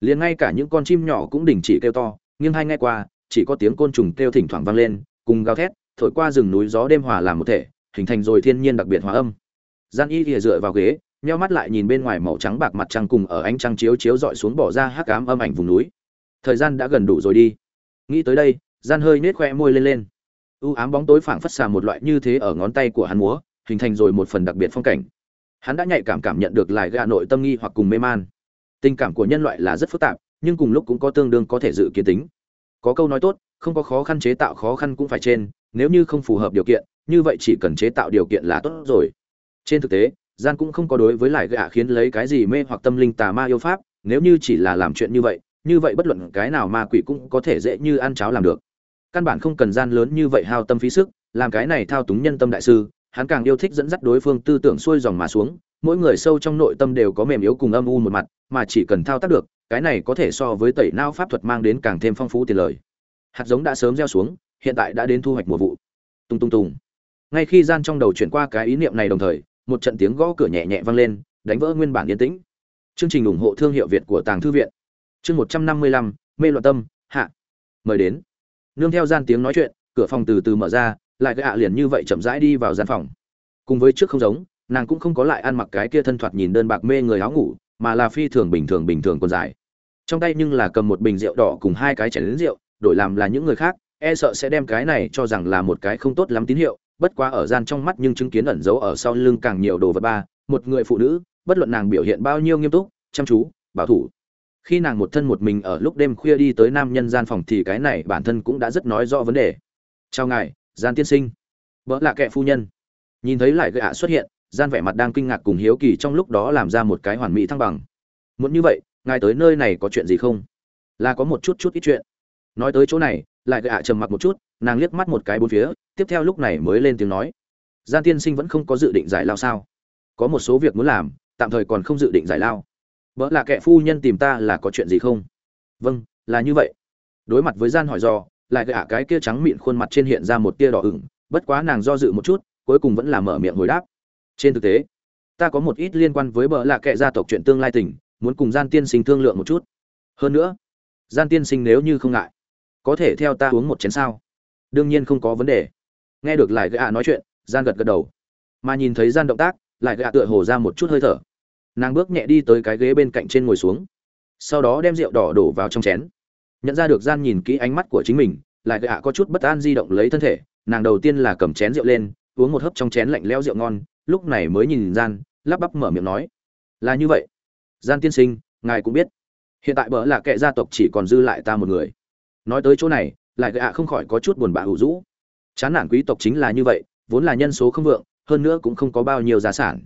liền ngay cả những con chim nhỏ cũng đình chỉ kêu to, nghiêng hai ngay qua, chỉ có tiếng côn trùng kêu thỉnh thoảng vang lên, cùng gào thét, thổi qua rừng núi gió đêm hòa làm một thể, hình thành rồi thiên nhiên đặc biệt hòa âm. Gian y thì dựa vào ghế, nheo mắt lại nhìn bên ngoài màu trắng bạc mặt trăng cùng ở ánh trăng chiếu chiếu dọi xuống bỏ ra hắc ám âm ảnh vùng núi. Thời gian đã gần đủ rồi đi. Nghĩ tới đây, gian hơi nết khoe môi lên lên. U ám bóng tối phảng phất xà một loại như thế ở ngón tay của hắn múa, hình thành rồi một phần đặc biệt phong cảnh. Hắn đã nhạy cảm cảm nhận được lại gạ nội tâm nghi hoặc cùng mê man tình cảm của nhân loại là rất phức tạp, nhưng cùng lúc cũng có tương đương có thể dự kiến tính. Có câu nói tốt, không có khó khăn chế tạo khó khăn cũng phải trên, nếu như không phù hợp điều kiện, như vậy chỉ cần chế tạo điều kiện là tốt rồi. Trên thực tế, gian cũng không có đối với lại gạ khiến lấy cái gì mê hoặc tâm linh tà ma yêu pháp, nếu như chỉ là làm chuyện như vậy như vậy bất luận cái nào ma quỷ cũng có thể dễ như ăn cháo làm được. Căn bản không cần gian lớn như vậy hao tâm phí sức, làm cái này thao túng nhân tâm đại sư, hắn càng yêu thích dẫn dắt đối phương tư tưởng xuôi dòng mà xuống mỗi người sâu trong nội tâm đều có mềm yếu cùng âm u một mặt, mà chỉ cần thao tác được, cái này có thể so với tẩy não pháp thuật mang đến càng thêm phong phú tiền lời. Hạt giống đã sớm gieo xuống, hiện tại đã đến thu hoạch mùa vụ. Tung tung tung. Ngay khi gian trong đầu chuyển qua cái ý niệm này đồng thời, một trận tiếng gõ cửa nhẹ nhẹ vang lên, đánh vỡ nguyên bản yên tĩnh. Chương trình ủng hộ thương hiệu việt của tàng thư viện. Chương một trăm năm mươi lăm, mê loạn tâm, hạ. Mời đến. Nương theo gian tiếng nói chuyện, cửa phòng từ từ mở ra, lại cái ạ liền như vậy chậm rãi đi vào gian phòng. Cùng với trước không giống nàng cũng không có lại ăn mặc cái kia thân thoạt nhìn đơn bạc mê người áo ngủ, mà là phi thường bình thường bình thường còn dài. Trong tay nhưng là cầm một bình rượu đỏ cùng hai cái chén lớn rượu, đổi làm là những người khác e sợ sẽ đem cái này cho rằng là một cái không tốt lắm tín hiệu, bất quá ở gian trong mắt nhưng chứng kiến ẩn giấu ở sau lưng càng nhiều đồ vật ba, một người phụ nữ, bất luận nàng biểu hiện bao nhiêu nghiêm túc, chăm chú, bảo thủ. Khi nàng một thân một mình ở lúc đêm khuya đi tới nam nhân gian phòng thì cái này bản thân cũng đã rất nói rõ vấn đề. Chào ngài gian tiên sinh. Vợ là kẻ phu nhân. Nhìn thấy lại gạ xuất hiện gian vẻ mặt đang kinh ngạc cùng hiếu kỳ trong lúc đó làm ra một cái hoàn mỹ thăng bằng. Muốn như vậy, ngài tới nơi này có chuyện gì không? Là có một chút chút ít chuyện. Nói tới chỗ này, lại gạ trầm mặc một chút, nàng liếc mắt một cái bốn phía, tiếp theo lúc này mới lên tiếng nói. Gian tiên sinh vẫn không có dự định giải lao sao? Có một số việc muốn làm, tạm thời còn không dự định giải lao. Vợ là kẻ phu nhân tìm ta là có chuyện gì không? Vâng là như vậy. Đối mặt với gian hỏi do lại gạ cái kia trắng mịn khuôn mặt trên hiện ra một tia đỏ ửng, bất quá nàng do dự một chút, cuối cùng vẫn là mở miệng hồi đáp trên thực tế, ta có một ít liên quan với bợ lạ kệ gia tộc chuyện tương lai tỉnh muốn cùng gian tiên sinh thương lượng một chút. Hơn nữa, gian tiên sinh nếu như không ngại, có thể theo ta uống một chén sao? Đương nhiên không có vấn đề. Nghe được lại gạ nói chuyện, gian gật gật đầu. Mà nhìn thấy gian động tác lại gạ tựa hồ ra một chút hơi thở. Nàng bước nhẹ đi tới cái ghế bên cạnh trên ngồi xuống. Sau đó đem rượu đỏ đổ vào trong chén. Nhận ra được gian nhìn kỹ ánh mắt của chính mình lại gạ có chút bất an di động lấy thân thể. Nàng đầu tiên là cầm chén rượu lên, uống một hớp trong chén lạnh lẽo rượu ngon lúc này mới nhìn gian, lắp bắp mở miệng nói. Là như vậy. Gian tiên sinh, ngài cũng biết. Hiện tại bỡ là kệ gia tộc chỉ còn dư lại ta một người. Nói tới chỗ này, lại gạ không khỏi có chút buồn bã hữu rũ chán nản quý tộc chính là như vậy, vốn là nhân số không vượng, hơn nữa cũng không có bao nhiêu gia sản.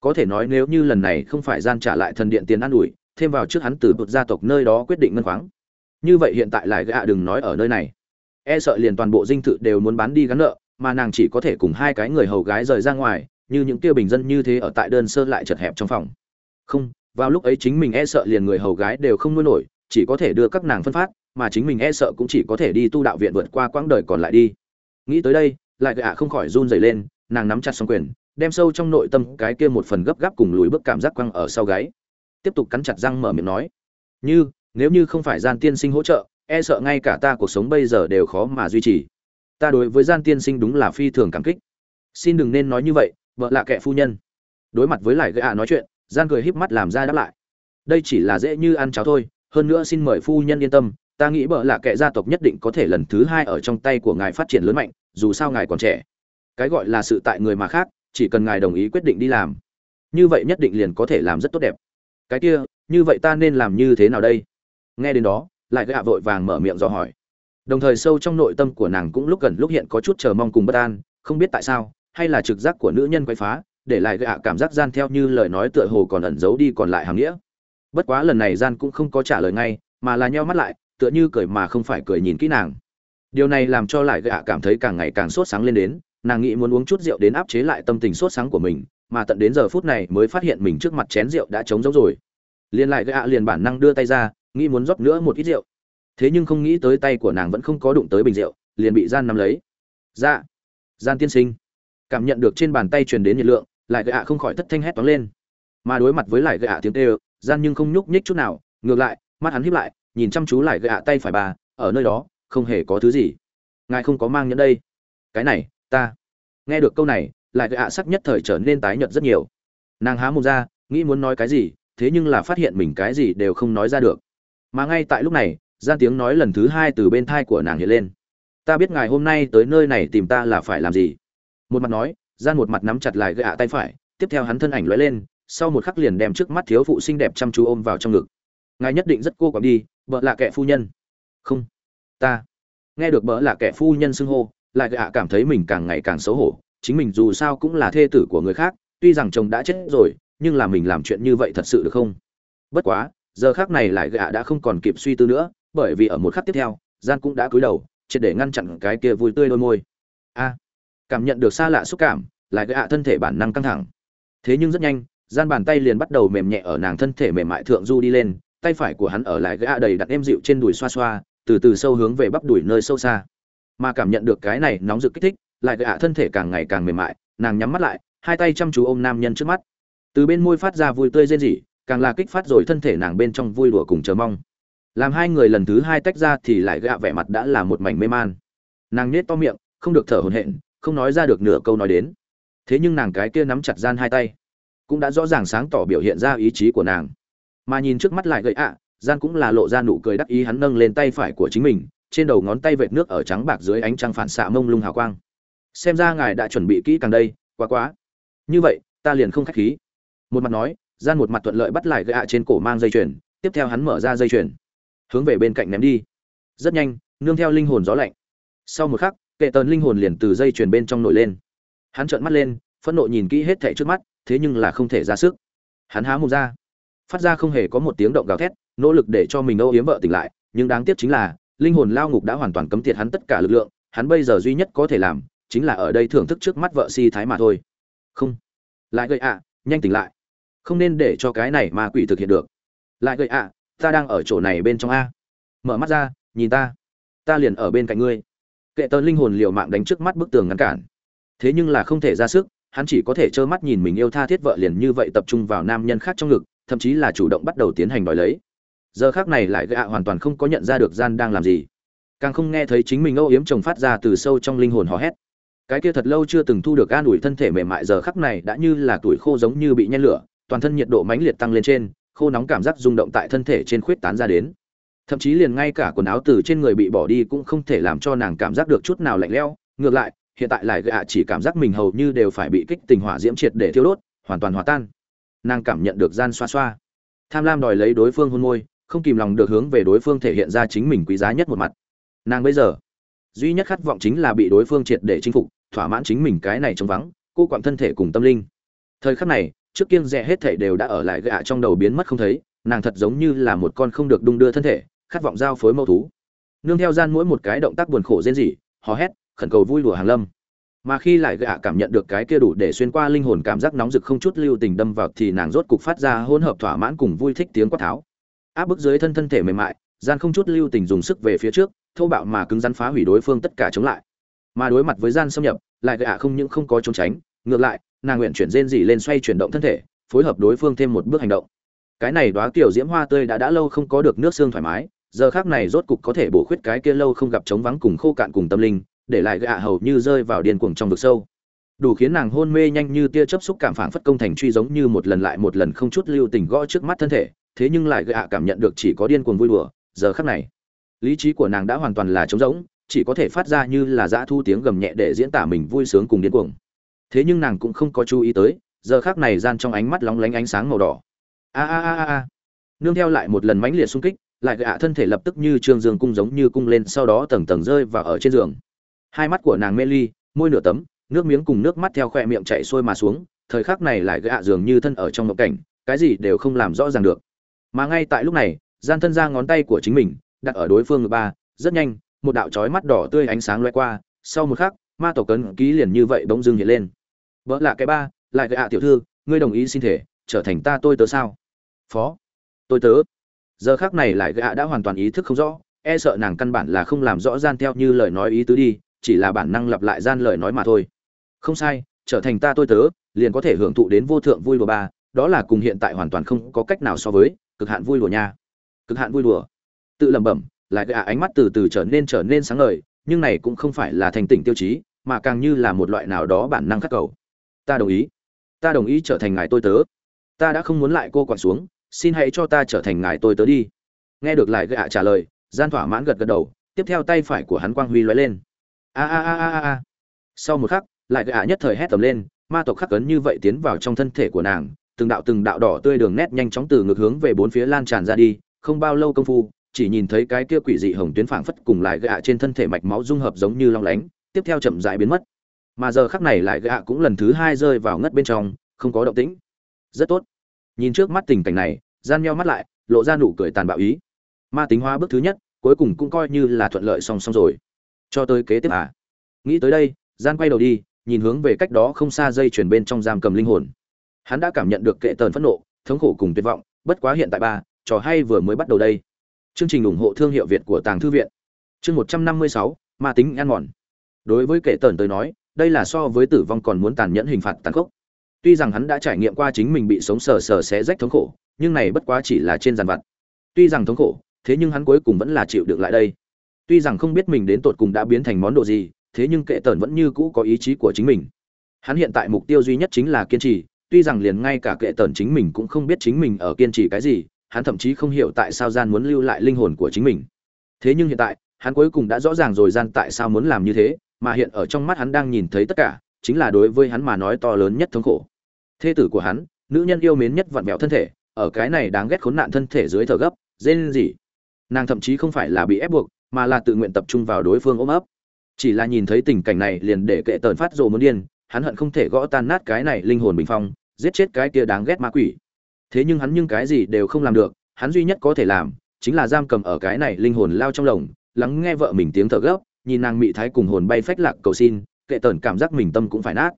Có thể nói nếu như lần này không phải gian trả lại thần điện tiền an ủi, thêm vào trước hắn từ bột gia tộc nơi đó quyết định ngân khoáng. Như vậy hiện tại lại gạ đừng nói ở nơi này. E sợ liền toàn bộ dinh thự đều muốn bán đi gắn nợ, mà nàng chỉ có thể cùng hai cái người hầu gái rời ra ngoài như những kia bình dân như thế ở tại đơn sơ lại chật hẹp trong phòng. Không, vào lúc ấy chính mình e sợ liền người hầu gái đều không nuôi nổi, chỉ có thể đưa các nàng phân phát, mà chính mình e sợ cũng chỉ có thể đi tu đạo viện vượt qua quãng đời còn lại đi. Nghĩ tới đây, lại gạ không khỏi run rẩy lên, nàng nắm chặt song quyền, đem sâu trong nội tâm cái kia một phần gấp gáp cùng lùi bước cảm giác quăng ở sau gáy. Tiếp tục cắn chặt răng mở miệng nói, như, nếu như không phải gian tiên sinh hỗ trợ e sợ ngay cả ta cuộc sống bây giờ đều khó mà duy trì. Ta đối với gian tiên sinh đúng là phi thường cảm kích. Xin đừng nên nói như vậy vợ lạ kệ phu nhân. Đối mặt với lại gây à nói chuyện gian cười híp mắt làm ra đáp lại. Đây chỉ là dễ như ăn cháo thôi, hơn nữa xin mời phu nhân yên tâm, ta nghĩ bợ lạ kệ gia tộc nhất định có thể lần thứ hai ở trong tay của ngài phát triển lớn mạnh, dù sao ngài còn trẻ. Cái gọi là sự tại người mà khác, chỉ cần ngài đồng ý quyết định đi làm. Như vậy nhất định liền có thể làm rất tốt đẹp. Cái kia, như vậy ta nên làm như thế nào đây? Nghe đến đó, lại gạ vội vàng mở miệng dò hỏi. Đồng thời sâu trong nội tâm của nàng cũng lúc gần lúc hiện có chút chờ mong cùng bất an, không biết tại sao hay là trực giác của nữ nhân quay phá, để lại gạ cảm giác gian theo như lời nói tựa hồ còn ẩn giấu đi còn lại hàng nghĩa. Bất quá lần này gian cũng không có trả lời ngay, mà là nheo mắt lại, tựa như cười mà không phải cười nhìn kỹ nàng. Điều này làm cho lại gạ cảm thấy càng ngày càng sốt sáng lên đến, nàng nghĩ muốn uống chút rượu đến áp chế lại tâm tình sốt sáng của mình, mà tận đến giờ phút này mới phát hiện mình trước mặt chén rượu đã trống rỗng rồi. Liền lại gạ liền bản năng đưa tay ra, nghĩ muốn rót nữa một ít rượu. Thế nhưng không nghĩ tới tay của nàng vẫn không có đụng tới bình rượu, liền bị gian nắm lấy. Dạ. Gian tiên sinh cảm nhận được trên bàn tay truyền đến nhiệt lượng, lại gạ không khỏi thất thanh hét toáng lên. Mà đối mặt với lại gạ tiếng tê gian nhưng không nhúc nhích chút nào, ngược lại, mắt hắn híp lại, nhìn chăm chú lại gạ tay phải bà, ở nơi đó, không hề có thứ gì. Ngài không có mang nhẫn đây. Cái này, ta. Nghe được câu này, lại gạ sắc nhất thời trở nên tái nhợt rất nhiều. Nàng há mồm ra, nghĩ muốn nói cái gì, thế nhưng là phát hiện mình cái gì đều không nói ra được. Mà ngay tại lúc này, gian tiếng nói lần thứ hai từ bên thai của nàng hiện lên. Ta biết ngài hôm nay tới nơi này tìm ta là phải làm gì một mặt nói, gian một mặt nắm chặt lại gạ tay phải, tiếp theo hắn thân ảnh lóe lên, sau một khắc liền đem trước mắt thiếu phụ xinh đẹp chăm chú ôm vào trong ngực. Ngài nhất định rất cô quặp đi vợ là kẻ phu nhân. Không. Ta. Nghe được bỡ là kẻ phu nhân xưng hô, lại gạ cảm thấy mình càng ngày càng xấu hổ. Chính mình dù sao cũng là thê tử của người khác, tuy rằng chồng đã chết rồi, nhưng là mình làm chuyện như vậy thật sự được không? Bất quá, giờ khác này lại gạ đã không còn kịp suy tư nữa, bởi vì ở một khắc tiếp theo, gian cũng đã cúi đầu, triệt để ngăn chặn cái kia vui tươi đôi môi. A cảm nhận được xa lạ xúc cảm, lại gạ thân thể bản năng căng thẳng. Thế nhưng rất nhanh, gian bàn tay liền bắt đầu mềm nhẹ ở nàng thân thể mềm mại thượng du đi lên, tay phải của hắn ở lại gã đầy đặt êm dịu trên đùi xoa xoa, từ từ sâu hướng về bắp đùi nơi sâu xa. Mà cảm nhận được cái này nóng rực kích thích, lại gã thân thể càng ngày càng mềm mại, nàng nhắm mắt lại, hai tay chăm chú ôm nam nhân trước mắt. Từ bên môi phát ra vui tươi rên rỉ, càng là kích phát rồi thân thể nàng bên trong vui đùa cùng chờ mong. Làm hai người lần thứ hai tách ra thì lại gạ vẻ mặt đã là một mảnh mê man. Nàng nhết to miệng, không được thở hổn hển không nói ra được nửa câu nói đến. Thế nhưng nàng cái kia nắm chặt gian hai tay, cũng đã rõ ràng sáng tỏ biểu hiện ra ý chí của nàng. Mà nhìn trước mắt lại gậy ạ, gian cũng là lộ ra nụ cười đắc ý hắn nâng lên tay phải của chính mình, trên đầu ngón tay vệt nước ở trắng bạc dưới ánh trăng phản xạ mông lung hào quang. Xem ra ngài đã chuẩn bị kỹ càng đây, quá quá. Như vậy, ta liền không khách khí. Một mặt nói, gian một mặt thuận lợi bắt lại gạ trên cổ mang dây chuyền, tiếp theo hắn mở ra dây chuyền. Hướng về bên cạnh ném đi. Rất nhanh, nương theo linh hồn gió lạnh. Sau một khắc kệ tần linh hồn liền từ dây chuyền bên trong nổi lên. Hắn trợn mắt lên, phẫn nộ nhìn kỹ hết thảy trước mắt, thế nhưng là không thể ra sức. Hắn há mồm ra. Phát ra không hề có một tiếng động gào thét, nỗ lực để cho mình âu yếm vợ tỉnh lại, nhưng đáng tiếc chính là, linh hồn lao ngục đã hoàn toàn cấm tiệt hắn tất cả lực lượng, hắn bây giờ duy nhất có thể làm, chính là ở đây thưởng thức trước mắt vợ si thái mà thôi. Không. Lại gợi ạ, nhanh tỉnh lại. Không nên để cho cái này mà quỷ thực hiện được. Lại gợi ạ, ta đang ở chỗ này bên trong a. Mở mắt ra, nhìn ta. Ta liền ở bên cạnh ngươi kệ tơn linh hồn liều mạng đánh trước mắt bức tường ngăn cản. Thế nhưng là không thể ra sức, hắn chỉ có thể trơ mắt nhìn mình yêu tha thiết vợ liền như vậy tập trung vào nam nhân khác trong ngực, thậm chí là chủ động bắt đầu tiến hành đòi lấy. Giờ khác này lại gạ hoàn toàn không có nhận ra được gian đang làm gì. Càng không nghe thấy chính mình âu yếm chồng phát ra từ sâu trong linh hồn hò hét. Cái kia thật lâu chưa từng thu được an ủi thân thể mềm mại giờ khắc này đã như là tuổi khô giống như bị nhen lửa, toàn thân nhiệt độ mãnh liệt tăng lên trên, khô nóng cảm giác rung động tại thân thể trên khuyết tán ra đến thậm chí liền ngay cả quần áo từ trên người bị bỏ đi cũng không thể làm cho nàng cảm giác được chút nào lạnh lẽo. Ngược lại, hiện tại lại gạ chỉ cảm giác mình hầu như đều phải bị kích tình hỏa diễm triệt để thiêu đốt, hoàn toàn hòa tan. Nàng cảm nhận được gian xoa xoa. Tham lam đòi lấy đối phương hôn môi, không kìm lòng được hướng về đối phương thể hiện ra chính mình quý giá nhất một mặt. Nàng bây giờ, duy nhất khát vọng chính là bị đối phương triệt để chinh phục, thỏa mãn chính mình cái này trống vắng, cô quặn thân thể cùng tâm linh. Thời khắc này, trước kiêng rẻ hết thể đều đã ở lại gạ trong đầu biến mất không thấy, nàng thật giống như là một con không được đung đưa thân thể khát vọng giao phối mâu thú. Nương theo gian mỗi một cái động tác buồn khổ rên rỉ, hò hét, khẩn cầu vui đùa hàng lâm. Mà khi lại gạ cảm nhận được cái kia đủ để xuyên qua linh hồn cảm giác nóng rực không chút lưu tình đâm vào thì nàng rốt cục phát ra hỗn hợp thỏa mãn cùng vui thích tiếng quát tháo. Áp bức dưới thân thân thể mềm mại, gian không chút lưu tình dùng sức về phía trước, thô bạo mà cứng rắn phá hủy đối phương tất cả chống lại. Mà đối mặt với gian xâm nhập, lại gạ không những không có trốn tránh, ngược lại, nàng nguyện chuyển rên rỉ lên xoay chuyển động thân thể, phối hợp đối phương thêm một bước hành động. Cái này đóa tiểu diễm hoa tươi đã đã lâu không có được nước xương thoải mái giờ khác này rốt cục có thể bổ khuyết cái kia lâu không gặp trống vắng cùng khô cạn cùng tâm linh, để lại gạ hầu như rơi vào điên cuồng trong vực sâu. Đủ khiến nàng hôn mê nhanh như tia chớp xúc cảm phảng phất công thành truy giống như một lần lại một lần không chút lưu tình gõ trước mắt thân thể, thế nhưng lại gạ cảm nhận được chỉ có điên cuồng vui đùa, giờ khắc này, lý trí của nàng đã hoàn toàn là trống rỗng, chỉ có thể phát ra như là dã thu tiếng gầm nhẹ để diễn tả mình vui sướng cùng điên cuồng. Thế nhưng nàng cũng không có chú ý tới, giờ khắc này gian trong ánh mắt lóng lánh ánh sáng màu đỏ. A a a a nương theo lại một lần mãnh liệt xung kích lại gạ thân thể lập tức như trương dương cung giống như cung lên, sau đó tầng tầng rơi và ở trên giường. Hai mắt của nàng mê ly, môi nửa tấm, nước miếng cùng nước mắt theo khoe miệng chạy xuôi mà xuống, thời khắc này lại gạ dường như thân ở trong ngộng cảnh, cái gì đều không làm rõ ràng được. Mà ngay tại lúc này, gian thân ra ngón tay của chính mình, đặt ở đối phương ngực ba, rất nhanh, một đạo chói mắt đỏ tươi ánh sáng loay qua, sau một khắc, ma tổ cấn ký liền như vậy bỗng dưng hiện lên. Vợ là cái ba, lại gạ tiểu thư, ngươi đồng ý xin thể, trở thành ta tôi tớ sao? Phó, tôi tớ giờ khác này lại gã đã hoàn toàn ý thức không rõ e sợ nàng căn bản là không làm rõ gian theo như lời nói ý tứ đi, chỉ là bản năng lặp lại gian lời nói mà thôi. Không sai, trở thành ta tôi tớ, liền có thể hưởng thụ đến vô thượng vui đùa ba, đó là cùng hiện tại hoàn toàn không có cách nào so với, cực hạn vui đùa nha. Cực hạn vui đùa tự lẩm bẩm, lại gã ánh mắt từ từ trở nên trở nên sáng ngời, nhưng này cũng không phải là thành tỉnh tiêu chí, mà càng như là một loại nào đó bản năng khắc cầu. Ta đồng ý. Ta đồng ý trở thành ngài tôi tớ. Ta đã không muốn lại cô quản xuống xin hãy cho ta trở thành ngài tôi tớ đi. Nghe được lại gạ trả lời, gian thỏa mãn gật gật đầu, tiếp theo tay phải của hắn quang huy lóe lên. A a a a a sau một khắc lại gạ nhất thời hét tầm lên, ma tộc khắc cấn như vậy tiến vào trong thân thể của nàng, từng đạo từng đạo đỏ tươi đường nét nhanh chóng từ ngược hướng về bốn phía lan tràn ra đi, không bao lâu công phu, chỉ nhìn thấy cái kia quỷ dị hồng tuyến phảng phất cùng lại gạ trên thân thể mạch máu dung hợp giống như long lánh, tiếp theo chậm rãi biến mất. Mà giờ khắc này lại gạ cũng lần thứ hai rơi vào ngất bên trong, không có động tĩnh. Rất tốt nhìn trước mắt tình cảnh này, gian nheo mắt lại, lộ ra nụ cười tàn bạo ý. Ma tính hóa bước thứ nhất, cuối cùng cũng coi như là thuận lợi song song rồi. Cho tới kế tiếp à? Nghĩ tới đây, gian quay đầu đi, nhìn hướng về cách đó không xa dây chuyển bên trong giam cầm linh hồn. Hắn đã cảm nhận được kệ tờn phẫn nộ, thống khổ cùng tuyệt vọng, bất quá hiện tại ba, trò hay vừa mới bắt đầu đây. Chương trình ủng hộ thương hiệu việt của tàng thư viện. Chương một trăm năm mươi sáu, ma tính ăn mòn. Đối với kệ tờn tới nói, đây là so với tử vong còn muốn tàn nhẫn hình phạt tàn khốc tuy rằng hắn đã trải nghiệm qua chính mình bị sống sờ sờ xé rách thống khổ, nhưng này bất quá chỉ là trên giàn vặt. Tuy rằng thống khổ, thế nhưng hắn cuối cùng vẫn là chịu được lại đây. Tuy rằng không biết mình đến tột cùng đã biến thành món đồ gì, thế nhưng kệ tần vẫn như cũ có ý chí của chính mình. Hắn hiện tại mục tiêu duy nhất chính là kiên trì, tuy rằng liền ngay cả kệ tần chính mình cũng không biết chính mình ở kiên trì cái gì, hắn thậm chí không hiểu tại sao gian muốn lưu lại linh hồn của chính mình. Thế nhưng hiện tại, hắn cuối cùng đã rõ ràng rồi gian tại sao muốn làm như thế, mà hiện ở trong mắt hắn đang nhìn thấy tất cả, chính là đối với hắn mà nói to lớn nhất thống khổ thê tử của hắn, nữ nhân yêu mến nhất vặn vẹo thân thể, ở cái này đáng ghét khốn nạn thân thể dưới thở gấp dên gì nàng thậm chí không phải là bị ép buộc, mà là tự nguyện tập trung vào đối phương ôm ấp. Chỉ là nhìn thấy tình cảnh này liền để kệ tờn phát rồ muốn điên, hắn hận không thể gõ tan nát cái này linh hồn bình phong, giết chết cái kia đáng ghét ma quỷ. Thế nhưng hắn nhưng cái gì đều không làm được, hắn duy nhất có thể làm, chính là giam cầm ở cái này linh hồn lao trong lồng, lắng nghe vợ mình tiếng thở gấp, nhìn nàng mị thái cùng hồn bay phách lạc cầu xin, kệ tờn cảm giác mình tâm cũng phải nát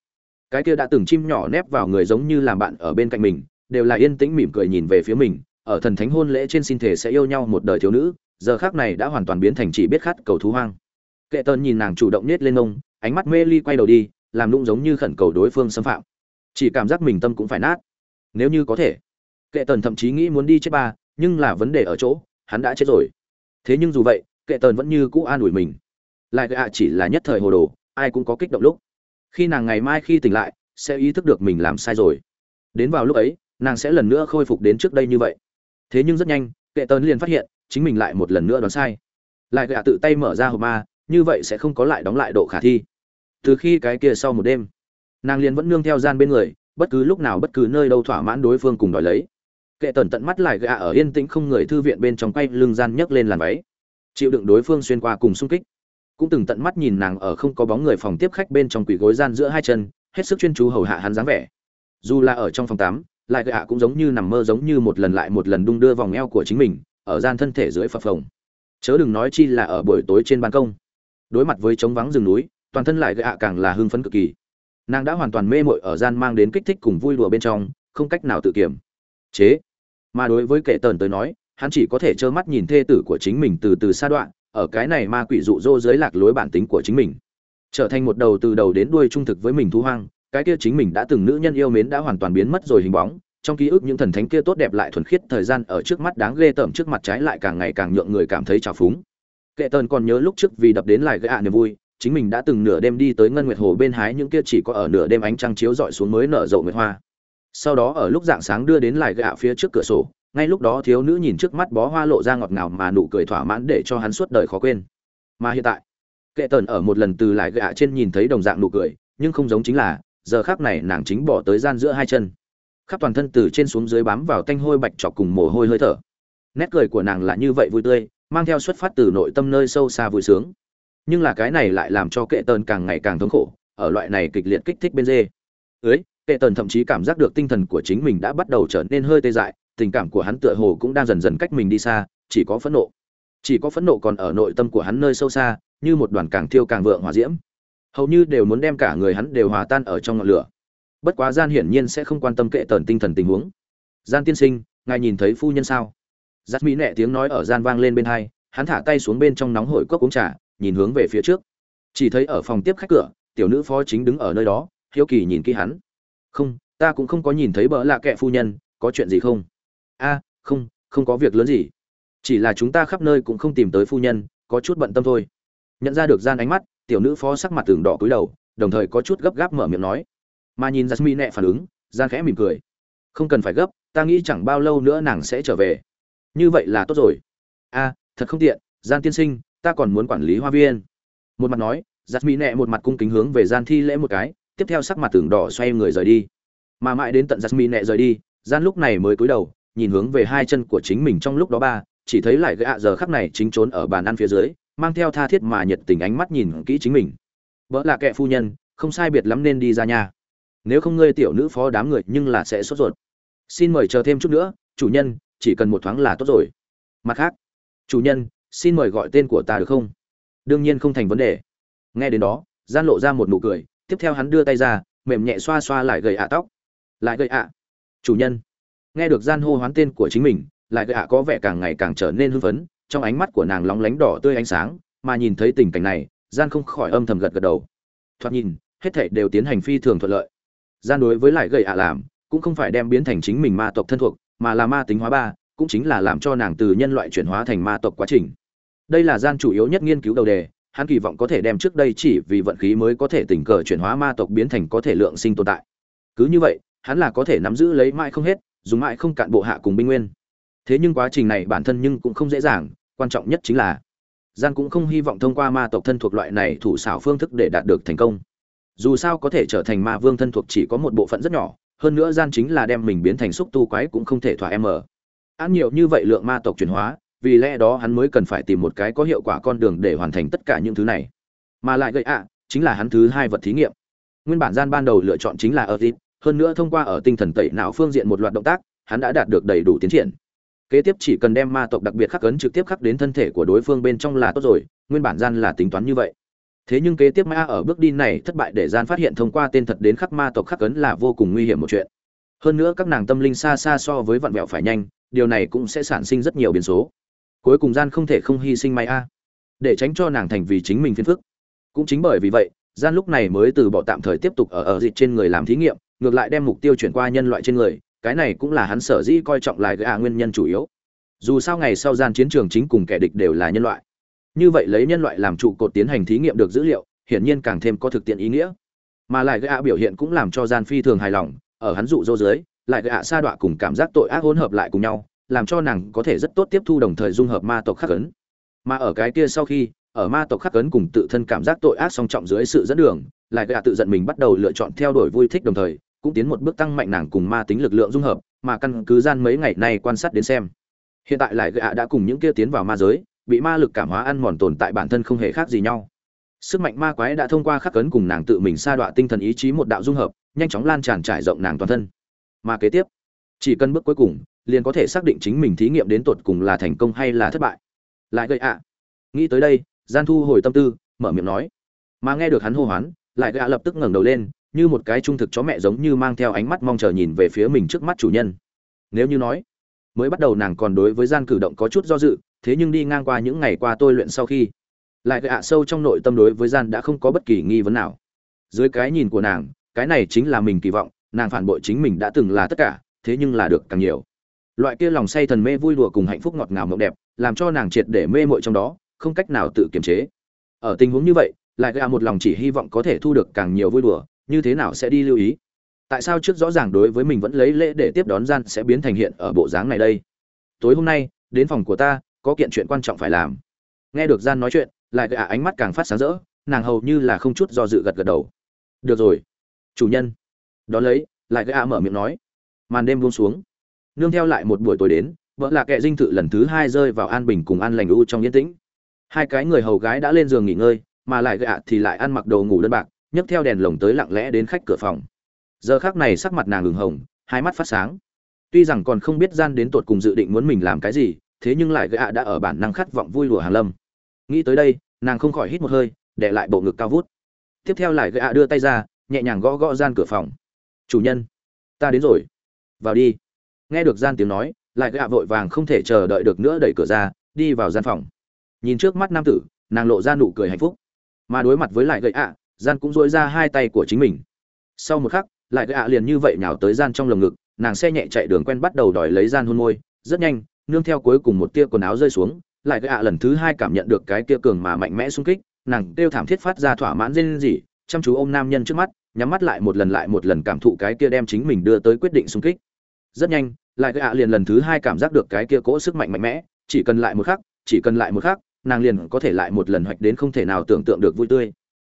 cái kia đã từng chim nhỏ nép vào người giống như làm bạn ở bên cạnh mình, đều là yên tĩnh mỉm cười nhìn về phía mình, ở thần thánh hôn lễ trên xin thể sẽ yêu nhau một đời thiếu nữ, giờ khác này đã hoàn toàn biến thành chỉ biết khát cầu thú hoang. Kệ tơn nhìn nàng chủ động nết lên ông ánh mắt mê ly quay đầu đi, làm lung giống như khẩn cầu đối phương xâm phạm. Chỉ cảm giác mình tâm cũng phải nát. Nếu như có thể, kệ tần thậm chí nghĩ muốn đi chết ba, nhưng là vấn đề ở chỗ, hắn đã chết rồi. Thế nhưng dù vậy, kệ tần vẫn như cũ an ủi mình. Lại gạ chỉ là nhất thời hồ đồ, ai cũng có kích động lúc khi nàng ngày mai khi tỉnh lại, sẽ ý thức được mình làm sai rồi. Đến vào lúc ấy, nàng sẽ lần nữa khôi phục đến trước đây như vậy. Thế nhưng rất nhanh, kệ tần liền phát hiện, chính mình lại một lần nữa đoán sai. Lại gạ tự tay mở ra hộp ma, như vậy sẽ không có lại đóng lại độ khả thi. Từ khi cái kia sau một đêm, nàng liền vẫn nương theo gian bên người, bất cứ lúc nào bất cứ nơi đâu thỏa mãn đối phương cùng đòi lấy. Kệ tần tận mắt lại gạ ở yên tĩnh không người thư viện bên trong quay lưng gian nhấc lên làn váy, chịu đựng đối phương xuyên qua cùng xung kích cũng từng tận mắt nhìn nàng ở không có bóng người phòng tiếp khách bên trong quỷ gối gian giữa hai chân, hết sức chuyên chú hầu hạ hắn dáng vẻ. Dù là ở trong phòng tắm, lại gạ cũng giống như nằm mơ giống như một lần lại một lần đung đưa vòng eo của chính mình, ở gian thân thể dưới phập phồng. Chớ đừng nói chi là ở buổi tối trên ban công. Đối mặt với trống vắng rừng núi, toàn thân lại gạ càng là hưng phấn cực kỳ. Nàng đã hoàn toàn mê mội ở gian mang đến kích thích cùng vui đùa bên trong, không cách nào tự kiểm. Chế. Mà đối với kệ tần tới nói, hắn chỉ có thể trơ mắt nhìn thê tử của chính mình từ từ xa đoạn ở cái này ma quỷ dụ dỗ dưới lạc lối bản tính của chính mình. Trở thành một đầu từ đầu đến đuôi trung thực với mình thu hoang, cái kia chính mình đã từng nữ nhân yêu mến đã hoàn toàn biến mất rồi hình bóng, trong ký ức những thần thánh kia tốt đẹp lại thuần khiết, thời gian ở trước mắt đáng ghê tởm trước mặt trái lại càng ngày càng nhượng người cảm thấy trào phúng. Kệ tần còn nhớ lúc trước vì đập đến lại gây ạ niềm vui, chính mình đã từng nửa đêm đi tới ngân nguyệt hồ bên hái những kia chỉ có ở nửa đêm ánh trăng chiếu dọi xuống mới nở rộ nguyệt hoa. Sau đó ở lúc dạng sáng đưa đến lại gạ phía trước cửa sổ ngay lúc đó thiếu nữ nhìn trước mắt bó hoa lộ ra ngọt ngào mà nụ cười thỏa mãn để cho hắn suốt đời khó quên. Mà hiện tại, kệ tần ở một lần từ lại gạ trên nhìn thấy đồng dạng nụ cười, nhưng không giống chính là, giờ khác này nàng chính bỏ tới gian giữa hai chân. Khắp toàn thân từ trên xuống dưới bám vào tanh hôi bạch trọc cùng mồ hôi hơi thở. Nét cười của nàng là như vậy vui tươi, mang theo xuất phát từ nội tâm nơi sâu xa vui sướng. Nhưng là cái này lại làm cho kệ tần càng ngày càng thống khổ, ở loại này kịch liệt kích thích bên dê. Ưới, kệ tần thậm chí cảm giác được tinh thần của chính mình đã bắt đầu trở nên hơi tê dại tình cảm của hắn tựa hồ cũng đang dần dần cách mình đi xa, chỉ có phẫn nộ. Chỉ có phẫn nộ còn ở nội tâm của hắn nơi sâu xa, như một đoàn càng thiêu càng vượng hỏa diễm. Hầu như đều muốn đem cả người hắn đều hòa tan ở trong ngọn lửa. Bất quá gian hiển nhiên sẽ không quan tâm kệ tần tinh thần tình huống. Gian tiên sinh, ngài nhìn thấy phu nhân sao? Giắt mỹ nẹ tiếng nói ở gian vang lên bên hai, hắn thả tay xuống bên trong nóng hổi cốc uống trà, nhìn hướng về phía trước. Chỉ thấy ở phòng tiếp khách cửa, tiểu nữ phó chính đứng ở nơi đó, hiếu kỳ nhìn kỹ hắn. Không, ta cũng không có nhìn thấy bỡ lạ kệ phu nhân, có chuyện gì không? A, không không có việc lớn gì. Chỉ là chúng ta khắp nơi cũng không tìm tới phu nhân, có chút bận tâm thôi. Nhận ra được gian ánh mắt, tiểu nữ phó sắc mặt tường đỏ cúi đầu, đồng thời có chút gấp gáp mở miệng nói. Mà nhìn jasmine nhẹ phản ứng, gian khẽ mỉm cười. Không cần phải gấp, ta nghĩ chẳng bao lâu nữa nàng sẽ trở về. Như vậy là tốt rồi. A, thật không tiện, gian tiên sinh, ta còn muốn quản lý hoa viên. Một mặt nói giặt mỹ nẹ một mặt cung kính hướng về gian thi lễ một cái, tiếp theo sắc mặt tường đỏ xoay người rời đi. Mà mãi đến tận giặt mỹ nẹ rời đi, gian lúc này mới cúi đầu nhìn hướng về hai chân của chính mình trong lúc đó ba, chỉ thấy lại gạ giờ khắc này chính trốn ở bàn ăn phía dưới, mang theo tha thiết mà nhiệt tình ánh mắt nhìn kỹ chính mình. Vợ là kệ phu nhân, không sai biệt lắm nên đi ra nhà. Nếu không ngươi tiểu nữ phó đám người nhưng là sẽ sốt ruột. Xin mời chờ thêm chút nữa, chủ nhân, chỉ cần một thoáng là tốt rồi. Mặt khác, chủ nhân, xin mời gọi tên của ta được không? Đương nhiên không thành vấn đề. Nghe đến đó, gian lộ ra một nụ cười, tiếp theo hắn đưa tay ra, mềm nhẹ xoa xoa lại gầy ạ tóc. Lại gầy ạ. Chủ nhân nghe được gian hô hoán tên của chính mình, lại gạ ạ có vẻ càng ngày càng trở nên hưng phấn, trong ánh mắt của nàng lóng lánh đỏ tươi ánh sáng, mà nhìn thấy tình cảnh này, gian không khỏi âm thầm gật gật đầu. Thoạt nhìn, hết thảy đều tiến hành phi thường thuận lợi. Gian đối với lại gầy ạ làm, cũng không phải đem biến thành chính mình ma tộc thân thuộc, mà là ma tính hóa ba, cũng chính là làm cho nàng từ nhân loại chuyển hóa thành ma tộc quá trình. Đây là gian chủ yếu nhất nghiên cứu đầu đề, hắn kỳ vọng có thể đem trước đây chỉ vì vận khí mới có thể tình cờ chuyển hóa ma tộc biến thành có thể lượng sinh tồn tại. Cứ như vậy, hắn là có thể nắm giữ lấy mãi không hết dùng mãi không cạn bộ hạ cùng binh nguyên. Thế nhưng quá trình này bản thân nhưng cũng không dễ dàng, quan trọng nhất chính là gian cũng không hy vọng thông qua ma tộc thân thuộc loại này thủ xảo phương thức để đạt được thành công. Dù sao có thể trở thành ma vương thân thuộc chỉ có một bộ phận rất nhỏ, hơn nữa gian chính là đem mình biến thành xúc tu quái cũng không thể thỏa em ở. Ăn nhiều như vậy lượng ma tộc chuyển hóa, vì lẽ đó hắn mới cần phải tìm một cái có hiệu quả con đường để hoàn thành tất cả những thứ này. Mà lại gây ạ, chính là hắn thứ hai vật thí nghiệm. Nguyên bản gian ban đầu lựa chọn chính là ở dịp hơn nữa thông qua ở tinh thần tẩy não phương diện một loạt động tác, hắn đã đạt được đầy đủ tiến triển. Kế tiếp chỉ cần đem ma tộc đặc biệt khắc ấn trực tiếp khắc đến thân thể của đối phương bên trong là tốt rồi, nguyên bản gian là tính toán như vậy. Thế nhưng kế tiếp ma ở bước đi này thất bại để gian phát hiện thông qua tên thật đến khắc ma tộc khắc ấn là vô cùng nguy hiểm một chuyện. Hơn nữa các nàng tâm linh xa xa so với vạn vẹo phải nhanh, điều này cũng sẽ sản sinh rất nhiều biến số. Cuối cùng gian không thể không hy sinh may a. Để tránh cho nàng thành vì chính mình phiền phức. Cũng chính bởi vì vậy, gian lúc này mới từ bỏ tạm thời tiếp tục ở ở dịch trên người làm thí nghiệm ngược lại đem mục tiêu chuyển qua nhân loại trên người, cái này cũng là hắn sở dĩ coi trọng lại gã à nguyên nhân chủ yếu. Dù sao ngày sau gian chiến trường chính cùng kẻ địch đều là nhân loại. Như vậy lấy nhân loại làm trụ cột tiến hành thí nghiệm được dữ liệu, hiển nhiên càng thêm có thực tiện ý nghĩa. Mà lại gã à biểu hiện cũng làm cho gian phi thường hài lòng, ở hắn dụ dỗ dưới, lại gã à sa đọa cùng cảm giác tội ác hỗn hợp lại cùng nhau, làm cho nàng có thể rất tốt tiếp thu đồng thời dung hợp ma tộc khắc ấn. Mà ở cái kia sau khi ở ma tộc khắc cấn cùng tự thân cảm giác tội ác song trọng dưới sự dẫn đường lại gạ tự giận mình bắt đầu lựa chọn theo đuổi vui thích đồng thời, cũng tiến một bước tăng mạnh nàng cùng ma tính lực lượng dung hợp, mà căn cứ gian mấy ngày nay quan sát đến xem. Hiện tại lại gạ đã cùng những kia tiến vào ma giới, bị ma lực cảm hóa ăn mòn tồn tại bản thân không hề khác gì nhau. Sức mạnh ma quái đã thông qua khắc cấn cùng nàng tự mình sa đọa tinh thần ý chí một đạo dung hợp, nhanh chóng lan tràn trải rộng nàng toàn thân. Mà kế tiếp, chỉ cần bước cuối cùng, liền có thể xác định chính mình thí nghiệm đến tột cùng là thành công hay là thất bại. Lại gây ạ nghĩ tới đây gian thu hồi tâm tư, mở miệng nói. Mà nghe được hắn hô hoán, lại gạ lập tức ngẩng đầu lên, như một cái trung thực chó mẹ giống như mang theo ánh mắt mong chờ nhìn về phía mình trước mắt chủ nhân. Nếu như nói, mới bắt đầu nàng còn đối với gian cử động có chút do dự, thế nhưng đi ngang qua những ngày qua tôi luyện sau khi, lại gạ sâu trong nội tâm đối với gian đã không có bất kỳ nghi vấn nào. Dưới cái nhìn của nàng, cái này chính là mình kỳ vọng, nàng phản bội chính mình đã từng là tất cả, thế nhưng là được càng nhiều. Loại kia lòng say thần mê vui đùa cùng hạnh phúc ngọt ngào mộng đẹp, làm cho nàng triệt để mê mội trong đó không cách nào tự kiềm chế. Ở tình huống như vậy lại gạ một lòng chỉ hy vọng có thể thu được càng nhiều vui đùa, như thế nào sẽ đi lưu ý? Tại sao trước rõ ràng đối với mình vẫn lấy lễ để tiếp đón gian sẽ biến thành hiện ở bộ dáng này đây? Tối hôm nay, đến phòng của ta, có kiện chuyện quan trọng phải làm. Nghe được gian nói chuyện lại gạ ánh mắt càng phát sáng rỡ, nàng hầu như là không chút do dự gật gật đầu. Được rồi, chủ nhân. Đó lấy lại gạ mở miệng nói. Màn đêm buông xuống. Nương theo lại một buổi tối đến, vợ là kệ dinh thự lần thứ hai rơi vào an bình cùng an lành u trong yên tĩnh hai cái người hầu gái đã lên giường nghỉ ngơi, mà lại gạ thì lại ăn mặc đồ ngủ đơn bạc, nhấc theo đèn lồng tới lặng lẽ đến khách cửa phòng. Giờ khác này sắc mặt nàng ửng hồng, hai mắt phát sáng. Tuy rằng còn không biết gian đến tột cùng dự định muốn mình làm cái gì, thế nhưng lại gạ đã ở bản năng khát vọng vui lùa hàn lâm. Nghĩ tới đây, nàng không khỏi hít một hơi, để lại bộ ngực cao vút. Tiếp theo lại gạ đưa tay ra, nhẹ nhàng gõ gõ gian cửa phòng. Chủ nhân, ta đến rồi. Vào đi. Nghe được gian tiếng nói, lại gạ vội vàng không thể chờ đợi được nữa đẩy cửa ra, đi vào gian phòng nhìn trước mắt nam tử, nàng lộ ra nụ cười hạnh phúc. Mà đối mặt với lại gậy ạ, gian cũng dỗi ra hai tay của chính mình. Sau một khắc, lại gậy ạ liền như vậy nhào tới gian trong lồng ngực, nàng xe nhẹ chạy đường quen bắt đầu đòi lấy gian hôn môi, rất nhanh, nương theo cuối cùng một tia quần áo rơi xuống, lại gạ lần thứ hai cảm nhận được cái tia cường mà mạnh mẽ xung kích, nàng kêu thảm thiết phát ra thỏa mãn rên rỉ, chăm chú ôm nam nhân trước mắt, nhắm mắt lại một lần lại một lần cảm thụ cái kia đem chính mình đưa tới quyết định xung kích. Rất nhanh, lại gạ liền lần thứ hai cảm giác được cái kia cỗ sức mạnh mạnh mẽ, chỉ cần lại một khắc, chỉ cần lại một khắc nàng liền có thể lại một lần hoạch đến không thể nào tưởng tượng được vui tươi.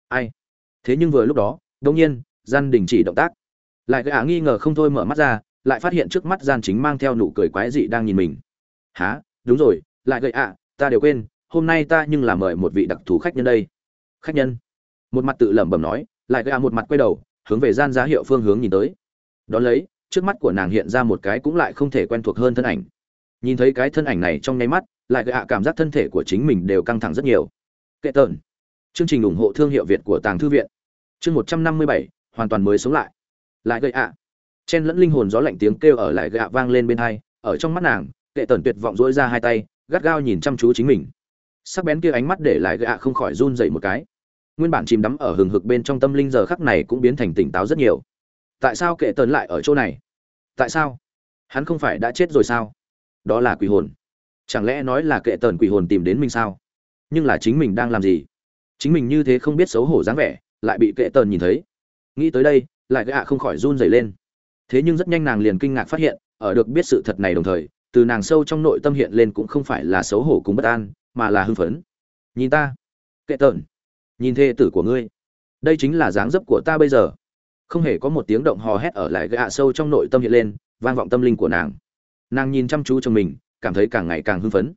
Ai? Thế nhưng vừa lúc đó đông nhiên gian đình chỉ động tác. Lại gạ nghi ngờ không thôi mở mắt ra, lại phát hiện trước mắt gian chính mang theo nụ cười quái dị đang nhìn mình. Há đúng rồi, lại gậy ạ, ta đều quên, hôm nay ta nhưng là mời một vị đặc thù khách nhân đây. Khách nhân? Một mặt tự lẩm bẩm nói, lại gạ một mặt quay đầu, hướng về gian giá hiệu phương hướng nhìn tới. Đón lấy, trước mắt của nàng hiện ra một cái cũng lại không thể quen thuộc hơn thân ảnh. Nhìn thấy cái thân ảnh này trong nháy mắt lại gạ cảm giác thân thể của chính mình đều căng thẳng rất nhiều. Kệ tợn chương trình ủng hộ thương hiệu việt của tàng thư viện. Chương một trăm năm mươi bảy, hoàn toàn mới sống lại. Lại gậy ạ. Chen lẫn linh hồn gió lạnh tiếng kêu ở lại gạ vang lên bên hai, ở trong mắt nàng, kệ tần tuyệt vọng dỗi ra hai tay, gắt gao nhìn chăm chú chính mình. Sắc bén kia ánh mắt để lại gạ không khỏi run dậy một cái. Nguyên bản chìm đắm ở hừng hực bên trong tâm linh giờ khắc này cũng biến thành tỉnh táo rất nhiều. Tại sao kệ tần lại ở chỗ này? Tại sao? Hắn không phải đã chết rồi sao? Đó là quỷ hồn chẳng lẽ nói là kệ tần quỷ hồn tìm đến mình sao? Nhưng là chính mình đang làm gì? Chính mình như thế không biết xấu hổ dáng vẻ lại bị kệ tần nhìn thấy. Nghĩ tới đây lại gạ không khỏi run rẩy lên. Thế nhưng rất nhanh nàng liền kinh ngạc phát hiện ở được biết sự thật này đồng thời từ nàng sâu trong nội tâm hiện lên cũng không phải là xấu hổ cùng bất an mà là hưng phấn. Nhìn ta kệ tần, nhìn thê tử của ngươi. Đây chính là dáng dấp của ta bây giờ. Không hề có một tiếng động hò hét ở lại gạ sâu trong nội tâm hiện lên vang vọng tâm linh của nàng. Nàng nhìn chăm chú trong mình cảm thấy càng ngày càng hưng phấn.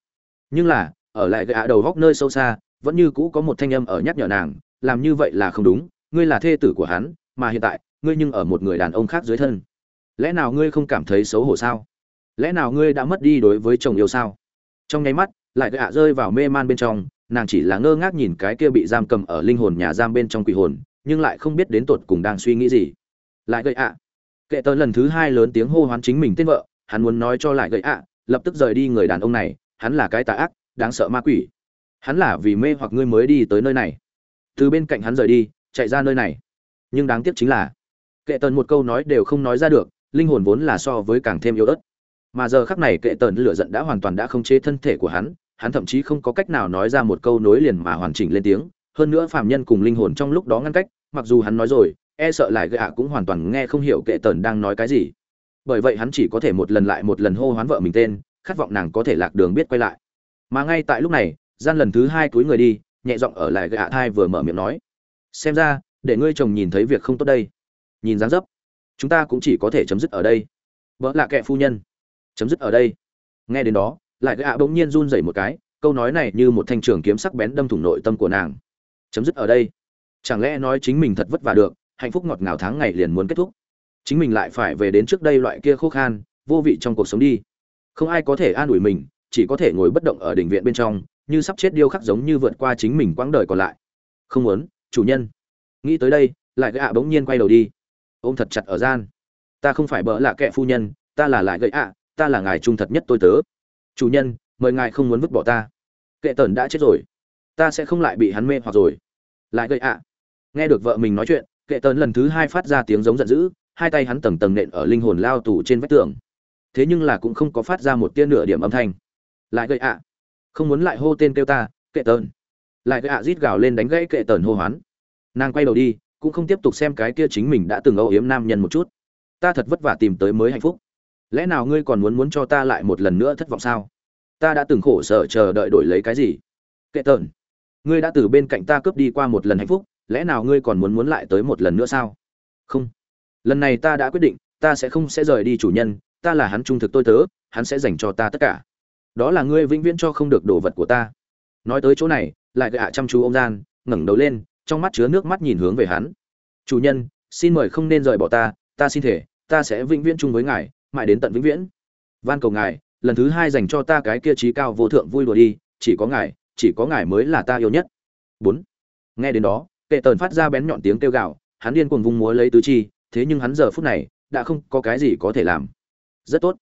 Nhưng là, ở lại gạ đầu góc nơi sâu xa, vẫn như cũ có một thanh âm ở nhắc nhở nàng, làm như vậy là không đúng, ngươi là thê tử của hắn, mà hiện tại, ngươi nhưng ở một người đàn ông khác dưới thân. Lẽ nào ngươi không cảm thấy xấu hổ sao? Lẽ nào ngươi đã mất đi đối với chồng yêu sao? Trong nháy mắt, lại gạ rơi vào mê man bên trong, nàng chỉ là ngơ ngác nhìn cái kia bị giam cầm ở linh hồn nhà giam bên trong quỷ hồn, nhưng lại không biết đến tột cùng đang suy nghĩ gì. Lại gậy ạ. Kệ tớ lần thứ hai lớn tiếng hô hoán chính mình tên vợ, hắn muốn nói cho lại gậy ạ lập tức rời đi người đàn ông này, hắn là cái tà ác, đáng sợ ma quỷ. Hắn là vì mê hoặc ngươi mới đi tới nơi này. Từ bên cạnh hắn rời đi, chạy ra nơi này. Nhưng đáng tiếc chính là, kệ tần một câu nói đều không nói ra được, linh hồn vốn là so với càng thêm yếu ớt. Mà giờ khắc này kệ tần lửa giận đã hoàn toàn đã không chế thân thể của hắn hắn thậm chí không có cách nào nói ra một câu nối liền mà hoàn chỉnh lên tiếng. Hơn nữa phạm nhân cùng linh hồn trong lúc đó ngăn cách, mặc dù hắn nói rồi e sợ lại gạ cũng hoàn toàn nghe không hiểu kệ tần đang nói cái gì bởi vậy hắn chỉ có thể một lần lại một lần hô hoán vợ mình tên, khát vọng nàng có thể lạc đường biết quay lại. Mà ngay tại lúc này, gian lần thứ hai túi người đi, nhẹ giọng ở lại gạ thai vừa mở miệng nói, xem ra, để ngươi chồng nhìn thấy việc không tốt đây. Nhìn dáng dấp, chúng ta cũng chỉ có thể chấm dứt ở đây. Vợ là kệ phu nhân, chấm dứt ở đây. Nghe đến đó, lại gạ bỗng nhiên run rẩy một cái, câu nói này như một thanh trường kiếm sắc bén đâm thủng nội tâm của nàng. Chấm dứt ở đây. Chẳng lẽ nói chính mình thật vất vả được, hạnh phúc ngọt ngào tháng ngày liền muốn kết thúc? Chính mình lại phải về đến trước đây loại kia khô khan, vô vị trong cuộc sống đi. Không ai có thể an ủi mình, chỉ có thể ngồi bất động ở đỉnh viện bên trong, như sắp chết điêu khắc giống như vượt qua chính mình quãng đời còn lại. Không muốn, chủ nhân. Nghĩ tới đây, lại gạ bỗng nhiên quay đầu đi. Ôm thật chặt ở gian. Ta không phải bỡ lạ kệ phu nhân, ta là lại gậy ạ, ta là ngài trung thật nhất tôi tớ. Chủ nhân, mời ngài không muốn vứt bỏ ta. Kệ tần đã chết rồi. Ta sẽ không lại bị hắn mê hoặc rồi. Lại gậy ạ. Nghe được vợ mình nói chuyện, kệ tần lần thứ hai phát ra tiếng giống giận dữ hai tay hắn tầng tầng nện ở linh hồn lao tù trên vách tường. Thế nhưng là cũng không có phát ra một tia nửa điểm âm thanh. Lại gậy ạ. Không muốn lại hô tên kêu ta, kệ tần lại gậy ạ rít gào lên đánh gãy kệ tần hô hoán. Nàng quay đầu đi, cũng không tiếp tục xem cái kia chính mình đã từng âu yếm nam nhân một chút. Ta thật vất vả tìm tới mới hạnh phúc. Lẽ nào ngươi còn muốn muốn cho ta lại một lần nữa thất vọng sao? Ta đã từng khổ sở chờ đợi đổi lấy cái gì? Kệ tợn ngươi đã từ bên cạnh ta cướp đi qua một lần hạnh phúc, lẽ nào ngươi còn muốn muốn lại tới một lần nữa sao? Không lần này ta đã quyết định, ta sẽ không sẽ rời đi chủ nhân, ta là hắn trung thực tôi tớ, hắn sẽ dành cho ta tất cả. Đó là ngươi vĩnh viễn cho không được đồ vật của ta. Nói tới chỗ này, lại gạ chăm chú ông gian, ngẩng đầu lên, trong mắt chứa nước mắt nhìn hướng về hắn. Chủ nhân, xin mời không nên rời bỏ ta ta xin thể, ta sẽ vĩnh viễn chung với ngài, mãi đến tận vĩnh viễn. Van cầu ngài, lần thứ hai dành cho ta cái kia trí cao vô thượng vui đùa đi, chỉ có ngài, chỉ có ngài mới là ta yêu nhất. Bốn. Nghe đến đó kệ tần phát ra bén nhọn tiếng kêu gào, hắn điên cuồng vung múa lấy tứ chi thế nhưng hắn giờ phút này đã không có cái gì có thể làm. Rất tốt.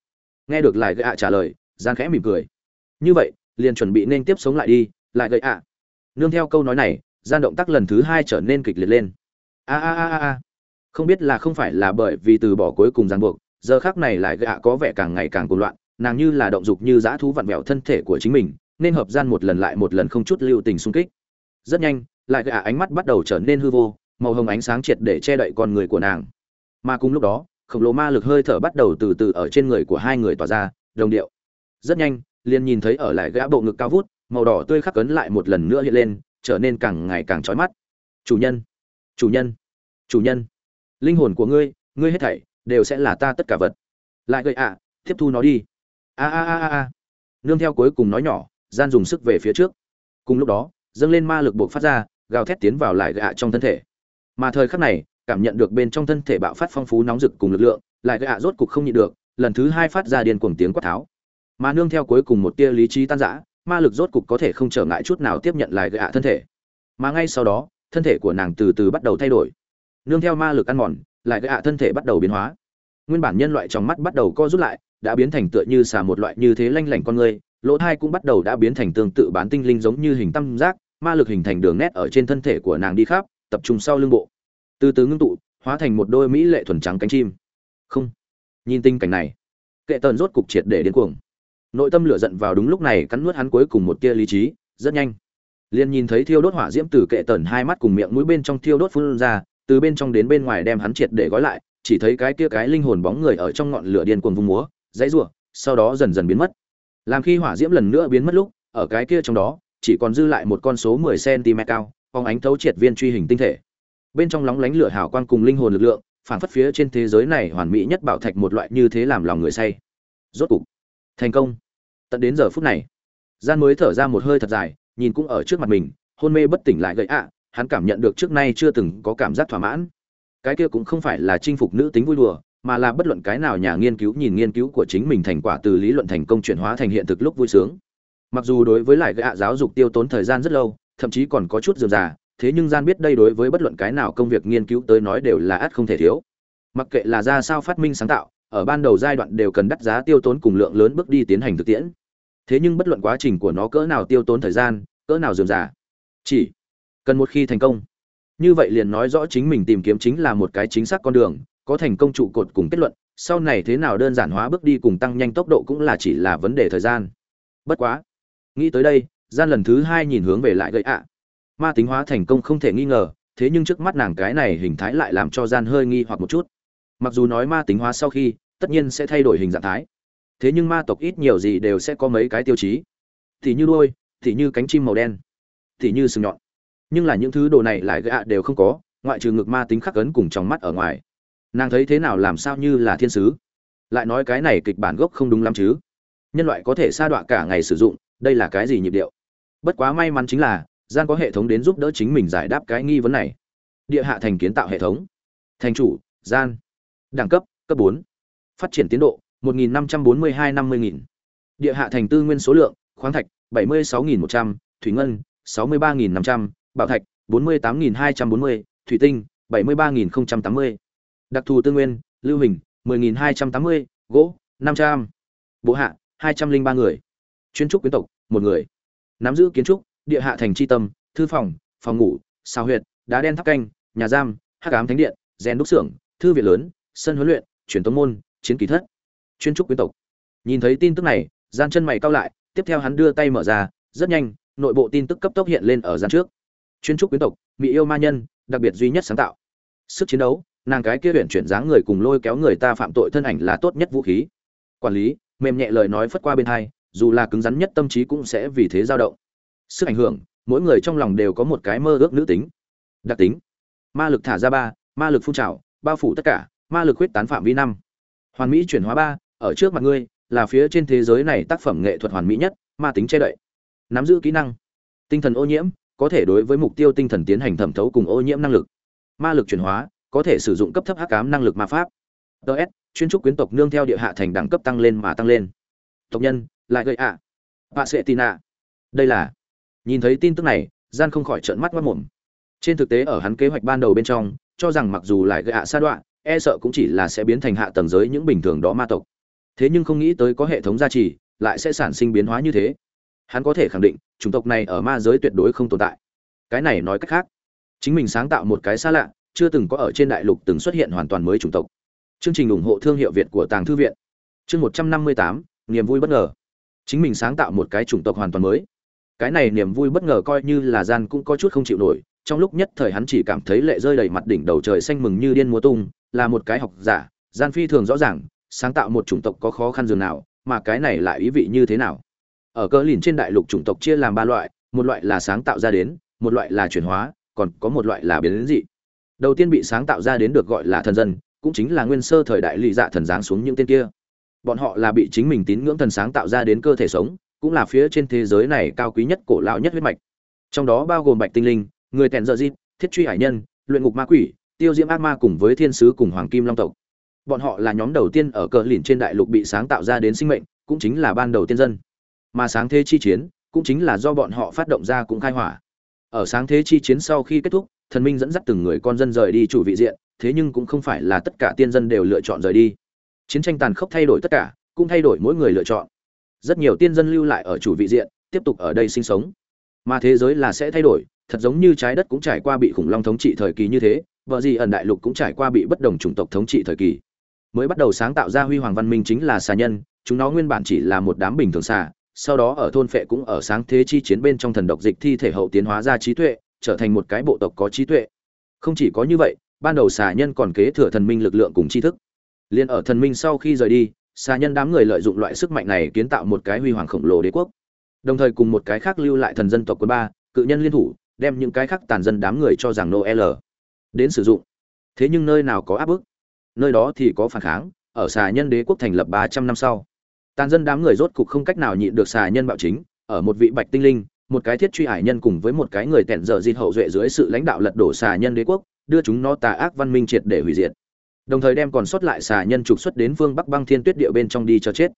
Nghe được lại gậy ạ trả lời gian khẽ mỉm cười. Như vậy, liền chuẩn bị nên tiếp sống lại đi lại gậy ạ. Nương theo câu nói này, gian động tác lần thứ hai trở nên kịch liệt lên. A a a a không biết là không phải là bởi vì từ bỏ cuối cùng ràng buộc, giờ khác này lại gạ có vẻ càng ngày càng cuồng loạn, nàng như là động dục như dã thú vặn vẹo thân thể của chính mình, nên hợp gian một lần lại một lần không chút lưu tình xung kích. Rất nhanh lại gạ ánh mắt bắt đầu trở nên hư vô, màu hồng ánh sáng triệt để che đậy con người của nàng mà cùng lúc đó khổng lồ ma lực hơi thở bắt đầu từ từ ở trên người của hai người tỏa ra đồng điệu. Rất nhanh liền nhìn thấy ở lại gã bộ ngực cao vút màu đỏ tươi khắc cấn lại một lần nữa hiện lên trở nên càng ngày càng trói mắt. Chủ nhân chủ nhân chủ nhân linh hồn của ngươi ngươi hết thảy đều sẽ là ta tất cả vật. Lại gợi ạ à, tiếp thu nó đi. A a a a a. Nương theo cuối cùng nói nhỏ gian dùng sức về phía trước. Cùng lúc đó dâng lên ma lực buộc phát ra gào thét tiến vào lại gạ trong thân thể. Mà thời khắc này cảm nhận được bên trong thân thể bạo phát phong phú nóng rực cùng lực lượng, lại gây gạ rốt cục không nhịn được, lần thứ hai phát ra điên cuồng tiếng quát tháo. Mà nương theo cuối cùng một tia lý trí tan rã, ma lực rốt cục có thể không trở ngại chút nào tiếp nhận lại gây gạ thân thể. Mà ngay sau đó, thân thể của nàng từ từ bắt đầu thay đổi. Nương theo ma lực ăn mòn, lại gây gạ thân thể bắt đầu biến hóa. Nguyên bản nhân loại trong mắt bắt đầu co rút lại, đã biến thành tựa như xà một loại như thế lanh lảnh con người, lỗ thai cũng bắt đầu đã biến thành tương tự bán tinh linh giống như hình tam giác, ma lực hình thành đường nét ở trên thân thể của nàng đi khắp, tập trung sau lưng bộ từ từ ngưng tụ, hóa thành một đôi mỹ lệ thuần trắng cánh chim. Không. Nhìn tinh cảnh này, kệ tần rốt cục triệt để điên cuồng. Nội tâm lửa giận vào đúng lúc này cắn nuốt hắn cuối cùng một tia lý trí, rất nhanh. Liền nhìn thấy thiêu đốt hỏa diễm từ kệ tần hai mắt cùng miệng mũi bên trong thiêu đốt phun ra, từ bên trong đến bên ngoài đem hắn triệt để gói lại, chỉ thấy cái kia cái linh hồn bóng người ở trong ngọn lửa điên cuồng vung múa, dãy rủa, sau đó dần dần biến mất. Làm khi hỏa diễm lần nữa biến mất lúc, ở cái kia trong đó, chỉ còn dư lại một con số 10 cm cao phóng ánh thấu triệt viên truy hình tinh thể bên trong lóng lánh lửa hào quang cùng linh hồn lực lượng phản phất phía trên thế giới này hoàn mỹ nhất bảo thạch một loại như thế làm lòng người say. Rốt cục, thành công. Tận đến giờ phút này, gian mới thở ra một hơi thật dài, nhìn cũng ở trước mặt mình, hôn mê bất tỉnh lại gậy ạ, hắn cảm nhận được trước nay chưa từng có cảm giác thỏa mãn. Cái kia cũng không phải là chinh phục nữ tính vui đùa, mà là bất luận cái nào nhà nghiên cứu nhìn nghiên cứu của chính mình thành quả từ lý luận thành công chuyển hóa thành hiện thực lúc vui sướng. Mặc dù đối với lại gạ giáo dục tiêu tốn thời gian rất lâu, thậm chí còn có chút dườm già thế nhưng gian biết đây đối với bất luận cái nào công việc nghiên cứu tới nói đều là ắt không thể thiếu. Mặc kệ là ra sao phát minh sáng tạo, ở ban đầu giai đoạn đều cần đắt giá tiêu tốn cùng lượng lớn bước đi tiến hành thực tiễn. Thế nhưng bất luận quá trình của nó cỡ nào tiêu tốn thời gian, cỡ nào dườm giả chỉ cần một khi thành công. Như vậy liền nói rõ chính mình tìm kiếm chính là một cái chính xác con đường, có thành công trụ cột cùng kết luận, sau này thế nào đơn giản hóa bước đi cùng tăng nhanh tốc độ cũng là chỉ là vấn đề thời gian. Bất quá, nghĩ tới đây, gian lần thứ hai nhìn hướng về lại gậy ạ ma tính hóa thành công không thể nghi ngờ, thế nhưng trước mắt nàng cái này hình thái lại làm cho gian hơi nghi hoặc một chút. Mặc dù nói ma tính hóa sau khi, tất nhiên sẽ thay đổi hình dạng thái. Thế nhưng ma tộc ít nhiều gì đều sẽ có mấy cái tiêu chí. Thì như đuôi, thì như cánh chim màu đen, thì như sừng nhọn. Nhưng là những thứ đồ này lại gạ đều không có, ngoại trừ ngực ma tính khắc ấn cùng trong mắt ở ngoài. Nàng thấy thế nào làm sao như là thiên sứ. Lại nói cái này kịch bản gốc không đúng lắm chứ. Nhân loại có thể sa đọa cả ngày sử dụng, đây là cái gì nhịp điệu? Bất quá may mắn chính là gian có hệ thống đến giúp đỡ chính mình giải đáp cái nghi vấn này. Địa hạ thành kiến tạo hệ thống. Thành chủ, gian. Đẳng cấp cấp bốn. Phát triển tiến độ 1.542 50.000 địa hạ thành tư nguyên số lượng, khoáng thạch 76.100 thủy ngân 63.500 bảo thạch 48.240 thủy tinh 73.080 đặc thù tư nguyên, lưu hình 10.280 gỗ 500 bộ hạ 203 người. Chuyên trúc quyến tộc, một người. Nắm giữ kiến trúc địa hạ thành tri tâm, thư phòng phòng ngủ sao huyệt, đá đen tháp canh, nhà giam, hắc ám thánh điện, rèn đúc xưởng, thư viện lớn, sân huấn luyện, truyền tống môn, chiến kỳ thất, chuyên trúc quyến tộc. Nhìn thấy tin tức này, gian chân mày cao lại, tiếp theo hắn đưa tay mở ra, rất nhanh, nội bộ tin tức cấp tốc hiện lên ở gian trước. Chuyên trúc quyến tộc, mỹ yêu ma nhân, đặc biệt duy nhất sáng tạo. Sức chiến đấu, nàng cái kia huyền chuyển dáng người cùng lôi kéo người ta phạm tội thân ảnh là tốt nhất vũ khí. Quản lý, mềm nhẹ lời nói phất qua bên hai, dù là cứng rắn nhất tâm trí cũng sẽ vì thế dao động sức ảnh hưởng, mỗi người trong lòng đều có một cái mơ ước nữ tính. Đặc tính, ma lực thả ra ba, ma lực phun trào, bao phủ tất cả, ma lực huyết tán phạm vi năm. Hoàn mỹ chuyển hóa ba, ở trước mặt ngươi, là phía trên thế giới này tác phẩm nghệ thuật hoàn mỹ nhất, ma tính che đậy. Nắm giữ kỹ năng, tinh thần ô nhiễm, có thể đối với mục tiêu tinh thần tiến hành thẩm thấu cùng ô nhiễm năng lực. Ma lực chuyển hóa, có thể sử dụng cấp thấp hắc ám năng lực ma pháp. Ts chuyên trúc quyến tộc nương theo địa hạ thành đẳng cấp tăng lên mà tăng lên. Tộc nhân, lại gây ạ. Bà sẽ tin ạ đây là nhìn thấy tin tức này, gian không khỏi trợn mắt mắt mồm. Trên thực tế ở hắn kế hoạch ban đầu bên trong, cho rằng mặc dù lại gây hạ sa đoạn e sợ cũng chỉ là sẽ biến thành hạ tầng giới những bình thường đó ma tộc. Thế nhưng không nghĩ tới có hệ thống gia trì, lại sẽ sản sinh biến hóa như thế. Hắn có thể khẳng định, chủng tộc này ở ma giới tuyệt đối không tồn tại. Cái này nói cách khác, chính mình sáng tạo một cái xa lạ, chưa từng có ở trên đại lục từng xuất hiện hoàn toàn mới chủng tộc. Chương trình ủng hộ thương hiệu việt của tàng thư viện. Chương một trăm năm mươi tám, niềm vui bất ngờ. Chính mình sáng tạo một cái chủng tộc hoàn toàn mới cái này niềm vui bất ngờ coi như là gian cũng có chút không chịu nổi, trong lúc nhất thời hắn chỉ cảm thấy lệ rơi đầy mặt đỉnh đầu trời xanh mừng như điên múa tung, là một cái học giả, gian phi thường rõ ràng, sáng tạo một chủng tộc có khó khăn dường nào, mà cái này lại ý vị như thế nào? Ở cơ lìn trên đại lục chủng tộc chia làm ba loại, một loại là sáng tạo ra đến, một loại là chuyển hóa, còn có một loại là biến đến dị. Đầu tiên bị sáng tạo ra đến được gọi là thần dân, cũng chính là nguyên sơ thời đại lì dạ thần giáng xuống những tên kia. Bọn họ là bị chính mình tín ngưỡng thần sáng tạo ra đến cơ thể sống cũng là phía trên thế giới này cao quý nhất cổ lão nhất huyết mạch. Trong đó bao gồm bạch tinh linh, người tèn dợ dịp thiết truy hải nhân, luyện ngục ma quỷ, tiêu diễm ác ma cùng với thiên sứ cùng hoàng kim long tộc. Bọn họ là nhóm đầu tiên ở cờ lìn trên đại lục bị sáng tạo ra đến sinh mệnh, cũng chính là ban đầu tiên dân. Mà sáng thế chi chiến, cũng chính là do bọn họ phát động ra cũng khai hỏa. Ở sáng thế chi chiến sau khi kết thúc, thần minh dẫn dắt từng người con dân rời đi chủ vị diện, thế nhưng cũng không phải là tất cả tiên dân đều lựa chọn rời đi. Chiến tranh tàn khốc thay đổi tất cả, cũng thay đổi mỗi người lựa chọn rất nhiều tiên dân lưu lại ở chủ vị diện, tiếp tục ở đây sinh sống. Mà thế giới là sẽ thay đổi, thật giống như trái đất cũng trải qua bị khủng long thống trị thời kỳ như thế, vợ gì ẩn đại lục cũng trải qua bị bất đồng chủng tộc thống trị thời kỳ. Mới bắt đầu sáng tạo ra huy hoàng văn minh chính là xà nhân, chúng nó nguyên bản chỉ là một đám bình thường xà, sau đó ở thôn phệ cũng ở sáng thế chi chiến bên trong thần độc dịch thi thể hậu tiến hóa ra trí tuệ, trở thành một cái bộ tộc có trí tuệ. Không chỉ có như vậy, ban đầu xà nhân còn kế thừa thần minh lực lượng cùng tri thức. Liền ở thần minh sau khi rời đi xà nhân đám người lợi dụng loại sức mạnh này kiến tạo một cái huy hoàng khổng lồ đế quốc. Đồng thời cùng một cái khác lưu lại thần dân tộc quân ba, cự nhân liên thủ, đem những cái khác tàn dân đám người cho rằng noel đến sử dụng. Thế nhưng nơi nào có áp bức? Nơi đó thì có phản kháng, ở xà nhân đế quốc thành lập ba trăm năm sau. Tàn dân đám người rốt cục không cách nào nhịn được xà nhân bạo chính, ở một vị bạch tinh linh, một cái thiết truy hải nhân cùng với một cái người tẹn dở dịt hậu duệ dưới sự lãnh đạo lật đổ xà nhân đế quốc, đưa chúng nó tà ác văn minh triệt để hủy diệt đồng thời đem còn sót lại xà nhân trục xuất đến phương bắc băng thiên tuyết địa bên trong đi cho chết.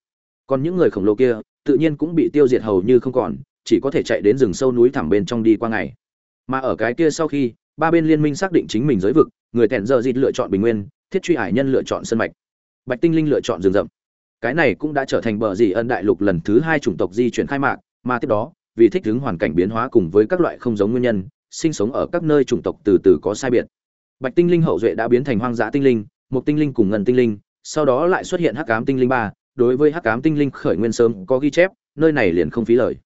Còn những người khổng lồ kia, tự nhiên cũng bị tiêu diệt hầu như không còn, chỉ có thể chạy đến rừng sâu núi thẳm bên trong đi qua ngày. Mà ở cái kia sau khi, ba bên liên minh xác định chính mình giới vực, người thẹn giờ dịt lựa chọn bình nguyên, thiết truy hải nhân lựa chọn sân mạch. Bạch tinh linh lựa chọn rừng rậm. Cái này cũng đã trở thành bờ dì ân đại lục lần thứ hai chủng tộc di chuyển khai mạc, mà tiếp đó, vì thích ứng hoàn cảnh biến hóa cùng với các loại không giống nguyên nhân, sinh sống ở các nơi chủng tộc từ từ có sai biệt. Bạch tinh linh hậu duệ đã biến thành hoang dã tinh linh một tinh linh cùng ngân tinh linh, sau đó lại xuất hiện hắc ám tinh linh ba, đối với hắc ám tinh linh khởi nguyên sớm có ghi chép, nơi này liền không phí lời.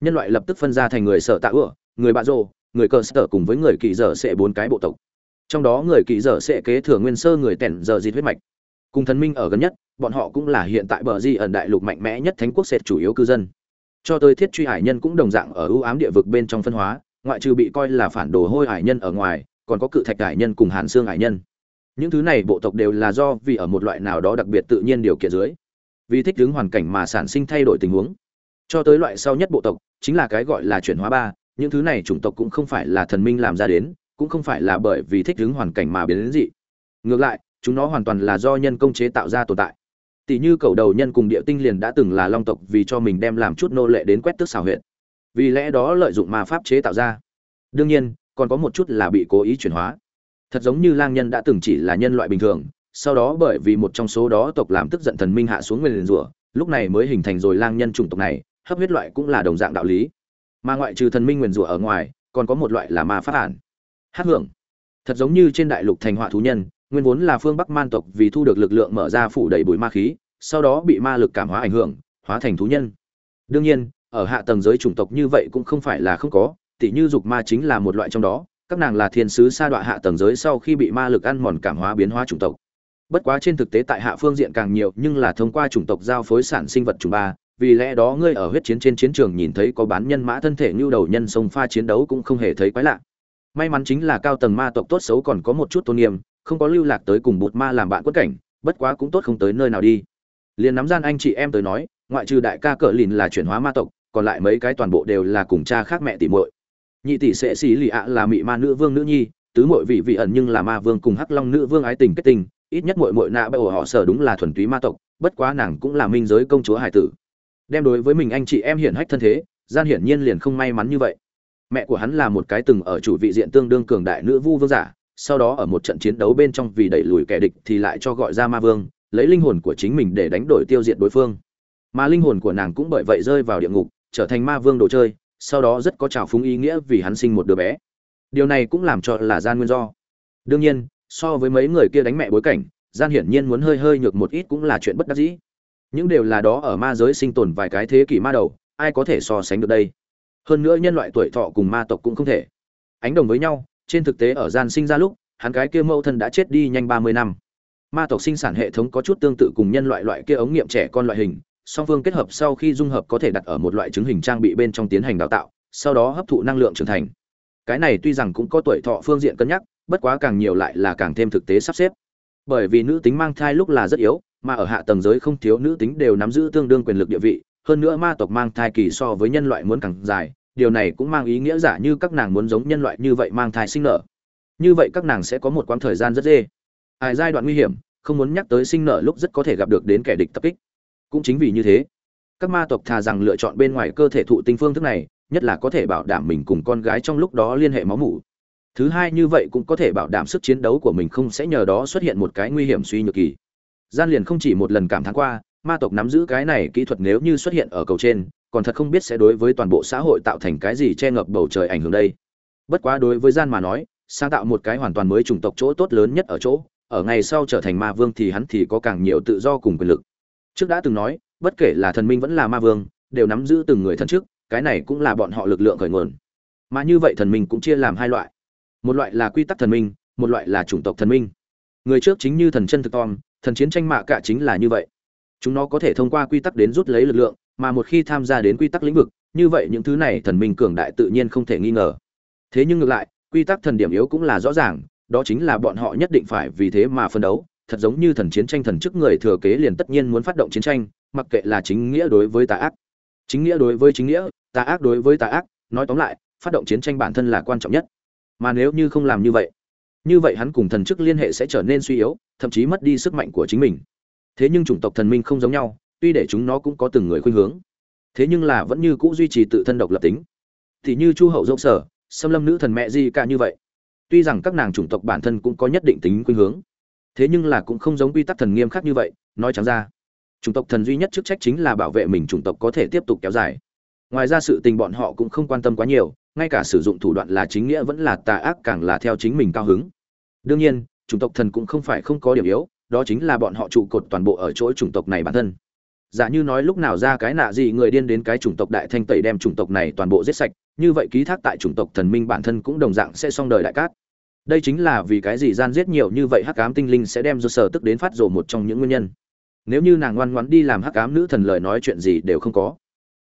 Nhân loại lập tức phân ra thành người sở tạ ựa người bạ rộ người cờ sở cùng với người kỳ dở sẽ bốn cái bộ tộc. Trong đó người kỳ dở sẽ kế thừa nguyên sơ người tẻn giờ dịt huyết mạch. Cùng thần minh ở gần nhất, bọn họ cũng là hiện tại bờ di ẩn đại lục mạnh mẽ nhất thánh quốc sệt chủ yếu cư dân. Cho tới thiết truy hải nhân cũng đồng dạng ở ưu ám địa vực bên trong phân hóa, ngoại trừ bị coi là phản đồ hôi hải nhân ở ngoài, còn có cự thạch hải nhân cùng hàn xương hải nhân những thứ này bộ tộc đều là do vì ở một loại nào đó đặc biệt tự nhiên điều kiện dưới, vì thích ứng hoàn cảnh mà sản sinh thay đổi tình huống. Cho tới loại sau nhất bộ tộc, chính là cái gọi là chuyển hóa ba, những thứ này chủng tộc cũng không phải là thần minh làm ra đến, cũng không phải là bởi vì thích ứng hoàn cảnh mà biến đến dị. Ngược lại, chúng nó hoàn toàn là do nhân công chế tạo ra tồn tại. Tỷ như cầu đầu nhân cùng địa tinh liền đã từng là long tộc vì cho mình đem làm chút nô lệ đến quét tước xào huyện vì lẽ đó lợi dụng ma pháp chế tạo ra. Đương nhiên, còn có một chút là bị cố ý chuyển hóa thật giống như lang nhân đã từng chỉ là nhân loại bình thường, sau đó bởi vì một trong số đó tộc làm tức giận thần minh hạ xuống nguyên rủa, lúc này mới hình thành rồi lang nhân chủng tộc này, hấp huyết loại cũng là đồng dạng đạo lý. Mà ngoại trừ thần minh nguyền rủa ở ngoài, còn có một loại là ma pháp ản hát hưởng. Thật giống như trên đại lục thành họa thú nhân, nguyên vốn là phương bắc man tộc vì thu được lực lượng mở ra phủ đầy bụi ma khí, sau đó bị ma lực cảm hóa ảnh hưởng, hóa thành thú nhân. Đương nhiên, ở hạ tầng giới chủng tộc như vậy cũng không phải là không có tỷ như dục ma chính là một loại trong đó các nàng là thiên sứ sa đọa hạ tầng giới sau khi bị ma lực ăn mòn cảm hóa biến hóa chủng tộc. Bất quá trên thực tế tại hạ phương diện càng nhiều, nhưng là thông qua chủng tộc giao phối sản sinh vật chủng ba, vì lẽ đó ngươi ở huyết chiến trên chiến trường nhìn thấy có bán nhân mã thân thể như đầu nhân sông pha chiến đấu cũng không hề thấy quái lạ. May mắn chính là cao tầng ma tộc tốt xấu còn có một chút tôn nghiêm, không có lưu lạc tới cùng bụt ma làm bạn quất cảnh, bất quá cũng tốt không tới nơi nào đi. Liền nắm gian anh chị em tới nói, ngoại trừ đại ca cỡ lìn là chuyển hóa ma tộc, còn lại mấy cái toàn bộ đều là cùng cha khác mẹ tỷ muội nhị tỷ sẽ xì lì ạ là mị ma nữ vương nữ nhi, tứ muội vị vị ẩn nhưng là ma vương cùng hắc long nữ vương ái tình kết tình, ít nhất muội muội nạ bởi họ sở đúng là thuần túy ma tộc, bất quá nàng cũng là minh giới công chúa hải tử. Đem đối với mình anh chị em hiển hách thân thế, gian hiển nhiên liền không may mắn như vậy. Mẹ của hắn là một cái từng ở chủ vị diện tương đương cường đại nữ vu vương giả, sau đó ở một trận chiến đấu bên trong vì đẩy lùi kẻ địch thì lại cho gọi ra ma vương, lấy linh hồn của chính mình để đánh đổi tiêu diệt đối phương. Mà linh hồn của nàng cũng bởi vậy rơi vào địa ngục, trở thành ma vương đồ chơi sau đó rất có trào phúng ý nghĩa vì hắn sinh một đứa bé. Điều này cũng làm cho là gian nguyên do. Đương nhiên, so với mấy người kia đánh mẹ bối cảnh, gian hiển nhiên muốn hơi hơi nhược một ít cũng là chuyện bất đắc dĩ. Những điều là đó ở ma giới sinh tồn vài cái thế kỷ ma đầu, ai có thể so sánh được đây? Hơn nữa nhân loại tuổi thọ cùng ma tộc cũng không thể. Ánh đồng với nhau, trên thực tế ở gian sinh ra lúc, hắn cái kia mẫu thân đã chết đi nhanh ba mươi năm. Ma tộc sinh sản hệ thống có chút tương tự cùng nhân loại loại kia ống nghiệm trẻ con loại hình song phương kết hợp sau khi dung hợp có thể đặt ở một loại trứng hình trang bị bên trong tiến hành đào tạo, sau đó hấp thụ năng lượng trưởng thành. Cái này tuy rằng cũng có tuổi thọ phương diện cân nhắc, bất quá càng nhiều lại là càng thêm thực tế sắp xếp. Bởi vì nữ tính mang thai lúc là rất yếu, mà ở hạ tầng giới không thiếu nữ tính đều nắm giữ tương đương quyền lực địa vị, hơn nữa ma tộc mang thai kỳ so với nhân loại muốn càng dài, điều này cũng mang ý nghĩa giả như các nàng muốn giống nhân loại như vậy mang thai sinh nở. Như vậy các nàng sẽ có một quãng thời gian rất dê. Ai giai đoạn nguy hiểm, không muốn nhắc tới sinh nở lúc rất có thể gặp được đến kẻ địch tập kích cũng chính vì như thế, các ma tộc thà rằng lựa chọn bên ngoài cơ thể thụ tinh phương thức này, nhất là có thể bảo đảm mình cùng con gái trong lúc đó liên hệ máu mủ. Thứ hai như vậy cũng có thể bảo đảm sức chiến đấu của mình không sẽ nhờ đó xuất hiện một cái nguy hiểm suy nhược kỳ. Gian liền không chỉ một lần cảm thán qua, ma tộc nắm giữ cái này kỹ thuật nếu như xuất hiện ở cầu trên, còn thật không biết sẽ đối với toàn bộ xã hội tạo thành cái gì che ngập bầu trời ảnh hưởng đây. Bất quá đối với gian mà nói, sáng tạo một cái hoàn toàn mới chủng tộc chỗ tốt lớn nhất ở chỗ, ở ngày sau trở thành ma vương thì hắn thì có càng nhiều tự do cùng quyền lực trước đã từng nói, bất kể là thần minh vẫn là ma vương, đều nắm giữ từng người thần trước, cái này cũng là bọn họ lực lượng khởi nguồn. Mà như vậy thần minh cũng chia làm hai loại. Một loại là quy tắc thần minh, một loại là chủng tộc thần minh. Người trước chính như thần chân thực tom, thần chiến tranh mạ cả chính là như vậy. Chúng nó có thể thông qua quy tắc đến rút lấy lực lượng, mà một khi tham gia đến quy tắc lĩnh vực, như vậy những thứ này thần minh cường đại tự nhiên không thể nghi ngờ. Thế nhưng ngược lại, quy tắc thần điểm yếu cũng là rõ ràng, đó chính là bọn họ nhất định phải vì thế mà phân đấu thật giống như thần chiến tranh thần chức người thừa kế liền tất nhiên muốn phát động chiến tranh, mặc kệ là chính nghĩa đối với tà ác. Chính nghĩa đối với chính nghĩa, tà ác đối với tà ác, nói tóm lại, phát động chiến tranh bản thân là quan trọng nhất. Mà nếu như không làm như vậy như vậy hắn cùng thần chức liên hệ sẽ trở nên suy yếu, thậm chí mất đi sức mạnh của chính mình. Thế nhưng chủng tộc thần minh không giống nhau, tuy để chúng nó cũng có từng người khuynh hướng. Thế nhưng là vẫn như cũ duy trì tự thân độc lập tính. Thì như chu hậu dâu sở, xâm lâm nữ thần mẹ di ca như vậy. Tuy rằng các nàng chủng tộc bản thân cũng có nhất định tính khuynh hướng thế nhưng là cũng không giống quy tắc thần nghiêm khắc như vậy, nói chẳng ra, chủng tộc thần duy nhất chức trách chính là bảo vệ mình chủng tộc có thể tiếp tục kéo dài. Ngoài ra sự tình bọn họ cũng không quan tâm quá nhiều, ngay cả sử dụng thủ đoạn là chính nghĩa vẫn là tà ác càng là theo chính mình cao hứng. Đương nhiên, chủng tộc thần cũng không phải không có điểm yếu, đó chính là bọn họ trụ cột toàn bộ ở chỗ chủng tộc này bản thân. Giả như nói lúc nào ra cái nạ gì người điên đến cái chủng tộc đại thanh tẩy đem chủng tộc này toàn bộ giết sạch, như vậy ký thác tại chủng tộc thần minh bản thân cũng đồng dạng sẽ xong đời đại cát đây chính là vì cái gì gian giết nhiều như vậy hắc ám tinh linh sẽ đem do sở tức đến phát rồ một trong những nguyên nhân. Nếu như nàng ngoan ngoãn đi làm hắc ám nữ thần lời nói chuyện gì đều không có.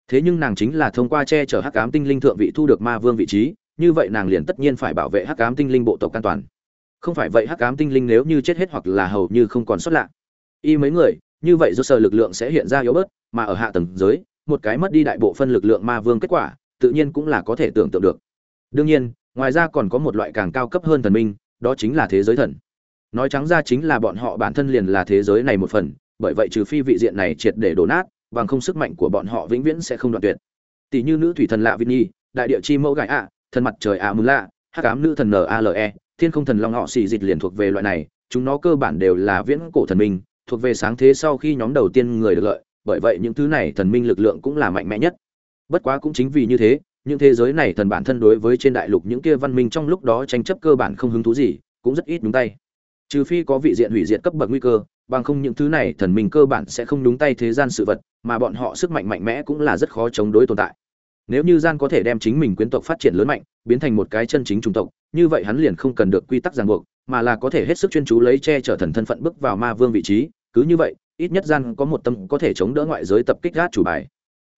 Thế nhưng nàng chính là thông qua che chở hắc ám tinh linh thượng vị thu được ma vương vị trí, như vậy nàng liền tất nhiên phải bảo vệ hắc ám tinh linh bộ tộc an toàn. Không phải vậy hắc ám tinh linh nếu như chết hết hoặc là hầu như không còn sót lạ y mấy người, như vậy do sở lực lượng sẽ hiện ra yếu bớt, mà ở hạ tầng giới, một cái mất đi đại bộ phân lực lượng ma vương kết quả, tự nhiên cũng là có thể tưởng tượng được. Đương nhiên ngoài ra còn có một loại càng cao cấp hơn thần minh, đó chính là thế giới thần. Nói trắng ra chính là bọn họ bản thân liền là thế giới này một phần, bởi vậy trừ phi vị diện này triệt để đổ nát, bằng không sức mạnh của bọn họ vĩnh viễn sẽ không đoạn tuyệt. Tỷ như nữ thủy thần lạ vinh nhi, đại địa chi mẫu gãi ạ, thần mặt trời ạ à mừng lạ nữ thần nale thiên không thần long họ xì dịch liền thuộc về loại này, chúng nó cơ bản đều là viễn cổ thần minh, thuộc về sáng thế sau khi nhóm đầu tiên người được lợi, bởi vậy những thứ này thần minh lực lượng cũng là mạnh mẽ nhất. Bất quá cũng chính vì như thế những thế giới này thần bản thân đối với trên đại lục những kia văn minh trong lúc đó tranh chấp cơ bản không hứng thú gì, cũng rất ít đúng tay. Trừ phi có vị diện hủy diệt cấp bậc nguy cơ, bằng không những thứ này thần minh cơ bản sẽ không đúng tay thế gian sự vật, mà bọn họ sức mạnh mạnh mẽ cũng là rất khó chống đối tồn tại. Nếu như gian có thể đem chính mình quyến tộc phát triển lớn mạnh, biến thành một cái chân chính chủng tộc, như vậy hắn liền không cần được quy tắc ràng buộc, mà là có thể hết sức chuyên chú lấy che chở thần thân phận bước vào ma vương vị trí. Cứ như vậy, ít nhất gian có một tâm có thể chống đỡ ngoại giới tập kích gác chủ bài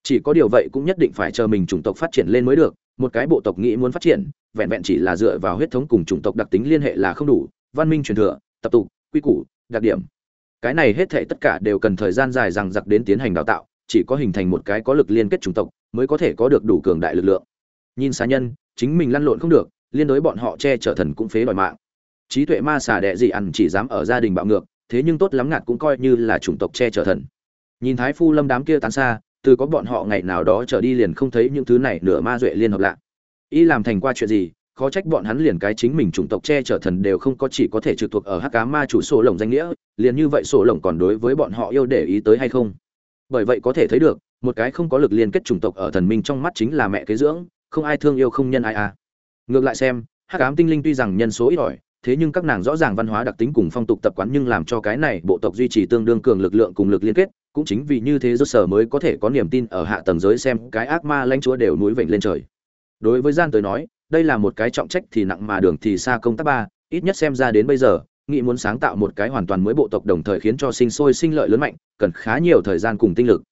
chỉ có điều vậy cũng nhất định phải chờ mình chủng tộc phát triển lên mới được, một cái bộ tộc nghĩ muốn phát triển, vẹn vẹn chỉ là dựa vào huyết thống cùng chủng tộc đặc tính liên hệ là không đủ, văn minh truyền thừa, tập tục, quy củ, đặc điểm. Cái này hết thảy tất cả đều cần thời gian dài rằng giặc đến tiến hành đào tạo, chỉ có hình thành một cái có lực liên kết chủng tộc mới có thể có được đủ cường đại lực lượng. Nhìn xà nhân, chính mình lăn lộn không được, liên đối bọn họ che chở thần cũng phế đòi mạng. Trí tuệ ma xà đệ dị ăn chỉ dám ở gia đình bạo ngược, thế nhưng tốt lắm ngạt cũng coi như là chủng tộc che chở thần. Nhìn thái phu lâm đám kia tán xa từ có bọn họ ngày nào đó trở đi liền không thấy những thứ này nửa ma duệ liên hợp lạ. Y làm thành qua chuyện gì, khó trách bọn hắn liền cái chính mình chủng tộc che chở thần đều không có chỉ có thể trực thuộc ở hắc cá ma chủ sổ lồng danh nghĩa, liền như vậy sổ lồng còn đối với bọn họ yêu để ý tới hay không? Bởi vậy có thể thấy được, một cái không có lực liên kết chủng tộc ở thần minh trong mắt chính là mẹ kế dưỡng, không ai thương yêu không nhân ai à. Ngược lại xem, hắc ám tinh linh tuy rằng nhân số ít ỏi, thế nhưng các nàng rõ ràng văn hóa đặc tính cùng phong tục tập quán nhưng làm cho cái này bộ tộc duy trì tương đương cường lực lượng cùng lực liên kết cũng chính vì như thế do sở mới có thể có niềm tin ở hạ tầng giới xem cái ác ma lãnh chúa đều núi vểnh lên trời. Đối với gian tới nói, đây là một cái trọng trách thì nặng mà đường thì xa công tác ba, ít nhất xem ra đến bây giờ, nghĩ muốn sáng tạo một cái hoàn toàn mới bộ tộc đồng thời khiến cho sinh sôi sinh lợi lớn mạnh, cần khá nhiều thời gian cùng tinh lực.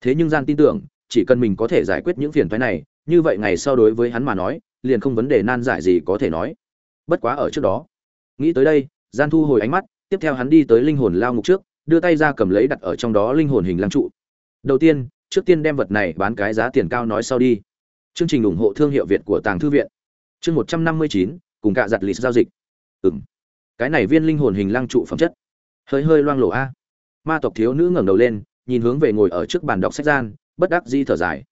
Thế nhưng gian tin tưởng, chỉ cần mình có thể giải quyết những phiền toái này, như vậy ngày sau đối với hắn mà nói, liền không vấn đề nan giải gì có thể nói. Bất quá ở trước đó, nghĩ tới đây, gian thu hồi ánh mắt, tiếp theo hắn đi tới linh hồn lao ngục trước đưa tay ra cầm lấy đặt ở trong đó linh hồn hình lăng trụ. Đầu tiên, trước tiên đem vật này bán cái giá tiền cao nói sau đi. Chương trình ủng hộ thương hiệu việt của tàng thư viện. Chương một trăm năm mươi chín, cùng cạ giặt lịch giao dịch. Ừng cái này viên linh hồn hình lăng trụ phẩm chất. Hơi hơi loang lộ a. Ma tộc thiếu nữ ngẩng đầu lên, nhìn hướng về ngồi ở trước bàn đọc sách gian, bất đắc di thở dài.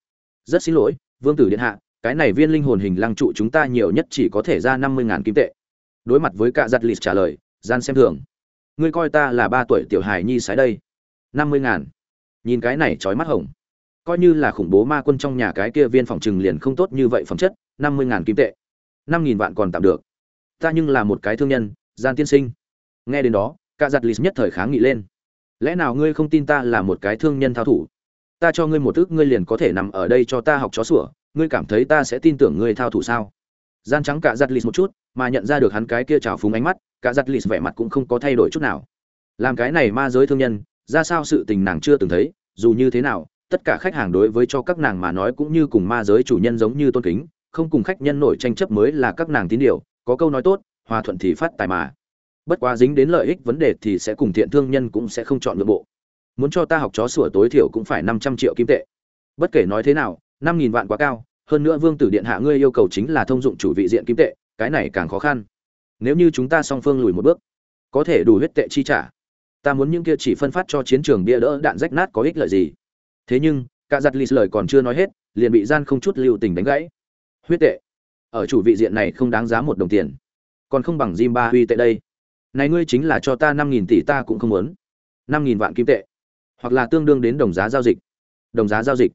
Rất xin lỗi, vương tử điện hạ, cái này viên linh hồn hình lăng trụ chúng ta nhiều nhất chỉ có thể ra năm mươi ngàn kim tệ. Đối mặt với cạ giặt lịch trả lời, gian xem thường ngươi coi ta là ba tuổi tiểu hài nhi sái đây. Năm mươi ngàn. Nhìn cái này trói mắt hồng. Coi như là khủng bố ma quân trong nhà cái kia viên phòng trừng liền không tốt như vậy phẩm chất, năm mươi ngàn kim tệ. Năm nghìn vạn còn tạm được. Ta nhưng là một cái thương nhân, gian tiên sinh. Nghe đến đó, cả giặt lì nhất thời kháng nghị lên. Lẽ nào ngươi không tin ta là một cái thương nhân thao thủ? Ta cho ngươi một ước ngươi liền có thể nằm ở đây cho ta học chó sủa, ngươi cảm thấy ta sẽ tin tưởng ngươi thao thủ sao? Gian trắng cả giặt lì một chút, mà nhận ra được hắn cái kia trào phúng ánh mắt, cả giặt lì vẻ mặt cũng không có thay đổi chút nào. Làm cái này ma giới thương nhân, ra sao sự tình nàng chưa từng thấy, dù như thế nào, tất cả khách hàng đối với cho các nàng mà nói cũng như cùng ma giới chủ nhân giống như tôn kính, không cùng khách nhân nổi tranh chấp mới là các nàng tín điều, có câu nói tốt, hòa thuận thì phát tài mà. Bất quá dính đến lợi ích vấn đề thì sẽ cùng thiện thương nhân cũng sẽ không chọn nội bộ. Muốn cho ta học chó sủa tối thiểu cũng phải năm trăm triệu kim tệ. Bất kể nói thế nào, năm nghìn vạn quá cao hơn nữa vương tử điện hạ ngươi yêu cầu chính là thông dụng chủ vị diện kim tệ cái này càng khó khăn nếu như chúng ta song phương lùi một bước có thể đủ huyết tệ chi trả ta muốn những kia chỉ phân phát cho chiến trường bia đỡ đạn rách nát có ích lợi gì thế nhưng cả giặt lì lời còn chưa nói hết liền bị gian không chút lưu tình đánh gãy huyết tệ ở chủ vị diện này không đáng giá một đồng tiền còn không bằng Jim ba huy tệ đây. Này ngươi chính là cho ta năm nghìn tỷ ta cũng không muốn. năm nghìn vạn kim tệ, hoặc là tương đương đến đồng giá giao dịch. Đồng giá giao dịch.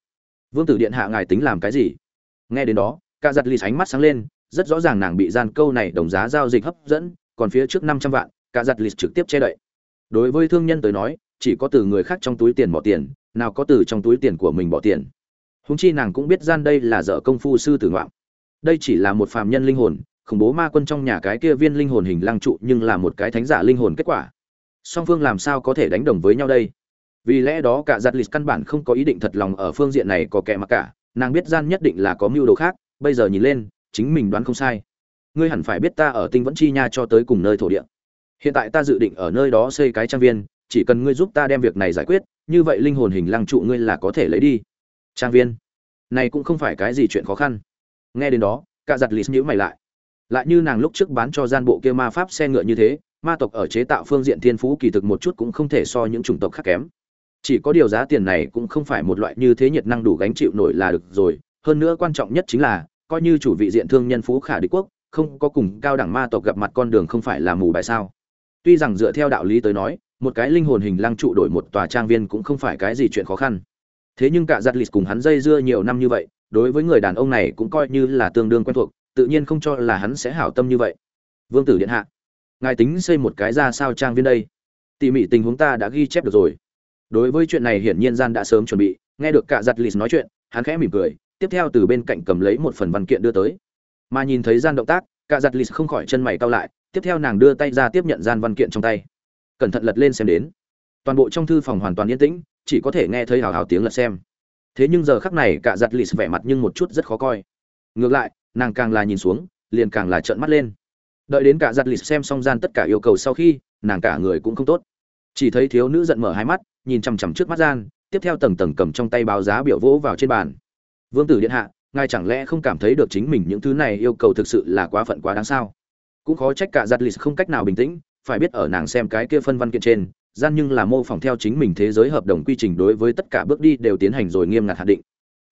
Vương tử điện hạ ngài tính làm cái gì? Nghe đến đó, Cả giặt lì ánh mắt sáng lên, rất rõ ràng nàng bị gian câu này đồng giá giao dịch hấp dẫn, còn phía trước năm trăm vạn, Cả giặt lì trực tiếp che đậy. Đối với thương nhân tới nói, chỉ có từ người khác trong túi tiền bỏ tiền, nào có từ trong túi tiền của mình bỏ tiền. Húng chi nàng cũng biết gian đây là dở công phu sư tử ngoạm. Đây chỉ là một phàm nhân linh hồn, khủng bố ma quân trong nhà cái kia viên linh hồn hình lăng trụ nhưng là một cái thánh giả linh hồn kết quả song phương làm sao có thể đánh đồng với nhau đây vì lẽ đó cả giặt lịch căn bản không có ý định thật lòng ở phương diện này có kẻ mặc cả nàng biết gian nhất định là có mưu đồ khác, bây giờ nhìn lên, chính mình đoán không sai. Ngươi hẳn phải biết ta ở tinh vẫn chi nha cho tới cùng nơi thổ địa. Hiện tại ta dự định ở nơi đó xây cái trang viên, chỉ cần ngươi giúp ta đem việc này giải quyết, như vậy linh hồn hình lăng trụ ngươi là có thể lấy đi. Trang viên? Này cũng không phải cái gì chuyện khó khăn. Nghe đến đó, cả giặt lì nhữ mày lại. Lại như nàng lúc trước bán cho gian bộ kia ma pháp xe ngựa như thế, ma tộc ở chế tạo phương diện thiên phú kỳ thực một chút cũng không thể so những chủng tộc khác kém chỉ có điều giá tiền này cũng không phải một loại như thế nhiệt năng đủ gánh chịu nổi là được rồi. Hơn nữa quan trọng nhất chính là, coi như chủ vị diện thương nhân phú khả đế quốc, không có cùng cao đẳng ma tộc gặp mặt con đường không phải là mù bài sao. Tuy rằng dựa theo đạo lý tới nói, một cái linh hồn hình lăng trụ đổi một tòa trang viên cũng không phải cái gì chuyện khó khăn. Thế nhưng cả giặt lịch cùng hắn dây dưa nhiều năm như vậy, đối với người đàn ông này cũng coi như là tương đương quen thuộc, tự nhiên không cho là hắn sẽ hảo tâm như vậy. Vương tử điện hạ, ngài tính xây một cái ra sao trang viên đây? Tỉ mỉ tình huống ta đã ghi chép được rồi đối với chuyện này hiển nhiên gian đã sớm chuẩn bị, nghe được cả giặt lì nói chuyện, hắn khẽ mỉm cười, tiếp theo từ bên cạnh cầm lấy một phần văn kiện đưa tới. Mà nhìn thấy gian động tác, cả giặt lì không khỏi chân mày cau lại, tiếp theo nàng đưa tay ra tiếp nhận gian văn kiện trong tay. Cẩn thận lật lên xem đến. Toàn bộ trong thư phòng hoàn toàn yên tĩnh, chỉ có thể nghe thấy hào hào tiếng lật xem. Thế nhưng giờ khắc này cả giặt lì vẻ mặt nhưng một chút rất khó coi. Ngược lại, nàng càng là nhìn xuống, liền càng là trợn mắt lên. Đợi đến cả giặt lì xem xong gian tất cả yêu cầu sau khi, nàng cả người cũng không tốt. Chỉ thấy thiếu nữ giận mở hai mắt nhìn chằm chằm trước mắt gian, tiếp theo tầng tầng cầm trong tay báo giá biểu vỗ vào trên bàn. Vương tử điện hạ, ngài chẳng lẽ không cảm thấy được chính mình những thứ này yêu cầu thực sự là quá phận quá đáng sao? Cũng khó trách cả giặt Lì không cách nào bình tĩnh, phải biết ở nàng xem cái kia phân văn kiện trên, gian nhưng là mô phỏng theo chính mình thế giới hợp đồng quy trình đối với tất cả bước đi đều tiến hành rồi nghiêm ngặt hạn định.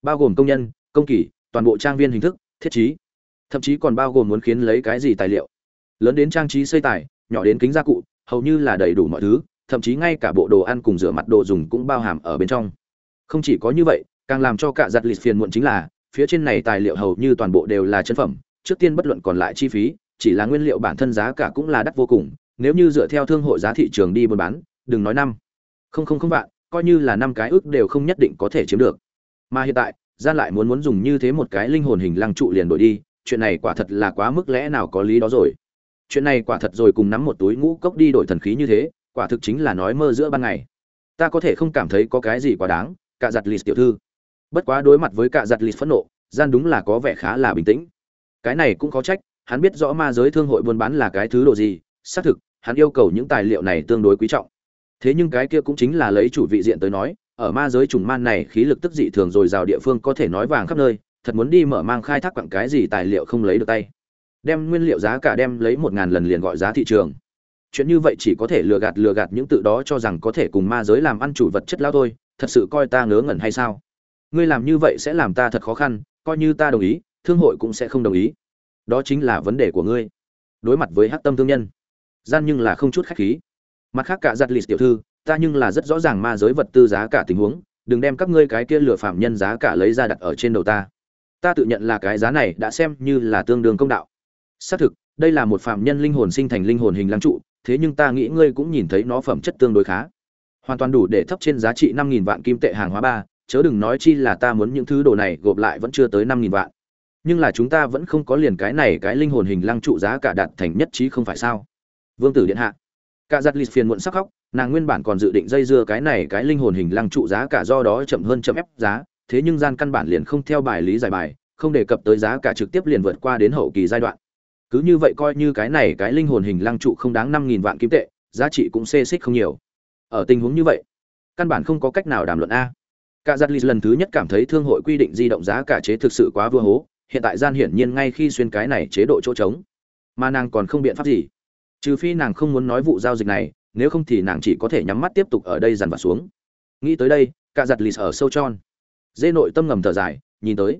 Bao gồm công nhân, công kỳ, toàn bộ trang viên hình thức, thiết trí. Thậm chí còn bao gồm muốn khiến lấy cái gì tài liệu. Lớn đến trang trí xây tài nhỏ đến kính gia cụ, hầu như là đầy đủ mọi thứ thậm chí ngay cả bộ đồ ăn cùng rửa mặt đồ dùng cũng bao hàm ở bên trong. Không chỉ có như vậy, càng làm cho cả giặt lịch phiền muộn chính là, phía trên này tài liệu hầu như toàn bộ đều là chân phẩm, trước tiên bất luận còn lại chi phí, chỉ là nguyên liệu bản thân giá cả cũng là đắt vô cùng, nếu như dựa theo thương hội giá thị trường đi buôn bán, đừng nói năm, không không không vạn, coi như là năm cái ước đều không nhất định có thể chiếm được. Mà hiện tại, gian lại muốn muốn dùng như thế một cái linh hồn hình lăng trụ liền đổi đi, chuyện này quả thật là quá mức lẽ nào có lý đó rồi. Chuyện này quả thật rồi cùng nắm một túi ngũ cốc đi đổi thần khí như thế quả thực chính là nói mơ giữa ban ngày. Ta có thể không cảm thấy có cái gì quá đáng cả giặt lì tiểu thư. Bất quá đối mặt với cả giặt lì phẫn nộ, gian đúng là có vẻ khá là bình tĩnh. Cái này cũng có trách, hắn biết rõ ma giới thương hội buôn bán là cái thứ đồ gì, xác thực, hắn yêu cầu những tài liệu này tương đối quý trọng. Thế nhưng cái kia cũng chính là lấy chủ vị diện tới nói, ở ma giới trùng man này khí lực tức dị thường rồi rào địa phương có thể nói vàng khắp nơi, thật muốn đi mở mang khai thác quặng cái gì tài liệu không lấy được tay. Đem nguyên liệu giá cả đem lấy một ngàn lần liền gọi giá thị trường chuyện như vậy chỉ có thể lừa gạt lừa gạt những tự đó cho rằng có thể cùng ma giới làm ăn chủ vật chất lao thôi, thật sự coi ta ngớ ngẩn hay sao? Ngươi làm như vậy sẽ làm ta thật khó khăn, coi như ta đồng ý, thương hội cũng sẽ không đồng ý. Đó chính là vấn đề của ngươi. Đối mặt với hắc tâm thương nhân, gian nhưng là không chút khách khí. Mặt khác cả giặt lì tiểu thư, ta nhưng là rất rõ ràng ma giới vật tư giá cả tình huống, đừng đem các ngươi cái kia lừa phạm nhân giá cả lấy ra đặt ở trên đầu ta. Ta tự nhận là cái giá này đã xem như là tương đương công đạo. Xác thực, đây là một phạm nhân linh hồn sinh thành linh hồn hình lăng trụ thế nhưng ta nghĩ ngươi cũng nhìn thấy nó phẩm chất tương đối khá. Hoàn toàn đủ để thấp trên giá trị năm nghìn vạn kim tệ hàng hóa ba, chớ đừng nói chi là ta muốn những thứ đồ này gộp lại vẫn chưa tới năm nghìn vạn. Nhưng là chúng ta vẫn không có liền cái này cái linh hồn hình lăng trụ giá cả đạt thành nhất trí không phải sao? Vương tử điện hạ. Cả giặt lì phiền muộn sắc khóc, nàng nguyên bản còn dự định dây dưa cái này cái linh hồn hình lăng trụ giá cả do đó chậm hơn chậm ép giá, thế nhưng gian căn bản liền không theo bài lý giải bài, không đề cập tới giá cả trực tiếp liền vượt qua đến hậu kỳ giai đoạn cứ như vậy coi như cái này cái linh hồn hình lăng trụ không đáng năm nghìn vạn kim tệ, giá trị cũng xê xích không nhiều. Ở tình huống như vậy, căn bản không có cách nào đàm luận a. Cả giặt lần thứ nhất cảm thấy thương hội quy định di động giá cả chế thực sự quá vua hố, hiện tại gian hiển nhiên ngay khi xuyên cái này chế độ chỗ trống. Mà nàng còn không biện pháp gì. Trừ phi nàng không muốn nói vụ giao dịch này, nếu không thì nàng chỉ có thể nhắm mắt tiếp tục ở đây dằn vặt xuống. Nghĩ tới đây, cả giặt lì ở sâu tròn. Dê nội tâm ngầm thở dài, nhìn tới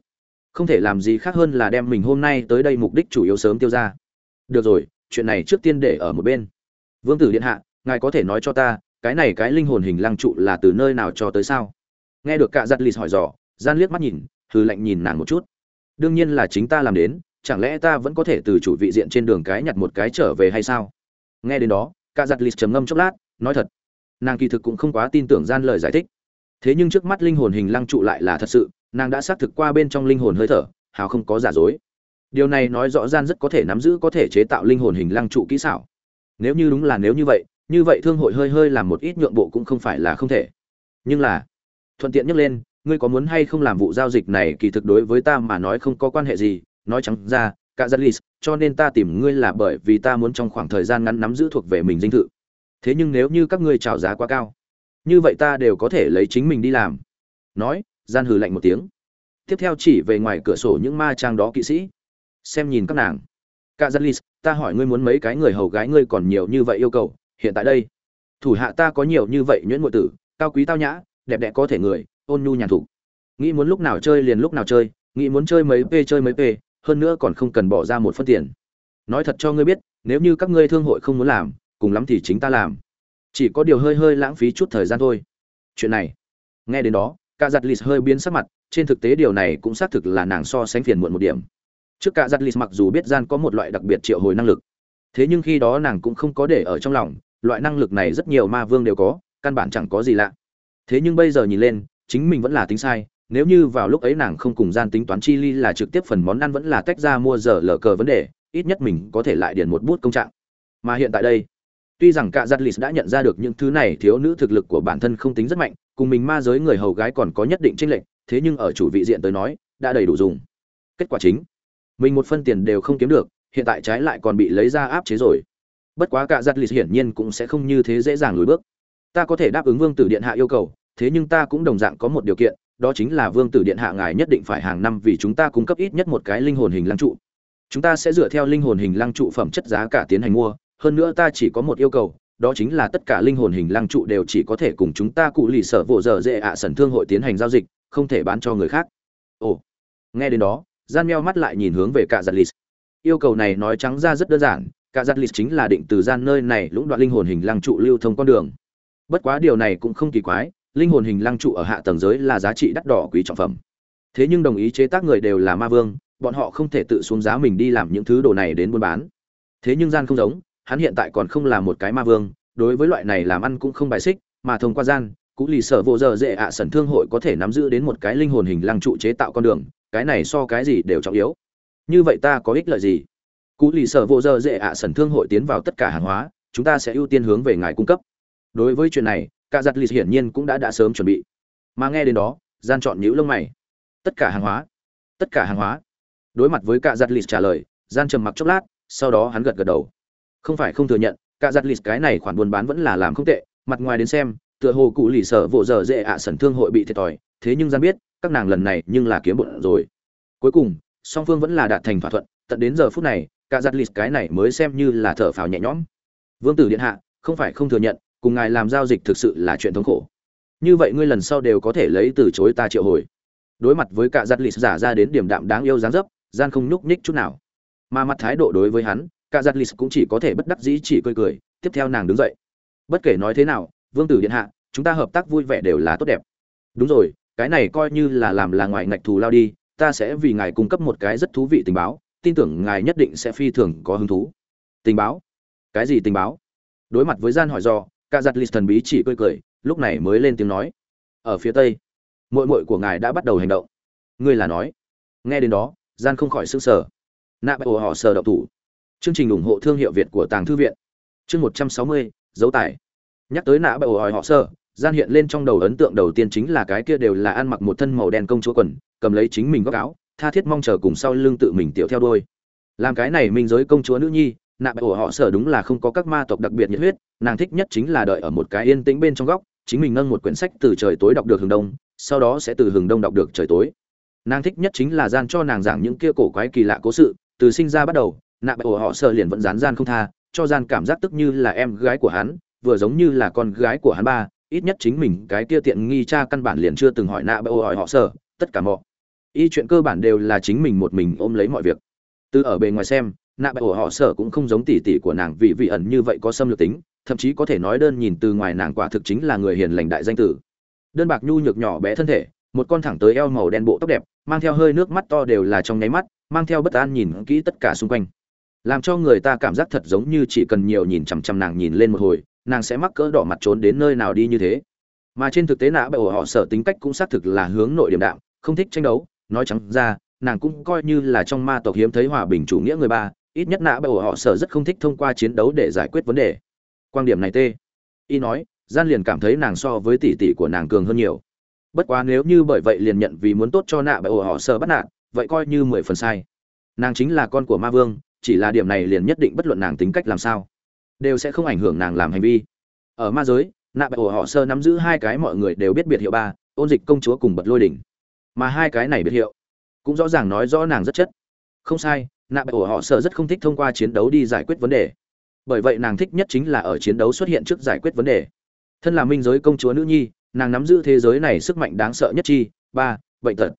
không thể làm gì khác hơn là đem mình hôm nay tới đây mục đích chủ yếu sớm tiêu ra. Được rồi, chuyện này trước tiên để ở một bên. Vương tử điện hạ, ngài có thể nói cho ta, cái này cái linh hồn hình lăng trụ là từ nơi nào cho tới sao? Nghe được cả giặt lì hỏi dò, gian liếc mắt nhìn hư lạnh nhìn nàng một chút. Đương nhiên là chính ta làm đến, chẳng lẽ ta vẫn có thể từ chủ vị diện trên đường cái nhặt một cái trở về hay sao? Nghe đến đó cả giặt lì trầm ngâm chốc lát, nói thật, nàng kỳ thực cũng không quá tin tưởng gian lời giải thích. Thế nhưng trước mắt linh hồn hình lăng trụ lại là thật sự nàng đã xác thực qua bên trong linh hồn hơi thở, hào không có giả dối. Điều này nói rõ gian rất có thể nắm giữ có thể chế tạo linh hồn hình lăng trụ kỹ xảo. Nếu như đúng là nếu như vậy như vậy thương hội hơi hơi làm một ít nhượng bộ cũng không phải là không thể. Nhưng là, thuận tiện nhắc lên, ngươi có muốn hay không làm vụ giao dịch này kỳ thực đối với ta mà nói không có quan hệ gì, nói trắng ra, cả dân cho nên ta tìm ngươi là bởi vì ta muốn trong khoảng thời gian ngắn nắm giữ thuộc về mình dinh thự. Thế nhưng nếu như các ngươi trào giá quá cao, như vậy ta đều có thể lấy chính mình đi làm. Nói gian hừ lạnh một tiếng. Tiếp theo chỉ về ngoài cửa sổ những ma trang đó kỵ sĩ. Xem nhìn các nàng. Cả dân lis ta hỏi ngươi muốn mấy cái người hầu gái ngươi còn nhiều như vậy yêu cầu, hiện tại đây. Thủ hạ ta có nhiều như vậy nhuyễn ngụy tử, cao quý tao nhã, đẹp đẽ có thể người, ôn nhu nhàn thủ. Nghĩ muốn lúc nào chơi liền lúc nào chơi, nghĩ muốn chơi mấy p chơi mấy p, hơn nữa còn không cần bỏ ra một phân tiền. Nói thật cho ngươi biết, nếu như các ngươi thương hội không muốn làm, cùng lắm thì chính ta làm. Chỉ có điều hơi hơi lãng phí chút thời gian thôi. Chuyện này, nghe đến đó cả giặt lì hơi biến sắc mặt, trên thực tế điều này cũng xác thực là nàng so sánh phiền muộn một điểm. Trước cả giặt lì mặc dù biết gian có một loại đặc biệt triệu hồi năng lực, thế nhưng khi đó nàng cũng không có để ở trong lòng, loại năng lực này rất nhiều ma vương đều có, căn bản chẳng có gì lạ. Thế nhưng bây giờ nhìn lên, chính mình vẫn là tính sai, nếu như vào lúc ấy nàng không cùng gian tính toán chi ly là trực tiếp phần món ăn vẫn là tách ra mua giờ lờ cờ vấn đề, ít nhất mình có thể lại điền một bút công trạng. Mà hiện tại đây, tuy rằng cả giặt lì đã nhận ra được những thứ này thiếu nữ thực lực của bản thân không tính rất mạnh cùng mình ma giới người hầu gái còn có nhất định chênh lệch, thế nhưng ở chủ vị diện tới nói, đã đầy đủ dùng. Kết quả chính, mình một phân tiền đều không kiếm được, hiện tại trái lại còn bị lấy ra áp chế rồi. Bất quá cả giật lì hiển nhiên cũng sẽ không như thế dễ dàng lùi bước. Ta có thể đáp ứng vương tử điện hạ yêu cầu, thế nhưng ta cũng đồng dạng có một điều kiện, đó chính là vương tử điện hạ ngài nhất định phải hàng năm vì chúng ta cung cấp ít nhất một cái linh hồn hình lăng trụ. Chúng ta sẽ dựa theo linh hồn hình lăng trụ phẩm chất giá cả tiến hành mua, hơn nữa ta chỉ có một yêu cầu đó chính là tất cả linh hồn hình lăng trụ đều chỉ có thể cùng chúng ta cụ lì sở vỗ dở dễ ạ à sần thương hội tiến hành giao dịch, không thể bán cho người khác. Ồ, nghe đến đó, gian meo mắt lại nhìn hướng về cả giặt lì yêu cầu này nói trắng ra rất đơn giản cả giặt lì chính là định từ gian nơi này lũng đoạn linh hồn hình lăng trụ lưu thông con đường. Bất quá điều này cũng không kỳ quái, linh hồn hình lăng trụ ở hạ tầng giới là giá trị đắt đỏ quý trọng phẩm. Thế nhưng đồng ý chế tác người đều là ma vương, bọn họ không thể tự xuống giá mình đi làm những thứ đồ này đến buôn bán. Thế nhưng gian không giống hắn hiện tại còn không là một cái ma vương, đối với loại này làm ăn cũng không bài xích, mà thông qua gian, cũ lì sở vô giờ dễ ạ sẩn thương hội có thể nắm giữ đến một cái linh hồn hình lăng trụ chế tạo con đường, cái này so cái gì đều trọng yếu. Như vậy ta có ích lợi gì? Cũ lì sở vô giờ dễ ạ sẩn thương hội tiến vào tất cả hàng hóa, chúng ta sẽ ưu tiên hướng về ngài cung cấp. Đối với chuyện này, cả giặt lì hiển nhiên cũng đã đã sớm chuẩn bị. Mà nghe đến đó, gian chọn nhíu lông mày. Tất cả hàng hóa, tất cả hàng hóa. Đối mặt với cả giặt lì trả lời, gian trầm mặc chốc lát, sau đó hắn gật gật đầu không phải không thừa nhận, cả giặt lì cái này khoản buôn bán vẫn là làm không tệ, mặt ngoài đến xem, tựa hồ cụ lì sở vỗ dở dễ ạ sẩn thương hội bị thiệt thòi, thế nhưng gian biết, các nàng lần này nhưng là kiếm bụng rồi. Cuối cùng, song phương vẫn là đạt thành thỏa thuận, tận đến giờ phút này, cả giặt lì cái này mới xem như là thở phào nhẹ nhõm. Vương tử điện hạ, không phải không thừa nhận, cùng ngài làm giao dịch thực sự là chuyện thống khổ. Như vậy ngươi lần sau đều có thể lấy từ chối ta triệu hồi. Đối mặt với cả giặt lì giả ra đến điểm đạm đáng yêu dáng dấp, gian không nhúc nhích chút nào. Mà mặt thái độ đối với hắn cả giặt lì cũng chỉ có thể bất đắc dĩ chỉ cười cười, tiếp theo nàng đứng dậy. Bất kể nói thế nào, vương tử điện hạ, chúng ta hợp tác vui vẻ đều là tốt đẹp. Đúng rồi, cái này coi như là làm là ngoài ngạch thù lao đi, ta sẽ vì ngài cung cấp một cái rất thú vị tình báo, tin tưởng ngài nhất định sẽ phi thường có hứng thú. Tình báo? Cái gì tình báo? Đối mặt với gian hỏi do, cả giặt lì thần bí chỉ cười cười, lúc này mới lên tiếng nói. Ở phía tây mội mội của ngài đã bắt đầu hành động. Ngươi là nói. Nghe đến đó, gian không khỏi sững sờ. sở nạ bại ổ họ sờ động thủ chương trình ủng hộ thương hiệu việt của tàng thư viện. Chương một trăm sáu mươi, dấu tải nhắc tới nạ bại ổ họ sở gian hiện lên trong đầu ấn tượng đầu tiên chính là cái kia đều là ăn mặc một thân màu đen công chúa quần, cầm lấy chính mình góc áo, tha thiết mong chờ cùng sau lưng tự mình tiểu theo đuôi. làm cái này mình giới công chúa nữ nhi nạ bại ổ họ sở đúng là không có các ma tộc đặc biệt nhiệt huyết, nàng thích nhất chính là đợi ở một cái yên tĩnh bên trong góc, chính mình nâng một quyển sách từ trời tối đọc được hừng đông, sau đó sẽ từ hừng đông đọc được trời tối. Nàng thích nhất chính là gian cho nàng giảng những kia cổ quái kỳ lạ cố sự, từ sinh ra bắt đầu nạ bại ổ họ sợ liền vẫn dán gian không tha, cho gian cảm giác tức như là em gái của hắn, vừa giống như là con gái của hắn ba, ít nhất chính mình cái kia tiện nghi cha căn bản liền chưa từng hỏi nạ bại ổ hỏi họ sợ, tất cả mọi y chuyện cơ bản đều là chính mình một mình ôm lấy mọi việc. Từ ở bề ngoài xem, nạ bại ổ họ sợ cũng không giống tỷ tỷ của nàng vì vị ẩn như vậy có xâm lược tính, thậm chí có thể nói đơn nhìn từ ngoài nàng quả thực chính là người hiền lành đại danh tử. Đơn bạc nhu nhược nhỏ bé thân thể, một con thẳng tới eo màu đen bộ tóc đẹp, mang theo hơi nước mắt to đều là trong nháy mắt, mang theo bất an nhìn kỹ tất cả xung quanh làm cho người ta cảm giác thật giống như chỉ cần nhiều nhìn chằm chằm nàng nhìn lên một hồi, nàng sẽ mắc cỡ đỏ mặt trốn đến nơi nào đi như thế. Mà trên thực tế nã bởi họ sở tính cách cũng xác thực là hướng nội điểm đạm, không thích tranh đấu. Nói trắng ra, nàng cũng coi như là trong ma tộc hiếm thấy hòa bình chủ nghĩa người ba, ít nhất nã bởi họ sở rất không thích thông qua chiến đấu để giải quyết vấn đề. Quan điểm này tê. Y nói, gian liền cảm thấy nàng so với tỷ tỷ của nàng cường hơn nhiều. Bất quá nếu như bởi vậy liền nhận vì muốn tốt cho nạ bởi họ sở bắt nạt, vậy coi như mười phần sai. Nàng chính là con của ma vương chỉ là điểm này liền nhất định bất luận nàng tính cách làm sao, đều sẽ không ảnh hưởng nàng làm hành vi. Ở ma giới, nạ bại ổ họ sơ nắm giữ hai cái mọi người đều biết biệt hiệu ba, ôn dịch công chúa cùng bật lôi đỉnh. Mà hai cái này biệt hiệu, cũng rõ ràng nói rõ nàng rất chất. Không sai, nạ bại ổ họ sơ rất không thích thông qua chiến đấu đi giải quyết vấn đề. Bởi vậy nàng thích nhất chính là ở chiến đấu xuất hiện trước giải quyết vấn đề. Thân là minh giới công chúa nữ nhi, nàng nắm giữ thế giới này sức mạnh đáng sợ nhất chi? Ba, bệnh tật.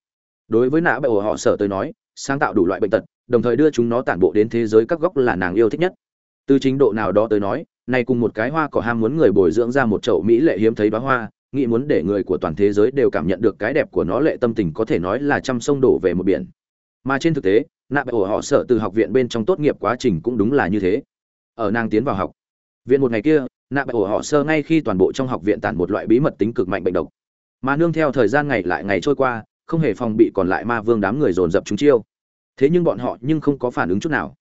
Đối với nạ bại ổ họ sở tới nói, sáng tạo đủ loại bệnh tật đồng thời đưa chúng nó tản bộ đến thế giới các góc là nàng yêu thích nhất. Từ trình độ nào đó tới nói, này cùng một cái hoa cỏ ham muốn người bồi dưỡng ra một chậu mỹ lệ hiếm thấy bá hoa, nghĩ muốn để người của toàn thế giới đều cảm nhận được cái đẹp của nó lệ tâm tình có thể nói là trăm sông đổ về một biển. Mà trên thực tế, nạ bệ ổ họ sợ từ học viện bên trong tốt nghiệp quá trình cũng đúng là như thế. Ở nàng tiến vào học, viện một ngày kia, nạ bệ ổ họ sơ ngay khi toàn bộ trong học viện tản một loại bí mật tính cực mạnh bệnh độc. Mà nương theo thời gian ngày lại ngày trôi qua, không hề phòng bị còn lại ma vương đám người dồn dập chúng chiêu thế nhưng bọn họ nhưng không có phản ứng chút nào.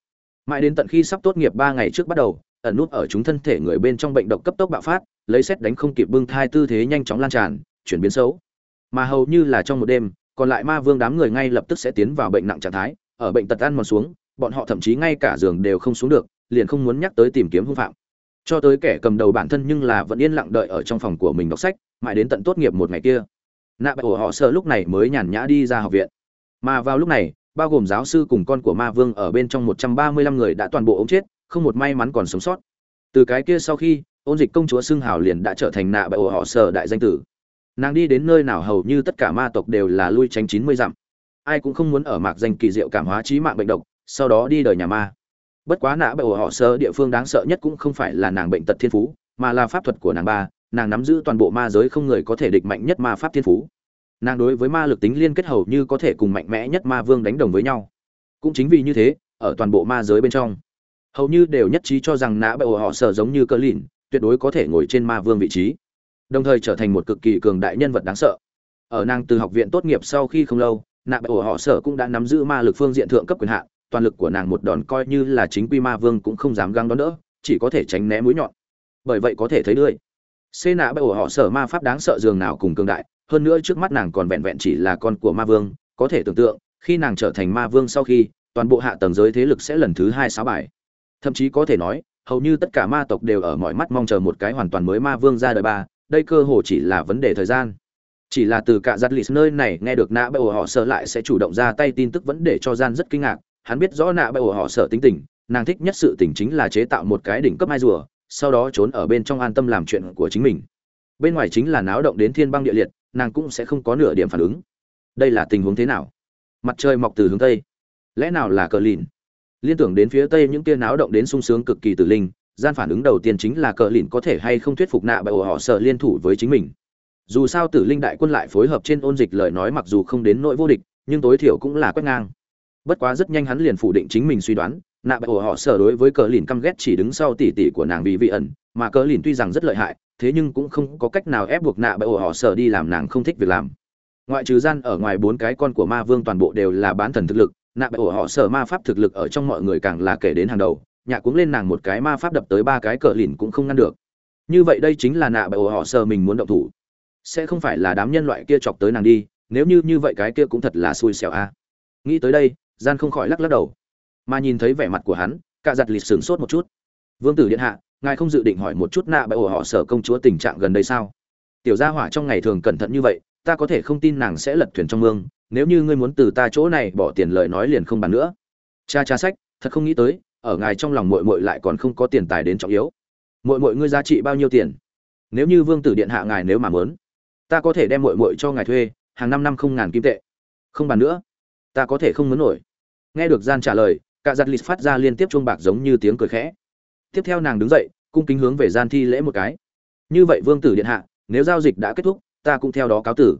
Mãi đến tận khi sắp tốt nghiệp ba ngày trước bắt đầu, ẩn nút ở chúng thân thể người bên trong bệnh độc cấp tốc bạo phát, lấy xét đánh không kịp bưng thai tư thế nhanh chóng lan tràn, chuyển biến xấu. Mà hầu như là trong một đêm, còn lại ma vương đám người ngay lập tức sẽ tiến vào bệnh nặng trạng thái, ở bệnh tật ăn mòn xuống, bọn họ thậm chí ngay cả giường đều không xuống được, liền không muốn nhắc tới tìm kiếm hung phạm. Cho tới kẻ cầm đầu bản thân nhưng là vẫn yên lặng đợi ở trong phòng của mình đọc sách, mãi đến tận tốt nghiệp một ngày kia. Nạ bại của họ sợ lúc này mới nhàn nhã đi ra học viện. Mà vào lúc này bao gồm giáo sư cùng con của ma vương ở bên trong một trăm ba mươi lăm người đã toàn bộ ống chết, không một may mắn còn sống sót. Từ cái kia sau khi, ôn dịch công chúa xưng hào liền đã trở thành nạ bại ổ họ sở đại danh tử. Nàng đi đến nơi nào hầu như tất cả ma tộc đều là lui tránh chín mươi dặm. Ai cũng không muốn ở mạc danh kỳ diệu cảm hóa trí mạng bệnh độc, sau đó đi đời nhà ma. Bất quá nạ bại ổ họ sở địa phương đáng sợ nhất cũng không phải là nàng bệnh tật thiên phú, mà là pháp thuật của nàng ba, nàng nắm giữ toàn bộ ma giới không người có thể địch mạnh nhất ma pháp thiên phú nàng đối với ma lực tính liên kết hầu như có thể cùng mạnh mẽ nhất ma vương đánh đồng với nhau. Cũng chính vì như thế, ở toàn bộ ma giới bên trong, hầu như đều nhất trí cho rằng nã bại họ sở giống như cơ lìn, tuyệt đối có thể ngồi trên ma vương vị trí. Đồng thời trở thành một cực kỳ cường đại nhân vật đáng sợ. Ở nàng từ học viện tốt nghiệp sau khi không lâu nạ Bệ ổ họ sở cũng đã nắm giữ ma lực phương diện thượng cấp quyền hạn, toàn lực của nàng một đòn coi như là chính quy ma vương cũng không dám găng đón đỡ, chỉ có thể tránh né mũi nhọn. Bởi vậy có thể thấy đươi xê nạ Bệ ổ họ sở ma pháp đáng sợ dường nào cùng cường đại hơn nữa trước mắt nàng còn vẹn vẹn chỉ là con của ma vương, có thể tưởng tượng, khi nàng trở thành ma vương sau khi, toàn bộ hạ tầng giới thế lực sẽ lần thứ hai sáu bài thậm chí có thể nói, hầu như tất cả ma tộc đều ở mọi mắt mong chờ một cái hoàn toàn mới ma vương ra đời ba, đây cơ hồ chỉ là vấn đề thời gian. Chỉ là từ cả giặt lì nơi này nghe được nạ bại ổ họ sợ lại sẽ chủ động ra tay tin tức vẫn để cho gian rất kinh ngạc, hắn biết rõ nạ bại ổ họ sợ tính tình, nàng thích nhất sự tình chính là chế tạo một cái đỉnh cấp mai rùa, sau đó trốn ở bên trong an tâm làm chuyện của chính mình. Bên ngoài chính là náo động đến thiên băng địa liệt nàng cũng sẽ không có nửa điểm phản ứng. Đây là tình huống thế nào? Mặt trời mọc từ hướng tây. Lẽ nào là cờ lìn? Liên tưởng đến phía tây những tia náo động đến sung sướng cực kỳ tử linh, gian phản ứng đầu tiên chính là cờ lìn có thể hay không thuyết phục nạ bởi ổ họ sợ liên thủ với chính mình. Dù sao tử linh đại quân lại phối hợp trên ôn dịch lời nói mặc dù không đến nỗi vô địch, nhưng tối thiểu cũng là quét ngang. Bất quá rất nhanh hắn liền phủ định chính mình suy đoán, nạ bởi ổ họ sở đối với cờ lìn căm ghét chỉ đứng sau tỷ tỷ của nàng vì vị ẩn, mà cờ lìn tuy rằng rất lợi hại thế nhưng cũng không có cách nào ép buộc nạ bởi ổ họ sở đi làm nàng không thích việc làm. Ngoại trừ gian ở ngoài bốn cái con của ma vương toàn bộ đều là bán thần thực lực, nạ bởi ổ họ sở ma pháp thực lực ở trong mọi người càng là kể đến hàng đầu, nhạ cuống lên nàng một cái ma pháp đập tới ba cái cờ lìn cũng không ngăn được. Như vậy đây chính là nạ bởi ổ họ sở mình muốn động thủ. Sẽ không phải là đám nhân loại kia chọc tới nàng đi, nếu như như vậy cái kia cũng thật là xui xẻo a. Nghĩ tới đây, gian không khỏi lắc lắc đầu. Mà nhìn thấy vẻ mặt của hắn, cả giặt lịt sửng sốt một chút. Vương tử điện hạ ngài không dự định hỏi một chút nạ bởi ổ họ sở công chúa tình trạng gần đây sao? Tiểu gia hỏa trong ngày thường cẩn thận như vậy, ta có thể không tin nàng sẽ lật thuyền trong mương, nếu như ngươi muốn từ ta chỗ này bỏ tiền lời nói liền không bàn nữa. Cha cha sách, thật không nghĩ tới, ở ngài trong lòng muội muội lại còn không có tiền tài đến trọng yếu. Muội muội ngươi giá trị bao nhiêu tiền? Nếu như vương tử điện hạ ngài nếu mà muốn, ta có thể đem muội muội cho ngài thuê, hàng năm năm không ngàn kim tệ. Không bàn nữa. Ta có thể không muốn nổi. Nghe được gian trả lời, cả giặt lịt phát ra liên tiếp chuông bạc giống như tiếng cười khẽ. Tiếp theo nàng đứng dậy cung kính hướng về gian thi lễ một cái. Như vậy vương tử điện hạ, nếu giao dịch đã kết thúc, ta cũng theo đó cáo tử.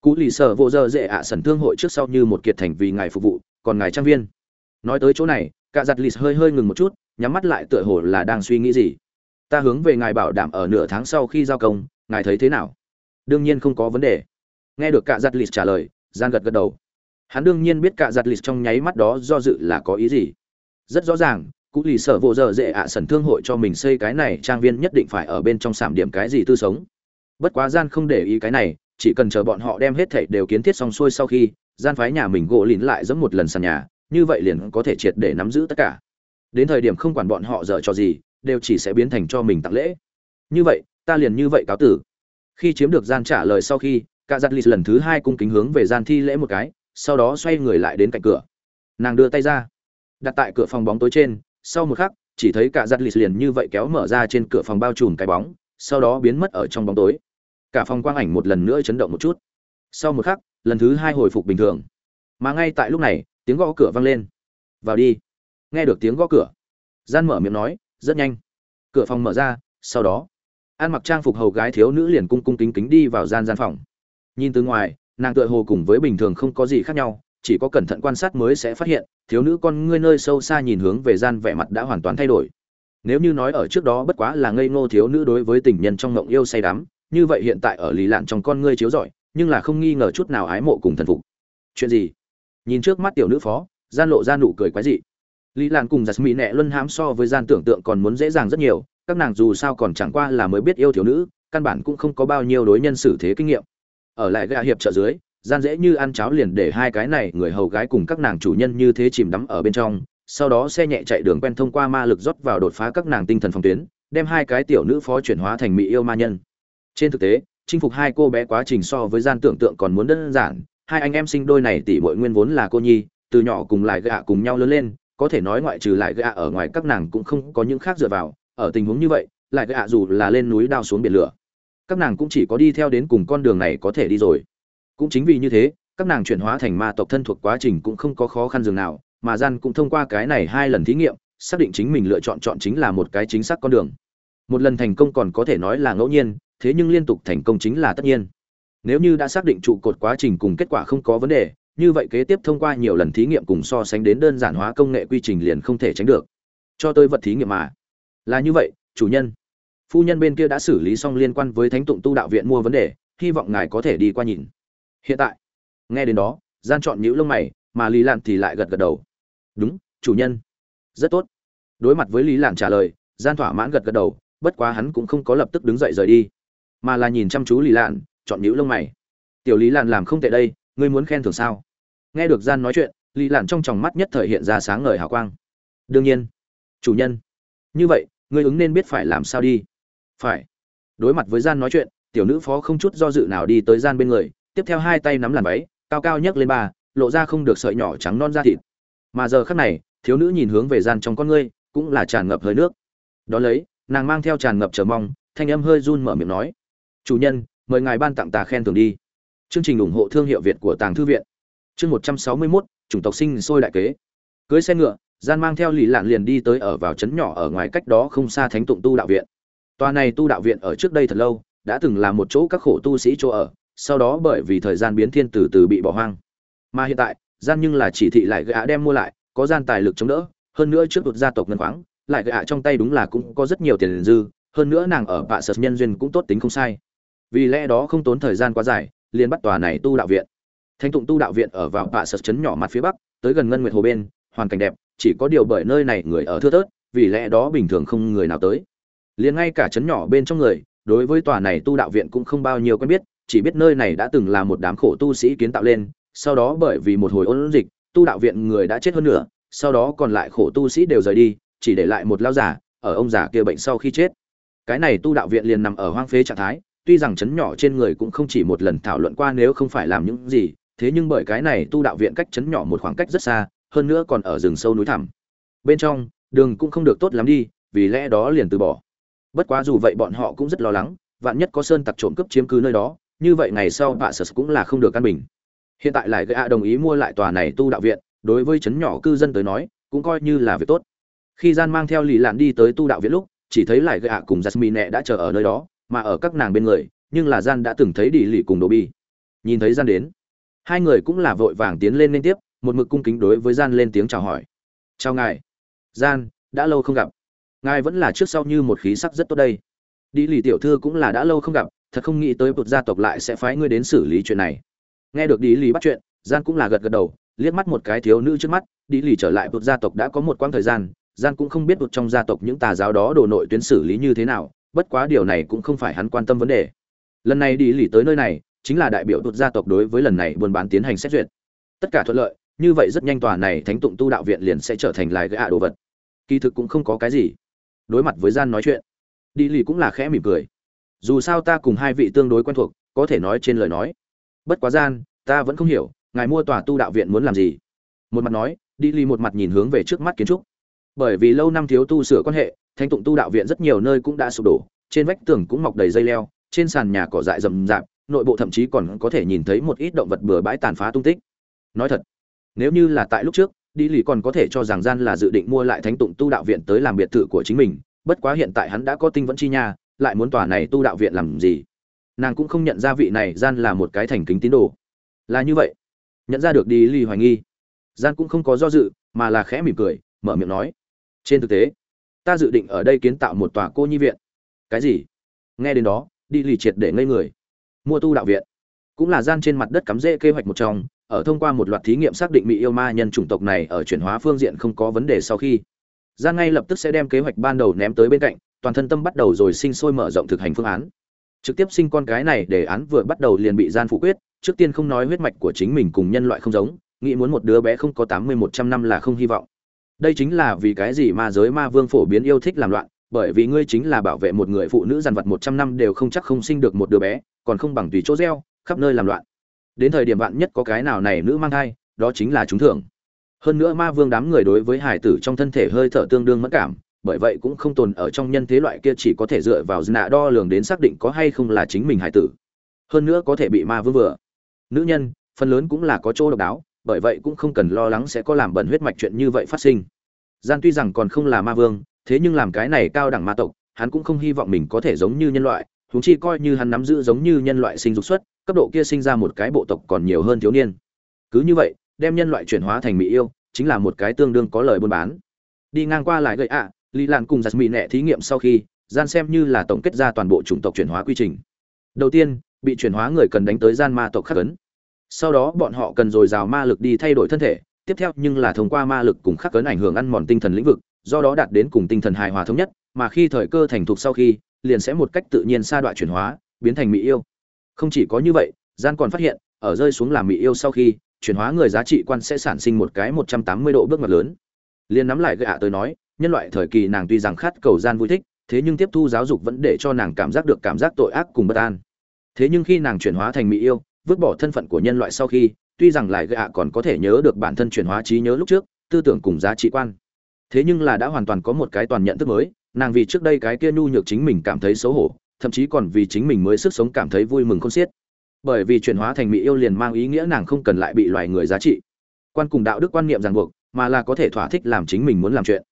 Cú lì sở vô dơ dễ ạ sẩn thương hội trước sau như một kiệt thành vì ngài phục vụ, còn ngài trang viên. Nói tới chỗ này, cả giặt lịt hơi hơi ngừng một chút, nhắm mắt lại tựa hồ là đang suy nghĩ gì. Ta hướng về ngài bảo đảm ở nửa tháng sau khi giao công, ngài thấy thế nào? Đương nhiên không có vấn đề. Nghe được cả giặt lịt trả lời gian gật gật đầu. Hắn đương nhiên biết cả giặt lịt trong nháy mắt đó do dự là có ý gì. Rất rõ ràng cụ lì sở vỗ dở dễ ạ à sẩn thương hội cho mình xây cái này trang viên nhất định phải ở bên trong sảm điểm cái gì tư sống. Bất quá gian không để ý cái này, chỉ cần chờ bọn họ đem hết thảy đều kiến thiết xong xuôi sau khi, gian phái nhà mình gỗ lìn lại giống một lần sàn nhà, như vậy liền có thể triệt để nắm giữ tất cả. Đến thời điểm không quản bọn họ dở cho gì, đều chỉ sẽ biến thành cho mình tặng lễ. Như vậy, ta liền như vậy cáo tử. Khi chiếm được gian trả lời sau khi cả giặt lì lần thứ hai cung kính hướng về gian thi lễ một cái, sau đó xoay người lại đến cạnh cửa. Nàng đưa tay ra. Đặt tại cửa phòng bóng tối trên sau một khắc, chỉ thấy cả giặt lì liền như vậy kéo mở ra trên cửa phòng bao trùm cái bóng, sau đó biến mất ở trong bóng tối. Cả phòng quang ảnh một lần nữa chấn động một chút. Sau một khắc, lần thứ hai hồi phục bình thường. Mà ngay tại lúc này, tiếng gõ cửa vang lên. Vào đi. Nghe được tiếng gõ cửa, gian mở miệng nói, rất nhanh. Cửa phòng mở ra, sau đó ăn mặc trang phục hầu gái thiếu nữ liền cung cung kính kính đi vào gian gian phòng. Nhìn từ ngoài, nàng tựa hồ cùng với bình thường không có gì khác nhau, chỉ có cẩn thận quan sát mới sẽ phát hiện thiếu nữ con ngươi nơi sâu xa nhìn hướng về gian vẻ mặt đã hoàn toàn thay đổi. Nếu như nói ở trước đó bất quá là ngây ngô thiếu nữ đối với tình nhân trong ngộng yêu say đắm, như vậy hiện tại ở lì lạn trong con ngươi chiếu rọi, nhưng là không nghi ngờ chút nào ái mộ cùng thần phục. Chuyện gì? Nhìn trước mắt tiểu nữ phó, gian lộ ra nụ cười quái dị. Lý lạn cùng giặt mỹ nẹ luân hãm so với gian tưởng tượng còn muốn dễ dàng rất nhiều, các nàng dù sao còn chẳng qua là mới biết yêu thiếu nữ, căn bản cũng không có bao nhiêu đối nhân xử thế kinh nghiệm. Ở lại gạ hiệp trợ dưới gian dễ như ăn cháo liền để hai cái này người hầu gái cùng các nàng chủ nhân như thế chìm đắm ở bên trong, sau đó xe nhẹ chạy đường quen thông qua ma lực rót vào đột phá các nàng tinh thần phòng tuyến, đem hai cái tiểu nữ phó chuyển hóa thành mỹ yêu ma nhân. Trên thực tế, chinh phục hai cô bé quá trình so với gian tưởng tượng còn muốn đơn giản, hai anh em sinh đôi này tỷ muội nguyên vốn là cô nhi, từ nhỏ cùng lại gạ cùng nhau lớn lên, có thể nói ngoại trừ lại gạ ở ngoài các nàng cũng không có những khác dựa vào, ở tình huống như vậy, lại gạ dù là lên núi đao xuống biển lửa. Các nàng cũng chỉ có đi theo đến cùng con đường này có thể đi rồi cũng chính vì như thế, các nàng chuyển hóa thành ma tộc thân thuộc quá trình cũng không có khó khăn dường nào, mà gian cũng thông qua cái này hai lần thí nghiệm, xác định chính mình lựa chọn chọn chính là một cái chính xác con đường. Một lần thành công còn có thể nói là ngẫu nhiên, thế nhưng liên tục thành công chính là tất nhiên. Nếu như đã xác định trụ cột quá trình cùng kết quả không có vấn đề, như vậy kế tiếp thông qua nhiều lần thí nghiệm cùng so sánh đến đơn giản hóa công nghệ quy trình liền không thể tránh được. Cho tôi vật thí nghiệm mà. Là như vậy, chủ nhân. Phu nhân bên kia đã xử lý xong liên quan với thánh tụng tu đạo viện mua vấn đề, hy vọng ngài có thể đi qua nhìn hiện tại, nghe đến đó, gian chọn nhữ lông mày, mà lý lạn thì lại gật gật đầu. Đúng, chủ nhân. Rất tốt. Đối mặt với lý lạn trả lời, gian thỏa mãn gật gật đầu, bất quá hắn cũng không có lập tức đứng dậy rời đi, mà là nhìn chăm chú lý lạn, chọn nhữ lông mày. Tiểu lý lạn làm không tệ đây, ngươi muốn khen thưởng sao? Nghe được gian nói chuyện, lý lạn trong tròng mắt nhất thời hiện ra sáng ngời hào quang. Đương nhiên. Chủ nhân. Như vậy, ngươi ứng nên biết phải làm sao đi. Phải. Đối mặt với gian nói chuyện, tiểu nữ phó không chút do dự nào đi tới gian bên người tiếp theo hai tay nắm làn váy, cao cao nhấc lên ba, lộ ra không được sợi nhỏ trắng non da thịt. Mà giờ khắc này, thiếu nữ nhìn hướng về gian trong con ngươi, cũng là tràn ngập hơi nước. Đó lấy, nàng mang theo tràn ngập chờ mong, thanh âm hơi run mở miệng nói, chủ nhân, mời ngài ban tặng tà khen thưởng đi. Chương trình ủng hộ thương hiệu việt của tàng thư viện. Chương một trăm sáu mươi mốt, chủng tộc sinh sôi đại kế. Cưới xe ngựa, gian mang theo lì lạn liền đi tới ở vào trấn nhỏ ở ngoài cách đó không xa thánh tụng tu đạo viện. Tòa này tu đạo viện ở trước đây thật lâu, đã từng là một chỗ các khổ tu sĩ chỗ ở sau đó bởi vì thời gian biến thiên từ từ bị bỏ hoang. Mà hiện tại, gian nhưng là chỉ thị lại gã đem mua lại, có gian tài lực chống đỡ, hơn nữa trước đột gia tộc ngân khoáng, lại gã trong tay đúng là cũng có rất nhiều tiền dư, hơn nữa nàng ở bạ sật nhân duyên cũng tốt tính không sai. Vì lẽ đó không tốn thời gian quá dài, liền bắt tòa này tu đạo viện. Thanh tụng tu đạo viện ở vào bạ sật chấn nhỏ mặt phía bắc, tới gần ngân nguyệt hồ bên, hoàn cảnh đẹp, chỉ có điều bởi nơi này người ở thưa thớt, vì lẽ đó bình thường không người nào tới. Liền ngay cả chấn nhỏ bên trong người, đối với tòa này tu đạo viện cũng không bao nhiêu quen biết chỉ biết nơi này đã từng là một đám khổ tu sĩ kiến tạo lên, sau đó bởi vì một hồi ôn dịch, tu đạo viện người đã chết hơn nữa sau đó còn lại khổ tu sĩ đều rời đi, chỉ để lại một lao giả ở ông già kia bệnh sau khi chết. Cái này tu đạo viện liền nằm ở hoang phế trạng thái, tuy rằng chấn nhỏ trên người cũng không chỉ một lần thảo luận qua nếu không phải làm những gì, thế nhưng bởi cái này tu đạo viện cách chấn nhỏ một khoảng cách rất xa, hơn nữa còn ở rừng sâu núi thẳm. Bên trong, đường cũng không được tốt lắm đi, vì lẽ đó liền từ bỏ. Bất quá dù vậy bọn họ cũng rất lo lắng, vạn nhất có sơn tặc trộm cướp chiếm cứ nơi đó như vậy ngày sau bạ sở cũng là không được căn bình. Hiện tại lại gã đồng ý mua lại tòa này tu đạo viện, đối với chấn nhỏ cư dân tới nói, cũng coi như là việc tốt. Khi gian mang theo lì lạn đi tới tu đạo viện lúc, chỉ thấy lại gã cùng jasmine đã chờ ở nơi đó, mà ở các nàng bên người, nhưng là gian đã từng thấy đi lì cùng đồ bi. Nhìn thấy gian đến, hai người cũng là vội vàng tiến lên liên tiếp, một mực cung kính đối với gian lên tiếng chào hỏi. Chào ngài. Gian, đã lâu không gặp. Ngài vẫn là trước sau như một khí sắc rất tốt đây. Đi lì tiểu thư cũng là đã lâu không gặp thật không nghĩ tới bột gia tộc lại sẽ phái ngươi đến xử lý chuyện này. Nghe được đi lì bắt chuyện, gian cũng là gật gật đầu, liếc mắt một cái thiếu nữ trước mắt đi lì trở lại bột gia tộc đã có một quãng thời gian gian cũng không biết một trong gia tộc những tà giáo đó đồ nội tuyến xử lý như thế nào, bất quá điều này cũng không phải hắn quan tâm vấn đề. Lần này đi lì tới nơi này, chính là đại biểu bột gia tộc đối với lần này buôn bán tiến hành xét duyệt. Tất cả thuận lợi, như vậy rất nhanh tòa này thánh tụng tu đạo viện liền sẽ trở thành lại gạ đồ vật. Kỳ thực cũng không có cái gì. Đối mặt với gian nói chuyện đi lì cũng là khẽ mỉm cười dù sao ta cùng hai vị tương đối quen thuộc, có thể nói trên lời nói. Bất quá gian, ta vẫn không hiểu, ngài mua tòa tu đạo viện muốn làm gì? Một mặt nói, đi lì một mặt nhìn hướng về trước mắt kiến trúc. Bởi vì lâu năm thiếu tu sửa quan hệ, thánh tụng tu đạo viện rất nhiều nơi cũng đã sụp đổ, trên vách tường cũng mọc đầy dây leo, trên sàn nhà cỏ dại rậm rạp, nội bộ thậm chí còn có thể nhìn thấy một ít động vật bừa bãi tàn phá tung tích. Nói thật, nếu như là tại lúc trước, đi lì còn có thể cho rằng gian là dự định mua lại thánh tụng tu đạo viện tới làm biệt thự của chính mình, bất quá hiện tại hắn đã có tinh vẫn chi nha lại muốn tòa này tu đạo viện làm gì? Nàng cũng không nhận ra vị này gian là một cái thành kính tín đồ. Là như vậy. Nhận ra được đi lì hoài nghi. Gian cũng không có do dự, mà là khẽ mỉm cười, mở miệng nói. Trên thực tế, ta dự định ở đây kiến tạo một tòa cô nhi viện. Cái gì? Nghe đến đó, đi lì triệt để ngây người. Mua tu đạo viện. Cũng là gian trên mặt đất cắm rễ kế hoạch một trong, ở thông qua một loạt thí nghiệm xác định mỹ yêu ma nhân chủng tộc này ở chuyển hóa phương diện không có vấn đề sau khi. Gian ngay lập tức sẽ đem kế hoạch ban đầu ném tới bên cạnh toàn thân tâm bắt đầu rồi sinh sôi mở rộng thực hành phương án. Trực tiếp sinh con cái này để án vừa bắt đầu liền bị gian phủ quyết, trước tiên không nói huyết mạch của chính mình cùng nhân loại không giống, nghĩ muốn một đứa bé không có tám mươi một trăm năm là không hy vọng. Đây chính là vì cái gì ma giới ma vương phổ biến yêu thích làm loạn, bởi vì ngươi chính là bảo vệ một người phụ nữ dằn vặt một trăm năm đều không chắc không sinh được một đứa bé, còn không bằng tùy chỗ gieo, khắp nơi làm loạn. Đến thời điểm vạn nhất có cái nào này nữ mang thai, đó chính là chúng thưởng. Hơn nữa ma vương đám người đối với hải tử trong thân thể hơi thở tương đương mất cảm bởi vậy cũng không tồn ở trong nhân thế loại kia chỉ có thể dựa vào nạ đo lường đến xác định có hay không là chính mình hải tử. Hơn nữa có thể bị ma vương vừa. Nữ nhân phần lớn cũng là có chỗ độc đáo bởi vậy cũng không cần lo lắng sẽ có làm bẩn huyết mạch chuyện như vậy phát sinh. Gian tuy rằng còn không là ma vương thế nhưng làm cái này cao đẳng ma tộc hắn cũng không hy vọng mình có thể giống như nhân loại chúng chi coi như hắn nắm giữ giống như nhân loại sinh dục xuất cấp độ kia sinh ra một cái bộ tộc còn nhiều hơn thiếu niên. Cứ như vậy đem nhân loại chuyển hóa thành mỹ yêu chính là một cái tương đương có lời buôn bán. Đi ngang qua lại gậy ạ à, lý lan cùng giặt mì nẹ thí nghiệm sau khi, gian xem như là tổng kết ra toàn bộ chủng tộc chuyển hóa quy trình. Đầu tiên, bị chuyển hóa người cần đánh tới gian ma tộc khắc ấn. Sau đó bọn họ cần dồi dào ma lực đi thay đổi thân thể, tiếp theo nhưng là thông qua ma lực cùng khắc ấn ảnh hưởng ăn mòn tinh thần lĩnh vực, do đó đạt đến cùng tinh thần hài hòa thống nhất, mà khi thời cơ thành thục sau khi, liền sẽ một cách tự nhiên sa đoạn chuyển hóa, biến thành mỹ yêu. Không chỉ có như vậy, gian còn phát hiện, ở rơi xuống làm mỹ yêu sau khi, chuyển hóa người giá trị quan sẽ sản sinh một cái một trăm tám mươi độ bước ngoặt lớn liền nắm lại gạ à tới nói, nhân loại thời kỳ nàng tuy rằng khát cầu gian vui thích, thế nhưng tiếp thu giáo dục vẫn để cho nàng cảm giác được cảm giác tội ác cùng bất an. Thế nhưng khi nàng chuyển hóa thành mỹ yêu, vứt bỏ thân phận của nhân loại sau khi, tuy rằng lại gạ còn có thể nhớ được bản thân chuyển hóa trí nhớ lúc trước, tư tưởng cùng giá trị quan. Thế nhưng là đã hoàn toàn có một cái toàn nhận thức mới, nàng vì trước đây cái kia nhu nhược chính mình cảm thấy xấu hổ, thậm chí còn vì chính mình mới sức sống cảm thấy vui mừng không xiết. Bởi vì chuyển hóa thành mỹ yêu liền mang ý nghĩa nàng không cần lại bị loài người giá trị. Quan cùng đạo đức quan niệm ràng buộc mà là có thể thỏa thích làm chính mình muốn làm chuyện.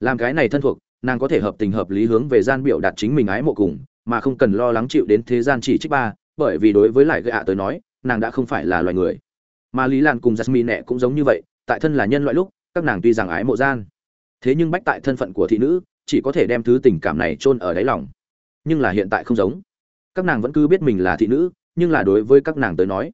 Làm cái này thân thuộc, nàng có thể hợp tình hợp lý hướng về gian biểu đạt chính mình ái mộ cùng, mà không cần lo lắng chịu đến thế gian chỉ trích ba, bởi vì đối với lại gạ tới nói, nàng đã không phải là loài người. Mà lý lan cùng jasmine nẹ cũng giống như vậy, tại thân là nhân loại lúc, các nàng tuy rằng ái mộ gian, thế nhưng bách tại thân phận của thị nữ, chỉ có thể đem thứ tình cảm này chôn ở đáy lòng. Nhưng là hiện tại không giống. Các nàng vẫn cứ biết mình là thị nữ, nhưng là đối với các nàng tới nói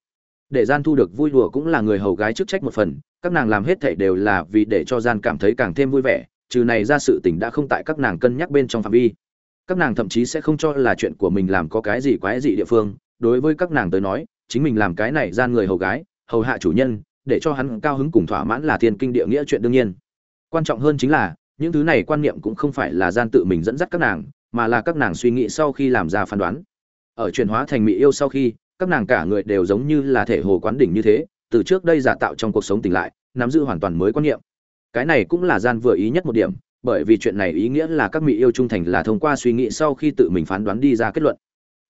để gian thu được vui đùa cũng là người hầu gái chức trách một phần, các nàng làm hết thảy đều là vì để cho gian cảm thấy càng thêm vui vẻ, trừ này ra sự tình đã không tại các nàng cân nhắc bên trong phạm vi. Các nàng thậm chí sẽ không cho là chuyện của mình làm có cái gì quái dị địa phương, đối với các nàng tới nói, chính mình làm cái này gian người hầu gái, hầu hạ chủ nhân, để cho hắn cao hứng cùng thỏa mãn là thiên kinh địa nghĩa chuyện đương nhiên. Quan trọng hơn chính là, những thứ này quan niệm cũng không phải là gian tự mình dẫn dắt các nàng, mà là các nàng suy nghĩ sau khi làm ra phán đoán. Ở chuyển hóa thành mỹ yêu sau khi các nàng cả người đều giống như là thể hồ quán đỉnh như thế, từ trước đây giả tạo trong cuộc sống tỉnh lại, nắm giữ hoàn toàn mới quan niệm. Cái này cũng là gian vừa ý nhất một điểm, bởi vì chuyện này ý nghĩa là các mỹ yêu trung thành là thông qua suy nghĩ sau khi tự mình phán đoán đi ra kết luận.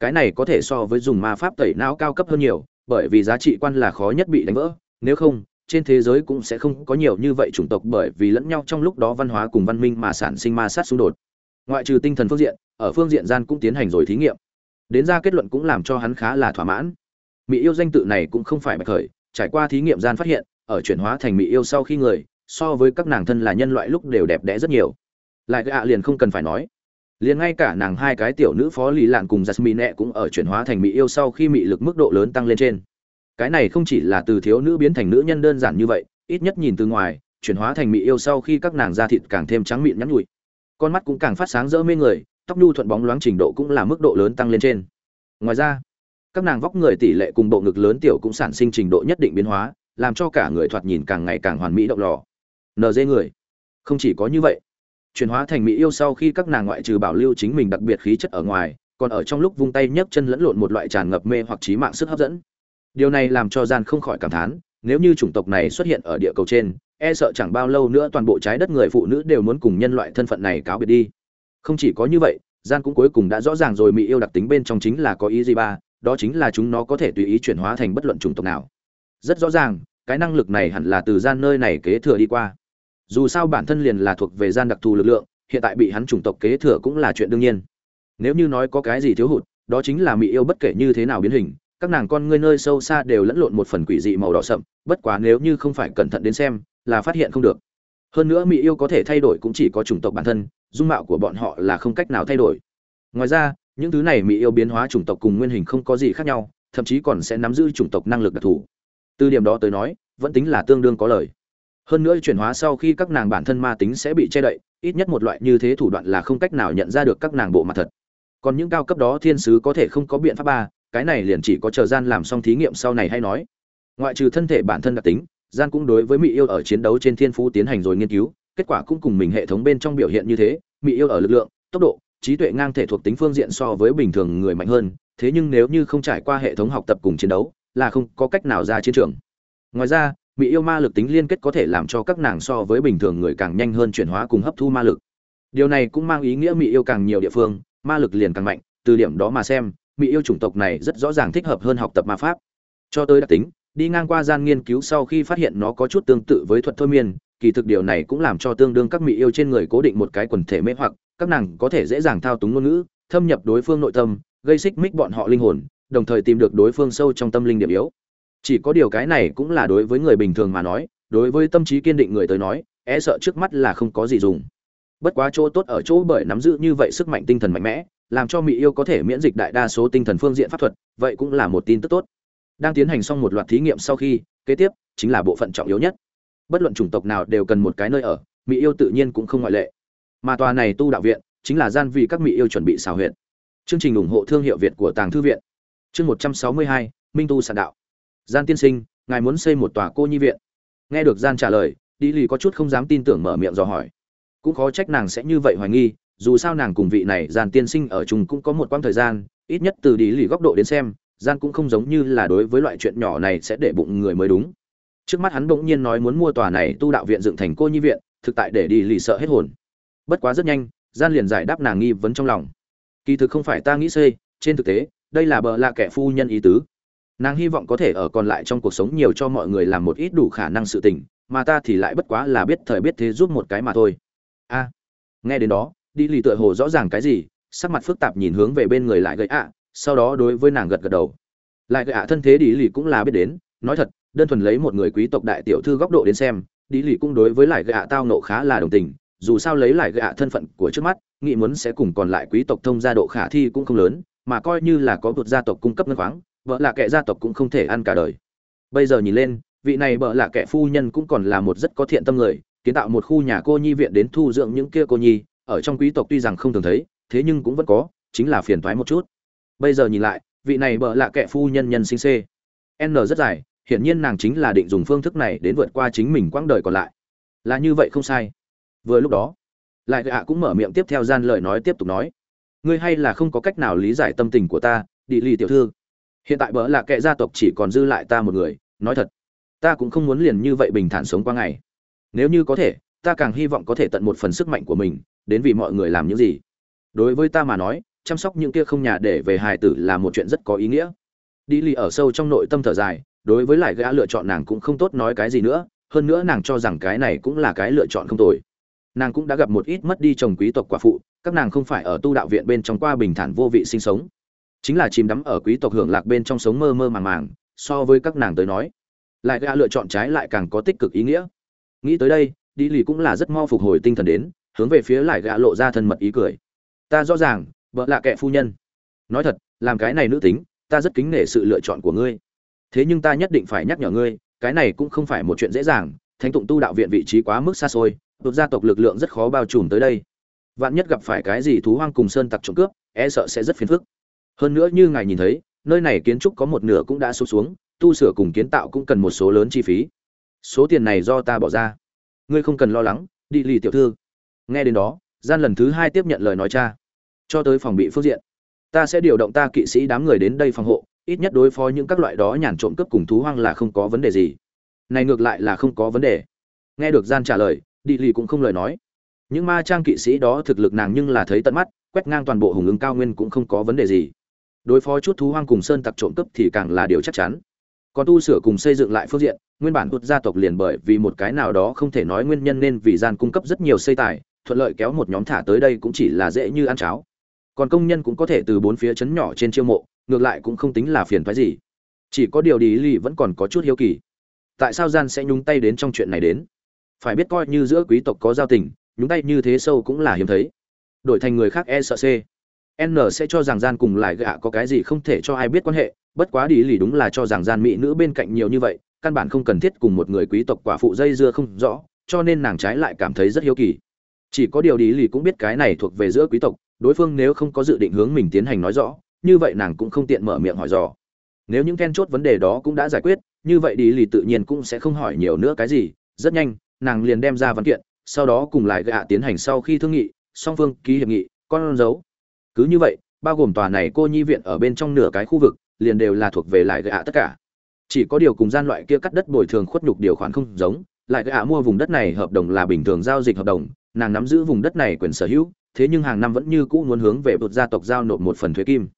Cái này có thể so với dùng ma pháp tẩy não cao cấp hơn nhiều, bởi vì giá trị quan là khó nhất bị đánh vỡ, nếu không, trên thế giới cũng sẽ không có nhiều như vậy chủng tộc bởi vì lẫn nhau trong lúc đó văn hóa cùng văn minh mà sản sinh ma sát xung đột. Ngoại trừ tinh thần phương diện, ở phương diện gian cũng tiến hành rồi thí nghiệm đến ra kết luận cũng làm cho hắn khá là thỏa mãn. Mỹ yêu danh tự này cũng không phải bạch khởi, trải qua thí nghiệm gian phát hiện, ở chuyển hóa thành mỹ yêu sau khi người, so với các nàng thân là nhân loại lúc đều đẹp đẽ rất nhiều. Lại gạ liền không cần phải nói. Liền ngay cả nàng hai cái tiểu nữ phó lý lạn cùng jasmine cũng ở chuyển hóa thành mỹ yêu sau khi mỹ lực mức độ lớn tăng lên trên. Cái này không chỉ là từ thiếu nữ biến thành nữ nhân đơn giản như vậy, ít nhất nhìn từ ngoài, chuyển hóa thành mỹ yêu sau khi các nàng da thịt càng thêm trắng mịn nhắn nhụi con mắt cũng càng phát sáng rỡ mê người tóc nhu thuận bóng loáng trình độ cũng là mức độ lớn tăng lên trên. Ngoài ra, các nàng vóc người tỷ lệ cùng bộ ngực lớn tiểu cũng sản sinh trình độ nhất định biến hóa, làm cho cả người thoạt nhìn càng ngày càng hoàn mỹ động lò. Nd người, không chỉ có như vậy, chuyển hóa thành mỹ yêu sau khi các nàng ngoại trừ bảo lưu chính mình đặc biệt khí chất ở ngoài, còn ở trong lúc vung tay nhấc chân lẫn lộn một loại tràn ngập mê hoặc trí mạng sức hấp dẫn. Điều này làm cho gian không khỏi cảm thán, nếu như chủng tộc này xuất hiện ở địa cầu trên e sợ chẳng bao lâu nữa toàn bộ trái đất người phụ nữ đều muốn cùng nhân loại thân phận này cáo biệt đi không chỉ có như vậy, gian cũng cuối cùng đã rõ ràng rồi mỹ yêu đặc tính bên trong chính là có ý gì ba, đó chính là chúng nó có thể tùy ý chuyển hóa thành bất luận chủng tộc nào. Rất rõ ràng, cái năng lực này hẳn là từ gian nơi này kế thừa đi qua. Dù sao bản thân liền là thuộc về gian đặc thù lực lượng, hiện tại bị hắn chủng tộc kế thừa cũng là chuyện đương nhiên. Nếu như nói có cái gì thiếu hụt, đó chính là mỹ yêu bất kể như thế nào biến hình, các nàng con ngươi nơi sâu xa đều lẫn lộn một phần quỷ dị màu đỏ sậm, bất quá nếu như không phải cẩn thận đến xem, là phát hiện không được. Hơn nữa mỹ yêu có thể thay đổi cũng chỉ có chủng tộc bản thân dung mạo của bọn họ là không cách nào thay đổi. Ngoài ra, những thứ này mỹ yêu biến hóa chủng tộc cùng nguyên hình không có gì khác nhau, thậm chí còn sẽ nắm giữ chủng tộc năng lực đặc thù. Từ điểm đó tới nói, vẫn tính là tương đương có lời hơn nữa chuyển hóa sau khi các nàng bản thân ma tính sẽ bị che đậy, ít nhất một loại như thế thủ đoạn là không cách nào nhận ra được các nàng bộ mặt thật. Còn những cao cấp đó thiên sứ có thể không có biện pháp ba, cái này liền chỉ có chờ gian làm xong thí nghiệm sau này hay nói. Ngoại trừ thân thể bản thân đặc tính, gian cũng đối với mỹ yêu ở chiến đấu trên thiên phú tiến hành rồi nghiên cứu kết quả cũng cùng mình hệ thống bên trong biểu hiện như thế mỹ yêu ở lực lượng, tốc độ, trí tuệ ngang thể thuộc tính phương diện so với bình thường người mạnh hơn, thế nhưng nếu như không trải qua hệ thống học tập cùng chiến đấu, là không có cách nào ra chiến trường. Ngoài ra mỹ yêu ma lực tính liên kết có thể làm cho các nàng so với bình thường người càng nhanh hơn chuyển hóa cùng hấp thu ma lực. Điều này cũng mang ý nghĩa mỹ yêu càng nhiều địa phương, ma lực liền càng mạnh, từ điểm đó mà xem mỹ yêu chủng tộc này rất rõ ràng thích hợp hơn học tập ma pháp. Cho tới đặc tính đi ngang qua gian nghiên cứu sau khi phát hiện nó có chút tương tự với thuật thôi miên, kỳ thực điều này cũng làm cho tương đương các mỹ yêu trên người cố định một cái quần thể mê hoặc, các nàng có thể dễ dàng thao túng ngôn ngữ, thâm nhập đối phương nội tâm, gây xích mích bọn họ linh hồn, đồng thời tìm được đối phương sâu trong tâm linh điểm yếu. Chỉ có điều cái này cũng là đối với người bình thường mà nói, đối với tâm trí kiên định người tới nói e sợ trước mắt là không có gì dùng. Bất quá chỗ tốt ở chỗ bởi nắm giữ như vậy sức mạnh tinh thần mạnh mẽ, làm cho mỹ yêu có thể miễn dịch đại đa số tinh thần phương diện pháp thuật, vậy cũng là một tin tức tốt đang tiến hành xong một loạt thí nghiệm sau khi, kế tiếp chính là bộ phận trọng yếu nhất. Bất luận chủng tộc nào đều cần một cái nơi ở mỹ yêu tự nhiên cũng không ngoại lệ. Mà tòa này tu đạo viện chính là gian vì các mỹ yêu chuẩn bị xào huyện chương trình ủng hộ thương hiệu việt của tàng thư viện. Chương một trăm sáu mươi hai, minh tu sạn đạo. Gian tiên sinh, ngài muốn xây một tòa cô nhi viện. Nghe được gian trả lời đi lì có chút không dám tin tưởng mở miệng dò hỏi. Cũng khó trách nàng sẽ như vậy hoài nghi, dù sao nàng cùng vị này gian tiên sinh ở chung cũng có một quãng thời gian, ít nhất từ đi lì góc độ đến xem gian cũng không giống như là đối với loại chuyện nhỏ này sẽ để bụng người mới đúng. Trước mắt hắn bỗng nhiên nói muốn mua tòa này tu đạo viện dựng thành cô nhi viện, thực tại để đi lì sợ hết hồn. Bất quá rất nhanh, gian liền giải đáp nàng nghi vấn trong lòng. Kỳ thực không phải ta nghĩ xê, trên thực tế, đây là bờ lạ kẻ phu nhân ý tứ. Nàng hy vọng có thể ở còn lại trong cuộc sống nhiều cho mọi người làm một ít đủ khả năng sự tình, mà ta thì lại bất quá là biết thời biết thế giúp một cái mà thôi. A, nghe đến đó, đi lì tựa hồ rõ ràng cái gì, sắc mặt phức tạp nhìn hướng về bên người lại gậy ạ sau đó đối với nàng gật gật đầu. Lại gạ thân thế đi lì cũng là biết đến, nói thật, đơn thuần lấy một người quý tộc đại tiểu thư góc độ đến xem đi lì cũng đối với lại gạ tao nộ khá là đồng tình, dù sao lấy lại gạ thân phận của trước mắt, nghĩ muốn sẽ cùng còn lại quý tộc thông gia độ khả thi cũng không lớn, mà coi như là có một gia tộc cung cấp ngân khoáng, vợ là kẻ gia tộc cũng không thể ăn cả đời. Bây giờ nhìn lên, vị này vợ là kẻ phu nhân cũng còn là một rất có thiện tâm người, kiến tạo một khu nhà cô nhi viện đến thu dưỡng những kia cô nhi, ở trong quý tộc tuy rằng không thường thấy, thế nhưng cũng vẫn có, chính là phiền thoái một chút bây giờ nhìn lại, vị này bợ lạ kệ phu nhân nhân sinh c. N rất dài, hiển nhiên nàng chính là định dùng phương thức này đến vượt qua chính mình quãng đời còn lại. Là như vậy không sai. Vừa lúc đó, lại gạ cũng mở miệng tiếp theo gian lời nói tiếp tục nói. Ngươi hay là không có cách nào lý giải tâm tình của ta đi lì tiểu thư. Hiện tại bỡ là kệ gia tộc chỉ còn dư lại ta một người, nói thật, ta cũng không muốn liền như vậy bình thản sống qua ngày. Nếu như có thể, ta càng hy vọng có thể tận một phần sức mạnh của mình, đến vì mọi người làm những gì. Đối với ta mà nói chăm sóc những kia không nhà để về hài tử là một chuyện rất có ý nghĩa. Đi lì ở sâu trong nội tâm thở dài, đối với lại gã lựa chọn nàng cũng không tốt nói cái gì nữa, hơn nữa nàng cho rằng cái này cũng là cái lựa chọn không tồi. Nàng cũng đã gặp một ít mất đi chồng quý tộc quả phụ, các nàng không phải ở tu đạo viện bên trong qua bình thản vô vị sinh sống. Chính là chìm đắm ở quý tộc hưởng lạc bên trong sống mơ mơ màng màng, so với các nàng tới nói, lại gã lựa chọn trái lại càng có tích cực ý nghĩa. Nghĩ tới đây, đi lì cũng là rất mau phục hồi tinh thần đến, hướng về phía lại gã lộ ra thân mật ý cười. Ta rõ ràng vợ lạ kệ phu nhân. Nói thật, làm cái này nữ tính, ta rất kính nể sự lựa chọn của ngươi. Thế nhưng ta nhất định phải nhắc nhở ngươi, cái này cũng không phải một chuyện dễ dàng, thánh tụng tu đạo viện vị trí quá mức xa xôi vượt gia tộc lực lượng rất khó bao trùm tới đây. Vạn nhất gặp phải cái gì thú hoang cùng sơn tặc trộm cướp e sợ sẽ rất phiền phức. Hơn nữa như ngài nhìn thấy, nơi này kiến trúc có một nửa cũng đã sụp xuống, tu sửa cùng kiến tạo cũng cần một số lớn chi phí. Số tiền này do ta bỏ ra. Ngươi không cần lo lắng, đi lì tiểu thư. Nghe đến đó, gian lần thứ hai tiếp nhận lời nói cha cho tới phòng bị phương diện. Ta sẽ điều động ta kỵ sĩ đám người đến đây phòng hộ, ít nhất đối phó những các loại đó nhàn trộm cướp cùng thú hoang là không có vấn đề gì. Này ngược lại là không có vấn đề. Nghe được gian trả lời, đi lì cũng không lời nói. Những ma trang kỵ sĩ đó thực lực nàng nhưng là thấy tận mắt, quét ngang toàn bộ hùng ứng cao nguyên cũng không có vấn đề gì. Đối phó chút thú hoang cùng sơn tặc trộm cướp thì càng là điều chắc chắn. Còn tu sửa cùng xây dựng lại phương diện, nguyên bản hụt gia tộc liền bởi vì một cái nào đó không thể nói nguyên nhân nên vì gian cung cấp rất nhiều xây tài, thuận lợi kéo một nhóm thả tới đây cũng chỉ là dễ như ăn cháo còn công nhân cũng có thể từ bốn phía chấn nhỏ trên chiêu mộ, ngược lại cũng không tính là phiền phái gì. Chỉ có điều đi lì vẫn còn có chút hiếu kỳ. Tại sao gian sẽ nhúng tay đến trong chuyện này đến? Phải biết coi như giữa quý tộc có giao tình, nhúng tay như thế sâu cũng là hiếm thấy. Đổi thành người khác e sợ c, n sẽ cho rằng gian cùng lại gạ có cái gì không thể cho ai biết quan hệ, bất quá đi lì đúng là cho rằng gian mỹ nữ bên cạnh nhiều như vậy, căn bản không cần thiết cùng một người quý tộc quả phụ dây dưa không rõ, cho nên nàng trái lại cảm thấy rất hiếu kỳ. Chỉ có điều đi lì cũng biết cái này thuộc về giữa quý tộc đối phương nếu không có dự định hướng mình tiến hành nói rõ, như vậy nàng cũng không tiện mở miệng hỏi dò. Nếu những then chốt vấn đề đó cũng đã giải quyết, như vậy đi lì tự nhiên cũng sẽ không hỏi nhiều nữa cái gì. Rất nhanh, nàng liền đem ra văn kiện, sau đó cùng lại gạ tiến hành sau khi thương nghị, song phương ký hiệp nghị, con dấu. Cứ như vậy, bao gồm tòa này cô nhi viện ở bên trong nửa cái khu vực, liền đều là thuộc về lại gạ tất cả. Chỉ có điều cùng gian loại kia cắt đất bồi thường khuất nhục điều khoản không giống, lại gạ mua vùng đất này hợp đồng là bình thường giao dịch hợp đồng, nàng nắm giữ vùng đất này quyền sở hữu thế nhưng hàng năm vẫn như cũ muốn hướng về bột gia tộc giao nộp một phần thuế kim.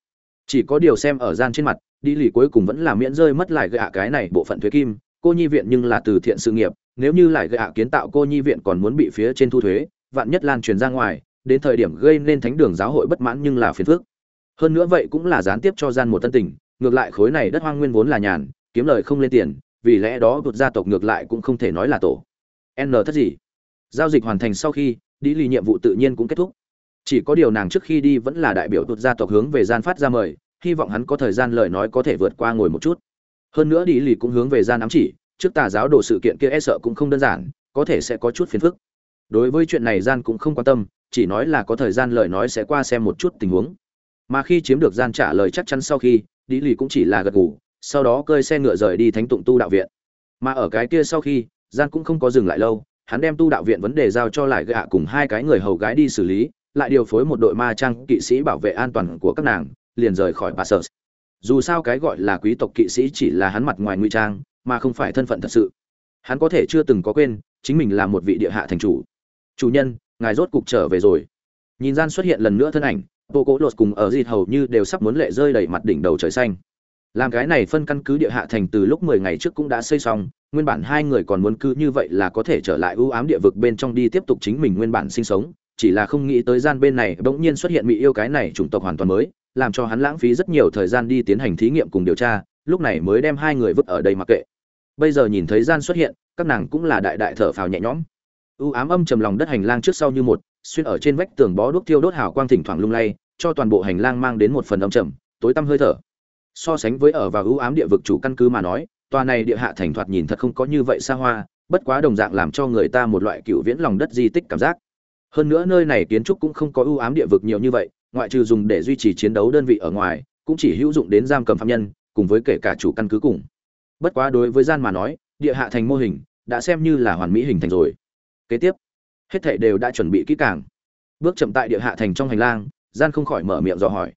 Chỉ có điều xem ở gian trên mặt đi lì cuối cùng vẫn là miễn rơi mất lại gạ cái này bộ phận thuế kim, cô nhi viện nhưng là từ thiện sự nghiệp, nếu như lại gạ kiến tạo cô nhi viện còn muốn bị phía trên thu thuế, vạn nhất lan truyền ra ngoài, đến thời điểm gây nên thánh đường giáo hội bất mãn nhưng là phiền phức. Hơn nữa vậy cũng là gián tiếp cho gian một tân tình, ngược lại khối này đất hoang nguyên vốn là nhàn, kiếm lời không lên tiền, vì lẽ đó vượt gia tộc ngược lại cũng không thể nói là tổ. N thất gì? Giao dịch hoàn thành sau khi đi lì nhiệm vụ tự nhiên cũng kết thúc chỉ có điều nàng trước khi đi vẫn là đại biểu tụt gia tộc hướng về gian phát ra mời, hy vọng hắn có thời gian lời nói có thể vượt qua ngồi một chút. Hơn nữa đi lì cũng hướng về gian ám chỉ, trước tà giáo đồ sự kiện kia e sợ cũng không đơn giản, có thể sẽ có chút phiền phức. Đối với chuyện này gian cũng không quan tâm, chỉ nói là có thời gian lời nói sẽ qua xem một chút tình huống. Mà khi chiếm được gian trả lời chắc chắn sau khi, đi lì cũng chỉ là gật gù, sau đó cơi xe ngựa rời đi thánh tụng tu đạo viện. Mà ở cái kia sau khi, gian cũng không có dừng lại lâu, hắn đem tu đạo viện vấn đề giao cho lại gạ cùng hai cái người hầu gái đi xử lý lại điều phối một đội ma trang kỵ sĩ bảo vệ an toàn của các nàng liền rời khỏi Passus. Dù sao cái gọi là quý tộc kỵ sĩ chỉ là hắn mặt ngoài ngụy trang, mà không phải thân phận thật sự. Hắn có thể chưa từng có quên, chính mình là một vị địa hạ thành chủ. Chủ nhân, ngài rốt cục trở về rồi. Nhìn gian xuất hiện lần nữa thân ảnh, bộ cố lột cùng ở dịt hầu như đều sắp muốn lệ rơi đầy mặt đỉnh đầu trời xanh. Làm cái này phân căn cứ địa hạ thành từ lúc 10 ngày trước cũng đã xây xong, nguyên bản hai người còn muốn cứ như vậy là có thể trở lại ưu ám địa vực bên trong đi tiếp tục chính mình nguyên bản sinh sống, chỉ là không nghĩ tới gian bên này bỗng nhiên xuất hiện mỹ yêu cái này chủng tộc hoàn toàn mới, làm cho hắn lãng phí rất nhiều thời gian đi tiến hành thí nghiệm cùng điều tra, lúc này mới đem hai người vứt ở đây mặc kệ. Bây giờ nhìn thấy gian xuất hiện, các nàng cũng là đại đại thở phào nhẹ nhõm. U ám âm trầm lòng đất hành lang trước sau như một, xuyên ở trên vách tường bó đuốc thiêu đốt hào quang thỉnh thoảng lung lay, cho toàn bộ hành lang mang đến một phần âm trầm, tối tăm hơi thở. So sánh với ở vào u ám địa vực chủ căn cứ mà nói, tòa này địa hạ thành thoạt nhìn thật không có như vậy xa hoa, bất quá đồng dạng làm cho người ta một loại cựu viễn lòng đất di tích cảm giác. Hơn nữa nơi này kiến trúc cũng không có ưu ám địa vực nhiều như vậy, ngoại trừ dùng để duy trì chiến đấu đơn vị ở ngoài, cũng chỉ hữu dụng đến giam cầm phạm nhân, cùng với kể cả chủ căn cứ cùng. Bất quá đối với gian mà nói, địa hạ thành mô hình đã xem như là hoàn mỹ hình thành rồi. Kế tiếp, hết thảy đều đã chuẩn bị kỹ càng. Bước chậm tại địa hạ thành trong hành lang, gian không khỏi mở miệng dò hỏi.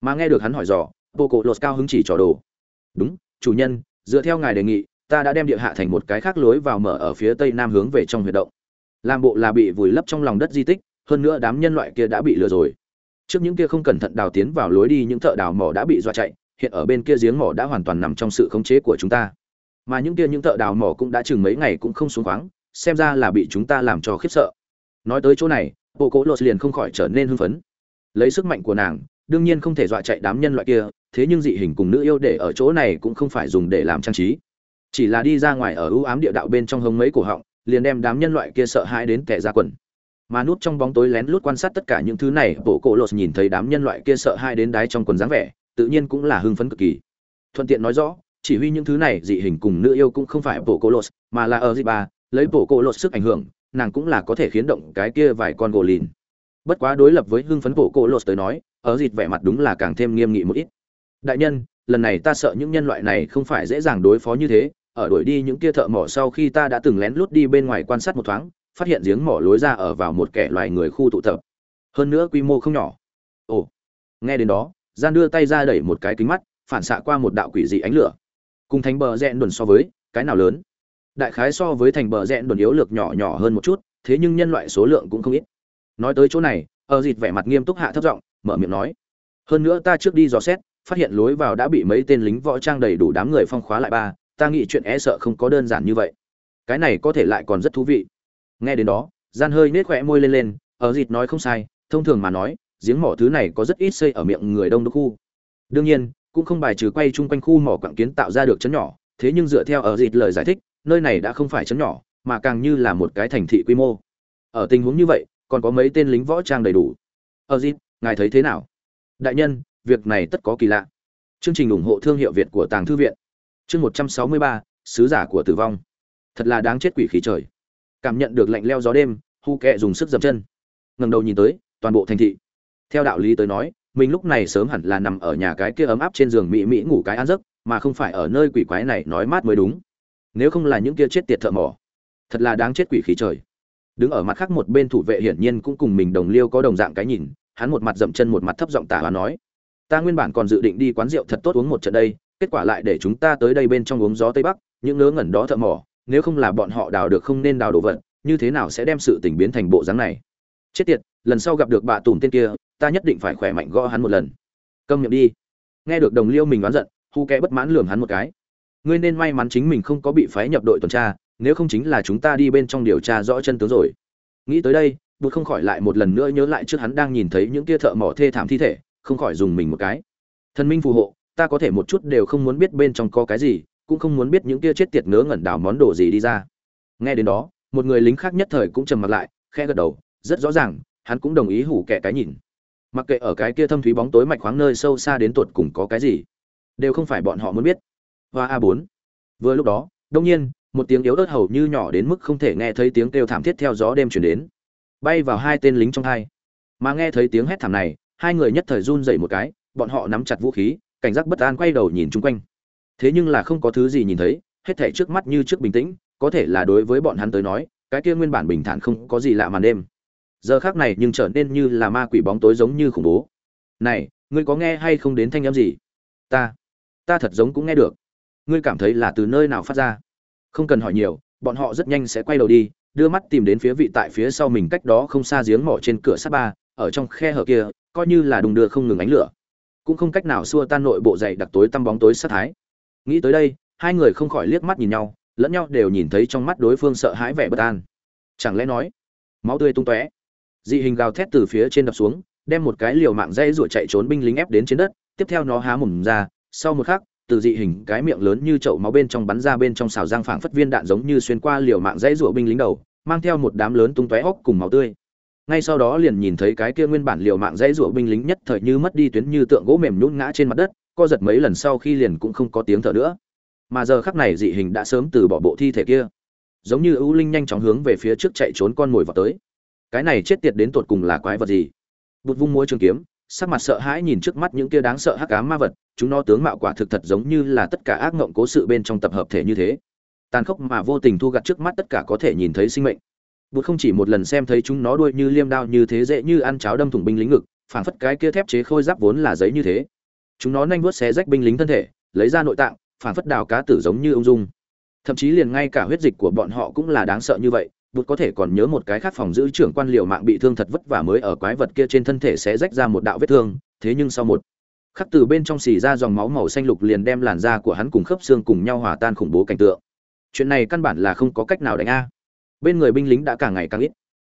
Mà nghe được hắn hỏi dò, vô Cổ Lột cao hứng chỉ trò đồ. "Đúng, chủ nhân, dựa theo ngài đề nghị, ta đã đem địa hạ thành một cái khác lối vào mở ở phía tây nam hướng về trong huyệt động. Làm bộ là bị vùi lấp trong lòng đất di tích, hơn nữa đám nhân loại kia đã bị lừa rồi. Trước những kia không cẩn thận đào tiến vào lối đi những thợ đào mỏ đã bị dọa chạy hiện ở bên kia giếng mỏ đã hoàn toàn nằm trong sự khống chế của chúng ta. Mà những kia những thợ đào mỏ cũng đã chừng mấy ngày cũng không xuống khoáng xem ra là bị chúng ta làm cho khiếp sợ. Nói tới chỗ này bộ cố lột liền không khỏi trở nên hưng phấn. Lấy sức mạnh của nàng đương nhiên không thể dọa chạy đám nhân loại kia thế nhưng dị hình cùng nữ yêu để ở chỗ này cũng không phải dùng để làm trang trí. Chỉ là đi ra ngoài ở ưu ám địa đạo bên trong hông mấy cổ họng liền đem đám nhân loại kia sợ hãi đến kẻ ra quần. Mà nút trong bóng tối lén lút quan sát tất cả những thứ này, bộ cổ lột nhìn thấy đám nhân loại kia sợ hãi đến đáy trong quần dáng vẻ, tự nhiên cũng là hưng phấn cực kỳ. Thuận tiện nói rõ, chỉ huy những thứ này dị hình cùng nữ yêu cũng không phải bộ cổ lột, mà là ở dị ba lấy bộ cổ lột sức ảnh hưởng, nàng cũng là có thể khiến động cái kia vài con gỗ lìn. Bất quá đối lập với hưng phấn bộ cổ lột tới nói, ở dịt vẻ mặt đúng là càng thêm nghiêm nghị một ít. Đại nhân, lần này ta sợ những nhân loại này không phải dễ dàng đối phó như thế ở đuổi đi những kia thợ mỏ sau khi ta đã từng lén lút đi bên ngoài quan sát một thoáng, phát hiện giếng mỏ lối ra ở vào một kẻ loài người khu tụ tập. Hơn nữa quy mô không nhỏ. Ồ, nghe đến đó, gian đưa tay ra đẩy một cái kính mắt, phản xạ qua một đạo quỷ dị ánh lửa. Cùng thành bờ rẽn đồn so với, cái nào lớn? Đại khái so với thành bờ rẽn đồn yếu lược nhỏ nhỏ hơn một chút, thế nhưng nhân loại số lượng cũng không ít. Nói tới chỗ này ở dịt vẻ mặt nghiêm túc hạ thấp giọng, mở miệng nói. Hơn nữa ta trước đi dò xét, phát hiện lối vào đã bị mấy tên lính võ trang đầy đủ đám người phong khóa lại ba ta nghĩ chuyện e sợ không có đơn giản như vậy. Cái này có thể lại còn rất thú vị. Nghe đến đó, gian hơi nết khỏe môi lên lên, ở dịt nói không sai, thông thường mà nói, giếng mỏ thứ này có rất ít xây ở miệng người đông đúc khu. Đương nhiên, cũng không bài trừ quay chung quanh khu mỏ quặng kiến tạo ra được chấn nhỏ, thế nhưng dựa theo ở dịt lời giải thích, nơi này đã không phải chấn nhỏ, mà càng như là một cái thành thị quy mô. Ở tình huống như vậy, còn có mấy tên lính võ trang đầy đủ. Ở dịt, ngài thấy thế nào? Đại nhân, việc này tất có kỳ lạ. Chương trình ủng hộ thương hiệu việt của tàng thư viện chương một trăm sáu mươi ba, sứ giả của tử vong. Thật là đáng chết quỷ khí trời. Cảm nhận được lạnh leo gió đêm, hu kệ dùng sức dậm chân. Ngẩng đầu nhìn tới, toàn bộ thành thị. Theo đạo lý tới nói, mình lúc này sớm hẳn là nằm ở nhà cái kia ấm áp trên giường mỹ mỹ ngủ cái ăn giấc, mà không phải ở nơi quỷ quái này nói mát mới đúng. Nếu không là những kia chết tiệt thợ mỏ. Thật là đáng chết quỷ khí trời. Đứng ở mặt khác một bên thủ vệ hiển nhiên cũng cùng mình đồng liêu có đồng dạng cái nhìn, hắn một mặt dậm chân một mặt thấp giọng tả và nói, ta nguyên bản còn dự định đi quán rượu thật tốt uống một trận đây kết quả lại để chúng ta tới đây bên trong uống gió tây bắc, những ngớ ngẩn đó thợ mỏ, nếu không là bọn họ đào được không nên đào đồ vật, như thế nào sẽ đem sự tình biến thành bộ dáng này? Chết tiệt, lần sau gặp được bà tùm tên kia, ta nhất định phải khỏe mạnh gõ hắn một lần. Câm miệng đi. Nghe được đồng liêu mình oán giận, hu kẽ bất mãn lườm hắn một cái. Ngươi nên may mắn chính mình không có bị phái nhập đội tuần tra, nếu không chính là chúng ta đi bên trong điều tra rõ chân tướng rồi. Nghĩ tới đây, bụt không khỏi lại một lần nữa nhớ lại trước hắn đang nhìn thấy những kia thợ mỏ thê thảm thi thể, không khỏi dùng mình một cái. Thần minh phù hộ ta có thể một chút đều không muốn biết bên trong có cái gì, cũng không muốn biết những kia chết tiệt ngớ ngẩn đào món đồ gì đi ra. Nghe đến đó, một người lính khác nhất thời cũng trầm mặt lại khe gật đầu, rất rõ ràng, hắn cũng đồng ý hủ kẻ cái nhìn. Mặc kệ ở cái kia thâm thúy bóng tối mạch khoáng nơi sâu xa đến tột cùng có cái gì, đều không phải bọn họ muốn biết. Và a bốn. Vừa lúc đó, đông nhiên, một tiếng yếu ớt hầu như nhỏ đến mức không thể nghe thấy tiếng kêu thảm thiết theo gió đêm chuyển đến. Bay vào hai tên lính trong hai. Mà nghe thấy tiếng hét thảm này, hai người nhất thời run dậy một cái, bọn họ nắm chặt vũ khí cảnh giác bất an quay đầu nhìn chung quanh. Thế nhưng là không có thứ gì nhìn thấy, hết thảy trước mắt như trước bình tĩnh, có thể là đối với bọn hắn tới nói, cái kia nguyên bản bình thản không có gì lạ màn đêm. Giờ khác này nhưng trở nên như là ma quỷ bóng tối giống như khủng bố. Này, ngươi có nghe hay không đến thanh âm gì? Ta ta thật giống cũng nghe được. Ngươi cảm thấy là từ nơi nào phát ra? Không cần hỏi nhiều, bọn họ rất nhanh sẽ quay đầu đi, đưa mắt tìm đến phía vị tại phía sau mình cách đó không xa giếng mỏ trên cửa sắt ba, ở trong khe hở kia, coi như là đùng đưa không ngừng ánh lửa cũng không cách nào xua tan nội bộ dày đặc tối tăm bóng tối sát thái. Nghĩ tới đây, hai người không khỏi liếc mắt nhìn nhau, lẫn nhau đều nhìn thấy trong mắt đối phương sợ hãi vẻ bất an. Chẳng lẽ nói, máu tươi tung tóe. Dị hình gào thét từ phía trên đập xuống, đem một cái liều mạng dây ruột chạy trốn binh lính ép đến trên đất, tiếp theo nó há mồm ra, sau một khắc, từ dị hình cái miệng lớn như chậu máu bên trong bắn ra bên trong xào giang phảng phất viên đạn giống như xuyên qua liều mạng dây rủa binh lính đầu, mang theo một đám lớn tung tóe hốc cùng máu tươi ngay sau đó liền nhìn thấy cái kia nguyên bản liều mạng dãy rủa binh lính nhất thời như mất đi tuyến như tượng gỗ mềm nhũn ngã trên mặt đất, co giật mấy lần sau khi liền cũng không có tiếng thở nữa. Mà giờ khắc này dị hình đã sớm từ bỏ bộ thi thể kia. Giống như ưu linh nhanh chóng hướng về phía trước chạy trốn con mồi vào tới. Cái này chết tiệt đến tột cùng là quái vật gì? Bụt vung múa trường kiếm, sắc mặt sợ hãi nhìn trước mắt những kia đáng sợ hắc ám ma vật, chúng nó tướng mạo quả thực thật giống như là tất cả ác ngộng cố sự bên trong tập hợp thể như thế. Tàn khốc mà vô tình thu gặt trước mắt tất cả có thể nhìn thấy sinh mệnh bụt không chỉ một lần xem thấy chúng nó đuôi như liêm đao như thế dễ như ăn cháo đâm thủng binh lính ngực phảng phất cái kia thép chế khôi giáp vốn là giấy như thế. Chúng nó nhanh vuốt xé rách binh lính thân thể, lấy ra nội tạng phảng phất đào cá tử giống như ung dung. Thậm chí liền ngay cả huyết dịch của bọn họ cũng là đáng sợ như vậy, bụt có thể còn nhớ một cái khác phòng giữ trưởng quan liều mạng bị thương thật vất vả mới ở quái vật kia trên thân thể sẽ rách ra một đạo vết thương, thế nhưng sau một khắc từ bên trong xì ra dòng máu màu xanh lục liền đem làn da của hắn cùng khớp xương cùng nhau hòa tan khủng bố cảnh tượng. Chuyện này căn bản là không có cách nào đánh a bên người binh lính đã càng ngày càng ít.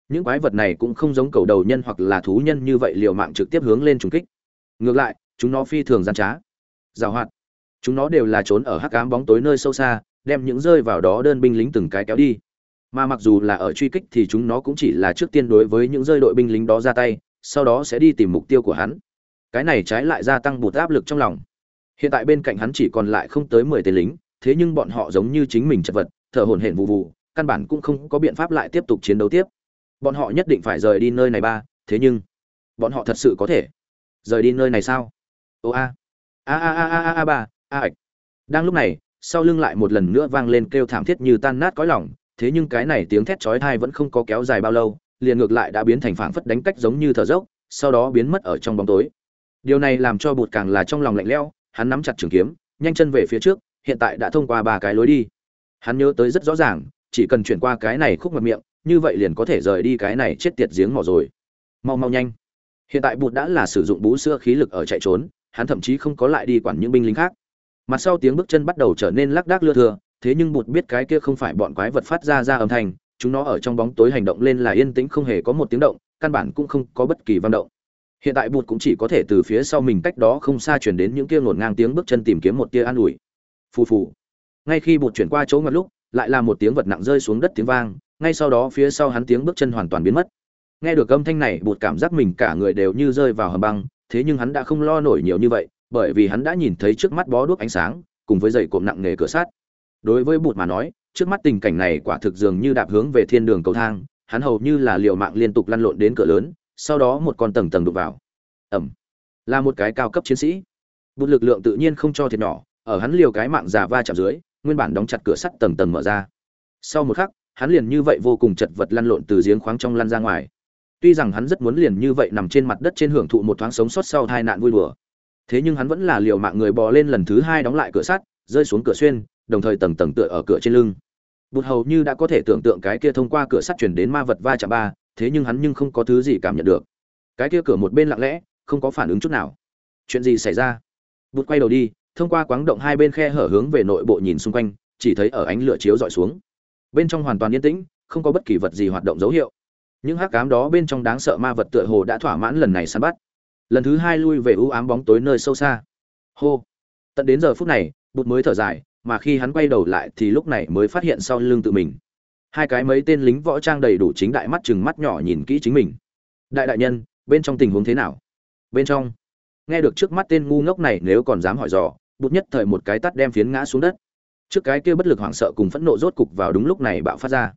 Những quái vật này cũng không giống cầu đầu nhân hoặc là thú nhân như vậy liều mạng trực tiếp hướng lên trùng kích. Ngược lại, chúng nó phi thường gian trá. Giảo hoạt. Chúng nó đều là trốn ở hắc ám bóng tối nơi sâu xa, đem những rơi vào đó đơn binh lính từng cái kéo đi. Mà mặc dù là ở truy kích thì chúng nó cũng chỉ là trước tiên đối với những rơi đội binh lính đó ra tay, sau đó sẽ đi tìm mục tiêu của hắn. Cái này trái lại gia tăng bụt áp lực trong lòng. Hiện tại bên cạnh hắn chỉ còn lại không tới mười tên lính, thế nhưng bọn họ giống như chính mình chật vật, thở hổn hển vụ vụ căn bản cũng không có biện pháp lại tiếp tục chiến đấu tiếp. Bọn họ nhất định phải rời đi nơi này ba, thế nhưng, bọn họ thật sự có thể rời đi nơi này sao? Ô a a a a a a, ba, a ạch. Đang lúc này, sau lưng lại một lần nữa vang lên kêu thảm thiết như tan nát cõi lòng, thế nhưng cái này tiếng thét chói tai vẫn không có kéo dài bao lâu, liền ngược lại đã biến thành phảng phất đánh cách giống như thở dốc, sau đó biến mất ở trong bóng tối. Điều này làm cho bụt càng là trong lòng lạnh lẽo, hắn nắm chặt trường kiếm, nhanh chân về phía trước, hiện tại đã thông qua ba cái lối đi. Hắn nhớ tới rất rõ ràng chỉ cần chuyển qua cái này khúc mặt miệng, như vậy liền có thể rời đi cái này chết tiệt giếng mỏ rồi. Mau mau nhanh. Hiện tại bụt đã là sử dụng bú sữa khí lực ở chạy trốn, hắn thậm chí không có lại đi quản những binh lính khác. Mặt sau tiếng bước chân bắt đầu trở nên lác đác lưa thưa, thế nhưng bụt biết cái kia không phải bọn quái vật phát ra ra âm thanh, chúng nó ở trong bóng tối hành động lên là yên tĩnh không hề có một tiếng động, căn bản cũng không có bất kỳ văn động. Hiện tại bụt cũng chỉ có thể từ phía sau mình cách đó không xa chuyển đến những kia ngổn ngang tiếng bước chân tìm kiếm một tia an ủi. Phù phù. Ngay khi bụt chuyển qua chỗ ngặt lúc lại là một tiếng vật nặng rơi xuống đất tiếng vang, ngay sau đó phía sau hắn tiếng bước chân hoàn toàn biến mất. Nghe được âm thanh này, bụt cảm giác mình cả người đều như rơi vào hầm băng, thế nhưng hắn đã không lo nổi nhiều như vậy, bởi vì hắn đã nhìn thấy trước mắt bó đuốc ánh sáng, cùng với dày cộm nặng nề cửa sát đối với bụt mà nói, trước mắt tình cảnh này quả thực dường như đạp hướng về thiên đường cầu thang, hắn hầu như là liều mạng liên tục lăn lộn đến cửa lớn, sau đó một con tầng tầng đục vào. Ẩm là một cái cao cấp chiến sĩ. Bụt lực lượng tự nhiên không cho thiệt nhỏ, ở hắn liều cái mạng già va chạm dưới nguyên bản đóng chặt cửa sắt tầng tầng mở ra. Sau một khắc, hắn liền như vậy vô cùng chật vật lăn lộn từ giếng khoáng trong lăn ra ngoài. Tuy rằng hắn rất muốn liền như vậy nằm trên mặt đất trên hưởng thụ một thoáng sống sót sau tai nạn vui đùa, thế nhưng hắn vẫn là liều mạng người bò lên lần thứ hai đóng lại cửa sắt, rơi xuống cửa xuyên, đồng thời tầng tầng tựa ở cửa trên lưng. Bụt hầu như đã có thể tưởng tượng cái kia thông qua cửa sắt chuyển đến ma vật va chạm ba, thế nhưng hắn nhưng không có thứ gì cảm nhận được. Cái kia cửa một bên lặng lẽ, không có phản ứng chút nào. Chuyện gì xảy ra? Bụt quay đầu đi thông qua quáng động hai bên khe hở hướng về nội bộ nhìn xung quanh, chỉ thấy ở ánh lửa chiếu dọi xuống. Bên trong hoàn toàn yên tĩnh, không có bất kỳ vật gì hoạt động dấu hiệu. Những hắc cám đó bên trong đáng sợ ma vật tựa hồ đã thỏa mãn lần này săn bắt. Lần thứ hai lui về u ám bóng tối nơi sâu xa. Hô! Tận đến giờ phút này, bụt mới thở dài, mà khi hắn quay đầu lại thì lúc này mới phát hiện sau lưng tự mình. Hai cái mấy tên lính võ trang đầy đủ chính đại mắt chừng mắt nhỏ nhìn kỹ chính mình. Đại đại nhân, bên trong tình huống thế nào? Bên trong. Nghe được trước mắt tên ngu ngốc này nếu còn dám hỏi dò bụt nhất thời một cái tắt đem phiến ngã xuống đất. Trước cái kia bất lực hoảng sợ cùng phẫn nộ rốt cục vào đúng lúc này bạo phát ra.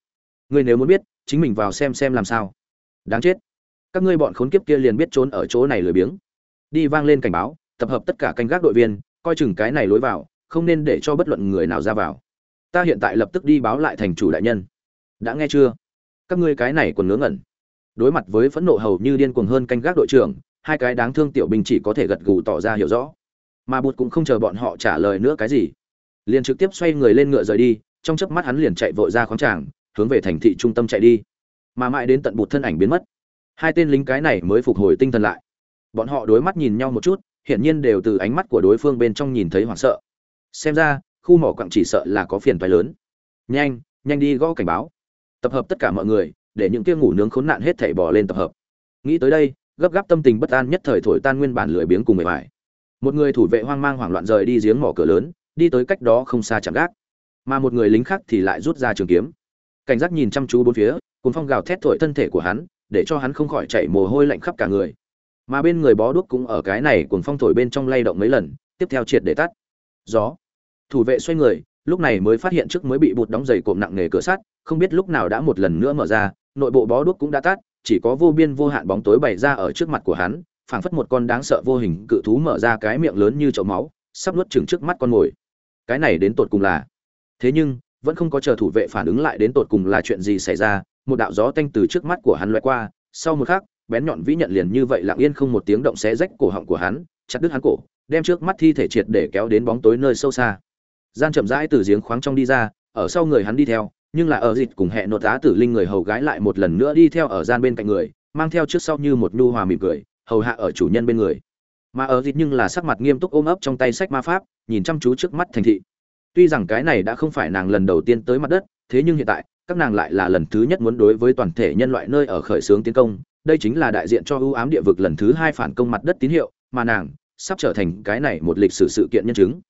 Người nếu muốn biết, chính mình vào xem xem làm sao. Đáng chết. Các ngươi bọn khốn kiếp kia liền biết trốn ở chỗ này lười biếng. Đi vang lên cảnh báo, tập hợp tất cả canh gác đội viên, coi chừng cái này lối vào, không nên để cho bất luận người nào ra vào. Ta hiện tại lập tức đi báo lại thành chủ đại nhân. Đã nghe chưa? Các ngươi cái này còn ngớ ngẩn. Đối mặt với phẫn nộ hầu như điên cuồng hơn canh gác đội trưởng, hai cái đáng thương tiểu binh chỉ có thể gật gù tỏ ra hiểu rõ mà bụt cũng không chờ bọn họ trả lời nữa cái gì. Liền trực tiếp xoay người lên ngựa rời đi, trong chớp mắt hắn liền chạy vội ra khoáng tràng, hướng về thành thị trung tâm chạy đi. Mà mãi đến tận bụt thân ảnh biến mất, hai tên lính cái này mới phục hồi tinh thần lại. Bọn họ đối mắt nhìn nhau một chút, hiển nhiên đều từ ánh mắt của đối phương bên trong nhìn thấy hoảng sợ. Xem ra, khu mỏ quặng chỉ sợ là có phiền phái lớn. Nhanh nhanh đi gõ cảnh báo. Tập hợp tất cả mọi người, để những kia ngủ nướng khốn nạn hết thảy bỏ lên tập hợp. Nghĩ tới đây, gấp gáp tâm tình bất an nhất thời thổi tan nguyên bản lười biếng cùng người bài một người thủ vệ hoang mang hoảng loạn rời đi giếng mỏ cửa lớn, đi tới cách đó không xa chạm gác. Mà một người lính khác thì lại rút ra trường kiếm. Cảnh giác nhìn chăm chú bốn phía cùng phong gào thét thổi thân thể của hắn, để cho hắn không khỏi chảy mồ hôi lạnh khắp cả người. Mà bên người bó đuốc cũng ở cái này cùng phong thổi bên trong lay động mấy lần, tiếp theo triệt để tắt. Gió. Thủ vệ xoay người, lúc này mới phát hiện trước mới bị bụt đóng dày cộm nặng nề cửa sắt, không biết lúc nào đã một lần nữa mở ra, nội bộ bó đuốc cũng đã tắt, chỉ có vô biên vô hạn bóng tối bày ra ở trước mặt của hắn phảng phất một con đáng sợ vô hình cự thú mở ra cái miệng lớn như chậu máu, sắp nuốt chừng trước mắt con mồi. Cái này đến tột cùng là thế nhưng, vẫn không có chờ thủ vệ phản ứng lại đến tột cùng là chuyện gì xảy ra, một đạo gió tanh từ trước mắt của hắn loại qua, sau một khắc, bén nhọn vĩ nhận liền như vậy lặng yên không một tiếng động xé rách cổ họng của hắn, chặt đứt hắn cổ, đem trước mắt thi thể triệt để kéo đến bóng tối nơi sâu xa. Gian chậm rãi từ giếng khoáng trong đi ra, ở sau người hắn đi theo, nhưng là ở dịch cùng hẹn nột á tử linh người hầu gái lại một lần nữa đi theo ở gian bên cạnh người, mang theo trước sau như một nhu hòa mỉm cười hầu hạ ở chủ nhân bên người. Mà ở dịch nhưng là sắc mặt nghiêm túc ôm ấp trong tay sách ma pháp, nhìn chăm chú trước mắt thành thị. Tuy rằng cái này đã không phải nàng lần đầu tiên tới mặt đất, thế nhưng hiện tại, các nàng lại là lần thứ nhất muốn đối với toàn thể nhân loại nơi ở khởi xướng tiến công. Đây chính là đại diện cho ưu ám địa vực lần thứ hai phản công mặt đất tín hiệu, mà nàng sắp trở thành cái này một lịch sử sự kiện nhân chứng.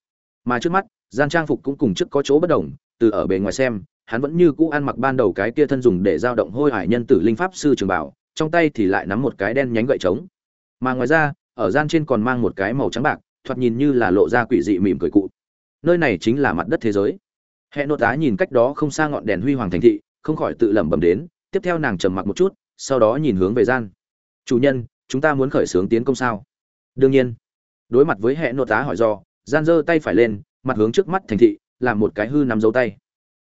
Mà trước mắt, gian trang phục cũng cùng trước có chỗ bất đồng, từ ở bề ngoài xem, hắn vẫn như cũ ăn mặc ban đầu cái kia thân dùng để giao động hôi hải nhân tử linh pháp sư trường bảo, trong tay thì lại nắm một cái đen nhánh gậy trống mà ngoài ra, ở gian trên còn mang một cái màu trắng bạc, thoạt nhìn như là lộ ra quỷ dị mỉm cười cụ. Nơi này chính là mặt đất thế giới. Hệ nội tá nhìn cách đó không xa ngọn đèn huy hoàng thành thị, không khỏi tự lẩm bẩm đến, tiếp theo nàng trầm mặc một chút, sau đó nhìn hướng về gian. Chủ nhân, chúng ta muốn khởi xướng tiến công sao? Đương nhiên. Đối mặt với hệ nội tá hỏi do, gian giơ tay phải lên, mặt hướng trước mắt thành thị, làm một cái hư nắm dấu tay.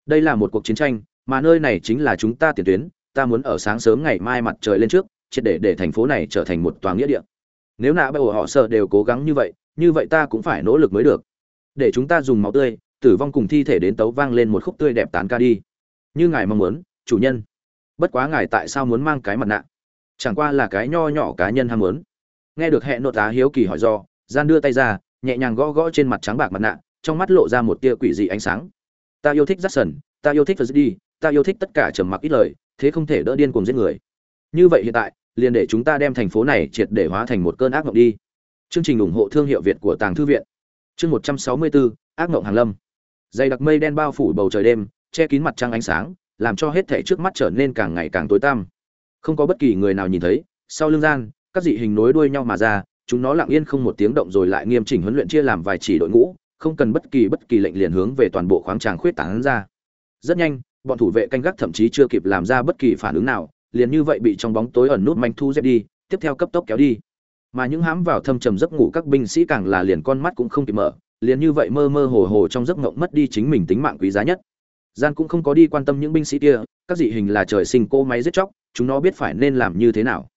Đây là một cuộc chiến tranh, mà nơi này chính là chúng ta tiền tuyến, ta muốn ở sáng sớm ngày mai mặt trời lên trước triệt để để thành phố này trở thành một tòa nghĩa địa. Nếu nạ bởi họ sợ đều cố gắng như vậy như vậy ta cũng phải nỗ lực mới được. Để chúng ta dùng máu tươi tử vong cùng thi thể đến tấu vang lên một khúc tươi đẹp tán ca đi. Như ngài mong muốn chủ nhân. Bất quá ngài tại sao muốn mang cái mặt nạ? Chẳng qua là cái nho nhỏ cá nhân ham muốn. Nghe được hẹn nội tá hiếu kỳ hỏi do gian đưa tay ra nhẹ nhàng gõ gõ trên mặt trắng bạc mặt nạ trong mắt lộ ra một tia quỷ dị ánh sáng. Ta yêu thích Jackson, ta yêu thích Freddy, ta yêu thích tất cả trầm mặc ít lời, thế không thể đỡ điên cuồng giết người. Như vậy hiện tại, liền để chúng ta đem thành phố này triệt để hóa thành một cơn ác mộng đi. Chương trình ủng hộ thương hiệu Việt của Tàng thư viện. Chương 164, ác mộng hàng lâm. Dày đặc mây đen bao phủ bầu trời đêm, che kín mặt trăng ánh sáng, làm cho hết thảy trước mắt trở nên càng ngày càng tối tăm. Không có bất kỳ người nào nhìn thấy, sau lưng gian, các dị hình nối đuôi nhau mà ra, chúng nó lặng yên không một tiếng động rồi lại nghiêm chỉnh huấn luyện chia làm vài chỉ đội ngũ, không cần bất kỳ bất kỳ lệnh liền hướng về toàn bộ khoáng tràng khuyết tán ra. Rất nhanh, bọn thủ vệ canh gác thậm chí chưa kịp làm ra bất kỳ phản ứng nào, liền như vậy bị trong bóng tối ẩn nút manh thu dẹp đi, tiếp theo cấp tốc kéo đi. Mà những hãm vào thâm trầm giấc ngủ các binh sĩ càng là liền con mắt cũng không kịp mở, liền như vậy mơ mơ hồ hồ trong giấc ngộng mất đi chính mình tính mạng quý giá nhất. Gian cũng không có đi quan tâm những binh sĩ kia, các dị hình là trời sinh cô máy giết chóc, chúng nó biết phải nên làm như thế nào.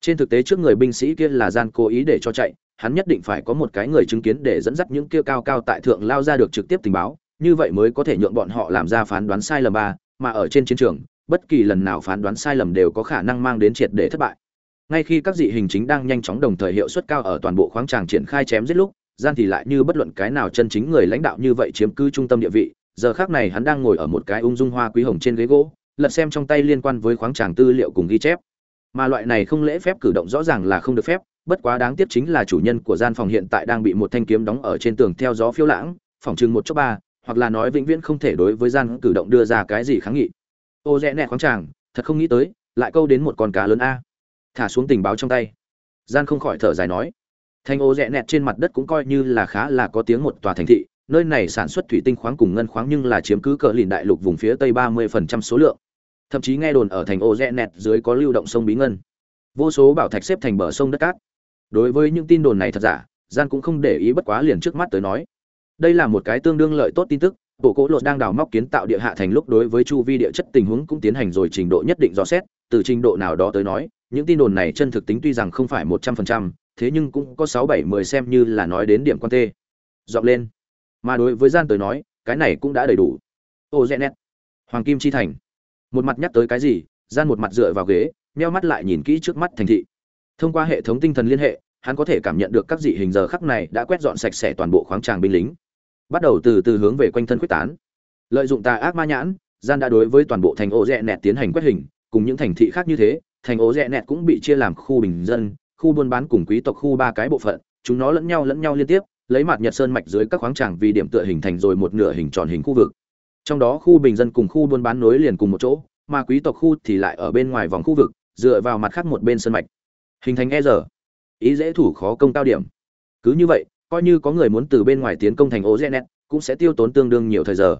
Trên thực tế trước người binh sĩ kia là gian cố ý để cho chạy, hắn nhất định phải có một cái người chứng kiến để dẫn dắt những kia cao cao tại thượng lao ra được trực tiếp tình báo, như vậy mới có thể nhượng bọn họ làm ra phán đoán sai lầm ba, mà ở trên chiến trường, bất kỳ lần nào phán đoán sai lầm đều có khả năng mang đến triệt để thất bại. Ngay khi các dị hình chính đang nhanh chóng đồng thời hiệu suất cao ở toàn bộ khoáng tràng triển khai chém giết lúc, gian thì lại như bất luận cái nào chân chính người lãnh đạo như vậy chiếm cứ trung tâm địa vị, giờ khác này hắn đang ngồi ở một cái ung dung hoa quý hồng trên ghế gỗ, lật xem trong tay liên quan với khoáng tràng tư liệu cùng ghi chép. Mà loại này không lễ phép cử động rõ ràng là không được phép, bất quá đáng tiếc chính là chủ nhân của gian phòng hiện tại đang bị một thanh kiếm đóng ở trên tường theo gió phiêu lãng phòng chừng một chốc ba hoặc là nói vĩnh viễn không thể đối với gian cử động đưa ra cái gì kháng nghị ô rẽ nẹt khoáng tràng, thật không nghĩ tới, lại câu đến một con cá lớn a. Thả xuống tình báo trong tay. Gian không khỏi thở dài nói. Thành ô rẽ nẹt trên mặt đất cũng coi như là khá là có tiếng một tòa thành thị, nơi này sản xuất thủy tinh khoáng cùng ngân khoáng nhưng là chiếm cứ cỡ lìn đại lục vùng phía tây ba mươi phần trăm số lượng. Thậm chí nghe đồn ở thành ô rẽ nẹt dưới có lưu động sông bí ngân. Vô số bảo thạch xếp thành bờ sông đất cát. Đối với những tin đồn này thật giả, gian cũng không để ý bất quá liền trước mắt tới nói. Đây là một cái tương đương lợi tốt tin tức bộ cỗ lột đang đào móc kiến tạo địa hạ thành lúc đối với chu vi địa chất tình huống cũng tiến hành rồi trình độ nhất định rõ xét, từ trình độ nào đó tới nói, những tin đồn này chân thực tính tuy rằng không phải một trăm phần trăm, thế nhưng cũng có sáu bảy mười xem như là nói đến điểm quan tê. Dọn lên. Mà đối với gian tới nói, cái này cũng đã đầy đủ. Ô, rẽ nét. Hoàng kim chi thành. Một mặt nhắc tới cái gì, gian một mặt dựa vào ghế meo mắt lại nhìn kỹ trước mắt thành thị. Thông qua hệ thống tinh thần liên hệ, hắn có thể cảm nhận được các dị hình giờ khắc này đã quét dọn sạch sẽ toàn bộ khoáng tràng binh lính bắt đầu từ từ hướng về quanh thân quyết tán. Lợi dụng tà ác ma nhãn, gian đã đối với toàn bộ thành ô rẽ nẹt tiến hành quét hình, cùng những thành thị khác như thế, thành ô rẽ nẹt cũng bị chia làm khu bình dân, khu buôn bán cùng quý tộc khu ba cái bộ phận, chúng nó lẫn nhau lẫn nhau liên tiếp, lấy mặt nhật sơn mạch dưới các khoáng tràng vì điểm tựa hình thành rồi một nửa hình tròn hình khu vực. Trong đó khu bình dân cùng khu buôn bán nối liền cùng một chỗ, mà quý tộc khu thì lại ở bên ngoài vòng khu vực, dựa vào mặt khác một bên sơn mạch. Hình thành e giờ. Ý dễ thủ khó công cao điểm. Cứ như vậy coi như có người muốn từ bên ngoài tiến công thành ô Genet, cũng sẽ tiêu tốn tương đương nhiều thời giờ.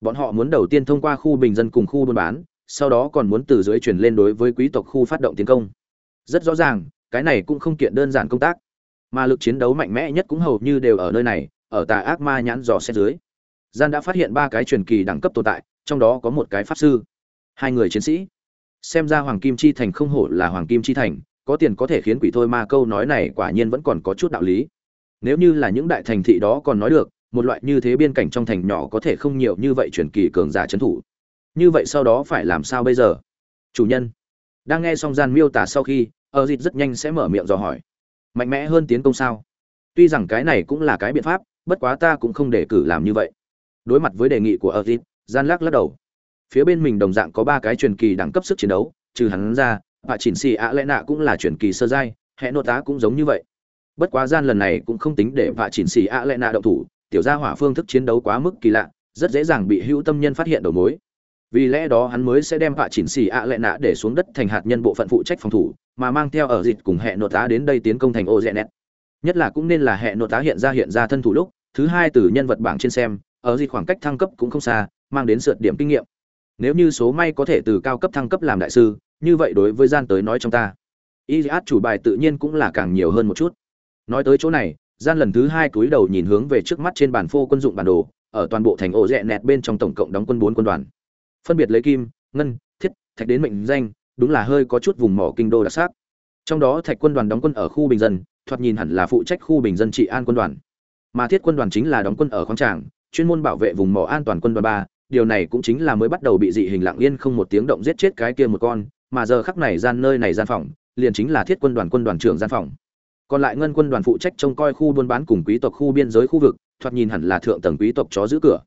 Bọn họ muốn đầu tiên thông qua khu bình dân cùng khu buôn bán sau đó còn muốn từ dưới chuyển lên đối với quý tộc khu phát động tiến công. Rất rõ ràng cái này cũng không kiện đơn giản công tác mà lực chiến đấu mạnh mẽ nhất cũng hầu như đều ở nơi này ở tà ác ma nhãn dò xét dưới. Gian đã phát hiện ba cái truyền kỳ đẳng cấp tồn tại trong đó có một cái pháp sư hai người chiến sĩ. Xem ra hoàng kim chi thành không hổ là hoàng kim chi thành có tiền có thể khiến quỷ thôi ma câu nói này quả nhiên vẫn còn có chút đạo lý nếu như là những đại thành thị đó còn nói được, một loại như thế biên cảnh trong thành nhỏ có thể không nhiều như vậy truyền kỳ cường giả trấn thủ. Như vậy sau đó phải làm sao bây giờ? Chủ nhân, đang nghe xong gian miêu tả sau khi ở dịt rất nhanh sẽ mở miệng dò hỏi. Mạnh mẽ hơn tiến công sao? Tuy rằng cái này cũng là cái biện pháp, bất quá ta cũng không để cử làm như vậy. Đối mặt với đề nghị của ở dịt, gian lắc lắc đầu. Phía bên mình đồng dạng có ba cái truyền kỳ đẳng cấp sức chiến đấu, trừ hắn ra và chỉnh xì ạ lẽ nạ cũng là truyền kỳ sơ giai hệ nô tá cũng giống như vậy bất quá gian lần này cũng không tính để vạ chỉnh xì ạ lệ nạ động thủ, tiểu gia hỏa phương thức chiến đấu quá mức kỳ lạ, rất dễ dàng bị hữu tâm nhân phát hiện đầu mối. Vì lẽ đó hắn mới sẽ đem vạ chỉnh xì ạ lệ nạ để xuống đất thành hạt nhân bộ phận phụ trách phòng thủ, mà mang theo ở dịch cùng hệ nội tá đến đây tiến công thành ô dẹ nẹt. Nhất là cũng nên là hệ nội tá hiện ra hiện ra thân thủ lúc, thứ hai từ nhân vật bảng trên xem, ở dịch khoảng cách thăng cấp cũng không xa, mang đến sượt điểm kinh nghiệm. Nếu như số may có thể từ cao cấp thăng cấp làm đại sư, như vậy đối với gian tới nói trong ta, y chủ bài tự nhiên cũng là càng nhiều hơn một chút nói tới chỗ này, gian lần thứ hai cúi đầu nhìn hướng về trước mắt trên bàn phô quân dụng bản đồ, ở toàn bộ thành ổ rẽ nẹt bên trong tổng cộng đóng quân bốn quân đoàn. Phân biệt lấy kim, ngân, thiết, thạch đến mệnh danh, đúng là hơi có chút vùng mỏ kinh đô đặc sắc. Trong đó thạch quân đoàn đóng quân ở khu bình dân, thoạt nhìn hẳn là phụ trách khu bình dân trị an quân đoàn. Mà thiết quân đoàn chính là đóng quân ở khoáng tràng, chuyên môn bảo vệ vùng mỏ an toàn quân đoàn ba, điều này cũng chính là mới bắt đầu bị dị hình lặng yên không một tiếng động giết chết cái kia một con, mà giờ khắc này gian nơi này gian phòng, liền chính là thiết quân đoàn quân đoàn trưởng gian phòng còn lại ngân quân đoàn phụ trách trông coi khu buôn bán cùng quý tộc khu biên giới khu vực, thoạt nhìn hẳn là thượng tầng quý tộc chó giữ cửa.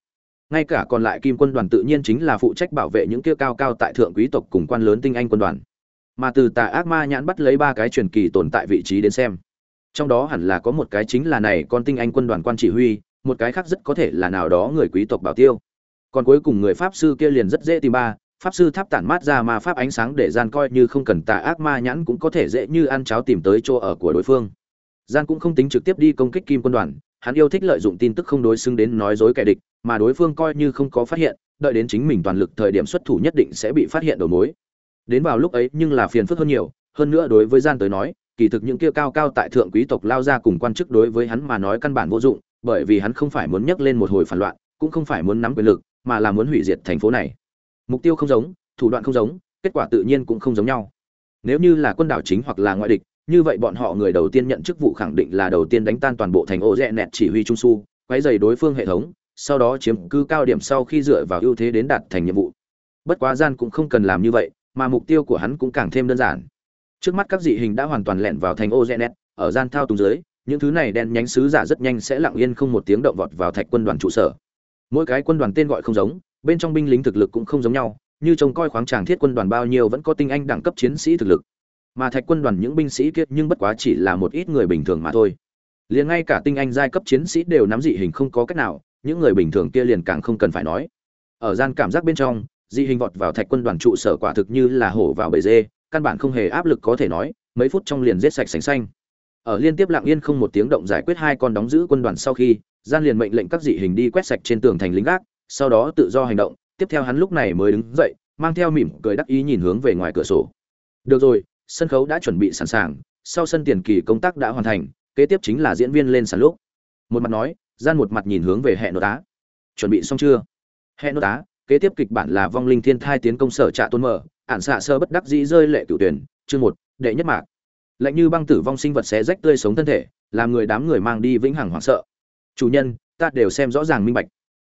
Ngay cả còn lại kim quân đoàn tự nhiên chính là phụ trách bảo vệ những kia cao cao tại thượng quý tộc cùng quan lớn tinh anh quân đoàn. Mà từ tà ác ma nhãn bắt lấy ba cái truyền kỳ tồn tại vị trí đến xem. Trong đó hẳn là có một cái chính là này, con tinh anh quân đoàn quan chỉ huy, một cái khác rất có thể là nào đó người quý tộc bảo tiêu. Còn cuối cùng người pháp sư kia liền rất dễ tìm ba pháp sư tháp tản mát ra ma pháp ánh sáng để gian coi như không cần tà ác ma nhãn cũng có thể dễ như ăn cháo tìm tới chỗ ở của đối phương. Gian cũng không tính trực tiếp đi công kích kim quân đoàn, hắn yêu thích lợi dụng tin tức không đối xứng đến nói dối kẻ địch, mà đối phương coi như không có phát hiện, đợi đến chính mình toàn lực thời điểm xuất thủ nhất định sẽ bị phát hiện đầu mối. Đến vào lúc ấy nhưng là phiền phức hơn nhiều, hơn nữa đối với gian tới nói, kỳ thực những kia cao cao tại thượng quý tộc lao ra cùng quan chức đối với hắn mà nói căn bản vô dụng, bởi vì hắn không phải muốn nhấc lên một hồi phản loạn, cũng không phải muốn nắm quyền lực, mà là muốn hủy diệt thành phố này mục tiêu không giống, thủ đoạn không giống, kết quả tự nhiên cũng không giống nhau. Nếu như là quân đảo chính hoặc là ngoại địch, như vậy bọn họ người đầu tiên nhận chức vụ khẳng định là đầu tiên đánh tan toàn bộ thành ô rẽ nẹt chỉ huy trung su quấy dày đối phương hệ thống, sau đó chiếm cứ cao điểm sau khi dựa vào ưu thế đến đạt thành nhiệm vụ. Bất quá gian cũng không cần làm như vậy, mà mục tiêu của hắn cũng càng thêm đơn giản. Trước mắt các dị hình đã hoàn toàn lẻn vào thành ô rẽ nẹt, ở gian thao túng dưới, những thứ này đen nhánh sứ giả rất nhanh sẽ lặng yên không một tiếng động vọt vào thạch quân đoàn trụ sở. Mỗi cái quân đoàn tên gọi không giống bên trong binh lính thực lực cũng không giống nhau, như trông coi khoáng tràng thiết quân đoàn bao nhiêu vẫn có tinh anh đẳng cấp chiến sĩ thực lực. Mà thạch quân đoàn những binh sĩ kiệt nhưng bất quá chỉ là một ít người bình thường mà thôi. Liền ngay cả tinh anh giai cấp chiến sĩ đều nắm dị hình không có cách nào, những người bình thường kia liền càng không cần phải nói. Ở gian cảm giác bên trong, dị hình vọt vào thạch quân đoàn trụ sở quả thực như là hổ vào bầy dê, căn bản không hề áp lực có thể nói, mấy phút trong liền giết sạch sành xanh. Ở liên tiếp lặng yên không một tiếng động giải quyết hai con đóng giữ quân đoàn sau khi, gian liền mệnh lệnh các dị hình đi quét sạch trên tường thành lính gác sau đó tự do hành động, tiếp theo hắn lúc này mới đứng dậy, mang theo mỉm cười đắc ý nhìn hướng về ngoài cửa sổ. Được rồi, sân khấu đã chuẩn bị sẵn sàng, sau sân tiền kỳ công tác đã hoàn thành, kế tiếp chính là diễn viên lên sàn lúc. Một mặt nói, gian một mặt nhìn hướng về hệ nội tá. Chuẩn bị xong chưa? Hệ nội tá, kế tiếp kịch bản là vong linh thiên thai tiến công sở trạ tôn mở ản xạ sơ bất đắc dĩ rơi lệ cửu tuyển, chương một, đệ nhất mạc. Lạnh như băng tử vong sinh vật xé rách tươi sống thân thể, làm người đám người mang đi vĩnh hằng hoảng sợ. Chủ nhân, ta đều xem rõ ràng minh bạch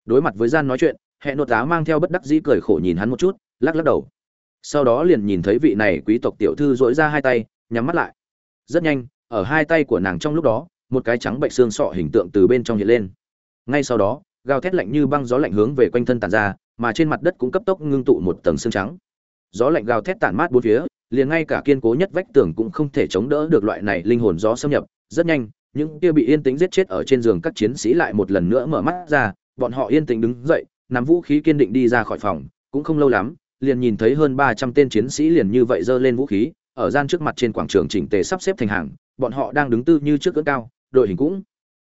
đối mặt với gian nói chuyện hệ nội tá mang theo bất đắc dĩ cười khổ nhìn hắn một chút, lắc lắc đầu. Sau đó liền nhìn thấy vị này quý tộc tiểu thư dỗi ra hai tay, nhắm mắt lại. Rất nhanh, ở hai tay của nàng trong lúc đó, một cái trắng bệnh xương sọ hình tượng từ bên trong hiện lên. Ngay sau đó, gào thét lạnh như băng gió lạnh hướng về quanh thân tàn ra, mà trên mặt đất cũng cấp tốc ngưng tụ một tầng xương trắng. Gió lạnh gào thét tản mát bốn phía, liền ngay cả kiên cố nhất vách tường cũng không thể chống đỡ được loại này linh hồn gió xâm nhập. Rất nhanh, những kia bị yên tĩnh giết chết ở trên giường các chiến sĩ lại một lần nữa mở mắt ra bọn họ yên tĩnh đứng dậy, nắm vũ khí kiên định đi ra khỏi phòng, cũng không lâu lắm, liền nhìn thấy hơn ba trăm tên chiến sĩ liền như vậy giơ lên vũ khí, ở gian trước mặt trên quảng trường chỉnh tề sắp xếp thành hàng, bọn họ đang đứng tư như trước cỡ cao, đội hình cũng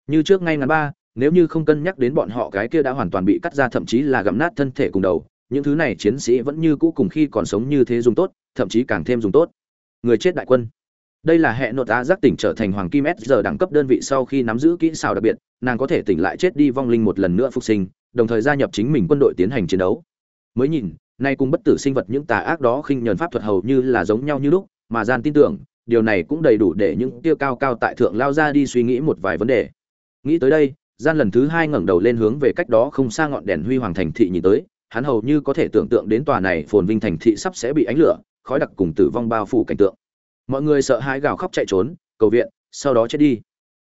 như trước ngay ngắn ba, nếu như không cân nhắc đến bọn họ cái kia đã hoàn toàn bị cắt ra thậm chí là gặm nát thân thể cùng đầu, những thứ này chiến sĩ vẫn như cũ cùng khi còn sống như thế dùng tốt, thậm chí càng thêm dùng tốt. Người chết đại quân đây là hệ nội tá giác tỉnh trở thành hoàng kim s giờ đẳng cấp đơn vị sau khi nắm giữ kỹ xảo đặc biệt, nàng có thể tỉnh lại chết đi vong linh một lần nữa phục sinh, đồng thời gia nhập chính mình quân đội tiến hành chiến đấu. Mới nhìn, nay cùng bất tử sinh vật những tà ác đó khinh nhờn pháp thuật hầu như là giống nhau như lúc, mà gian tin tưởng, điều này cũng đầy đủ để những tiêu cao cao tại thượng lao ra đi suy nghĩ một vài vấn đề. Nghĩ tới đây, gian lần thứ hai ngẩng đầu lên hướng về cách đó không xa ngọn đèn huy hoàng thành thị nhìn tới, hắn hầu như có thể tưởng tượng đến tòa này phồn vinh thành thị sắp sẽ bị ánh lửa, khói đặc cùng tử vong bao phủ cảnh tượng mọi người sợ hãi gào khóc chạy trốn, cầu viện, sau đó chết đi.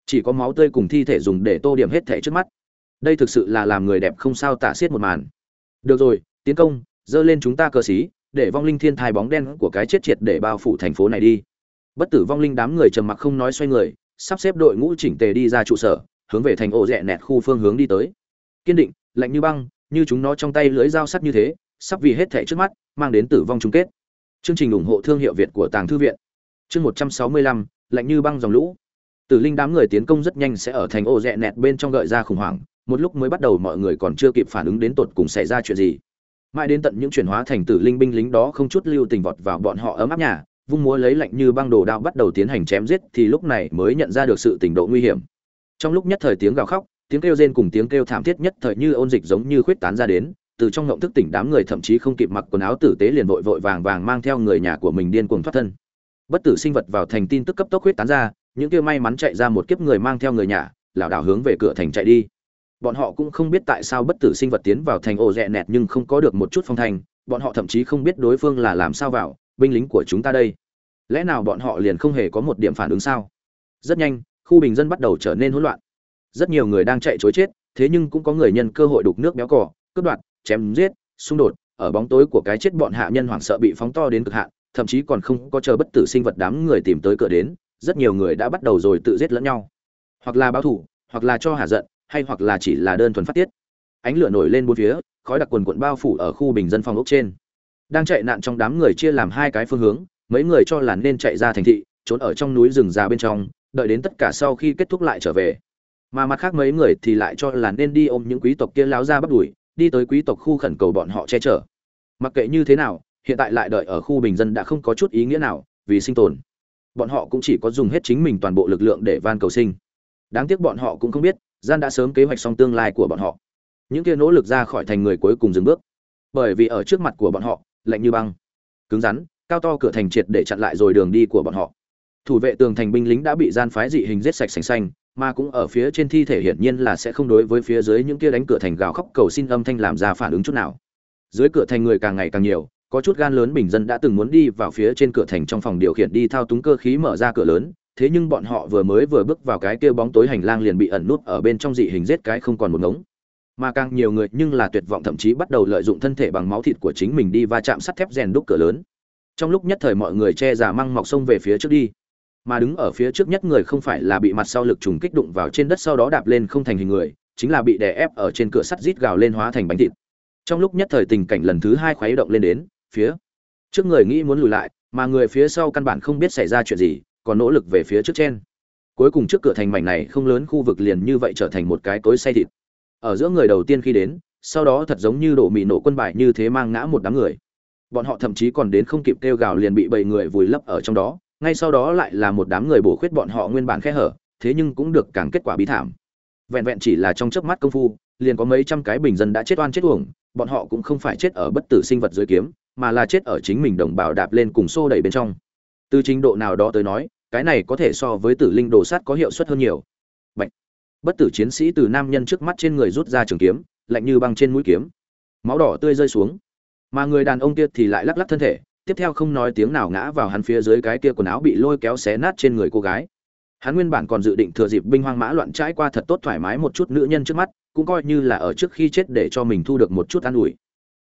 Chỉ có máu tươi cùng thi thể dùng để tô điểm hết thể trước mắt. Đây thực sự là làm người đẹp không sao tả xiết một màn. Được rồi, tiến công, dơ lên chúng ta cờ xí, để vong linh thiên thai bóng đen của cái chết triệt để bao phủ thành phố này đi. Bất tử vong linh đám người trầm mặc không nói xoay người, sắp xếp đội ngũ chỉnh tề đi ra trụ sở, hướng về thành ổ rẽ nẹt khu phương hướng đi tới. Kiên định, lạnh như băng, như chúng nó trong tay lưới dao sắt như thế, sắp vì hết thể trước mắt, mang đến tử vong chung kết. Chương trình ủng hộ thương hiệu việt của tàng thư viện chương một trăm sáu mươi lăm, lạnh như băng dòng lũ. Tử linh đám người tiến công rất nhanh sẽ ở thành ổ rẽ nẹt bên trong gợi ra khủng hoảng, một lúc mới bắt đầu mọi người còn chưa kịp phản ứng đến tột cùng xảy ra chuyện gì. Mãi đến tận những chuyển hóa thành tử linh binh lính đó không chút lưu tình vọt vào bọn họ ấm áp nhà, vung múa lấy lạnh như băng đồ đao bắt đầu tiến hành chém giết thì lúc này mới nhận ra được sự tình độ nguy hiểm. Trong lúc nhất thời tiếng gào khóc, tiếng kêu rên cùng tiếng kêu thảm thiết nhất thời như ôn dịch giống như khuyết tán ra đến, từ trong ngộng thức tỉnh đám người thậm chí không kịp mặc quần áo tử tế liền vội vội vàng vàng mang theo người nhà của mình điên cuồng thoát thân bất tử sinh vật vào thành tin tức cấp tốc huyết tán ra, những kia may mắn chạy ra một kiếp người mang theo người nhà, lảo đảo hướng về cửa thành chạy đi. Bọn họ cũng không biết tại sao bất tử sinh vật tiến vào thành ổ rẽ nẹt nhưng không có được một chút phong thành bọn họ thậm chí không biết đối phương là làm sao vào, binh lính của chúng ta đây. Lẽ nào bọn họ liền không hề có một điểm phản ứng sao? Rất nhanh, khu bình dân bắt đầu trở nên hỗn loạn. Rất nhiều người đang chạy chối chết, thế nhưng cũng có người nhân cơ hội đục nước béo cỏ cướp đoạt, chém giết, xung đột, ở bóng tối của cái chết bọn hạ nhân hoảng sợ bị phóng to đến cực hạn thậm chí còn không có chờ bất tử sinh vật đám người tìm tới cửa đến, rất nhiều người đã bắt đầu rồi tự giết lẫn nhau. Hoặc là báo thủ hoặc là cho hạ giận, hay hoặc là chỉ là đơn thuần phát tiết. Ánh lửa nổi lên bốn phía, khói đặc quần quận bao phủ ở khu bình dân phòng ốc trên. Đang chạy nạn trong đám người chia làm hai cái phương hướng, mấy người cho là nên chạy ra thành thị, trốn ở trong núi rừng già bên trong, đợi đến tất cả sau khi kết thúc lại trở về. Mà mặt khác mấy người thì lại cho là nên đi ôm những quý tộc kia láo ra bắt đuổi, đi tới quý tộc khu khẩn cầu bọn họ che chở. Mặc kệ như thế nào hiện tại lại đợi ở khu bình dân đã không có chút ý nghĩa nào, vì sinh tồn. Bọn họ cũng chỉ có dùng hết chính mình toàn bộ lực lượng để van cầu sinh. Đáng tiếc bọn họ cũng không biết, gian đã sớm kế hoạch xong tương lai của bọn họ. Những kia nỗ lực ra khỏi thành người cuối cùng dừng bước. Bởi vì ở trước mặt của bọn họ, lạnh như băng, cứng rắn, cao to cửa thành triệt để chặn lại rồi đường đi của bọn họ. Thủ vệ tường thành binh lính đã bị gian phái dị hình giết sạch sành xanh, mà cũng ở phía trên thi thể hiển nhiên là sẽ không đối với phía dưới những kia đánh cửa thành gào khóc cầu xin âm thanh làm ra phản ứng chút nào. Dưới cửa thành người càng ngày càng nhiều có chút gan lớn bình dân đã từng muốn đi vào phía trên cửa thành trong phòng điều khiển đi thao túng cơ khí mở ra cửa lớn, thế nhưng bọn họ vừa mới vừa bước vào cái kia bóng tối hành lang liền bị ẩn nút ở bên trong dị hình giết cái không còn một ngống. Mà càng nhiều người nhưng là tuyệt vọng thậm chí bắt đầu lợi dụng thân thể bằng máu thịt của chính mình đi va chạm sắt thép rèn đúc cửa lớn. Trong lúc nhất thời mọi người che giả măng mọc sông về phía trước đi. Mà đứng ở phía trước nhất người không phải là bị mặt sau lực trùng kích đụng vào trên đất sau đó đạp lên không thành hình người, chính là bị đè ép ở trên cửa sắt rít gào lên hóa thành bánh thịt. Trong lúc nhất thời tình cảnh lần thứ hai khuấy động lên đến phía trước người nghĩ muốn lùi lại, mà người phía sau căn bản không biết xảy ra chuyện gì, còn nỗ lực về phía trước trên. Cuối cùng trước cửa thành mảnh này không lớn khu vực liền như vậy trở thành một cái cối say thịt. Ở giữa người đầu tiên khi đến, sau đó thật giống như đổ mì nổ quân bài như thế mang ngã một đám người. Bọn họ thậm chí còn đến không kịp kêu gào liền bị bảy người vùi lấp ở trong đó, ngay sau đó lại là một đám người bổ khuyết bọn họ nguyên bản khe hở, thế nhưng cũng được càng kết quả bí thảm. Vẹn vẹn chỉ là trong chớp mắt công phu, liền có mấy trăm cái bình dân đã chết oan chết uổng, bọn họ cũng không phải chết ở bất tử sinh vật dưới kiếm mà là chết ở chính mình đồng bào đạp lên cùng xô đẩy bên trong. Từ trình độ nào đó tới nói, cái này có thể so với tử linh đồ sát có hiệu suất hơn nhiều. Bạch. bất tử chiến sĩ từ nam nhân trước mắt trên người rút ra trường kiếm, lạnh như băng trên mũi kiếm. Máu đỏ tươi rơi xuống. Mà người đàn ông kia thì lại lắc lắc thân thể, tiếp theo không nói tiếng nào ngã vào hắn phía dưới cái kia quần áo bị lôi kéo xé nát trên người cô gái. Hắn nguyên bản còn dự định thừa dịp binh hoang mã loạn trải qua thật tốt thoải mái một chút nữ nhân trước mắt, cũng coi như là ở trước khi chết để cho mình thu được một chút an ủi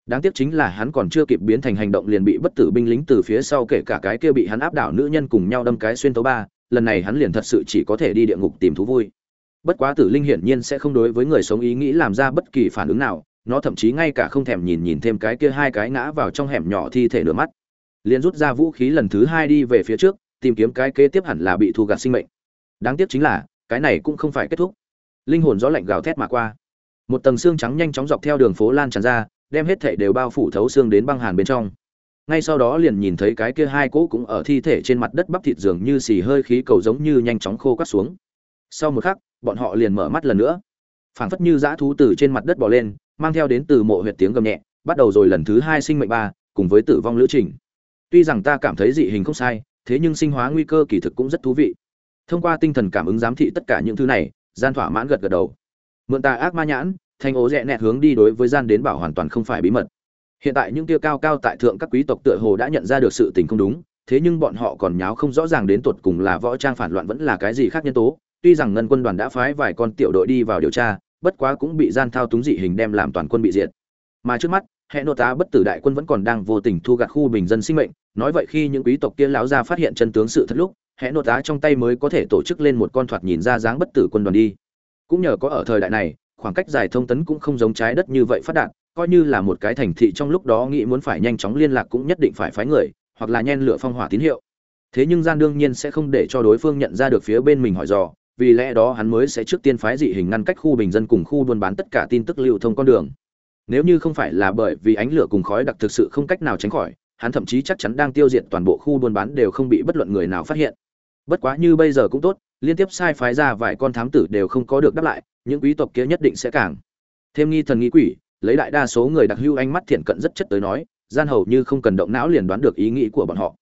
đáng tiếc chính là hắn còn chưa kịp biến thành hành động liền bị bất tử binh lính từ phía sau kể cả cái kia bị hắn áp đảo nữ nhân cùng nhau đâm cái xuyên tấu ba, lần này hắn liền thật sự chỉ có thể đi địa ngục tìm thú vui. Bất quá tử linh hiển nhiên sẽ không đối với người sống ý nghĩ làm ra bất kỳ phản ứng nào, nó thậm chí ngay cả không thèm nhìn nhìn thêm cái kia hai cái ngã vào trong hẻm nhỏ thi thể nửa mắt. Liền rút ra vũ khí lần thứ hai đi về phía trước, tìm kiếm cái kế tiếp hẳn là bị thu gạt sinh mệnh. Đáng tiếc chính là, cái này cũng không phải kết thúc. Linh hồn gió lạnh gào thét mà qua. Một tầng xương trắng nhanh chóng dọc theo đường phố lan tràn ra đem hết thảy đều bao phủ thấu xương đến băng hàn bên trong. Ngay sau đó liền nhìn thấy cái kia hai cỗ cũng ở thi thể trên mặt đất bắp thịt dường như xì hơi khí cầu giống như nhanh chóng khô quắt xuống. Sau một khắc, bọn họ liền mở mắt lần nữa. Phảng phất như dã thú từ trên mặt đất bò lên, mang theo đến từ mộ huyệt tiếng gầm nhẹ, bắt đầu rồi lần thứ hai sinh mệnh ba, cùng với tử vong lữ trình. Tuy rằng ta cảm thấy dị hình không sai, thế nhưng sinh hóa nguy cơ kỳ thực cũng rất thú vị. Thông qua tinh thần cảm ứng giám thị tất cả những thứ này, gian thỏa mãn gật gật đầu. Mượn ta ác ma nhãn thanh ố rẽ nẹt hướng đi đối với gian đến bảo hoàn toàn không phải bí mật. Hiện tại những tia cao cao tại thượng các quý tộc tựa hồ đã nhận ra được sự tình không đúng, thế nhưng bọn họ còn nháo không rõ ràng đến tột cùng là võ trang phản loạn vẫn là cái gì khác nhân tố. Tuy rằng ngân quân đoàn đã phái vài con tiểu đội đi vào điều tra, bất quá cũng bị gian thao túng dị hình đem làm toàn quân bị diệt. Mà trước mắt, hệ nô tá bất tử đại quân vẫn còn đang vô tình thu gặt khu bình dân sinh mệnh. Nói vậy khi những quý tộc kia lão ra phát hiện chân tướng sự thật lúc, hệ nô tá trong tay mới có thể tổ chức lên một con thoạt nhìn ra dáng bất tử quân đoàn đi. Cũng nhờ có ở thời đại này khoảng cách dài thông tấn cũng không giống trái đất như vậy phát đạt, coi như là một cái thành thị trong lúc đó nghĩ muốn phải nhanh chóng liên lạc cũng nhất định phải phái người, hoặc là nhen lửa phong hỏa tín hiệu. Thế nhưng gian đương nhiên sẽ không để cho đối phương nhận ra được phía bên mình hỏi dò, vì lẽ đó hắn mới sẽ trước tiên phái dị hình ngăn cách khu bình dân cùng khu buôn bán tất cả tin tức lưu thông con đường. Nếu như không phải là bởi vì ánh lửa cùng khói đặc thực sự không cách nào tránh khỏi, hắn thậm chí chắc chắn đang tiêu diệt toàn bộ khu buôn bán đều không bị bất luận người nào phát hiện. Bất quá như bây giờ cũng tốt, liên tiếp sai phái ra vài con thám tử đều không có được đáp lại những quý tộc kia nhất định sẽ càng thêm nghi thần nghi quỷ, lấy đại đa số người đặc hưu ánh mắt thiện cận rất chất tới nói, gian hầu như không cần động não liền đoán được ý nghĩ của bọn họ.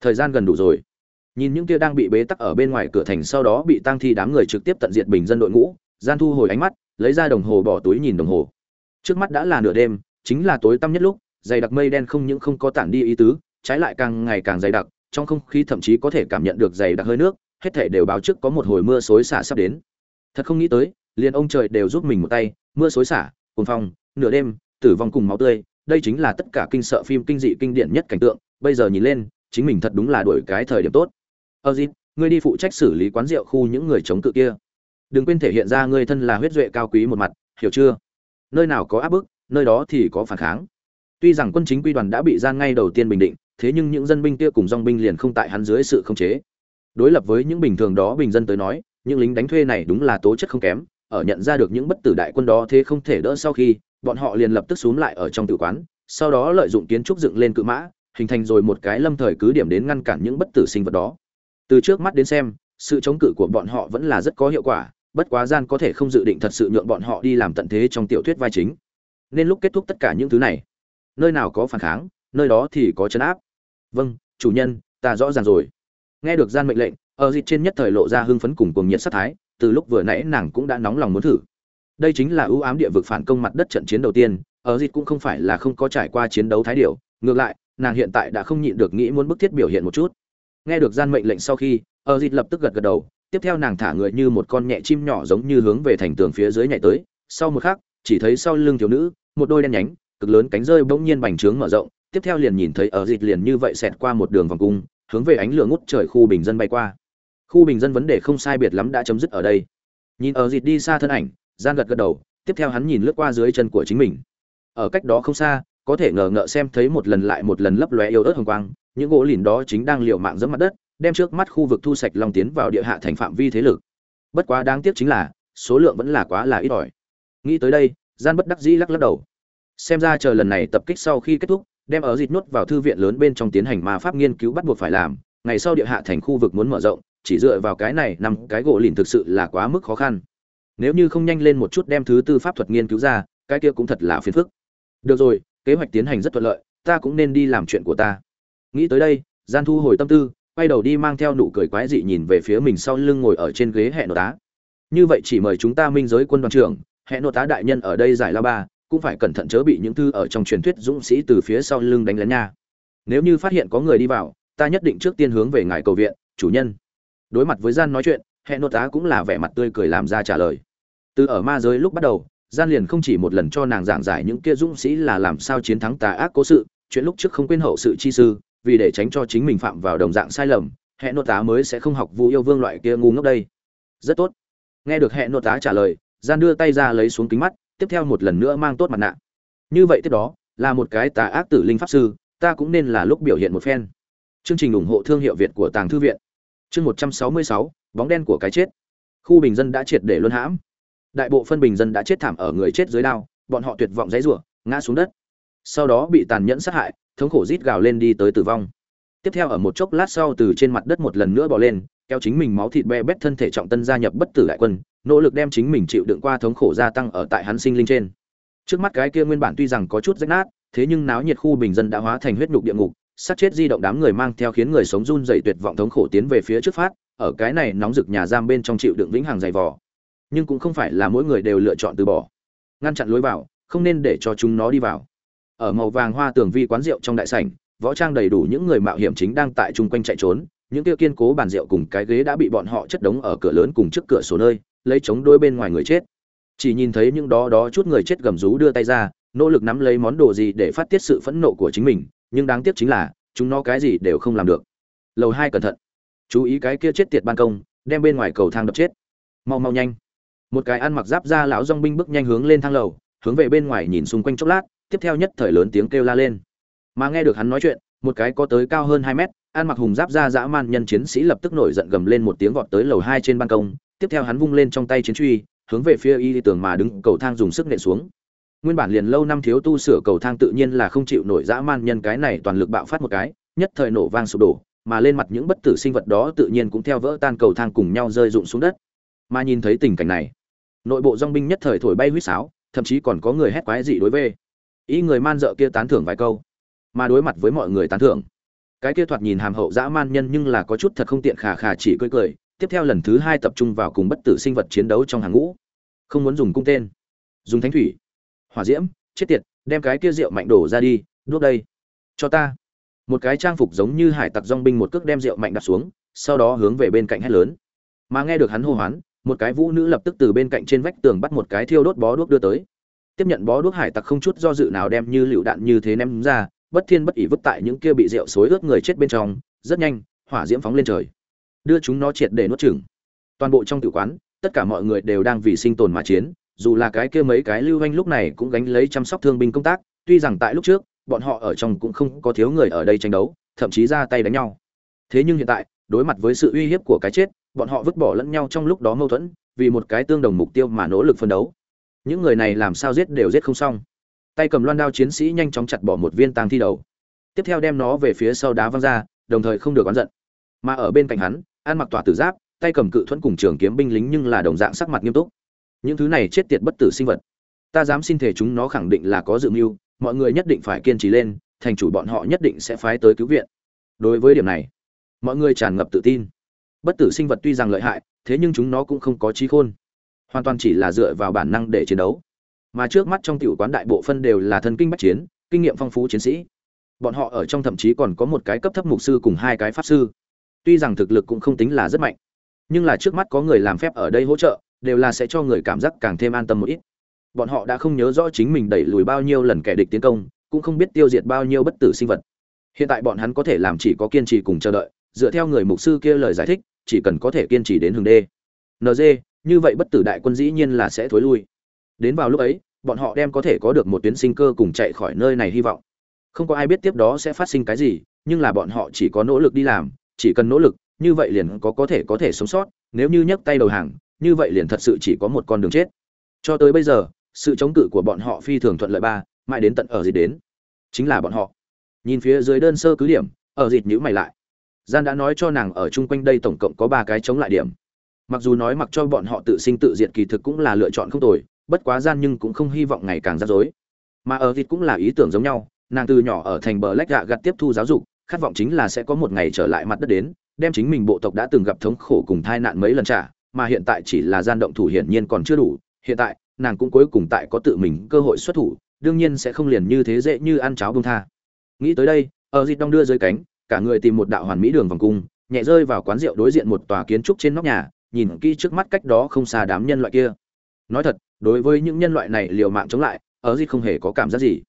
Thời gian gần đủ rồi. Nhìn những kia đang bị bế tắc ở bên ngoài cửa thành sau đó bị tăng thi đám người trực tiếp tận diệt bình dân đội ngũ, gian thu hồi ánh mắt, lấy ra đồng hồ bỏ túi nhìn đồng hồ. Trước mắt đã là nửa đêm, chính là tối tăm nhất lúc, dày đặc mây đen không những không có tản đi ý tứ, trái lại càng ngày càng dày đặc, trong không khí thậm chí có thể cảm nhận được dày đặc hơi nước, hết thể đều báo trước có một hồi mưa xối xả sắp đến. Thật không nghĩ tới liền ông trời đều giúp mình một tay, mưa xối xả cồn phong, nửa đêm, tử vong cùng máu tươi, đây chính là tất cả kinh sợ phim kinh dị kinh điển nhất cảnh tượng, bây giờ nhìn lên, chính mình thật đúng là đổi cái thời điểm tốt. Ơ dịp ngươi đi phụ trách xử lý quán rượu khu những người chống cự kia. Đừng quên thể hiện ra ngươi thân là huyết duệ cao quý một mặt, hiểu chưa? Nơi nào có áp bức, nơi đó thì có phản kháng. Tuy rằng quân chính quy đoàn đã bị gian ngay đầu tiên bình định, thế nhưng những dân binh kia cùng dong binh liền không tại hắn dưới sự khống chế. Đối lập với những bình thường đó bình dân tới nói, những lính đánh thuê này đúng là tố chất không kém ở nhận ra được những bất tử đại quân đó thế không thể đỡ sau khi, bọn họ liền lập tức xuống lại ở trong tử quán, sau đó lợi dụng kiến trúc dựng lên cự mã, hình thành rồi một cái lâm thời cứ điểm đến ngăn cản những bất tử sinh vật đó. Từ trước mắt đến xem, sự chống cự của bọn họ vẫn là rất có hiệu quả, bất quá gian có thể không dự định thật sự nhượng bọn họ đi làm tận thế trong tiểu thuyết vai chính. Nên lúc kết thúc tất cả những thứ này, nơi nào có phản kháng, nơi đó thì có chấn áp. Vâng chủ nhân, ta rõ ràng rồi. Nghe được gian mệnh lệnh ở dịch trên nhất thời lộ ra hưng phấn cùng cuồng nhiệt sát thái từ lúc vừa nãy nàng cũng đã nóng lòng muốn thử. Đây chính là ưu ám địa vực phản công mặt đất trận chiến đầu tiên, ở dịch cũng không phải là không có trải qua chiến đấu thái điệu ngược lại, nàng hiện tại đã không nhịn được nghĩ muốn bức thiết biểu hiện một chút. Nghe được gian mệnh lệnh sau khi, ở dịch lập tức gật gật đầu, tiếp theo nàng thả người như một con nhẹ chim nhỏ giống như hướng về thành tường phía dưới nhảy tới. Sau một khắc, chỉ thấy sau lưng thiếu nữ, một đôi đen nhánh, cực lớn cánh rơi bỗng nhiên bành trướng mở rộng, tiếp theo liền nhìn thấy ở dịch liền như vậy xẹt qua một đường vòng cung, hướng về ánh lửa ngút trời khu bình dân bay qua khu bình dân vấn đề không sai biệt lắm đã chấm dứt ở đây. Nhìn ở dịt đi xa thân ảnh, gian gật gật đầu, tiếp theo hắn nhìn lướt qua dưới chân của chính mình. Ở cách đó không xa, có thể ngờ ngợ xem thấy một lần lại một lần lấp lóe yếu ớt hồng quang, những gỗ lìn đó chính đang liều mạng dẫm mặt đất, đem trước mắt khu vực thu sạch long tiến vào địa hạ thành phạm vi thế lực. Bất quá đáng tiếc chính là, số lượng vẫn là quá là ít ỏi. Nghĩ tới đây, gian bất đắc dĩ lắc lắc đầu. Xem ra chờ lần này tập kích sau khi kết thúc, đem ở dịt nuốt vào thư viện lớn bên trong tiến hành ma pháp nghiên cứu bắt buộc phải làm, ngày sau địa hạ thành khu vực muốn mở rộng chỉ dựa vào cái này nằm cái gỗ lìn thực sự là quá mức khó khăn. Nếu như không nhanh lên một chút đem thứ tư pháp thuật nghiên cứu ra, cái kia cũng thật là phiền phức. Được rồi, kế hoạch tiến hành rất thuận lợi, ta cũng nên đi làm chuyện của ta. Nghĩ tới đây, gian thu hồi tâm tư, quay đầu đi mang theo nụ cười quái dị nhìn về phía mình sau lưng ngồi ở trên ghế hẹn nội tá. Như vậy chỉ mời chúng ta minh giới quân đoàn trưởng hẹn nội tá đại nhân ở đây giải la ba, cũng phải cẩn thận chớ bị những thư ở trong truyền thuyết dũng sĩ từ phía sau lưng đánh lén nha. Nếu như phát hiện có người đi vào, ta nhất định trước tiên hướng về ngài cầu viện, chủ nhân đối mặt với gian nói chuyện hệ nội tá cũng là vẻ mặt tươi cười làm ra trả lời. Từ ở ma giới lúc bắt đầu, gian liền không chỉ một lần cho nàng giảng giải những kia dũng sĩ là làm sao chiến thắng tà ác cố sự, chuyện lúc trước không quên hậu sự chi sư, vì để tránh cho chính mình phạm vào đồng dạng sai lầm hệ nội tá mới sẽ không học vu yêu vương loại kia ngu ngốc đây. Rất tốt. Nghe được hệ nội tá trả lời, gian đưa tay ra lấy xuống kính mắt, tiếp theo một lần nữa mang tốt mặt nạ. Như vậy tiếp đó, là một cái tà ác tử linh pháp sư, ta cũng nên là lúc biểu hiện một phen. Chương trình ủng hộ thương hiệu việt của tàng thư viện chương một trăm sáu mươi sáu, bóng đen của cái chết. Khu bình dân đã triệt để luân hãm. Đại bộ phân bình dân đã chết thảm ở người chết dưới đao, bọn họ tuyệt vọng dãy rủa, ngã xuống đất. Sau đó bị tàn nhẫn sát hại, thống khổ rít gào lên đi tới tử vong. Tiếp theo ở một chốc lát sau từ trên mặt đất một lần nữa bỏ lên, kéo chính mình máu thịt be bét thân thể trọng tân gia nhập bất tử đại quân, nỗ lực đem chính mình chịu đựng qua thống khổ gia tăng ở tại hắn sinh linh trên. Trước mắt cái kia nguyên bản tuy rằng có chút rách nát, thế nhưng náo nhiệt khu bình dân đã hóa thành huyết nhục địa ngục sát chết di động đám người mang theo khiến người sống run dày tuyệt vọng thống khổ tiến về phía trước phát, ở cái này nóng rực nhà giam bên trong chịu đựng vĩnh hằng dày vò. Nhưng cũng không phải là mỗi người đều lựa chọn từ bỏ. Ngăn chặn lối vào, không nên để cho chúng nó đi vào. Ở màu vàng hoa tường vi quán rượu trong đại sảnh, võ trang đầy đủ những người mạo hiểm chính đang tại chung quanh chạy trốn, những kia kiên cố bàn rượu cùng cái ghế đã bị bọn họ chất đống ở cửa lớn cùng trước cửa sổ nơi, lấy chống đôi bên ngoài người chết. Chỉ nhìn thấy những đó đó chút người chết gầm rú đưa tay ra, nỗ lực nắm lấy món đồ gì để phát tiết sự phẫn nộ của chính mình nhưng đáng tiếc chính là, chúng nó cái gì đều không làm được. Lầu hai cẩn thận. Chú ý cái kia chết tiệt ban công, đem bên ngoài cầu thang đập chết. Mau mau nhanh. Một cái ăn mặc giáp da lão dong binh bước nhanh hướng lên thang lầu, hướng về bên ngoài nhìn xung quanh chốc lát, tiếp theo nhất thời lớn tiếng kêu la lên. Mà nghe được hắn nói chuyện, một cái có tới cao hơn hai mét, ăn mặc hùng giáp da dã man nhân chiến sĩ lập tức nổi giận gầm lên một tiếng vọt tới lầu hai trên ban công, tiếp theo hắn vung lên trong tay chiến truy, hướng về phía y tường mà đứng, cầu thang dùng sức nện xuống nguyên bản liền lâu năm thiếu tu sửa cầu thang tự nhiên là không chịu nổi dã man nhân cái này toàn lực bạo phát một cái, nhất thời nổ vang sụp đổ, mà lên mặt những bất tử sinh vật đó tự nhiên cũng theo vỡ tan cầu thang cùng nhau rơi rụng xuống đất. Mà nhìn thấy tình cảnh này, nội bộ dong binh nhất thời thổi bay huýt sáo, thậm chí còn có người hét quái dị đối với ý người man dợ kia tán thưởng vài câu, mà đối mặt với mọi người tán thưởng. Cái kia thoạt nhìn hàm hậu dã man nhân nhưng là có chút thật không tiện khà khà chỉ cười cười, tiếp theo lần thứ hai tập trung vào cùng bất tử sinh vật chiến đấu trong hàng ngũ. Không muốn dùng cung tên, dùng thánh thủy hỏa diễm, chết tiệt, đem cái kia rượu mạnh đổ ra đi đuốc đây. Cho ta. Một cái trang phục giống như hải tặc dong binh một cước đem rượu mạnh đặt xuống, sau đó hướng về bên cạnh hét lớn. Mà nghe được hắn hô hoán, một cái vũ nữ lập tức từ bên cạnh trên vách tường bắt một cái thiêu đốt bó đuốc đưa tới. Tiếp nhận bó đuốc hải tặc không chút do dự nào đem như lựu đạn như thế ném ra, bất thiên bất ỉ vứt tại những kia bị rượu xối ướt người chết bên trong, rất nhanh, hỏa diễm phóng lên trời. Đưa chúng nó triệt để nuốt chửng. Toàn bộ trong tử quán, tất cả mọi người đều đang vì sinh tồn mà chiến dù là cái kia mấy cái lưu anh lúc này cũng gánh lấy chăm sóc thương binh công tác, tuy rằng tại lúc trước, bọn họ ở trong cũng không có thiếu người ở đây tranh đấu, thậm chí ra tay đánh nhau. Thế nhưng hiện tại, đối mặt với sự uy hiếp của cái chết, bọn họ vứt bỏ lẫn nhau trong lúc đó mâu thuẫn, vì một cái tương đồng mục tiêu mà nỗ lực phân đấu. Những người này làm sao giết đều giết không xong. Tay cầm loan đao chiến sĩ nhanh chóng chặt bỏ một viên tàng thi đầu. Tiếp theo đem nó về phía sau đá văng ra, đồng thời không được oán giận. Mà ở bên cạnh hắn, ăn mặc tỏa tử giáp, tay cầm cự thuẫn cùng trường kiếm binh lính nhưng là đồng dạng sắc mặt nghiêm túc những thứ này chết tiệt bất tử sinh vật. Ta dám xin thể chúng nó khẳng định là có dự mưu, mọi người nhất định phải kiên trì lên, thành chủ bọn họ nhất định sẽ phái tới cứu viện. Đối với điểm này, mọi người tràn ngập tự tin. Bất tử sinh vật tuy rằng lợi hại, thế nhưng chúng nó cũng không có trí khôn. Hoàn toàn chỉ là dựa vào bản năng để chiến đấu. Mà trước mắt trong tiểu quán đại bộ phân đều là thân kinh bách chiến, kinh nghiệm phong phú chiến sĩ. Bọn họ ở trong thậm chí còn có một cái cấp thấp mục sư cùng hai cái pháp sư. Tuy rằng thực lực cũng không tính là rất mạnh, nhưng là trước mắt có người làm phép ở đây hỗ trợ đều là sẽ cho người cảm giác càng thêm an tâm một ít. Bọn họ đã không nhớ rõ chính mình đẩy lùi bao nhiêu lần kẻ địch tiến công, cũng không biết tiêu diệt bao nhiêu bất tử sinh vật. Hiện tại bọn hắn có thể làm chỉ có kiên trì cùng chờ đợi, dựa theo người mục sư kia lời giải thích, chỉ cần có thể kiên trì đến hướng đê. Nd như vậy bất tử đại quân dĩ nhiên là sẽ thối lui. Đến vào lúc ấy, bọn họ đem có thể có được một tuyến sinh cơ cùng chạy khỏi nơi này hy vọng. Không có ai biết tiếp đó sẽ phát sinh cái gì, nhưng là bọn họ chỉ có nỗ lực đi làm, chỉ cần nỗ lực, như vậy liền có có thể có thể sống sót, nếu như nhấc tay đầu hàng như vậy liền thật sự chỉ có một con đường chết. Cho tới bây giờ, sự chống cự của bọn họ phi thường thuận lợi ba, mãi đến tận ở dịp đến. Chính là bọn họ. Nhìn phía dưới đơn sơ cứ điểm, ở dịp nhữ mày lại. Gian đã nói cho nàng ở chung quanh đây tổng cộng có ba cái chống lại điểm. Mặc dù nói mặc cho bọn họ tự sinh tự diệt kỳ thực cũng là lựa chọn không tồi, bất quá gian nhưng cũng không hy vọng ngày càng rắc rối. Mà ở dịp cũng là ý tưởng giống nhau, nàng từ nhỏ ở thành bờ lách gạ gặt tiếp thu giáo dục, khát vọng chính là sẽ có một ngày trở lại mặt đất đến, đem chính mình bộ tộc đã từng gặp thống khổ cùng tai nạn mấy lần trả mà hiện tại chỉ là gian động thủ hiển nhiên còn chưa đủ, hiện tại, nàng cũng cuối cùng tại có tự mình cơ hội xuất thủ, đương nhiên sẽ không liền như thế dễ như ăn cháo bông tha. Nghĩ tới đây, ở dịp đong đưa dưới cánh, cả người tìm một đạo hoàn mỹ đường vòng cung, nhẹ rơi vào quán rượu đối diện một tòa kiến trúc trên nóc nhà, nhìn kỹ trước mắt cách đó không xa đám nhân loại kia. Nói thật, đối với những nhân loại này liều mạng chống lại, ở dịp không hề có cảm giác gì.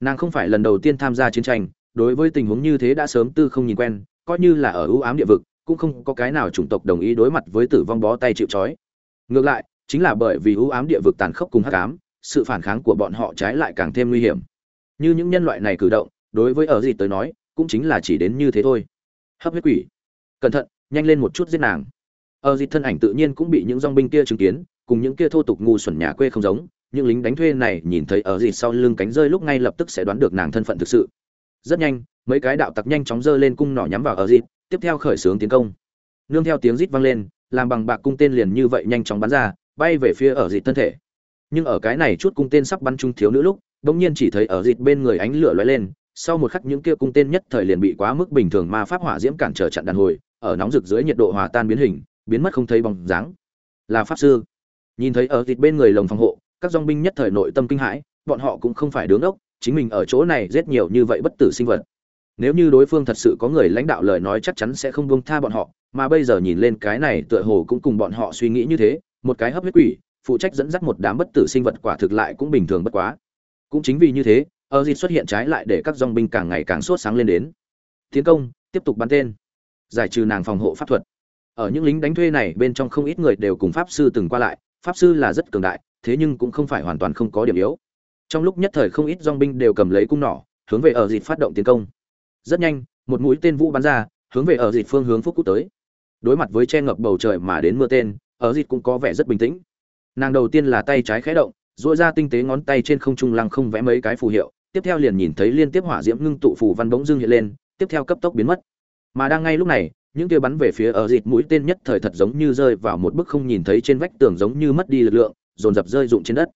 Nàng không phải lần đầu tiên tham gia chiến tranh, đối với tình huống như thế đã sớm tư không nhìn quen, coi như là ở ưu ám địa vực cũng không có cái nào chủng tộc đồng ý đối mặt với tử vong bó tay chịu trói. Ngược lại, chính là bởi vì ưu ám địa vực tàn khốc cùng hắc ám, sự phản kháng của bọn họ trái lại càng thêm nguy hiểm. Như những nhân loại này cử động, đối với ở gì tới nói, cũng chính là chỉ đến như thế thôi. Hấp huyết quỷ. Cẩn thận, nhanh lên một chút giết nàng. Ở gì thân ảnh tự nhiên cũng bị những dòng binh kia chứng kiến, cùng những kia thô tục ngu xuẩn nhà quê không giống, những lính đánh thuê này nhìn thấy ở gì sau lưng cánh rơi lúc ngay lập tức sẽ đoán được nàng thân phận thực sự. Rất nhanh, mấy cái đạo tặc nhanh chóng giơ lên cung nỏ nhắm vào ở dịp tiếp theo khởi xướng tiến công. Nương theo tiếng rít vang lên, làm bằng bạc cung tên liền như vậy nhanh chóng bắn ra, bay về phía ở dịp thân thể. Nhưng ở cái này chút cung tên sắp bắn trúng thiếu nữ lúc, bỗng nhiên chỉ thấy ở dịp bên người ánh lửa lóe lên, sau một khắc những kia cung tên nhất thời liền bị quá mức bình thường ma pháp hỏa diễm cản trở chặn đàn hồi, ở nóng rực dưới nhiệt độ hòa tan biến hình, biến mất không thấy bóng dáng. Là pháp sư. Nhìn thấy ở dịp bên người lồng phòng hộ, các dòng binh nhất thời nội tâm kinh hãi, bọn họ cũng không phải đứng ốc chính mình ở chỗ này giết nhiều như vậy bất tử sinh vật nếu như đối phương thật sự có người lãnh đạo lời nói chắc chắn sẽ không buông tha bọn họ, mà bây giờ nhìn lên cái này tựa hồ cũng cùng bọn họ suy nghĩ như thế, một cái hấp huyết quỷ, phụ trách dẫn dắt một đám bất tử sinh vật quả thực lại cũng bình thường bất quá. Cũng chính vì như thế ở dịp xuất hiện trái lại để các dòng binh càng ngày càng sốt sáng lên đến. Tiến công, tiếp tục bắn tên. Giải trừ nàng phòng hộ pháp thuật. Ở những lính đánh thuê này bên trong không ít người đều cùng pháp sư từng qua lại, pháp sư là rất cường đại, thế nhưng cũng không phải hoàn toàn không có điểm yếu. Trong lúc nhất thời không ít dòng binh đều cầm lấy cung nỏ, hướng về ở dịp phát động tiến công rất nhanh, một mũi tên vũ bắn ra, hướng về ở dịp phương hướng phúc cút tới. Đối mặt với che ngập bầu trời mà đến mưa tên, ở dịp cũng có vẻ rất bình tĩnh. Nàng đầu tiên là tay trái khẽ động dội ra tinh tế ngón tay trên không trung lăng không vẽ mấy cái phù hiệu, tiếp theo liền nhìn thấy liên tiếp hỏa diễm ngưng tụ phù văn bỗng dưng hiện lên, tiếp theo cấp tốc biến mất. Mà đang ngay lúc này, những kia bắn về phía ở dịp mũi tên nhất thời thật giống như rơi vào một bức không nhìn thấy trên vách tường giống như mất đi lực lượng, dồn dập rơi rụng trên đất.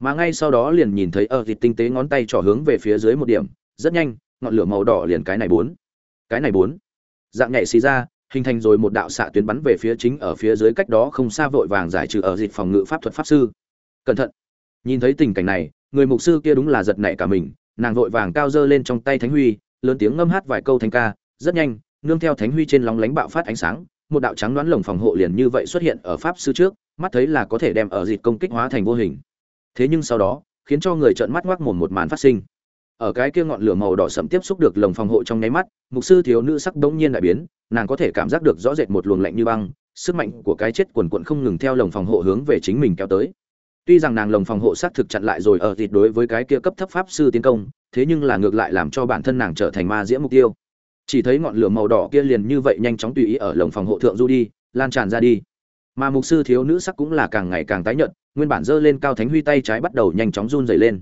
Mà ngay sau đó liền nhìn thấy ở dịp tinh tế ngón tay trỏ hướng về phía dưới một điểm, rất nhanh ngọn lửa màu đỏ liền cái này bốn. Cái này bốn. Dạng nhảy xì ra, hình thành rồi một đạo xạ tuyến bắn về phía chính ở phía dưới cách đó không xa vội vàng giải trừ ở dịp phòng ngự pháp thuật pháp sư. Cẩn thận. Nhìn thấy tình cảnh này, người mục sư kia đúng là giật nảy cả mình, nàng vội vàng cao dơ lên trong tay thánh huy, lớn tiếng ngâm hát vài câu thánh ca, rất nhanh, nương theo thánh huy trên lóng lánh bạo phát ánh sáng, một đạo trắng đoán lồng phòng hộ liền như vậy xuất hiện ở pháp sư trước, mắt thấy là có thể đem ở dịp công kích hóa thành vô hình. Thế nhưng sau đó, khiến cho người trợn mắt ngoác mồm một màn phát sinh ở cái kia ngọn lửa màu đỏ sẫm tiếp xúc được lồng phòng hộ trong nháy mắt, mục sư thiếu nữ sắc đống nhiên đại biến, nàng có thể cảm giác được rõ rệt một luồng lạnh như băng, sức mạnh của cái chết quần cuộn không ngừng theo lồng phòng hộ hướng về chính mình kéo tới. Tuy rằng nàng lồng phòng hộ sát thực chặn lại rồi ở thịt đối với cái kia cấp thấp pháp sư tiến công, thế nhưng là ngược lại làm cho bản thân nàng trở thành ma diễm mục tiêu. Chỉ thấy ngọn lửa màu đỏ kia liền như vậy nhanh chóng tùy ý ở lồng phòng hộ thượng du đi, lan tràn ra đi. Mà mục sư thiếu nữ sắc cũng là càng ngày càng tái nhợt, nguyên bản giơ lên cao thánh huy tay trái bắt đầu nhanh chóng run rẩy lên.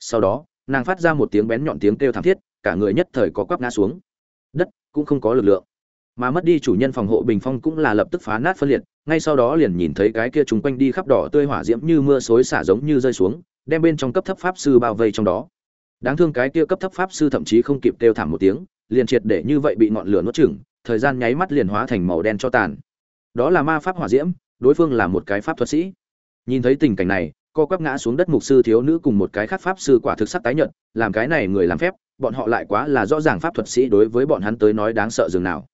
Sau đó nàng phát ra một tiếng bén nhọn tiếng kêu thảm thiết, cả người nhất thời có quắp ngã xuống. Đất cũng không có lực lượng. Mà mất đi chủ nhân phòng hộ bình phong cũng là lập tức phá nát phân liệt, ngay sau đó liền nhìn thấy cái kia chúng quanh đi khắp đỏ tươi hỏa diễm như mưa xối xả giống như rơi xuống, đem bên trong cấp thấp pháp sư bao vây trong đó. Đáng thương cái kia cấp thấp pháp sư thậm chí không kịp kêu thảm một tiếng, liền triệt để như vậy bị ngọn lửa nuốt chửng, thời gian nháy mắt liền hóa thành màu đen cho tàn. Đó là ma pháp hỏa diễm, đối phương là một cái pháp thuật sĩ. Nhìn thấy tình cảnh này co quắp ngã xuống đất mục sư thiếu nữ cùng một cái khác pháp sư quả thực sắc tái nhận làm cái này người làm phép, bọn họ lại quá là rõ ràng pháp thuật sĩ đối với bọn hắn tới nói đáng sợ dường nào.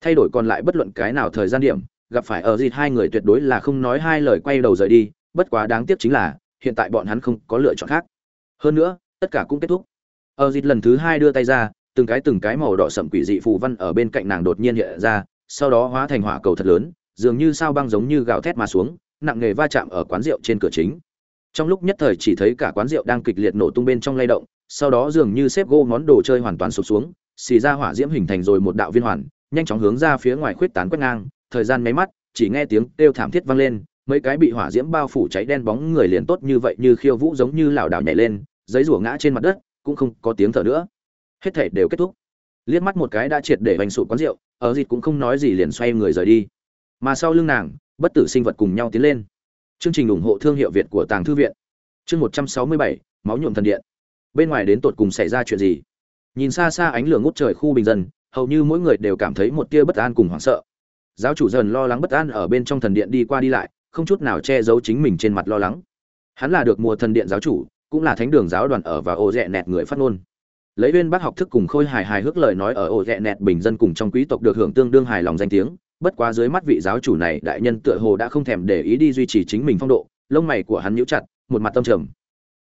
Thay đổi còn lại bất luận cái nào thời gian điểm, gặp phải ở dịt hai người tuyệt đối là không nói hai lời quay đầu rời đi, bất quá đáng tiếc chính là, hiện tại bọn hắn không có lựa chọn khác. Hơn nữa, tất cả cũng kết thúc. Ở dịt lần thứ hai đưa tay ra, từng cái từng cái màu đỏ sậm quỷ dị phù văn ở bên cạnh nàng đột nhiên hiện ra, sau đó hóa thành hỏa cầu thật lớn, dường như sao băng giống như gào thét mà xuống, nặng nghề va chạm ở quán rượu trên cửa chính trong lúc nhất thời chỉ thấy cả quán rượu đang kịch liệt nổ tung bên trong lay động, sau đó dường như xếp gỗ món đồ chơi hoàn toàn sụp xuống, xì ra hỏa diễm hình thành rồi một đạo viên hoàn, nhanh chóng hướng ra phía ngoài khuyết tán quét ngang. Thời gian mấy mắt, chỉ nghe tiếng kêu thảm thiết vang lên, mấy cái bị hỏa diễm bao phủ cháy đen bóng người liền tốt như vậy, như khiêu vũ giống như lảo đảo nhảy lên, giấy rủa ngã trên mặt đất, cũng không có tiếng thở nữa. Hết thể đều kết thúc. Liếc mắt một cái đã triệt để vành sụp quán rượu ở dịt cũng không nói gì liền xoay người rời đi. Mà sau lưng nàng, bất tử sinh vật cùng nhau tiến lên chương trình ủng hộ thương hiệu việt của tàng thư viện. Chương một trăm sáu mươi bảy, máu nhuộm thần điện. Bên ngoài đến tột cùng xảy ra chuyện gì? Nhìn xa xa ánh lửa ngút trời khu bình dân, hầu như mỗi người đều cảm thấy một tia bất an cùng hoảng sợ. Giáo chủ dần lo lắng bất an ở bên trong thần điện đi qua đi lại, không chút nào che giấu chính mình trên mặt lo lắng. Hắn là được mùa thần điện giáo chủ, cũng là thánh đường giáo đoàn ở và ô rẽ nẹt người phát ngôn. Lấy viên bác học thức cùng khôi hài hài hước lời nói ở ô rẽ nẹt bình dân cùng trong quý tộc được hưởng tương đương hài lòng danh tiếng bất quá dưới mắt vị giáo chủ này, đại nhân tựa hồ đã không thèm để ý đi duy trì chính mình phong độ, lông mày của hắn nhíu chặt, một mặt tâm trầm.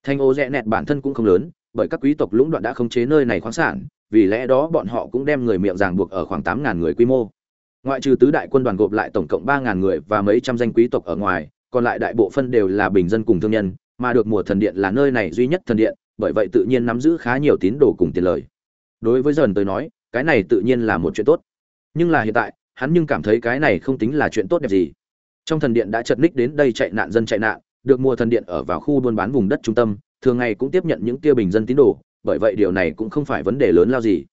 Thanh ô rẽ nẹt bản thân cũng không lớn, bởi các quý tộc lũng đoạn đã khống chế nơi này khoáng sản, vì lẽ đó bọn họ cũng đem người miệng ràng buộc ở khoảng tám ngàn người quy mô. Ngoại trừ tứ đại quân đoàn gộp lại tổng cộng ba ngàn người và mấy trăm danh quý tộc ở ngoài, còn lại đại bộ phân đều là bình dân cùng thương nhân, mà được mùa thần điện là nơi này duy nhất thần điện, bởi vậy tự nhiên nắm giữ khá nhiều tín đồ cùng tiền lời. Đối với dần tới nói, cái này tự nhiên là một chuyện tốt. Nhưng là hiện tại hắn nhưng cảm thấy cái này không tính là chuyện tốt đẹp gì. Trong thần điện đã chật ních đến đây chạy nạn dân chạy nạn, được mua thần điện ở vào khu buôn bán vùng đất trung tâm, thường ngày cũng tiếp nhận những kia bình dân tín đồ, bởi vậy điều này cũng không phải vấn đề lớn lao gì.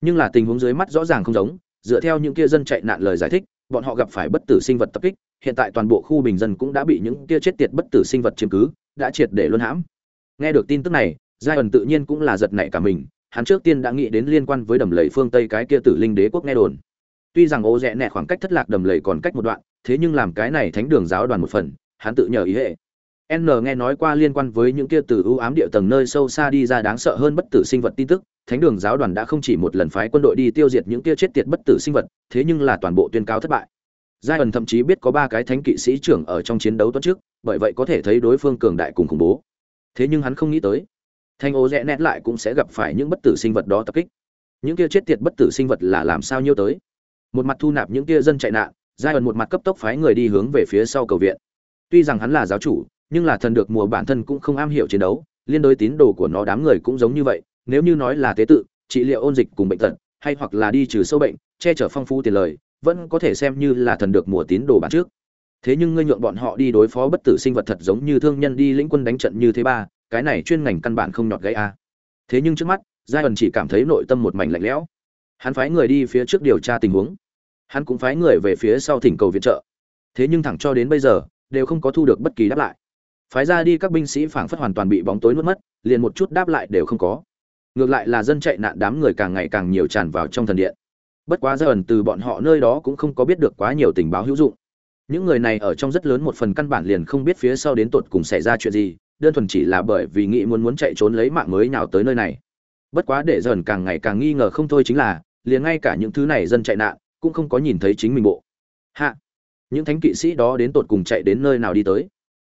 Nhưng là tình huống dưới mắt rõ ràng không giống, dựa theo những kia dân chạy nạn lời giải thích, bọn họ gặp phải bất tử sinh vật tập kích, hiện tại toàn bộ khu bình dân cũng đã bị những kia chết tiệt bất tử sinh vật chiếm cứ, đã triệt để luân hãm. Nghe được tin tức này giai ẩn tự nhiên cũng là giật nảy cả mình, hắn trước tiên đã nghĩ đến liên quan với đầm lầy phương tây cái kia tử linh đế quốc nghe đồn tuy rằng ô rẽ nẹ khoảng cách thất lạc đầm lầy còn cách một đoạn, thế nhưng làm cái này thánh đường giáo đoàn một phần, hắn tự nhờ ý hệ. N nghe nói qua liên quan với những kia từ ưu ám địa tầng nơi sâu xa đi ra đáng sợ hơn bất tử sinh vật tin tức, thánh đường giáo đoàn đã không chỉ một lần phái quân đội đi tiêu diệt những kia chết tiệt bất tử sinh vật, thế nhưng là toàn bộ tuyên cáo thất bại. Giai ẩn thậm chí biết có ba cái thánh kỵ sĩ trưởng ở trong chiến đấu tuần trước, bởi vậy có thể thấy đối phương cường đại cùng khủng bố. Thế nhưng hắn không nghĩ tới, thanh ô rẽ nét lại cũng sẽ gặp phải những bất tử sinh vật đó tập kích. Những kia chết tiệt bất tử sinh vật là làm sao nhiêu tới? Một mặt thu nạp những kia dân chạy nạn giai ẩn một mặt cấp tốc phái người đi hướng về phía sau cầu viện. Tuy rằng hắn là giáo chủ, nhưng là thần được mùa bản thân cũng không am hiểu chiến đấu, liên đối tín đồ của nó đám người cũng giống như vậy, nếu như nói là tế tự, trị liệu ôn dịch cùng bệnh tật, hay hoặc là đi trừ sâu bệnh, che chở phong phú tiền lời, vẫn có thể xem như là thần được mùa tín đồ bản trước. Thế nhưng ngươi nhượng bọn họ đi đối phó bất tử sinh vật thật giống như thương nhân đi lĩnh quân đánh trận như thế ba, cái này chuyên ngành căn bản không nhọt gãy a. Thế nhưng trước mắt giai ẩn chỉ cảm thấy nội tâm một mảnh lạnh lẽo. Hắn phái người đi phía trước điều tra tình huống hắn cũng phái người về phía sau thỉnh cầu viện trợ. Thế nhưng thẳng cho đến bây giờ, đều không có thu được bất kỳ đáp lại. Phái ra đi các binh sĩ phảng phất hoàn toàn bị bóng tối nuốt mất, liền một chút đáp lại đều không có. Ngược lại là dân chạy nạn đám người càng ngày càng nhiều tràn vào trong thần điện. Bất quá giờ ẩn từ bọn họ nơi đó cũng không có biết được quá nhiều tình báo hữu dụng. Những người này ở trong rất lớn một phần căn bản liền không biết phía sau đến tột cùng xảy ra chuyện gì, đơn thuần chỉ là bởi vì nghĩ muốn muốn chạy trốn lấy mạng mới nào tới nơi này. Bất quá để dần càng ngày càng nghi ngờ không thôi chính là, liền ngay cả những thứ này dân chạy nạn cũng không có nhìn thấy chính mình bộ. Hạ. Những thánh kỵ sĩ đó đến tột cùng chạy đến nơi nào đi tới?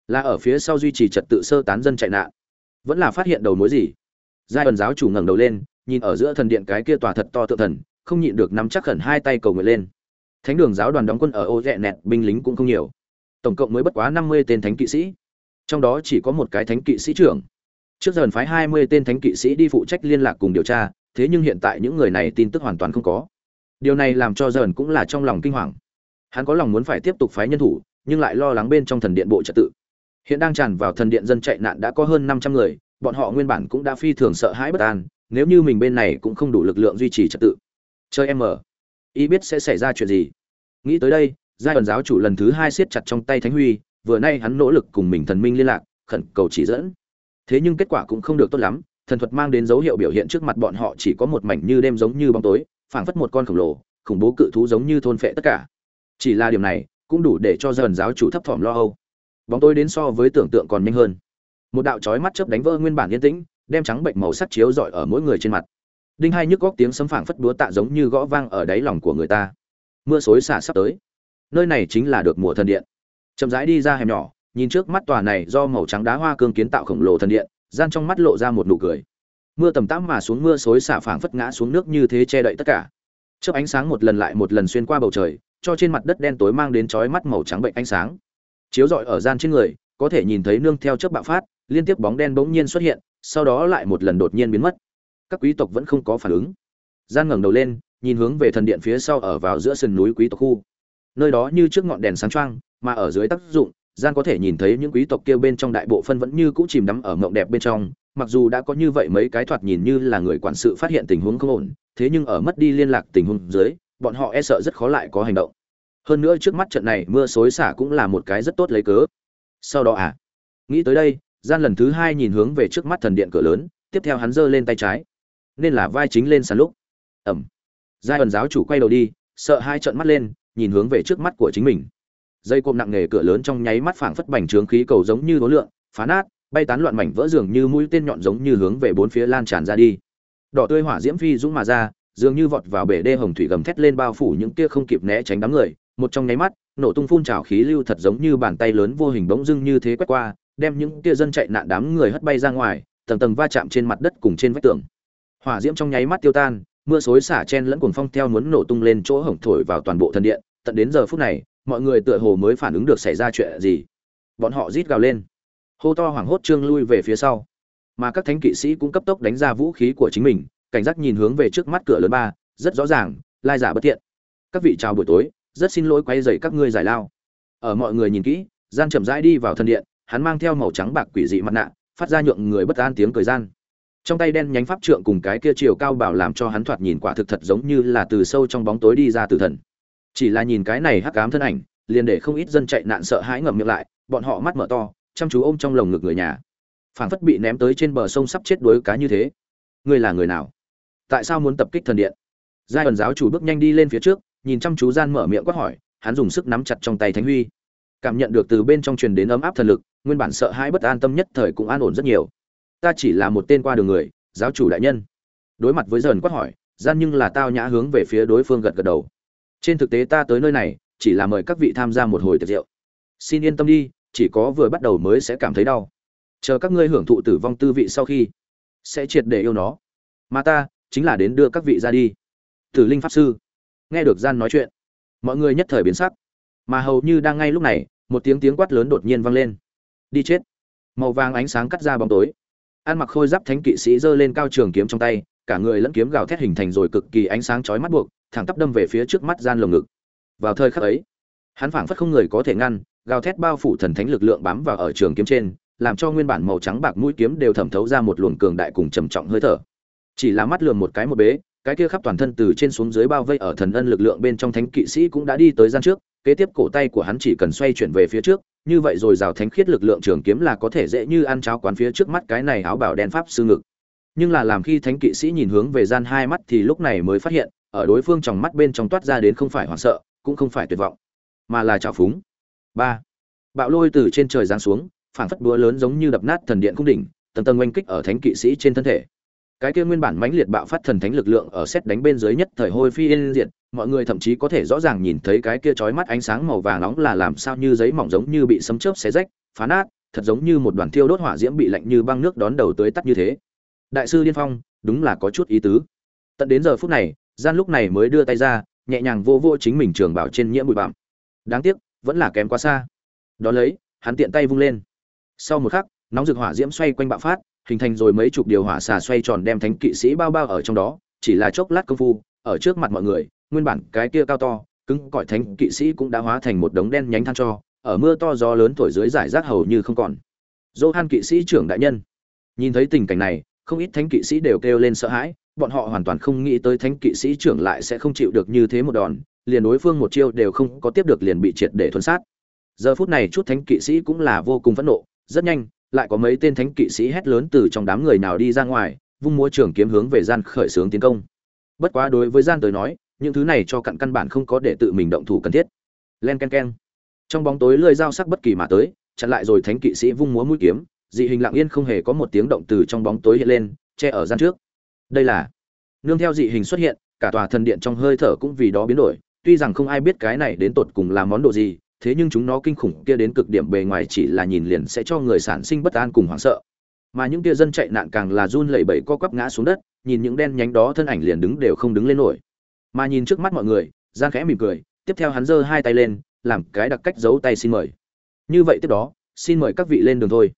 Là ở phía sau duy trì trật tự sơ tán dân chạy nạn. Vẫn là phát hiện đầu mối gì? Giai ẩn giáo chủ ngẩng đầu lên, nhìn ở giữa thần điện cái kia tòa thật to tự thần, không nhịn được nắm chắc khẩn hai tay cầu nguyện lên. Thánh đường giáo đoàn đóng quân ở ô rẽ nẹt, binh lính cũng không nhiều. Tổng cộng mới bất quá năm mươi tên thánh kỵ sĩ. Trong đó chỉ có một cái thánh kỵ sĩ trưởng. Trước giờ phái hai mươi tên thánh kỵ sĩ đi phụ trách liên lạc cùng điều tra, thế nhưng hiện tại những người này tin tức hoàn toàn không có điều này làm cho dần cũng là trong lòng kinh hoàng. Hắn có lòng muốn phải tiếp tục phái nhân thủ, nhưng lại lo lắng bên trong thần điện bộ trật tự. Hiện đang tràn vào thần điện dân chạy nạn đã có hơn năm trăm người, bọn họ nguyên bản cũng đã phi thường sợ hãi bất an, nếu như mình bên này cũng không đủ lực lượng duy trì trật tự. Chơi em ở ý biết sẽ xảy ra chuyện gì? Nghĩ tới đây, giai ẩn giáo chủ lần thứ hai siết chặt trong tay thánh huy, vừa nay hắn nỗ lực cùng mình thần minh liên lạc, khẩn cầu chỉ dẫn. Thế nhưng kết quả cũng không được tốt lắm, thần thuật mang đến dấu hiệu biểu hiện trước mặt bọn họ chỉ có một mảnh như đêm giống như bóng tối phảng phất một con khổng lồ, khủng bố cự thú giống như thôn phệ tất cả. Chỉ là điều này, cũng đủ để cho dần giáo chủ thấp thỏm lo âu. Bóng tối đến so với tưởng tượng còn nhanh hơn. Một đạo chói mắt chớp đánh vỡ nguyên bản yên tĩnh, đem trắng bệnh màu sắc chiếu rọi ở mỗi người trên mặt. Đinh hai nhức góc tiếng sấm phảng phất búa tạ giống như gõ vang ở đáy lòng của người ta. Mưa xối xả sắp tới. Nơi này chính là được mùa thần điện. Chậm rãi đi ra hẻm nhỏ, nhìn trước mắt tòa này do màu trắng đá hoa cương kiến tạo khổng lồ thần điện, gian trong mắt lộ ra một nụ cười mưa tầm tã mà xuống mưa xối xả phảng phất ngã xuống nước như thế che đậy tất cả. Chớp ánh sáng một lần lại một lần xuyên qua bầu trời, cho trên mặt đất đen tối mang đến chói mắt màu trắng bệnh ánh sáng. Chiếu rọi ở gian trên người, có thể nhìn thấy nương theo chớp bạo phát, liên tiếp bóng đen bỗng nhiên xuất hiện, sau đó lại một lần đột nhiên biến mất. Các quý tộc vẫn không có phản ứng. Gian ngẩng đầu lên, nhìn hướng về thần điện phía sau ở vào giữa sườn núi quý tộc khu. Nơi đó như trước ngọn đèn sáng choang, mà ở dưới tác dụng, gian có thể nhìn thấy những quý tộc kia bên trong đại bộ phân vẫn như cũ chìm đắm ở mộng đẹp bên trong mặc dù đã có như vậy mấy cái thoạt nhìn như là người quản sự phát hiện tình huống không ổn, thế nhưng ở mất đi liên lạc tình huống dưới, bọn họ e sợ rất khó lại có hành động. Hơn nữa trước mắt trận này mưa xối xả cũng là một cái rất tốt lấy cớ. Sau đó à? Nghĩ tới đây, gian lần thứ hai nhìn hướng về trước mắt thần điện cửa lớn, tiếp theo hắn giơ lên tay trái. Nên là vai chính lên sàn lúc. Ẩm. Giai ẩn giáo chủ quay đầu đi, sợ hai trận mắt lên, nhìn hướng về trước mắt của chính mình. Dây cộm nặng nề cửa lớn trong nháy mắt phảng phất bành trướng khí cầu giống như đối lượng, phá nát bay tán loạn mảnh vỡ dường như mũi tên nhọn giống như hướng về bốn phía lan tràn ra đi. Đỏ tươi hỏa diễm phi dũng mà ra, dường như vọt vào bể đê hồng thủy gầm thét lên bao phủ những kia không kịp né tránh đám người. Một trong nháy mắt, nổ tung phun trào khí lưu thật giống như bàn tay lớn vô hình bỗng dưng như thế quét qua, đem những kia dân chạy nạn đám người hất bay ra ngoài, tầng tầng va chạm trên mặt đất cùng trên vách tường. Hỏa diễm trong nháy mắt tiêu tan, mưa xối xả chen lẫn cuồng phong theo muốn nổ tung lên chỗ hổng thổi vào toàn bộ thần điện. Tận đến giờ phút này, mọi người tựa hồ mới phản ứng được xảy ra chuyện gì. Bọn họ rít gào lên hô to hoảng hốt trương lui về phía sau. Mà các thánh kỵ sĩ cũng cấp tốc đánh ra vũ khí của chính mình, cảnh giác nhìn hướng về trước mắt cửa lớn ba, rất rõ ràng, lai giả bất thiện. Các vị chào buổi tối, rất xin lỗi quay dậy các ngươi giải lao. Ở mọi người nhìn kỹ, gian chậm rãi đi vào thần điện, hắn mang theo màu trắng bạc quỷ dị mặt nạ, phát ra nhượng người bất an tiếng cười gian. Trong tay đen nhánh pháp trượng cùng cái kia chiều cao bảo làm cho hắn thoạt nhìn quả thực thật giống như là từ sâu trong bóng tối đi ra từ thần. Chỉ là nhìn cái này hắc ám thân ảnh, liền để không ít dân chạy nạn sợ hãi ngậm miệng lại, bọn họ mắt mở to chăm chú ôm trong lồng ngực người nhà. Phảng phất bị ném tới trên bờ sông sắp chết đuối cá như thế. Ngươi là người nào? Tại sao muốn tập kích thần điện? Giai ẩn giáo chủ bước nhanh đi lên phía trước, nhìn chăm chú gian mở miệng quát hỏi, hắn dùng sức nắm chặt trong tay thánh huy. Cảm nhận được từ bên trong truyền đến ấm áp thần lực, nguyên bản sợ hãi bất an tâm nhất thời cũng an ổn rất nhiều. Ta chỉ là một tên qua đường người, giáo chủ đại nhân. Đối mặt với dần quát hỏi, gian nhưng là tao nhã hướng về phía đối phương gật gật đầu. Trên thực tế ta tới nơi này, chỉ là mời các vị tham gia một hồi tiệc rượu. Xin yên tâm đi chỉ có vừa bắt đầu mới sẽ cảm thấy đau. Chờ các ngươi hưởng thụ tử vong tư vị sau khi, sẽ triệt để yêu nó. Mà ta, chính là đến đưa các vị ra đi. Tử linh pháp sư. Nghe được gian nói chuyện, mọi người nhất thời biến sắc. Mà hầu như đang ngay lúc này, một tiếng tiếng quát lớn đột nhiên vang lên. Đi chết. Màu vàng ánh sáng cắt ra bóng tối. Ăn mặc khôi giáp thánh kỵ sĩ giơ lên cao trường kiếm trong tay, cả người lẫn kiếm gào thét hình thành rồi cực kỳ ánh sáng chói mắt buộc, thẳng tắp đâm về phía trước mắt gian lồng ngực. Vào thời khắc ấy, hắn phảng phất không người có thể ngăn gào thét bao phủ thần thánh lực lượng bám vào ở trường kiếm trên, làm cho nguyên bản màu trắng bạc mũi kiếm đều thẩm thấu ra một luồng cường đại cùng trầm trọng hơi thở. Chỉ là mắt lườm một cái một bế, cái kia khắp toàn thân từ trên xuống dưới bao vây ở thần ân lực lượng bên trong thánh kỵ sĩ cũng đã đi tới gian trước, kế tiếp cổ tay của hắn chỉ cần xoay chuyển về phía trước, như vậy rồi rào thánh khiết lực lượng trường kiếm là có thể dễ như ăn cháo quán phía trước mắt cái này áo bảo đen pháp sư ngực. Nhưng là làm khi thánh kỵ sĩ nhìn hướng về gian hai mắt thì lúc này mới phát hiện, ở đối phương trong mắt bên trong toát ra đến không phải hoảng sợ, cũng không phải tuyệt vọng, mà là trào phúng ba. Bạo lôi từ trên trời giáng xuống, phảng phất búa lớn giống như đập nát thần điện cung đỉnh, tầng tầng oanh kích ở thánh kỵ sĩ trên thân thể. Cái kia nguyên bản mãnh liệt bạo phát thần thánh lực lượng ở xét đánh bên dưới nhất thời hôi phi yên diện mọi người thậm chí có thể rõ ràng nhìn thấy cái kia chói mắt ánh sáng màu vàng nóng là làm sao như giấy mỏng giống như bị sấm chớp xé rách, phá nát, thật giống như một đoàn thiêu đốt hỏa diễm bị lạnh như băng nước đón đầu tới tắt như thế. Đại sư liên phong, đúng là có chút ý tứ. Tận đến giờ phút này, gian lúc này mới đưa tay ra, nhẹ nhàng vô vô chính mình trường bảo trên nhiễm bụi bặm. Đáng tiếc vẫn là kém quá xa. Đó lấy, hắn tiện tay vung lên. Sau một khắc, nóng rực hỏa diễm xoay quanh bạo phát, hình thành rồi mấy chục điều hỏa xà xoay tròn đem thánh kỵ sĩ bao bao ở trong đó, chỉ là chốc lát công phu, ở trước mặt mọi người, nguyên bản cái kia cao to, cứng cỏi thánh kỵ sĩ cũng đã hóa thành một đống đen nhánh than cho, ở mưa to gió lớn thổi dưới giải rác hầu như không còn. Dỗ han kỵ sĩ trưởng đại nhân. Nhìn thấy tình cảnh này, không ít thánh kỵ sĩ đều kêu lên sợ hãi, bọn họ hoàn toàn không nghĩ tới thánh kỵ sĩ trưởng lại sẽ không chịu được như thế một đòn liền đối phương một chiêu đều không có tiếp được liền bị triệt để thuần sát. Giờ phút này chút thánh kỵ sĩ cũng là vô cùng phẫn nộ, rất nhanh, lại có mấy tên thánh kỵ sĩ hét lớn từ trong đám người nào đi ra ngoài, vung múa trường kiếm hướng về gian khởi xướng tiến công. Bất quá đối với gian tới nói, những thứ này cho cặn căn bản không có để tự mình động thủ cần thiết. Len ken ken. Trong bóng tối lơi dao sắc bất kỳ mà tới, chặn lại rồi thánh kỵ sĩ vung múa mũi kiếm, dị hình lặng yên không hề có một tiếng động từ trong bóng tối hiện lên, che ở gian trước. Đây là, nương theo dị hình xuất hiện, cả tòa thần điện trong hơi thở cũng vì đó biến đổi tuy rằng không ai biết cái này đến tột cùng là món đồ gì, thế nhưng chúng nó kinh khủng kia đến cực điểm bề ngoài chỉ là nhìn liền sẽ cho người sản sinh bất an cùng hoảng sợ. Mà những kia dân chạy nạn càng là run lẩy bẩy co quắp ngã xuống đất, nhìn những đen nhánh đó thân ảnh liền đứng đều không đứng lên nổi. Mà nhìn trước mắt mọi người gian khẽ mỉm cười, tiếp theo hắn giơ hai tay lên, làm cái đặc cách giấu tay xin mời. Như vậy tiếp đó, xin mời các vị lên đường thôi.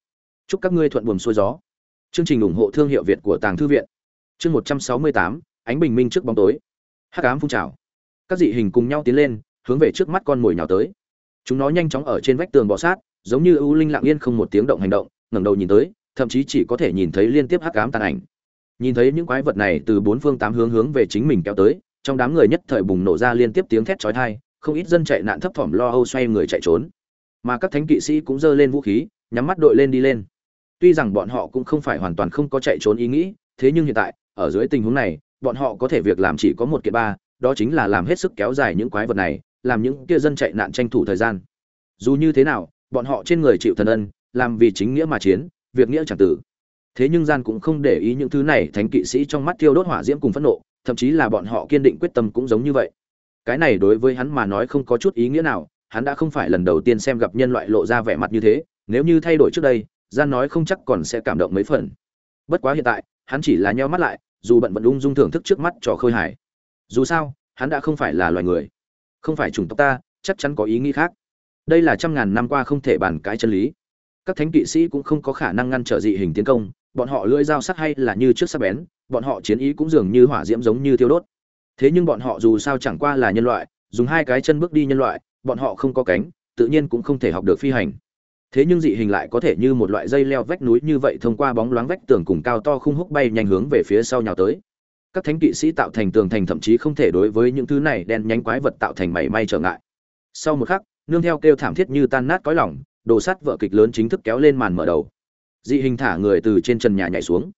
Chúc các ngươi thuận buồm xuôi gió. Chương trình ủng hộ thương hiệu việt của tàng thư viện. Chương một trăm sáu mươi tám, ánh bình minh trước bóng tối. Hắc ám phun trào các dị hình cùng nhau tiến lên, hướng về trước mắt con mồi nhào tới. Chúng nó nhanh chóng ở trên vách tường bò sát, giống như ưu linh lặng yên không một tiếng động hành động, ngẩng đầu nhìn tới, thậm chí chỉ có thể nhìn thấy liên tiếp hắc ám tàn ảnh. Nhìn thấy những quái vật này từ bốn phương tám hướng hướng về chính mình kéo tới, trong đám người nhất thời bùng nổ ra liên tiếp tiếng thét chói tai, không ít dân chạy nạn thấp thỏm lo âu xoay người chạy trốn. Mà các thánh kỵ sĩ cũng giơ lên vũ khí, nhắm mắt đội lên đi lên. Tuy rằng bọn họ cũng không phải hoàn toàn không có chạy trốn ý nghĩ, thế nhưng hiện tại, ở dưới tình huống này, bọn họ có thể việc làm chỉ có một kiện ba đó chính là làm hết sức kéo dài những quái vật này, làm những kia dân chạy nạn tranh thủ thời gian. Dù như thế nào, bọn họ trên người chịu thần ân, làm vì chính nghĩa mà chiến, việc nghĩa chẳng tử. Thế nhưng gian cũng không để ý những thứ này, thánh kỵ sĩ trong mắt thiêu đốt hỏa diễm cùng phẫn nộ, thậm chí là bọn họ kiên định quyết tâm cũng giống như vậy. Cái này đối với hắn mà nói không có chút ý nghĩa nào, hắn đã không phải lần đầu tiên xem gặp nhân loại lộ ra vẻ mặt như thế, nếu như thay đổi trước đây, gian nói không chắc còn sẽ cảm động mấy phần. Bất quá hiện tại, hắn chỉ là nheo mắt lại, dù bận bận ung dung thưởng thức trước mắt trò khơi hải dù sao, hắn đã không phải là loài người. Không phải chủng tộc ta, chắc chắn có ý nghĩ khác. Đây là trăm ngàn năm qua không thể bàn cãi chân lý. Các thánh kỵ sĩ cũng không có khả năng ngăn trở dị hình tiến công, bọn họ lưỡi dao sắc hay là như trước sắc bén, bọn họ chiến ý cũng dường như hỏa diễm giống như thiêu đốt. Thế nhưng bọn họ dù sao chẳng qua là nhân loại, dùng hai cái chân bước đi nhân loại, bọn họ không có cánh, tự nhiên cũng không thể học được phi hành. Thế nhưng dị hình lại có thể như một loại dây leo vách núi như vậy thông qua bóng loáng vách tường cùng cao to khung húc bay nhanh hướng về phía sau nhào tới các thánh kỵ sĩ tạo thành tường thành thậm chí không thể đối với những thứ này đen nhánh quái vật tạo thành mảy may trở ngại. Sau một khắc, nương theo kêu thảm thiết như tan nát cõi lòng, đồ sắt vợ kịch lớn chính thức kéo lên màn mở đầu. Dị hình thả người từ trên trần nhà nhảy xuống.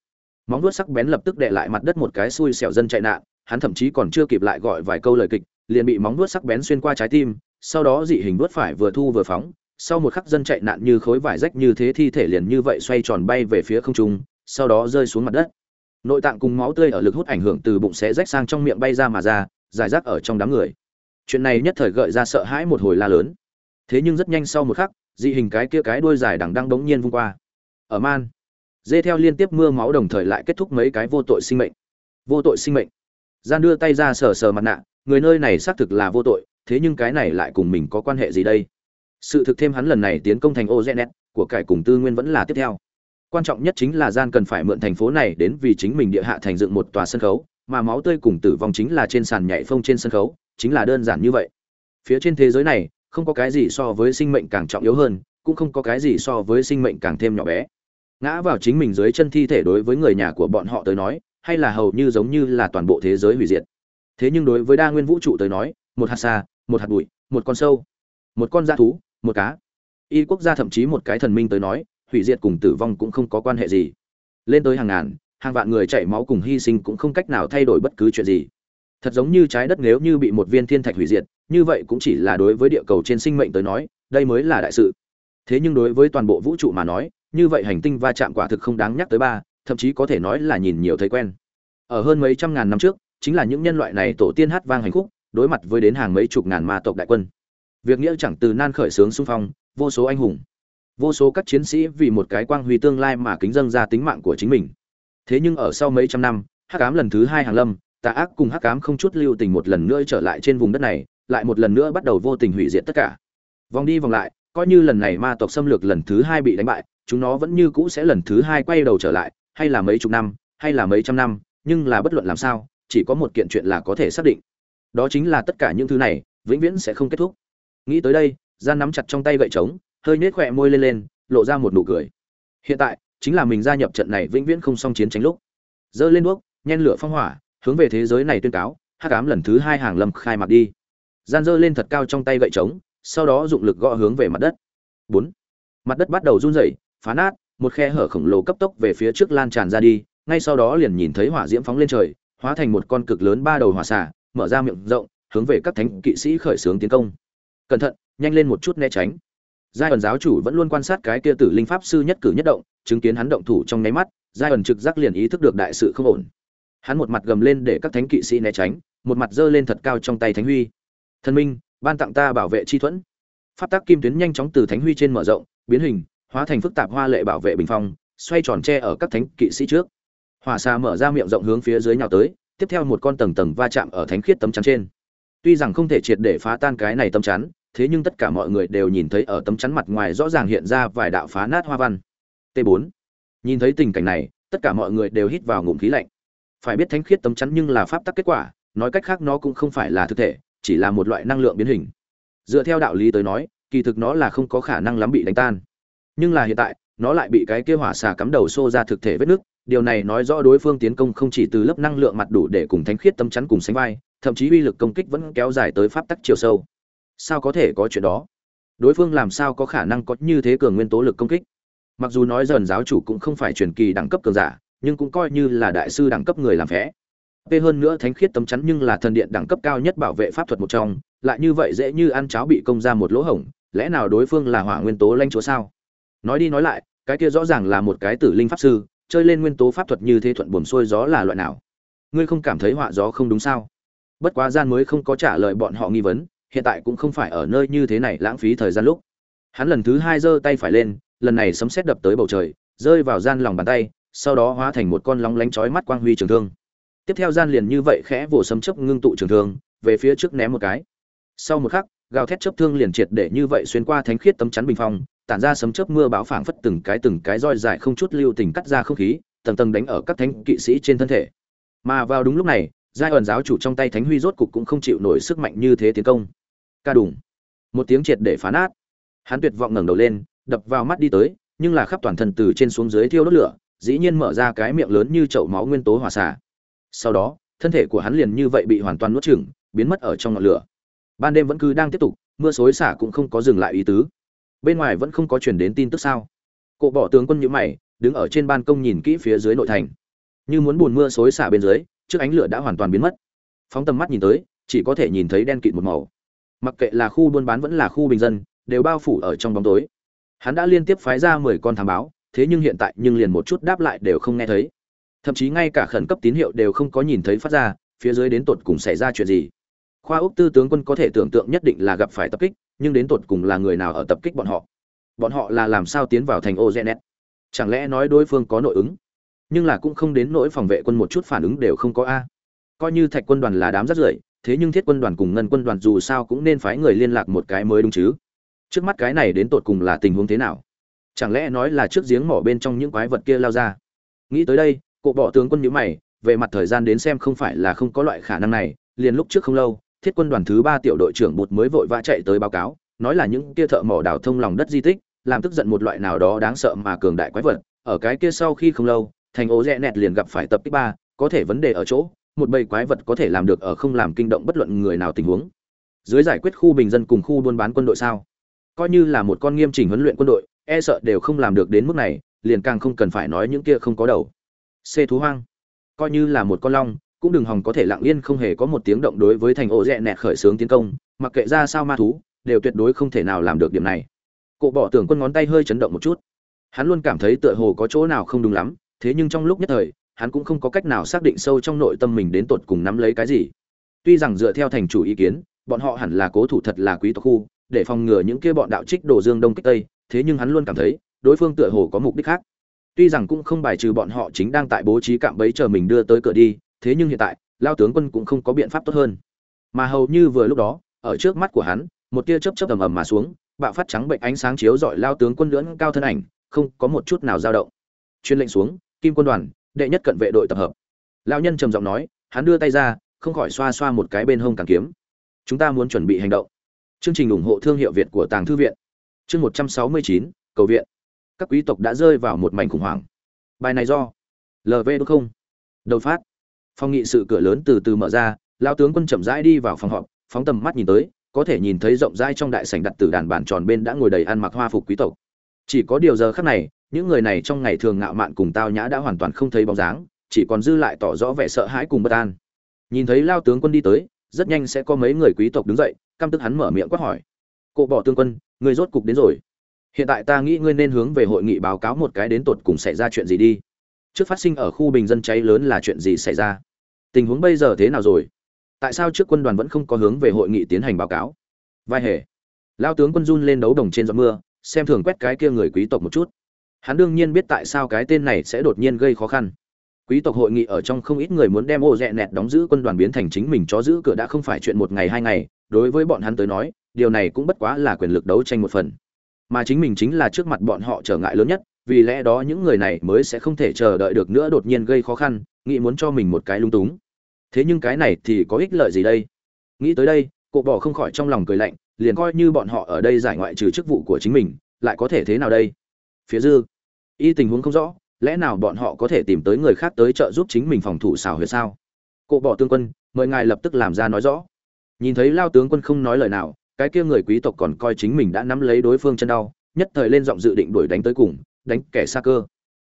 Móng vuốt sắc bén lập tức đệ lại mặt đất một cái xui xẻo dân chạy nạn, hắn thậm chí còn chưa kịp lại gọi vài câu lời kịch, liền bị móng vuốt sắc bén xuyên qua trái tim, sau đó dị hình vuốt phải vừa thu vừa phóng. Sau một khắc dân chạy nạn như khối vải rách như thế thi thể liền như vậy xoay tròn bay về phía không trung, sau đó rơi xuống mặt đất nội tạng cùng máu tươi ở lực hút ảnh hưởng từ bụng xé rách sang trong miệng bay ra mà ra, giải rác ở trong đám người. Chuyện này nhất thời gợi ra sợ hãi một hồi la lớn. Thế nhưng rất nhanh sau một khắc, dị hình cái kia cái đuôi dài đằng đang đống nhiên vung qua. Ở man, dê theo liên tiếp mưa máu đồng thời lại kết thúc mấy cái vô tội sinh mệnh. Vô tội sinh mệnh. Gian đưa tay ra sờ sờ mặt nạ, người nơi này xác thực là vô tội, thế nhưng cái này lại cùng mình có quan hệ gì đây? Sự thực thêm hắn lần này tiến công thành ozenet của cải cùng tư nguyên vẫn là tiếp theo quan trọng nhất chính là gian cần phải mượn thành phố này đến vì chính mình địa hạ thành dựng một tòa sân khấu, mà máu tươi cùng tử vong chính là trên sàn nhảy phông trên sân khấu, chính là đơn giản như vậy. Phía trên thế giới này, không có cái gì so với sinh mệnh càng trọng yếu hơn, cũng không có cái gì so với sinh mệnh càng thêm nhỏ bé. Ngã vào chính mình dưới chân thi thể đối với người nhà của bọn họ tới nói, hay là hầu như giống như là toàn bộ thế giới hủy diệt. Thế nhưng đối với đa nguyên vũ trụ tới nói, một hạt xa một hạt bụi, một con sâu, một con da thú, một cá. Y quốc gia thậm chí một cái thần minh tới nói hủy diệt cùng tử vong cũng không có quan hệ gì. Lên tới hàng ngàn, hàng vạn người chảy máu cùng hy sinh cũng không cách nào thay đổi bất cứ chuyện gì. Thật giống như trái đất nếu như bị một viên thiên thạch hủy diệt, như vậy cũng chỉ là đối với địa cầu trên sinh mệnh tới nói, đây mới là đại sự. Thế nhưng đối với toàn bộ vũ trụ mà nói, như vậy hành tinh va chạm quả thực không đáng nhắc tới ba, thậm chí có thể nói là nhìn nhiều thấy quen. Ở hơn mấy trăm ngàn năm trước, chính là những nhân loại này tổ tiên hát vang hành khúc, đối mặt với đến hàng mấy chục ngàn ma tộc đại quân. Việc nghĩa chẳng từ nan khởi sướng xung phong, vô số anh hùng vô số các chiến sĩ vì một cái quang huy tương lai mà kính dâng ra tính mạng của chính mình. Thế nhưng ở sau mấy trăm năm, hắc ám lần thứ hai hàng lâm, tà ác cùng hắc ám không chút lưu tình một lần nữa trở lại trên vùng đất này, lại một lần nữa bắt đầu vô tình hủy diệt tất cả. Vòng đi vòng lại, coi như lần này ma tộc xâm lược lần thứ hai bị đánh bại, chúng nó vẫn như cũ sẽ lần thứ hai quay đầu trở lại, hay là mấy chục năm, hay là mấy trăm năm, nhưng là bất luận làm sao, chỉ có một kiện chuyện là có thể xác định. Đó chính là tất cả những thứ này, vĩnh viễn sẽ không kết thúc. Nghĩ tới đây, gian nắm chặt trong tay gậy trống hơi nết khỏe môi lên lên, lộ ra một nụ cười. Hiện tại, chính là mình gia nhập trận này vĩnh viễn không xong chiến tranh lúc. Giơ lên đuốc, nhen lửa phong hỏa, hướng về thế giới này tuyên cáo, hắc ám lần thứ hai hàng lâm khai mạc đi. Gian giơ lên thật cao trong tay gậy trống, sau đó dụng lực gõ hướng về mặt đất. 4. mặt đất bắt đầu run rẩy, phá nát, một khe hở khổng lồ cấp tốc về phía trước lan tràn ra đi, ngay sau đó liền nhìn thấy hỏa diễm phóng lên trời, hóa thành một con cực lớn ba đầu hỏa xả mở ra miệng rộng, hướng về các thánh kỵ sĩ khởi xướng tiến công. Cẩn thận, nhanh lên một chút né tránh giai ẩn giáo chủ vẫn luôn quan sát cái kia tử linh pháp sư nhất cử nhất động, chứng kiến hắn động thủ trong nháy mắt, giai ẩn trực giác liền ý thức được đại sự không ổn. Hắn một mặt gầm lên để các thánh kỵ sĩ né tránh, một mặt giơ lên thật cao trong tay thánh huy. Thần minh, ban tặng ta bảo vệ chi thuẫn. Pháp tác kim tuyến nhanh chóng từ thánh huy trên mở rộng, biến hình, hóa thành phức tạp hoa lệ bảo vệ bình phong, xoay tròn tre ở các thánh kỵ sĩ trước. Hỏa xa mở ra miệng rộng hướng phía dưới nhào tới, tiếp theo một con tầng tầng va chạm ở thánh khiết tấm chắn trên. Tuy rằng không thể triệt để phá tan cái này tấm chắn thế nhưng tất cả mọi người đều nhìn thấy ở tấm chắn mặt ngoài rõ ràng hiện ra vài đạo phá nát hoa văn. T 4 nhìn thấy tình cảnh này, tất cả mọi người đều hít vào ngụm khí lạnh. Phải biết thánh khiết tấm chắn nhưng là pháp tắc kết quả, nói cách khác nó cũng không phải là thực thể, chỉ là một loại năng lượng biến hình. Dựa theo đạo lý tới nói, kỳ thực nó là không có khả năng lắm bị đánh tan. Nhưng là hiện tại, nó lại bị cái kia hỏa xà cắm đầu xô ra thực thể vết nước điều này nói rõ đối phương tiến công không chỉ từ lớp năng lượng mặt đủ để cùng thánh khiết tâm chắn cùng sánh vai, thậm chí uy lực công kích vẫn kéo dài tới pháp tắc chiều sâu sao có thể có chuyện đó đối phương làm sao có khả năng có như thế cường nguyên tố lực công kích mặc dù nói dần giáo chủ cũng không phải truyền kỳ đẳng cấp cường giả nhưng cũng coi như là đại sư đẳng cấp người làm phé P hơn nữa thánh khiết tấm chắn nhưng là thần điện đẳng cấp cao nhất bảo vệ pháp thuật một trong, lại như vậy dễ như ăn cháo bị công ra một lỗ hổng, lẽ nào đối phương là hỏa nguyên tố lanh chúa sao? Nói đi nói lại, cái kia rõ ràng là một cái tử linh pháp sư, chơi lên nguyên tố pháp thuật như thế thuận buồm xuôi gió là loại nào? Ngươi không cảm thấy họa gió không đúng sao? Bất quá gian mới không có trả lời bọn họ nghi vấn, hiện tại cũng không phải ở nơi như thế này lãng phí thời gian lúc. Hắn lần thứ hai giơ tay phải lên, lần này sấm sét đập tới bầu trời, rơi vào gian lòng bàn tay, sau đó hóa thành một con lóng lánh chói mắt quang huy trường thương. Tiếp theo gian liền như vậy khẽ vồ sấm chớp ngưng tụ trường thương về phía trước ném một cái. Sau một khắc gào thét chớp thương liền triệt để như vậy xuyên qua thánh khiết tấm chắn bình phong tản ra sấm chớp mưa báo phảng phất từng cái từng cái roi dài không chút lưu tình cắt ra không khí tầng tầng đánh ở các thánh kỵ sĩ trên thân thể. Mà vào đúng lúc này giai ẩn giáo chủ trong tay thánh huy rốt cục cũng không chịu nổi sức mạnh như thế tiến công ca đùng. Một tiếng triệt để phá nát hắn tuyệt vọng ngẩng đầu lên, đập vào mắt đi tới, nhưng là khắp toàn thân từ trên xuống dưới thiêu đốt lửa, dĩ nhiên mở ra cái miệng lớn như chậu máu nguyên tố hỏa xả sau đó, thân thể của hắn liền như vậy bị hoàn toàn nuốt chửng, biến mất ở trong ngọn lửa. Ban đêm vẫn cứ đang tiếp tục, mưa xối xả cũng không có dừng lại ý tứ. Bên ngoài vẫn không có truyền đến tin tức sao? Cộ bỏ tướng quân nhữ mày, đứng ở trên ban công nhìn kỹ phía dưới nội thành. Như muốn buồn mưa xối xả bên dưới, trước ánh lửa đã hoàn toàn biến mất. Phóng tầm mắt nhìn tới, chỉ có thể nhìn thấy đen kịt một màu mặc kệ là khu buôn bán vẫn là khu bình dân, đều bao phủ ở trong bóng tối. Hắn đã liên tiếp phái ra mười con thám báo, thế nhưng hiện tại nhưng liền một chút đáp lại đều không nghe thấy. Thậm chí ngay cả khẩn cấp tín hiệu đều không có nhìn thấy phát ra, phía dưới đến tột cùng xảy ra chuyện gì. Khoa úc tư tướng quân có thể tưởng tượng nhất định là gặp phải tập kích, nhưng đến tột cùng là người nào ở tập kích bọn họ? Bọn họ là làm sao tiến vào thành ô ozenet? Chẳng lẽ nói đối phương có nội ứng? Nhưng là cũng không đến nỗi phòng vệ quân một chút phản ứng đều không có a. Coi như thạch quân đoàn là đám rất rưởi thế nhưng thiết quân đoàn cùng ngân quân đoàn dù sao cũng nên phái người liên lạc một cái mới đúng chứ. Trước mắt cái này đến tột cùng là tình huống thế nào? Chẳng lẽ nói là trước giếng mỏ bên trong những quái vật kia lao ra? Nghĩ tới đây Cụ bỏ tướng quân nhữ mày, về mặt thời gian đến xem không phải là không có loại khả năng này, liền lúc trước không lâu, thiết quân đoàn thứ ba tiểu đội trưởng bụt mới vội vã chạy tới báo cáo, nói là những kia thợ mỏ đào thông lòng đất di tích, làm tức giận một loại nào đó đáng sợ mà cường đại quái vật, ở cái kia sau khi không lâu, thành ố rẽ nẹt liền gặp phải tập kích ba, có thể vấn đề ở chỗ, một bầy quái vật có thể làm được ở không làm kinh động bất luận người nào tình huống. Dưới giải quyết khu bình dân cùng khu buôn bán quân đội sao? Coi như là một con nghiêm chỉnh huấn luyện quân đội, e sợ đều không làm được đến mức này, liền càng không cần phải nói những kia không có đầu c thú hoang coi như là một con long cũng đừng hòng có thể lặng yên không hề có một tiếng động đối với thành ổ rẽ nẹt khởi xướng tiến công mặc kệ ra sao ma thú đều tuyệt đối không thể nào làm được điểm này cộ bỏ tưởng quân ngón tay hơi chấn động một chút hắn luôn cảm thấy tựa hồ có chỗ nào không đúng lắm thế nhưng trong lúc nhất thời hắn cũng không có cách nào xác định sâu trong nội tâm mình đến tột cùng nắm lấy cái gì tuy rằng dựa theo thành chủ ý kiến bọn họ hẳn là cố thủ thật là quý tộc khu để phòng ngừa những kia bọn đạo trích đổ dương đông kích tây thế nhưng hắn luôn cảm thấy đối phương tựa hồ có mục đích khác Tuy rằng cũng không bài trừ bọn họ chính đang tại bố trí cạm bẫy chờ mình đưa tới cửa đi, thế nhưng hiện tại, lao tướng quân cũng không có biện pháp tốt hơn. Mà hầu như vừa lúc đó, ở trước mắt của hắn, một tia chớp chớp ầm ầm mà xuống, bạo phát trắng bệnh ánh sáng chiếu rọi lao tướng quân lưỡng cao thân ảnh, không có một chút nào dao động. Chuyên lệnh xuống, Kim quân đoàn, đệ nhất cận vệ đội tập hợp. Lão nhân trầm giọng nói, hắn đưa tay ra, không khỏi xoa xoa một cái bên hông càng kiếm. Chúng ta muốn chuẩn bị hành động. Chương trình ủng hộ thương hiệu Việt của Tàng thư viện. Chương 169, cầu viện các quý tộc đã rơi vào một mảnh khủng hoảng bài này do lv đúng không đầu phát phòng nghị sự cửa lớn từ từ mở ra lao tướng quân chậm rãi đi vào phòng họp phóng tầm mắt nhìn tới có thể nhìn thấy rộng rãi trong đại sảnh đặt từ đàn bản tròn bên đã ngồi đầy ăn mặc hoa phục quý tộc chỉ có điều giờ khác này những người này trong ngày thường ngạo mạn cùng tao nhã đã hoàn toàn không thấy bóng dáng, chỉ còn dư lại tỏ rõ vẻ sợ hãi cùng bất an. Nhìn thấy lao tướng quân đi tới, rất nhanh sẽ có mấy người quý tộc đứng dậy, căm tức hắn mở miệng quát hỏi. Cộ bỏ tướng quân, người rốt cục đến rồi. Hiện tại ta nghĩ ngươi nên hướng về hội nghị báo cáo một cái đến tột cùng xảy ra chuyện gì đi. Trước phát sinh ở khu bình dân cháy lớn là chuyện gì xảy ra? Tình huống bây giờ thế nào rồi? Tại sao trước quân đoàn vẫn không có hướng về hội nghị tiến hành báo cáo? Vai hề. Lao tướng quân run lên đấu đồng trên giọt mưa, xem thường quét cái kia người quý tộc một chút hắn đương nhiên biết tại sao cái tên này sẽ đột nhiên gây khó khăn. Quý tộc hội nghị ở trong không ít người muốn đem ô rẽ nẹt đóng giữ quân đoàn biến thành chính mình chó giữ cửa đã không phải chuyện một ngày hai ngày, đối với bọn hắn tới nói, điều này cũng bất quá là quyền lực đấu tranh một phần. Mà chính mình chính là trước mặt bọn họ trở ngại lớn nhất, vì lẽ đó những người này mới sẽ không thể chờ đợi được nữa đột nhiên gây khó khăn, nghĩ muốn cho mình một cái lung túng. Thế nhưng cái này thì có ích lợi gì đây? Nghĩ tới đây cụ bỏ không khỏi trong lòng cười lạnh, liền coi như bọn họ ở đây giải ngoại trừ chức vụ của chính mình, lại có thể thế nào đây? Phía dư y tình huống không rõ, lẽ nào bọn họ có thể tìm tới người khác tới trợ giúp chính mình phòng thủ xảo huyệt sao? Cộ bỏ tương quân, mời ngài lập tức làm ra nói rõ. Nhìn thấy lao tướng quân không nói lời nào, cái kia người quý tộc còn coi chính mình đã nắm lấy đối phương chân đau, nhất thời lên giọng dự định đuổi đánh tới cùng, đánh kẻ xa cơ.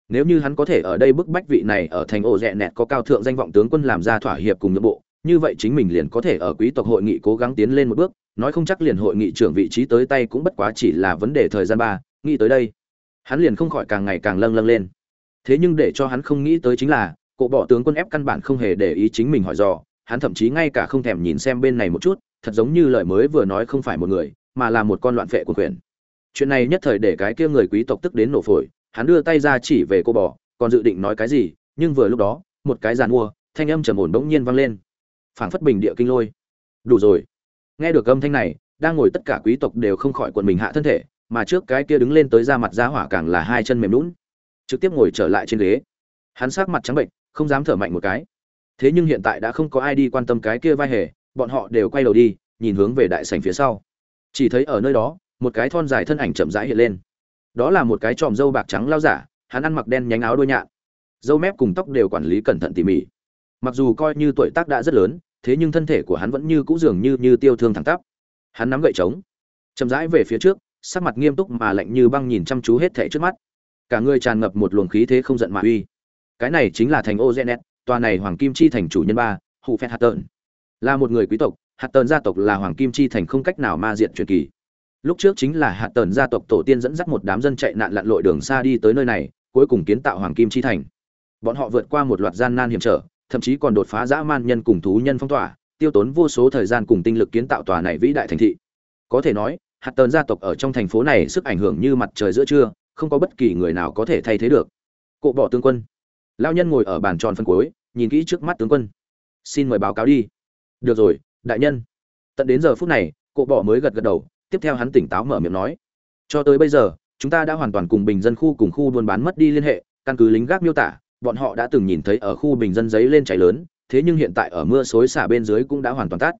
Nếu như hắn có thể ở đây bức bách vị này ở thành ổ rẽ nẹt có cao thượng danh vọng tướng quân làm ra thỏa hiệp cùng nội bộ, như vậy chính mình liền có thể ở quý tộc hội nghị cố gắng tiến lên một bước, nói không chắc liền hội nghị trưởng vị trí tới tay cũng bất quá chỉ là vấn đề thời gian ba, nghĩ tới đây hắn liền không khỏi càng ngày càng lâng lâng lên. Thế nhưng để cho hắn không nghĩ tới chính là cộ bỏ tướng quân ép căn bản không hề để ý chính mình hỏi dò, hắn thậm chí ngay cả không thèm nhìn xem bên này một chút, thật giống như lời mới vừa nói không phải một người, mà là một con loạn vệ của quyền. Chuyện này nhất thời để cái kia người quý tộc tức đến nổ phổi, hắn đưa tay ra chỉ về cô bò còn dự định nói cái gì, nhưng vừa lúc đó, một cái giàn mua, thanh âm trầm ổn bỗng nhiên vang lên. Phảng phất bình địa kinh lôi. Đủ rồi. Nghe được âm thanh này, đang ngồi tất cả quý tộc đều không khỏi quần mình hạ thân thể mà trước cái kia đứng lên tới ra mặt ra hỏa càng là hai chân mềm lún, trực tiếp ngồi trở lại trên ghế. Hắn sắc mặt trắng bệnh, không dám thở mạnh một cái. Thế nhưng hiện tại đã không có ai đi quan tâm cái kia vai hề, bọn họ đều quay đầu đi, nhìn hướng về đại sảnh phía sau. Chỉ thấy ở nơi đó, một cái thon dài thân ảnh chậm rãi hiện lên. Đó là một cái tròm dâu bạc trắng lao giả, hắn ăn mặc đen nhánh áo đôi nhạn. Dâu mép cùng tóc đều quản lý cẩn thận tỉ mỉ. Mặc dù coi như tuổi tác đã rất lớn, thế nhưng thân thể của hắn vẫn như cũ dường như như tiêu thương thẳng tắp. Hắn nắm gậy trống, chậm rãi về phía trước sắc mặt nghiêm túc mà lạnh như băng nhìn chăm chú hết thảy trước mắt. Cả người tràn ngập một luồng khí thế không giận mà uy. Cái này chính là thành Ozenet, tòa này hoàng kim chi thành chủ nhân ba Hủ Phẹt hạt tợn là một người quý tộc hạt tợn gia tộc là hoàng kim chi thành không cách nào ma diện truyền kỳ. Lúc trước chính là hạt tợn gia tộc tổ tiên dẫn dắt một đám dân chạy nạn lặn lội đường xa đi tới nơi này cuối cùng kiến tạo hoàng kim chi thành. Bọn họ vượt qua một loạt gian nan hiểm trở thậm chí còn đột phá dã man nhân cùng thú nhân phong tỏa tiêu tốn vô số thời gian cùng tinh lực kiến tạo tòa này vĩ đại thành thị. Có thể nói hạt tần gia tộc ở trong thành phố này sức ảnh hưởng như mặt trời giữa trưa, không có bất kỳ người nào có thể thay thế được. Cộ bỏ tướng quân. Lao nhân ngồi ở bàn tròn phân cuối, nhìn kỹ trước mắt tướng quân. Xin mời báo cáo đi. Được rồi, đại nhân. Tận đến giờ phút này cộ bỏ mới gật gật đầu, tiếp theo hắn tỉnh táo mở miệng nói. Cho tới bây giờ, chúng ta đã hoàn toàn cùng bình dân khu cùng khu buôn bán mất đi liên hệ, căn cứ lính gác miêu tả, bọn họ đã từng nhìn thấy ở khu bình dân giấy lên cháy lớn, thế nhưng hiện tại ở mưa xối xả bên dưới cũng đã hoàn toàn tắt.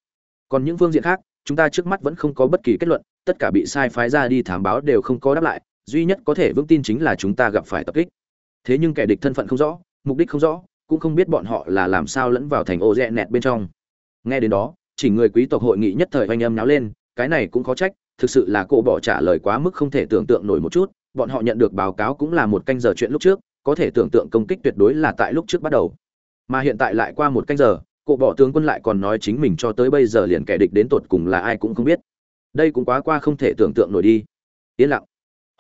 Còn những phương diện khác, chúng ta trước mắt vẫn không có bất kỳ kết luận tất cả bị sai phái ra đi thám báo đều không có đáp lại, duy nhất có thể vững tin chính là chúng ta gặp phải tập kích. Thế nhưng kẻ địch thân phận không rõ, mục đích không rõ, cũng không biết bọn họ là làm sao lẫn vào thành ô rẽ nẹt bên trong. Nghe đến đó, chỉ người quý tộc hội nghị nhất thời oanh âm náo lên, cái này cũng khó trách, thực sự là cô bỏ trả lời quá mức không thể tưởng tượng nổi một chút, bọn họ nhận được báo cáo cũng là một canh giờ chuyện lúc trước, có thể tưởng tượng công kích tuyệt đối là tại lúc trước bắt đầu. Mà hiện tại lại qua một canh giờ cụ bỏ tướng quân lại còn nói chính mình cho tới bây giờ liền kẻ địch đến tột cùng là ai cũng không biết đây cũng quá qua không thể tưởng tượng nổi đi. Yên lặng.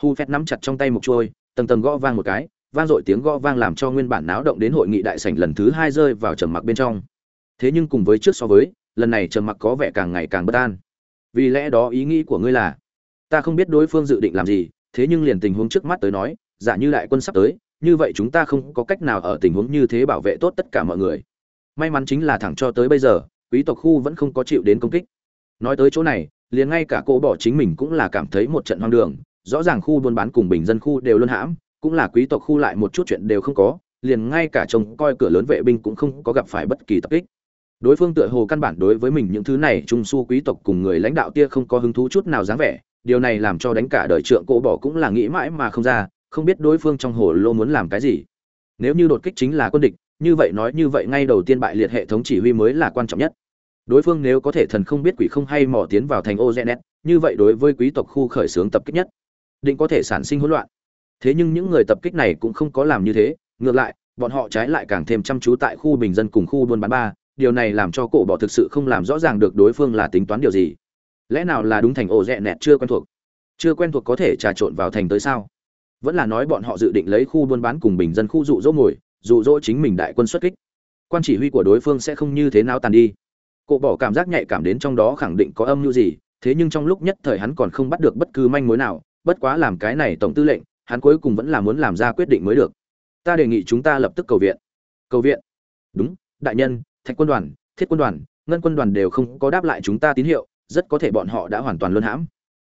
Hu phét nắm chặt trong tay một trôi, tầng tầng gõ vang một cái, vang dội tiếng gõ vang làm cho nguyên bản náo động đến hội nghị đại sảnh lần thứ hai rơi vào trầm mặc bên trong. Thế nhưng cùng với trước so với, lần này trầm mặc có vẻ càng ngày càng bất an. Vì lẽ đó ý nghĩ của ngươi là, ta không biết đối phương dự định làm gì, thế nhưng liền tình huống trước mắt tới nói, giả như đại quân sắp tới, như vậy chúng ta không có cách nào ở tình huống như thế bảo vệ tốt tất cả mọi người. May mắn chính là thẳng cho tới bây giờ, quý tộc khu vẫn không có chịu đến công kích. Nói tới chỗ này liền ngay cả cô bỏ chính mình cũng là cảm thấy một trận hoang đường. Rõ ràng khu buôn bán cùng bình dân khu đều luân hãm, cũng là quý tộc khu lại một chút chuyện đều không có, liền ngay cả trông coi cửa lớn vệ binh cũng không có gặp phải bất kỳ tập kích. Đối phương tựa hồ căn bản đối với mình những thứ này trung su quý tộc cùng người lãnh đạo tia không có hứng thú chút nào dáng vẻ, điều này làm cho đánh cả đời trượng cổ bỏ cũng là nghĩ mãi mà không ra, không biết đối phương trong hồ lô muốn làm cái gì. Nếu như đột kích chính là quân địch, như vậy nói như vậy ngay đầu tiên bại liệt hệ thống chỉ huy mới là quan trọng nhất đối phương nếu có thể thần không biết quỷ không hay mò tiến vào thành ô genet như vậy đối với quý tộc khu khởi xướng tập kích nhất, định có thể sản sinh hỗn loạn. Thế nhưng những người tập kích này cũng không có làm như thế, ngược lại, bọn họ trái lại càng thêm chăm chú tại khu bình dân cùng khu buôn bán ba, điều này làm cho cổ bỏ thực sự không làm rõ ràng được đối phương là tính toán điều gì. Lẽ nào là đúng thành ổ rẽ nẹt chưa quen thuộc? Chưa quen thuộc có thể trà trộn vào thành tới sao? Vẫn là nói bọn họ dự định lấy khu buôn bán cùng bình dân khu dụ dỗ ngồi, dụ dỗ chính mình đại quân xuất kích. Quan chỉ huy của đối phương sẽ không như thế nào tàn đi cổ bỏ cảm giác nhạy cảm đến trong đó khẳng định có âm mưu gì, thế nhưng trong lúc nhất thời hắn còn không bắt được bất cứ manh mối nào, bất quá làm cái này tổng tư lệnh, hắn cuối cùng vẫn là muốn làm ra quyết định mới được. Ta đề nghị chúng ta lập tức cầu viện. Cầu viện? Đúng, đại nhân, thạch quân đoàn, thiết quân đoàn, ngân quân đoàn đều không có đáp lại chúng ta tín hiệu, rất có thể bọn họ đã hoàn toàn luân hãm.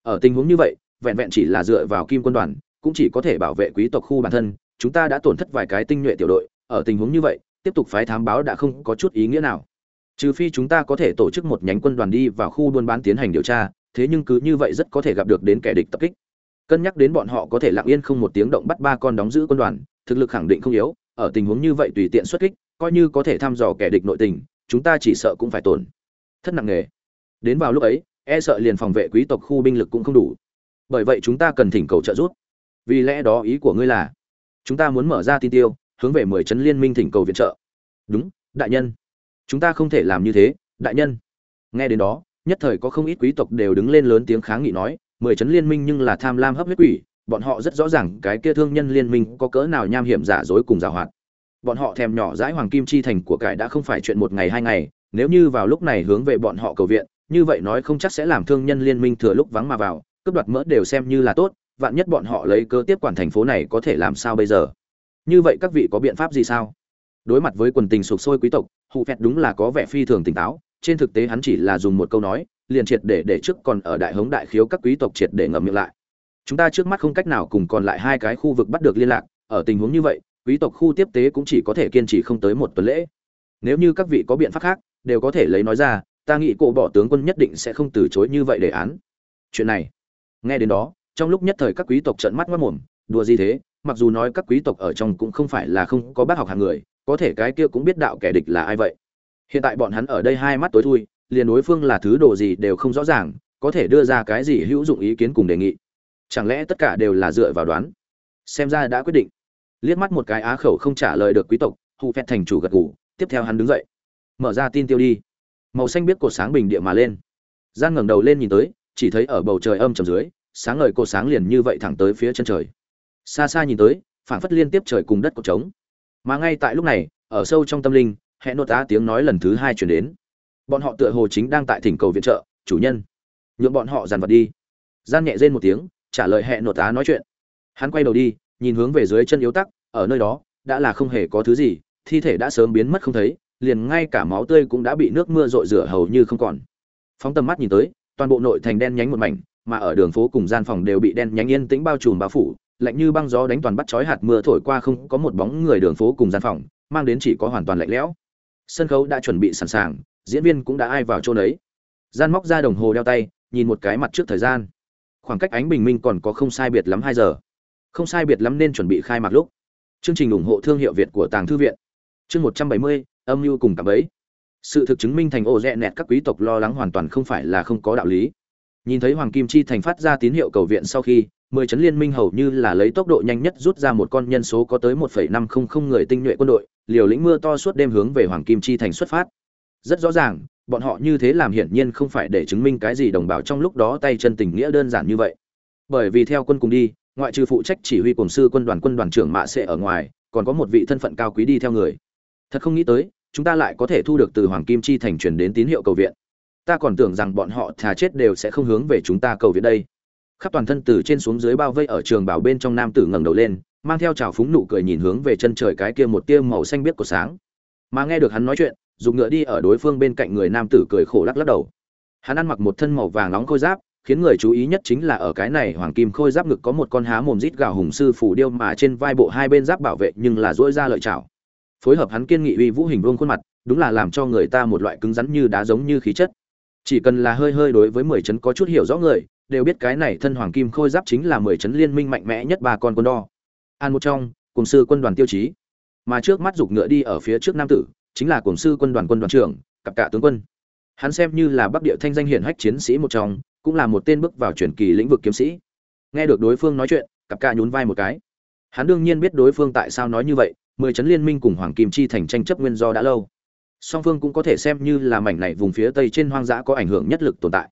Ở tình huống như vậy, vẹn vẹn chỉ là dựa vào kim quân đoàn, cũng chỉ có thể bảo vệ quý tộc khu bản thân, chúng ta đã tổn thất vài cái tinh nhuệ tiểu đội, ở tình huống như vậy, tiếp tục phái thám báo đã không có chút ý nghĩa nào trừ phi chúng ta có thể tổ chức một nhánh quân đoàn đi vào khu buôn bán tiến hành điều tra, thế nhưng cứ như vậy rất có thể gặp được đến kẻ địch tập kích. Cân nhắc đến bọn họ có thể lặng yên không một tiếng động bắt ba con đóng giữ quân đoàn, thực lực khẳng định không yếu, ở tình huống như vậy tùy tiện xuất kích, coi như có thể thăm dò kẻ địch nội tình, chúng ta chỉ sợ cũng phải tổn thất nặng nề. Đến vào lúc ấy e sợ liền phòng vệ quý tộc khu binh lực cũng không đủ. Bởi vậy chúng ta cần thỉnh cầu trợ giúp. Vì lẽ đó ý của ngươi là, chúng ta muốn mở ra tin tiêu, hướng về mười chấn liên minh thỉnh cầu viện trợ. Đúng, đại nhân chúng ta không thể làm như thế, đại nhân. Nghe đến đó, nhất thời có không ít quý tộc đều đứng lên lớn tiếng kháng nghị nói, mười chấn liên minh nhưng là tham lam hấp huyết quỷ, bọn họ rất rõ ràng cái kia thương nhân liên minh có cỡ nào nham hiểm giả dối cùng giả hoạt. Bọn họ thèm nhỏ dãi hoàng kim chi thành của cải đã không phải chuyện một ngày hai ngày, nếu như vào lúc này hướng về bọn họ cầu viện, như vậy nói không chắc sẽ làm thương nhân liên minh thừa lúc vắng mà vào, cướp đoạt mỡ đều xem như là tốt, vạn nhất bọn họ lấy cơ tiếp quản thành phố này có thể làm sao bây giờ? Như vậy các vị có biện pháp gì sao? Đối mặt với quần tình sụp sôi quý tộc hụ phẹt đúng là có vẻ phi thường tỉnh táo, trên thực tế hắn chỉ là dùng một câu nói, liền triệt để để trước còn ở đại hống đại khiếu các quý tộc triệt để ngậm miệng lại. Chúng ta trước mắt không cách nào cùng còn lại hai cái khu vực bắt được liên lạc, ở tình huống như vậy, quý tộc khu tiếp tế cũng chỉ có thể kiên trì không tới một tuần lễ. Nếu như các vị có biện pháp khác, đều có thể lấy nói ra, ta nghĩ cổ bỏ tướng quân nhất định sẽ không từ chối như vậy đề án. Chuyện này, nghe đến đó, trong lúc nhất thời các quý tộc trợn mắt mất mồm đùa gì thế, mặc dù nói các quý tộc ở trong cũng không phải là không có bác học hàng người có thể cái kia cũng biết đạo kẻ địch là ai vậy. Hiện tại bọn hắn ở đây hai mắt tối thui, liền đối phương là thứ đồ gì đều không rõ ràng, có thể đưa ra cái gì hữu dụng ý kiến cùng đề nghị. Chẳng lẽ tất cả đều là dựa vào đoán? Xem ra đã quyết định. Liếc mắt một cái á khẩu không trả lời được quý tộc hụ phét thành chủ gật gù, tiếp theo hắn đứng dậy. Mở ra tin tiêu đi. Màu xanh biết cột sáng bình địa mà lên. Gian ngẩng đầu lên nhìn tới, chỉ thấy ở bầu trời âm trầm dưới, sáng ngời cột sáng liền như vậy thẳng tới phía chân trời. Xa xa nhìn tới, phảng phất liên tiếp trời cùng đất cột trống mà ngay tại lúc này, ở sâu trong tâm linh hẹn nốt tá tiếng nói lần thứ hai chuyển đến. Bọn họ tựa hồ chính đang tại thỉnh cầu viện trợ, chủ nhân. Nhượng bọn họ dàn vật đi. Gian nhẹ rên một tiếng, trả lời hẹn nốt tá nói chuyện. Hắn quay đầu đi, nhìn hướng về dưới chân yếu tắc, ở nơi đó, đã là không hề có thứ gì, thi thể đã sớm biến mất không thấy, liền ngay cả máu tươi cũng đã bị nước mưa rội rửa hầu như không còn. Phóng tầm mắt nhìn tới, toàn bộ nội thành đen nhánh một mảnh, mà ở đường phố cùng gian phòng đều bị đen nhánh yên tĩnh bao trùm bao phủ lạnh như băng gió đánh toàn bắt chói hạt mưa thổi qua không có một bóng người đường phố cùng gian phòng, mang đến chỉ có hoàn toàn lạnh lẽo. Sân khấu đã chuẩn bị sẵn sàng, diễn viên cũng đã ai vào chỗ đấy gian móc ra đồng hồ đeo tay, nhìn một cái mặt trước thời gian. Khoảng cách ánh bình minh còn có không sai biệt lắm hai giờ. Không sai biệt lắm nên chuẩn bị khai mạc lúc. Chương trình ủng hộ thương hiệu việt của tàng thư viện. Chương một trăm bảy mươi, âm mưu cùng cảm ấy. Sự thực chứng minh thành ô rẽ nẹt các quý tộc lo lắng hoàn toàn không phải là không có đạo lý. Nhìn thấy hoàng kim chi thành phát ra tín hiệu cầu viện sau khi mười chấn liên minh hầu như là lấy tốc độ nhanh nhất rút ra một con nhân số có tới một phẩy năm không không người tinh nhuệ quân đội, liều lĩnh mưa to suốt đêm hướng về hoàng kim chi thành xuất phát. Rất rõ ràng, bọn họ như thế làm hiển nhiên không phải để chứng minh cái gì đồng bào trong lúc đó tay chân tình nghĩa đơn giản như vậy. Bởi vì theo quân cùng đi, ngoại trừ phụ trách chỉ huy cùng sư quân đoàn quân đoàn trưởng mạ sẽ ở ngoài, còn có một vị thân phận cao quý đi theo người. Thật không nghĩ tới, chúng ta lại có thể thu được từ hoàng kim chi thành truyền đến tín hiệu cầu viện. Ta còn tưởng rằng bọn họ thà chết đều sẽ không hướng về chúng ta cầu viện đây khắp toàn thân từ trên xuống dưới bao vây ở trường bảo bên trong nam tử ngẩng đầu lên, mang theo trào phúng nụ cười nhìn hướng về chân trời cái kia một tia màu xanh biếc của sáng. Mà nghe được hắn nói chuyện dùng ngựa đi ở đối phương bên cạnh người nam tử cười khổ lắc lắc đầu. Hắn ăn mặc một thân màu vàng nóng khôi giáp, khiến người chú ý nhất chính là ở cái này hoàng kim khôi giáp ngực có một con há mồm rít gào hùng sư phủ điêu mà trên vai bộ hai bên giáp bảo vệ nhưng là dỗi ra lợi chảo. Phối hợp hắn kiên nghị uy vũ hình vuông khuôn mặt, đúng là làm cho người ta một loại cứng rắn như đá giống như khí chất. Chỉ cần là hơi hơi đối với mười chấn có chút hiểu rõ người đều biết cái này thân hoàng kim khôi giáp chính là mười chấn liên minh mạnh mẽ nhất ba con quân đo. An một trong, cùng sư quân đoàn tiêu chí. Mà trước mắt giục ngựa đi ở phía trước nam tử, chính là cùng sư quân đoàn quân đoàn trưởng, cặp cả tướng quân. Hắn xem như là bắc địa thanh danh hiển hách chiến sĩ một trong, cũng là một tên bước vào truyền kỳ lĩnh vực kiếm sĩ. Nghe được đối phương nói chuyện, cặp cả nhún vai một cái. Hắn đương nhiên biết đối phương tại sao nói như vậy, mười chấn liên minh cùng hoàng kim chi thành tranh chấp nguyên do đã lâu. Song phương cũng có thể xem như là mảnh này vùng phía tây trên hoang dã có ảnh hưởng nhất lực tồn tại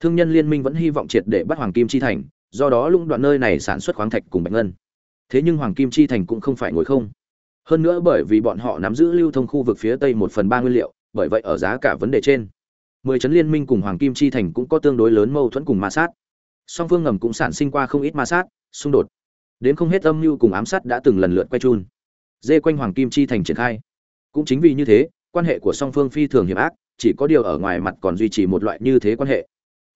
thương nhân liên minh vẫn hy vọng triệt để bắt hoàng kim chi thành, do đó lũng đoạn nơi này sản xuất khoáng thạch cùng bạch ngân. Thế nhưng hoàng kim chi thành cũng không phải ngồi không. Hơn nữa bởi vì bọn họ nắm giữ lưu thông khu vực phía tây một phần ba nguyên liệu, bởi vậy ở giá cả vấn đề trên, mười chấn liên minh cùng hoàng kim chi thành cũng có tương đối lớn mâu thuẫn cùng ma sát. Song phương ngầm cũng sản sinh qua không ít ma sát, xung đột. Đến không hết âm mưu cùng ám sát đã từng lần lượt quay chun. Dê quanh hoàng kim chi thành triển khai. Cũng chính vì như thế, quan hệ của song phương phi thường hiểm ác, chỉ có điều ở ngoài mặt còn duy trì một loại như thế quan hệ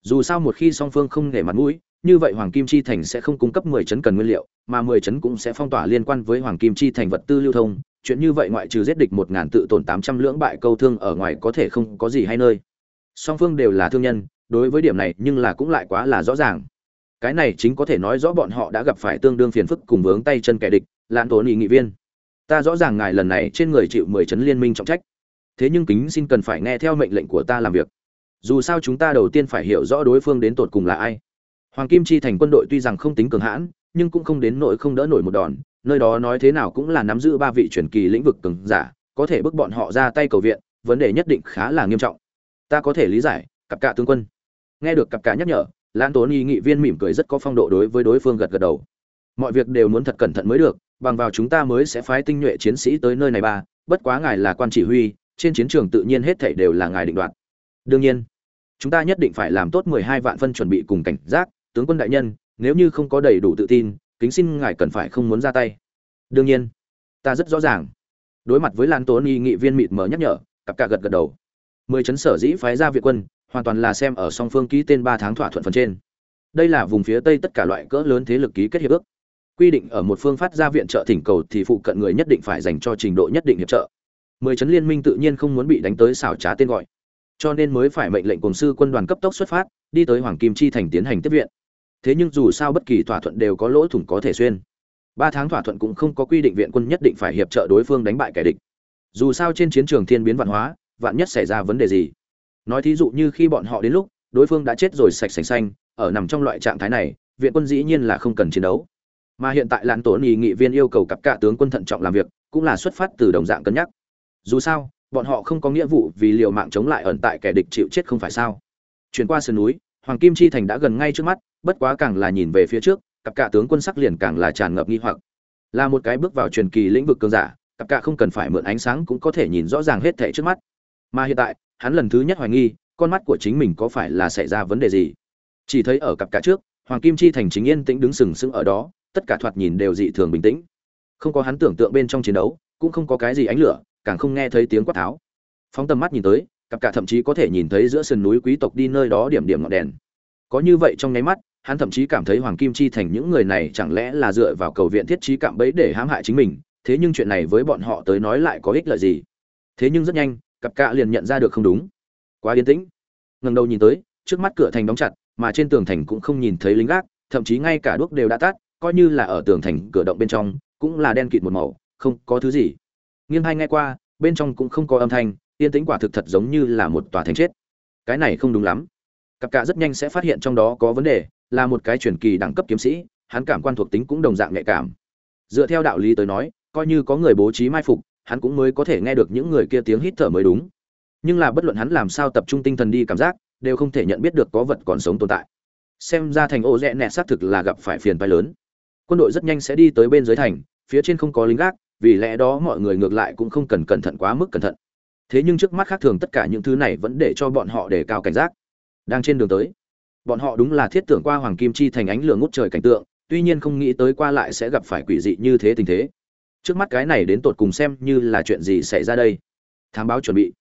dù sao một khi song phương không để mặt mũi, như vậy hoàng kim chi thành sẽ không cung cấp 10 chấn cần nguyên liệu, mà 10 chấn cũng sẽ phong tỏa liên quan với hoàng kim chi thành vật tư lưu thông. Chuyện như vậy ngoại trừ giết địch một ngàn tự tổn 800 lưỡng bại câu thương ở ngoài có thể không có gì hay nơi. Song phương đều là thương nhân, đối với điểm này nhưng là cũng lại quá là rõ ràng. Cái này chính có thể nói rõ bọn họ đã gặp phải tương đương phiền phức cùng vướng tay chân kẻ địch lan tổn nghị nghị viên. Ta rõ ràng ngài lần này trên người chịu mười chấn liên minh trọng trách. Thế nhưng kính xin cần phải nghe theo mệnh lệnh của ta làm việc dù sao chúng ta đầu tiên phải hiểu rõ đối phương đến tột cùng là ai. Hoàng kim chi thành quân đội tuy rằng không tính cường hãn, nhưng cũng không đến nỗi không đỡ nổi một đòn, nơi đó nói thế nào cũng là nắm giữ ba vị truyền kỳ lĩnh vực cường giả, có thể bức bọn họ ra tay cầu viện, vấn đề nhất định khá là nghiêm trọng. Ta có thể lý giải, cặp cả tướng quân. Nghe được cặp cả nhắc nhở lan tốn y nghị viên mỉm cười rất có phong độ đối với đối phương gật gật đầu. Mọi việc đều muốn thật cẩn thận mới được, bằng vào chúng ta mới sẽ phái tinh nhuệ chiến sĩ tới nơi này ba, bất quá ngài là quan chỉ huy, trên chiến trường tự nhiên hết thảy đều là ngài định đoạt đương nhiên, chúng ta nhất định phải làm tốt mười hai vạn phân chuẩn bị cùng cảnh giác, tướng quân đại nhân, nếu như không có đầy đủ tự tin, kính xin ngài cần phải không muốn ra tay. Đương nhiên, ta rất rõ ràng. Đối mặt với lan tố ni, nghị viên mịt mờ nhắc nhở, cặp cả gật gật đầu. Mười chấn sở dĩ phái ra việt quân, hoàn toàn là xem ở song phương ký tên ba tháng thỏa thuận phần trên. Đây là vùng phía tây tất cả loại cỡ lớn thế lực ký kết hiệp ước. Quy định ở một phương phát ra viện trợ thỉnh cầu thì phụ cận người nhất định phải dành cho trình độ nhất định hiệp trợ. Mười chấn liên minh tự nhiên không muốn bị đánh tới xảo trá tên gọi cho nên mới phải mệnh lệnh cùng sư quân đoàn cấp tốc xuất phát, đi tới hoàng kim chi thành tiến hành tiếp viện. Thế nhưng dù sao bất kỳ thỏa thuận đều có lỗ thủng có thể xuyên. Ba tháng thỏa thuận cũng không có quy định viện quân nhất định phải hiệp trợ đối phương đánh bại kẻ địch. Dù sao trên chiến trường thiên biến văn hóa, vạn nhất xảy ra vấn đề gì. Nói thí dụ như khi bọn họ đến lúc, đối phương đã chết rồi sạch sành xanh, ở nằm trong loại trạng thái này, viện quân dĩ nhiên là không cần chiến đấu. Mà hiện tại lãn tổ nghị nghị viên yêu cầu cặp cả tướng quân thận trọng làm việc, cũng là xuất phát từ đồng dạng cân nhắc. Dù sao bọn họ không có nghĩa vụ vì liều mạng chống lại ẩn tại kẻ địch chịu chết không phải sao. Chuyển qua sườn núi, hoàng kim chi thành đã gần ngay trước mắt, bất quá càng là nhìn về phía trước, cặp cả tướng quân sắc liền càng là tràn ngập nghi hoặc. Là một cái bước vào truyền kỳ lĩnh vực cường giả, cặp cả không cần phải mượn ánh sáng cũng có thể nhìn rõ ràng hết thảy trước mắt. Mà hiện tại, hắn lần thứ nhất hoài nghi, con mắt của chính mình có phải là xảy ra vấn đề gì. Chỉ thấy ở cặp cả trước, hoàng kim chi thành chính yên tĩnh đứng sừng sững ở đó, tất cả thoạt nhìn đều dị thường bình tĩnh. Không có hắn tưởng tượng bên trong chiến đấu, cũng không có cái gì ánh lửa càng không nghe thấy tiếng quát tháo. Phóng tầm mắt nhìn tới, cặp cả thậm chí có thể nhìn thấy giữa sườn núi quý tộc đi nơi đó điểm điểm ngọn đèn. Có như vậy trong nháy mắt, hắn thậm chí cảm thấy hoàng kim chi thành những người này chẳng lẽ là dựa vào cầu viện thiết trí cạm bẫy để hãm hại chính mình, thế nhưng chuyện này với bọn họ tới nói lại có ích lợi gì? Thế nhưng rất nhanh, cặp cạ liền nhận ra được không đúng. Quá yên tĩnh. Ngần đầu nhìn tới, trước mắt cửa thành đóng chặt, mà trên tường thành cũng không nhìn thấy lính gác, thậm chí ngay cả đuốc đều đã tắt, coi như là ở tường thành cửa động bên trong, cũng là đen kịt một màu, không có thứ gì nghiêng hai nghe qua, bên trong cũng không có âm thanh, yên tĩnh quả thực thật giống như là một tòa thành chết. Cái này không đúng lắm. Cặp cạ rất nhanh sẽ phát hiện trong đó có vấn đề, là một cái truyền kỳ đẳng cấp kiếm sĩ, hắn cảm quan thuộc tính cũng đồng dạng nhạy cảm. Dựa theo đạo lý tới nói, coi như có người bố trí mai phục, hắn cũng mới có thể nghe được những người kia tiếng hít thở mới đúng. Nhưng là bất luận hắn làm sao tập trung tinh thần đi cảm giác, đều không thể nhận biết được có vật còn sống tồn tại. Xem ra thành ô rẽ nẹt xác thực là gặp phải phiền phái lớn. Quân đội rất nhanh sẽ đi tới bên dưới thành, phía trên không có lính gác vì lẽ đó mọi người ngược lại cũng không cần cẩn thận quá mức cẩn thận. Thế nhưng trước mắt khác thường tất cả những thứ này vẫn để cho bọn họ đề cao cảnh giác. Đang trên đường tới, bọn họ đúng là thiết tưởng qua hoàng kim chi thành ánh lửa ngút trời cảnh tượng, tuy nhiên không nghĩ tới qua lại sẽ gặp phải quỷ dị như thế tình thế. Trước mắt cái này đến tột cùng xem như là chuyện gì xảy ra đây? Thám báo chuẩn bị.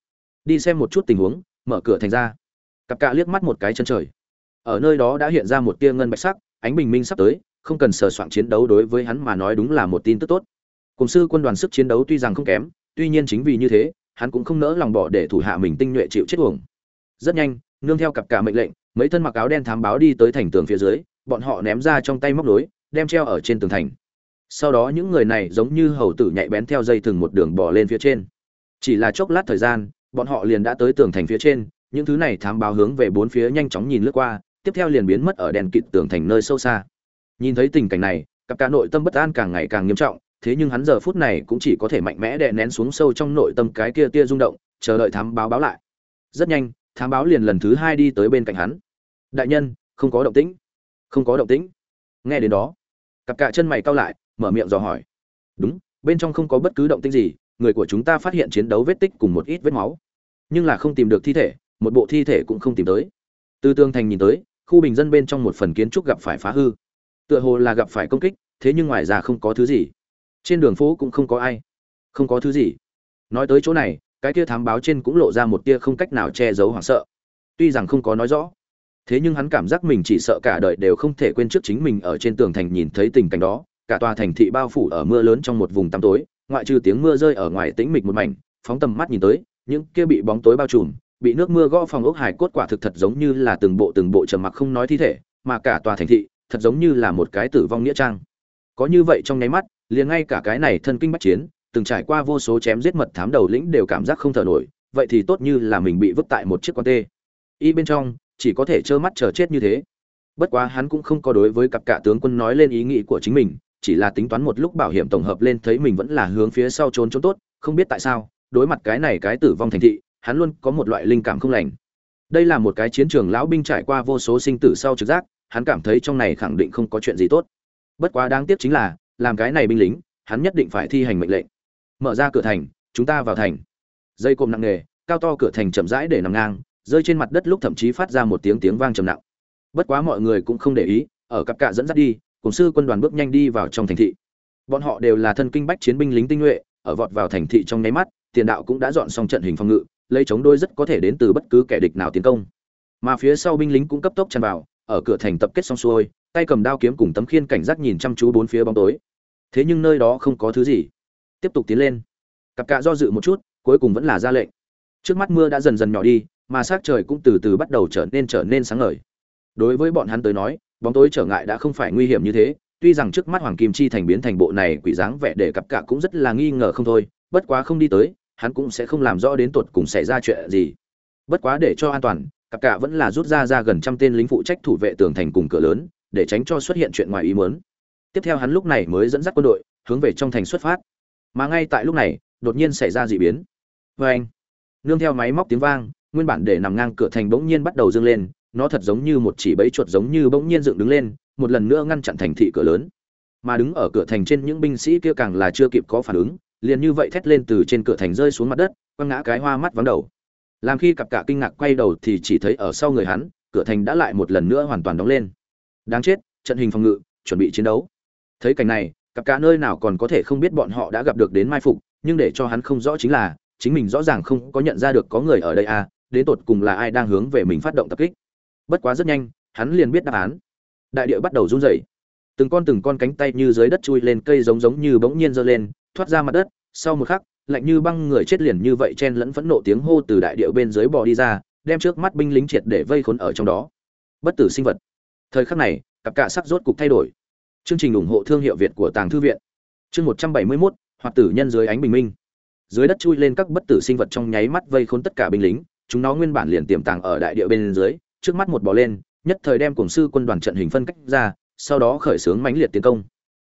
Đi xem một chút tình huống, mở cửa thành ra. Cặp cạ liếc mắt một cái chân trời. Ở nơi đó đã hiện ra một tia ngân bạch sắc, ánh bình minh sắp tới, không cần sờ soạn chiến đấu đối với hắn mà nói đúng là một tin tức tốt cùng sư quân đoàn sức chiến đấu tuy rằng không kém, tuy nhiên chính vì như thế, hắn cũng không nỡ lòng bỏ để thủ hạ mình tinh nhuệ chịu chết uổng. Rất nhanh, nương theo cặp cả mệnh lệnh, mấy thân mặc áo đen thám báo đi tới thành tường phía dưới, bọn họ ném ra trong tay móc nối, đem treo ở trên tường thành. Sau đó những người này giống như hầu tử nhạy bén theo dây thừng một đường bò lên phía trên. Chỉ là chốc lát thời gian, bọn họ liền đã tới tường thành phía trên, những thứ này thám báo hướng về bốn phía nhanh chóng nhìn lướt qua, tiếp theo liền biến mất ở đèn kịt tường thành nơi sâu xa. Nhìn thấy tình cảnh này, cặp cả nội tâm bất an càng ngày càng nghiêm trọng thế nhưng hắn giờ phút này cũng chỉ có thể mạnh mẽ đè nén xuống sâu trong nội tâm cái kia tia rung động, chờ đợi thám báo báo lại. Rất nhanh, thám báo liền lần thứ hai đi tới bên cạnh hắn. Đại nhân, không có động tĩnh. Không có động tĩnh. Nghe đến đó, cặp cả chân mày cau lại, mở miệng dò hỏi. Đúng, bên trong không có bất cứ động tĩnh gì, người của chúng ta phát hiện chiến đấu vết tích cùng một ít vết máu. Nhưng là không tìm được thi thể, một bộ thi thể cũng không tìm tới. Từ tương thành nhìn tới, khu bình dân bên trong một phần kiến trúc gặp phải phá hư. Tựa hồ là gặp phải công kích, thế nhưng ngoài ra không có thứ gì trên đường phố cũng không có ai. Không có thứ gì. Nói tới chỗ này, cái kia thám báo trên cũng lộ ra một tia không cách nào che giấu hoảng sợ. Tuy rằng không có nói rõ, thế nhưng hắn cảm giác mình chỉ sợ cả đời đều không thể quên trước chính mình ở trên tường thành nhìn thấy tình cảnh đó, cả tòa thành thị bao phủ ở mưa lớn trong một vùng tăm tối, ngoại trừ tiếng mưa rơi ở ngoài tĩnh mịch một mảnh, phóng tầm mắt nhìn tới, những kia bị bóng tối bao trùm, bị nước mưa gõ phòng ốc hải cốt quả thực thật giống như là từng bộ từng bộ trầm mặc không nói thi thể, mà cả tòa thành thị thật giống như là một cái tử vong nghĩa trang. Có như vậy trong nháy mắt liền ngay cả cái này thân kinh bách chiến, từng trải qua vô số chém giết mật thám đầu lĩnh đều cảm giác không thở nổi, vậy thì tốt như là mình bị vứt tại một chiếc con tê. Y bên trong, chỉ có thể trơ mắt chờ chết như thế. Bất quá hắn cũng không có đối với cặp cả tướng quân nói lên ý nghĩ của chính mình, chỉ là tính toán một lúc bảo hiểm tổng hợp lên thấy mình vẫn là hướng phía sau trốn trốn tốt, không biết tại sao, đối mặt cái này cái tử vong thành thị, hắn luôn có một loại linh cảm không lành. Đây là một cái chiến trường lão binh trải qua vô số sinh tử sau trực giác, hắn cảm thấy trong này khẳng định không có chuyện gì tốt. Bất quá đáng tiếc chính là làm cái này binh lính, hắn nhất định phải thi hành mệnh lệnh. Mở ra cửa thành, chúng ta vào thành. Dây côm nặng nề, cao to cửa thành chậm rãi để nằm ngang, rơi trên mặt đất lúc thậm chí phát ra một tiếng tiếng vang trầm nặng. Bất quá mọi người cũng không để ý, ở cặp cạ dẫn dắt đi, cùng sư quân đoàn bước nhanh đi vào trong thành thị. Bọn họ đều là thân kinh bách chiến binh lính tinh nhuệ, ở vọt vào thành thị trong nháy mắt, tiền đạo cũng đã dọn xong trận hình phòng ngự, lấy chống đôi rất có thể đến từ bất cứ kẻ địch nào tiến công. Mà phía sau binh lính cũng cấp tốc tràn vào, ở cửa thành tập kết xong xuôi tay cầm đao kiếm cùng tấm khiên cảnh giác nhìn chăm chú bốn phía bóng tối. Thế nhưng nơi đó không có thứ gì. Tiếp tục tiến lên. Cặp cạ do dự một chút, cuối cùng vẫn là ra lệnh. Trước mắt mưa đã dần dần nhỏ đi, mà s trời cũng từ từ bắt đầu trở nên trở nên sáng ngời. Đối với bọn hắn tới nói, bóng tối trở ngại đã không phải nguy hiểm như thế, tuy rằng trước mắt hoàng kim chi thành biến thành bộ này quỷ dáng vẻ để cặp cạ cũng rất là nghi ngờ không thôi, bất quá không đi tới, hắn cũng sẽ không làm rõ đến tột cùng xảy ra chuyện gì. Bất quá để cho an toàn, cặp cạ vẫn là rút ra ra gần trăm tên lính phụ trách thủ vệ tường thành cùng cửa lớn để tránh cho xuất hiện chuyện ngoài ý muốn. Tiếp theo hắn lúc này mới dẫn dắt quân đội, hướng về trong thành xuất phát. Mà ngay tại lúc này, đột nhiên xảy ra dị biến. Oeng! nương theo máy móc tiếng vang, nguyên bản để nằm ngang cửa thành bỗng nhiên bắt đầu dâng lên, nó thật giống như một chỉ bẫy chuột giống như bỗng nhiên dựng đứng lên, một lần nữa ngăn chặn thành thị cửa lớn. Mà đứng ở cửa thành trên những binh sĩ kia càng là chưa kịp có phản ứng, liền như vậy thét lên từ trên cửa thành rơi xuống mặt đất, quăng ngã cái hoa mắt vắng đầu. Làm khi cặp cả kinh ngạc quay đầu thì chỉ thấy ở sau người hắn, cửa thành đã lại một lần nữa hoàn toàn đóng lên đáng chết, trận hình phòng ngự, chuẩn bị chiến đấu. Thấy cảnh này, cặp cả nơi nào còn có thể không biết bọn họ đã gặp được đến mai phục, nhưng để cho hắn không rõ chính là, chính mình rõ ràng không có nhận ra được có người ở đây à đến tột cùng là ai đang hướng về mình phát động tập kích. Bất quá rất nhanh, hắn liền biết đáp án. Đại địa bắt đầu run rẩy. Từng con từng con cánh tay như dưới đất chui lên cây giống giống như bỗng nhiên giơ lên, thoát ra mặt đất. Sau một khắc, lạnh như băng người chết liền như vậy chen lẫn phẫn nộ tiếng hô từ đại địa bên dưới bò đi ra, đem trước mắt binh lính triệt để vây khốn ở trong đó. Bất tử sinh vật thời khắc này, cặp cạ sắc rốt cục thay đổi. Chương trình ủng hộ thương hiệu việt của tàng thư viện. Chương một trăm bảy mươi mốt hoặc tử nhân dưới ánh bình minh. Dưới đất chui lên các bất tử sinh vật trong nháy mắt vây khốn tất cả binh lính, chúng nó nguyên bản liền tiềm tàng ở đại địa bên dưới, trước mắt một bò lên, nhất thời đem cổng sư quân đoàn trận hình phân cách ra, sau đó khởi xướng mãnh liệt tiến công.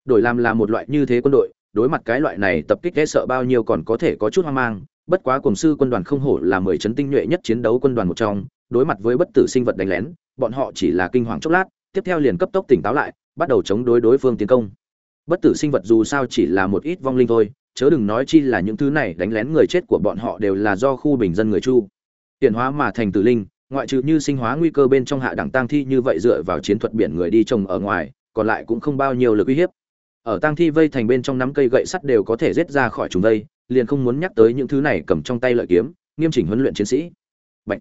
Đổi làm là một loại như thế quân đội, đối mặt cái loại này tập kích ghét sợ bao nhiêu còn có thể có chút hoang mang, bất quá cổng sư quân đoàn không hổ là mười chấn tinh nhuệ nhất chiến đấu quân đoàn một trong, đối mặt với bất tử sinh vật đánh lén bọn họ chỉ là kinh hoàng chốc lát tiếp theo liền cấp tốc tỉnh táo lại bắt đầu chống đối đối phương tiến công. Bất tử sinh vật dù sao chỉ là một ít vong linh thôi chớ đừng nói chi là những thứ này đánh lén người chết của bọn họ đều là do khu bình dân người chu. Tiền hóa mà thành tử linh ngoại trừ như sinh hóa nguy cơ bên trong hạ đẳng tang thi như vậy dựa vào chiến thuật biển người đi trồng ở ngoài còn lại cũng không bao nhiêu lực uy hiếp. Ở tang thi vây thành bên trong nắm cây gậy sắt đều có thể giết ra khỏi chúng đây, liền không muốn nhắc tới những thứ này cầm trong tay lợi kiếm nghiêm chỉnh huấn luyện chiến sĩ. Bạch.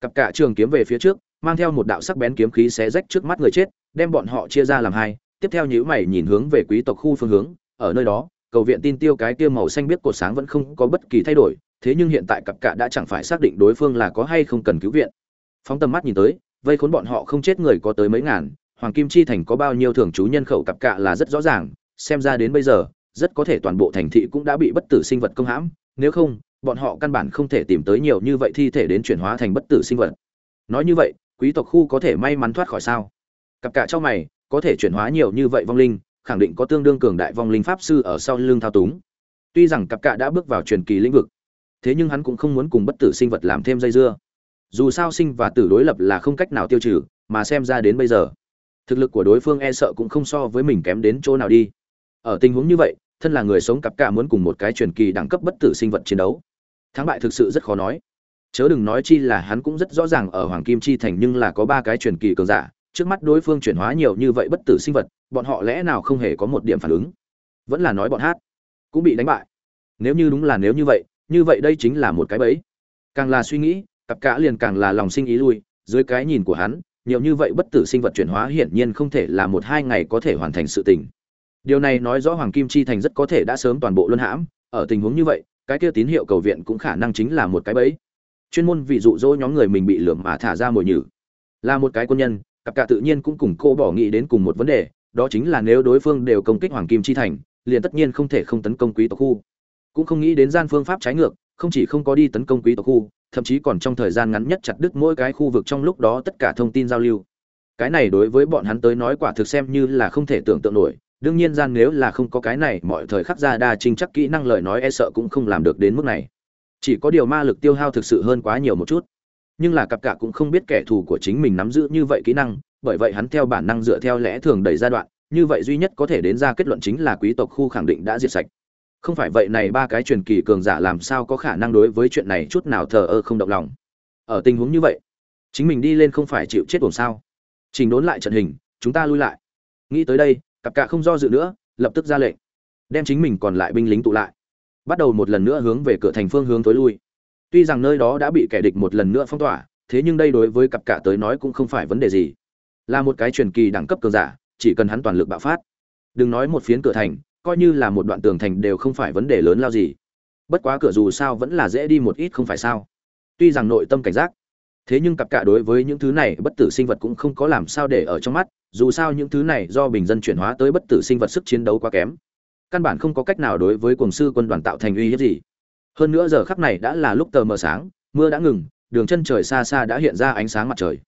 cặp cả trường kiếm về phía trước mang theo một đạo sắc bén kiếm khí xé rách trước mắt người chết, đem bọn họ chia ra làm hai, tiếp theo nhíu mày nhìn hướng về quý tộc khu phương hướng, ở nơi đó, cầu viện tin tiêu cái kia màu xanh biết cột sáng vẫn không có bất kỳ thay đổi, thế nhưng hiện tại cặp cả đã chẳng phải xác định đối phương là có hay không cần cứu viện. Phóng tầm mắt nhìn tới, vây khốn bọn họ không chết người có tới mấy ngàn, hoàng kim chi thành có bao nhiêu thường trú nhân khẩu cặp cả là rất rõ ràng, xem ra đến bây giờ, rất có thể toàn bộ thành thị cũng đã bị bất tử sinh vật công hãm, nếu không, bọn họ căn bản không thể tìm tới nhiều như vậy thi thể đến chuyển hóa thành bất tử sinh vật. Nói như vậy quý tộc khu có thể may mắn thoát khỏi sao? Cặp cả trong mày, có thể chuyển hóa nhiều như vậy vong linh, khẳng định có tương đương cường đại vong linh pháp sư ở sau lưng thao túng. Tuy rằng cặp cả đã bước vào truyền kỳ lĩnh vực, thế nhưng hắn cũng không muốn cùng bất tử sinh vật làm thêm dây dưa. Dù sao sinh và tử đối lập là không cách nào tiêu trừ, mà xem ra đến bây giờ, thực lực của đối phương e sợ cũng không so với mình kém đến chỗ nào đi. Ở tình huống như vậy, thân là người sống cặp cả muốn cùng một cái truyền kỳ đẳng cấp bất tử sinh vật chiến đấu. Thắng bại thực sự rất khó nói chớ đừng nói chi là hắn cũng rất rõ ràng ở hoàng kim chi thành nhưng là có ba cái truyền kỳ cường giả, trước mắt đối phương chuyển hóa nhiều như vậy bất tử sinh vật, bọn họ lẽ nào không hề có một điểm phản ứng? Vẫn là nói bọn hát cũng bị đánh bại. Nếu như đúng là nếu như vậy như vậy đây chính là một cái bẫy. Càng là suy nghĩ, cặp cả liền càng là lòng sinh ý lui, dưới cái nhìn của hắn, nhiều như vậy bất tử sinh vật chuyển hóa hiển nhiên không thể là một hai ngày có thể hoàn thành sự tình. Điều này nói rõ hoàng kim chi thành rất có thể đã sớm toàn bộ luân hãm, ở tình huống như vậy, cái kia tín hiệu cầu viện cũng khả năng chính là một cái bẫy chuyên môn ví dụ dỗ nhóm người mình bị lượm mà thả ra mồi nhử. Là một cái quân nhân, cặp cả tự nhiên cũng cùng cô bỏ nghĩ đến cùng một vấn đề, đó chính là nếu đối phương đều công kích hoàng kim chi thành, liền tất nhiên không thể không tấn công quý tộc khu. Cũng không nghĩ đến gian phương pháp trái ngược, không chỉ không có đi tấn công quý tộc khu, thậm chí còn trong thời gian ngắn nhất chặt đứt mỗi cái khu vực trong lúc đó tất cả thông tin giao lưu. Cái này đối với bọn hắn tới nói quả thực xem như là không thể tưởng tượng nổi, đương nhiên gian nếu là không có cái này, mọi thời khắc ra đa trinh chắc kỹ năng lời nói e sợ cũng không làm được đến mức này chỉ có điều ma lực tiêu hao thực sự hơn quá nhiều một chút. Nhưng là cặp cả cũng không biết kẻ thù của chính mình nắm giữ như vậy kỹ năng, bởi vậy hắn theo bản năng dựa theo lẽ thường đẩy giai đoạn, như vậy duy nhất có thể đến ra kết luận chính là quý tộc khu khẳng định đã diệt sạch. Không phải vậy này ba cái truyền kỳ cường giả làm sao có khả năng đối với chuyện này chút nào thờ ơ không động lòng. Ở tình huống như vậy, chính mình đi lên không phải chịu chết ổn sao. Trình đốn lại trận hình, chúng ta lui lại. Nghĩ tới đây, cặp cả không do dự nữa, lập tức ra lệnh, đem chính mình còn lại binh lính tụ lại bắt đầu một lần nữa hướng về cửa thành phương hướng tối lui. Tuy rằng nơi đó đã bị kẻ địch một lần nữa phong tỏa, thế nhưng đây đối với cặp cả tới nói cũng không phải vấn đề gì. Là một cái truyền kỳ đẳng cấp cường giả, chỉ cần hắn toàn lực bạo phát. Đừng nói một phiến cửa thành, coi như là một đoạn tường thành đều không phải vấn đề lớn lao gì. Bất quá cửa dù sao vẫn là dễ đi một ít không phải sao. Tuy rằng nội tâm cảnh giác, thế nhưng cặp cả đối với những thứ này bất tử sinh vật cũng không có làm sao để ở trong mắt, dù sao những thứ này do bình dân chuyển hóa tới bất tử sinh vật sức chiến đấu quá kém căn bản không có cách nào đối với cuồng sư quân đoàn tạo thành uy hiếp gì. Hơn nữa giờ khắc này đã là lúc tờ mờ sáng, mưa đã ngừng, đường chân trời xa xa đã hiện ra ánh sáng mặt trời.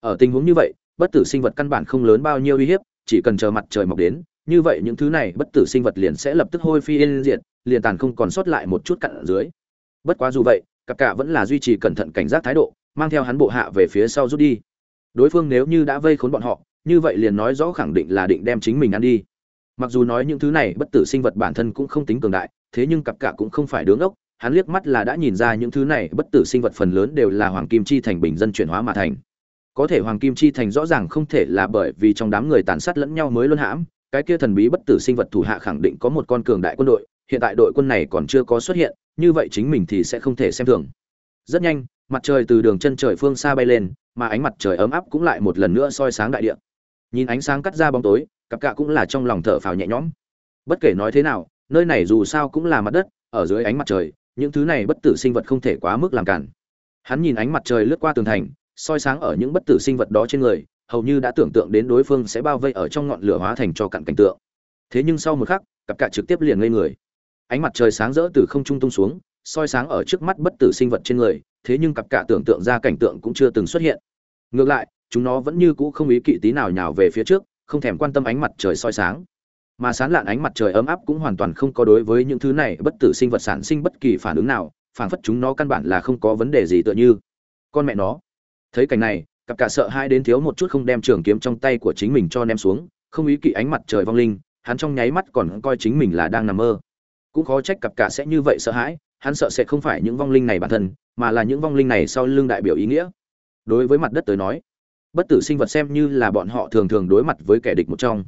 Ở tình huống như vậy, bất tử sinh vật căn bản không lớn bao nhiêu uy hiếp, chỉ cần chờ mặt trời mọc đến, như vậy những thứ này bất tử sinh vật liền sẽ lập tức hôi phi yên diệt, liền tàn không còn sót lại một chút cặn ở dưới. Bất quá dù vậy cặp cả vẫn là duy trì cẩn thận cảnh giác thái độ, mang theo hắn bộ hạ về phía sau rút đi. Đối phương nếu như đã vây khốn bọn họ, như vậy liền nói rõ khẳng định là định đem chính mình ăn đi mặc dù nói những thứ này bất tử sinh vật bản thân cũng không tính cường đại, thế nhưng cặp cả cũng không phải đứng ốc hắn liếc mắt là đã nhìn ra những thứ này bất tử sinh vật phần lớn đều là hoàng kim chi thành bình dân chuyển hóa mà thành. Có thể hoàng kim chi thành rõ ràng không thể là bởi vì trong đám người tàn sát lẫn nhau mới luân hãm, cái kia thần bí bất tử sinh vật thủ hạ khẳng định có một con cường đại quân đội, hiện tại đội quân này còn chưa có xuất hiện, như vậy chính mình thì sẽ không thể xem thường. Rất nhanh, mặt trời từ đường chân trời phương xa bay lên, mà ánh mặt trời ấm áp cũng lại một lần nữa soi sáng đại địa. Nhìn ánh sáng cắt ra bóng tối cặp cạ cũng là trong lòng thở phào nhẹ nhõm. Bất kể nói thế nào, nơi này dù sao cũng là mặt đất, ở dưới ánh mặt trời, những thứ này bất tử sinh vật không thể quá mức làm cản. Hắn nhìn ánh mặt trời lướt qua tường thành, soi sáng ở những bất tử sinh vật đó trên người, hầu như đã tưởng tượng đến đối phương sẽ bao vây ở trong ngọn lửa hóa thành cho cặn cảnh tượng. Thế nhưng sau một khắc, cặp cạ trực tiếp liền ngây người. Ánh mặt trời sáng rỡ từ không trung tung xuống, soi sáng ở trước mắt bất tử sinh vật trên người, thế nhưng cặp cạ tưởng tượng ra cảnh tượng cũng chưa từng xuất hiện. Ngược lại, chúng nó vẫn như cũ không ý kỵ tí nào nhào về phía trước không thèm quan tâm ánh mặt trời soi sáng. Mà sán lạn ánh mặt trời ấm áp cũng hoàn toàn không có đối với những thứ này bất tử sinh vật sản sinh bất kỳ phản ứng nào, phản phất chúng nó căn bản là không có vấn đề gì tựa như. Con mẹ nó. Thấy cảnh này, cặp cả sợ hai đến thiếu một chút không đem trường kiếm trong tay của chính mình cho ném xuống, không ý kỵ ánh mặt trời vong linh, hắn trong nháy mắt còn coi chính mình là đang nằm mơ. Cũng khó trách cặp cả sẽ như vậy sợ hãi, hắn sợ sẽ không phải những vong linh này bản thân, mà là những vong linh này sau lưng đại biểu ý nghĩa. Đối với mặt đất tới nói bất tử sinh vật xem như là bọn họ thường thường đối mặt với kẻ địch một trong.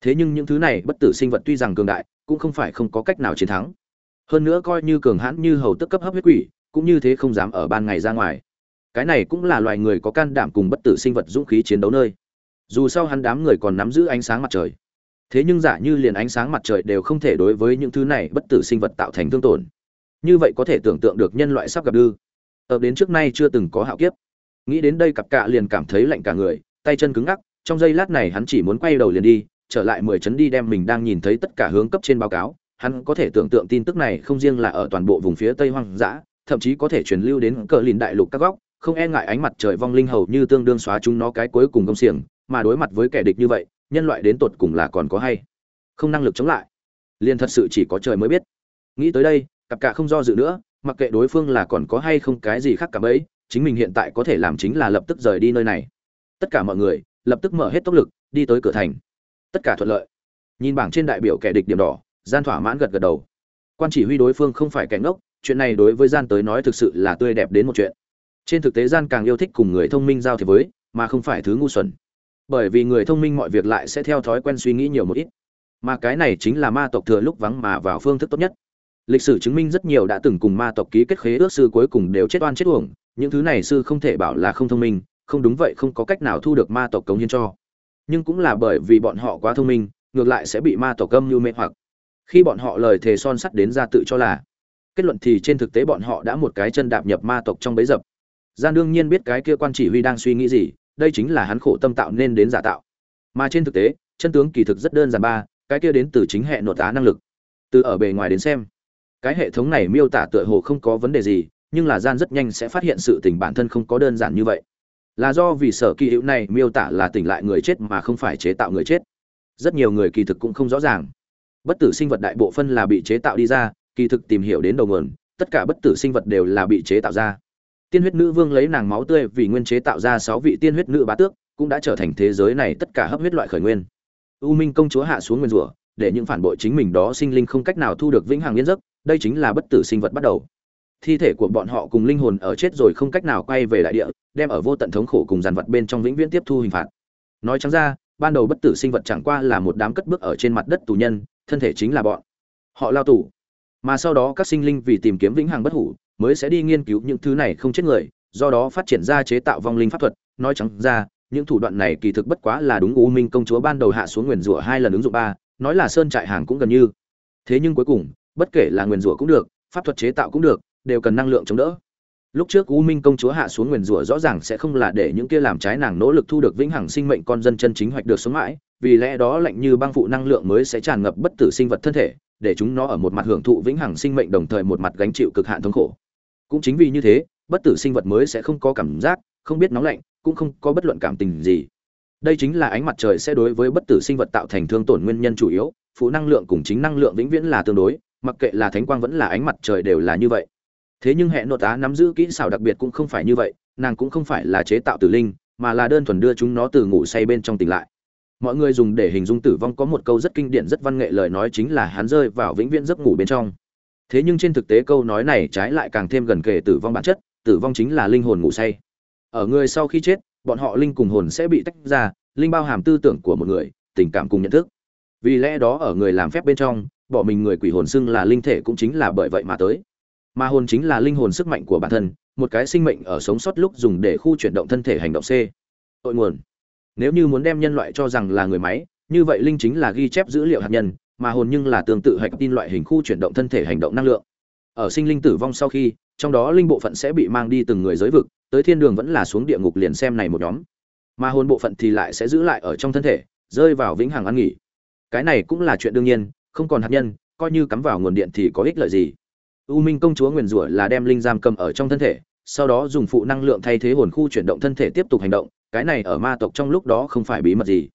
Thế nhưng những thứ này bất tử sinh vật tuy rằng cường đại, cũng không phải không có cách nào chiến thắng. Hơn nữa coi như cường hãn như hầu tức cấp hấp huyết quỷ, cũng như thế không dám ở ban ngày ra ngoài. Cái này cũng là loài người có can đảm cùng bất tử sinh vật dũng khí chiến đấu nơi. Dù sau hắn đám người còn nắm giữ ánh sáng mặt trời. Thế nhưng giả như liền ánh sáng mặt trời đều không thể đối với những thứ này bất tử sinh vật tạo thành thương tổn. Như vậy có thể tưởng tượng được nhân loại sắp gặp đư. Ập đến trước nay chưa từng có hạo kiếp nghĩ đến đây cặp cạ liền cảm thấy lạnh cả người, tay chân cứng ngắc, trong giây lát này hắn chỉ muốn quay đầu liền đi, trở lại mười chấn đi đem mình đang nhìn thấy tất cả hướng cấp trên báo cáo. Hắn có thể tưởng tượng tin tức này không riêng là ở toàn bộ vùng phía tây hoang dã, thậm chí có thể truyền lưu đến cờ lìn đại lục các góc, không e ngại ánh mặt trời vong linh hầu như tương đương xóa chúng nó cái cuối cùng công xiềng, mà đối mặt với kẻ địch như vậy, nhân loại đến tột cùng là còn có hay không năng lực chống lại. Liền thật sự chỉ có trời mới biết. Nghĩ tới đây, cặp cả không do dự nữa, mặc kệ đối phương là còn có hay không cái gì khác cả ấy chính mình hiện tại có thể làm chính là lập tức rời đi nơi này. Tất cả mọi người, lập tức mở hết tốc lực, đi tới cửa thành. Tất cả thuận lợi. Nhìn bảng trên đại biểu kẻ địch điểm đỏ, gian thỏa mãn gật gật đầu. Quan chỉ huy đối phương không phải kẻ ngốc, chuyện này đối với gian tới nói thực sự là tươi đẹp đến một chuyện. Trên thực tế gian càng yêu thích cùng người thông minh giao thiệp với, mà không phải thứ ngu xuẩn. Bởi vì người thông minh mọi việc lại sẽ theo thói quen suy nghĩ nhiều một ít. Mà cái này chính là ma tộc thừa lúc vắng mà vào phương thức tốt nhất. Lịch sử chứng minh rất nhiều đã từng cùng ma tộc ký kết khế ước sư cuối cùng đều chết oan chết uổng những thứ này sư không thể bảo là không thông minh, không đúng vậy không có cách nào thu được ma tộc cống hiến cho. Nhưng cũng là bởi vì bọn họ quá thông minh, ngược lại sẽ bị ma tộc câm như mê hoặc. Khi bọn họ lời thề son sắt đến ra tự cho là, kết luận thì trên thực tế bọn họ đã một cái chân đạp nhập ma tộc trong bấy dập. Gian đương nhiên biết cái kia quan chỉ huy đang suy nghĩ gì, đây chính là hắn khổ tâm tạo nên đến giả tạo. Mà trên thực tế, chân tướng kỳ thực rất đơn giản ba, cái kia đến từ chính hệ nội tá năng lực. Từ ở bề ngoài đến xem, cái hệ thống này miêu tả tựa hồ không có vấn đề gì nhưng là gian rất nhanh sẽ phát hiện sự tình bản thân không có đơn giản như vậy. Là do vì sở kỳ hữu này miêu tả là tỉnh lại người chết mà không phải chế tạo người chết. Rất nhiều người kỳ thực cũng không rõ ràng. Bất tử sinh vật đại bộ phân là bị chế tạo đi ra, kỳ thực tìm hiểu đến đầu nguồn, tất cả bất tử sinh vật đều là bị chế tạo ra. Tiên huyết nữ vương lấy nàng máu tươi vì nguyên chế tạo ra sáu vị tiên huyết nữ bá tước, cũng đã trở thành thế giới này tất cả hấp huyết loại khởi nguyên. U minh công chúa hạ xuống nguyên rủa, để những phản bội chính mình đó sinh linh không cách nào thu được vĩnh hằng yên giấc, đây chính là bất tử sinh vật bắt đầu thi thể của bọn họ cùng linh hồn ở chết rồi không cách nào quay về đại địa, đem ở vô tận thống khổ cùng dàn vật bên trong vĩnh viễn tiếp thu hình phạt. Nói trắng ra, ban đầu bất tử sinh vật chẳng qua là một đám cất bước ở trên mặt đất tù nhân, thân thể chính là bọn họ lao tù. Mà sau đó các sinh linh vì tìm kiếm vĩnh hằng bất hủ mới sẽ đi nghiên cứu những thứ này không chết người, do đó phát triển ra chế tạo vong linh pháp thuật. Nói trắng ra, những thủ đoạn này kỳ thực bất quá là đúng u minh công chúa ban đầu hạ xuống nguyền rủa hai lần ứng dụng ba, nói là sơn trại hàng cũng gần như. Thế nhưng cuối cùng, bất kể là nguyền rủa cũng được, pháp thuật chế tạo cũng được đều cần năng lượng chống đỡ. Lúc trước u minh công chúa hạ xuống nguyền rủa rõ ràng sẽ không là để những kia làm trái nàng nỗ lực thu được vĩnh hằng sinh mệnh con dân chân chính hoạch được sống mãi, vì lẽ đó lạnh như băng phụ năng lượng mới sẽ tràn ngập bất tử sinh vật thân thể, để chúng nó ở một mặt hưởng thụ vĩnh hằng sinh mệnh đồng thời một mặt gánh chịu cực hạn thống khổ. Cũng chính vì như thế, bất tử sinh vật mới sẽ không có cảm giác, không biết nóng lạnh, cũng không có bất luận cảm tình gì. Đây chính là ánh mặt trời sẽ đối với bất tử sinh vật tạo thành thương tổn nguyên nhân chủ yếu, phụ năng lượng cùng chính năng lượng vĩnh viễn là tương đối, mặc kệ là thánh quang vẫn là ánh mặt trời đều là như vậy thế nhưng hệ nội tá nắm giữ kỹ xảo đặc biệt cũng không phải như vậy, nàng cũng không phải là chế tạo tử linh, mà là đơn thuần đưa chúng nó từ ngủ say bên trong tỉnh lại. Mọi người dùng để hình dung tử vong có một câu rất kinh điển rất văn nghệ lời nói chính là hắn rơi vào vĩnh viễn giấc ngủ bên trong. Thế nhưng trên thực tế câu nói này trái lại càng thêm gần kề tử vong bản chất, tử vong chính là linh hồn ngủ say. Ở người sau khi chết, bọn họ linh cùng hồn sẽ bị tách ra, linh bao hàm tư tưởng của một người, tình cảm cùng nhận thức. Vì lẽ đó ở người làm phép bên trong, bỏ mình người quỷ hồn xưng là linh thể cũng chính là bởi vậy mà tới mà hồn chính là linh hồn sức mạnh của bản thân, một cái sinh mệnh ở sống sót lúc dùng để khu chuyển động thân thể hành động c. Tội nguồn. Nếu như muốn đem nhân loại cho rằng là người máy, như vậy linh chính là ghi chép dữ liệu hạt nhân, mà hồn nhưng là tương tự hạch tin loại hình khu chuyển động thân thể hành động năng lượng. Ở sinh linh tử vong sau khi, trong đó linh bộ phận sẽ bị mang đi từng người giới vực, tới thiên đường vẫn là xuống địa ngục liền xem này một nhóm. Mà hồn bộ phận thì lại sẽ giữ lại ở trong thân thể, rơi vào vĩnh hằng ăn nghỉ. Cái này cũng là chuyện đương nhiên, không còn hạt nhân, coi như cắm vào nguồn điện thì có ích lợi gì? U minh công chúa nguyền rủa là đem linh giam cầm ở trong thân thể, sau đó dùng phụ năng lượng thay thế hồn khu chuyển động thân thể tiếp tục hành động, cái này ở ma tộc trong lúc đó không phải bí mật gì.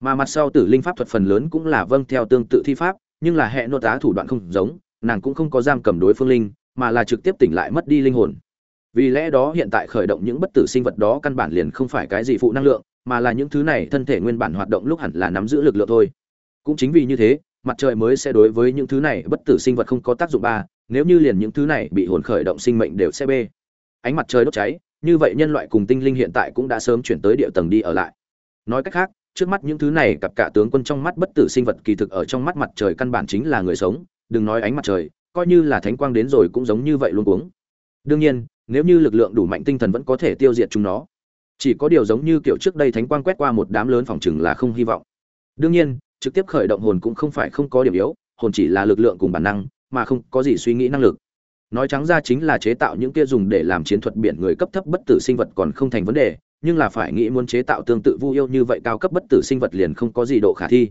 Mà mặt sau tử linh pháp thuật phần lớn cũng là vâng theo tương tự thi pháp, nhưng là hệ nô tá thủ đoạn không giống, nàng cũng không có giam cầm đối phương linh, mà là trực tiếp tỉnh lại mất đi linh hồn. Vì lẽ đó hiện tại khởi động những bất tử sinh vật đó căn bản liền không phải cái gì phụ năng lượng, mà là những thứ này thân thể nguyên bản hoạt động lúc hẳn là nắm giữ lực lượng thôi. Cũng chính vì như thế, mặt trời mới sẽ đối với những thứ này bất tử sinh vật không có tác dụng ba nếu như liền những thứ này bị hồn khởi động sinh mệnh đều sẽ bê. Ánh mặt trời đốt cháy, như vậy nhân loại cùng tinh linh hiện tại cũng đã sớm chuyển tới địa tầng đi ở lại. Nói cách khác, trước mắt những thứ này cặp cả tướng quân trong mắt bất tử sinh vật kỳ thực ở trong mắt mặt trời căn bản chính là người sống, đừng nói ánh mặt trời, coi như là thánh quang đến rồi cũng giống như vậy luôn uống đương nhiên, nếu như lực lượng đủ mạnh tinh thần vẫn có thể tiêu diệt chúng nó. Chỉ có điều giống như kiểu trước đây thánh quang quét qua một đám lớn phòng chừng là không hy vọng. Đương nhiên, trực tiếp khởi động hồn cũng không phải không có điểm yếu, hồn chỉ là lực lượng cùng bản năng mà không có gì suy nghĩ năng lực. Nói trắng ra chính là chế tạo những kia dùng để làm chiến thuật biển người cấp thấp bất tử sinh vật còn không thành vấn đề, nhưng là phải nghĩ muốn chế tạo tương tự vu yêu như vậy cao cấp bất tử sinh vật liền không có gì độ khả thi.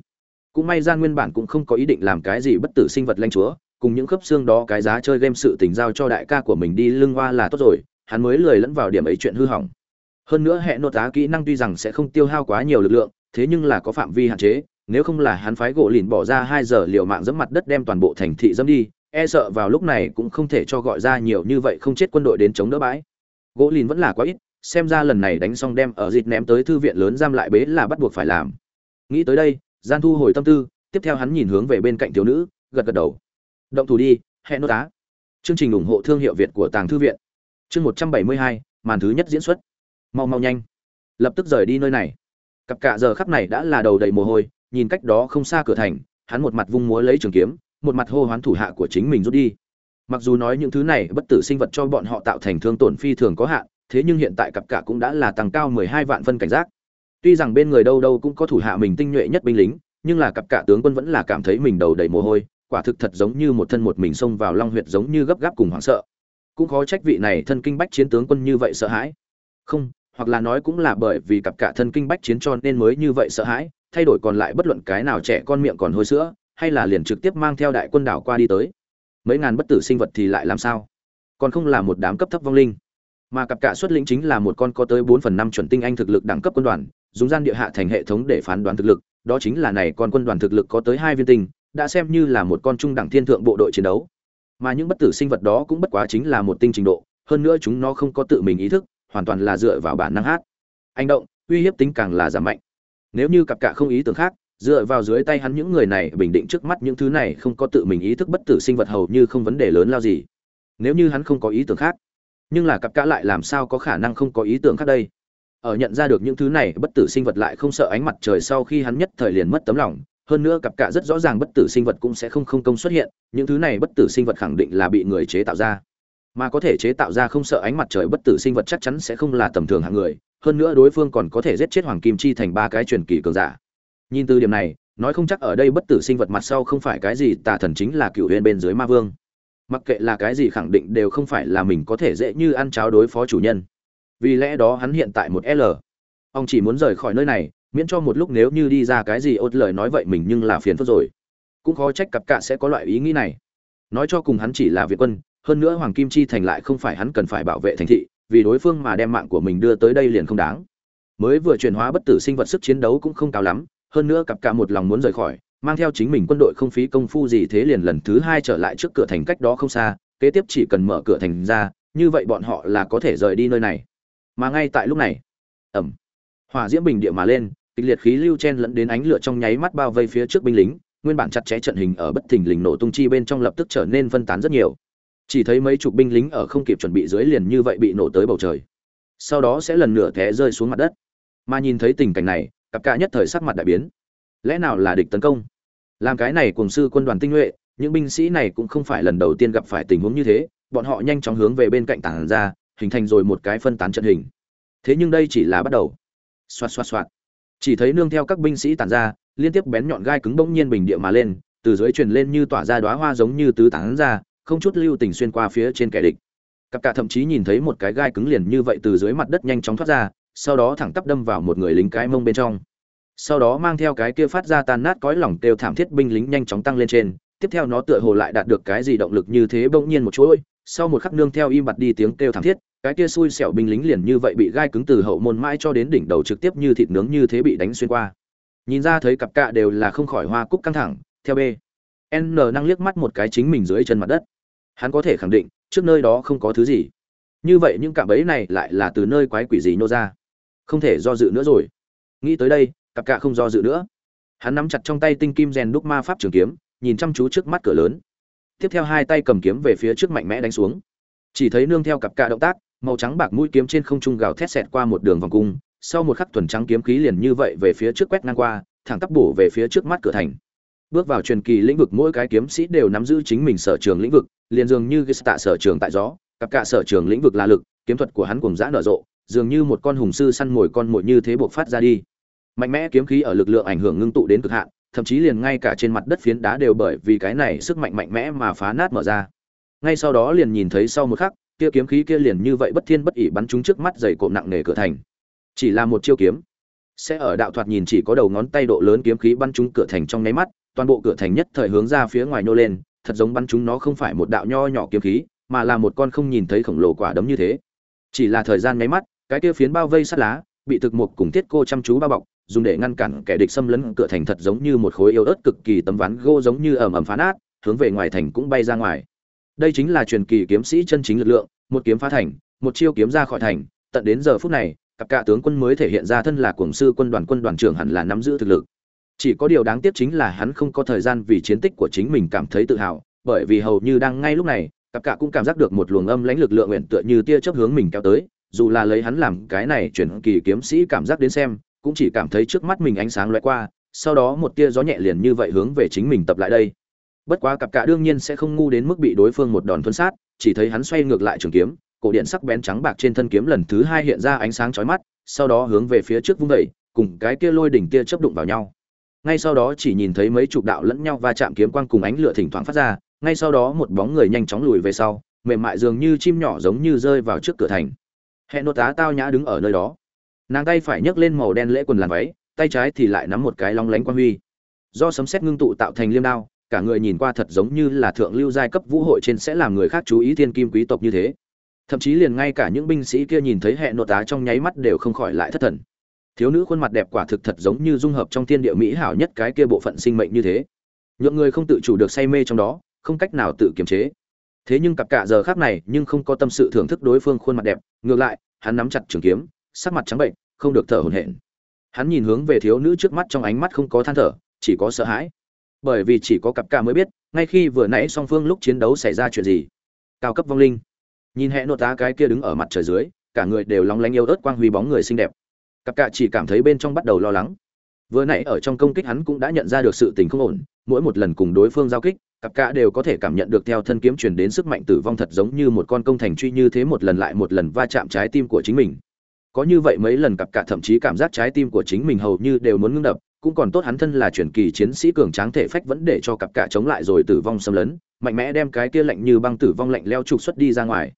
Cũng may gian nguyên bản cũng không có ý định làm cái gì bất tử sinh vật lanh chúa, cùng những khớp xương đó cái giá chơi game sự tình giao cho đại ca của mình đi lưng hoa là tốt rồi, hắn mới lười lẫn vào điểm ấy chuyện hư hỏng. Hơn nữa hệ nội tá kỹ năng tuy rằng sẽ không tiêu hao quá nhiều lực lượng, thế nhưng là có phạm vi hạn chế nếu không là hắn phái gỗ lìn bỏ ra hai giờ liều mạng dẫm mặt đất đem toàn bộ thành thị dẫm đi e sợ vào lúc này cũng không thể cho gọi ra nhiều như vậy không chết quân đội đến chống đỡ bãi. Gỗ lìn vẫn là quá ít, xem ra lần này đánh xong đem ở dịt ném tới thư viện lớn giam lại bế là bắt buộc phải làm. Nghĩ tới đây, gian thu hồi tâm tư, tiếp theo hắn nhìn hướng về bên cạnh thiếu nữ, gật gật đầu. Động thủ đi, hẹn nô tá chương trình ủng hộ thương hiệu việt của tàng thư viện. Chương một trăm bảy mươi hai, màn thứ nhất diễn xuất. Mau mau nhanh. Lập tức rời đi nơi này. Cặp cả giờ khắp này đã là đầu đầy mồ hôi nhìn cách đó không xa cửa thành, hắn một mặt vung múa lấy trường kiếm, một mặt hô hoán thủ hạ của chính mình rút đi. Mặc dù nói những thứ này bất tử sinh vật cho bọn họ tạo thành thương tổn phi thường có hạn, thế nhưng hiện tại cặp cả cũng đã là tăng cao mười hai vạn phân cảnh giác. Tuy rằng bên người đâu đâu cũng có thủ hạ mình tinh nhuệ nhất binh lính, nhưng là cặp cả tướng quân vẫn là cảm thấy mình đầu đầy mồ hôi, quả thực thật giống như một thân một mình xông vào long huyệt giống như gấp gáp cùng hoảng sợ. Cũng khó trách vị này thân kinh bách chiến tướng quân như vậy sợ hãi. Không, hoặc là nói cũng là bởi vì cặp cả thân kinh bách chiến cho nên mới như vậy sợ hãi thay đổi còn lại bất luận cái nào trẻ con miệng còn hôi sữa, hay là liền trực tiếp mang theo đại quân đảo qua đi tới. Mấy ngàn bất tử sinh vật thì lại làm sao? Còn không là một đám cấp thấp vong linh. Mà cặp cả xuất lĩnh chính là một con có tới bốn phần năm chuẩn tinh anh thực lực đẳng cấp quân đoàn, dùng gian địa hạ thành hệ thống để phán đoán thực lực, đó chính là này con quân đoàn thực lực có tới hai viên tinh, đã xem như là một con trung đẳng thiên thượng bộ đội chiến đấu. Mà những bất tử sinh vật đó cũng bất quá chính là một tinh trình độ, hơn nữa chúng nó không có tự mình ý thức, hoàn toàn là dựa vào bản năng hát. Hành động, uy hiếp tính càng là giảm mạnh nếu như cặp cả không ý tưởng khác, dựa vào dưới tay hắn những người này bình định trước mắt những thứ này không có tự mình ý thức bất tử sinh vật hầu như không vấn đề lớn lao gì. Nếu như hắn không có ý tưởng khác, nhưng là cặp cả lại làm sao có khả năng không có ý tưởng khác đây? Ở nhận ra được những thứ này, bất tử sinh vật lại không sợ ánh mặt trời sau khi hắn nhất thời liền mất tấm lòng. Hơn nữa cặp cả rất rõ ràng bất tử sinh vật cũng sẽ không không công xuất hiện, những thứ này bất tử sinh vật khẳng định là bị người chế tạo ra mà có thể chế tạo ra không sợ ánh mặt trời bất tử sinh vật chắc chắn sẽ không là tầm thường hạng người, hơn nữa đối phương còn có thể giết chết hoàng kim chi thành ba cái truyền kỳ cường giả. Nhìn từ điểm này, nói không chắc ở đây bất tử sinh vật mặt sau không phải cái gì, tà thần chính là cựu huyền bên dưới ma vương. Mặc kệ là cái gì khẳng định đều không phải là mình có thể dễ như ăn cháo đối phó chủ nhân. Vì lẽ đó hắn hiện tại một l. Ông chỉ muốn rời khỏi nơi này, miễn cho một lúc nếu như đi ra cái gì ốt lời nói vậy mình nhưng là phiền phức rồi. Cũng khó trách cặp cạ sẽ có loại ý nghĩ này. Nói cho cùng hắn chỉ là việt quân hơn nữa hoàng kim chi thành lại không phải hắn cần phải bảo vệ thành thị, vì đối phương mà đem mạng của mình đưa tới đây liền không đáng. Mới vừa chuyển hóa bất tử sinh vật sức chiến đấu cũng không cao lắm, hơn nữa cặp cả một lòng muốn rời khỏi, mang theo chính mình quân đội không phí công phu gì thế liền lần thứ hai trở lại trước cửa thành cách đó không xa, kế tiếp chỉ cần mở cửa thành ra, như vậy bọn họ là có thể rời đi nơi này. Mà ngay tại lúc này ẩm hỏa diễm bình địa mà lên, kịch liệt khí lưu chen lẫn đến ánh lửa trong nháy mắt bao vây phía trước binh lính, nguyên bản chặt chẽ trận hình ở bất thình lình nổ tung chi bên trong lập tức trở nên phân tán rất nhiều chỉ thấy mấy chục binh lính ở không kịp chuẩn bị dưới liền như vậy bị nổ tới bầu trời. Sau đó sẽ lần nữa té rơi xuống mặt đất. Mà nhìn thấy tình cảnh này, cặp cả nhất thời sắc mặt đại biến. Lẽ nào là địch tấn công? Làm cái này cùng sư quân đoàn tinh nhuệ, những binh sĩ này cũng không phải lần đầu tiên gặp phải tình huống như thế. Bọn họ nhanh chóng hướng về bên cạnh tảng ra, hình thành rồi một cái phân tán trận hình. Thế nhưng đây chỉ là bắt đầu. Xoạt xoạt xoạt. Chỉ thấy nương theo các binh sĩ tản ra, liên tiếp bén nhọn gai cứng bỗng nhiên bình địa mà lên, từ dưới truyền lên như tỏa ra đóa hoa giống như tứ tán ra không chút lưu tình xuyên qua phía trên kẻ địch. Cặp cả thậm chí nhìn thấy một cái gai cứng liền như vậy từ dưới mặt đất nhanh chóng thoát ra, sau đó thẳng tắp đâm vào một người lính cái mông bên trong. Sau đó mang theo cái kia phát ra tan nát cõi lỏng kêu thảm thiết binh lính nhanh chóng tăng lên trên, tiếp theo nó tựa hồ lại đạt được cái gì động lực như thế bỗng nhiên một chuỗi, sau một khắc nương theo im bặt đi tiếng kêu thảm thiết, cái kia xui xẻo binh lính liền như vậy bị gai cứng từ hậu môn mãi cho đến đỉnh đầu trực tiếp như thịt nướng như thế bị đánh xuyên qua. Nhìn ra thấy cặp cạ đều là không khỏi hoa cúc căng thẳng, theo b. N năng liếc mắt một cái chính mình dưới chân mặt đất hắn có thể khẳng định, trước nơi đó không có thứ gì. Như vậy những cạm bẫy này lại là từ nơi quái quỷ gì nô ra? Không thể do dự nữa rồi. Nghĩ tới đây, cặp cạ không do dự nữa. Hắn nắm chặt trong tay tinh kim rèn đúc ma pháp trường kiếm, nhìn chăm chú trước mắt cửa lớn. Tiếp theo hai tay cầm kiếm về phía trước mạnh mẽ đánh xuống. Chỉ thấy nương theo cặp cạ động tác, màu trắng bạc mũi kiếm trên không trung gào thét xẹt qua một đường vòng cung, sau một khắc thuần trắng kiếm khí liền như vậy về phía trước quét ngang qua, thẳng tắp bổ về phía trước mắt cửa thành. Bước vào truyền kỳ lĩnh vực, mỗi cái kiếm sĩ đều nắm giữ chính mình sở trường lĩnh vực liền dường như cái tạ sở trường tại gió, cặp cả sở trường lĩnh vực là lực, kiếm thuật của hắn cùng dã nở rộ, dường như một con hùng sư săn mồi con mồi như thế buộc phát ra đi. Mạnh mẽ kiếm khí ở lực lượng ảnh hưởng ngưng tụ đến cực hạn, thậm chí liền ngay cả trên mặt đất phiến đá đều bởi vì cái này sức mạnh mạnh mẽ mà phá nát mở ra. Ngay sau đó liền nhìn thấy sau một khắc kia kiếm khí kia liền như vậy bất thiên bất ỷ bắn trúng trước mắt dày cộm nặng nề cửa thành. Chỉ là một chiêu kiếm. Sẽ ở đạo thoạt nhìn chỉ có đầu ngón tay độ lớn kiếm khí bắn trúng cửa thành trong nháy mắt, toàn bộ cửa thành nhất thời hướng ra phía ngoài nô lên thật giống bắn chúng nó không phải một đạo nho nhỏ kiếm khí, mà là một con không nhìn thấy khổng lồ quả đấm như thế. Chỉ là thời gian nháy mắt, cái kia phiến bao vây sắt lá, bị thực mục cùng tiết cô chăm chú bao bọc, dùng để ngăn cản kẻ địch xâm lấn cửa thành thật giống như một khối yêu ớt cực kỳ tấm ván gỗ giống như ẩm ẩm phá nát, hướng về ngoài thành cũng bay ra ngoài. Đây chính là truyền kỳ kiếm sĩ chân chính lực lượng, một kiếm phá thành, một chiêu kiếm ra khỏi thành, tận đến giờ phút này, cặp cả tướng quân mới thể hiện ra thân là cuồng sư quân đoàn quân đoàn trưởng hẳn là nắm giữ thực lực chỉ có điều đáng tiếc chính là hắn không có thời gian vì chiến tích của chính mình cảm thấy tự hào, bởi vì hầu như đang ngay lúc này, cặp cả cũng cảm giác được một luồng âm lãnh lực lượng nguyện tựa như tia chớp hướng mình kéo tới, dù là lấy hắn làm cái này chuyển kỳ kiếm sĩ cảm giác đến xem, cũng chỉ cảm thấy trước mắt mình ánh sáng lóe qua, sau đó một tia gió nhẹ liền như vậy hướng về chính mình tập lại đây. Bất quá cặp cả đương nhiên sẽ không ngu đến mức bị đối phương một đòn thuấn sát, chỉ thấy hắn xoay ngược lại trường kiếm, cổ điện sắc bén trắng bạc trên thân kiếm lần thứ hai hiện ra ánh sáng chói mắt, sau đó hướng về phía trước vung đẩy cùng cái kia lôi đỉnh tia chớp đụng vào nhau ngay sau đó chỉ nhìn thấy mấy chục đạo lẫn nhau va chạm kiếm quang cùng ánh lửa thỉnh thoảng phát ra, ngay sau đó một bóng người nhanh chóng lùi về sau, mềm mại dường như chim nhỏ giống như rơi vào trước cửa thành. Hẹn nốt tá tao nhã đứng ở nơi đó. Nàng tay phải nhấc lên màu đen lễ quần làn váy, tay trái thì lại nắm một cái long lánh quan huy. Do sấm sét ngưng tụ tạo thành liêm đao, cả người nhìn qua thật giống như là thượng lưu giai cấp vũ hội trên sẽ làm người khác chú ý thiên kim quý tộc như thế. Thậm chí liền ngay cả những binh sĩ kia nhìn thấy hệ nội tá trong nháy mắt đều không khỏi lại thất thần thiếu nữ khuôn mặt đẹp quả thực thật giống như dung hợp trong thiên địa mỹ hảo nhất cái kia bộ phận sinh mệnh như thế. Nhượng người không tự chủ được say mê trong đó, không cách nào tự kiềm chế. Thế nhưng cặp cả giờ khác này nhưng không có tâm sự thưởng thức đối phương khuôn mặt đẹp, ngược lại, hắn nắm chặt trường kiếm, sắc mặt trắng bệnh, không được thở hổn hển. Hắn nhìn hướng về thiếu nữ trước mắt trong ánh mắt không có than thở, chỉ có sợ hãi. Bởi vì chỉ có cặp cả mới biết, ngay khi vừa nãy song phương lúc chiến đấu xảy ra chuyện gì. Cao cấp vong linh. Nhìn hẹ nội tá cái kia đứng ở mặt trời dưới, cả người đều lóng lánh yêu ớt quang huy bóng người xinh đẹp cặp cạ chỉ cảm thấy bên trong bắt đầu lo lắng. Vừa nãy ở trong công kích hắn cũng đã nhận ra được sự tình không ổn, mỗi một lần cùng đối phương giao kích, cặp cạ đều có thể cảm nhận được theo thân kiếm truyền đến sức mạnh tử vong thật giống như một con công thành truy như thế một lần lại một lần va chạm trái tim của chính mình. Có như vậy mấy lần cặp cạ thậm chí cảm giác trái tim của chính mình hầu như đều muốn ngưng đập, cũng còn tốt hắn thân là truyền kỳ chiến sĩ cường tráng thể phách vẫn để cho cặp cạ chống lại rồi tử vong xâm lấn, mạnh mẽ đem cái kia lạnh như băng tử vong lạnh leo trục xuất đi ra ngoài.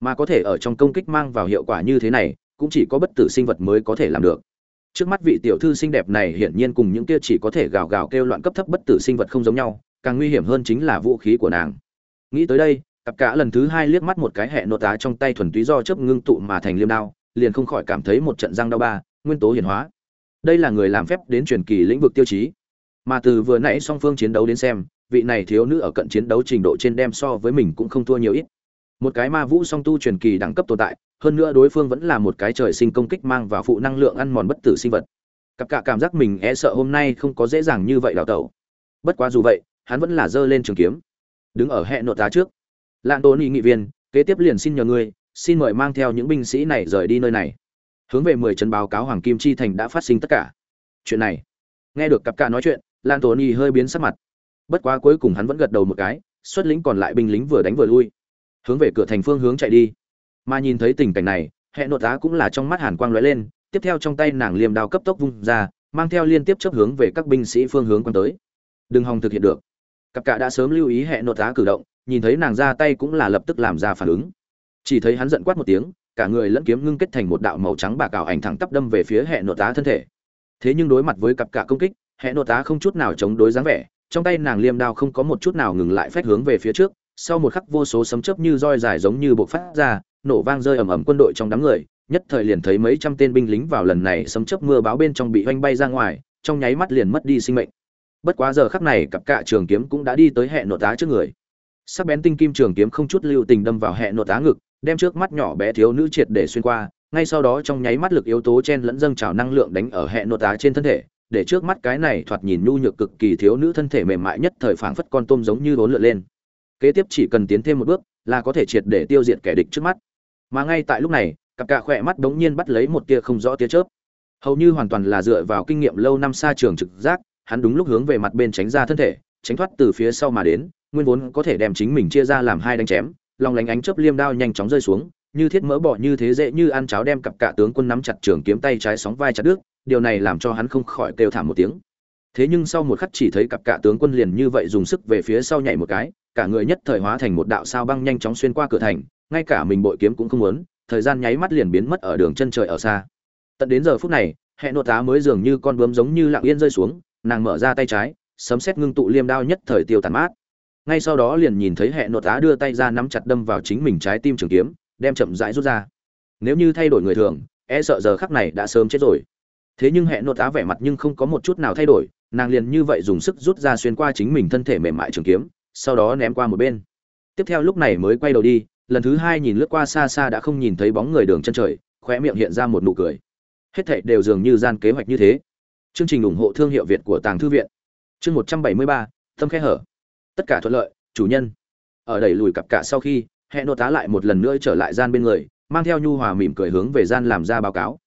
Mà có thể ở trong công kích mang vào hiệu quả như thế này cũng chỉ có bất tử sinh vật mới có thể làm được. Trước mắt vị tiểu thư xinh đẹp này hiển nhiên cùng những kia chỉ có thể gào gào kêu loạn cấp thấp bất tử sinh vật không giống nhau, càng nguy hiểm hơn chính là vũ khí của nàng. Nghĩ tới đây, cặp cả lần thứ hai liếc mắt một cái hệ nội tá trong tay thuần túy do chớp ngưng tụ mà thành liêm đao, liền không khỏi cảm thấy một trận răng đau ba, nguyên tố hiển hóa. Đây là người làm phép đến truyền kỳ lĩnh vực tiêu chí. Mà từ vừa nãy song phương chiến đấu đến xem, vị này thiếu nữ ở cận chiến đấu trình độ trên đem so với mình cũng không thua nhiều ít. Một cái ma vũ song tu truyền kỳ đẳng cấp tồn tại hơn nữa đối phương vẫn là một cái trời sinh công kích mang vào phụ năng lượng ăn mòn bất tử sinh vật. Cặp cả cảm giác mình e sợ hôm nay không có dễ dàng như vậy đào tẩu. Bất quá dù vậy, hắn vẫn là giơ lên trường kiếm. Đứng ở hệ nội tá trước. Lạng tốn nghị nghị viên, kế tiếp liền xin nhờ ngươi, xin mời mang theo những binh sĩ này rời đi nơi này. Hướng về mười trấn báo cáo hoàng kim chi thành đã phát sinh tất cả. Chuyện này. Nghe được cặp cả nói chuyện lan tốn nghị hơi biến sắc mặt. Bất quá cuối cùng hắn vẫn gật đầu một cái, xuất lĩnh còn lại binh lính vừa đánh vừa lui. Hướng về cửa thành phương hướng chạy đi mà nhìn thấy tình cảnh này hệ nội tá cũng là trong mắt hàn quang lóe lên tiếp theo trong tay nàng liềm đao cấp tốc vung ra mang theo liên tiếp chấp hướng về các binh sĩ phương hướng quan tới. Đừng hòng thực hiện được. Cặp cả đã sớm lưu ý hệ nội tá cử động nhìn thấy nàng ra tay cũng là lập tức làm ra phản ứng. Chỉ thấy hắn giận quát một tiếng cả người lẫn kiếm ngưng kết thành một đạo màu trắng bạc ảo ảnh thẳng tắp đâm về phía hệ nội tá thân thể. Thế nhưng đối mặt với cặp cả công kích hệ nội tá không chút nào chống đối dáng vẻ trong tay nàng liêm đao không có một chút nào ngừng lại phách hướng về phía trước sau một khắc vô số sấm chớp như roi dài giống như bộc phát ra, nổ vang rơi ầm ầm quân đội trong đám người, nhất thời liền thấy mấy trăm tên binh lính vào lần này sấm chớp mưa báo bên trong bị hoanh bay ra ngoài, trong nháy mắt liền mất đi sinh mệnh. Bất quá giờ khắc này cặp cạ trường kiếm cũng đã đi tới hệ nội tá trước người. Sắc bén tinh kim trường kiếm không chút lưu tình đâm vào hệ nội tá ngực, đem trước mắt nhỏ bé thiếu nữ triệt để xuyên qua, ngay sau đó trong nháy mắt lực yếu tố chen lẫn dâng trào năng lượng đánh ở hệ nội tá trên thân thể, để trước mắt cái này thoạt nhìn nhu nhược cực kỳ thiếu nữ thân thể mềm mại nhất thời phảng phất con tôm giống như bốn lượn lên kế tiếp chỉ cần tiến thêm một bước là có thể triệt để tiêu diệt kẻ địch trước mắt mà ngay tại lúc này, cặp cạ khỏe mắt bỗng nhiên bắt lấy một tia không rõ tia chớp. Hầu như hoàn toàn là dựa vào kinh nghiệm lâu năm xa trường trực giác, hắn đúng lúc hướng về mặt bên tránh ra thân thể, tránh thoát từ phía sau mà đến, nguyên vốn có thể đem chính mình chia ra làm hai đánh chém, lòng lánh ánh chớp liêm đao nhanh chóng rơi xuống, như thiết mỡ bỏ như thế dễ như ăn cháo đem cặp cạ tướng quân nắm chặt trường kiếm tay trái sóng vai chặt đứt, điều này làm cho hắn không khỏi kêu thảm một tiếng. Thế nhưng sau một khắc chỉ thấy cặp cạ tướng quân liền như vậy dùng sức về phía sau nhảy một cái, cả người nhất thời hóa thành một đạo sao băng nhanh chóng xuyên qua cửa thành ngay cả mình bội kiếm cũng không muốn, thời gian nháy mắt liền biến mất ở đường chân trời ở xa. Tận đến giờ phút này hệ nội tá mới dường như con bướm giống như lặng yên rơi xuống, nàng mở ra tay trái, sấm xét ngưng tụ liêm đao nhất thời tiêu tàn mát. Ngay sau đó liền nhìn thấy hệ nội tá đưa tay ra nắm chặt đâm vào chính mình trái tim trường kiếm, đem chậm rãi rút ra. Nếu như thay đổi người thường e sợ giờ khắc này đã sớm chết rồi. Thế nhưng hệ nội tá vẻ mặt nhưng không có một chút nào thay đổi, nàng liền như vậy dùng sức rút ra xuyên qua chính mình thân thể mềm mại trường kiếm, sau đó ném qua một bên. Tiếp theo lúc này mới quay đầu đi lần thứ hai nhìn lướt qua xa xa đã không nhìn thấy bóng người đường chân trời, khóe miệng hiện ra một nụ cười. Hết thảy đều dường như gian kế hoạch như thế. Chương trình ủng hộ thương hiệu việt của tàng thư viện. Chương một trăm bảy mươi ba, tâm khe hở. Tất cả thuận lợi, chủ nhân. Ở đẩy lùi cặp cả sau khi hẹn nô tá lại một lần nữa trở lại gian bên người, mang theo nhu hòa mỉm cười hướng về gian làm ra báo cáo.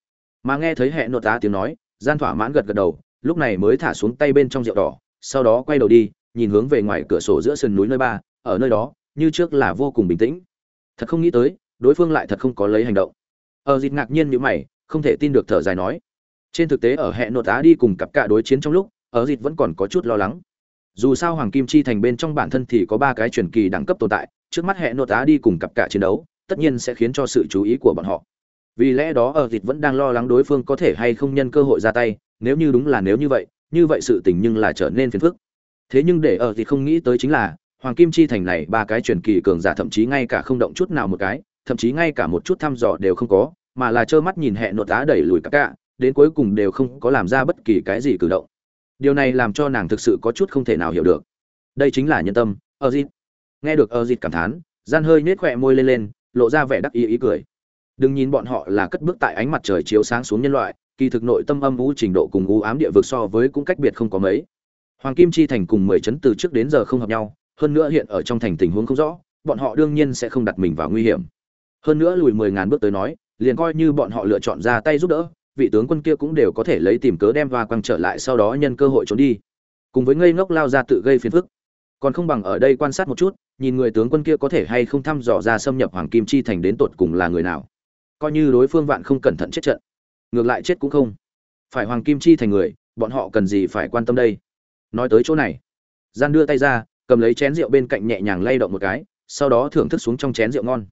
Mà nghe thấy hẹn nô tá tiếng nói, gian thỏa mãn gật gật đầu, lúc này mới thả xuống tay bên trong rượu đỏ, sau đó quay đầu đi, nhìn hướng về ngoài cửa sổ giữa sườn núi nơi ba, ở nơi đó, như trước là vô cùng bình tĩnh thật không nghĩ tới, đối phương lại thật không có lấy hành động. Ờ, ở dịp ngạc nhiên như mày, không thể tin được thở dài nói. Trên thực tế ở hệ nội tá đi cùng cặp cả đối chiến trong lúc ờ, ở dịp vẫn còn có chút lo lắng. Dù sao hoàng kim chi thành bên trong bản thân thì có ba cái truyền kỳ đẳng cấp tồn tại, trước mắt hệ nội tá đi cùng cặp cả chiến đấu, tất nhiên sẽ khiến cho sự chú ý của bọn họ. Vì lẽ đó ờ, ở dịp vẫn đang lo lắng đối phương có thể hay không nhân cơ hội ra tay, nếu như đúng là nếu như vậy như vậy sự tình nhưng là trở nên phiền phức. Thế nhưng để ở dịp không nghĩ tới chính là hoàng kim chi thành này ba cái truyền kỳ cường giả thậm chí ngay cả không động chút nào một cái, thậm chí ngay cả một chút thăm dò đều không có, mà là trơ mắt nhìn hệ nội tá đẩy lùi các cả, đến cuối cùng đều không có làm ra bất kỳ cái gì cử động. Điều này làm cho nàng thực sự có chút không thể nào hiểu được. Đây chính là nhân tâm ơ dịp nghe được ơ dịp cảm thán, gian hơi nết khỏe môi lên lên, lộ ra vẻ đắc ý ý cười. Đừng nhìn bọn họ là cất bước tại ánh mặt trời chiếu sáng xuống nhân loại, kỳ thực nội tâm âm u trình độ cùng u ám địa vực so với cũng cách biệt không có mấy. Hoàng kim chi thành cùng mười chấn từ trước đến giờ không hợp nhau hơn nữa hiện ở trong thành tình huống không rõ, bọn họ đương nhiên sẽ không đặt mình vào nguy hiểm. Hơn nữa lùi mười ngàn bước tới nói, liền coi như bọn họ lựa chọn ra tay giúp đỡ, vị tướng quân kia cũng đều có thể lấy tìm cớ đem hoa quăng trở lại sau đó nhân cơ hội trốn đi. Cùng với ngây ngốc lao ra tự gây phiền phức. Còn không bằng ở đây quan sát một chút, nhìn người tướng quân kia có thể hay không thăm dò ra xâm nhập hoàng kim chi thành đến tột cùng là người nào. Coi như đối phương vạn không cẩn thận chết trận, ngược lại chết cũng không. Phải hoàng kim chi thành người, bọn họ cần gì phải quan tâm đây? Nói tới chỗ này, gian đưa tay ra cầm lấy chén rượu bên cạnh nhẹ nhàng lay động một cái, sau đó thưởng thức xuống trong chén rượu ngon.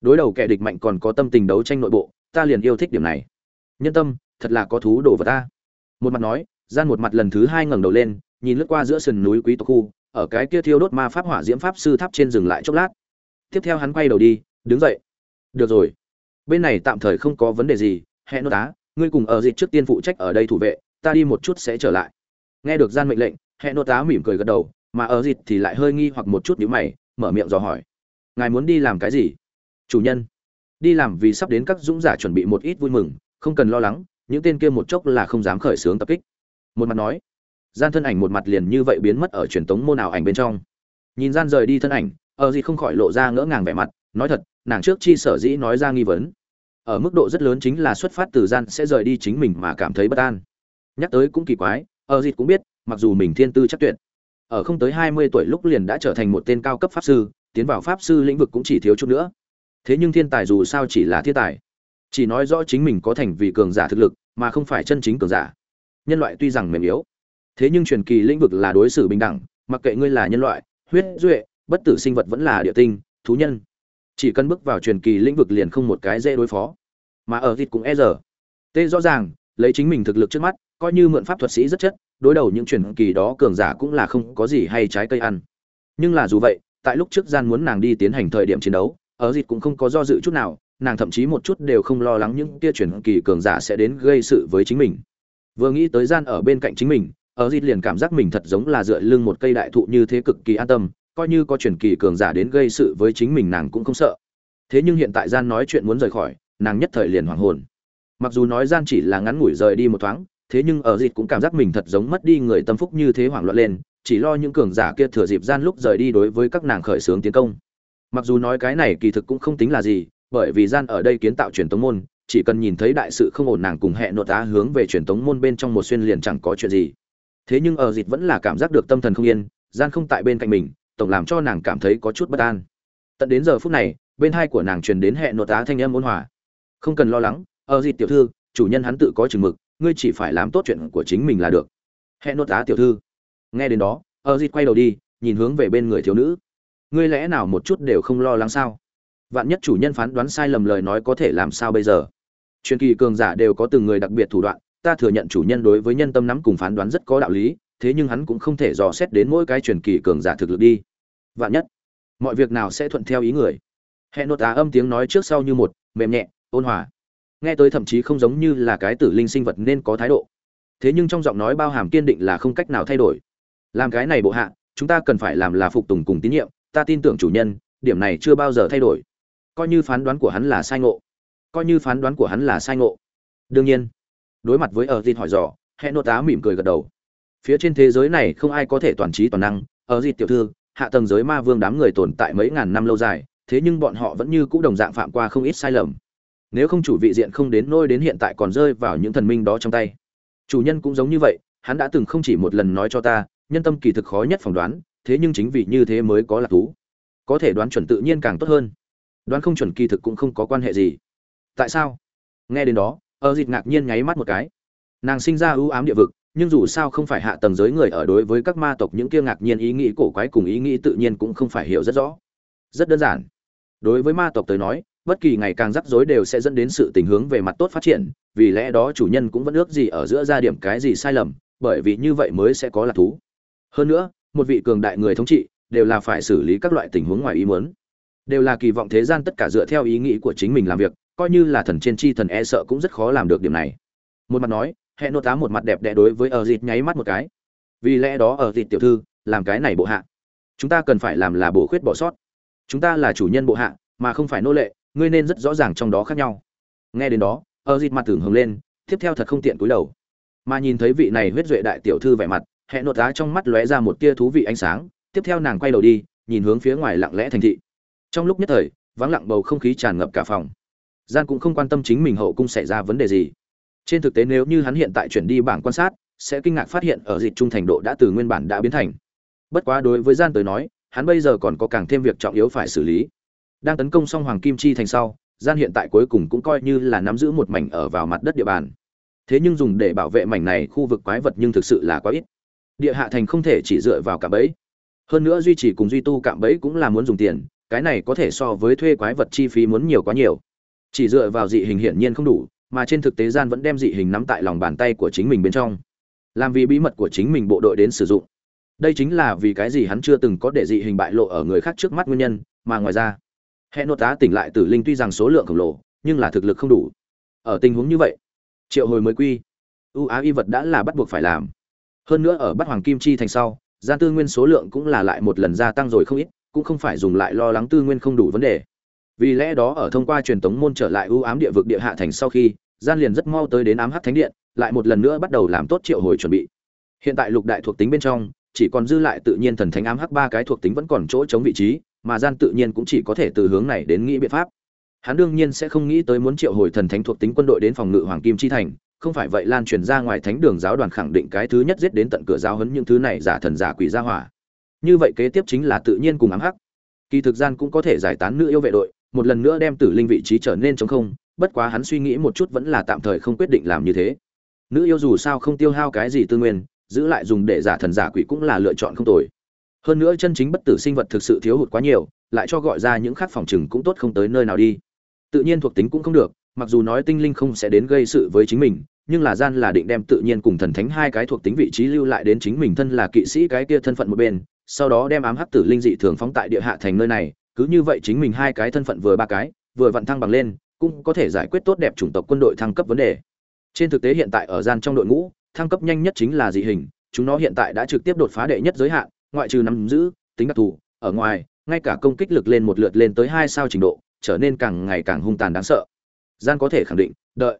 Đối đầu kẻ địch mạnh còn có tâm tình đấu tranh nội bộ, ta liền yêu thích điểm này. Nhân tâm, thật là có thú đồ vào ta. Một mặt nói, gian một mặt lần thứ hai ngẩng đầu lên, nhìn lướt qua giữa sườn núi quý tộc khu, ở cái kia thiêu đốt ma pháp hỏa diễm pháp sư tháp trên dừng lại chốc lát. Tiếp theo hắn quay đầu đi, đứng dậy. Được rồi. Bên này tạm thời không có vấn đề gì hẹn nô tá, ngươi cùng ở dịch trước tiên phụ trách ở đây thủ vệ, ta đi một chút sẽ trở lại. Nghe được gian mệnh lệnh hẹn nô tá mỉm cười gật đầu mà ở dịt thì lại hơi nghi hoặc một chút nhíu mày, mở miệng dò hỏi. Ngài muốn đi làm cái gì? Chủ nhân. Đi làm vì sắp đến các dũng giả chuẩn bị một ít vui mừng, không cần lo lắng, những tên kia một chốc là không dám khởi xướng tập kích. Một mặt nói. Gian thân ảnh một mặt liền như vậy biến mất ở truyền tống môn ảo ảnh bên trong. Nhìn gian rời đi thân ảnh, ở dịt không khỏi lộ ra ngỡ ngàng vẻ mặt, nói thật, nàng trước chi sở dĩ nói ra nghi vấn. Ở mức độ rất lớn chính là xuất phát từ gian sẽ rời đi chính mình mà cảm thấy bất an. Nhắc tới cũng kỳ quái, ở dịt cũng biết, mặc dù mình thiên tư chắc tuyệt ở không tới hai mươi tuổi lúc liền đã trở thành một tên cao cấp pháp sư, tiến vào pháp sư lĩnh vực cũng chỉ thiếu chút nữa. Thế nhưng thiên tài dù sao chỉ là thiên tài. Chỉ nói rõ chính mình có thành vì cường giả thực lực, mà không phải chân chính cường giả. Nhân loại tuy rằng mềm yếu, thế nhưng truyền kỳ lĩnh vực là đối xử bình đẳng, mặc kệ ngươi là nhân loại, huyết, duệ, bất tử sinh vật vẫn là địa tinh, thú nhân. Chỉ cần bước vào truyền kỳ lĩnh vực liền không một cái dễ đối phó. Mà ở thịt cũng e giờ tê rõ ràng, lấy chính mình thực lực trước mắt, coi như mượn pháp thuật sĩ rất chất đối đầu những truyền kỳ đó cường giả cũng là không có gì hay trái cây ăn. Nhưng là dù vậy, tại lúc trước gian muốn nàng đi tiến hành thời điểm chiến đấu, ở dịt cũng không có do dự chút nào, nàng thậm chí một chút đều không lo lắng những tia truyền kỳ cường giả sẽ đến gây sự với chính mình. Vừa nghĩ tới gian ở bên cạnh chính mình, ở dịt liền cảm giác mình thật giống là dựa lưng một cây đại thụ như thế cực kỳ an tâm, coi như có truyền kỳ cường giả đến gây sự với chính mình nàng cũng không sợ. Thế nhưng hiện tại gian nói chuyện muốn rời khỏi, nàng nhất thời liền hoảng hồn. Mặc dù nói gian chỉ là ngắn ngủi rời đi một thoáng thế nhưng ở dịt cũng cảm giác mình thật giống mất đi người tâm phúc như thế hoảng loạn lên, chỉ lo những cường giả kia thừa dịp gian lúc rời đi đối với các nàng khởi xướng tiến công. Mặc dù nói cái này kỳ thực cũng không tính là gì, bởi vì gian ở đây kiến tạo truyền tống môn, chỉ cần nhìn thấy đại sự không ổn nàng cùng hẹn nội tá hướng về truyền tống môn bên trong một xuyên liền chẳng có chuyện gì. Thế nhưng ở dịt vẫn là cảm giác được tâm thần không yên, gian không tại bên cạnh mình, tổng làm cho nàng cảm thấy có chút bất an. Tận đến giờ phút này, bên hai của nàng truyền đến hẹn nội tá thanh âm ôn hòa. Không cần lo lắng, ở dịt tiểu thư, chủ nhân hắn tự có chừng mực ngươi chỉ phải làm tốt chuyện của chính mình là được. Hẹn nốt tá tiểu thư. Nghe đến đó ở dịt quay đầu đi, nhìn hướng về bên người thiếu nữ. Ngươi lẽ nào một chút đều không lo lắng sao? Vạn nhất chủ nhân phán đoán sai lầm lời nói có thể làm sao bây giờ? Truyền kỳ cường giả đều có từng người đặc biệt thủ đoạn, ta thừa nhận chủ nhân đối với nhân tâm nắm cùng phán đoán rất có đạo lý, thế nhưng hắn cũng không thể dò xét đến mỗi cái truyền kỳ cường giả thực lực đi. Vạn nhất, mọi việc nào sẽ thuận theo ý người? Hẹn nốt á âm tiếng nói trước sau như một, mềm nhẹ, ôn hòa nghe tới thậm chí không giống như là cái tử linh sinh vật nên có thái độ. Thế nhưng trong giọng nói bao hàm kiên định là không cách nào thay đổi. Làm cái này bộ hạ, chúng ta cần phải làm là phục tùng cùng tín nhiệm, ta tin tưởng chủ nhân, điểm này chưa bao giờ thay đổi. Coi như phán đoán của hắn là sai ngộ. Coi như phán đoán của hắn là sai ngộ. Đương nhiên, đối mặt với ở dịt hỏi dò hẹn nô tá mỉm cười gật đầu. Phía trên thế giới này không ai có thể toàn trí toàn năng. Ở dịt tiểu thư, hạ tầng giới ma vương đám người tồn tại mấy ngàn năm lâu dài, thế nhưng bọn họ vẫn như cũ đồng dạng phạm qua không ít sai lầm nếu không chủ vị diện không đến nôi đến hiện tại còn rơi vào những thần minh đó trong tay. Chủ nhân cũng giống như vậy, hắn đã từng không chỉ một lần nói cho ta, nhân tâm kỳ thực khó nhất phỏng đoán, thế nhưng chính vì như thế mới có lạc thú. Có thể đoán chuẩn tự nhiên càng tốt hơn. Đoán không chuẩn kỳ thực cũng không có quan hệ gì. Tại sao? Nghe đến đó ở dịt ngạc nhiên nháy mắt một cái. Nàng sinh ra ưu ám địa vực, nhưng dù sao không phải hạ tầng giới người ở đối với các ma tộc những kia ngạc nhiên ý nghĩ cổ quái cùng ý nghĩ tự nhiên cũng không phải hiểu rất rõ. Rất đơn giản. Đối với ma tộc tới nói bất kỳ ngày càng rắc rối đều sẽ dẫn đến sự tình hướng về mặt tốt phát triển, vì lẽ đó chủ nhân cũng vẫn ước gì ở giữa ra điểm cái gì sai lầm, bởi vì như vậy mới sẽ có lạc thú. Hơn nữa, một vị cường đại người thống trị đều là phải xử lý các loại tình huống ngoài ý muốn. Đều là kỳ vọng thế gian tất cả dựa theo ý nghĩ của chính mình làm việc, coi như là thần trên chi thần e sợ cũng rất khó làm được điểm này. Một mặt nói hệ nô tá một mặt đẹp đẽ đối với ở dịt nháy mắt một cái. Vì lẽ đó ở dịt tiểu thư, làm cái này bộ hạ. Chúng ta cần phải làm là bổ khuyết bỏ sót. Chúng ta là chủ nhân bộ hạ, mà không phải nô lệ ngươi nên rất rõ ràng trong đó khác nhau. Nghe đến đó ở dịt mặt tưởng hướng lên, tiếp theo thật không tiện cúi đầu. Mà nhìn thấy vị này huyết duệ đại tiểu thư vẻ mặt hẹn nô tá trong mắt lóe ra một tia thú vị ánh sáng, tiếp theo nàng quay đầu đi, nhìn hướng phía ngoài lặng lẽ thành thị. Trong lúc nhất thời, vắng lặng bầu không khí tràn ngập cả phòng. Gian cũng không quan tâm chính mình hậu cung xảy ra vấn đề gì. Trên thực tế nếu như hắn hiện tại chuyển đi bảng quan sát, sẽ kinh ngạc phát hiện ở dịch trung thành độ đã từ nguyên bản đã biến thành. Bất quá đối với gian tới nói, hắn bây giờ còn có càng thêm việc trọng yếu phải xử lý đang tấn công xong hoàng kim chi thành sau, gian hiện tại cuối cùng cũng coi như là nắm giữ một mảnh ở vào mặt đất địa bàn. Thế nhưng dùng để bảo vệ mảnh này khu vực quái vật nhưng thực sự là quá ít. Địa hạ thành không thể chỉ dựa vào cạm bẫy. Hơn nữa duy trì cùng duy tu cạm bẫy cũng là muốn dùng tiền, cái này có thể so với thuê quái vật chi phí muốn nhiều quá nhiều. Chỉ dựa vào dị hình hiển nhiên không đủ, mà trên thực tế gian vẫn đem dị hình nắm tại lòng bàn tay của chính mình bên trong. Làm vì bí mật của chính mình bộ đội đến sử dụng. Đây chính là vì cái gì hắn chưa từng có để dị hình bại lộ ở người khác trước mắt nguyên nhân, mà ngoài ra hệ nội tá tỉnh lại tử linh tuy rằng số lượng khổng lồ, nhưng là thực lực không đủ. Ở tình huống như vậy, triệu hồi mới quy, ưu á y vật đã là bắt buộc phải làm. Hơn nữa ở bắt hoàng kim chi thành sau, gian tư nguyên số lượng cũng là lại một lần gia tăng rồi không ít, cũng không phải dùng lại lo lắng tư nguyên không đủ vấn đề. Vì lẽ đó ở thông qua truyền tống môn trở lại ưu ám địa vực địa hạ thành sau khi, gian liền rất mau tới đến ám hắc thánh điện, lại một lần nữa bắt đầu làm tốt triệu hồi chuẩn bị. Hiện tại lục đại thuộc tính bên trong, chỉ còn dư lại tự nhiên thần thánh ám hắc ba cái thuộc tính vẫn còn chỗ chống vị trí mà gian tự nhiên cũng chỉ có thể từ hướng này đến nghĩ biện pháp. Hắn đương nhiên sẽ không nghĩ tới muốn triệu hồi thần thánh thuộc tính quân đội đến phòng ngự hoàng kim chi thành, không phải vậy lan truyền ra ngoài thánh đường giáo đoàn khẳng định cái thứ nhất giết đến tận cửa giáo hấn những thứ này giả thần giả quỷ gia hỏa. Như vậy kế tiếp chính là tự nhiên cùng ám hắc. Kỳ thực gian cũng có thể giải tán nữ yêu vệ đội, một lần nữa đem tử linh vị trí trở nên trống không, bất quá hắn suy nghĩ một chút vẫn là tạm thời không quyết định làm như thế. Nữ yêu dù sao không tiêu hao cái gì tư nguyên, giữ lại dùng để giả thần giả quỷ cũng là lựa chọn không tồi hơn nữa chân chính bất tử sinh vật thực sự thiếu hụt quá nhiều, lại cho gọi ra những khác phòng chừng cũng tốt không tới nơi nào đi. Tự nhiên thuộc tính cũng không được, mặc dù nói tinh linh không sẽ đến gây sự với chính mình, nhưng là gian là định đem tự nhiên cùng thần thánh hai cái thuộc tính vị trí lưu lại đến chính mình thân là kỵ sĩ cái kia thân phận một bên, sau đó đem ám hắc tử linh dị thường phóng tại địa hạ thành nơi này, cứ như vậy chính mình hai cái thân phận vừa ba cái, vừa vận thăng bằng lên, cũng có thể giải quyết tốt đẹp chủng tộc quân đội thăng cấp vấn đề. Trên thực tế hiện tại ở gian trong đội ngũ, thăng cấp nhanh nhất chính là dị hình, chúng nó hiện tại đã trực tiếp đột phá đệ nhất giới hạn ngoại trừ nắm giữ, tính đặc thù, ở ngoài, ngay cả công kích lực lên một lượt lên tới hai sao trình độ, trở nên càng ngày càng hung tàn đáng sợ. Gian có thể khẳng định, đợi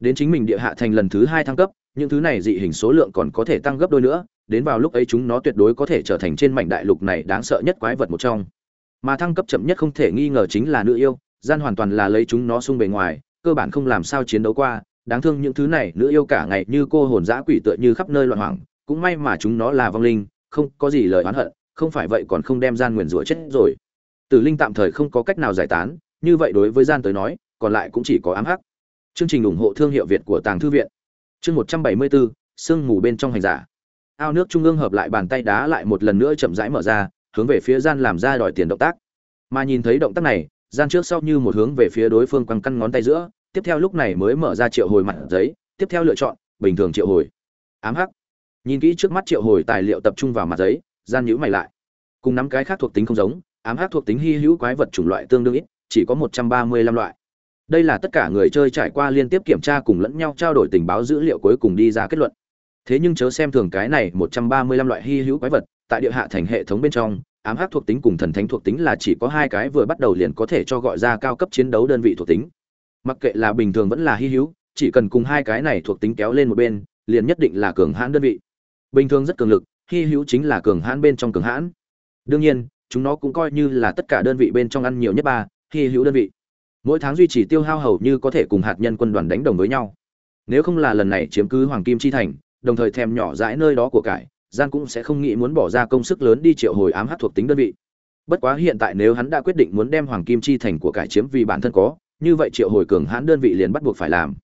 đến chính mình địa hạ thành lần thứ hai thăng cấp, những thứ này dị hình số lượng còn có thể tăng gấp đôi nữa, đến vào lúc ấy chúng nó tuyệt đối có thể trở thành trên mảnh đại lục này đáng sợ nhất quái vật một trong. Mà thăng cấp chậm nhất không thể nghi ngờ chính là nữ yêu, gian hoàn toàn là lấy chúng nó xung bề ngoài, cơ bản không làm sao chiến đấu qua, đáng thương những thứ này, nữ yêu cả ngày như cô hồn dã quỷ tựa như khắp nơi loạn hoảng, cũng may mà chúng nó là vong linh không có gì lời oán hận, không phải vậy còn không đem gian nguyền rủa chết rồi. Tử linh tạm thời không có cách nào giải tán, như vậy đối với gian tới nói, còn lại cũng chỉ có ám hắc. Chương trình ủng hộ thương hiệu việt của tàng thư viện. Chương một trăm bảy mươi bốn, sương mù bên trong hành giả. Ao nước trung ương hợp lại bàn tay đá lại một lần nữa chậm rãi mở ra, hướng về phía gian làm ra đòi tiền động tác. Mà nhìn thấy động tác này, gian trước sau như một hướng về phía đối phương quăng căn ngón tay giữa, tiếp theo lúc này mới mở ra triệu hồi mặt giấy, tiếp theo lựa chọn, bình thường triệu hồi. Ám hắc nhìn kỹ trước mắt triệu hồi tài liệu tập trung vào mặt giấy, gian nhữ mày lại. Cùng năm cái khác thuộc tính không giống, ám hắc thuộc tính hy hữu quái vật chủng loại tương đương ít, chỉ có một trăm ba mươi lăm loại. Đây là tất cả người chơi trải qua liên tiếp kiểm tra cùng lẫn nhau trao đổi tình báo dữ liệu cuối cùng đi ra kết luận. Thế nhưng chớ xem thường cái này một trăm ba mươi lăm loại hy hữu quái vật, tại địa hạ thành hệ thống bên trong, ám hắc thuộc tính cùng thần thánh thuộc tính là chỉ có hai cái vừa bắt đầu liền có thể cho gọi ra cao cấp chiến đấu đơn vị thuộc tính. Mặc kệ là bình thường vẫn là hy hữu, chỉ cần cùng hai cái này thuộc tính kéo lên một bên, liền nhất định là cường hãn đơn vị bình thường rất cường lực, hy hữu chính là cường hãn bên trong cường hãn. Đương nhiên, chúng nó cũng coi như là tất cả đơn vị bên trong ăn nhiều nhất ba, hy hữu đơn vị. Mỗi tháng duy trì tiêu hao hầu như có thể cùng hạt nhân quân đoàn đánh đồng với nhau. Nếu không là lần này chiếm cứ hoàng kim chi thành, đồng thời thèm nhỏ dãi nơi đó của cải gian cũng sẽ không nghĩ muốn bỏ ra công sức lớn đi triệu hồi ám hắc thuộc tính đơn vị. Bất quá hiện tại nếu hắn đã quyết định muốn đem hoàng kim chi thành của cải chiếm vì bản thân có, như vậy triệu hồi cường hãn đơn vị liền bắt buộc phải làm.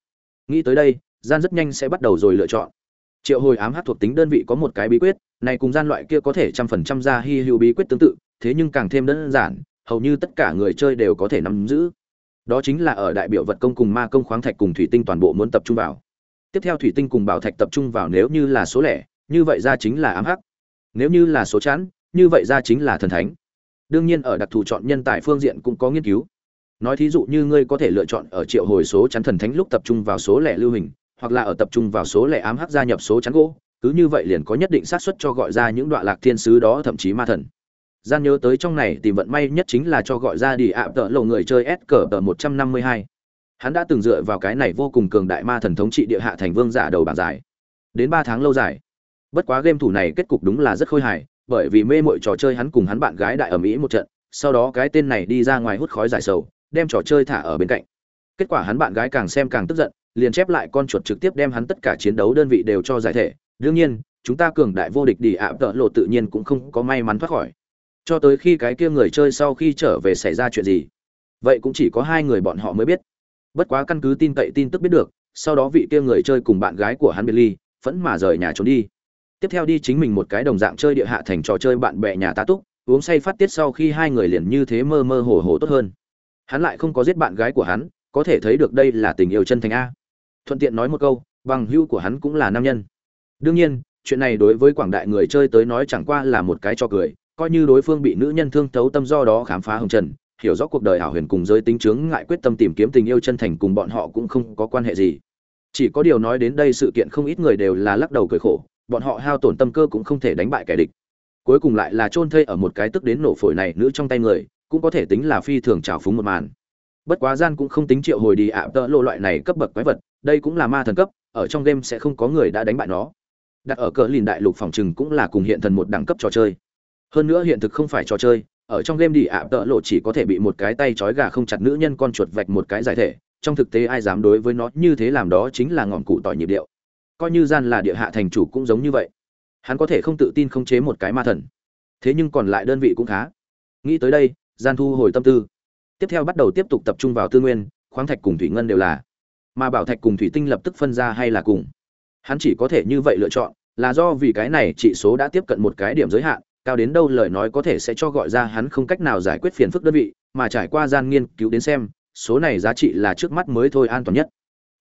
Nghĩ tới đây gian rất nhanh sẽ bắt đầu rồi lựa chọn triệu hồi ám hắc thuộc tính đơn vị có một cái bí quyết, này cùng gian loại kia có thể trăm phần trăm ra hy hữu bí quyết tương tự, thế nhưng càng thêm đơn giản, hầu như tất cả người chơi đều có thể nắm giữ. Đó chính là ở đại biểu vật công cùng ma công khoáng thạch cùng thủy tinh toàn bộ muốn tập trung vào. Tiếp theo thủy tinh cùng bảo thạch tập trung vào nếu như là số lẻ, như vậy ra chính là ám hắc. Nếu như là số chẵn, như vậy ra chính là thần thánh. Đương nhiên ở đặc thù chọn nhân tài phương diện cũng có nghiên cứu. Nói thí dụ như ngươi có thể lựa chọn ở triệu hồi số chắn thần thánh lúc tập trung vào số lẻ lưu hình hoặc là ở tập trung vào số lẻ ám hắc gia nhập số chắn gỗ, cứ như vậy liền có nhất định xác suất cho gọi ra những đoạn lạc thiên sứ đó, thậm chí ma thần. Gian nhớ tới trong này tìm vận may nhất chính là cho gọi ra đi ạ, tợ lộ người chơi s cờ tờ một trăm năm mươi hai. Hắn đã từng dựa vào cái này vô cùng cường đại ma thần thống trị địa hạ thành vương giả đầu bảng giải. Đến ba tháng lâu dài. Bất quá game thủ này kết cục đúng là rất khôi hài, bởi vì mê mội trò chơi hắn cùng hắn bạn gái đại ở mỹ một trận, sau đó cái tên này đi ra ngoài hút khói giải sầu, đem trò chơi thả ở bên cạnh. Kết quả hắn bạn gái càng xem càng tức giận liền chép lại con chuột trực tiếp đem hắn tất cả chiến đấu đơn vị đều cho giải thể. Đương nhiên, chúng ta cường đại vô địch đi ạ, tợ lộ tự nhiên cũng không có may mắn thoát khỏi. Cho tới khi cái kia người chơi sau khi trở về xảy ra chuyện gì, vậy cũng chỉ có hai người bọn họ mới biết. Bất quá căn cứ tin cậy tin tức biết được, sau đó vị kia người chơi cùng bạn gái của hắn biệt ly phẫn mà rời nhà trốn đi. Tiếp theo đi chính mình một cái đồng dạng chơi địa hạ thành trò chơi bạn bè nhà tá túc, uống say phát tiết sau khi hai người liền như thế mơ mơ hồ hồ tốt hơn. Hắn lại không có giết bạn gái của hắn, có thể thấy được đây là tình yêu chân thành a thuận tiện nói một câu, bằng hữu của hắn cũng là nam nhân. Đương nhiên, chuyện này đối với quảng đại người chơi tới nói chẳng qua là một cái cho cười, coi như đối phương bị nữ nhân thương thấu tâm do đó khám phá hồng trần, hiểu rõ cuộc đời hảo huyền cùng giới tính chướng ngại quyết tâm tìm kiếm tình yêu chân thành cùng bọn họ cũng không có quan hệ gì. Chỉ có điều nói đến đây sự kiện không ít người đều là lắc đầu cười khổ, bọn họ hao tổn tâm cơ cũng không thể đánh bại kẻ địch. Cuối cùng lại là chôn thây ở một cái tức đến nổ phổi này nữ trong tay người, cũng có thể tính là phi thường trào phúng một màn. Bất quá gian cũng không tính triệu hồi đi ạ, tợ lộ loại này cấp bậc quái vật đây cũng là ma thần cấp, ở trong game sẽ không có người đã đánh bại nó. Đặt ở cờ lìn đại lục phòng trừng cũng là cùng hiện thần một đẳng cấp trò chơi. Hơn nữa hiện thực không phải trò chơi, ở trong game đi ạ, tợ lộ chỉ có thể bị một cái tay trói gà không chặt nữ nhân con chuột vạch một cái giải thể, trong thực tế ai dám đối với nó như thế làm đó chính là ngọn cụ tỏi nhịp điệu. Coi như gian là địa hạ thành chủ cũng giống như vậy. Hắn có thể không tự tin không chế một cái ma thần. Thế nhưng còn lại đơn vị cũng khá. Nghĩ tới đây, gian thu hồi tâm tư. Tiếp theo bắt đầu tiếp tục tập trung vào tư nguyên, khoáng thạch cùng thủy ngân đều là mà bảo thạch cùng thủy tinh lập tức phân ra hay là cùng. Hắn chỉ có thể như vậy lựa chọn, là do vì cái này trị số đã tiếp cận một cái điểm giới hạn, cao đến đâu lời nói có thể sẽ cho gọi ra hắn không cách nào giải quyết phiền phức đơn vị, mà trải qua gian nghiên cứu đến xem, số này giá trị là trước mắt mới thôi an toàn nhất.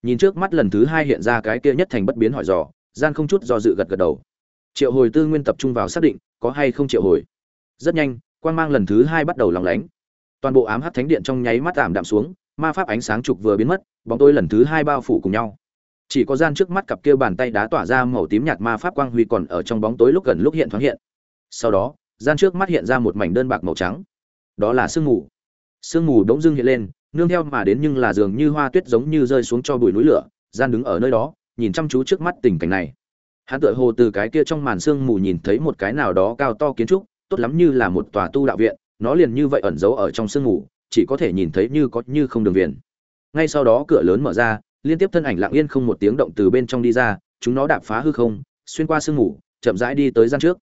Nhìn trước mắt lần thứ hai hiện ra cái kia nhất thành bất biến hỏi dò, gian không chút do dự gật gật đầu. Triệu hồi tư nguyên tập trung vào xác định, có hay không triệu hồi. Rất nhanh quan mang lần thứ hai bắt đầu lòng lánh. Toàn bộ ám hắc thánh điện trong nháy mắt tạm đạm xuống ma pháp ánh sáng trục vừa biến mất, bóng tôi lần thứ hai bao phủ cùng nhau. Chỉ có gian trước mắt cặp kia bàn tay đá tỏa ra màu tím nhạt ma pháp quang huy còn ở trong bóng tối lúc gần lúc hiện thoáng hiện. Sau đó, gian trước mắt hiện ra một mảnh đơn bạc màu trắng. Đó là sương mù. Sương mù đống dưng hiện lên, nương theo mà đến nhưng là dường như hoa tuyết giống như rơi xuống cho bụi núi lửa, gian đứng ở nơi đó, nhìn chăm chú trước mắt tình cảnh này. Hắn tựa hồ từ cái kia trong màn sương mù nhìn thấy một cái nào đó cao to kiến trúc, tốt lắm như là một tòa tu đạo viện, nó liền như vậy ẩn giấu ở trong sương mù chỉ có thể nhìn thấy như có như không đường viền. Ngay sau đó cửa lớn mở ra, liên tiếp thân ảnh lặng yên không một tiếng động từ bên trong đi ra, chúng nó đạp phá hư không, xuyên qua sương mù, chậm rãi đi tới gian trước.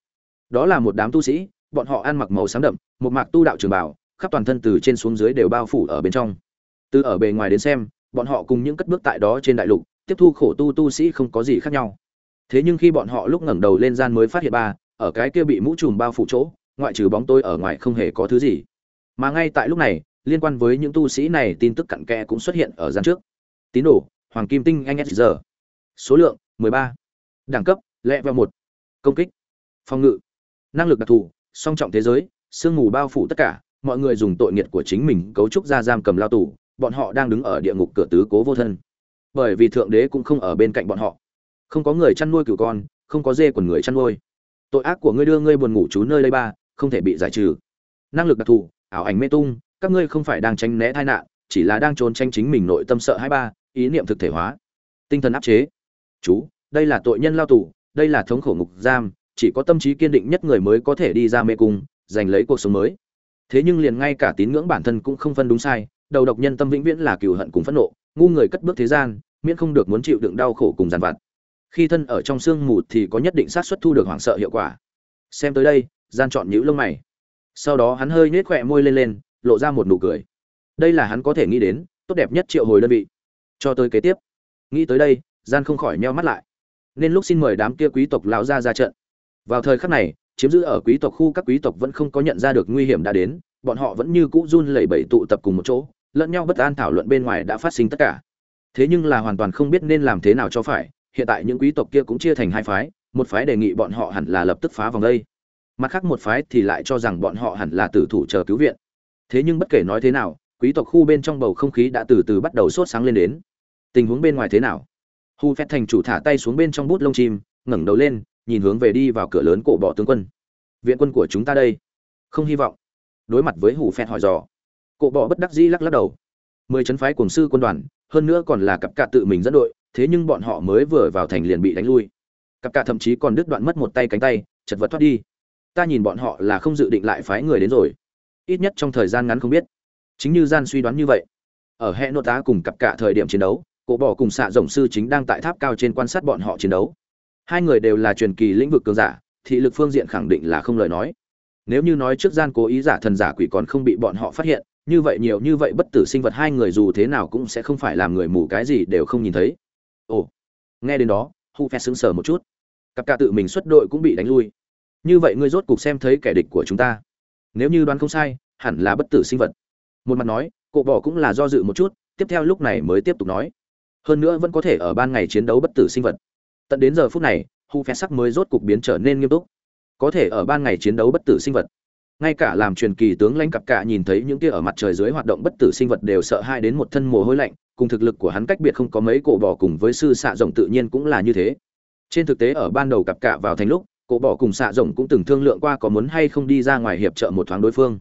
Đó là một đám tu sĩ, bọn họ ăn mặc màu sáng đậm, một mạc tu đạo trường bảo khắp toàn thân từ trên xuống dưới đều bao phủ ở bên trong. Từ ở bề ngoài đến xem, bọn họ cùng những cất bước tại đó trên đại lục, tiếp thu khổ tu tu sĩ không có gì khác nhau. Thế nhưng khi bọn họ lúc ngẩng đầu lên gian mới phát hiện ba, ở cái kia bị mũ trùm bao phủ chỗ, ngoại trừ bóng tôi ở ngoài không hề có thứ gì. Mà ngay tại lúc này liên quan với những tu sĩ này, tin tức cặn kẽ cũng xuất hiện ở gian trước. Tín đồ, hoàng kim tinh anh SR. giờ số lượng 13. đẳng cấp, lẹ vào một. Công kích. Phòng ngự. Năng lực đặc thù, song trọng thế giới, sương mù bao phủ tất cả, mọi người dùng tội nghiệt của chính mình cấu trúc ra giam cầm lao tù, bọn họ đang đứng ở địa ngục cửa tứ cố vô thân. Bởi vì thượng đế cũng không ở bên cạnh bọn họ. Không có người chăn nuôi cửu con, không có dê của người chăn nuôi. Tội ác của ngươi đưa ngươi buồn ngủ trú nơi đây ba, không thể bị giải trừ. Năng lực đặc thù, ảo ảnh mê tung các ngươi không phải đang tránh né tai nạn, chỉ là đang trốn tranh chính mình nội tâm sợ hai ba, ý niệm thực thể hóa. Tinh thần áp chế. Chú, đây là tội nhân lao tù, đây là thống khổ ngục giam, chỉ có tâm trí kiên định nhất người mới có thể đi ra mê cung, giành lấy cuộc sống mới. Thế nhưng liền ngay cả tín ngưỡng bản thân cũng không phân đúng sai, đầu độc nhân tâm vĩnh viễn là cừu hận cùng phẫn nộ, ngu người cất bước thế gian, miễn không được muốn chịu đựng đau khổ cùng giàn vặt. Khi thân ở trong sương mù thì có nhất định xác suất thu được hoảng sợ hiệu quả. Xem tới đây, gian chọn nhữ lông mày. Sau đó hắn hơi nhếch khỏe môi lên lên lộ ra một nụ cười. Đây là hắn có thể nghĩ đến, tốt đẹp nhất triệu hồi đơn vị. Cho tới kế tiếp. Nghĩ tới đây, gian không khỏi meo mắt lại. Nên lúc xin mời đám kia quý tộc lão ra ra trận. Vào thời khắc này, chiếm giữ ở quý tộc khu các quý tộc vẫn không có nhận ra được nguy hiểm đã đến, bọn họ vẫn như cũ run lẩy bẩy tụ tập cùng một chỗ, lẫn nhau bất an thảo luận bên ngoài đã phát sinh tất cả. Thế nhưng là hoàn toàn không biết nên làm thế nào cho phải, hiện tại những quý tộc kia cũng chia thành hai phái, một phái đề nghị bọn họ hẳn là lập tức phá vòng đây. Mặt khác một phái thì lại cho rằng bọn họ hẳn là tử thủ chờ cứu viện thế nhưng bất kể nói thế nào, quý tộc khu bên trong bầu không khí đã từ từ bắt đầu sốt sáng lên đến. Tình huống bên ngoài thế nào? Hu phép thành chủ thả tay xuống bên trong bút lông chim, ngẩng đầu lên, nhìn hướng về đi vào cửa lớn cổ bỏ tướng quân. Viện quân của chúng ta đây. Không hy vọng. Đối mặt với hủ phẹt hỏi dò. Cổ bỏ bất đắc dĩ lắc lắc đầu. Mười chấn phái cùng sư quân đoàn, hơn nữa còn là cặp cạ tự mình dẫn đội, thế nhưng bọn họ mới vừa vào thành liền bị đánh lui. Cặp cạ thậm chí còn đứt đoạn mất một tay cánh tay, chật vật thoát đi. Ta nhìn bọn họ là không dự định lại phái người đến rồi ít nhất trong thời gian ngắn không biết. Chính như gian suy đoán như vậy, ở hệ nội tá cùng cặp cả thời điểm chiến đấu, cổ bỏ cùng xạ rồng sư chính đang tại tháp cao trên quan sát bọn họ chiến đấu. Hai người đều là truyền kỳ lĩnh vực cường giả, thị lực phương diện khẳng định là không lời nói. Nếu như nói trước gian cố ý giả thần giả quỷ còn không bị bọn họ phát hiện, như vậy nhiều như vậy bất tử sinh vật hai người dù thế nào cũng sẽ không phải làm người mù cái gì đều không nhìn thấy. Ồ, nghe đến đó, hu phe sững sờ một chút. Cặp cả tự mình xuất đội cũng bị đánh lui. Như vậy ngươi rốt cục xem thấy kẻ địch của chúng ta nếu như đoán không sai, hẳn là bất tử sinh vật. Một mặt nói, cổ bỏ cũng là do dự một chút, tiếp theo lúc này mới tiếp tục nói. Hơn nữa vẫn có thể ở ban ngày chiến đấu bất tử sinh vật. Tận đến giờ phút này, hu phe sắc mới rốt cục biến trở nên nghiêm túc. Có thể ở ban ngày chiến đấu bất tử sinh vật. Ngay cả làm truyền kỳ tướng lãnh cặp cả nhìn thấy những kia ở mặt trời dưới hoạt động bất tử sinh vật đều sợ hai đến một thân mồ hôi lạnh, cùng thực lực của hắn cách biệt không có mấy cổ bỏ cùng với sư xạ rộng tự nhiên cũng là như thế. Trên thực tế ở ban đầu cặp cả vào thành lúc cổ bỏ cùng xạ rộng cũng từng thương lượng qua có muốn hay không đi ra ngoài hiệp trợ một thoáng đối phương.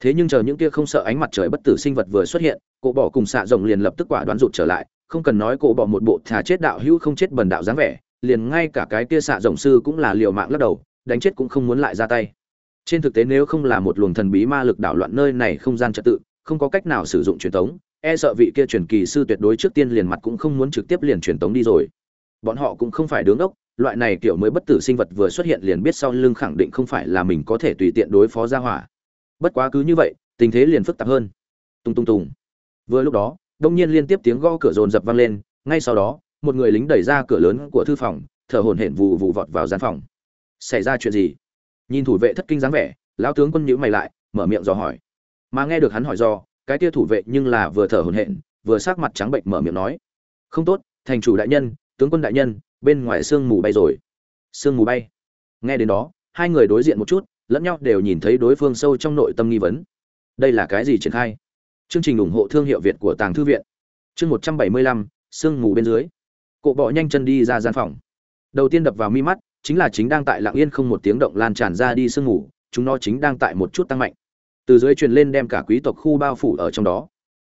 Thế nhưng chờ những kia không sợ ánh mặt trời bất tử sinh vật vừa xuất hiện, cổ bỏ cùng xạ rộng liền lập tức quả đoán rụt trở lại, không cần nói cổ bỏ một bộ thà chết đạo hữu không chết bần đạo dáng vẻ, liền ngay cả cái kia xạ rộng sư cũng là liều mạng lắc đầu, đánh chết cũng không muốn lại ra tay. Trên thực tế nếu không là một luồng thần bí ma lực đảo loạn nơi này không gian trật tự, không có cách nào sử dụng truyền tống e sợ vị kia truyền kỳ sư tuyệt đối trước tiên liền mặt cũng không muốn trực tiếp liền truyền tống đi rồi bọn họ cũng không phải đứng ốc, loại này kiểu mới bất tử sinh vật vừa xuất hiện liền biết sau lưng khẳng định không phải là mình có thể tùy tiện đối phó ra hỏa. Bất quá cứ như vậy, tình thế liền phức tạp hơn. Tung tung tùng vừa lúc đó, đông nhiên liên tiếp tiếng gõ cửa rồn dập vang lên, ngay sau đó, một người lính đẩy ra cửa lớn của thư phòng, thở hổn hển vụ vụ vọt vào gian phòng. Xảy ra chuyện gì? Nhìn thủ vệ thất kinh dáng vẻ, lão tướng quân nhữ mày lại, mở miệng dò hỏi. Mà nghe được hắn hỏi do, cái kia thủ vệ nhưng là vừa thở hổn hển, vừa sắc mặt trắng bệnh mở miệng nói. Không tốt, thành chủ đại nhân tướng quân đại nhân, bên ngoài sương mù bay rồi. Sương mù bay? Nghe đến đó, hai người đối diện một chút, lẫn nhau đều nhìn thấy đối phương sâu trong nội tâm nghi vấn. Đây là cái gì triển khai? Chương trình ủng hộ thương hiệu việt của tàng thư viện. Chương một trăm bảy mươi lăm, sương mù bên dưới. Cộ bọ nhanh chân đi ra gian phòng. Đầu tiên đập vào mi mắt, chính là chính đang tại lặng yên không một tiếng động lan tràn ra đi sương mù, chúng nó chính đang tại một chút tăng mạnh. Từ dưới truyền lên đem cả quý tộc khu bao phủ ở trong đó.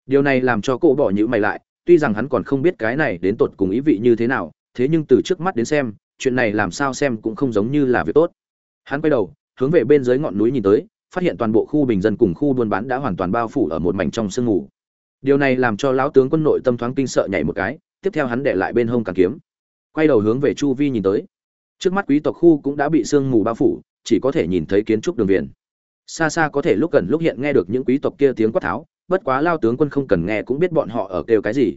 Điều này làm cho cộ bọ nhữ mày lại tuy rằng hắn còn không biết cái này đến tột cùng ý vị như thế nào, thế nhưng từ trước mắt đến xem, chuyện này làm sao xem cũng không giống như là việc tốt. Hắn quay đầu, hướng về bên dưới ngọn núi nhìn tới, phát hiện toàn bộ khu bình dân cùng khu buôn bán đã hoàn toàn bao phủ ở một mảnh trong sương mù. Điều này làm cho lão tướng quân nội tâm thoáng kinh sợ nhảy một cái, tiếp theo hắn để lại bên hông càng kiếm. Quay đầu hướng về chu vi nhìn tới. Trước mắt quý tộc khu cũng đã bị sương mù bao phủ, chỉ có thể nhìn thấy kiến trúc đường viền. Xa xa có thể lúc gần lúc hiện nghe được những quý tộc kia tiếng quát tháo bất quá lao tướng quân không cần nghe cũng biết bọn họ ở kêu cái gì.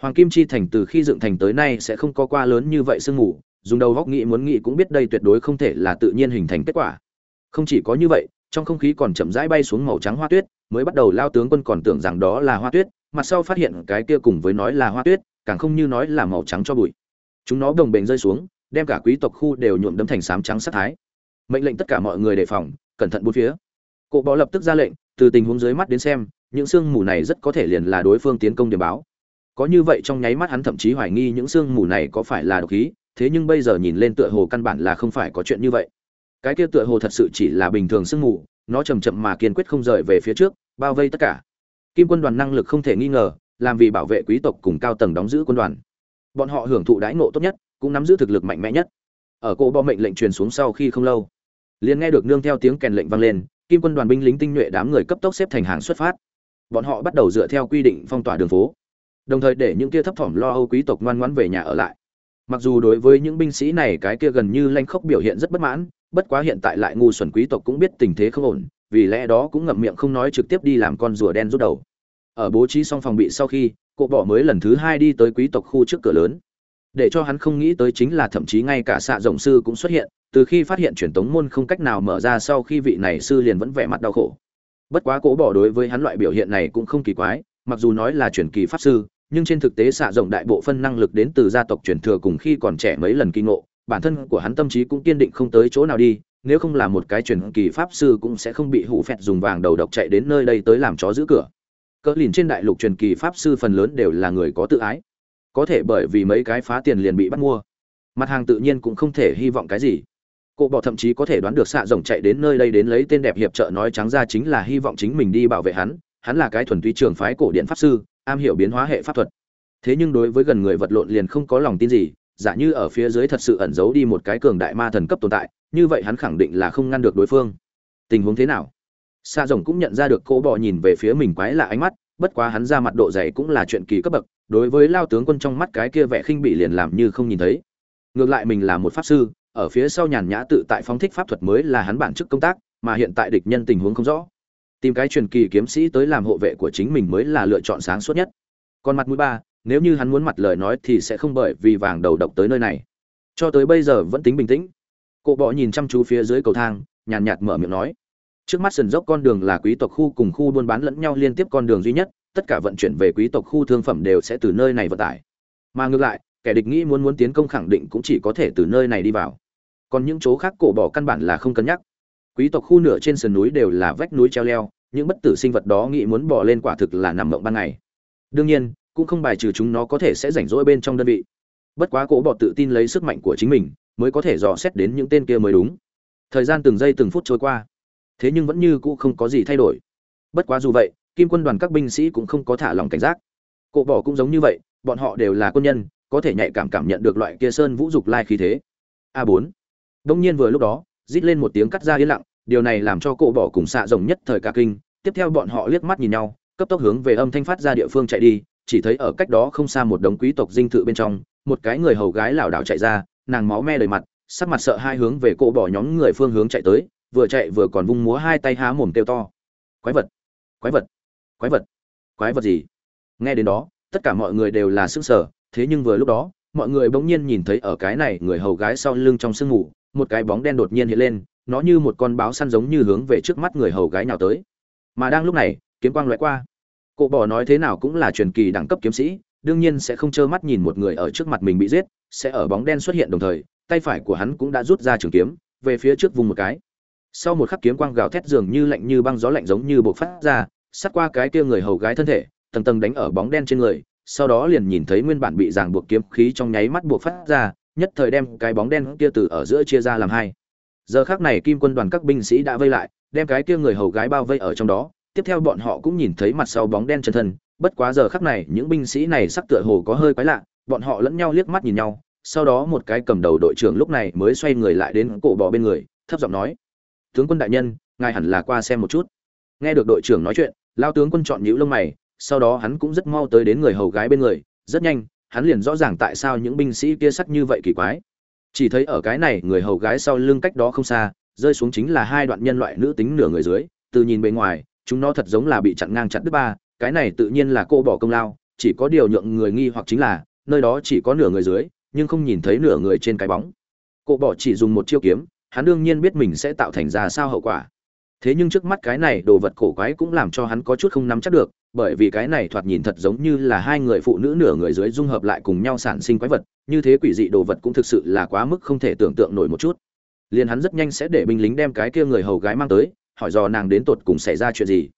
Hoàng kim chi thành từ khi dựng thành tới nay sẽ không có qua lớn như vậy sương mù, dùng đầu góc nghĩ muốn nghĩ cũng biết đây tuyệt đối không thể là tự nhiên hình thành kết quả. Không chỉ có như vậy, trong không khí còn chậm rãi bay xuống màu trắng hoa tuyết, mới bắt đầu lao tướng quân còn tưởng rằng đó là hoa tuyết, mặt sau phát hiện cái kia cùng với nói là hoa tuyết, càng không như nói là màu trắng cho bụi. Chúng nó đồng bền rơi xuống, đem cả quý tộc khu đều nhuộm đấm thành sám trắng sát thái. Mệnh lệnh tất cả mọi người đề phòng, cẩn thận bốn phía. Cụ bó lập tức ra lệnh, từ tình huống dưới mắt đến xem những sương mù này rất có thể liền là đối phương tiến công điểm báo. Có như vậy trong nháy mắt hắn thậm chí hoài nghi những sương mù này có phải là độc khí, thế nhưng bây giờ nhìn lên tựa hồ căn bản là không phải có chuyện như vậy. Cái kia tựa hồ thật sự chỉ là bình thường sương mù, nó chầm chậm mà kiên quyết không rời về phía trước, bao vây tất cả. Kim quân đoàn năng lực không thể nghi ngờ, làm vì bảo vệ quý tộc cùng cao tầng đóng giữ quân đoàn. Bọn họ hưởng thụ đãi ngộ tốt nhất, cũng nắm giữ thực lực mạnh mẽ nhất. Ở cô bom mệnh lệnh truyền xuống sau khi không lâu, liền nghe được nương theo tiếng kèn lệnh vang lên, kim quân đoàn binh lính tinh nhuệ đám người cấp tốc xếp thành hàng xuất phát bọn họ bắt đầu dựa theo quy định phong tỏa đường phố, đồng thời để những kia thấp thỏm lo âu quý tộc ngoan ngoãn về nhà ở lại. Mặc dù đối với những binh sĩ này cái kia gần như lanh khốc biểu hiện rất bất mãn, bất quá hiện tại lại ngu xuẩn quý tộc cũng biết tình thế không ổn, vì lẽ đó cũng ngậm miệng không nói trực tiếp đi làm con rùa đen rút đầu. Ở bố trí xong phòng bị sau khi cụ bỏ mới lần thứ hai đi tới quý tộc khu trước cửa lớn. Để cho hắn không nghĩ tới chính là thậm chí ngay cả xạ rộng sư cũng xuất hiện, từ khi phát hiện truyền tống môn không cách nào mở ra sau khi vị này sư liền vẫn vẻ mặt đau khổ bất quá cỗ bỏ đối với hắn loại biểu hiện này cũng không kỳ quái, mặc dù nói là truyền kỳ pháp sư, nhưng trên thực tế xạ rộng đại bộ phân năng lực đến từ gia tộc truyền thừa cùng khi còn trẻ mấy lần kinh ngộ, bản thân của hắn tâm trí cũng kiên định không tới chỗ nào đi, nếu không là một cái truyền kỳ pháp sư cũng sẽ không bị hủ phẹt dùng vàng đầu độc chạy đến nơi đây tới làm chó giữ cửa. Cỡ lìn trên đại lục truyền kỳ pháp sư phần lớn đều là người có tự ái. Có thể bởi vì mấy cái phá tiền liền bị bắt mua. Mặt hàng tự nhiên cũng không thể hy vọng cái gì cô bỏ thậm chí có thể đoán được xạ rồng chạy đến nơi đây đến lấy tên đẹp hiệp trợ nói trắng ra chính là hy vọng chính mình đi bảo vệ hắn. Hắn là cái thuần túy trường phái cổ điện pháp sư, am hiểu biến hóa hệ pháp thuật. Thế nhưng đối với gần người vật lộn liền không có lòng tin gì, giả như ở phía dưới thật sự ẩn giấu đi một cái cường đại ma thần cấp tồn tại, như vậy hắn khẳng định là không ngăn được đối phương. Tình huống thế nào? Sa rồng cũng nhận ra được cô bò nhìn về phía mình quái lạ ánh mắt, bất quá hắn ra mặt độ dày cũng là chuyện kỳ cấp bậc, đối với lao tướng quân trong mắt cái kia vẻ khinh bị liền làm như không nhìn thấy. Ngược lại mình là một pháp sư ở phía sau nhàn nhã tự tại phóng thích pháp thuật mới là hắn bản chức công tác, mà hiện tại địch nhân tình huống không rõ. Tìm cái truyền kỳ kiếm sĩ tới làm hộ vệ của chính mình mới là lựa chọn sáng suốt nhất. Còn mặt mũi ba, nếu như hắn muốn mặt lời nói thì sẽ không bởi vì vàng đầu độc tới nơi này. Cho tới bây giờ vẫn tính bình tĩnh. Cô bọ nhìn chăm chú phía dưới cầu thang, nhàn nhạt mở miệng nói. Trước mắt sườn dốc con đường là quý tộc khu cùng khu buôn bán lẫn nhau liên tiếp con đường duy nhất, tất cả vận chuyển về quý tộc khu thương phẩm đều sẽ từ nơi này vận tải. Mà ngược lại kẻ địch nghĩ muốn muốn tiến công khẳng định cũng chỉ có thể từ nơi này đi vào. Còn những chỗ khác cổ bỏ căn bản là không cân nhắc. Quý tộc khu nửa trên sườn núi đều là vách núi treo leo, những bất tử sinh vật đó nghĩ muốn bỏ lên quả thực là nằm mộng ban ngày. Đương nhiên, cũng không bài trừ chúng nó có thể sẽ rảnh rỗi bên trong đơn vị. Bất quá cổ bỏ tự tin lấy sức mạnh của chính mình, mới có thể dò xét đến những tên kia mới đúng. Thời gian từng giây từng phút trôi qua, thế nhưng vẫn như cũ không có gì thay đổi. Bất quá dù vậy, kim quân đoàn các binh sĩ cũng không có thả lòng cảnh giác. Cổ bỏ cũng giống như vậy, bọn họ đều là quân nhân có thể nhạy cảm cảm nhận được loại kia sơn vũ dục lai khí thế. A bốn. Đông nhiên vừa lúc đó, rít lên một tiếng cắt ra yên lặng, điều này làm cho cộ bỏ cùng xạ rồng nhất thời cả kinh. Tiếp theo bọn họ liếc mắt nhìn nhau, cấp tốc hướng về âm thanh phát ra địa phương chạy đi, chỉ thấy ở cách đó không xa một đống quý tộc dinh thự bên trong, một cái người hầu gái lảo đảo chạy ra, nàng máu me đầy mặt, sắc mặt sợ hai hướng về cộ bỏ nhóm người phương hướng chạy tới, vừa chạy vừa còn vung múa hai tay há mồm kêu to. Quái vật! Quái vật! Quái vật! Quái vật gì? Nghe đến đó, tất cả mọi người đều là sức sở thế nhưng vừa lúc đó mọi người bỗng nhiên nhìn thấy ở cái này người hầu gái sau lưng trong sương mù, một cái bóng đen đột nhiên hiện lên nó như một con báo săn giống như hướng về trước mắt người hầu gái nào tới. Mà đang lúc này kiếm quang loại qua. Cụ bỏ nói thế nào cũng là truyền kỳ đẳng cấp kiếm sĩ đương nhiên sẽ không trơ mắt nhìn một người ở trước mặt mình bị giết sẽ ở bóng đen xuất hiện đồng thời tay phải của hắn cũng đã rút ra trường kiếm về phía trước vùng một cái. Sau một khắc kiếm quang gào thét dường như lạnh như băng gió lạnh giống như bộc phát ra sát qua cái kia người hầu gái thân thể tầng tầng đánh ở bóng đen trên người sau đó liền nhìn thấy nguyên bản bị ràng buộc kiếm khí trong nháy mắt buộc phát ra, nhất thời đem cái bóng đen kia từ ở giữa chia ra làm hai. Giờ khắc này kim quân đoàn các binh sĩ đã vây lại, đem cái kia người hầu gái bao vây ở trong đó, tiếp theo bọn họ cũng nhìn thấy mặt sau bóng đen chân thân. Bất quá giờ khắc này, những binh sĩ này sắc tựa hồ có hơi quái lạ, bọn họ lẫn nhau liếc mắt nhìn nhau, sau đó một cái cầm đầu đội trưởng lúc này mới xoay người lại đến cổ bò bên người, thấp giọng nói, tướng quân đại nhân, ngài hẳn là qua xem một chút. Nghe được đội trưởng nói chuyện, lao tướng quân chọn nhíu lông mày sau đó hắn cũng rất mau tới đến người hầu gái bên người, rất nhanh, hắn liền rõ ràng tại sao những binh sĩ kia sắc như vậy kỳ quái. Chỉ thấy ở cái này, người hầu gái sau lưng cách đó không xa, rơi xuống chính là hai đoạn nhân loại nữ tính nửa người dưới, từ nhìn bề ngoài, chúng nó thật giống là bị chặn ngang chặt đứt ba, cái này tự nhiên là cô bỏ công lao, chỉ có điều nhượng người nghi hoặc chính là, nơi đó chỉ có nửa người dưới, nhưng không nhìn thấy nửa người trên cái bóng. Cô bỏ chỉ dùng một chiêu kiếm, hắn đương nhiên biết mình sẽ tạo thành ra sao hậu quả. Thế nhưng trước mắt cái này đồ vật cổ quái cũng làm cho hắn có chút không nắm chắc được bởi vì cái này thoạt nhìn thật giống như là hai người phụ nữ nửa người dưới dung hợp lại cùng nhau sản sinh quái vật, như thế quỷ dị đồ vật cũng thực sự là quá mức không thể tưởng tượng nổi một chút. Liền hắn rất nhanh sẽ để binh lính đem cái kia người hầu gái mang tới, hỏi dò nàng đến tột cùng xảy ra chuyện gì.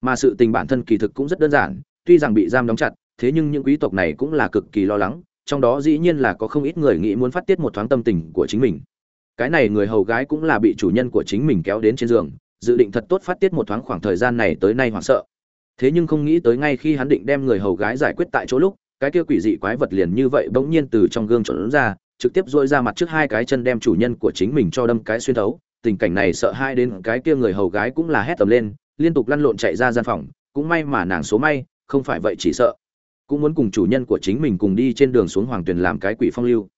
Mà sự tình bản thân kỳ thực cũng rất đơn giản, tuy rằng bị giam đóng chặt, thế nhưng những quý tộc này cũng là cực kỳ lo lắng, trong đó dĩ nhiên là có không ít người nghĩ muốn phát tiết một thoáng tâm tình của chính mình. Cái này người hầu gái cũng là bị chủ nhân của chính mình kéo đến trên giường, dự định thật tốt phát tiết một thoáng khoảng thời gian này tới nay hoảng sợ thế nhưng không nghĩ tới ngay khi hắn định đem người hầu gái giải quyết tại chỗ lúc, cái kia quỷ dị quái vật liền như vậy bỗng nhiên từ trong gương trộn ra, trực tiếp dội ra mặt trước hai cái chân đem chủ nhân của chính mình cho đâm cái xuyên thấu. Tình cảnh này sợ hai đến cái kia người hầu gái cũng là hét tầm lên, liên tục lăn lộn chạy ra gian phòng, cũng may mà nàng số may, không phải vậy chỉ sợ. Cũng muốn cùng chủ nhân của chính mình cùng đi trên đường xuống hoàng tuyền làm cái quỷ phong lưu.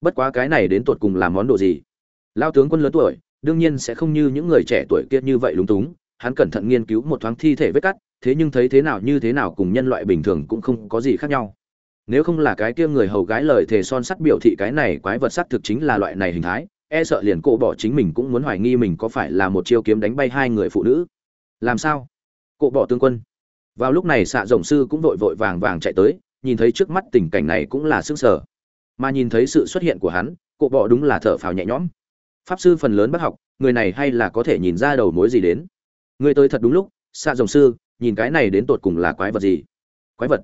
Bất quá cái này đến tột cùng làm món đồ gì? Lao tướng quân lớn tuổi, đương nhiên sẽ không như những người trẻ tuổi kia như vậy lúng túng hắn cẩn thận nghiên cứu một thoáng thi thể vết cắt, thế nhưng thấy thế nào như thế nào cùng nhân loại bình thường cũng không có gì khác nhau. Nếu không là cái kia người hầu gái lời thề son sắt biểu thị cái này quái vật sắt thực chính là loại này hình thái e sợ liền cổ bỏ chính mình cũng muốn hoài nghi mình có phải là một chiêu kiếm đánh bay hai người phụ nữ. Làm sao? Cô bỏ tương quân. Vào lúc này xạ rồng sư cũng vội vội vàng vàng chạy tới, nhìn thấy trước mắt tình cảnh này cũng là sức sở mà nhìn thấy sự xuất hiện của hắn cô bỏ đúng là thở phào nhẹ nhõm. Pháp sư phần lớn bác học, người này hay là có thể nhìn ra đầu mối gì đến người tới thật đúng lúc xạ rồng sư, nhìn cái này đến tột cùng là quái vật gì? Quái vật?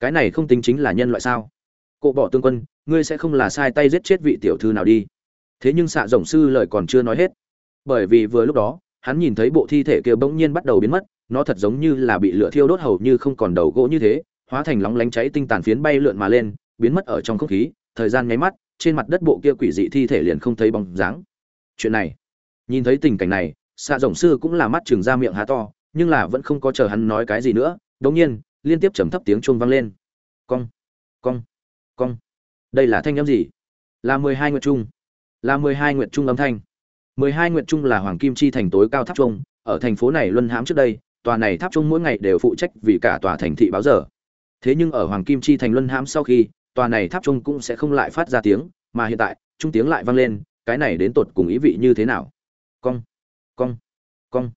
Cái này không tính chính là nhân loại sao? Cộ bỏ tương quân, ngươi sẽ không là sai tay giết chết vị tiểu thư nào đi. Thế nhưng xạ rồng sư lời còn chưa nói hết. Bởi vì vừa lúc đó, hắn nhìn thấy bộ thi thể kia bỗng nhiên bắt đầu biến mất, nó thật giống như là bị lửa thiêu đốt hầu như không còn đầu gỗ như thế, hóa thành lóng lánh cháy tinh tàn phiến bay lượn mà lên, biến mất ở trong không khí, thời gian nháy mắt, trên mặt đất bộ kia quỷ dị thi thể liền không thấy bóng dáng. Chuyện này, nhìn thấy tình cảnh này xạ rồng sư cũng là mắt chừng ra miệng há to, nhưng là vẫn không có chờ hắn nói cái gì nữa. Đống nhiên, liên tiếp trầm thấp tiếng chuông vang lên. Cong cong cong. Đây là thanh âm gì? Là mười hai nguyệt trung. Là mười hai nguyệt trung âm thanh. mười hai nguyệt trung là hoàng kim chi thành tối cao tháp trung ở thành phố này luân hãm trước đây, tòa này tháp trung mỗi ngày đều phụ trách vì cả tòa thành thị báo giờ. Thế nhưng ở hoàng kim chi thành luân hãm sau khi, tòa này tháp trung cũng sẽ không lại phát ra tiếng, mà hiện tại trung tiếng lại vang lên, cái này đến tột cùng ý vị như thế nào? Cong cong cong.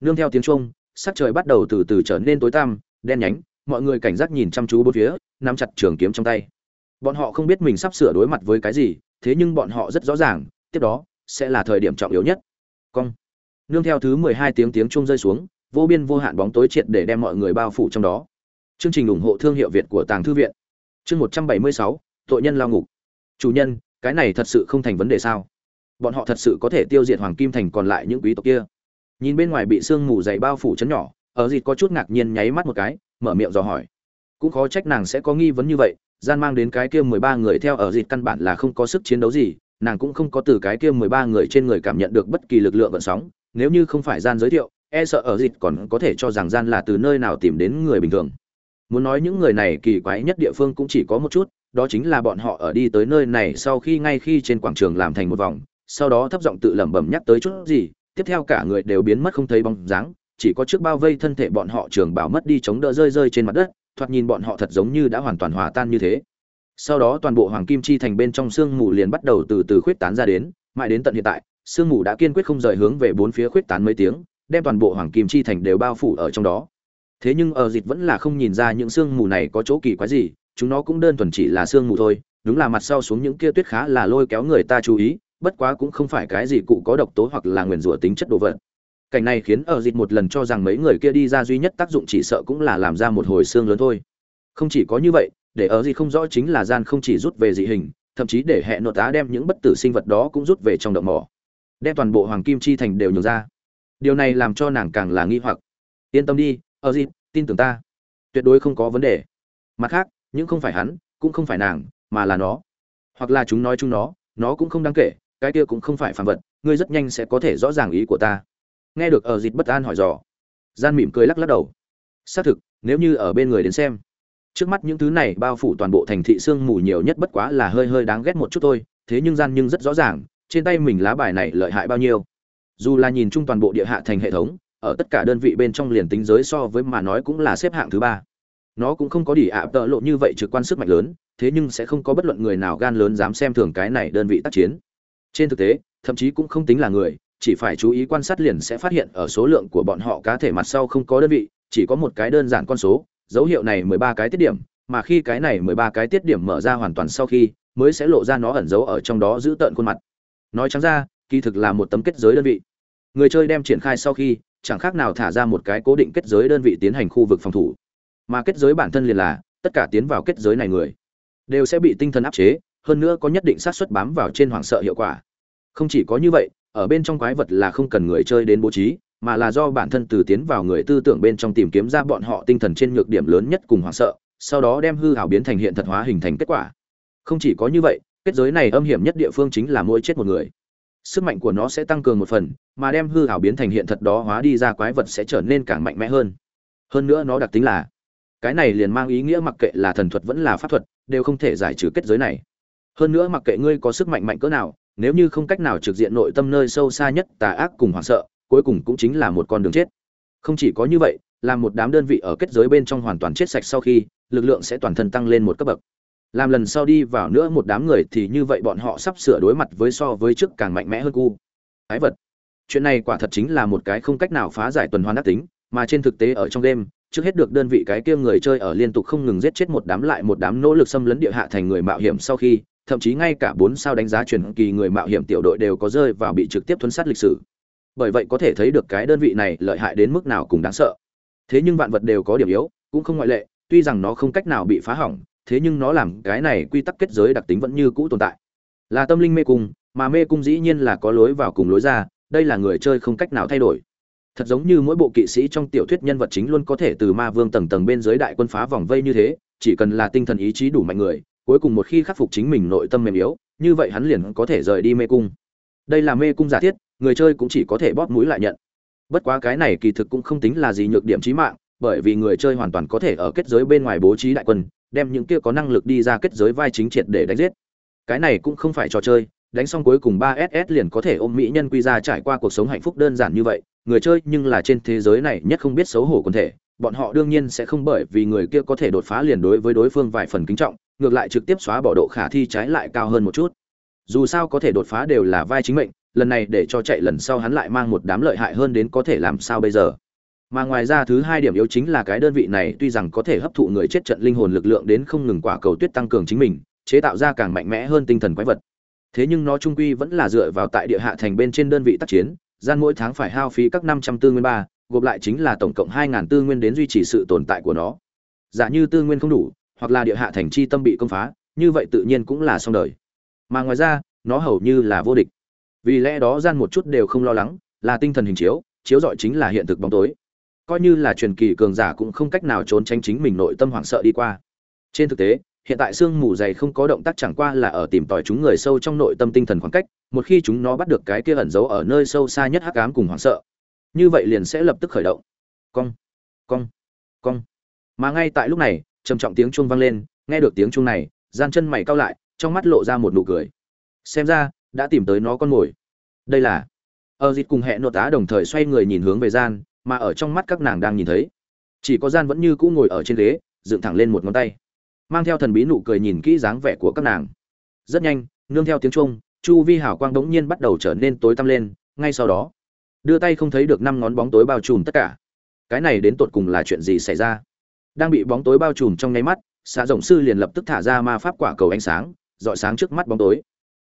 Nương theo tiếng trung sắc trời bắt đầu từ từ trở nên tối tăm, đen nhánh, mọi người cảnh giác nhìn chăm chú bốn phía, nắm chặt trường kiếm trong tay. Bọn họ không biết mình sắp sửa đối mặt với cái gì, thế nhưng bọn họ rất rõ ràng, tiếp đó, sẽ là thời điểm trọng yếu nhất. Cong. Nương theo thứ mười hai tiếng tiếng chuông rơi xuống, vô biên vô hạn bóng tối triệt để đem mọi người bao phủ trong đó. Chương trình ủng hộ thương hiệu việt của tàng thư viện. Chương một trăm bảy mươi sáu, tội nhân lao ngục. Chủ nhân, cái này thật sự không thành vấn đề sao? Bọn họ thật sự có thể tiêu diệt hoàng kim thành còn lại những quý tộc kia. Nhìn bên ngoài bị sương mù dày bao phủ chấn nhỏ, ở dịt có chút ngạc nhiên nháy mắt một cái, mở miệng dò hỏi. Cũng khó trách nàng sẽ có nghi vấn như vậy, gian mang đến cái kia mười ba người theo ở dịt căn bản là không có sức chiến đấu gì, nàng cũng không có từ cái kia mười ba người trên người cảm nhận được bất kỳ lực lượng vận sóng, nếu như không phải gian giới thiệu e sợ ở dịt còn có thể cho rằng gian là từ nơi nào tìm đến người bình thường. Muốn nói những người này kỳ quái nhất địa phương cũng chỉ có một chút, đó chính là bọn họ ở đi tới nơi này sau khi ngay khi trên quảng trường làm thành một vòng sau đó thấp giọng tự lẩm bẩm nhắc tới chút gì, tiếp theo cả người đều biến mất không thấy bóng dáng, chỉ có trước bao vây thân thể bọn họ trường bảo mất đi chống đỡ rơi rơi trên mặt đất, thoạt nhìn bọn họ thật giống như đã hoàn toàn hòa tan như thế. Sau đó toàn bộ hoàng kim chi thành bên trong sương mù liền bắt đầu từ từ khuyết tán ra đến, mãi đến tận hiện tại, sương mù đã kiên quyết không rời hướng về bốn phía khuyết tán mấy tiếng, đem toàn bộ hoàng kim chi thành đều bao phủ ở trong đó. Thế nhưng ở dịch vẫn là không nhìn ra những sương mù này có chỗ kỳ quái gì, chúng nó cũng đơn thuần chỉ là sương mù thôi, đúng là mặt sau xuống những kia tuyết khá là lôi kéo người ta chú ý bất quá cũng không phải cái gì cụ có độc tố hoặc là nguyền rủa tính chất đồ vật. Cảnh này khiến ở dịch một lần cho rằng mấy người kia đi ra duy nhất tác dụng chỉ sợ cũng là làm ra một hồi xương lớn thôi. Không chỉ có như vậy, để ở dịch không rõ chính là gian không chỉ rút về dị hình, thậm chí để hệ nội tá đem những bất tử sinh vật đó cũng rút về trong động mỏ. Đem toàn bộ hoàng kim chi thành đều nhường ra. Điều này làm cho nàng càng là nghi hoặc. Yên tâm đi, ở dịp tin tưởng ta. Tuyệt đối không có vấn đề. Mặt khác, những không phải hắn, cũng không phải nàng, mà là nó. Hoặc là chúng nói chúng nó nó cũng không đáng kể cái kia cũng không phải phản vật, ngươi rất nhanh sẽ có thể rõ ràng ý của ta. Nghe được ở dịt bất an hỏi dò, gian mỉm cười lắc lắc đầu. Xác thực, nếu như ở bên người đến xem, trước mắt những thứ này bao phủ toàn bộ thành thị sương mù nhiều nhất bất quá là hơi hơi đáng ghét một chút thôi, thế nhưng gian nhưng rất rõ ràng, trên tay mình lá bài này lợi hại bao nhiêu. Dù là nhìn chung toàn bộ địa hạ thành hệ thống, ở tất cả đơn vị bên trong liền tính giới so với mà nói cũng là xếp hạng thứ ba. Nó cũng không có đỉ ạ tợ lộ như vậy trực quan sức mạnh lớn, thế nhưng sẽ không có bất luận người nào gan lớn dám xem thường cái này đơn vị tác chiến trên thực tế, thậm chí cũng không tính là người, chỉ phải chú ý quan sát liền sẽ phát hiện ở số lượng của bọn họ cá thể mặt sau không có đơn vị, chỉ có một cái đơn giản con số, dấu hiệu này mười ba cái tiết điểm, mà khi cái này mười ba cái tiết điểm mở ra hoàn toàn sau khi, mới sẽ lộ ra nó ẩn giấu ở trong đó giữ tợn khuôn mặt. Nói trắng ra, kỳ thực là một tấm kết giới đơn vị. Người chơi đem triển khai sau khi, chẳng khác nào thả ra một cái cố định kết giới đơn vị tiến hành khu vực phòng thủ. Mà kết giới bản thân liền là, tất cả tiến vào kết giới này người, đều sẽ bị tinh thần áp chế hơn nữa có nhất định xác suất bám vào trên hoảng sợ hiệu quả. Không chỉ có như vậy, ở bên trong quái vật là không cần người chơi đến bố trí, mà là do bản thân từ tiến vào người tư tưởng bên trong tìm kiếm ra bọn họ tinh thần trên nhược điểm lớn nhất cùng hoảng sợ, sau đó đem hư hảo biến thành hiện thật hóa hình thành kết quả. Không chỉ có như vậy, kết giới này âm hiểm nhất địa phương chính là mỗi chết một người. Sức mạnh của nó sẽ tăng cường một phần, mà đem hư hảo biến thành hiện thật đó hóa đi ra quái vật sẽ trở nên càng mạnh mẽ hơn. Hơn nữa nó đặc tính là, cái này liền mang ý nghĩa mặc kệ là thần thuật vẫn là pháp thuật, đều không thể giải trừ kết giới này hơn nữa mặc kệ ngươi có sức mạnh mạnh cỡ nào, nếu như không cách nào trực diện nội tâm nơi sâu xa nhất tà ác cùng hoảng sợ, cuối cùng cũng chính là một con đường chết. Không chỉ có như vậy làm một đám đơn vị ở kết giới bên trong hoàn toàn chết sạch sau khi, lực lượng sẽ toàn thân tăng lên một cấp bậc. Làm lần sau đi vào nữa một đám người thì như vậy bọn họ sắp sửa đối mặt với so với trước càng mạnh mẽ hơn cu. Ái vật. Chuyện này quả thật chính là một cái không cách nào phá giải tuần hoàn đắc tính, mà trên thực tế ở trong đêm, trước hết được đơn vị cái kia người chơi ở liên tục không ngừng giết chết một đám lại một đám nỗ lực xâm lấn địa hạ thành người mạo hiểm sau khi thậm chí ngay cả bốn sao đánh giá truyền kỳ người mạo hiểm tiểu đội đều có rơi vào bị trực tiếp thuấn sát lịch sử. Bởi vậy có thể thấy được cái đơn vị này lợi hại đến mức nào cũng đáng sợ. Thế nhưng vạn vật đều có điểm yếu, cũng không ngoại lệ, tuy rằng nó không cách nào bị phá hỏng, thế nhưng nó làm cái này quy tắc kết giới đặc tính vẫn như cũ tồn tại. Là tâm linh mê cung, mà mê cung dĩ nhiên là có lối vào cùng lối ra, đây là người chơi không cách nào thay đổi. Thật giống như mỗi bộ kỵ sĩ trong tiểu thuyết nhân vật chính luôn có thể từ ma vương tầng tầng bên dưới đại quân phá vòng vây như thế, chỉ cần là tinh thần ý chí đủ mạnh người cuối cùng một khi khắc phục chính mình nội tâm mềm yếu như vậy hắn liền có thể rời đi mê cung. Đây là mê cung giả thiết người chơi cũng chỉ có thể bóp mũi lại nhận. Bất quá cái này kỳ thực cũng không tính là gì nhược điểm chí mạng bởi vì người chơi hoàn toàn có thể ở kết giới bên ngoài bố trí đại quân đem những kia có năng lực đi ra kết giới vai chính triệt để đánh giết. Cái này cũng không phải trò chơi đánh xong cuối cùng 3SS liền có thể ôm mỹ nhân quy ra trải qua cuộc sống hạnh phúc đơn giản như vậy, người chơi nhưng là trên thế giới này nhất không biết xấu hổ quần thể, bọn họ đương nhiên sẽ không bởi vì người kia có thể đột phá liền đối với đối phương vài phần kính trọng, ngược lại trực tiếp xóa bỏ độ khả thi trái lại cao hơn một chút. Dù sao có thể đột phá đều là vai chính mệnh, lần này để cho chạy lần sau hắn lại mang một đám lợi hại hơn đến có thể làm sao bây giờ. Mà ngoài ra thứ hai điểm yếu chính là cái đơn vị này tuy rằng có thể hấp thụ người chết trận linh hồn lực lượng đến không ngừng quả cầu tuyết tăng cường chính mình, chế tạo ra càng mạnh mẽ hơn tinh thần quái vật thế nhưng nó trung quy vẫn là dựa vào tại địa hạ thành bên trên đơn vị tác chiến gian mỗi tháng phải hao phí các năm trăm tư nguyên ba gộp lại chính là tổng cộng hai ngàn tư nguyên đến duy trì sự tồn tại của nó. Giả như tư nguyên không đủ, hoặc là địa hạ thành chi tâm bị công phá, như vậy tự nhiên cũng là xong đời. Mà ngoài ra, nó hầu như là vô địch. Vì lẽ đó gian một chút đều không lo lắng, là tinh thần hình chiếu chiếu dọi chính là hiện thực bóng tối. Coi như là truyền kỳ cường giả cũng không cách nào trốn tránh chính mình nội tâm hoảng sợ đi qua. Trên thực tế, hiện tại xương mù dày không có động tác chẳng qua là ở tìm tòi chúng người sâu trong nội tâm tinh thần khoảng cách, một khi chúng nó bắt được cái kia ẩn giấu ở nơi sâu xa nhất hắc ám cùng hoảng sợ như vậy liền sẽ lập tức khởi động. Cong cong cong. Mà ngay tại lúc này, trầm trọng tiếng chuông vang lên, nghe được tiếng chuông này, gian chân mày cao lại, trong mắt lộ ra một nụ cười. Xem ra, đã tìm tới nó con mồi. Đây là ở dịt cùng hẹn nội tá đồng thời xoay người nhìn hướng về gian, mà ở trong mắt các nàng đang nhìn thấy. Chỉ có gian vẫn như cũ ngồi ở trên ghế, dựng thẳng lên một ngón tay. Mang theo thần bí nụ cười nhìn kỹ dáng vẻ của các nàng. Rất nhanh, nương theo tiếng chuông, chu vi hảo quang bỗng nhiên bắt đầu trở nên tối tăm lên, ngay sau đó đưa tay không thấy được năm ngón bóng tối bao trùm tất cả. Cái này đến tột cùng là chuyện gì xảy ra? Đang bị bóng tối bao trùm trong nháy mắt xạ rộng sư liền lập tức thả ra ma pháp quả cầu ánh sáng, dọi sáng trước mắt bóng tối.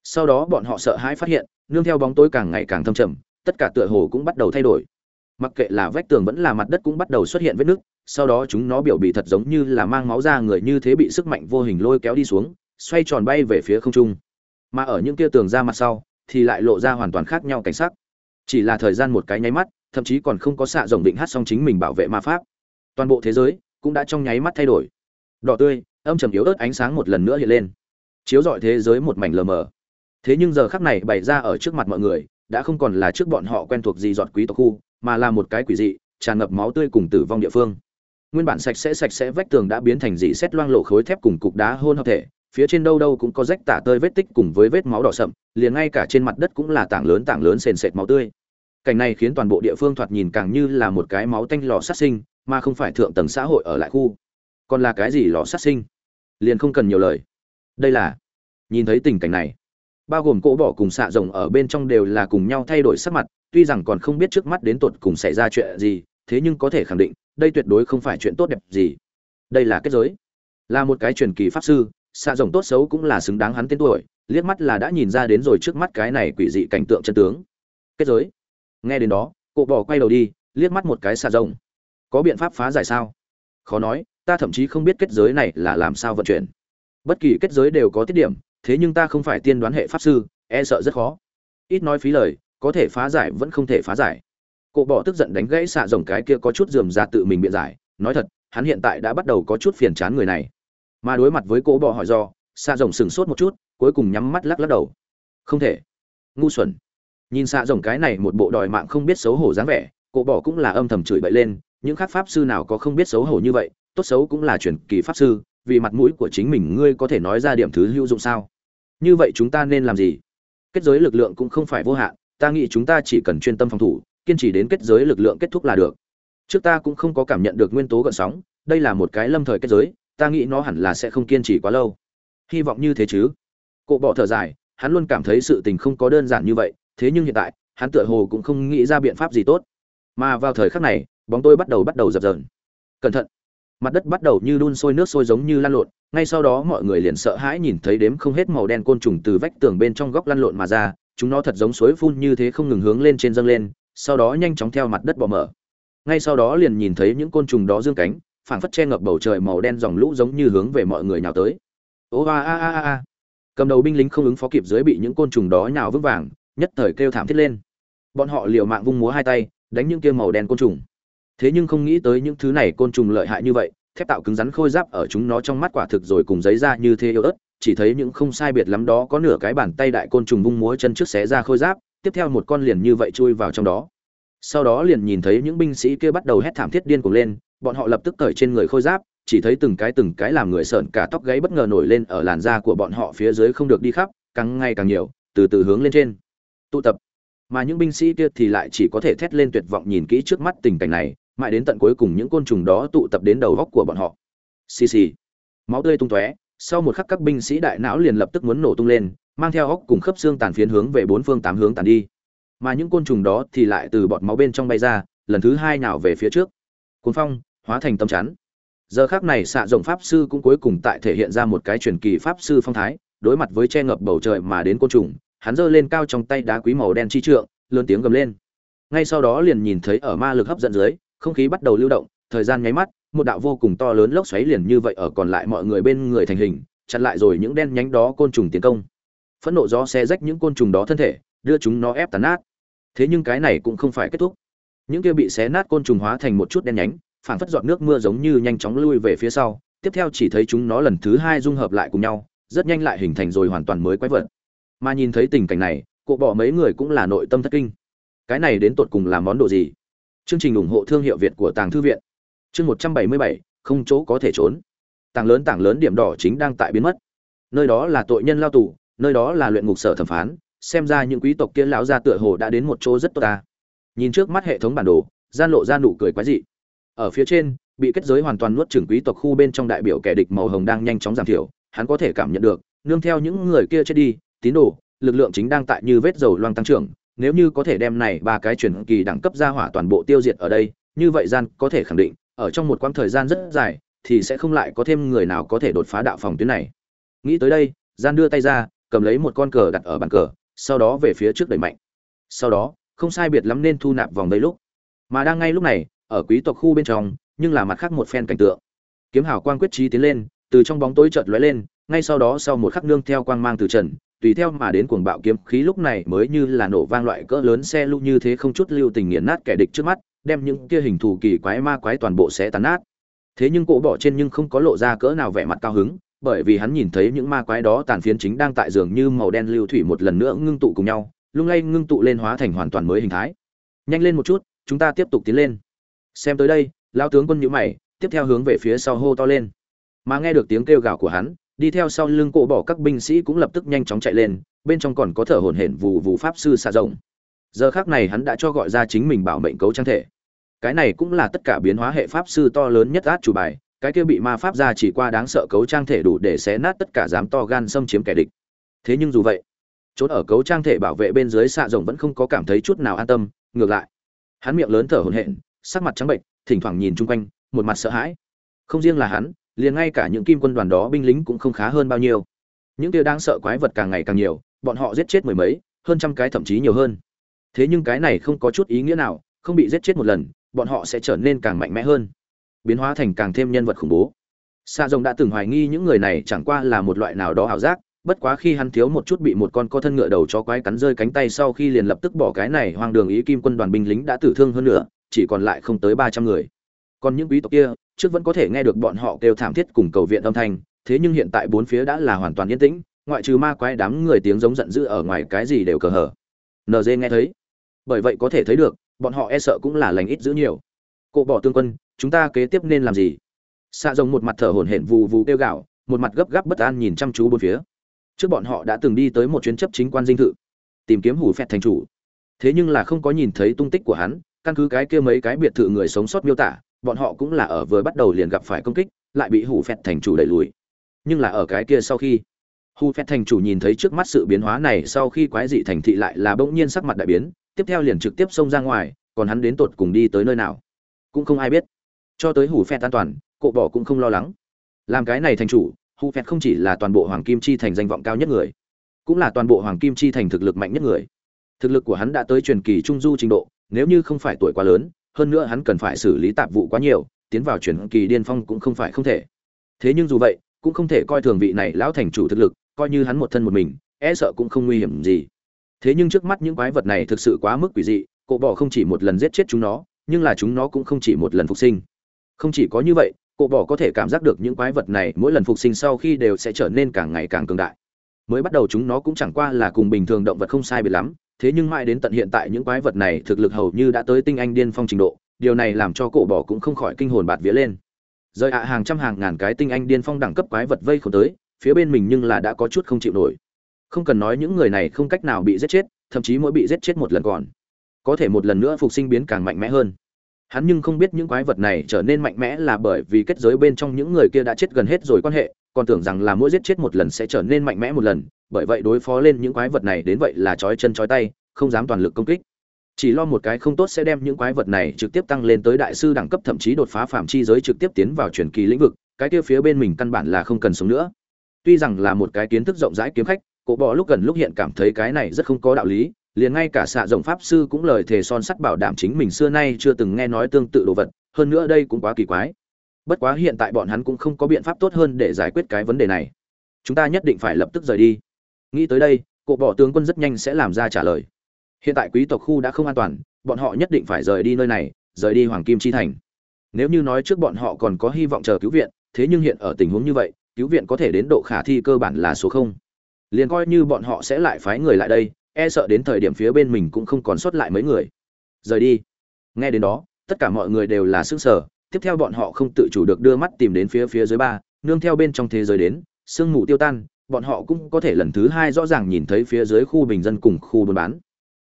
Sau đó bọn họ sợ hãi phát hiện, nương theo bóng tối càng ngày càng thâm trầm, tất cả tựa hồ cũng bắt đầu thay đổi. Mặc kệ là vách tường vẫn là mặt đất cũng bắt đầu xuất hiện vết nứt, sau đó chúng nó biểu bị thật giống như là mang máu ra người như thế bị sức mạnh vô hình lôi kéo đi xuống, xoay tròn bay về phía không trung. Mà ở những kia tường ra mặt sau, thì lại lộ ra hoàn toàn khác nhau cảnh sắc chỉ là thời gian một cái nháy mắt, thậm chí còn không có xạ rồng định hát xong chính mình bảo vệ ma pháp. Toàn bộ thế giới cũng đã trong nháy mắt thay đổi. Đỏ tươi, âm trầm yếu ớt ánh sáng một lần nữa hiện lên. Chiếu rọi thế giới một mảnh lờ mờ. Thế nhưng giờ khắc này bày ra ở trước mặt mọi người, đã không còn là trước bọn họ quen thuộc gì giọt quý tộc khu, mà là một cái quỷ dị, tràn ngập máu tươi cùng tử vong địa phương. Nguyên bản sạch sẽ sạch sẽ vách tường đã biến thành dị xét loang lộ khối thép cùng cục đá hôn hợp thể phía trên đâu đâu cũng có rách tả tơi vết tích cùng với vết máu đỏ sậm, liền ngay cả trên mặt đất cũng là tảng lớn tảng lớn sền sệt máu tươi. Cảnh này khiến toàn bộ địa phương thoạt nhìn càng như là một cái máu tanh lò sát sinh, mà không phải thượng tầng xã hội ở lại khu. Còn là cái gì lò sát sinh? Liền không cần nhiều lời. Đây là, nhìn thấy tình cảnh này, bao gồm cỗ bỏ cùng xạ rồng ở bên trong đều là cùng nhau thay đổi sắc mặt, tuy rằng còn không biết trước mắt đến tột cùng xảy ra chuyện gì, thế nhưng có thể khẳng định, đây tuyệt đối không phải chuyện tốt đẹp gì. Đây là kết giới, là một cái truyền kỳ pháp sư xạ rồng tốt xấu cũng là xứng đáng hắn tên tuổi liếc mắt là đã nhìn ra đến rồi trước mắt cái này quỷ dị cảnh tượng chân tướng. Kết giới. Nghe đến đó cụ bỏ quay đầu đi liếc mắt một cái xạ rồng. Có biện pháp phá giải sao? Khó nói ta thậm chí không biết kết giới này là làm sao vận chuyển. Bất kỳ kết giới đều có tiết điểm thế nhưng ta không phải tiên đoán hệ pháp sư e sợ rất khó. Ít nói phí lời có thể phá giải vẫn không thể phá giải. Cụ bỏ tức giận đánh gãy xạ rồng cái kia có chút dườm ra tự mình biện giải, nói thật, hắn hiện tại đã bắt đầu có chút phiền chán người này. Mà đối mặt với cỗ bỏ hỏi do, xạ rồng sừng sốt một chút, cuối cùng nhắm mắt lắc lắc đầu. Không thể. Ngu xuẩn. Nhìn xạ rồng cái này một bộ đòi mạng không biết xấu hổ dáng vẻ, cỗ bỏ cũng là âm thầm chửi bậy lên, những khác pháp sư nào có không biết xấu hổ như vậy, tốt xấu cũng là truyền kỳ pháp sư, vì mặt mũi của chính mình ngươi có thể nói ra điểm thứ hữu dụng sao? như vậy chúng ta nên làm gì kết giới lực lượng cũng không phải vô hạn ta nghĩ chúng ta chỉ cần chuyên tâm phòng thủ kiên trì đến kết giới lực lượng kết thúc là được trước ta cũng không có cảm nhận được nguyên tố gợn sóng đây là một cái lâm thời kết giới ta nghĩ nó hẳn là sẽ không kiên trì quá lâu. Hy vọng như thế chứ? Cộ bỏ thở dài, hắn luôn cảm thấy sự tình không có đơn giản như vậy, thế nhưng hiện tại, hắn tựa hồ cũng không nghĩ ra biện pháp gì tốt. Mà vào thời khắc này, bóng tôi bắt đầu bắt đầu dập dờn. Cẩn thận! Mặt đất bắt đầu như đun sôi, nước sôi giống như lăn lộn, ngay sau đó mọi người liền sợ hãi nhìn thấy đếm không hết màu đen côn trùng từ vách tường bên trong góc lăn lộn mà ra, chúng nó thật giống suối phun như thế không ngừng hướng lên trên dâng lên, sau đó nhanh chóng theo mặt đất bỏ mở. Ngay sau đó liền nhìn thấy những côn trùng đó dương cánh phảng phất che ngập bầu trời màu đen dòng lũ giống như hướng về mọi người nhào tới. Ô, a a a a cầm đầu binh lính không ứng phó kịp dưới bị những côn trùng đó nhào vững vàng, nhất thời kêu thảm thiết lên. Bọn họ liều mạng vung múa hai tay, đánh những kia màu đen côn trùng. Thế nhưng không nghĩ tới những thứ này côn trùng lợi hại như vậy, thép tạo cứng rắn khôi giáp ở chúng nó trong mắt quả thực rồi cùng giấy ra như thế yếu ớt, chỉ thấy những không sai biệt lắm đó có nửa cái bàn tay đại côn trùng vung múa chân trước xé ra khôi giáp, tiếp theo một con liền như vậy chui vào trong đó. Sau đó liền nhìn thấy những binh sĩ kia bắt đầu hét thảm thiết điên cuồng lên bọn họ lập tức cởi trên người khôi giáp, chỉ thấy từng cái từng cái làm người sợn cả tóc gáy bất ngờ nổi lên ở làn da của bọn họ phía dưới không được đi khắp, càng ngày càng nhiều, từ từ hướng lên trên. Tụ tập. Mà những binh sĩ kia thì lại chỉ có thể thét lên tuyệt vọng nhìn kỹ trước mắt tình cảnh này, mãi đến tận cuối cùng những côn trùng đó tụ tập đến đầu góc của bọn họ. Xì xì. Máu tươi tung tóe, sau một khắc các binh sĩ đại não liền lập tức muốn nổ tung lên, mang theo góc cùng khớp xương tàn phiến hướng về bốn phương tám hướng tàn đi. Mà những côn trùng đó thì lại từ bọt máu bên trong bay ra, lần thứ hai nào về phía trước. Cuốn phong hóa thành tâm chắn. Giờ khác này xạ rồng pháp sư cũng cuối cùng tại thể hiện ra một cái truyền kỳ pháp sư phong thái, đối mặt với che ngập bầu trời mà đến côn trùng, hắn giơ lên cao trong tay đá quý màu đen chi trượng, lớn tiếng gầm lên. Ngay sau đó liền nhìn thấy ở ma lực hấp dẫn dưới, không khí bắt đầu lưu động, thời gian nháy mắt, một đạo vô cùng to lớn lốc xoáy liền như vậy ở còn lại mọi người bên người thành hình, chặn lại rồi những đen nhánh đó côn trùng tiến công. Phẫn nộ gió xe rách những côn trùng đó thân thể, đưa chúng nó ép tàn nát. Thế nhưng cái này cũng không phải kết thúc. Những kia bị xé nát côn trùng hóa thành một chút đen nhánh phản phất giọt nước mưa giống như nhanh chóng lui về phía sau, tiếp theo chỉ thấy chúng nó lần thứ hai dung hợp lại cùng nhau, rất nhanh lại hình thành rồi hoàn toàn mới quái vật. Mà nhìn thấy tình cảnh này, cộ bỏ mấy người cũng là nội tâm thất kinh. Cái này đến tột cùng là món đồ gì? Chương trình ủng hộ thương hiệu việt của tàng thư viện. Chương một trăm bảy mươi bảy, không chỗ có thể trốn. Tàng lớn tảng lớn điểm đỏ chính đang tại biến mất. Nơi đó là tội nhân lao tù, nơi đó là luyện ngục sở thẩm phán, xem ra những quý tộc kia lão gia tựa hồ đã đến một chỗ rất tốt ta. Nhìn trước mắt hệ thống bản đồ, gian lộ ra nụ cười quái dị ở phía trên, bị kết giới hoàn toàn nuốt chửng quý tộc khu bên trong đại biểu kẻ địch màu hồng đang nhanh chóng giảm thiểu, hắn có thể cảm nhận được, nương theo những người kia chết đi, tín đồ, lực lượng chính đang tại như vết dầu loang tăng trưởng, nếu như có thể đem này ba cái chuyển kỳ đẳng cấp ra hỏa toàn bộ tiêu diệt ở đây, như vậy gian có thể khẳng định, ở trong một quãng thời gian rất dài, thì sẽ không lại có thêm người nào có thể đột phá đạo phòng tuyến này. Nghĩ tới đây, gian đưa tay ra, cầm lấy một con cờ đặt ở bàn cờ, sau đó về phía trước đẩy mạnh. Sau đó, không sai biệt lắm nên thu nạp vòng đây lúc. Mà đang ngay lúc này ở quý tộc khu bên trong, nhưng là mặt khác một phen cảnh tượng. Kiếm hào quang quyết trí tiến lên, từ trong bóng tối chợt lóe lên, ngay sau đó sau một khắc nương theo quang mang từ trần, tùy theo mà đến cuồng bạo kiếm khí lúc này mới như là nổ vang loại cỡ lớn xe lưu như thế không chút lưu tình nghiền nát kẻ địch trước mắt, đem những kia hình thù kỳ quái ma quái toàn bộ sẽ tàn nát. Thế nhưng cổ bỏ trên nhưng không có lộ ra cỡ nào vẻ mặt cao hứng, bởi vì hắn nhìn thấy những ma quái đó tàn phiến chính đang tại giường như màu đen lưu thủy một lần nữa ngưng tụ cùng nhau, lung lay ngưng tụ lên hóa thành hoàn toàn mới hình thái. Nhanh lên một chút, chúng ta tiếp tục tiến lên xem tới đây lao tướng quân nhữ mày, tiếp theo hướng về phía sau hô to lên. Mà nghe được tiếng kêu gào của hắn, đi theo sau lưng cổ bỏ các binh sĩ cũng lập tức nhanh chóng chạy lên, bên trong còn có thở hổn hển vù vù pháp sư xạ rộng. Giờ khác này hắn đã cho gọi ra chính mình bảo mệnh cấu trang thể. Cái này cũng là tất cả biến hóa hệ pháp sư to lớn nhất át chủ bài, cái kia bị ma pháp ra chỉ qua đáng sợ cấu trang thể đủ để xé nát tất cả dám to gan xâm chiếm kẻ địch. Thế nhưng dù vậy trốn ở cấu trang thể bảo vệ bên dưới xạ rồng vẫn không có cảm thấy chút nào an tâm, ngược lại, hắn miệng lớn thở hổn hển sắc mặt trắng bệnh thỉnh thoảng nhìn chung quanh một mặt sợ hãi. Không riêng là hắn liền ngay cả những kim quân đoàn đó binh lính cũng không khá hơn bao nhiêu. Những kia đang sợ quái vật càng ngày càng nhiều bọn họ giết chết mười mấy hơn trăm cái thậm chí nhiều hơn. Thế nhưng cái này không có chút ý nghĩa nào không bị giết chết một lần bọn họ sẽ trở nên càng mạnh mẽ hơn. Biến hóa thành càng thêm nhân vật khủng bố. Sa Rồng đã từng hoài nghi những người này chẳng qua là một loại nào đó ảo giác, bất quá khi hắn thiếu một chút bị một con co thân ngựa đầu chó quái cắn rơi cánh tay sau khi liền lập tức bỏ cái này hoang đường ý kim quân đoàn binh lính đã tử thương hơn nữa, chỉ còn lại không tới ba trăm người. Còn những quý tộc kia, trước vẫn có thể nghe được bọn họ kêu thảm thiết cùng cầu viện âm thanh, thế nhưng hiện tại bốn phía đã là hoàn toàn yên tĩnh, ngoại trừ ma quái đám người tiếng giống giận dữ ở ngoài cái gì đều cờ hở. NG nghe thấy. Bởi vậy có thể thấy được, bọn họ e sợ cũng là lành ít dữ nhiều. Cộ bỏ tương quân, chúng ta kế tiếp nên làm gì? Xạ rồng một mặt thở hổn hển vù vù kêu gạo, một mặt gấp gáp bất an nhìn chăm chú bốn phía trước bọn họ đã từng đi tới một chuyến chấp chính quan dinh thự tìm kiếm hủ phẹt thành chủ thế nhưng là không có nhìn thấy tung tích của hắn căn cứ cái kia mấy cái biệt thự người sống sót miêu tả, bọn họ cũng là ở vừa bắt đầu liền gặp phải công kích, lại bị hủ phẹt thành chủ đẩy lùi. Nhưng là ở cái kia sau khi hủ phẹt thành chủ nhìn thấy trước mắt sự biến hóa này, sau khi quái dị thành thị lại là bỗng nhiên sắc mặt đại biến, tiếp theo liền trực tiếp xông ra ngoài, còn hắn đến tột cùng đi tới nơi nào, cũng không ai biết. Cho tới hủ phẹt an toàn, cộ bỏ cũng không lo lắng. Làm cái này thành chủ hủ phẹt không chỉ là toàn bộ hoàng kim chi thành danh vọng cao nhất người, cũng là toàn bộ hoàng kim chi thành thực lực mạnh nhất người. Thực lực của hắn đã tới truyền kỳ trung du trình độ nếu như không phải tuổi quá lớn, hơn nữa hắn cần phải xử lý tạp vụ quá nhiều, tiến vào chuyển kỳ điên phong cũng không phải không thể. Thế nhưng dù vậy, cũng không thể coi thường vị này lão thành chủ thực lực, coi như hắn một thân một mình e sợ cũng không nguy hiểm gì. Thế nhưng trước mắt những quái vật này thực sự quá mức quỷ dị cổ bỏ không chỉ một lần giết chết chúng nó, nhưng là chúng nó cũng không chỉ một lần phục sinh. Không chỉ có như vậy cổ bỏ có thể cảm giác được những quái vật này mỗi lần phục sinh sau khi đều sẽ trở nên càng ngày càng cường đại. Mới bắt đầu chúng nó cũng chẳng qua là cùng bình thường động vật không sai biệt lắm thế nhưng mãi đến tận hiện tại những quái vật này thực lực hầu như đã tới tinh anh điên phong trình độ, điều này làm cho cổ bỏ cũng không khỏi kinh hồn bạt vía lên. Rời ạ, hàng trăm hàng ngàn cái tinh anh điên phong đẳng cấp quái vật vây khổ tới, phía bên mình nhưng là đã có chút không chịu nổi. Không cần nói những người này không cách nào bị giết chết, thậm chí mỗi bị giết chết một lần còn. Có thể một lần nữa phục sinh biến càng mạnh mẽ hơn. Hắn nhưng không biết những quái vật này trở nên mạnh mẽ là bởi vì kết giới bên trong những người kia đã chết gần hết rồi quan hệ, còn tưởng rằng là mỗi giết chết một lần sẽ trở nên mạnh mẽ một lần bởi vậy đối phó lên những quái vật này đến vậy là chói chân chói tay, không dám toàn lực công kích. Chỉ lo một cái không tốt sẽ đem những quái vật này trực tiếp tăng lên tới đại sư đẳng cấp, thậm chí đột phá phạm chi giới trực tiếp tiến vào truyền kỳ lĩnh vực, cái kia phía bên mình căn bản là không cần sống nữa. Tuy rằng là một cái kiến thức rộng rãi kiếm khách, cổ bò lúc gần lúc hiện cảm thấy cái này rất không có đạo lý, liền ngay cả xạ rộng pháp sư cũng lời thề son sắt bảo đảm chính mình xưa nay chưa từng nghe nói tương tự đồ vật, hơn nữa đây cũng quá kỳ quái. Bất quá hiện tại bọn hắn cũng không có biện pháp tốt hơn để giải quyết cái vấn đề này. Chúng ta nhất định phải lập tức rời đi nghĩ tới đây cộ bỏ tướng quân rất nhanh sẽ làm ra trả lời. Hiện tại quý tộc khu đã không an toàn, bọn họ nhất định phải rời đi nơi này, rời đi hoàng kim chi thành. Nếu như nói trước bọn họ còn có hy vọng chờ cứu viện, thế nhưng hiện ở tình huống như vậy, cứu viện có thể đến độ khả thi cơ bản là số không. Liền coi như bọn họ sẽ lại phái người lại đây e sợ đến thời điểm phía bên mình cũng không còn sót lại mấy người. Rời đi. Nghe đến đó, tất cả mọi người đều là sức sở tiếp theo bọn họ không tự chủ được đưa mắt tìm đến phía phía dưới ba, nương theo bên trong thế giới đến, sương mù tiêu tan bọn họ cũng có thể lần thứ hai rõ ràng nhìn thấy phía dưới khu bình dân cùng khu buôn bán.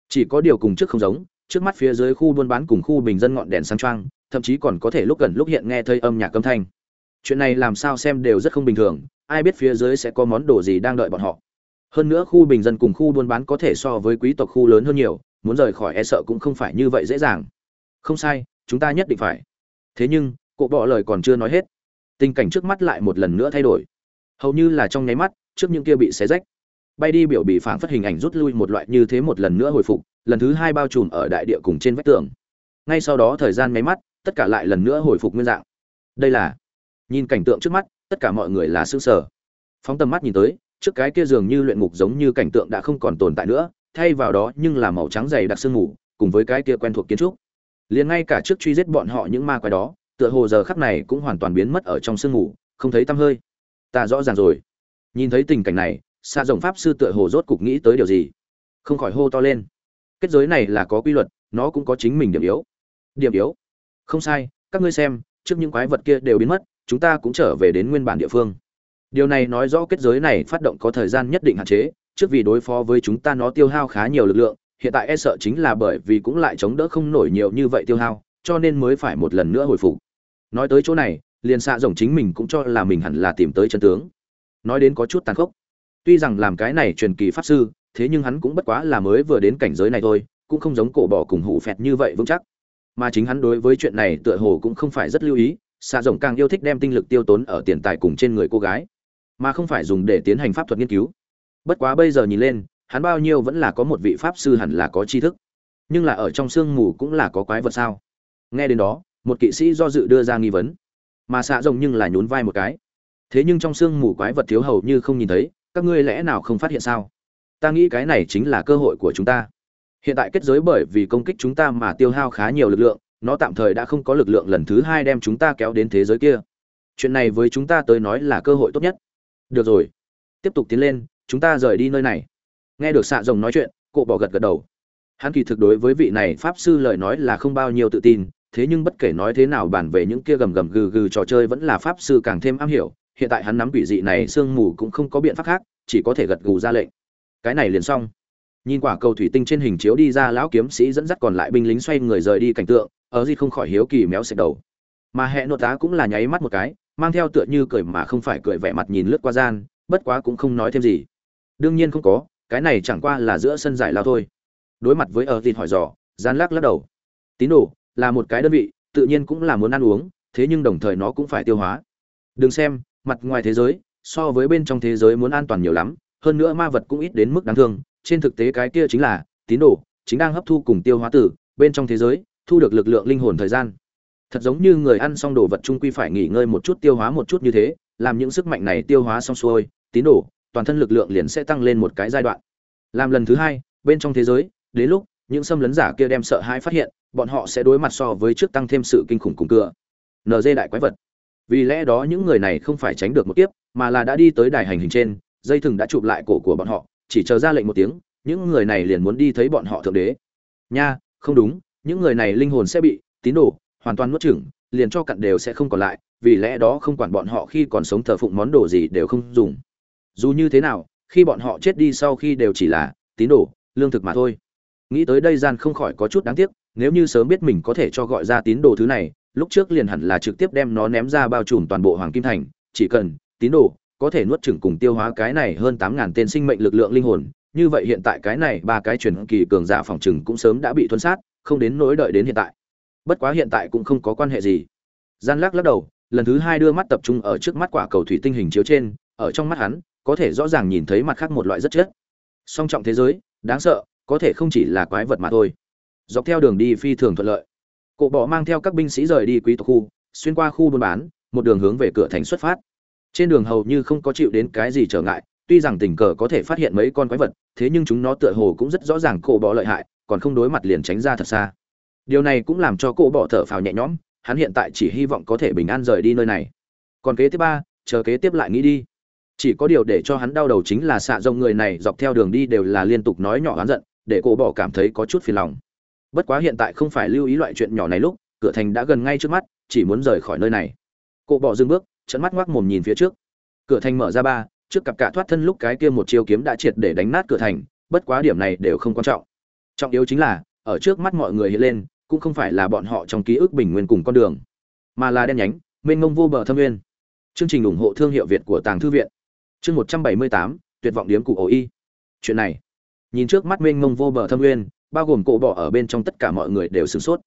Chỉ có điều cùng trước không giống, trước mắt phía dưới khu buôn bán cùng khu bình dân ngọn đèn sang trang thậm chí còn có thể lúc gần lúc hiện nghe thấy âm nhạc âm thanh. Chuyện này làm sao xem đều rất không bình thường, ai biết phía dưới sẽ có món đồ gì đang đợi bọn họ. Hơn nữa khu bình dân cùng khu buôn bán có thể so với quý tộc khu lớn hơn nhiều, muốn rời khỏi e sợ cũng không phải như vậy dễ dàng. Không sai, chúng ta nhất định phải. Thế nhưng cụ bỏ lời còn chưa nói hết. Tình cảnh trước mắt lại một lần nữa thay đổi. Hầu như là trong nháy mắt trước những kia bị xé rách. Bay đi biểu bị phảng phất hình ảnh rút lui một loại như thế một lần nữa hồi phục, lần thứ hai bao trùm ở đại địa cùng trên vách tường. Ngay sau đó thời gian máy mắt, tất cả lại lần nữa hồi phục nguyên dạng. Đây là, nhìn cảnh tượng trước mắt, tất cả mọi người là xương sở phóng tầm mắt nhìn tới, trước cái kia dường như luyện ngục giống như cảnh tượng đã không còn tồn tại nữa, thay vào đó nhưng là màu trắng dày đặc sương mù, cùng với cái kia quen thuộc kiến trúc. Liền ngay cả trước truy giết bọn họ những ma quái đó, tựa hồ giờ khắc này cũng hoàn toàn biến mất ở trong sương mù, không thấy tăm hơi. Ta rõ ràng rồi nhìn thấy tình cảnh này xa rồng pháp sư tựa hồ rốt cục nghĩ tới điều gì. Không khỏi hô to lên. Kết giới này là có quy luật, nó cũng có chính mình điểm yếu. Điểm yếu? Không sai, các ngươi xem, trước những quái vật kia đều biến mất, chúng ta cũng trở về đến nguyên bản địa phương. Điều này nói rõ kết giới này phát động có thời gian nhất định hạn chế, trước vì đối phó với chúng ta nó tiêu hao khá nhiều lực lượng, hiện tại e sợ chính là bởi vì cũng lại chống đỡ không nổi nhiều như vậy tiêu hao, cho nên mới phải một lần nữa hồi phục. Nói tới chỗ này, liền xạ rồng chính mình cũng cho là mình hẳn là tìm tới chân tướng nói đến có chút tàn khốc. Tuy rằng làm cái này truyền kỳ pháp sư, thế nhưng hắn cũng bất quá là mới vừa đến cảnh giới này thôi, cũng không giống cổ bỏ cùng hủ phẹt như vậy vững chắc. Mà chính hắn đối với chuyện này tựa hồ cũng không phải rất lưu ý xạ rồng càng yêu thích đem tinh lực tiêu tốn ở tiền tài cùng trên người cô gái, mà không phải dùng để tiến hành pháp thuật nghiên cứu. Bất quá bây giờ nhìn lên, hắn bao nhiêu vẫn là có một vị pháp sư hẳn là có tri thức. Nhưng là ở trong sương mù cũng là có quái vật sao? Nghe đến đó, một kỵ sĩ do dự đưa ra nghi vấn. Mà xạ rồng nhưng là nhún vai một cái thế nhưng trong sương mù quái vật thiếu hầu như không nhìn thấy, các ngươi lẽ nào không phát hiện sao? Ta nghĩ cái này chính là cơ hội của chúng ta. Hiện tại kết giới bởi vì công kích chúng ta mà tiêu hao khá nhiều lực lượng, nó tạm thời đã không có lực lượng lần thứ hai đem chúng ta kéo đến thế giới kia. Chuyện này với chúng ta tới nói là cơ hội tốt nhất. Được rồi. Tiếp tục tiến lên, chúng ta rời đi nơi này. Nghe được xạ rồng nói chuyện cụ bỏ gật gật đầu. Hắn kỳ thực đối với vị này pháp sư lời nói là không bao nhiêu tự tin, thế nhưng bất kể nói thế nào bản về những kia gầm gầm gừ gừ trò chơi vẫn là pháp sư càng thêm am hiểu hiện tại hắn nắm quỷ dị này sương mù cũng không có biện pháp khác, chỉ có thể gật gù ra lệnh. Cái này liền xong. Nhìn quả cầu thủy tinh trên hình chiếu đi ra, lão kiếm sĩ dẫn dắt còn lại binh lính xoay người rời đi cảnh tượng, ở gì không khỏi hiếu kỳ méo xẹt đầu. Mà hệ nội tá cũng là nháy mắt một cái, mang theo tựa như cười mà không phải cười vẻ mặt nhìn lướt qua gian, bất quá cũng không nói thêm gì. Đương nhiên không có, cái này chẳng qua là giữa sân giải lao thôi. Đối mặt với ở di hỏi dò, gian lắc lắc đầu. Tín đồ, là một cái đơn vị, tự nhiên cũng là muốn ăn uống, thế nhưng đồng thời nó cũng phải tiêu hóa. Đừng xem mặt ngoài thế giới, so với bên trong thế giới muốn an toàn nhiều lắm, hơn nữa ma vật cũng ít đến mức đáng thương. Trên thực tế cái kia chính là tín đồ, chính đang hấp thu cùng tiêu hóa tử, bên trong thế giới, thu được lực lượng linh hồn thời gian. Thật giống như người ăn xong đồ vật trung quy phải nghỉ ngơi một chút, tiêu hóa một chút như thế, làm những sức mạnh này tiêu hóa xong xuôi, tín đồ, toàn thân lực lượng liền sẽ tăng lên một cái giai đoạn. Làm lần thứ hai, bên trong thế giới, đến lúc, những xâm lấn giả kia đem sợ hãi phát hiện, bọn họ sẽ đối mặt so với trước tăng thêm sự kinh khủng cùng cựa nd đại quái vật vì lẽ đó những người này không phải tránh được một kiếp, mà là đã đi tới đài hành hình trên, dây thừng đã chụp lại cổ của bọn họ, chỉ chờ ra lệnh một tiếng, những người này liền muốn đi thấy bọn họ thượng đế. Nha, không đúng, những người này linh hồn sẽ bị tín đồ hoàn toàn nuốt chửng, liền cho cặn đều sẽ không còn lại, vì lẽ đó không quản bọn họ khi còn sống thờ phụng món đồ gì đều không dùng. Dù như thế nào, khi bọn họ chết đi sau khi đều chỉ là tín đồ, lương thực mà thôi. Nghĩ tới đây gian không khỏi có chút đáng tiếc, nếu như sớm biết mình có thể cho gọi ra tín đồ thứ này lúc trước liền hẳn là trực tiếp đem nó ném ra bao trùm toàn bộ hoàng kim thành, chỉ cần, tín đồ, có thể nuốt chửng cùng tiêu hóa cái này hơn tám ngàn tên sinh mệnh lực lượng linh hồn, như vậy hiện tại cái này ba cái truyền kỳ cường giả phòng chừng cũng sớm đã bị thuấn sát, không đến nỗi đợi đến hiện tại. Bất quá hiện tại cũng không có quan hệ gì. Gian lắc lắc đầu, lần thứ hai đưa mắt tập trung ở trước mắt quả cầu thủy tinh hình chiếu trên, ở trong mắt hắn, có thể rõ ràng nhìn thấy mặt khác một loại rất chết song trọng thế giới, đáng sợ, có thể không chỉ là quái vật mà thôi. Dọc theo đường đi phi thường thuận lợi cộ bỏ mang theo các binh sĩ rời đi quý tộc khu, xuyên qua khu buôn bán, một đường hướng về cửa thành xuất phát. Trên đường hầu như không có chịu đến cái gì trở ngại, tuy rằng tình cờ có thể phát hiện mấy con quái vật, thế nhưng chúng nó tựa hồ cũng rất rõ ràng cộ bỏ lợi hại, còn không đối mặt liền tránh ra thật xa. Điều này cũng làm cho cộ bỏ thở phào nhẹ nhõm, hắn hiện tại chỉ hy vọng có thể bình an rời đi nơi này. Còn kế tiếp ba, chờ kế tiếp lại nghĩ đi. Chỉ có điều để cho hắn đau đầu chính là xạ rộng người này dọc theo đường đi đều là liên tục nói nhỏ oán giận, để cổ bỏ cảm thấy có chút phiền lòng bất quá hiện tại không phải lưu ý loại chuyện nhỏ này lúc, cửa thành đã gần ngay trước mắt, chỉ muốn rời khỏi nơi này. Cô bỏ dừng bước trận mắt ngoác mồm nhìn phía trước. Cửa thành mở ra ba, trước cặp cả thoát thân lúc cái kia một chiêu kiếm đã triệt để đánh nát cửa thành, bất quá điểm này đều không quan trọng. Trọng yếu chính là, ở trước mắt mọi người hiện lên, cũng không phải là bọn họ trong ký ức bình nguyên cùng con đường, mà là đen nhánh, mênh mông vô bờ thâm nguyên. Chương trình ủng hộ thương hiệu việt của tàng thư viện. Chương một trăm bảy mươi tám, tuyệt vọng điếm cụ ổ y chuyện này, nhìn trước mắt mênh mông vô bờ thâm nguyên bao gồm cổ bỏ ở bên trong tất cả mọi người đều sửng sốt.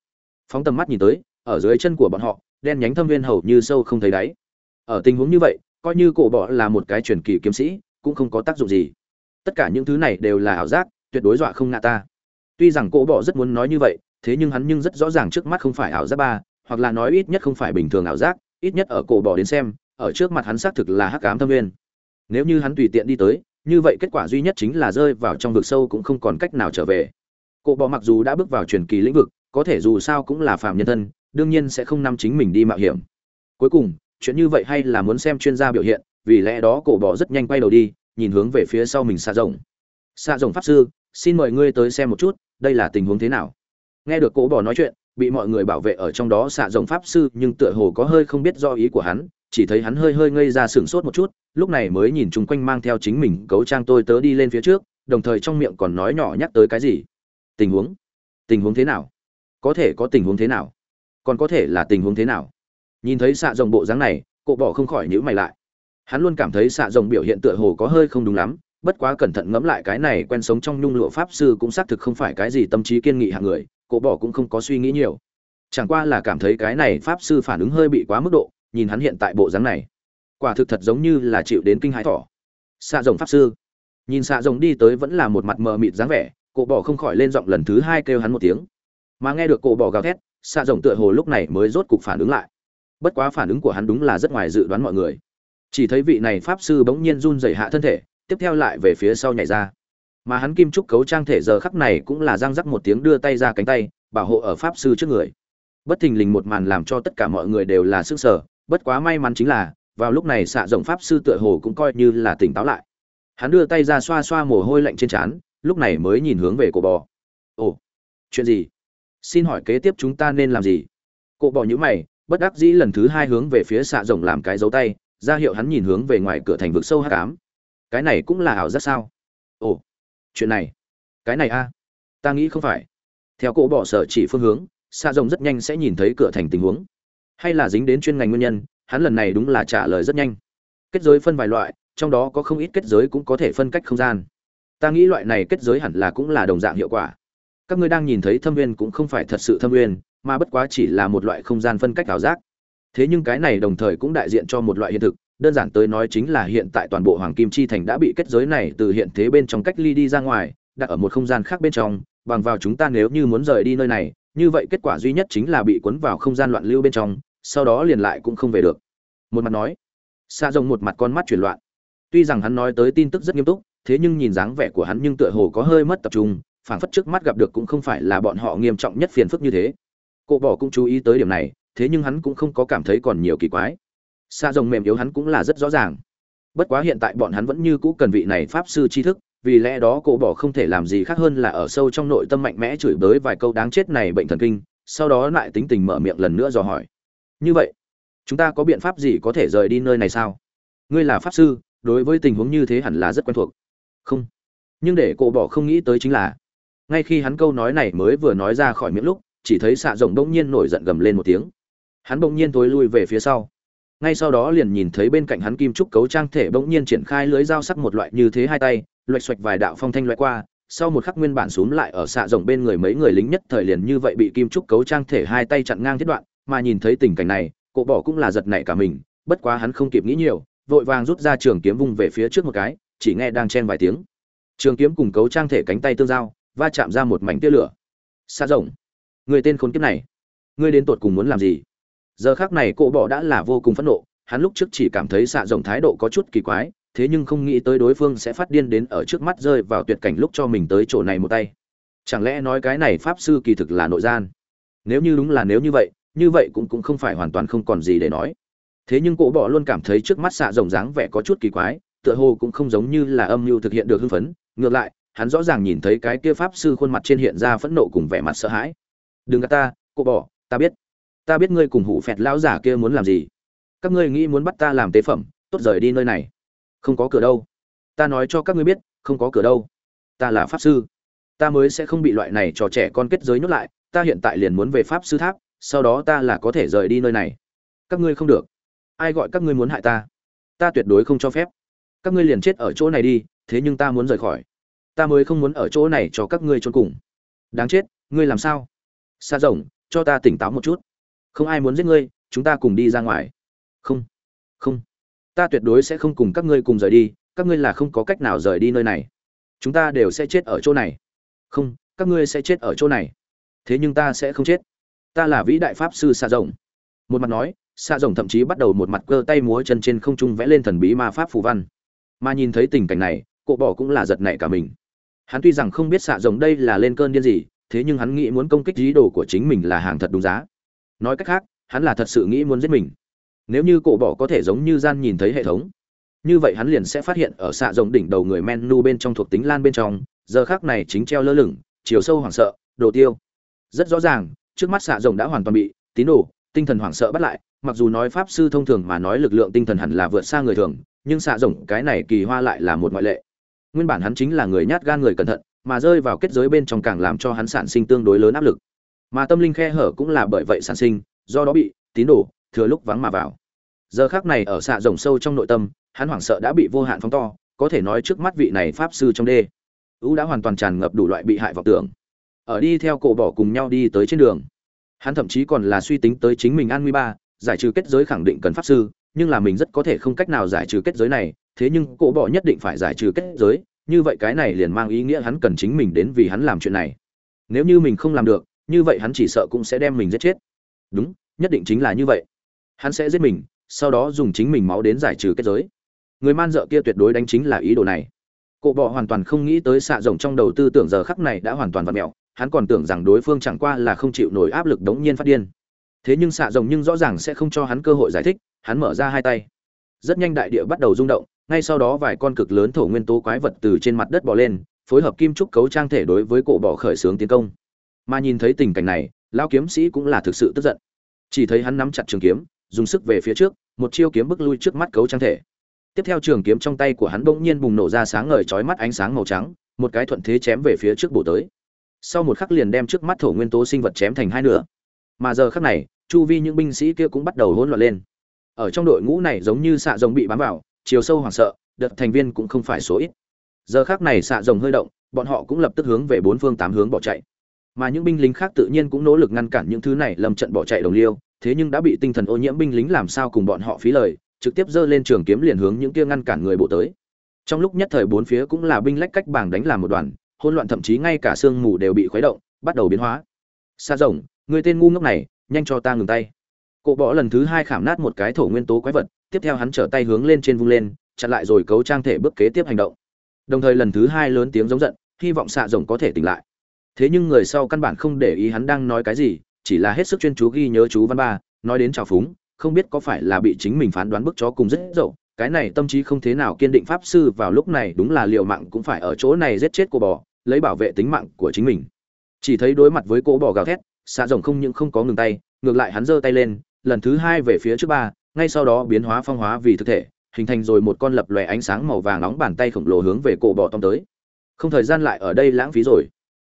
Phóng tầm mắt nhìn tới, ở dưới chân của bọn họ, đen nhánh thâm viên hầu như sâu không thấy đáy. Ở tình huống như vậy, coi như cổ bỏ là một cái truyền kỳ kiếm sĩ, cũng không có tác dụng gì. Tất cả những thứ này đều là ảo giác, tuyệt đối dọa không ngạ ta. Tuy rằng cổ bỏ rất muốn nói như vậy, thế nhưng hắn nhưng rất rõ ràng trước mắt không phải ảo giác ba, hoặc là nói ít nhất không phải bình thường ảo giác, ít nhất ở cổ bỏ đến xem, ở trước mặt hắn xác thực là hắc ám thâm viên. nếu như hắn tùy tiện đi tới, như vậy kết quả duy nhất chính là rơi vào trong vực sâu cũng không còn cách nào trở về cổ bỏ mặc dù đã bước vào truyền kỳ lĩnh vực, có thể dù sao cũng là phàm nhân thân, đương nhiên sẽ không nắm chính mình đi mạo hiểm. Cuối cùng, chuyện như vậy hay là muốn xem chuyên gia biểu hiện, vì lẽ đó cổ bỏ rất nhanh quay đầu đi, nhìn hướng về phía sau mình xa rồng. Xa rồng pháp sư, xin mời ngươi tới xem một chút, đây là tình huống thế nào? Nghe được cổ bỏ nói chuyện, bị mọi người bảo vệ ở trong đó xạ rồng pháp sư nhưng tựa hồ có hơi không biết do ý của hắn, chỉ thấy hắn hơi hơi ngây ra sửng sốt một chút, lúc này mới nhìn chung quanh mang theo chính mình cấu trang tôi tớ đi lên phía trước, đồng thời trong miệng còn nói nhỏ nhắc tới cái gì tình huống. Tình huống thế nào? Có thể có tình huống thế nào? Còn có thể là tình huống thế nào? Nhìn thấy xạ rồng bộ dáng này cộ bỏ không khỏi nhữ mày lại. Hắn luôn cảm thấy xạ rồng biểu hiện tựa hồ có hơi không đúng lắm, bất quá cẩn thận ngẫm lại cái này quen sống trong nhung lụa pháp sư cũng xác thực không phải cái gì tâm trí kiên nghị hạng người cộ bỏ cũng không có suy nghĩ nhiều. Chẳng qua là cảm thấy cái này pháp sư phản ứng hơi bị quá mức độ, nhìn hắn hiện tại bộ dáng này. Quả thực thật giống như là chịu đến kinh hãi thỏ. Xạ rồng pháp sư. Nhìn xạ rồng đi tới vẫn là một mặt mờ mịt dáng vẻ cổ bỏ không khỏi lên giọng lần thứ hai kêu hắn một tiếng. Mà nghe được cổ bỏ gào thét xạ rồng tựa hồ lúc này mới rốt cục phản ứng lại. Bất quá phản ứng của hắn đúng là rất ngoài dự đoán mọi người. Chỉ thấy vị này pháp sư bỗng nhiên run rẩy hạ thân thể, tiếp theo lại về phía sau nhảy ra. Mà hắn kim trúc cấu trang thể giờ khắc này cũng là răng rắc một tiếng đưa tay ra cánh tay, bảo hộ ở pháp sư trước người. Bất thình lình một màn làm cho tất cả mọi người đều là sức sở bất quá may mắn chính là, vào lúc này xạ rộng pháp sư tựa hồ cũng coi như là tỉnh táo lại. Hắn đưa tay ra xoa xoa mồ hôi lạnh trên trán lúc này mới nhìn hướng về cổ bò. Ồ, chuyện gì? Xin hỏi kế tiếp chúng ta nên làm gì? Cổ bò nhữ mày, bất đắc dĩ lần thứ hai hướng về phía xạ rồng làm cái dấu tay, ra hiệu hắn nhìn hướng về ngoài cửa thành vực sâu hắc ám. Cái này cũng là ảo giác sao? Ồ, chuyện này, cái này a, ta nghĩ không phải. Theo cổ bỏ sở chỉ phương hướng xa rồng rất nhanh sẽ nhìn thấy cửa thành tình huống. Hay là dính đến chuyên ngành nguyên nhân, hắn lần này đúng là trả lời rất nhanh. Kết giới phân vài loại, trong đó có không ít kết giới cũng có thể phân cách không gian ta nghĩ loại này kết giới hẳn là cũng là đồng dạng hiệu quả. Các ngươi đang nhìn thấy thâm viên cũng không phải thật sự thâm viên, mà bất quá chỉ là một loại không gian phân cách ảo giác. Thế nhưng cái này đồng thời cũng đại diện cho một loại hiện thực, đơn giản tới nói chính là hiện tại toàn bộ hoàng kim chi thành đã bị kết giới này từ hiện thế bên trong cách ly đi ra ngoài, đặt ở một không gian khác bên trong, bằng vào chúng ta nếu như muốn rời đi nơi này, như vậy kết quả duy nhất chính là bị cuốn vào không gian loạn lưu bên trong, sau đó liền lại cũng không về được. Một mặt nói xa rồng một mặt con mắt chuyển loạn. Tuy rằng hắn nói tới tin tức rất nghiêm túc thế nhưng nhìn dáng vẻ của hắn nhưng tựa hồ có hơi mất tập trung, phảng phất trước mắt gặp được cũng không phải là bọn họ nghiêm trọng nhất phiền phức như thế. Cộ bỏ cũng chú ý tới điểm này, thế nhưng hắn cũng không có cảm thấy còn nhiều kỳ quái. Xa rồng mềm yếu hắn cũng là rất rõ ràng. Bất quá hiện tại bọn hắn vẫn như cũ cần vị này pháp sư tri thức, vì lẽ đó cổ bỏ không thể làm gì khác hơn là ở sâu trong nội tâm mạnh mẽ chửi bới vài câu đáng chết này bệnh thần kinh, sau đó lại tính tình mở miệng lần nữa dò hỏi. Như vậy, chúng ta có biện pháp gì có thể rời đi nơi này sao? Ngươi là pháp sư, đối với tình huống như thế hẳn là rất quen thuộc không. Nhưng để cổ bỏ không nghĩ tới chính là, ngay khi hắn câu nói này mới vừa nói ra khỏi miệng lúc, chỉ thấy xạ rồng bỗng nhiên nổi giận gầm lên một tiếng. Hắn bỗng nhiên tối lui về phía sau. Ngay sau đó liền nhìn thấy bên cạnh hắn kim trúc cấu trang thể bỗng nhiên triển khai lưới dao sắc một loại như thế hai tay, loạch xoạch vài đạo phong thanh loại qua, sau một khắc nguyên bản xuống lại ở xạ rồng bên người mấy người lính nhất thời liền như vậy bị kim trúc cấu trang thể hai tay chặn ngang thiết đoạn, mà nhìn thấy tình cảnh này cộ bỏ cũng là giật nảy cả mình, bất quá hắn không kịp nghĩ nhiều, vội vàng rút ra trường kiếm vung về phía trước một cái chỉ nghe đang chen vài tiếng. Trường kiếm cùng cấu trang thể cánh tay tương giao va chạm ra một mảnh tia lửa. Xa rộng, người tên khốn kiếp này ngươi đến tột cùng muốn làm gì? Giờ khác này cỗ bỏ đã là vô cùng phẫn nộ hắn lúc trước chỉ cảm thấy xạ rộng thái độ có chút kỳ quái thế nhưng không nghĩ tới đối phương sẽ phát điên đến ở trước mắt rơi vào tuyệt cảnh lúc cho mình tới chỗ này một tay. Chẳng lẽ nói cái này pháp sư kỳ thực là nội gian? Nếu như đúng là nếu như vậy như vậy cũng cũng không phải hoàn toàn không còn gì để nói. Thế nhưng cỗ bọ luôn cảm thấy trước mắt xạ rồng dáng vẻ có chút kỳ quái tựa hồ cũng không giống như là âm mưu thực hiện được hưng phấn ngược lại hắn rõ ràng nhìn thấy cái kia pháp sư khuôn mặt trên hiện ra phẫn nộ cùng vẻ mặt sợ hãi. Đừng gạt ta cô bỏ, ta biết. Ta biết ngươi cùng hủ phẹt lão giả kia muốn làm gì. Các ngươi nghĩ muốn bắt ta làm tế phẩm tốt rời đi nơi này. Không có cửa đâu. Ta nói cho các ngươi biết không có cửa đâu. Ta là pháp sư. Ta mới sẽ không bị loại này trò trẻ con kết giới nhốt lại. Ta hiện tại liền muốn về pháp sư tháp sau đó ta là có thể rời đi nơi này. Các ngươi không được. Ai gọi các ngươi muốn hại ta? Ta tuyệt đối không cho phép các ngươi liền chết ở chỗ này đi, thế nhưng ta muốn rời khỏi. Ta mới không muốn ở chỗ này cho các ngươi trốn cùng. Đáng chết, ngươi làm sao? Xa rồng, cho ta tỉnh táo một chút. Không ai muốn giết ngươi, chúng ta cùng đi ra ngoài. Không không. Ta tuyệt đối sẽ không cùng các ngươi cùng rời đi, các ngươi là không có cách nào rời đi nơi này. Chúng ta đều sẽ chết ở chỗ này. Không, các ngươi sẽ chết ở chỗ này. Thế nhưng ta sẽ không chết. Ta là vĩ đại pháp sư xa rồng. Một mặt nói xa rồng thậm chí bắt đầu một mặt cơ tay múa chân trên không trung vẽ lên thần bí ma pháp phù văn mà nhìn thấy tình cảnh này, cộ bỏ cũng là giật nảy cả mình. Hắn tuy rằng không biết xạ rồng đây là lên cơn điên gì, thế nhưng hắn nghĩ muốn công kích ý đồ của chính mình là hàng thật đúng giá. Nói cách khác, hắn là thật sự nghĩ muốn giết mình. Nếu như cổ bỏ có thể giống như gian nhìn thấy hệ thống, như vậy hắn liền sẽ phát hiện ở xạ rồng đỉnh đầu người menu bên trong thuộc tính lan bên trong, giờ khác này chính treo lơ lửng, chiều sâu hoảng sợ, đồ tiêu. Rất rõ ràng, trước mắt xạ rồng đã hoàn toàn bị tín đồ, tinh thần hoảng sợ bắt lại, mặc dù nói pháp sư thông thường mà nói lực lượng tinh thần hẳn là vượt xa người thường nhưng xạ rồng cái này kỳ hoa lại là một ngoại lệ. Nguyên bản hắn chính là người nhát gan người cẩn thận, mà rơi vào kết giới bên trong càng làm cho hắn sản sinh tương đối lớn áp lực. Mà tâm linh khe hở cũng là bởi vậy sản sinh, do đó bị tín đồ thừa lúc vắng mà vào. Giờ khác này ở xạ rồng sâu trong nội tâm, hắn hoảng sợ đã bị vô hạn phóng to, có thể nói trước mắt vị này pháp sư trong đê ú đã hoàn toàn tràn ngập đủ loại bị hại vọng tưởng. Ở đi theo cổ bỏ cùng nhau đi tới trên đường. Hắn thậm chí còn là suy tính tới chính mình an nguy ba, giải trừ kết giới khẳng định cần pháp sư nhưng là mình rất có thể không cách nào giải trừ kết giới này, thế nhưng cổ bỏ nhất định phải giải trừ kết giới, như vậy cái này liền mang ý nghĩa hắn cần chính mình đến vì hắn làm chuyện này. Nếu như mình không làm được, như vậy hắn chỉ sợ cũng sẽ đem mình giết chết. Đúng, nhất định chính là như vậy. Hắn sẽ giết mình, sau đó dùng chính mình máu đến giải trừ kết giới. Người man dợ kia tuyệt đối đánh chính là ý đồ này. Cổ bọ hoàn toàn không nghĩ tới xạ rồng trong đầu tư tưởng giờ khắc này đã hoàn toàn vặt mẹo, hắn còn tưởng rằng đối phương chẳng qua là không chịu nổi áp lực đống nhiên phát điên thế nhưng xạ rồng nhưng rõ ràng sẽ không cho hắn cơ hội giải thích, hắn mở ra hai tay. Rất nhanh đại địa bắt đầu rung động, ngay sau đó vài con cực lớn thổ nguyên tố quái vật từ trên mặt đất bò lên, phối hợp kim trúc cấu trang thể đối với cổ bỏ khởi xướng tiến công. Mà nhìn thấy tình cảnh này, lão kiếm sĩ cũng là thực sự tức giận. Chỉ thấy hắn nắm chặt trường kiếm, dùng sức về phía trước, một chiêu kiếm bức lui trước mắt cấu trang thể. Tiếp theo trường kiếm trong tay của hắn bỗng nhiên bùng nổ ra sáng ngời chói mắt ánh sáng màu trắng, một cái thuận thế chém về phía trước bổ tới. Sau một khắc liền đem trước mắt thổ nguyên tố sinh vật chém thành hai nửa mà giờ khắc này, chu vi những binh sĩ kia cũng bắt đầu hỗn loạn lên. Ở trong đội ngũ này giống như xạ rồng bị bám vào, chiều sâu hoảng sợ, đợt thành viên cũng không phải số ít. Giờ khắc này xạ rồng hơi động, bọn họ cũng lập tức hướng về bốn phương tám hướng bỏ chạy. Mà những binh lính khác tự nhiên cũng nỗ lực ngăn cản những thứ này lâm trận bỏ chạy đồng liêu, thế nhưng đã bị tinh thần ô nhiễm binh lính làm sao cùng bọn họ phí lời, trực tiếp giơ lên trường kiếm liền hướng những kia ngăn cản người bộ tới. Trong lúc nhất thời bốn phía cũng là binh lách cách bảng đánh làm một đoàn, hỗn loạn thậm chí ngay cả sương mù đều bị khuấy động, bắt đầu biến hóa. Xa rồng người tên ngu ngốc này, nhanh cho ta ngừng tay. Cộ bỏ lần thứ hai khảm nát một cái thổ nguyên tố quái vật, tiếp theo hắn trở tay hướng lên trên vung lên, chặn lại rồi cấu trang thể bước kế tiếp hành động. Đồng thời lần thứ hai lớn tiếng giống giận, hy vọng xạ rồng có thể tỉnh lại. Thế nhưng người sau căn bản không để ý hắn đang nói cái gì, chỉ là hết sức chuyên chú ghi nhớ chú văn ba, nói đến trào phúng, không biết có phải là bị chính mình phán đoán bức chó cùng rất dậu. Cái này tâm trí không thế nào kiên định pháp sư vào lúc này đúng là liệu mạng cũng phải ở chỗ này giết chết cô bò lấy bảo vệ tính mạng của chính mình. Chỉ thấy đối mặt với cô bò gào thét xạ rồng không những không có ngừng tay, ngược lại hắn giơ tay lên, lần thứ hai về phía trước ba, ngay sau đó biến hóa phong hóa vì thực thể, hình thành rồi một con lập lòe ánh sáng màu vàng nóng bàn tay khổng lồ hướng về cổ bọ tông tới. Không thời gian lại ở đây lãng phí rồi.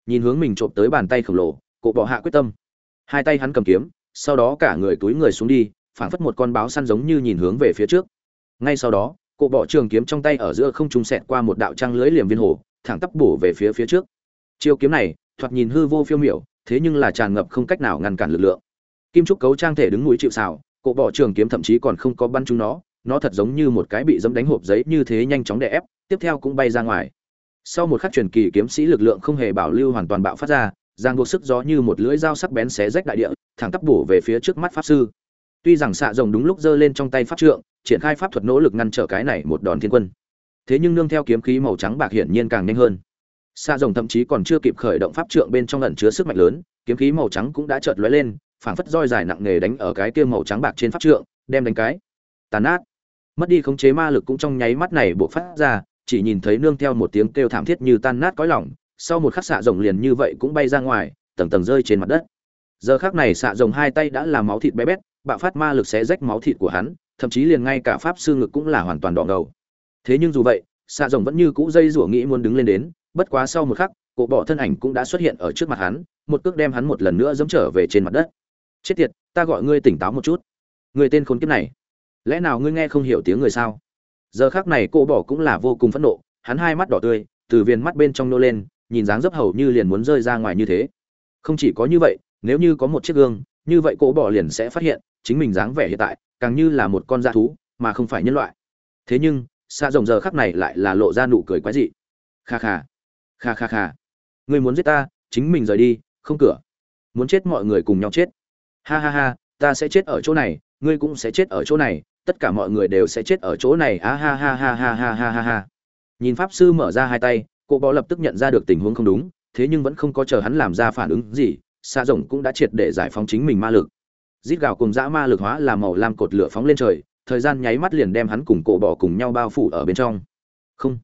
Nhìn hướng mình trộm tới bàn tay khổng lồ, cổ bọ hạ quyết tâm. Hai tay hắn cầm kiếm, sau đó cả người túi người xuống đi, phảng phất một con báo săn giống như nhìn hướng về phía trước. Ngay sau đó, cổ bọ trường kiếm trong tay ở giữa không trung sẹt qua một đạo trăng lưới liềm viên hồ, thẳng tắp bổ về phía phía trước. Chiêu kiếm này, thoạt nhìn hư vô phiêu miểu thế nhưng là tràn ngập không cách nào ngăn cản lực lượng. Kim trúc cấu trang thể đứng núi chịu xào cổ bỏ trường kiếm thậm chí còn không có bắn chúng nó nó thật giống như một cái bị dẫm đánh hộp giấy như thế nhanh chóng đè ép, tiếp theo cũng bay ra ngoài. Sau một khắc truyền kỳ kiếm sĩ lực lượng không hề bảo lưu hoàn toàn bạo phát ra giang buộc sức gió như một lưỡi dao sắc bén xé rách đại địa, thẳng tắp bổ về phía trước mắt pháp sư. Tuy rằng xạ rồng đúng lúc giơ lên trong tay pháp trượng, triển khai pháp thuật nỗ lực ngăn trở cái này một đòn thiên quân, thế nhưng nương theo kiếm khí màu trắng bạc hiển nhiên càng nhanh hơn xạ rồng thậm chí còn chưa kịp khởi động pháp trượng bên trong ẩn chứa sức mạnh lớn, kiếm khí màu trắng cũng đã chợt lóe lên, phảng phất roi dài nặng nề đánh ở cái kia màu trắng bạc trên pháp trượng, đem đánh cái. Tàn nát. Mất đi khống chế ma lực cũng trong nháy mắt này buộc phát ra, chỉ nhìn thấy nương theo một tiếng kêu thảm thiết như tan nát cõi lỏng sau một khắc xạ rồng liền như vậy cũng bay ra ngoài, tầng tầng rơi trên mặt đất. Giờ khắc này xạ rồng hai tay đã làm máu thịt bé bét, bạo phát ma lực sẽ rách máu thịt của hắn, thậm chí liền ngay cả pháp sư ngực cũng là hoàn toàn đỏ ngầu. Thế nhưng dù vậy xạ rồng vẫn như cũ dây rủa nghĩ muốn đứng lên đến bất quá sau một khắc, cổ bỏ thân ảnh cũng đã xuất hiện ở trước mặt hắn, một cước đem hắn một lần nữa dẫm trở về trên mặt đất. Chết tiệt, ta gọi ngươi tỉnh táo một chút. Người tên khốn kiếp này, lẽ nào ngươi nghe không hiểu tiếng người sao? Giờ khác này cô bỏ cũng là vô cùng phẫn nộ, hắn hai mắt đỏ tươi, từ viền mắt bên trong nô lên, nhìn dáng dấp hầu như liền muốn rơi ra ngoài như thế. Không chỉ có như vậy, nếu như có một chiếc gương, như vậy cô bỏ liền sẽ phát hiện chính mình dáng vẻ hiện tại càng như là một con da thú, mà không phải nhân loại. Thế nhưng, xa rồng giờ khắc này lại là lộ ra nụ cười quái dị. Kha kha kha kha kha. Người muốn giết ta, chính mình rời đi, không cửa. Muốn chết mọi người cùng nhau chết. Ha ha ha, ta sẽ chết ở chỗ này, ngươi cũng sẽ chết ở chỗ này, tất cả mọi người đều sẽ chết ở chỗ này. Ah ha ha ha ha ha ha ha ha. Nhìn pháp sư mở ra hai tay, cô bó lập tức nhận ra được tình huống không đúng, thế nhưng vẫn không có chờ hắn làm ra phản ứng gì xa rồng cũng đã triệt để giải phóng chính mình ma lực. Rít gào cùng dã ma lực hóa làm màu lam cột lửa phóng lên trời, thời gian nháy mắt liền đem hắn cùng cổ bỏ cùng nhau bao phủ ở bên trong. Không.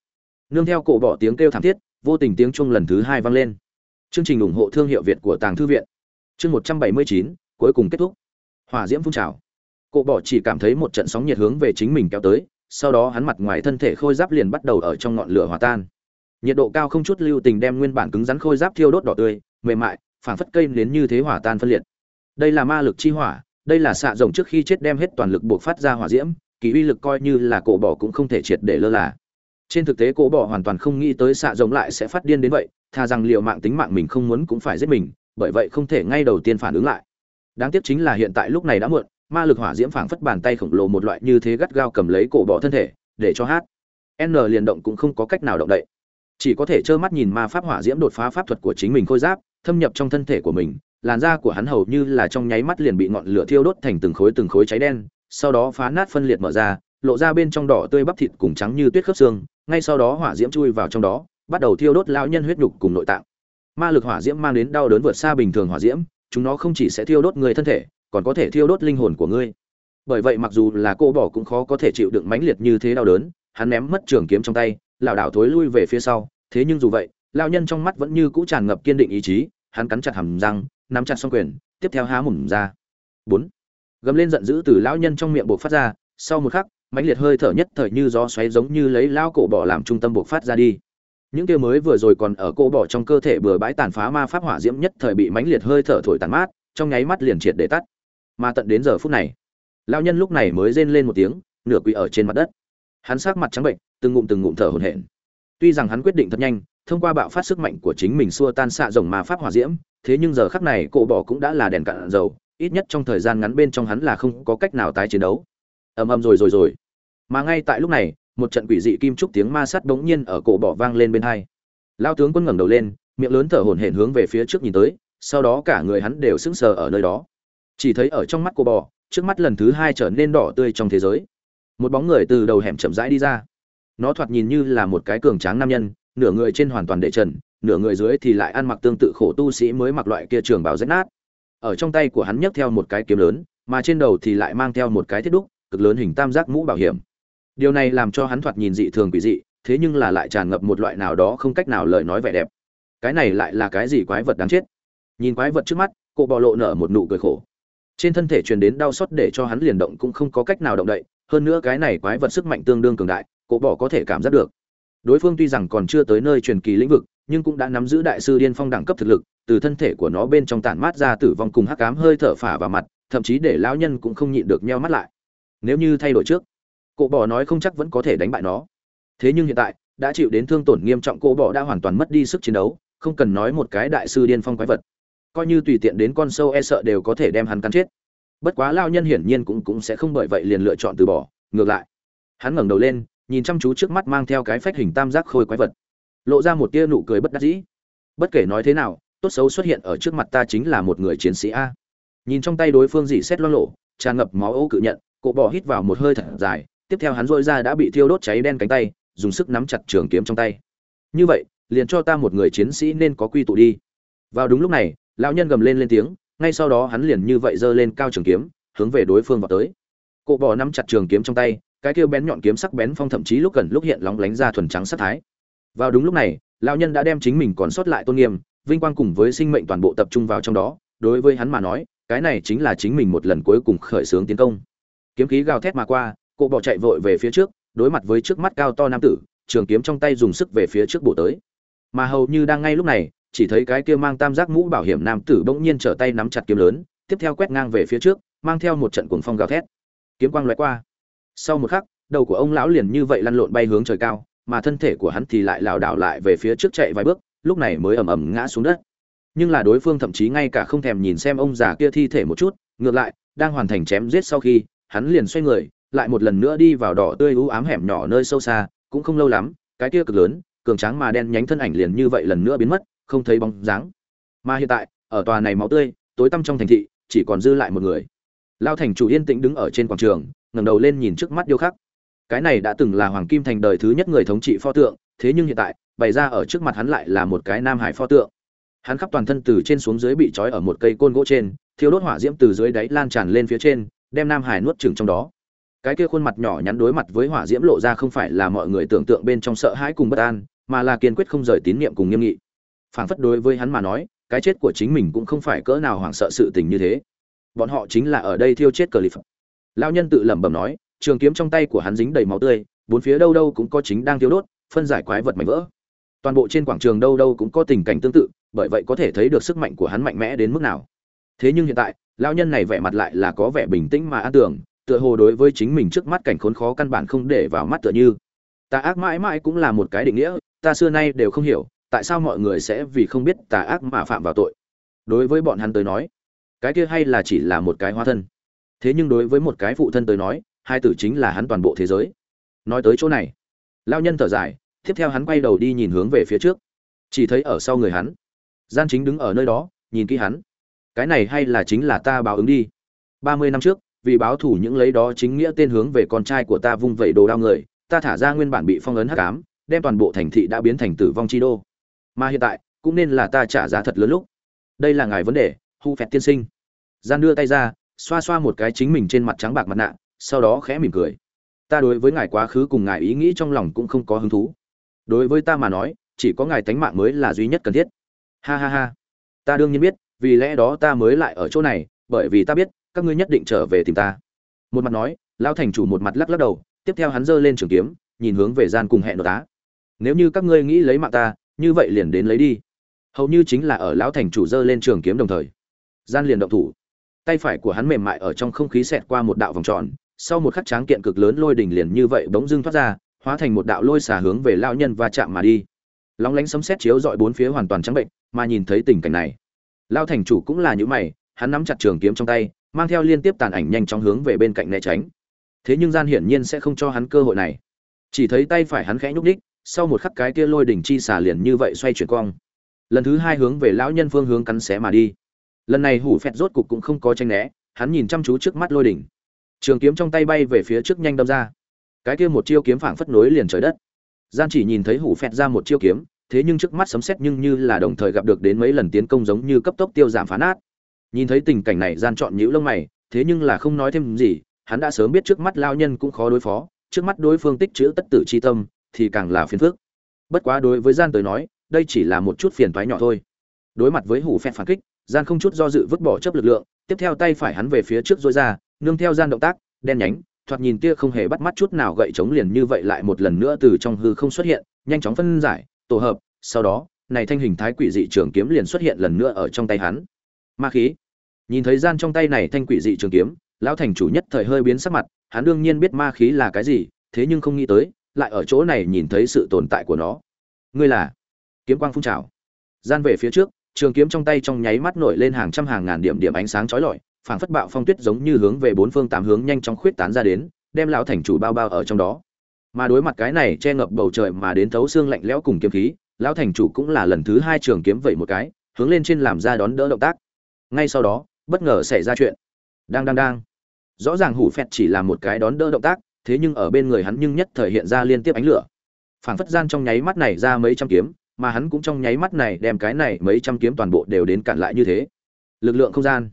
Nương theo cổ bỏ tiếng kêu thảm thiết vô tình tiếng chuông lần thứ hai vang lên. Chương trình ủng hộ thương hiệu việt của tàng thư viện. Chương một trăm bảy mươi chín, cuối cùng kết thúc. Hỏa diễm phun trào. Cổ bỏ chỉ cảm thấy một trận sóng nhiệt hướng về chính mình kéo tới, sau đó hắn mặt ngoài thân thể khôi giáp liền bắt đầu ở trong ngọn lửa hòa tan. Nhiệt độ cao không chút lưu tình đem nguyên bản cứng rắn khôi giáp thiêu đốt đỏ tươi, mềm mại, phảng phất cây đến như thế hỏa tan phân liệt. Đây là ma lực chi hỏa, đây là xạ rồng trước khi chết đem hết toàn lực buộc phát ra hỏa diễm, kỳ uy lực coi như là cổ bỏ cũng không thể triệt để lơ là trên thực tế cổ bỏ hoàn toàn không nghĩ tới xạ rồng lại sẽ phát điên đến vậy thà rằng liệu mạng tính mạng mình không muốn cũng phải giết mình, bởi vậy không thể ngay đầu tiên phản ứng lại. Đáng tiếc chính là hiện tại lúc này đã muộn, ma lực hỏa diễm phảng phất bàn tay khổng lồ một loại như thế gắt gao cầm lấy cổ bỏ thân thể, để cho hát. N liền động cũng không có cách nào động đậy. Chỉ có thể trơ mắt nhìn ma pháp hỏa diễm đột phá pháp thuật của chính mình khôi giáp, thâm nhập trong thân thể của mình, làn da của hắn hầu như là trong nháy mắt liền bị ngọn lửa thiêu đốt thành từng khối từng khối cháy đen, sau đó phá nát phân liệt mở ra lộ ra bên trong đỏ tươi bắp thịt cùng trắng như tuyết khớp xương, ngay sau đó hỏa diễm chui vào trong đó, bắt đầu thiêu đốt lão nhân huyết nhục cùng nội tạng. Ma lực hỏa diễm mang đến đau đớn vượt xa bình thường hỏa diễm, chúng nó không chỉ sẽ thiêu đốt người thân thể, còn có thể thiêu đốt linh hồn của ngươi. Bởi vậy mặc dù là cô bỏ cũng khó có thể chịu đựng mãnh liệt như thế đau đớn, hắn ném mất trường kiếm trong tay, lảo đảo thối lui về phía sau. Thế nhưng dù vậy, lão nhân trong mắt vẫn như cũ tràn ngập kiên định ý chí, hắn cắn chặt hàm răng, nắm chặt song quyền, tiếp theo há mồm ra. Bốn. Gầm lên giận dữ từ lão nhân trong miệng buộc phát ra, sau một khắc mãnh liệt hơi thở nhất thời như gió xoáy giống như lấy lao cổ bỏ làm trung tâm buộc phát ra đi. Những kia mới vừa rồi còn ở cổ bỏ trong cơ thể bừa bãi tàn phá ma pháp hỏa diễm nhất thời bị mãnh liệt hơi thở thổi tàn mát, trong nháy mắt liền triệt để tắt. Mà tận đến giờ phút này lao nhân lúc này mới rên lên một tiếng, nửa quỳ ở trên mặt đất. Hắn sắc mặt trắng bệnh, từng ngụm từng ngụm thở hổn hển. Tuy rằng hắn quyết định thật nhanh, thông qua bạo phát sức mạnh của chính mình xua tan xạ rồng ma pháp hỏa diễm, thế nhưng giờ khắc này cổ bỏ cũng đã là đèn cạn dầu, ít nhất trong thời gian ngắn bên trong hắn là không có cách nào tái chiến đấu. Ầm ầm rồi rồi rồi mà ngay tại lúc này, một trận quỷ dị kim trúc tiếng ma sát bỗng nhiên ở cổ bỏ vang lên bên hai. Lao tướng quân ngẩng đầu lên, miệng lớn thở hổn hển hướng về phía trước nhìn tới, sau đó cả người hắn đều sững sờ ở nơi đó. Chỉ thấy ở trong mắt cổ bò, trước mắt lần thứ hai trở nên đỏ tươi trong thế giới. Một bóng người từ đầu hẻm chậm rãi đi ra. Nó thoạt nhìn như là một cái cường tráng nam nhân, nửa người trên hoàn toàn để trần, nửa người dưới thì lại ăn mặc tương tự khổ tu sĩ mới mặc loại kia trường bào rách nát. Ở trong tay của hắn nhấc theo một cái kiếm lớn, mà trên đầu thì lại mang theo một cái thiết đúc, cực lớn hình tam giác mũ bảo hiểm điều này làm cho hắn thoạt nhìn dị thường quỷ dị, thế nhưng là lại tràn ngập một loại nào đó không cách nào lời nói vẻ đẹp. Cái này lại là cái gì quái vật đáng chết? Nhìn quái vật trước mắt cụ bò lộ nở một nụ cười khổ. Trên thân thể truyền đến đau xót để cho hắn liền động cũng không có cách nào động đậy, hơn nữa cái này quái vật sức mạnh tương đương cường đại cụ bò có thể cảm giác được. Đối phương tuy rằng còn chưa tới nơi truyền kỳ lĩnh vực, nhưng cũng đã nắm giữ đại sư điên phong đẳng cấp thực lực, từ thân thể của nó bên trong tản mát ra tử vong cùng hắc cám hơi thở phả vào mặt, thậm chí để lão nhân cũng không nhịn được nheo mắt lại. Nếu như thay đổi trước cổ bò nói không chắc vẫn có thể đánh bại nó. Thế nhưng hiện tại, đã chịu đến thương tổn nghiêm trọng cô bò đã hoàn toàn mất đi sức chiến đấu, không cần nói một cái đại sư điên phong quái vật. Coi như tùy tiện đến con sâu e sợ đều có thể đem hắn cắn chết. Bất quá lao nhân hiển nhiên cũng cũng sẽ không bởi vậy liền lựa chọn từ bỏ. Ngược lại, hắn ngẩng đầu lên, nhìn chăm chú trước mắt mang theo cái phách hình tam giác khôi quái vật. Lộ ra một tia nụ cười bất đắc dĩ. Bất kể nói thế nào, tốt xấu xuất hiện ở trước mặt ta chính là một người chiến sĩ a. Nhìn trong tay đối phương dị xét lo lộ, tràn ngập máu ô cự nhận cộ bò hít vào một hơi thật dài tiếp theo hắn dội ra đã bị thiêu đốt cháy đen cánh tay, dùng sức nắm chặt trường kiếm trong tay. Như vậy, liền cho ta một người chiến sĩ nên có quy tụ đi. Vào đúng lúc này, lão nhân gầm lên lên tiếng, ngay sau đó hắn liền như vậy giơ lên cao trường kiếm, hướng về đối phương vào tới. Cộ bò nắm chặt trường kiếm trong tay, cái kêu bén nhọn kiếm sắc bén phong thậm chí lúc gần lúc hiện lóng lánh ra thuần trắng sắc thái. Vào đúng lúc này, lão nhân đã đem chính mình còn sót lại tôn nghiêm, vinh quang cùng với sinh mệnh toàn bộ tập trung vào trong đó, đối với hắn mà nói, cái này chính là chính mình một lần cuối cùng khởi xướng tiến công. Kiếm khí gào thét mà qua cộ bỏ chạy vội về phía trước, đối mặt với trước mắt cao to nam tử, trường kiếm trong tay dùng sức về phía trước bổ tới. Mà hầu như đang ngay lúc này, chỉ thấy cái kia mang tam giác mũ bảo hiểm nam tử bỗng nhiên trở tay nắm chặt kiếm lớn, tiếp theo quét ngang về phía trước, mang theo một trận cuồng phong gào thét. Kiếm quang lóe qua. Sau một khắc, đầu của ông lão liền như vậy lăn lộn bay hướng trời cao, mà thân thể của hắn thì lại lảo đảo lại về phía trước chạy vài bước, lúc này mới ầm ầm ngã xuống đất. Nhưng là đối phương thậm chí ngay cả không thèm nhìn xem ông già kia thi thể một chút, ngược lại, đang hoàn thành chém giết sau khi, hắn liền xoay người lại một lần nữa đi vào đỏ tươi u ám hẻm nhỏ nơi sâu xa, cũng không lâu lắm, cái kia cực lớn, cường tráng mà đen nhánh thân ảnh liền như vậy lần nữa biến mất, không thấy bóng dáng. Mà hiện tại, ở tòa này máu tươi, tối tăm trong thành thị, chỉ còn dư lại một người. Lao thành chủ yên tĩnh đứng ở trên quảng trường, ngẩng đầu lên nhìn trước mắt điêu khắc. Cái này đã từng là hoàng kim thành đời thứ nhất người thống trị pho tượng, thế nhưng hiện tại, bày ra ở trước mặt hắn lại là một cái nam hải pho tượng. Hắn khắp toàn thân từ trên xuống dưới bị trói ở một cây côn gỗ trên, thiêu đốt hỏa diễm từ dưới đáy lan tràn lên phía trên, đem nam hải nuốt chửng trong đó cái kia khuôn mặt nhỏ nhắn đối mặt với hỏa diễm lộ ra không phải là mọi người tưởng tượng bên trong sợ hãi cùng bất an, mà là kiên quyết không rời tín nhiệm cùng nghiêm nghị. Phảng phất đối với hắn mà nói, cái chết của chính mình cũng không phải cỡ nào hoảng sợ sự tình như thế. Bọn họ chính là ở đây thiêu chết cờ lip lao nhân tự lẩm bẩm nói, trường kiếm trong tay của hắn dính đầy máu tươi, bốn phía đâu đâu cũng có chính đang thiêu đốt, phân giải quái vật mảnh vỡ. Toàn bộ trên quảng trường đâu đâu cũng có tình cảnh tương tự, bởi vậy có thể thấy được sức mạnh của hắn mạnh mẽ đến mức nào. Thế nhưng hiện tại lao nhân này vẻ mặt lại là có vẻ bình tĩnh mà an tưởng tựa hồ đối với chính mình trước mắt cảnh khốn khó căn bản không để vào mắt tựa như. Tà ác mãi mãi cũng là một cái định nghĩa, ta xưa nay đều không hiểu, tại sao mọi người sẽ vì không biết tà ác mà phạm vào tội? Đối với bọn hắn tới nói, cái kia hay là chỉ là một cái hóa thân. Thế nhưng đối với một cái phụ thân tới nói, hai tử chính là hắn toàn bộ thế giới. Nói tới chỗ này lao nhân thở dài, tiếp theo hắn quay đầu đi nhìn hướng về phía trước. Chỉ thấy ở sau người hắn, gian chính đứng ở nơi đó, nhìn kỹ hắn. Cái này hay là chính là ta báo ứng đi. Ba mươi năm trước vì báo thủ những lấy đó chính nghĩa tên hướng về con trai của ta vung vẩy đồ đao người, ta thả ra nguyên bản bị phong ấn hắc ám, đem toàn bộ thành thị đã biến thành tử vong chi đô. Mà hiện tại, cũng nên là ta trả giá thật lớn lúc. Đây là ngài vấn đề, hu phẹt tiên sinh. Gian đưa tay ra, xoa xoa một cái chính mình trên mặt trắng bạc mặt nạ, sau đó khẽ mỉm cười. Ta đối với ngài quá khứ cùng ngài ý nghĩ trong lòng cũng không có hứng thú. Đối với ta mà nói, chỉ có ngài tánh mạng mới là duy nhất cần thiết. Ha ha ha. Ta đương nhiên biết, vì lẽ đó ta mới lại ở chỗ này, bởi vì ta biết các ngươi nhất định trở về tìm ta. Một mặt nói, lão thành chủ một mặt lắc lắc đầu, tiếp theo hắn giơ lên trường kiếm, nhìn hướng về gian cùng hẹn nội tá nếu như các ngươi nghĩ lấy mạng ta, như vậy liền đến lấy đi. Hầu như chính là ở lão thành chủ giơ lên trường kiếm đồng thời, gian liền động thủ. Tay phải của hắn mềm mại ở trong không khí xẹt qua một đạo vòng tròn, sau một khắc tráng kiện cực lớn lôi đỉnh liền như vậy bỗng dưng thoát ra, hóa thành một đạo lôi xà hướng về lão nhân và chạm mà đi. Lóng lánh sấm sét chiếu dọi bốn phía hoàn toàn trắng bệnh, mà nhìn thấy tình cảnh này, lão thành chủ cũng là những mày, hắn nắm chặt trường kiếm trong tay mang theo liên tiếp tàn ảnh nhanh chóng hướng về bên cạnh né tránh. Thế nhưng gian hiển nhiên sẽ không cho hắn cơ hội này. Chỉ thấy tay phải hắn khẽ nhúc đích sau một khắc cái kia lôi đỉnh chi xả liền như vậy xoay chuyển cong. Lần thứ hai hướng về lão nhân phương hướng cắn xé mà đi. Lần này hủ phẹt rốt cục cũng không có tranh né, hắn nhìn chăm chú trước mắt lôi đỉnh. Trường kiếm trong tay bay về phía trước nhanh đâm ra. Cái kia một chiêu kiếm phảng phất nối liền trời đất. Gian chỉ nhìn thấy hủ phẹt ra một chiêu kiếm, thế nhưng trước mắt sấm sét nhưng như là đồng thời gặp được đến mấy lần tiến công giống như cấp tốc tiêu giảm phá nát nhìn thấy tình cảnh này, gian chọn nhũ lông mày, thế nhưng là không nói thêm gì, hắn đã sớm biết trước mắt lao nhân cũng khó đối phó, trước mắt đối phương tích chữ tất tử chi tâm, thì càng là phiền phức. Bất quá đối với gian tới nói, đây chỉ là một chút phiền toái nhỏ thôi. Đối mặt với hủ phẹt phản kích, gian không chút do dự vứt bỏ chấp lực lượng, tiếp theo tay phải hắn về phía trước dối ra, nương theo gian động tác, đen nhánh, thoạt nhìn tia không hề bắt mắt chút nào gậy chống liền như vậy lại một lần nữa từ trong hư không xuất hiện, nhanh chóng phân giải, tổ hợp, sau đó, này thanh hình thái quỷ dị trường kiếm liền xuất hiện lần nữa ở trong tay hắn ma khí. Nhìn thấy gian trong tay này thanh quỷ dị trường kiếm, lão thành chủ nhất thời hơi biến sắc mặt, hắn đương nhiên biết ma khí là cái gì, thế nhưng không nghĩ tới, lại ở chỗ này nhìn thấy sự tồn tại của nó. Ngươi là kiếm quang phun trào. Gian về phía trước, trường kiếm trong tay trong nháy mắt nổi lên hàng trăm hàng ngàn điểm điểm ánh sáng chói lọi, phảng phất bạo phong tuyết giống như hướng về bốn phương tám hướng nhanh chóng khuyết tán ra đến, đem lão thành chủ bao bao ở trong đó. Mà đối mặt cái này che ngập bầu trời mà đến thấu xương lạnh lẽo cùng kiếm khí, lão thành chủ cũng là lần thứ hai trường kiếm vậy một cái, hướng lên trên làm ra đón đỡ động tác ngay sau đó, bất ngờ xảy ra chuyện. Đang đang đang. Rõ ràng hủ phẹt chỉ là một cái đón đỡ động tác, thế nhưng ở bên người hắn nhưng nhất thời hiện ra liên tiếp ánh lửa. Phảng phất gian trong nháy mắt này ra mấy trăm kiếm, mà hắn cũng trong nháy mắt này đem cái này mấy trăm kiếm toàn bộ đều đến cản lại như thế. Lực lượng không gian.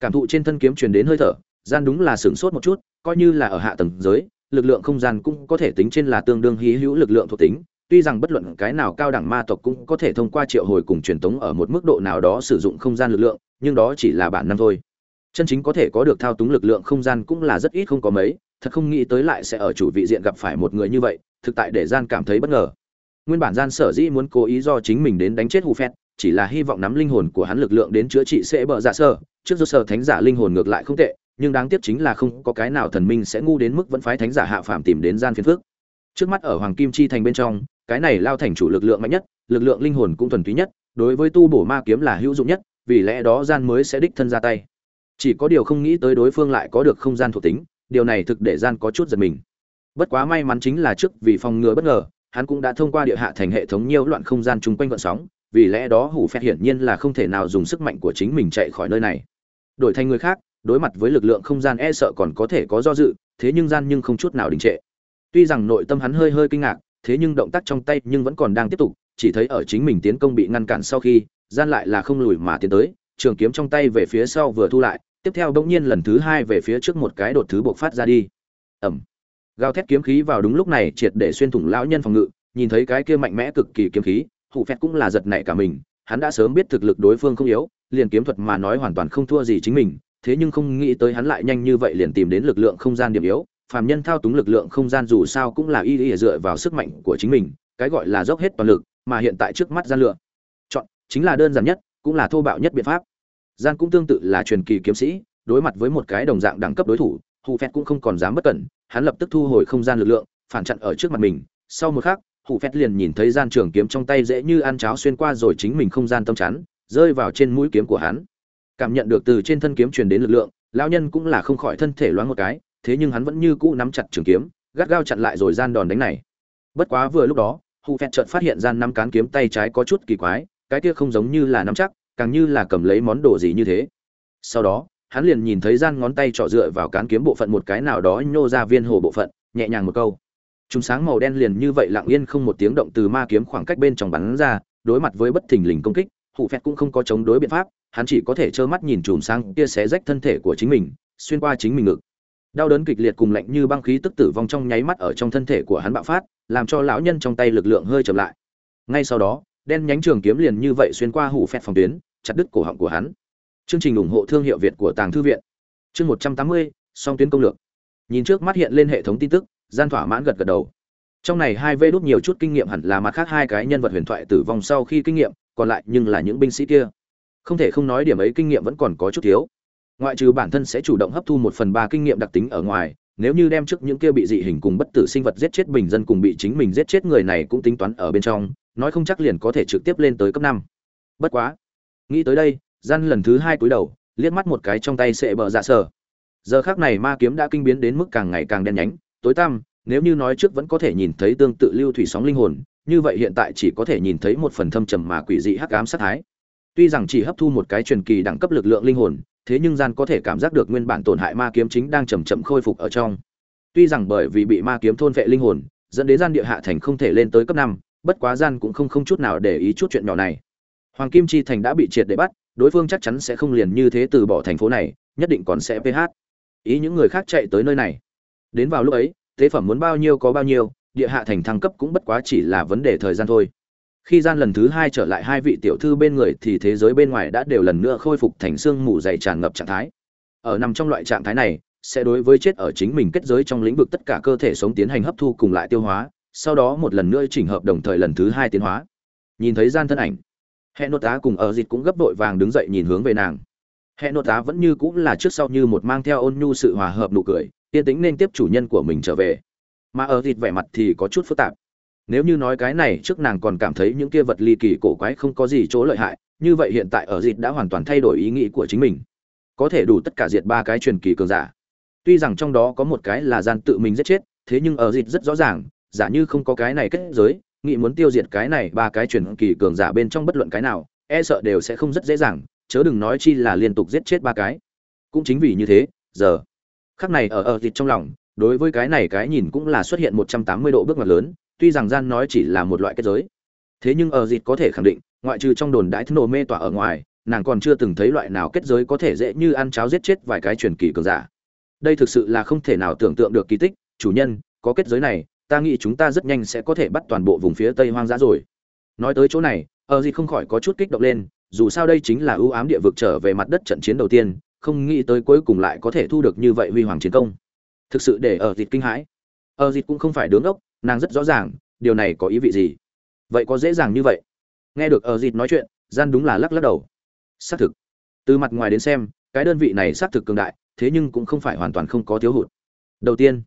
Cảm thụ trên thân kiếm truyền đến hơi thở, gian đúng là sửng sốt một chút, coi như là ở hạ tầng giới, lực lượng không gian cũng có thể tính trên là tương đương hí hữu lực lượng thuộc tính tuy rằng bất luận cái nào cao đẳng ma tộc cũng có thể thông qua triệu hồi cùng truyền tống ở một mức độ nào đó sử dụng không gian lực lượng, nhưng đó chỉ là bản năng thôi. Chân chính có thể có được thao túng lực lượng không gian cũng là rất ít không có mấy, thật không nghĩ tới lại sẽ ở chủ vị diện gặp phải một người như vậy, thực tại để gian cảm thấy bất ngờ. Nguyên bản gian sở dĩ muốn cố ý do chính mình đến đánh chết hù phét chỉ là hy vọng nắm linh hồn của hắn lực lượng đến chữa trị sẽ bợ dạ sơ. Trước do sở thánh giả linh hồn ngược lại không tệ, nhưng đáng tiếc chính là không có cái nào thần minh sẽ ngu đến mức vẫn phái thánh giả hạ phàm tìm đến gian phiền phước trước mắt ở hoàng kim chi thành bên trong cái này lao thành chủ lực lượng mạnh nhất, lực lượng linh hồn cũng thuần túy nhất, đối với tu bổ ma kiếm là hữu dụng nhất, vì lẽ đó gian mới sẽ đích thân ra tay. Chỉ có điều không nghĩ tới đối phương lại có được không gian thuộc tính, điều này thực để gian có chút giật mình. Bất quá may mắn chính là trước vì phòng ngừa bất ngờ, hắn cũng đã thông qua địa hạ thành hệ thống nhiều loạn không gian chung quanh vận sóng, vì lẽ đó hủ phét hiển nhiên là không thể nào dùng sức mạnh của chính mình chạy khỏi nơi này. Đổi thành người khác, đối mặt với lực lượng không gian e sợ còn có thể có do dự, thế nhưng gian nhưng không chút nào đình trệ. Tuy rằng nội tâm hắn hơi hơi kinh ngạc thế nhưng động tác trong tay nhưng vẫn còn đang tiếp tục, chỉ thấy ở chính mình tiến công bị ngăn cản sau khi, gian lại là không lùi mà tiến tới, trường kiếm trong tay về phía sau vừa thu lại, tiếp theo bỗng nhiên lần thứ hai về phía trước một cái đột thứ buộc phát ra đi. Ẩm gào thét kiếm khí vào đúng lúc này triệt để xuyên thủng lão nhân phòng ngự, nhìn thấy cái kia mạnh mẽ cực kỳ kiếm khí hụ phét cũng là giật nảy cả mình, hắn đã sớm biết thực lực đối phương không yếu, liền kiếm thuật mà nói hoàn toàn không thua gì chính mình, thế nhưng không nghĩ tới hắn lại nhanh như vậy liền tìm đến lực lượng không gian điểm yếu phàm nhân thao túng lực lượng không gian dù sao cũng là y y dựa vào sức mạnh của chính mình, cái gọi là dốc hết toàn lực, mà hiện tại trước mắt gian lựa. Chọn, chính là đơn giản nhất, cũng là thô bạo nhất biện pháp. Gian cũng tương tự là truyền kỳ kiếm sĩ, đối mặt với một cái đồng dạng đẳng cấp đối thủ, hù phét cũng không còn dám bất cẩn, hắn lập tức thu hồi không gian lực lượng, phản chặn ở trước mặt mình. Sau một khắc, hù phét liền nhìn thấy gian trường kiếm trong tay dễ như ăn cháo xuyên qua rồi chính mình không gian tâm chắn, rơi vào trên mũi kiếm của hắn. Cảm nhận được từ trên thân kiếm truyền đến lực lượng, lão nhân cũng là không khỏi thân thể loáng một cái thế nhưng hắn vẫn như cũ nắm chặt trường kiếm, gắt gao chặn lại rồi gian đòn đánh này. Bất quá vừa lúc đó, hù phẹt chợt phát hiện gian năm cán kiếm tay trái có chút kỳ quái, cái kia không giống như là nắm chắc, càng như là cầm lấy món đồ gì như thế. Sau đó, hắn liền nhìn thấy gian ngón tay trọ dựa vào cán kiếm bộ phận một cái nào đó nhô ra viên hồ bộ phận, nhẹ nhàng một câu. Chúng sáng màu đen liền như vậy lặng yên không một tiếng động từ ma kiếm khoảng cách bên trong bắn ra, đối mặt với bất thình lình công kích hụ phẹt cũng không có chống đối biện pháp, hắn chỉ có thể trơ mắt nhìn chùm sáng kia xé rách thân thể của chính mình, xuyên qua chính mình ngực đau đớn kịch liệt cùng lạnh như băng khí tức tử vong trong nháy mắt ở trong thân thể của hắn bạo phát, làm cho lão nhân trong tay lực lượng hơi chậm lại. Ngay sau đó, đen nhánh trường kiếm liền như vậy xuyên qua hủ phẹt phòng tuyến, chặt đứt cổ họng của hắn. Chương trình ủng hộ thương hiệu việt của tàng thư viện. Chương một trăm tám mươi, song tuyến công lược. Nhìn trước mắt hiện lên hệ thống tin tức, gian thỏa mãn gật gật đầu. Trong này hai vê đốt nhiều chút kinh nghiệm hẳn là mặt khác hai cái nhân vật huyền thoại tử vong sau khi kinh nghiệm, còn lại nhưng là những binh sĩ kia. Không thể không nói điểm ấy kinh nghiệm vẫn còn có chút thiếu ngoại trừ bản thân sẽ chủ động hấp thu một phần ba kinh nghiệm đặc tính ở ngoài, nếu như đem trước những kia bị dị hình cùng bất tử sinh vật giết chết bình dân cùng bị chính mình giết chết người này cũng tính toán ở bên trong, nói không chắc liền có thể trực tiếp lên tới cấp năm. Bất quá, nghĩ tới đây, gian lần thứ hai cúi đầu, liếc mắt một cái trong tay sệ bờ dạ sở giờ khác này ma kiếm đã kinh biến đến mức càng ngày càng đen nhánh, tối tăm, nếu như nói trước vẫn có thể nhìn thấy tương tự lưu thủy sóng linh hồn, như vậy hiện tại chỉ có thể nhìn thấy một phần thâm trầm mà quỷ dị hắc ám sát thái. Tuy rằng chỉ hấp thu một cái truyền kỳ đẳng cấp lực lượng linh hồn thế nhưng gian có thể cảm giác được nguyên bản tổn hại ma kiếm chính đang chậm chậm khôi phục ở trong. Tuy rằng bởi vì bị ma kiếm thôn vệ linh hồn, dẫn đến gian địa hạ thành không thể lên tới cấp năm, bất quá gian cũng không không chút nào để ý chút chuyện nhỏ này. Hoàng kim chi thành đã bị triệt để bắt, đối phương chắc chắn sẽ không liền như thế từ bỏ thành phố này, nhất định còn sẽ ph ý những người khác chạy tới nơi này. Đến vào lúc ấy tế phẩm muốn bao nhiêu có bao nhiêu, địa hạ thành thăng cấp cũng bất quá chỉ là vấn đề thời gian thôi khi gian lần thứ hai trở lại hai vị tiểu thư bên người thì thế giới bên ngoài đã đều lần nữa khôi phục thành xương mù dày tràn ngập trạng thái. Ở nằm trong loại trạng thái này, sẽ đối với chết ở chính mình kết giới trong lĩnh vực tất cả cơ thể sống tiến hành hấp thu cùng lại tiêu hóa, sau đó một lần nữa chỉnh hợp đồng thời lần thứ hai tiến hóa. Nhìn thấy gian thân ảnh, hệ nốt tá cùng ở dịch cũng gấp đội vàng đứng dậy nhìn hướng về nàng. Hệ nốt tá vẫn như cũng là trước sau như một mang theo ôn nhu sự hòa hợp nụ cười, yên tĩnh nên tiếp chủ nhân của mình trở về. Mà ở dịch vẻ mặt thì có chút phức tạp nếu như nói cái này, trước nàng còn cảm thấy những kia vật ly kỳ cổ quái không có gì chỗ lợi hại, như vậy hiện tại ở dịch đã hoàn toàn thay đổi ý nghĩ của chính mình. Có thể đủ tất cả diệt ba cái truyền kỳ cường giả. Tuy rằng trong đó có một cái là gian tự mình giết chết, thế nhưng ở dịch rất rõ ràng, giả như không có cái này kết giới, nghĩ muốn tiêu diệt cái này ba cái truyền kỳ cường giả bên trong bất luận cái nào e sợ đều sẽ không rất dễ dàng, chớ đừng nói chi là liên tục giết chết ba cái. Cũng chính vì như thế, giờ khắc này ở ở dịch trong lòng, đối với cái này cái nhìn cũng là xuất hiện một trăm tám mươi độ bước ngoặt lớn tuy rằng gian nói chỉ là một loại kết giới. Thế nhưng ở dịch có thể khẳng định, ngoại trừ trong đồn đãi nổ mê tỏa ở ngoài, nàng còn chưa từng thấy loại nào kết giới có thể dễ như ăn cháo giết chết vài cái truyền kỳ cường giả. Đây thực sự là không thể nào tưởng tượng được kỳ tích. Chủ nhân, có kết giới này, ta nghĩ chúng ta rất nhanh sẽ có thể bắt toàn bộ vùng phía tây hoang dã rồi. Nói tới chỗ này, ở dịch không khỏi có chút kích động lên, dù sao đây chính là ưu ám địa vực trở về mặt đất trận chiến đầu tiên, không nghĩ tới cuối cùng lại có thể thu được như vậy huy hoàng chiến công. Thực sự để ở dịch kinh hãi. Ở dịch cũng không phải đứng ốc nàng rất rõ ràng, điều này có ý vị gì? Vậy có dễ dàng như vậy? Nghe được ở dịt nói chuyện, gian đúng là lắc lắc đầu. Xác thực. Từ mặt ngoài đến xem, cái đơn vị này xác thực cường đại, thế nhưng cũng không phải hoàn toàn không có thiếu hụt. Đầu tiên,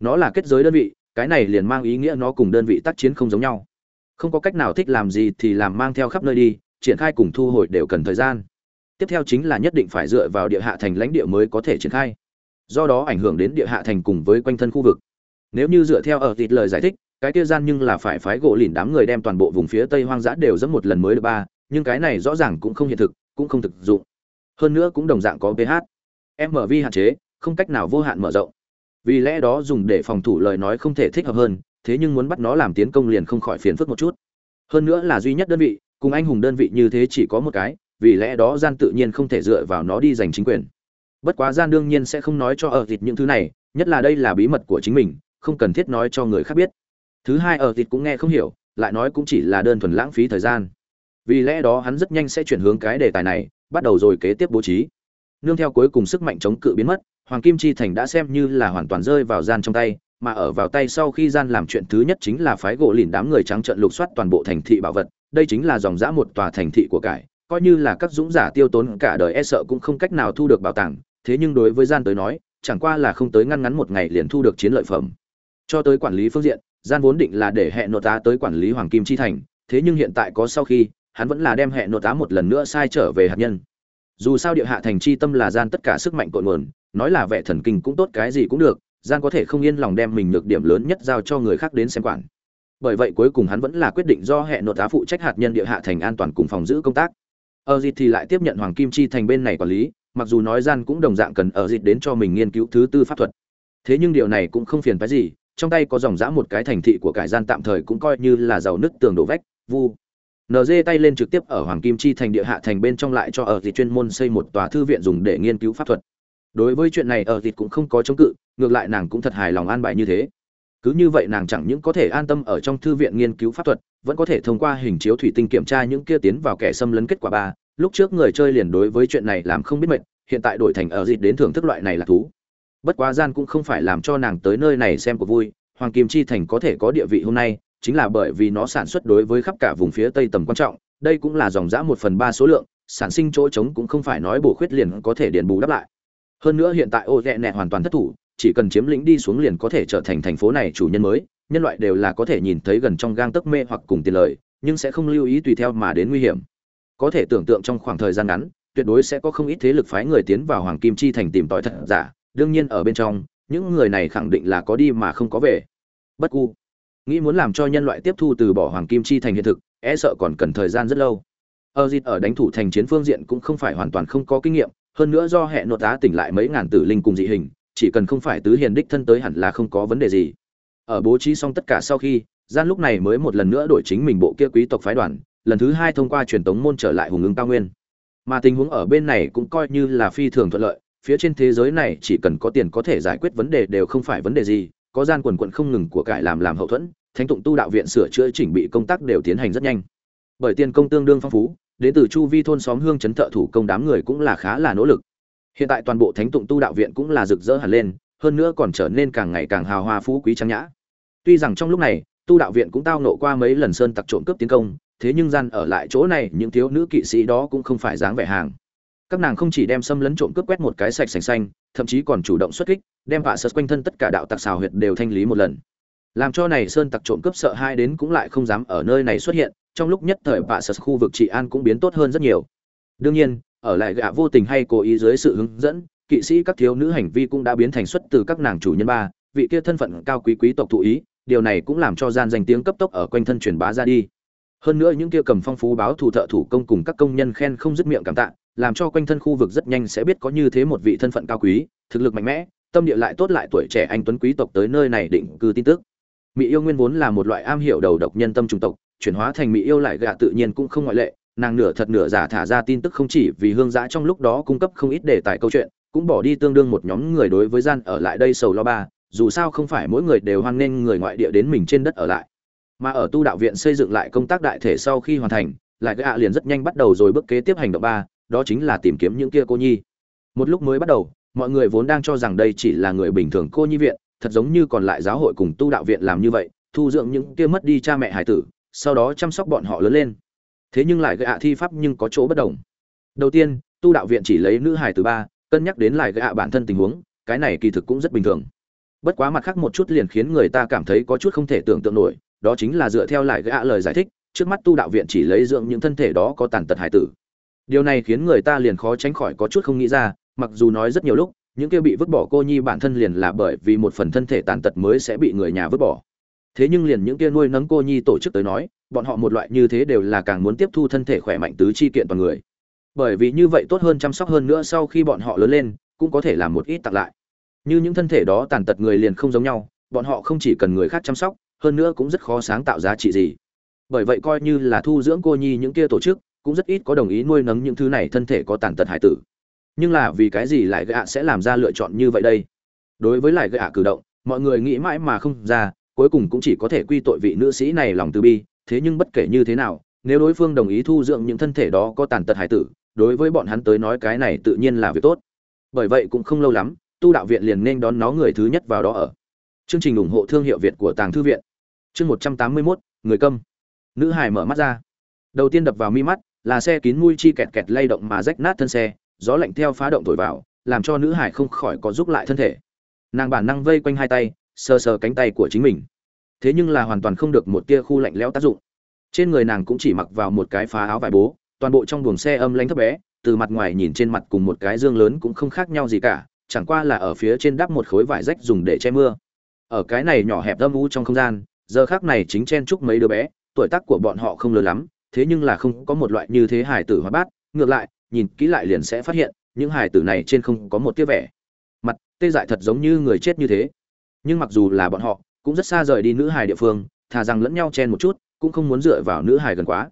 nó là kết giới đơn vị, cái này liền mang ý nghĩa nó cùng đơn vị tác chiến không giống nhau. Không có cách nào thích làm gì thì làm mang theo khắp nơi đi, triển khai cùng thu hồi đều cần thời gian. Tiếp theo chính là nhất định phải dựa vào địa hạ thành lãnh địa mới có thể triển khai. Do đó ảnh hưởng đến địa hạ thành cùng với quanh thân khu vực nếu như dựa theo ở thịt lời giải thích, cái kia gian nhưng là phải phái gỗ lìn đám người đem toàn bộ vùng phía tây hoang dã đều dẫm một lần mới được ba, nhưng cái này rõ ràng cũng không hiện thực, cũng không thực dụng. Hơn nữa cũng đồng dạng có ph. Mv hạn chế, không cách nào vô hạn mở rộng. Vì lẽ đó dùng để phòng thủ lời nói không thể thích hợp hơn, thế nhưng muốn bắt nó làm tiến công liền không khỏi phiền phức một chút. Hơn nữa là duy nhất đơn vị, cùng anh hùng đơn vị như thế chỉ có một cái, vì lẽ đó gian tự nhiên không thể dựa vào nó đi giành chính quyền. Bất quá gian đương nhiên sẽ không nói cho ở thịt những thứ này, nhất là đây là bí mật của chính mình không cần thiết nói cho người khác biết. Thứ hai ở thịt cũng nghe không hiểu, lại nói cũng chỉ là đơn thuần lãng phí thời gian. Vì lẽ đó hắn rất nhanh sẽ chuyển hướng cái đề tài này, bắt đầu rồi kế tiếp bố trí. Nương theo cuối cùng sức mạnh chống cự biến mất, hoàng kim chi thành đã xem như là hoàn toàn rơi vào gian trong tay, mà ở vào tay sau khi gian làm chuyện thứ nhất chính là phái gỗ lìn đám người trắng trợn lục soát toàn bộ thành thị bảo vật, đây chính là dòng dã một tòa thành thị của cải, coi như là các dũng giả tiêu tốn cả đời e sợ cũng không cách nào thu được bảo tàng, thế nhưng đối với gian tới nói, chẳng qua là không tới ngăn ngắn một ngày liền thu được chiến lợi phẩm cho tới quản lý phương diện, gian vốn định là để hệ nội tá tới quản lý hoàng kim chi thành, thế nhưng hiện tại có sau khi, hắn vẫn là đem hệ nội tá một lần nữa sai trở về hạt nhân. Dù sao địa hạ thành chi tâm là gian tất cả sức mạnh cội nguồn, nói là vẻ thần kinh cũng tốt cái gì cũng được, gian có thể không yên lòng đem mình được điểm lớn nhất giao cho người khác đến xem quản. Bởi vậy cuối cùng hắn vẫn là quyết định do hệ nội tá phụ trách hạt nhân địa hạ thành an toàn cùng phòng giữ công tác. Ở dịch thì lại tiếp nhận hoàng kim chi thành bên này quản lý, mặc dù nói gian cũng đồng dạng cần ở dịch đến cho mình nghiên cứu thứ tư pháp thuật. Thế nhưng điều này cũng không phiền phái gì trong tay có dòng dã một cái thành thị của cải gian tạm thời cũng coi như là giàu nứt tường đổ vách, vu. Nd tay lên trực tiếp ở hoàng kim chi thành địa hạ thành bên trong lại cho ở dịt chuyên môn xây một tòa thư viện dùng để nghiên cứu pháp thuật. Đối với chuyện này ở dịt cũng không có chống cự, ngược lại nàng cũng thật hài lòng an bài như thế. Cứ như vậy nàng chẳng những có thể an tâm ở trong thư viện nghiên cứu pháp thuật, vẫn có thể thông qua hình chiếu thủy tinh kiểm tra những kia tiến vào kẻ xâm lấn kết quả ba. Lúc trước người chơi liền đối với chuyện này làm không biết mệt, hiện tại đổi thành ở dịt đến thưởng thức loại này là thú bất quá gian cũng không phải làm cho nàng tới nơi này xem cuộc vui, hoàng kim chi thành có thể có địa vị hôm nay, chính là bởi vì nó sản xuất đối với khắp cả vùng phía tây tầm quan trọng, đây cũng là dòng giã một phần ba số lượng, sản sinh chỗ trống cũng không phải nói bổ khuyết liền có thể điền bù đắp lại. Hơn nữa hiện tại ô ghẹ nẹ hoàn toàn thất thủ, chỉ cần chiếm lĩnh đi xuống liền có thể trở thành thành phố này chủ nhân mới, nhân loại đều là có thể nhìn thấy gần trong gang tấc mê hoặc cùng tiền lời, nhưng sẽ không lưu ý tùy theo mà đến nguy hiểm. Có thể tưởng tượng trong khoảng thời gian ngắn, tuyệt đối sẽ có không ít thế lực phái người tiến vào hoàng kim chi thành tìm tòi thật giả đương nhiên ở bên trong, những người này khẳng định là có đi mà không có về. Bất cu. Nghĩ muốn làm cho nhân loại tiếp thu từ bỏ hoàng kim chi thành hiện thực e sợ còn cần thời gian rất lâu. Ở dịt ở đánh thủ thành chiến phương diện cũng không phải hoàn toàn không có kinh nghiệm, hơn nữa do hệ nội tá tỉnh lại mấy ngàn tử linh cùng dị hình, chỉ cần không phải tứ hiền đích thân tới hẳn là không có vấn đề gì. Ở bố trí xong tất cả sau khi, gian lúc này mới một lần nữa đổi chính mình bộ kia quý tộc phái đoàn, lần thứ hai thông qua truyền tống môn trở lại hùng ứng cao nguyên. Mà tình huống ở bên này cũng coi như là phi thường thuận lợi phía trên thế giới này chỉ cần có tiền có thể giải quyết vấn đề đều không phải vấn đề gì, có gian quần quận không ngừng của cải làm làm hậu thuẫn, thánh tụng tu đạo viện sửa chữa chỉnh bị công tác đều tiến hành rất nhanh. Bởi tiền công tương đương phong phú, đến từ chu vi thôn xóm hương chấn thợ thủ công đám người cũng là khá là nỗ lực. Hiện tại toàn bộ thánh tụng tu đạo viện cũng là rực rỡ hẳn lên, hơn nữa còn trở nên càng ngày càng hào hoa phú quý trang nhã. Tuy rằng trong lúc này, tu đạo viện cũng tao nộ qua mấy lần sơn tặc trộm cướp tiến công, thế nhưng gian ở lại chỗ này, những thiếu nữ kỵ sĩ đó cũng không phải dáng vẻ hàng các nàng không chỉ đem xâm lấn trộm cướp quét một cái sạch sành xanh, thậm chí còn chủ động xuất kích, đem vạ sật quanh thân tất cả đạo tặc xào huyệt đều thanh lý một lần. Làm cho này sơn tặc trộm cướp sợ hai đến cũng lại không dám ở nơi này xuất hiện, trong lúc nhất thời vạ sật khu vực trị an cũng biến tốt hơn rất nhiều. Đương nhiên, ở lại gạ vô tình hay cố ý dưới sự hướng dẫn, kỵ sĩ các thiếu nữ hành vi cũng đã biến thành xuất từ các nàng chủ nhân ba, vị kia thân phận cao quý quý tộc thụ ý, điều này cũng làm cho gian danh tiếng cấp tốc ở quanh thân truyền bá ra đi. Hơn nữa những kia cầm phong phú báo thủ thợ thủ công cùng các công nhân khen không dứt miệng cảm tạ làm cho quanh thân khu vực rất nhanh sẽ biết có như thế một vị thân phận cao quý, thực lực mạnh mẽ, tâm địa lại tốt lại tuổi trẻ anh tuấn quý tộc tới nơi này định cư tin tức. Mỹ yêu nguyên vốn là một loại am hiểu đầu độc nhân tâm trung tộc, chuyển hóa thành mỹ yêu lại gạ tự nhiên cũng không ngoại lệ, nàng nửa thật nửa giả thả ra tin tức không chỉ vì hương giã trong lúc đó cung cấp không ít đề tài câu chuyện, cũng bỏ đi tương đương một nhóm người đối với gian ở lại đây sầu lo ba, dù sao không phải mỗi người đều hoan nghênh người ngoại địa đến mình trên đất ở lại. Mà ở tu đạo viện xây dựng lại công tác đại thể sau khi hoàn thành, lại gạ liền rất nhanh bắt đầu rồi bước kế tiếp hành động ba đó chính là tìm kiếm những kia cô nhi. Một lúc mới bắt đầu, mọi người vốn đang cho rằng đây chỉ là người bình thường cô nhi viện, thật giống như còn lại giáo hội cùng tu đạo viện làm như vậy, thu dưỡng những kia mất đi cha mẹ hải tử, sau đó chăm sóc bọn họ lớn lên. Thế nhưng lại gây gạ thi pháp nhưng có chỗ bất đồng. Đầu tiên, tu đạo viện chỉ lấy nữ hải tử ba, cân nhắc đến lại gây gạ bản thân tình huống, cái này kỳ thực cũng rất bình thường. Bất quá mặt khác một chút liền khiến người ta cảm thấy có chút không thể tưởng tượng nổi, đó chính là dựa theo lại gây gạ lời giải thích, trước mắt tu đạo viện chỉ lấy dưỡng những thân thể đó có tàn tật hải tử điều này khiến người ta liền khó tránh khỏi có chút không nghĩ ra, mặc dù nói rất nhiều lúc, những kia bị vứt bỏ cô nhi bản thân liền là bởi vì một phần thân thể tàn tật mới sẽ bị người nhà vứt bỏ. Thế nhưng liền những kia nuôi nấng cô nhi tổ chức tới nói, bọn họ một loại như thế đều là càng muốn tiếp thu thân thể khỏe mạnh tứ chi kiện toàn người. Bởi vì như vậy tốt hơn chăm sóc hơn nữa sau khi bọn họ lớn lên, cũng có thể làm một ít tặng lại. Như những thân thể đó tàn tật người liền không giống nhau, bọn họ không chỉ cần người khác chăm sóc, hơn nữa cũng rất khó sáng tạo giá trị gì. Bởi vậy coi như là thu dưỡng cô nhi những kia tổ chức cũng rất ít có đồng ý nuôi nấng những thứ này thân thể có tàn tật hải tử. Nhưng là vì cái gì lại gạ sẽ làm ra lựa chọn như vậy đây? Đối với lại gạ cử động, mọi người nghĩ mãi mà không ra, cuối cùng cũng chỉ có thể quy tội vị nữ sĩ này lòng từ bi, thế nhưng bất kể như thế nào, nếu đối phương đồng ý thu dưỡng những thân thể đó có tàn tật hải tử, đối với bọn hắn tới nói cái này tự nhiên là việc tốt. Bởi vậy cũng không lâu lắm, tu đạo viện liền nên đón nó người thứ nhất vào đó ở. Chương trình ủng hộ thương hiệu việt của tàng thư viện. Chương một trăm tám mươi mốt, người câm. Nữ hải mở mắt ra. Đầu tiên đập vào mi mắt là xe kín mui chi kẹt kẹt lay động mà rách nát thân xe, gió lạnh theo phá động thổi vào, làm cho nữ hải không khỏi có giúp lại thân thể. Nàng bản năng vây quanh hai tay, sờ sờ cánh tay của chính mình. Thế nhưng là hoàn toàn không được một tia khu lạnh lẽo tác dụng. Trên người nàng cũng chỉ mặc vào một cái phá áo vải bố, toàn bộ trong buồng xe âm lãnh thấp bé, từ mặt ngoài nhìn trên mặt cùng một cái dương lớn cũng không khác nhau gì cả, chẳng qua là ở phía trên đắp một khối vải rách dùng để che mưa. Ở cái này nhỏ hẹp âm u trong không gian, giờ khác này chính chen chúc mấy đứa bé, tuổi tác của bọn họ không lớn lắm thế nhưng là không có một loại như thế hải tử hóa bát. Ngược lại, nhìn kỹ lại liền sẽ phát hiện, những hải tử này trên không có một tia vẻ. Mặt, tê dại thật giống như người chết như thế. Nhưng mặc dù là bọn họ, cũng rất xa rời đi nữ hài địa phương, thà rằng lẫn nhau chen một chút, cũng không muốn dựa vào nữ hài gần quá.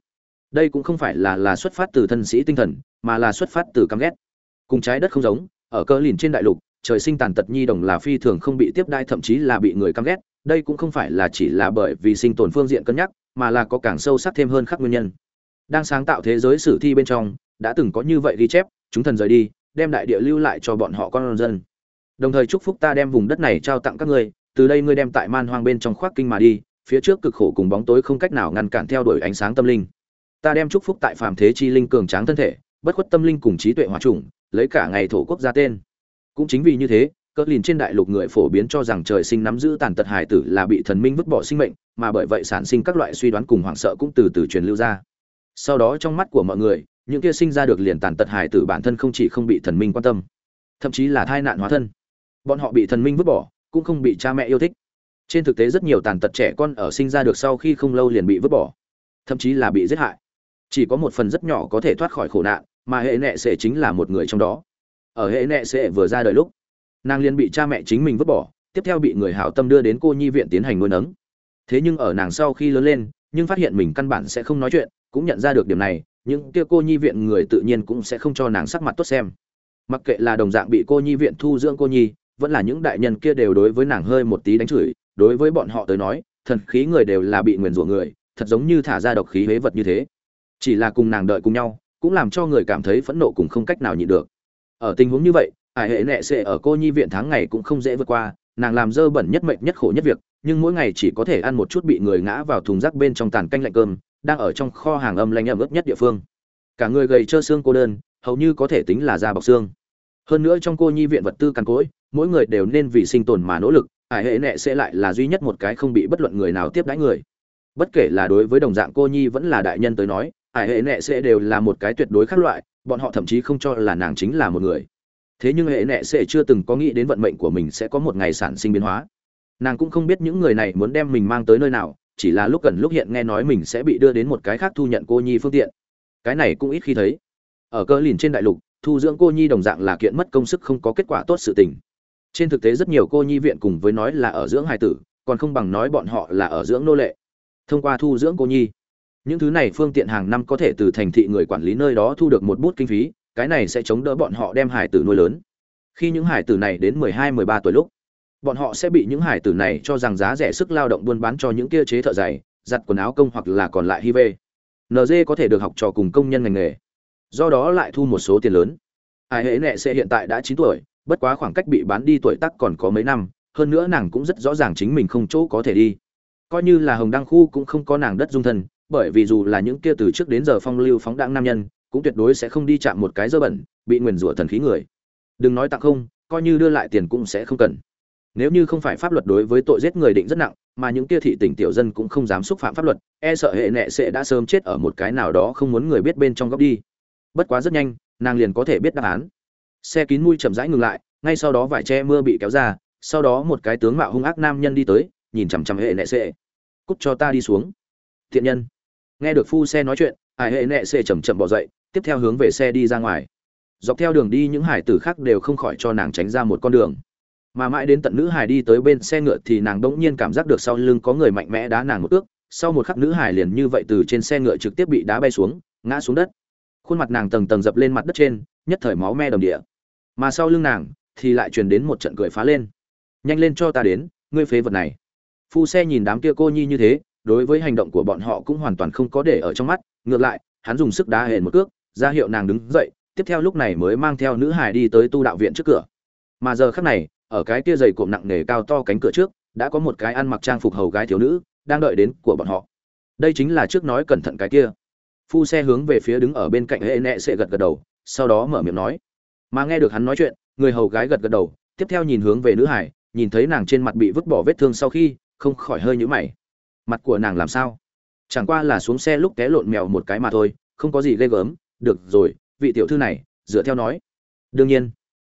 Đây cũng không phải là là xuất phát từ thân sĩ tinh thần, mà là xuất phát từ căm ghét. Cùng trái đất không giống, ở cơ lìn trên đại lục, trời sinh tàn tật nhi đồng là phi thường không bị tiếp đai, thậm chí là bị người căm ghét. Đây cũng không phải là chỉ là bởi vì sinh tồn phương diện cân nhắc mà là có càng sâu sắc thêm hơn khắc nguyên nhân. Đang sáng tạo thế giới sử thi bên trong, đã từng có như vậy ghi chép, chúng thần rời đi, đem đại địa lưu lại cho bọn họ con dân. Đồng thời chúc phúc ta đem vùng đất này trao tặng các ngươi, từ đây ngươi đem tại man hoang bên trong khoác kinh mà đi, phía trước cực khổ cùng bóng tối không cách nào ngăn cản theo đuổi ánh sáng tâm linh. Ta đem chúc phúc tại phàm thế chi linh cường tráng thân thể, bất khuất tâm linh cùng trí tuệ hòa trùng lấy cả ngày thổ quốc ra tên. Cũng chính vì như thế cỡ lìn trên đại lục người phổ biến cho rằng trời sinh nắm giữ tàn tật hải tử là bị thần minh vứt bỏ sinh mệnh, mà bởi vậy sản sinh các loại suy đoán cùng hoảng sợ cũng từ từ truyền lưu ra. Sau đó trong mắt của mọi người, những kia sinh ra được liền tàn tật hải tử bản thân không chỉ không bị thần minh quan tâm, thậm chí là thai nạn hóa thân. Bọn họ bị thần minh vứt bỏ, cũng không bị cha mẹ yêu thích. Trên thực tế rất nhiều tàn tật trẻ con ở sinh ra được sau khi không lâu liền bị vứt bỏ, thậm chí là bị giết hại. Chỉ có một phần rất nhỏ có thể thoát khỏi khổ nạn, mà hệ nệ sệ chính là một người trong đó. Ở hệ nệ sệ vừa ra đời lúc nàng liền bị cha mẹ chính mình vứt bỏ, tiếp theo bị người hảo tâm đưa đến cô nhi viện tiến hành nuôi nấng. Thế nhưng ở nàng sau khi lớn lên, nhưng phát hiện mình căn bản sẽ không nói chuyện, cũng nhận ra được điểm này, những kia cô nhi viện người tự nhiên cũng sẽ không cho nàng sắc mặt tốt xem. Mặc kệ là đồng dạng bị cô nhi viện thu dưỡng cô nhi, vẫn là những đại nhân kia đều đối với nàng hơi một tí đánh chửi, đối với bọn họ tới nói, thần khí người đều là bị nguyền rủa người, thật giống như thả ra độc khí huế vật như thế. Chỉ là cùng nàng đợi cùng nhau, cũng làm cho người cảm thấy phẫn nộ cùng không cách nào nhịn được. Ở tình huống như vậy ải hệ nệ sệ ở cô nhi viện tháng ngày cũng không dễ vượt qua, nàng làm dơ bẩn nhất mệnh nhất khổ nhất việc, nhưng mỗi ngày chỉ có thể ăn một chút bị người ngã vào thùng rác bên trong tàn canh lạnh cơm, đang ở trong kho hàng âm lanh ẩm ướt nhất địa phương. Cả người gầy trơ xương cô đơn, hầu như có thể tính là da bọc xương. Hơn nữa trong cô nhi viện vật tư càn cỗi, mỗi người đều nên vì sinh tồn mà nỗ lực, ải hệ nệ sẽ lại là duy nhất một cái không bị bất luận người nào tiếp đãi người. Bất kể là đối với đồng dạng cô nhi vẫn là đại nhân tới nói, ải hệ nệ sẽ đều là một cái tuyệt đối khác loại, bọn họ thậm chí không cho là nàng chính là một người thế nhưng hệ nệ sẽ chưa từng có nghĩ đến vận mệnh của mình sẽ có một ngày sản sinh biến hóa. Nàng cũng không biết những người này muốn đem mình mang tới nơi nào, chỉ là lúc gần lúc hiện nghe nói mình sẽ bị đưa đến một cái khác thu nhận cô nhi phương tiện. Cái này cũng ít khi thấy. Ở cơ lìn trên đại lục, thu dưỡng cô nhi đồng dạng là kiện mất công sức không có kết quả tốt sự tình. Trên thực tế rất nhiều cô nhi viện cùng với nói là ở dưỡng hài tử, còn không bằng nói bọn họ là ở dưỡng nô lệ. Thông qua thu dưỡng cô nhi, những thứ này phương tiện hàng năm có thể từ thành thị người quản lý nơi đó thu được một bút kinh phí cái này sẽ chống đỡ bọn họ đem hải tử nuôi lớn. Khi những hải tử này đến mười hai, mười ba tuổi lúc, bọn họ sẽ bị những hải tử này cho rằng giá rẻ sức lao động buôn bán cho những kia chế thợ giày, giặt quần áo công hoặc là còn lại hiv. vê. Nd có thể được học trò cùng công nhân ngành nghề, do đó lại thu một số tiền lớn. Ai hễ nệ sẽ hiện tại đã chín tuổi, bất quá khoảng cách bị bán đi tuổi tác còn có mấy năm, hơn nữa nàng cũng rất rõ ràng chính mình không chỗ có thể đi. Coi như là hồng đăng khu cũng không có nàng đất dung thân, bởi vì dù là những kia từ trước đến giờ phong lưu phóng đãng nam nhân cũng tuyệt đối sẽ không đi chạm một cái dơ bẩn, bị nguyền rủa thần khí người. Đừng nói tặng không, coi như đưa lại tiền cũng sẽ không cần. Nếu như không phải pháp luật đối với tội giết người định rất nặng, mà những kia thị tỉnh tiểu dân cũng không dám xúc phạm pháp luật e sợ hệ nệ sẽ đã sớm chết ở một cái nào đó không muốn người biết bên trong góc đi. Bất quá rất nhanh, nàng liền có thể biết đáp án. Xe kín mui chậm rãi ngừng lại, ngay sau đó vải che mưa bị kéo ra, sau đó một cái tướng mạo hung ác nam nhân đi tới, nhìn chằm chằm hệ nệ sệ cút cho ta đi xuống. Thiện nhân. Nghe được phu xe nói chuyện hải hệ nệ xê chầm chậm bỏ dậy, tiếp theo hướng về xe đi ra ngoài. Dọc theo đường đi những hải tử khác đều không khỏi cho nàng tránh ra một con đường. Mà mãi đến tận nữ hải đi tới bên xe ngựa thì nàng bỗng nhiên cảm giác được sau lưng có người mạnh mẽ đá nàng một ước sau một khắc nữ hải liền như vậy từ trên xe ngựa trực tiếp bị đá bay xuống, ngã xuống đất. Khuôn mặt nàng tầng tầng dập lên mặt đất trên, nhất thời máu me đồng địa. Mà sau lưng nàng thì lại truyền đến một trận cười phá lên. Nhanh lên cho ta đến, ngươi phế vật này. Phu xe nhìn đám kia cô nhi như thế, đối với hành động của bọn họ cũng hoàn toàn không có để ở trong mắt ngược lại, hắn dùng sức đá hển một cước, ra hiệu nàng đứng dậy, tiếp theo lúc này mới mang theo nữ hải đi tới tu đạo viện trước cửa. Mà giờ khắc này, ở cái kia dày cộm nặng nề cao to cánh cửa trước, đã có một cái ăn mặc trang phục hầu gái thiếu nữ, đang đợi đến của bọn họ. Đây chính là trước nói cẩn thận cái kia. Phu xe hướng về phía đứng ở bên cạnh hệ nẹ sẽ gật gật đầu, sau đó mở miệng nói. Mà nghe được hắn nói chuyện, người hầu gái gật gật đầu, tiếp theo nhìn hướng về nữ hải nhìn thấy nàng trên mặt bị vứt bỏ vết thương sau khi, không khỏi hơi nhũ mày. Mặt của nàng làm sao? Chẳng qua là xuống xe lúc té lộn mèo một cái mà thôi, không có gì ghê gớm. Được rồi, vị tiểu thư này, dựa theo nói. Đương nhiên.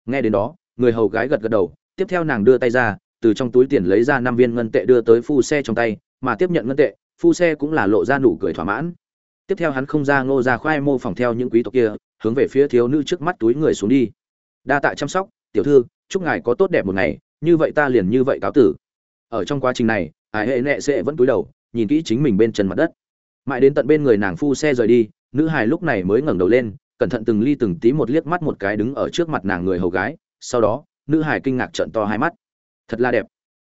Nghe đến đó, người hầu gái gật gật đầu, tiếp theo nàng đưa tay ra, từ trong túi tiền lấy ra năm viên ngân tệ đưa tới phu xe trong tay, mà tiếp nhận ngân tệ, phu xe cũng là lộ ra nụ cười thỏa mãn. Tiếp theo hắn không ra ngô ra khoai mô phỏng theo những quý tộc kia, hướng về phía thiếu nữ trước mắt túi người xuống đi. Đa tạ chăm sóc, tiểu thư, chúc ngài có tốt đẹp một ngày, như vậy ta liền như vậy cáo tử. Ở trong quá trình này ải hệ nệ sẽ vẫn túi đầu nhìn kỹ chính mình bên chân mặt đất. Mãi đến tận bên người nàng phu xe rời đi, nữ hài lúc này mới ngẩng đầu lên, cẩn thận từng ly từng tí một liếc mắt một cái đứng ở trước mặt nàng người hầu gái, sau đó, nữ hài kinh ngạc trợn to hai mắt. Thật là đẹp.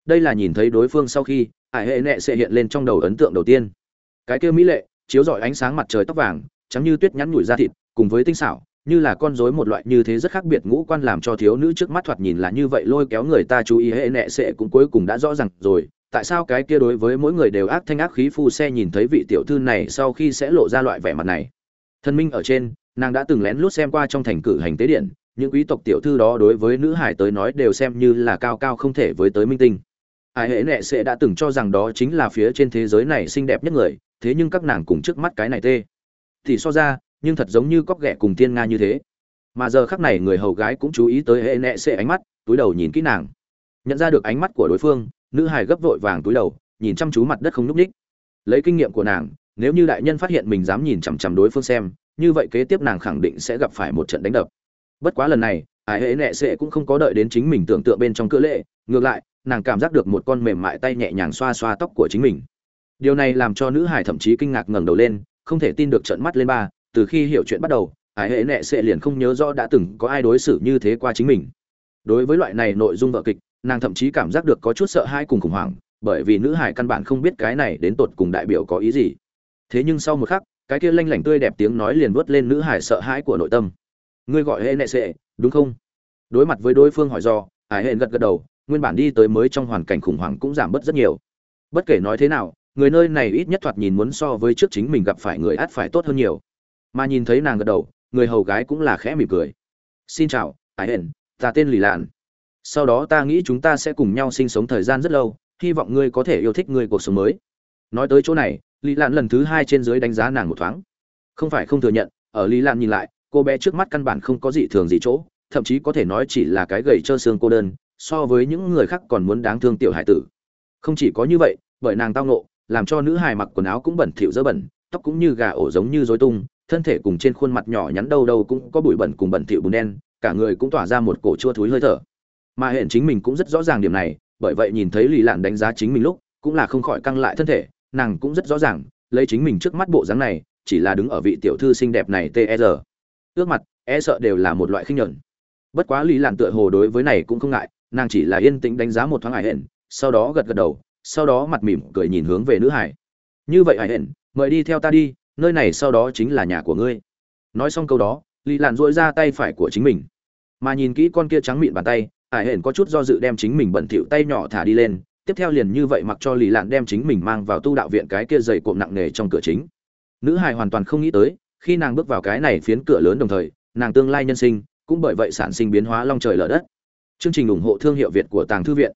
Đây là nhìn thấy đối phương sau khi, ải hệ nệ sẽ hiện lên trong đầu ấn tượng đầu tiên. Cái kia mỹ lệ, chiếu rọi ánh sáng mặt trời tóc vàng, trắng như tuyết nhắn nhủi da thịt, cùng với tinh xảo, như là con rối một loại như thế rất khác biệt ngũ quan làm cho thiếu nữ trước mắt thoạt nhìn là như vậy lôi kéo người ta chú ý, hệ nệ sẽ cũng cuối cùng đã rõ ràng rồi tại sao cái kia đối với mỗi người đều ác thanh ác khí phu xe nhìn thấy vị tiểu thư này sau khi sẽ lộ ra loại vẻ mặt này? Thân minh ở trên, nàng đã từng lén lút xem qua trong thành cử hành tế điện, những quý tộc tiểu thư đó đối với nữ hải tới nói đều xem như là cao cao không thể với tới minh tinh. Ai hệ nệ sẽ đã từng cho rằng đó chính là phía trên thế giới này xinh đẹp nhất người, thế nhưng các nàng cùng trước mắt cái này tê. Thì so ra, nhưng thật giống như cóc ghẹ cùng tiên nga như thế. Mà giờ khắc này người hầu gái cũng chú ý tới hệ nệ sẽ ánh mắt, túi đầu nhìn kỹ nàng. Nhận ra được ánh mắt của đối phương nữ hài gấp vội vàng túi đầu, nhìn chăm chú mặt đất không nhúc ních. Lấy kinh nghiệm của nàng, nếu như đại nhân phát hiện mình dám nhìn chằm chằm đối phương xem, như vậy kế tiếp nàng khẳng định sẽ gặp phải một trận đánh đập. Bất quá lần này ải hệ nệ sệ cũng không có đợi đến chính mình tưởng tượng bên trong cỡ lệ, ngược lại, nàng cảm giác được một con mềm mại tay nhẹ nhàng xoa xoa tóc của chính mình. Điều này làm cho nữ hải thậm chí kinh ngạc ngẩng đầu lên, không thể tin được trận mắt lên ba, từ khi hiểu chuyện bắt đầu ải hệ nệ sệ liền không nhớ rõ đã từng có ai đối xử như thế qua chính mình. Đối với loại này nội dung vợ kịch nàng thậm chí cảm giác được có chút sợ hãi cùng khủng hoảng, bởi vì nữ hải căn bản không biết cái này đến tột cùng đại biểu có ý gì. Thế nhưng sau một khắc, cái kia lanh lảnh tươi đẹp tiếng nói liền vớt lên nữ hải sợ hãi của nội tâm. Ngươi gọi hệ nệ sệ, đúng không? Đối mặt với đối phương hỏi do, hải hệ gật gật đầu, nguyên bản đi tới mới trong hoàn cảnh khủng hoảng cũng giảm bớt rất nhiều. Bất kể nói thế nào, người nơi này ít nhất thoạt nhìn muốn so với trước chính mình gặp phải người át phải tốt hơn nhiều. Mà nhìn thấy nàng gật đầu, người hầu gái cũng là khẽ mỉm cười. Xin chào, hải hển ta tên lì lạn sau đó ta nghĩ chúng ta sẽ cùng nhau sinh sống thời gian rất lâu, hy vọng ngươi có thể yêu thích ngươi cuộc sống mới. Nói tới chỗ này, lý lạn lần thứ hai trên dưới đánh giá nàng một thoáng. Không phải không thừa nhận, ở lý lạn nhìn lại, cô bé trước mắt căn bản không có gì thường gì chỗ, thậm chí có thể nói chỉ là cái gầy trơ xương cô đơn, so với những người khác còn muốn đáng thương tiểu hải tử. Không chỉ có như vậy, bởi nàng tao nộ làm cho nữ hài mặc quần áo cũng bẩn thỉu dơ bẩn, tóc cũng như gà ổ giống như rối tung, thân thể cùng trên khuôn mặt nhỏ nhắn đâu đâu cũng có bụi bẩn cùng bẩn thỉu bùn đen, cả người cũng tỏa ra một cổ chua thúi hơi thở mà hiện chính mình cũng rất rõ ràng điểm này, bởi vậy nhìn thấy lì lạn đánh giá chính mình lúc, cũng là không khỏi căng lại thân thể, nàng cũng rất rõ ràng, lấy chính mình trước mắt bộ dáng này, chỉ là đứng ở vị tiểu thư xinh đẹp này tr ước mặt e sợ đều là một loại khinh nhẫn bất quá lý lạn tựa hồ đối với này cũng không ngại, nàng chỉ là yên tĩnh đánh giá một thoáng hải hển sau đó gật gật đầu, sau đó mặt mỉm cười nhìn hướng về nữ hải. Như vậy hải hển mời đi theo ta đi, nơi này sau đó chính là nhà của ngươi. Nói xong câu đó lý lạn dội ra tay phải của chính mình. Mà nhìn kỹ con kia trắng mịn bàn tay Ải hển có chút do dự đem chính mình bẩn thỉu tay nhỏ thả đi lên, tiếp theo liền như vậy mặc cho lì lạn đem chính mình mang vào tu đạo viện cái kia dày cộm nặng nề trong cửa chính. Nữ hài hoàn toàn không nghĩ tới, khi nàng bước vào cái này phiến cửa lớn đồng thời, nàng tương lai nhân sinh cũng bởi vậy sản sinh biến hóa long trời lở đất. Chương trình ủng hộ thương hiệu việt của tàng thư viện.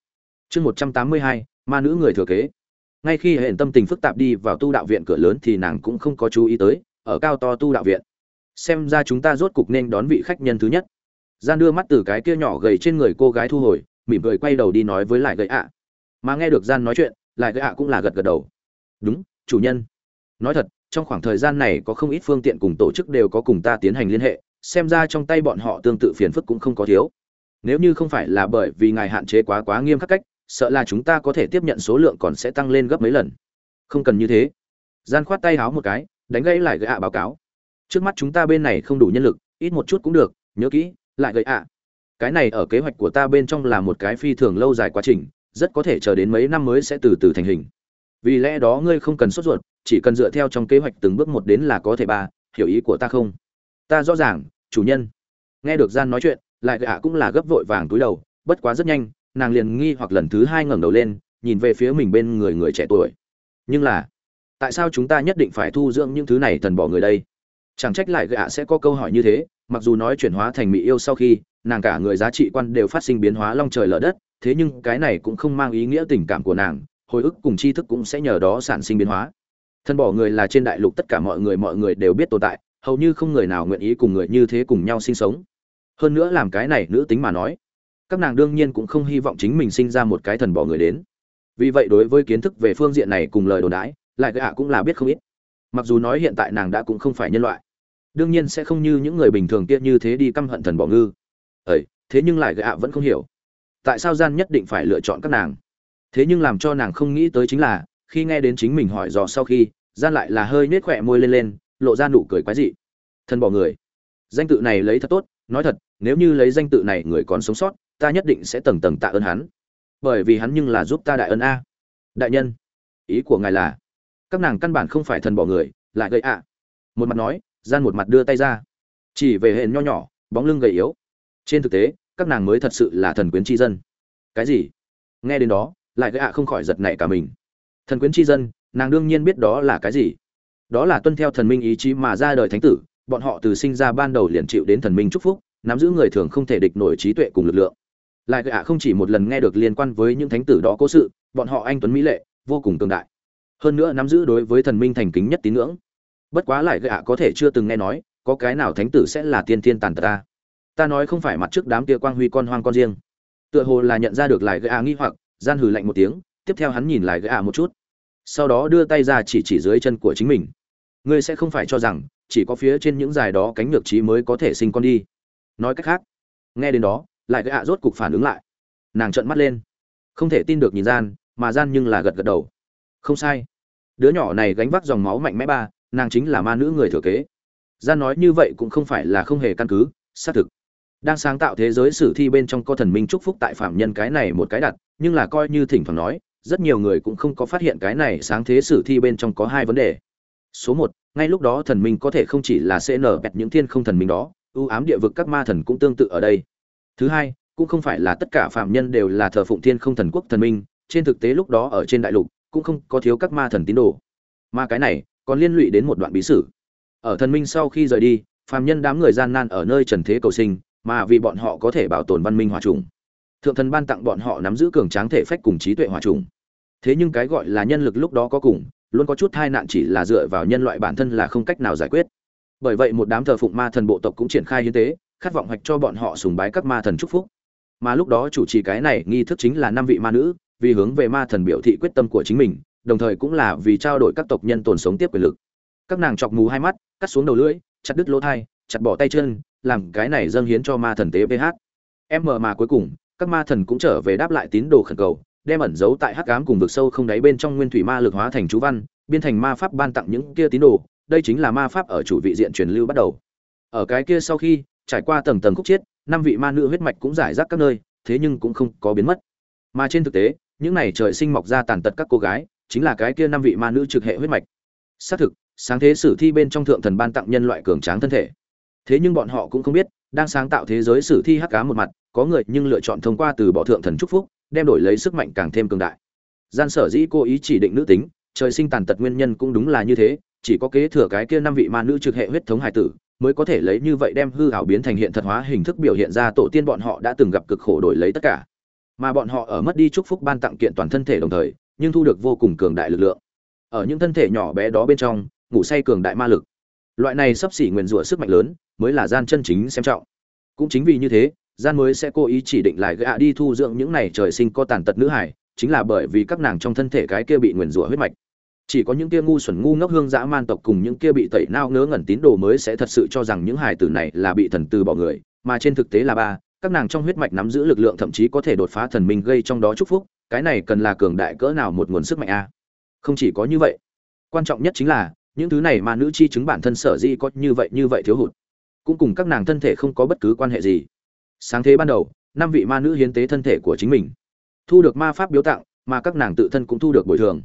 Chương một trăm tám mươi hai, ma nữ người thừa kế. Ngay khi hệ tâm tình phức tạp đi vào tu đạo viện cửa lớn thì nàng cũng không có chú ý tới, ở cao to tu đạo viện. Xem ra chúng ta rốt cục nên đón vị khách nhân thứ nhất gian đưa mắt từ cái kia nhỏ gầy trên người cô gái thu hồi, mỉm cười quay đầu đi nói với lại gậy ạ. Mà nghe được gian nói chuyện, lại gậy ạ cũng là gật gật đầu. Đúng, chủ nhân. Nói thật, trong khoảng thời gian này có không ít phương tiện cùng tổ chức đều có cùng ta tiến hành liên hệ, xem ra trong tay bọn họ tương tự phiền phức cũng không có thiếu. Nếu như không phải là bởi vì ngài hạn chế quá quá nghiêm khắc cách, sợ là chúng ta có thể tiếp nhận số lượng còn sẽ tăng lên gấp mấy lần. Không cần như thế. Gian khoát tay háo một cái, đánh gãy lại gậy ạ báo cáo. Trước mắt chúng ta bên này không đủ nhân lực, ít một chút cũng được, nhớ kỹ lại gậy ạ. Cái này ở kế hoạch của ta bên trong là một cái phi thường lâu dài quá trình, rất có thể chờ đến mấy năm mới sẽ từ từ thành hình. Vì lẽ đó ngươi không cần sốt ruột, chỉ cần dựa theo trong kế hoạch từng bước một đến là có thể ba, hiểu ý của ta không? Ta rõ ràng, chủ nhân. Nghe được gian nói chuyện, lại gạ cũng là gấp vội vàng túi đầu, bất quá rất nhanh, nàng liền nghi hoặc lần thứ hai ngẩng đầu lên, nhìn về phía mình bên người người trẻ tuổi. Nhưng là, tại sao chúng ta nhất định phải thu dưỡng những thứ này thần bỏ người đây? Chẳng trách lại gạ sẽ có câu hỏi như thế mặc dù nói chuyển hóa thành mỹ yêu sau khi, nàng cả người giá trị quan đều phát sinh biến hóa long trời lở đất, thế nhưng cái này cũng không mang ý nghĩa tình cảm của nàng, hồi ức cùng tri thức cũng sẽ nhờ đó sản sinh biến hóa. Thân bỏ người là trên đại lục tất cả mọi người mọi người đều biết tồn tại, hầu như không người nào nguyện ý cùng người như thế cùng nhau sinh sống. Hơn nữa làm cái này nữ tính mà nói, các nàng đương nhiên cũng không hy vọng chính mình sinh ra một cái thần bỏ người đến. Vì vậy đối với kiến thức về phương diện này cùng lời đồn đãi, lại gạ cũng là biết không ít. Mặc dù nói hiện tại nàng đã cũng không phải nhân loại đương nhiên sẽ không như những người bình thường kia như thế đi căm hận thần bỏ ngư. Ấy thế nhưng lại gạ vẫn không hiểu. Tại sao gian nhất định phải lựa chọn các nàng? Thế nhưng làm cho nàng không nghĩ tới chính là, khi nghe đến chính mình hỏi dò sau khi, gian lại là hơi nết khỏe môi lên lên, lộ ra nụ cười quái dị. Thần bỏ người. Danh tự này lấy thật tốt, nói thật, nếu như lấy danh tự này người còn sống sót, ta nhất định sẽ tầng tầng tạ ơn hắn. Bởi vì hắn nhưng là giúp ta đại ơn a. Đại nhân, ý của ngài là, các nàng căn bản không phải thần bỏ người, lại gây ạ. Một mặt nói gian một mặt đưa tay ra. Chỉ về hẹn nho nhỏ, bóng lưng gầy yếu. Trên thực tế, các nàng mới thật sự là thần quyến tri dân. Cái gì? Nghe đến đó, lại gạ không khỏi giật nảy cả mình. Thần quyến tri dân, nàng đương nhiên biết đó là cái gì. Đó là tuân theo thần minh ý chí mà ra đời thánh tử, bọn họ từ sinh ra ban đầu liền chịu đến thần minh chúc phúc, nắm giữ người thường không thể địch nổi trí tuệ cùng lực lượng. Lại gạ không chỉ một lần nghe được liên quan với những thánh tử đó cố sự, bọn họ anh tuấn mỹ lệ, vô cùng tương đại. Hơn nữa nắm giữ đối với thần minh thành kính nhất tín ngưỡng bất quá lại gạ có thể chưa từng nghe nói, có cái nào thánh tử sẽ là tiên thiên tàn tật ta? Ta nói không phải mặt trước đám kia quang huy con hoang con riêng. Tựa hồ là nhận ra được lại gạ nghi hoặc, gian hừ lạnh một tiếng, tiếp theo hắn nhìn lại gạ một chút. Sau đó đưa tay ra chỉ chỉ dưới chân của chính mình. Ngươi sẽ không phải cho rằng, chỉ có phía trên những dài đó cánh ngược trí mới có thể sinh con đi. Nói cách khác, nghe đến đó, lại gạ rốt cục phản ứng lại. Nàng trợn mắt lên. Không thể tin được nhìn gian, mà gian nhưng là gật gật đầu. Không sai. Đứa nhỏ này gánh vác dòng máu mạnh mẽ ba nàng chính là ma nữ người thừa kế. Ra nói như vậy cũng không phải là không hề căn cứ, xác thực. Đang sáng tạo thế giới sử thi bên trong có thần minh chúc phúc tại phạm nhân cái này một cái đặt, nhưng là coi như thỉnh thoảng nói, rất nhiều người cũng không có phát hiện cái này sáng thế sử thi bên trong có hai vấn đề. Số một, ngay lúc đó thần minh có thể không chỉ là cn bẹt những thiên không thần minh đó, ưu ám địa vực các ma thần cũng tương tự ở đây. Thứ hai, cũng không phải là tất cả phạm nhân đều là thờ phụng thiên không thần quốc thần minh, trên thực tế lúc đó ở trên đại lục, cũng không có thiếu các ma thần tín đồ. Mà cái này còn liên lụy đến một đoạn bí sử. Ở thần minh sau khi rời đi, phàm nhân đám người gian nan ở nơi trần thế cầu sinh, mà vì bọn họ có thể bảo tồn văn minh hòa trùng. Thượng thần ban tặng bọn họ nắm giữ cường tráng thể phách cùng trí tuệ hòa trùng. Thế nhưng cái gọi là nhân lực lúc đó có cùng, luôn có chút tai nạn chỉ là dựa vào nhân loại bản thân là không cách nào giải quyết. Bởi vậy một đám thờ phụng ma thần bộ tộc cũng triển khai hiến tế, khát vọng hoạch cho bọn họ sùng bái các ma thần chúc phúc. Mà lúc đó chủ trì cái này nghi thức chính là năm vị ma nữ, vì hướng về ma thần biểu thị quyết tâm của chính mình đồng thời cũng là vì trao đổi các tộc nhân tồn sống tiếp quyền lực. Các nàng chọc mù hai mắt, cắt xuống đầu lưỡi, chặt đứt lỗ thai, chặt bỏ tay chân, làm cái này dâng hiến cho ma thần tế ph em mờ mà cuối cùng, các ma thần cũng trở về đáp lại tín đồ khẩn cầu, đem ẩn giấu tại hắc ám cùng vực sâu không đáy bên trong nguyên thủy ma lực hóa thành chú văn, biên thành ma pháp ban tặng những kia tín đồ, đây chính là ma pháp ở chủ vị diện truyền lưu bắt đầu. Ở cái kia sau khi, trải qua tầng tầng khúc chiết, năm vị ma nữ huyết mạch cũng giải rác các nơi, thế nhưng cũng không có biến mất. Mà trên thực tế, những này trời sinh mọc ra tàn tật các cô gái chính là cái kia năm vị ma nữ trực hệ huyết mạch. Xác thực, sáng thế sử thi bên trong thượng thần ban tặng nhân loại cường tráng thân thể. Thế nhưng bọn họ cũng không biết, đang sáng tạo thế giới sử thi hắc cá một mặt, có người nhưng lựa chọn thông qua từ bỏ thượng thần chúc phúc, đem đổi lấy sức mạnh càng thêm cường đại. Gian sở dĩ cô ý chỉ định nữ tính, trời sinh tàn tật nguyên nhân cũng đúng là như thế, chỉ có kế thừa cái kia năm vị ma nữ trực hệ huyết thống hải tử, mới có thể lấy như vậy đem hư ảo biến thành hiện thật hóa hình thức biểu hiện ra tổ tiên bọn họ đã từng gặp cực khổ đổi lấy tất cả. Mà bọn họ ở mất đi chúc phúc ban tặng kiện toàn thân thể đồng thời nhưng thu được vô cùng cường đại lực lượng. Ở những thân thể nhỏ bé đó bên trong, ngủ say cường đại ma lực. Loại này sắp xỉ nguyền rủa sức mạnh lớn mới là gian chân chính xem trọng. Cũng chính vì như thế, gian mới sẽ cố ý chỉ định lại gạ đi thu dưỡng những này trời sinh có tàn tật nữ hải chính là bởi vì các nàng trong thân thể cái kia bị nguyền rủa huyết mạch. Chỉ có những kia ngu xuẩn ngu ngốc hương dã man tộc cùng những kia bị tẩy nao ngớ ngẩn tín đồ mới sẽ thật sự cho rằng những hải tử này là bị thần từ bỏ người, mà trên thực tế là ba, các nàng trong huyết mạch nắm giữ lực lượng thậm chí có thể đột phá thần minh gây trong đó chúc phúc cái này cần là cường đại cỡ nào một nguồn sức mạnh a? Không chỉ có như vậy, quan trọng nhất chính là, những thứ này mà nữ chi chứng bản thân sở di có như vậy như vậy thiếu hụt, cũng cùng các nàng thân thể không có bất cứ quan hệ gì. Sáng thế ban đầu, năm vị ma nữ hiến tế thân thể của chính mình, thu được ma pháp biếu tặng mà các nàng tự thân cũng thu được bồi thường.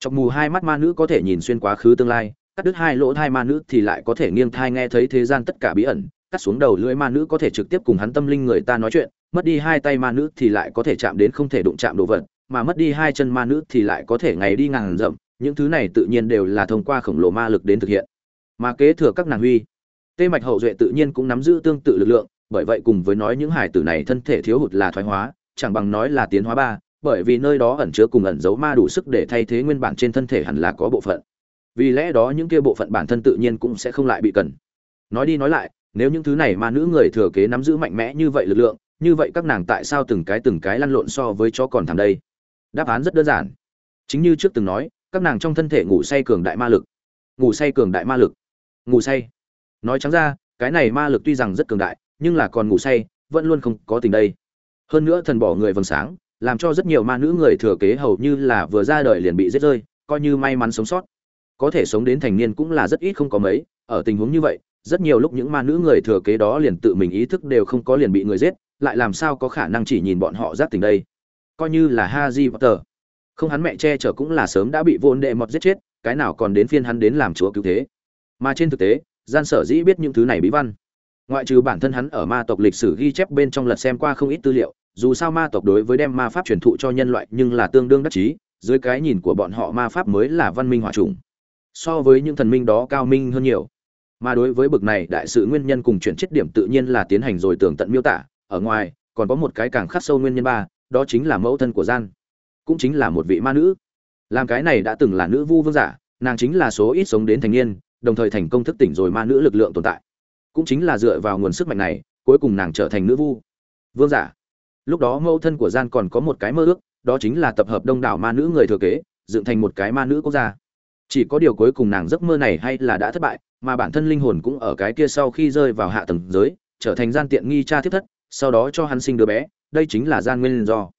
Chọc mù hai mắt ma nữ có thể nhìn xuyên quá khứ tương lai, cắt đứt hai lỗ thai ma nữ thì lại có thể nghiêng thai nghe thấy thế gian tất cả bí ẩn, cắt xuống đầu lưỡi ma nữ có thể trực tiếp cùng hắn tâm linh người ta nói chuyện mất đi hai tay ma nữ thì lại có thể chạm đến không thể đụng chạm đồ vật, mà mất đi hai chân ma nữ thì lại có thể ngày đi ngàn rậm những thứ này tự nhiên đều là thông qua khổng lồ ma lực đến thực hiện. Mà kế thừa các nàng huy, tê mạch hậu duệ tự nhiên cũng nắm giữ tương tự lực lượng, bởi vậy cùng với nói những hải tử này thân thể thiếu hụt là thoái hóa, chẳng bằng nói là tiến hóa ba, bởi vì nơi đó ẩn chứa cùng ẩn giấu ma đủ sức để thay thế nguyên bản trên thân thể hẳn là có bộ phận. Vì lẽ đó những kia bộ phận bản thân tự nhiên cũng sẽ không lại bị cần. Nói đi nói lại, nếu những thứ này ma nữ người thừa kế nắm giữ mạnh mẽ như vậy lực lượng như vậy các nàng tại sao từng cái từng cái lăn lộn so với chó còn thằng đây? Đáp án rất đơn giản. Chính như trước từng nói, các nàng trong thân thể ngủ say cường đại ma lực. Ngủ say cường đại ma lực. Ngủ say. Nói trắng ra, cái này ma lực tuy rằng rất cường đại, nhưng là còn ngủ say, vẫn luôn không có tình đây. Hơn nữa thần bỏ người vầng sáng, làm cho rất nhiều ma nữ người thừa kế hầu như là vừa ra đời liền bị giết rơi, coi như may mắn sống sót. Có thể sống đến thành niên cũng là rất ít không có mấy, ở tình huống như vậy, rất nhiều lúc những ma nữ người thừa kế đó liền tự mình ý thức đều không có liền bị người giết lại làm sao có khả năng chỉ nhìn bọn họ giác tình đây? Coi như là Harry Potter. Không hắn mẹ che chở cũng là sớm đã bị vốn đệ mọt giết chết, cái nào còn đến phiên hắn đến làm chúa cứu thế. Mà trên thực tế, gian sở dĩ biết những thứ này bí văn. Ngoại trừ bản thân hắn ở ma tộc lịch sử ghi chép bên trong lật xem qua không ít tư liệu, dù sao ma tộc đối với đem ma pháp truyền thụ cho nhân loại nhưng là tương đương đắc chí, dưới cái nhìn của bọn họ ma pháp mới là văn minh hỏa trùng. So với những thần minh đó cao minh hơn nhiều. Mà đối với bực này đại sự nguyên nhân cùng chuyển chết điểm tự nhiên là tiến hành rồi tường tận miêu tả ở ngoài, còn có một cái càng khắc sâu nguyên nhân ba, đó chính là mẫu thân của gian, cũng chính là một vị ma nữ. Làm cái này đã từng là nữ vu vương giả, nàng chính là số ít sống đến thành niên, đồng thời thành công thức tỉnh rồi ma nữ lực lượng tồn tại. Cũng chính là dựa vào nguồn sức mạnh này, cuối cùng nàng trở thành nữ vu vương giả. Lúc đó mẫu thân của gian còn có một cái mơ ước, đó chính là tập hợp đông đảo ma nữ người thừa kế, dựng thành một cái ma nữ quốc gia. Chỉ có điều cuối cùng nàng giấc mơ này hay là đã thất bại, mà bản thân linh hồn cũng ở cái kia sau khi rơi vào hạ tầng giới, trở thành gian tiện nghi cha thiết thất sau đó cho hắn sinh đứa bé, đây chính là gian nguyên do.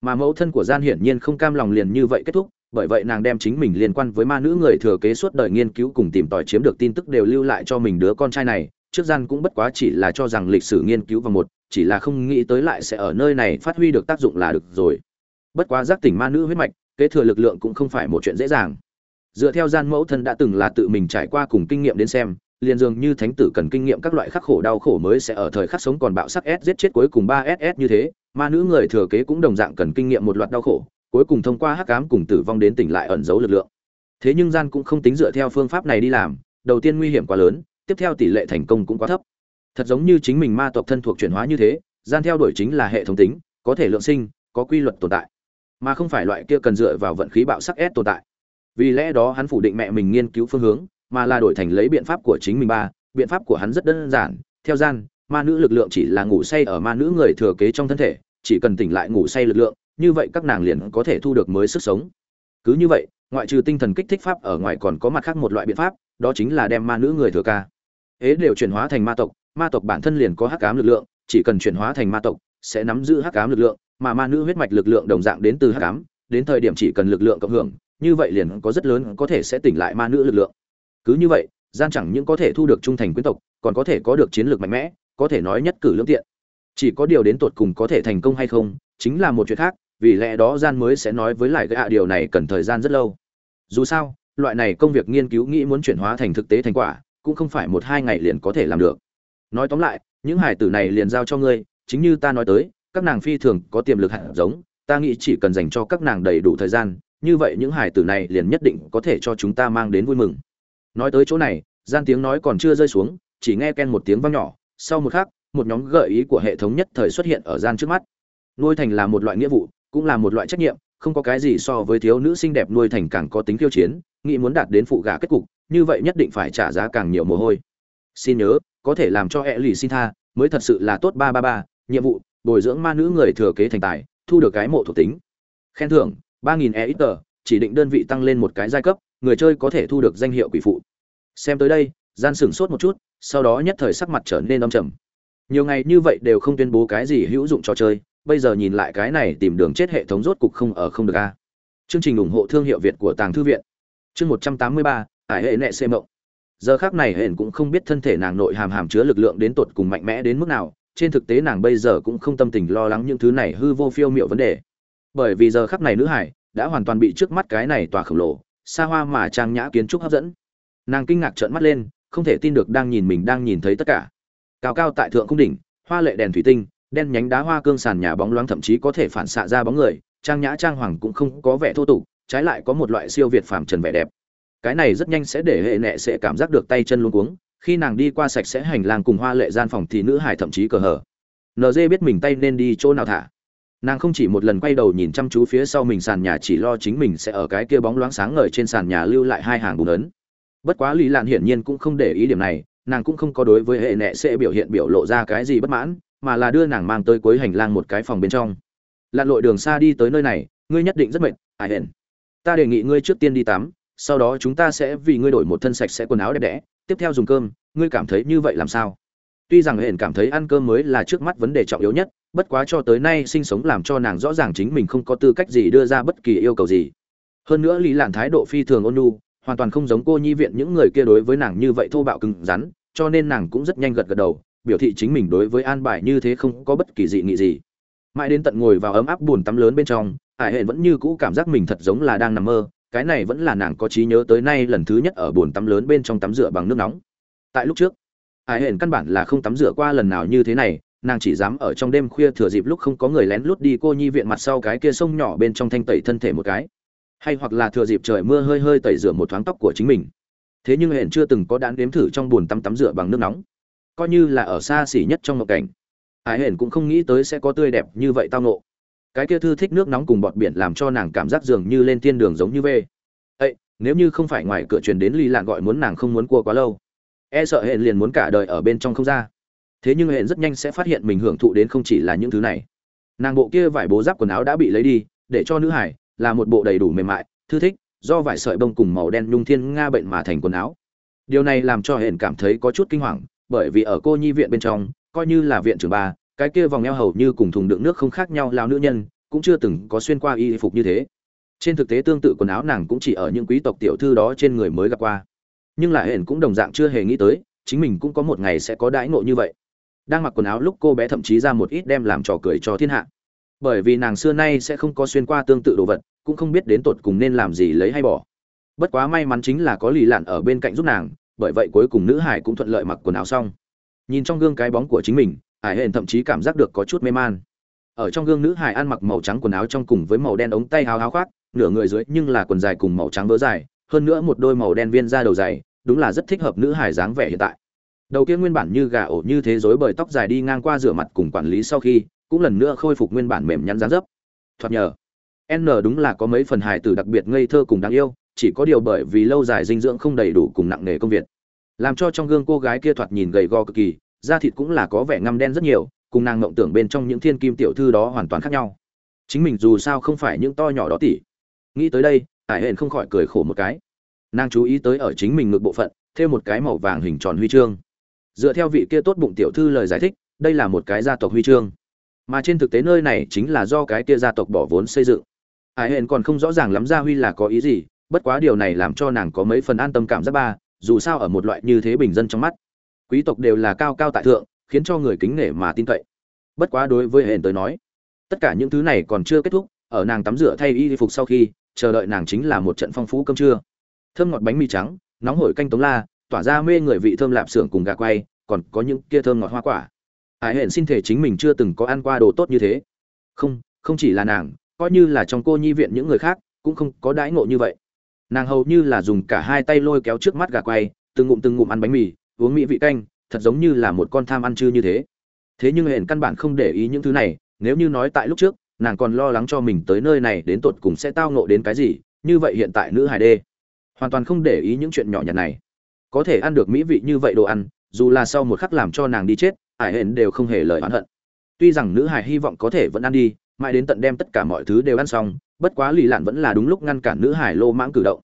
Mà mẫu thân của gian hiển nhiên không cam lòng liền như vậy kết thúc, bởi vậy nàng đem chính mình liên quan với ma nữ người thừa kế suốt đời nghiên cứu cùng tìm tòi chiếm được tin tức đều lưu lại cho mình đứa con trai này, trước gian cũng bất quá chỉ là cho rằng lịch sử nghiên cứu vào một, chỉ là không nghĩ tới lại sẽ ở nơi này phát huy được tác dụng là được rồi. Bất quá giác tỉnh ma nữ huyết mạch, kế thừa lực lượng cũng không phải một chuyện dễ dàng. Dựa theo gian mẫu thân đã từng là tự mình trải qua cùng kinh nghiệm đến xem liền dường như thánh tử cần kinh nghiệm các loại khắc khổ đau khổ mới sẽ ở thời khắc sống còn bạo sắc s giết chết cuối cùng ba ss như thế ma nữ người thừa kế cũng đồng dạng cần kinh nghiệm một loạt đau khổ, cuối cùng thông qua hắc ám cùng tử vong đến tỉnh lại ẩn giấu lực lượng. Thế nhưng gian cũng không tính dựa theo phương pháp này đi làm, đầu tiên nguy hiểm quá lớn, tiếp theo tỷ lệ thành công cũng quá thấp. Thật giống như chính mình ma tộc thân thuộc chuyển hóa như thế, gian theo đuổi chính là hệ thống tính, có thể lượng sinh, có quy luật tồn tại. Mà không phải loại kia cần dựa vào vận khí bạo sắc s tồn tại. Vì lẽ đó hắn phủ định mẹ mình nghiên cứu phương hướng mà là đổi thành lấy biện pháp của chính mình ba, biện pháp của hắn rất đơn giản, theo gian, ma nữ lực lượng chỉ là ngủ say ở ma nữ người thừa kế trong thân thể, chỉ cần tỉnh lại ngủ say lực lượng, như vậy các nàng liền có thể thu được mới sức sống. Cứ như vậy, ngoại trừ tinh thần kích thích pháp ở ngoài còn có mặt khác một loại biện pháp, đó chính là đem ma nữ người thừa ca. Ế đều chuyển hóa thành ma tộc ma tộc bản thân liền có hắc ám lực lượng, chỉ cần chuyển hóa thành ma tộc, sẽ nắm giữ hắc ám lực lượng, mà ma nữ huyết mạch lực lượng đồng dạng đến từ hắc ám, đến thời điểm chỉ cần lực lượng cộng hưởng, như vậy liền có rất lớn có thể sẽ tỉnh lại ma nữ lực lượng cứ như vậy, gian chẳng những có thể thu được trung thành quyến tộc, còn có thể có được chiến lược mạnh mẽ, có thể nói nhất cử lương tiện. Chỉ có điều đến tột cùng có thể thành công hay không, chính là một chuyện khác, vì lẽ đó gian mới sẽ nói với lại gạ hạ điều này cần thời gian rất lâu. Dù sao, loại này công việc nghiên cứu nghĩ muốn chuyển hóa thành thực tế thành quả, cũng không phải một hai ngày liền có thể làm được. Nói tóm lại, những hải tử này liền giao cho ngươi, chính như ta nói tới, các nàng phi thường có tiềm lực hạt giống, ta nghĩ chỉ cần dành cho các nàng đầy đủ thời gian, như vậy những hải tử này liền nhất định có thể cho chúng ta mang đến vui mừng nói tới chỗ này, gian tiếng nói còn chưa rơi xuống, chỉ nghe ken một tiếng vang nhỏ, sau một khắc, một nhóm gợi ý của hệ thống nhất thời xuất hiện ở gian trước mắt. Nuôi thành là một loại nghĩa vụ, cũng là một loại trách nhiệm, không có cái gì so với thiếu nữ xinh đẹp nuôi thành càng có tính khiêu chiến, nghĩ muốn đạt đến phụ gà kết cục, như vậy nhất định phải trả giá càng nhiều mồ hôi. Xin nhớ, có thể làm cho hệ lì xin tha, mới thật sự là tốt ba ba ba, nhiệm vụ, bồi dưỡng ma nữ người thừa kế thành tài, thu được cái mộ thuộc tính. Khen thưởng, ba nghìn e ít tờ chỉ định đơn vị tăng lên một cái giai cấp người chơi có thể thu được danh hiệu quỷ phụ. Xem tới đây, gian sửng sốt một chút, sau đó nhất thời sắc mặt trở nên âm trầm. Nhiều ngày như vậy đều không tuyên bố cái gì hữu dụng trò chơi, bây giờ nhìn lại cái này tìm đường chết hệ thống rốt cục không ở không được a. Chương trình ủng hộ thương hiệu việt của tàng thư viện. Chương một trăm tám mươi ba ải hệ nệ xê mộng. Giờ khác này hển cũng không biết thân thể nàng nội hàm hàm chứa lực lượng đến tột cùng mạnh mẽ đến mức nào, trên thực tế nàng bây giờ cũng không tâm tình lo lắng những thứ này hư vô phiêu miệu vấn đề. Bởi vì giờ khắc này nữ hải đã hoàn toàn bị trước mắt cái này tòa khổng lồ xa hoa mà trang nhã kiến trúc hấp dẫn. Nàng kinh ngạc trợn mắt lên, không thể tin được đang nhìn mình đang nhìn thấy tất cả. Cao cao tại thượng cung đỉnh, hoa lệ đèn thủy tinh, đen nhánh đá hoa cương sàn nhà bóng loáng thậm chí có thể phản xạ ra bóng người, trang nhã trang hoàng cũng không có vẻ thô tục, trái lại có một loại siêu việt phàm trần vẻ đẹp. Cái này rất nhanh sẽ để hệ nệ sẽ cảm giác được tay chân luống cuống, khi nàng đi qua sạch sẽ hành lang cùng hoa lệ gian phòng thì nữ hải thậm chí cờ hờ. Nd biết mình tay nên đi chỗ nào thả nàng không chỉ một lần quay đầu nhìn chăm chú phía sau mình sàn nhà chỉ lo chính mình sẽ ở cái kia bóng loáng sáng ngời trên sàn nhà lưu lại hai hàng bùn ấn. Bất quá lý lạn hiển nhiên cũng không để ý điểm này, nàng cũng không có đối với hệ nệ sẽ biểu hiện biểu lộ ra cái gì bất mãn, mà là đưa nàng mang tới cuối hành lang một cái phòng bên trong. Lặn lội đường xa đi tới nơi này, ngươi nhất định rất mệt ai hển ta đề nghị ngươi trước tiên đi tắm, sau đó chúng ta sẽ vì ngươi đổi một thân sạch sẽ quần áo đẹp đẽ. Tiếp theo dùng cơm, ngươi cảm thấy như vậy làm sao? Tuy rằng hển cảm thấy ăn cơm mới là trước mắt vấn đề trọng yếu nhất bất quá cho tới nay sinh sống làm cho nàng rõ ràng chính mình không có tư cách gì đưa ra bất kỳ yêu cầu gì. Hơn nữa lý lạn thái độ phi thường ôn nhu, hoàn toàn không giống cô nhi viện những người kia đối với nàng như vậy thô bạo cứng rắn, cho nên nàng cũng rất nhanh gật gật đầu, biểu thị chính mình đối với an bài như thế không có bất kỳ dị nghị gì. Mãi đến tận ngồi vào ấm áp buồn tắm lớn bên trong ải hển vẫn như cũ cảm giác mình thật giống là đang nằm mơ, cái này vẫn là nàng có trí nhớ tới nay lần thứ nhất ở buồn tắm lớn bên trong tắm rửa bằng nước nóng. Tại lúc trước ai hển căn bản là không tắm rửa qua lần nào như thế này nàng chỉ dám ở trong đêm khuya thừa dịp lúc không có người lén lút đi cô nhi viện mặt sau cái kia sông nhỏ bên trong thanh tẩy thân thể một cái. Hay hoặc là thừa dịp trời mưa hơi hơi tẩy rửa một thoáng tóc của chính mình. Thế nhưng hẹn chưa từng có đán đếm thử trong bồn tắm tắm rửa bằng nước nóng. Coi như là ở xa xỉ nhất trong ngộ cảnh. Hải hển cũng không nghĩ tới sẽ có tươi đẹp như vậy tao ngộ. Cái kia thư thích nước nóng cùng bọt biển làm cho nàng cảm giác dường như lên thiên đường giống như vê. Ây nếu như không phải ngoài cửa truyền đến ly lạng gọi muốn nàng không muốn cua quá lâu. E sợ hẹn liền muốn cả đời ở bên trong không ra thế nhưng Hẹn rất nhanh sẽ phát hiện mình hưởng thụ đến không chỉ là những thứ này. Nàng bộ kia vải bố giáp quần áo đã bị lấy đi, để cho nữ hải, là một bộ đầy đủ mềm mại, thư thích, do vải sợi bông cùng màu đen nhung thiên nga bệnh mà thành quần áo. Điều này làm cho hển cảm thấy có chút kinh hoàng, bởi vì ở cô nhi viện bên trong, coi như là viện trưởng ba, cái kia vòng eo hầu như cùng thùng đựng nước không khác nhau lao nữ nhân, cũng chưa từng có xuyên qua y phục như thế. Trên thực tế tương tự quần áo nàng cũng chỉ ở những quý tộc tiểu thư đó trên người mới gặp qua. Nhưng lại hển cũng đồng dạng chưa hề nghĩ tới, chính mình cũng có một ngày sẽ có đãi ngộ như vậy đang mặc quần áo lúc cô bé thậm chí ra một ít đem làm trò cười cho thiên hạ. Bởi vì nàng xưa nay sẽ không có xuyên qua tương tự đồ vật, cũng không biết đến tột cùng nên làm gì lấy hay bỏ. Bất quá may mắn chính là có lì lạn ở bên cạnh giúp nàng, bởi vậy cuối cùng nữ hải cũng thuận lợi mặc quần áo xong. Nhìn trong gương cái bóng của chính mình, hải hển thậm chí cảm giác được có chút mê man. Ở trong gương nữ hải ăn mặc màu trắng quần áo trong cùng với màu đen ống tay háo háo khoác, nửa người dưới nhưng là quần dài cùng màu trắng vớ dài, hơn nữa một đôi màu đen viên da đầu dày đúng là rất thích hợp nữ hải dáng vẻ hiện tại đầu kia nguyên bản như gà ổ như thế rối bởi tóc dài đi ngang qua rửa mặt cùng quản lý sau khi, cũng lần nữa khôi phục nguyên bản mềm nhắn dáng dấp. Thoạt nhờ, n đúng là có mấy phần hài tử đặc biệt ngây thơ cùng đáng yêu, chỉ có điều bởi vì lâu dài dinh dưỡng không đầy đủ cùng nặng nề công việc. Làm cho trong gương cô gái kia thoạt nhìn gầy gò cực kỳ, da thịt cũng là có vẻ ngăm đen rất nhiều, cùng nàng mộng tưởng bên trong những thiên kim tiểu thư đó hoàn toàn khác nhau. Chính mình dù sao không phải những to nhỏ đó tỉ. Nghĩ tới đây ải hển không khỏi cười khổ một cái. Nàng chú ý tới ở chính mình ngược bộ phận, thêm một cái màu vàng hình tròn huy chương dựa theo vị kia tốt bụng tiểu thư lời giải thích, đây là một cái gia tộc huy chương. Mà trên thực tế nơi này chính là do cái kia gia tộc bỏ vốn xây dựng. Hải hển còn không rõ ràng lắm gia huy là có ý gì, bất quá điều này làm cho nàng có mấy phần an tâm cảm giác ba, dù sao ở một loại như thế bình dân trong mắt, quý tộc đều là cao cao tại thượng, khiến cho người kính nể mà tin cậy. Bất quá đối với hển tới nói, tất cả những thứ này còn chưa kết thúc, ở nàng tắm rửa thay y phục sau khi, chờ đợi nàng chính là một trận phong phú cơm trưa. Thơm ngọt bánh mì trắng, nóng hổi canh tống la tỏa ra mê người vị thơm lạp xưởng cùng gà quay, còn có những kia thơm ngọt hoa quả. Hải hển xin thể chính mình chưa từng có ăn qua đồ tốt như thế. Không không chỉ là nàng, coi như là trong cô nhi viện những người khác, cũng không có đãi ngộ như vậy. Nàng hầu như là dùng cả hai tay lôi kéo trước mắt gà quay, từng ngụm từng ngụm ăn bánh mì, uống mỹ vị canh, thật giống như là một con tham ăn chư như thế. Thế nhưng hển căn bản không để ý những thứ này, nếu như nói tại lúc trước, nàng còn lo lắng cho mình tới nơi này đến tột cùng sẽ tao nộ đến cái gì, như vậy hiện tại nữ hải đê hoàn toàn không để ý những chuyện nhỏ nhặt này có thể ăn được mỹ vị như vậy đồ ăn, dù là sau một khắc làm cho nàng đi chết ải hển đều không hề lời oán hận. Tuy rằng nữ hải hy vọng có thể vẫn ăn đi, mãi đến tận đem tất cả mọi thứ đều ăn xong, bất quá lì lạn vẫn là đúng lúc ngăn cản nữ hải lô mãng cử động.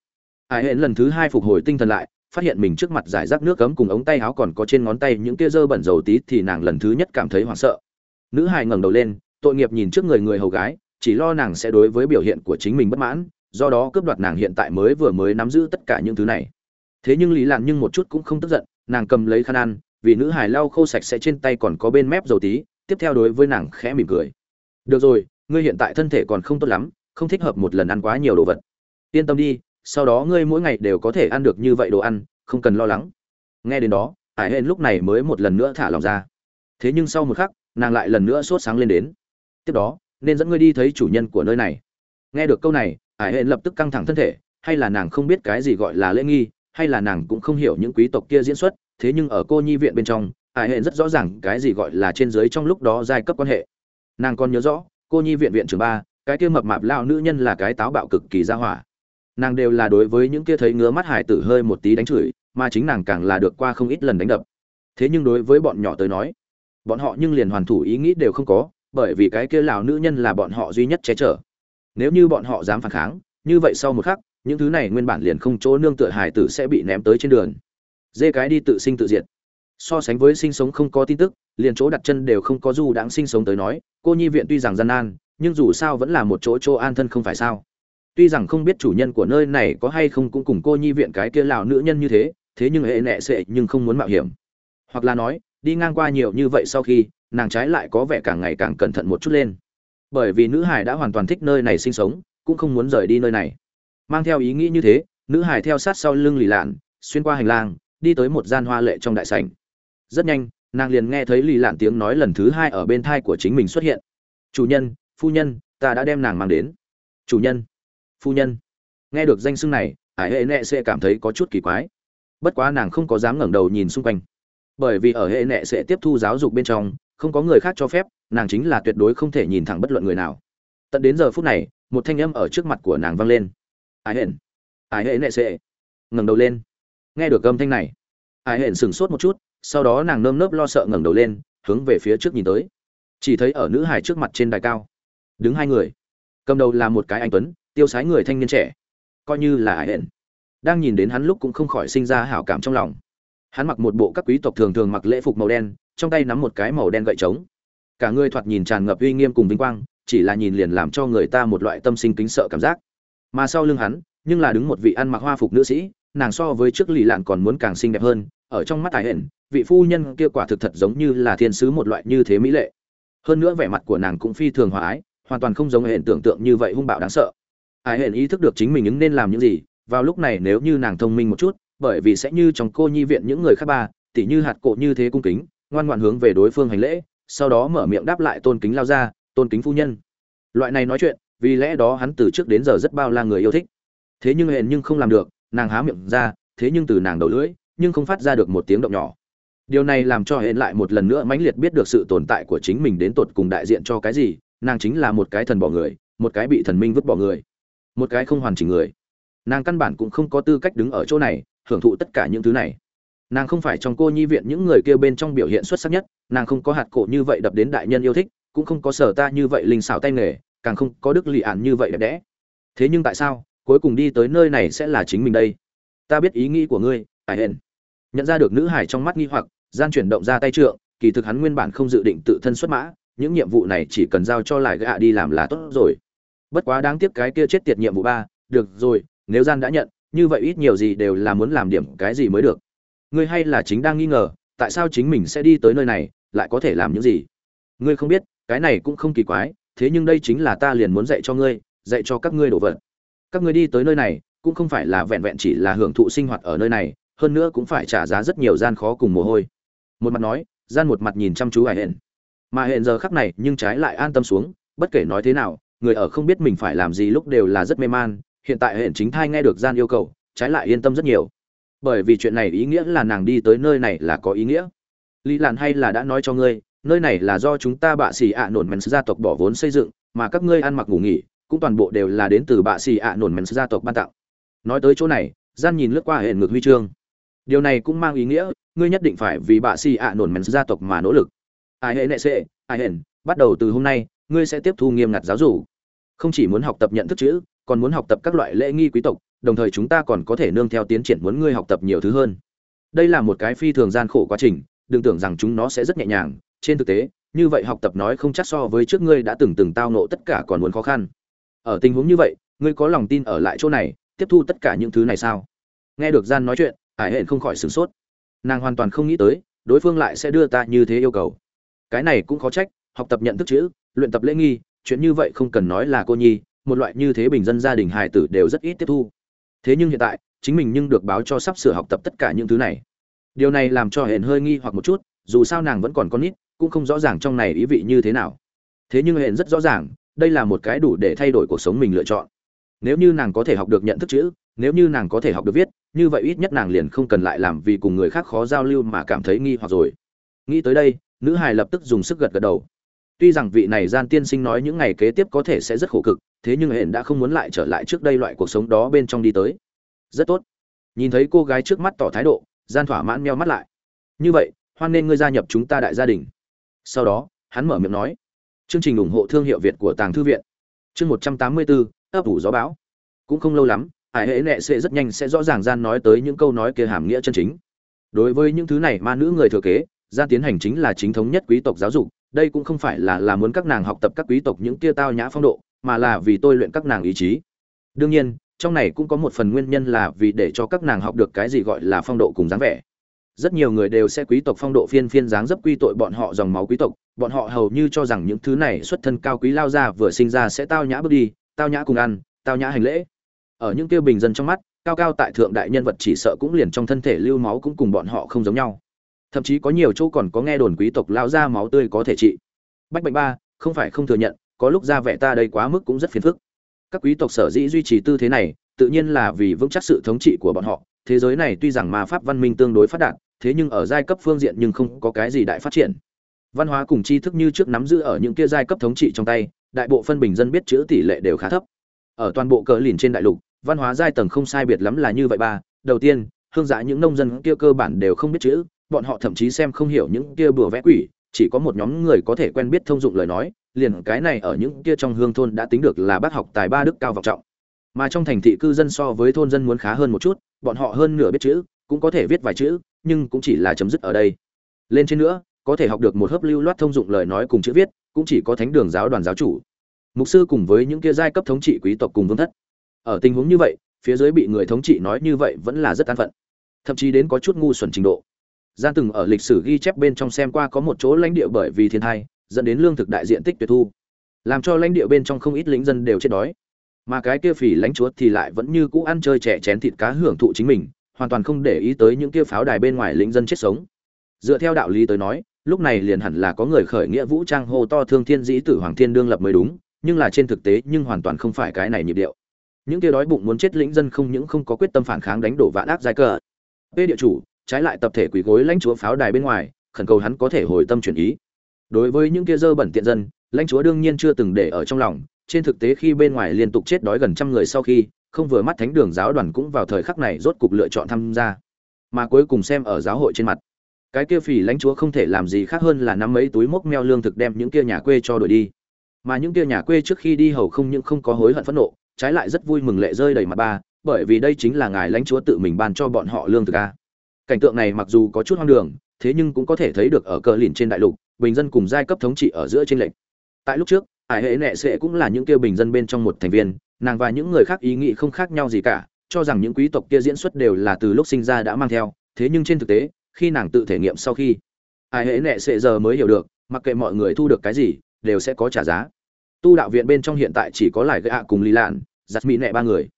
Ải hển lần thứ hai phục hồi tinh thần lại, phát hiện mình trước mặt giải rác nước cấm cùng ống tay áo còn có trên ngón tay những tia dơ bẩn dầu tí thì nàng lần thứ nhất cảm thấy hoảng sợ. Nữ hải ngẩng đầu lên, tội nghiệp nhìn trước người người hầu gái, chỉ lo nàng sẽ đối với biểu hiện của chính mình bất mãn, do đó cướp đoạt nàng hiện tại mới vừa mới nắm giữ tất cả những thứ này thế nhưng lý lạn nhưng một chút cũng không tức giận, nàng cầm lấy khăn ăn, vì nữ hải lau khô sạch sẽ trên tay còn có bên mép dầu tí, tiếp theo đối với nàng khẽ mỉm cười. Được rồi, ngươi hiện tại thân thể còn không tốt lắm, không thích hợp một lần ăn quá nhiều đồ vật. Yên tâm đi, sau đó ngươi mỗi ngày đều có thể ăn được như vậy đồ ăn, không cần lo lắng. Nghe đến đó, hải hên lúc này mới một lần nữa thả lòng ra. Thế nhưng sau một khắc, nàng lại lần nữa sốt sáng lên đến. Tiếp đó, nên dẫn ngươi đi thấy chủ nhân của nơi này. Nghe được câu này, hải hên lập tức căng thẳng thân thể, hay là nàng không biết cái gì gọi là lễ nghi hay là nàng cũng không hiểu những quý tộc kia diễn xuất, thế nhưng ở cô nhi viện bên trong ải hên rất rõ ràng cái gì gọi là trên dưới trong lúc đó giai cấp quan hệ. Nàng còn nhớ rõ, cô nhi viện viện trưởng ba, cái kia mập mạp lao nữ nhân là cái táo bạo cực kỳ ra hỏa. Nàng đều là đối với những kia thấy ngứa mắt hải tử hơi một tí đánh chửi, mà chính nàng càng là được qua không ít lần đánh đập. Thế nhưng đối với bọn nhỏ tới nói, bọn họ nhưng liền hoàn thủ ý nghĩ đều không có, bởi vì cái kia lào nữ nhân là bọn họ duy nhất che chở. Nếu như bọn họ dám phản kháng, như vậy sau một khắc những thứ này nguyên bản liền không chỗ nương tựa hải tử sẽ bị ném tới trên đường. Dê cái đi tự sinh tự diệt. So sánh với sinh sống không có tin tức, liền chỗ đặt chân đều không có du đãng sinh sống tới nói, cô nhi viện tuy rằng gian nan, nhưng dù sao vẫn là một chỗ chỗ an thân không phải sao. Tuy rằng không biết chủ nhân của nơi này có hay không cũng cùng cô nhi viện cái kia lào nữ nhân như thế thế nhưng hệ nệ sệ nhưng không muốn mạo hiểm. Hoặc là nói, đi ngang qua nhiều như vậy sau khi, nàng trái lại có vẻ càng ngày càng cẩn thận một chút lên. Bởi vì nữ hải đã hoàn toàn thích nơi này sinh sống, cũng không muốn rời đi nơi này mang theo ý nghĩ như thế, nữ hải theo sát sau lưng lì lạn, xuyên qua hành lang, đi tới một gian hoa lệ trong đại sảnh. Rất nhanh, nàng liền nghe thấy lì lạn tiếng nói lần thứ hai ở bên thai của chính mình xuất hiện. Chủ nhân, phu nhân, ta đã đem nàng mang đến. Chủ nhân, phu nhân. Nghe được danh xưng này ải hệ nệ sẽ cảm thấy có chút kỳ quái. Bất quá nàng không có dám ngẩng đầu nhìn xung quanh. Bởi vì ở hệ nệ sẽ tiếp thu giáo dục bên trong, không có người khác cho phép, nàng chính là tuyệt đối không thể nhìn thẳng bất luận người nào. Tận đến giờ phút này, một thanh âm ở trước mặt của nàng vang lên. Ai hển Ai hệ nệ sệ ngẩng đầu lên. Nghe được âm thanh này, Ai hển sửng sốt một chút, sau đó nàng nơm nớp lo sợ ngẩng đầu lên, hướng về phía trước nhìn tới. Chỉ thấy ở nữ hải trước mặt trên đài cao, đứng hai người. Cầm đầu là một cái anh tuấn, tiêu sái người thanh niên trẻ. Coi như là Ai hển đang nhìn đến hắn lúc cũng không khỏi sinh ra hảo cảm trong lòng. Hắn mặc một bộ các quý tộc thường thường mặc lễ phục màu đen, trong tay nắm một cái màu đen gậy trống. Cả người thoạt nhìn tràn ngập uy nghiêm cùng vinh quang, chỉ là nhìn liền làm cho người ta một loại tâm sinh kính sợ cảm giác mà sau lưng hắn, nhưng là đứng một vị ăn mặc hoa phục nữ sĩ, nàng so với trước lì lạn còn muốn càng xinh đẹp hơn, ở trong mắt tài hển, vị phu nhân kia quả thực thật giống như là thiên sứ một loại như thế mỹ lệ. Hơn nữa vẻ mặt của nàng cũng phi thường hòa ái, hoàn toàn không giống hển tưởng tượng như vậy hung bạo đáng sợ. Ai hển ý thức được chính mình ứng nên làm những gì, vào lúc này nếu như nàng thông minh một chút, bởi vì sẽ như trong cô nhi viện những người khác ba, tỉ như hạt cộ như thế cung kính, ngoan ngoãn hướng về đối phương hành lễ, sau đó mở miệng đáp lại tôn kính lao ra tôn kính phu nhân. Loại này nói chuyện vì lẽ đó hắn từ trước đến giờ rất bao la người yêu thích. Thế nhưng hẹn nhưng không làm được, nàng há miệng ra, thế nhưng từ nàng đầu lưỡi, nhưng không phát ra được một tiếng động nhỏ. Điều này làm cho hẹn lại một lần nữa mãnh liệt biết được sự tồn tại của chính mình đến tột cùng đại diện cho cái gì, nàng chính là một cái thần bỏ người, một cái bị thần minh vứt bỏ người, một cái không hoàn chỉnh người. Nàng căn bản cũng không có tư cách đứng ở chỗ này, hưởng thụ tất cả những thứ này. Nàng không phải trong cô nhi viện những người kêu bên trong biểu hiện xuất sắc nhất, nàng không có hạt cổ như vậy đập đến đại nhân yêu thích, cũng không có sở ta như vậy linh xảo tay nghề càng không có đức lì ạn như vậy đẹp đẽ. Thế nhưng tại sao, cuối cùng đi tới nơi này sẽ là chính mình đây? Ta biết ý nghĩ của ngươi ải hển nhận ra được nữ hải trong mắt nghi hoặc, gian chuyển động ra tay trượng, kỳ thực hắn nguyên bản không dự định tự thân xuất mã, những nhiệm vụ này chỉ cần giao cho lại gạ đi làm là tốt rồi. Bất quá đáng tiếc cái kia chết tiệt nhiệm vụ ba, được rồi, nếu gian đã nhận, như vậy ít nhiều gì đều là muốn làm điểm cái gì mới được. Ngươi hay là chính đang nghi ngờ, tại sao chính mình sẽ đi tới nơi này, lại có thể làm những gì? Ngươi không biết, cái này cũng không kỳ quái thế nhưng đây chính là ta liền muốn dạy cho ngươi, dạy cho các ngươi đồ vật. Các ngươi đi tới nơi này, cũng không phải là vẹn vẹn chỉ là hưởng thụ sinh hoạt ở nơi này, hơn nữa cũng phải trả giá rất nhiều gian khó cùng mồ hôi. Một mặt nói, gian một mặt nhìn chăm chú ải hển mà hiện giờ khắc này nhưng trái lại an tâm xuống, bất kể nói thế nào, người ở không biết mình phải làm gì lúc đều là rất mê man, hiện tại hiện chính thai nghe được gian yêu cầu, trái lại yên tâm rất nhiều. Bởi vì chuyện này ý nghĩa là nàng đi tới nơi này là có ý nghĩa. Lý làn hay là đã nói cho ngươi nơi này là do chúng ta bạ xì ạ nổn mèn gia tộc bỏ vốn xây dựng, mà các ngươi ăn mặc ngủ nghỉ, cũng toàn bộ đều là đến từ bạ xì ạ nổn mèn gia tộc ban tặng. Nói tới chỗ này, gian nhìn lướt qua hệ ngược huy chương. Điều này cũng mang ý nghĩa, ngươi nhất định phải vì bạ xì ạ nổn mèn gia tộc mà nỗ lực. Ai hệ nệ sệ ai hển, bắt đầu từ hôm nay, ngươi sẽ tiếp thu nghiêm ngặt giáo dục. Không chỉ muốn học tập nhận thức chữ, còn muốn học tập các loại lễ nghi quý tộc, đồng thời chúng ta còn có thể nương theo tiến triển muốn ngươi học tập nhiều thứ hơn. Đây là một cái phi thường gian khổ quá trình, đừng tưởng rằng chúng nó sẽ rất nhẹ nhàng trên thực tế, như vậy học tập nói không chắc so với trước ngươi đã từng từng tao nộ tất cả còn muốn khó khăn. Ở tình huống như vậy, ngươi có lòng tin ở lại chỗ này, tiếp thu tất cả những thứ này sao? Nghe được gian nói chuyện, hải hển không khỏi sửng sốt. Nàng hoàn toàn không nghĩ tới, đối phương lại sẽ đưa ta như thế yêu cầu. Cái này cũng khó trách, học tập nhận thức chữ, luyện tập lễ nghi, chuyện như vậy không cần nói là cô nhi, một loại như thế bình dân gia đình hài tử đều rất ít tiếp thu. Thế nhưng hiện tại, chính mình nhưng được báo cho sắp sửa học tập tất cả những thứ này. Điều này làm cho hển hơi nghi hoặc một chút, dù sao nàng vẫn còn con nít cũng không rõ ràng trong này ý vị như thế nào. Thế nhưng hển rất rõ ràng, đây là một cái đủ để thay đổi cuộc sống mình lựa chọn. Nếu như nàng có thể học được nhận thức chữ, nếu như nàng có thể học được viết, như vậy ít nhất nàng liền không cần lại làm vì cùng người khác khó giao lưu mà cảm thấy nghi hoặc rồi. Nghĩ tới đây, nữ hài lập tức dùng sức gật gật đầu. Tuy rằng vị này gian tiên sinh nói những ngày kế tiếp có thể sẽ rất khổ cực, thế nhưng hển đã không muốn lại trở lại trước đây loại cuộc sống đó bên trong đi tới. Rất tốt. Nhìn thấy cô gái trước mắt tỏ thái độ, gian thỏa mãn meo mắt lại. Như vậy, hoan nên ngươi gia nhập chúng ta đại gia đình sau đó, hắn mở miệng nói, chương trình ủng hộ thương hiệu việt của tàng thư viện. Chương một trăm tám mươi bốn ấp ủ gió bão. Cũng không lâu lắm, hải Hễ nệ sẽ rất nhanh sẽ rõ ràng gian nói tới những câu nói kia hàm nghĩa chân chính. Đối với những thứ này ma nữ người thừa kế, gian tiến hành chính là chính thống nhất quý tộc giáo dục, đây cũng không phải là là muốn các nàng học tập các quý tộc những kia tao nhã phong độ, mà là vì tôi luyện các nàng ý chí. Đương nhiên, trong này cũng có một phần nguyên nhân là vì để cho các nàng học được cái gì gọi là phong độ cùng dáng vẻ rất nhiều người đều sẽ quý tộc phong độ phiên phiên dáng dấp quy tội bọn họ dòng máu quý tộc, bọn họ hầu như cho rằng những thứ này xuất thân cao quý lao ra vừa sinh ra sẽ tao nhã bước đi, tao nhã cùng ăn, tao nhã hành lễ. Ở những tiêu bình dân trong mắt, cao cao tại thượng đại nhân vật chỉ sợ cũng liền trong thân thể lưu máu cũng cùng bọn họ không giống nhau. Thậm chí có nhiều chỗ còn có nghe đồn quý tộc lao ra máu tươi có thể trị. Bách bệnh ba, không phải không thừa nhận, có lúc ra vẻ ta đây quá mức cũng rất phiền phức. Các quý tộc sở dĩ duy trì tư thế này, tự nhiên là vì vững chắc sự thống trị của bọn họ. Thế giới này tuy rằng ma pháp văn minh tương đối phát đạt thế nhưng ở giai cấp phương diện nhưng không có cái gì đại phát triển. Văn hóa cùng tri thức như trước nắm giữ ở những kia giai cấp thống trị trong tay, đại bộ phân bình dân biết chữ tỷ lệ đều khá thấp. Ở toàn bộ cờ lìn trên đại lục, văn hóa giai tầng không sai biệt lắm là như vậy ba. Đầu tiên, hương giã những nông dân kia cơ bản đều không biết chữ, bọn họ thậm chí xem không hiểu những kia bừa vẽ quỷ, chỉ có một nhóm người có thể quen biết thông dụng lời nói, liền cái này ở những kia trong hương thôn đã tính được là bác học tài ba đức cao vọng trọng. Mà trong thành thị cư dân so với thôn dân muốn khá hơn một chút, bọn họ hơn nửa biết chữ cũng có thể viết vài chữ, nhưng cũng chỉ là chấm dứt ở đây. Lên trên nữa, có thể học được một hớp lưu loát thông dụng lời nói cùng chữ viết, cũng chỉ có thánh đường giáo đoàn giáo chủ, mục sư cùng với những kia giai cấp thống trị quý tộc cùng vương thất. Ở tình huống như vậy, phía dưới bị người thống trị nói như vậy vẫn là rất an phận. Thậm chí đến có chút ngu xuẩn trình độ. Gian từng ở lịch sử ghi chép bên trong xem qua có một chỗ lãnh địa bởi vì thiên tai dẫn đến lương thực đại diện tích tuyệt thu, làm cho lãnh địa bên trong không ít lính dân đều chết đói. Mà cái kia phỉ lãnh chúa thì lại vẫn như cũ ăn chơi trẻ chén thịt cá hưởng thụ chính mình hoàn toàn không để ý tới những kia pháo đài bên ngoài lính dân chết sống. Dựa theo đạo lý tới nói, lúc này liền hẳn là có người khởi nghĩa vũ trang hô to thương thiên dĩ tử hoàng thiên đương lập mới đúng, nhưng là trên thực tế nhưng hoàn toàn không phải cái này nhịp điệu. Những kia đói bụng muốn chết lĩnh dân không những không có quyết tâm phản kháng đánh đổ vạn ác giai cờ. Bê địa chủ, trái lại tập thể quỳ gối lãnh chúa pháo đài bên ngoài, khẩn cầu hắn có thể hồi tâm chuyển ý. Đối với những kia dơ bẩn tiện dân, lãnh chúa đương nhiên chưa từng để ở trong lòng, trên thực tế khi bên ngoài liên tục chết đói gần trăm người sau khi không vừa mắt thánh đường giáo đoàn cũng vào thời khắc này rốt cục lựa chọn tham gia. Mà cuối cùng xem ở giáo hội trên mặt. Cái kia phỉ lãnh chúa không thể làm gì khác hơn là nắm mấy túi mốc meo lương thực đem những kia nhà quê cho đổi đi. Mà những kia nhà quê trước khi đi hầu không những không có hối hận phẫn nộ, trái lại rất vui mừng lệ rơi đầy mặt ba, bởi vì đây chính là ngài lãnh chúa tự mình ban cho bọn họ lương thực a. Cảnh tượng này mặc dù có chút hoang đường, thế nhưng cũng có thể thấy được ở cờ lìn trên đại lục, bình dân cùng giai cấp thống trị ở giữa trên lệnh tại lúc trước ải hệ nệ sệ cũng là những kia bình dân bên trong một thành viên nàng và những người khác ý nghĩ không khác nhau gì cả, cho rằng những quý tộc kia diễn xuất đều là từ lúc sinh ra đã mang theo, thế nhưng trên thực tế, khi nàng tự thể nghiệm sau khi, ai hễ nệ sẽ giờ mới hiểu được, mặc kệ mọi người thu được cái gì, đều sẽ có trả giá. Tu đạo viện bên trong hiện tại chỉ có lại gạ cùng lý lạn, giặt mỹ nệ ba người.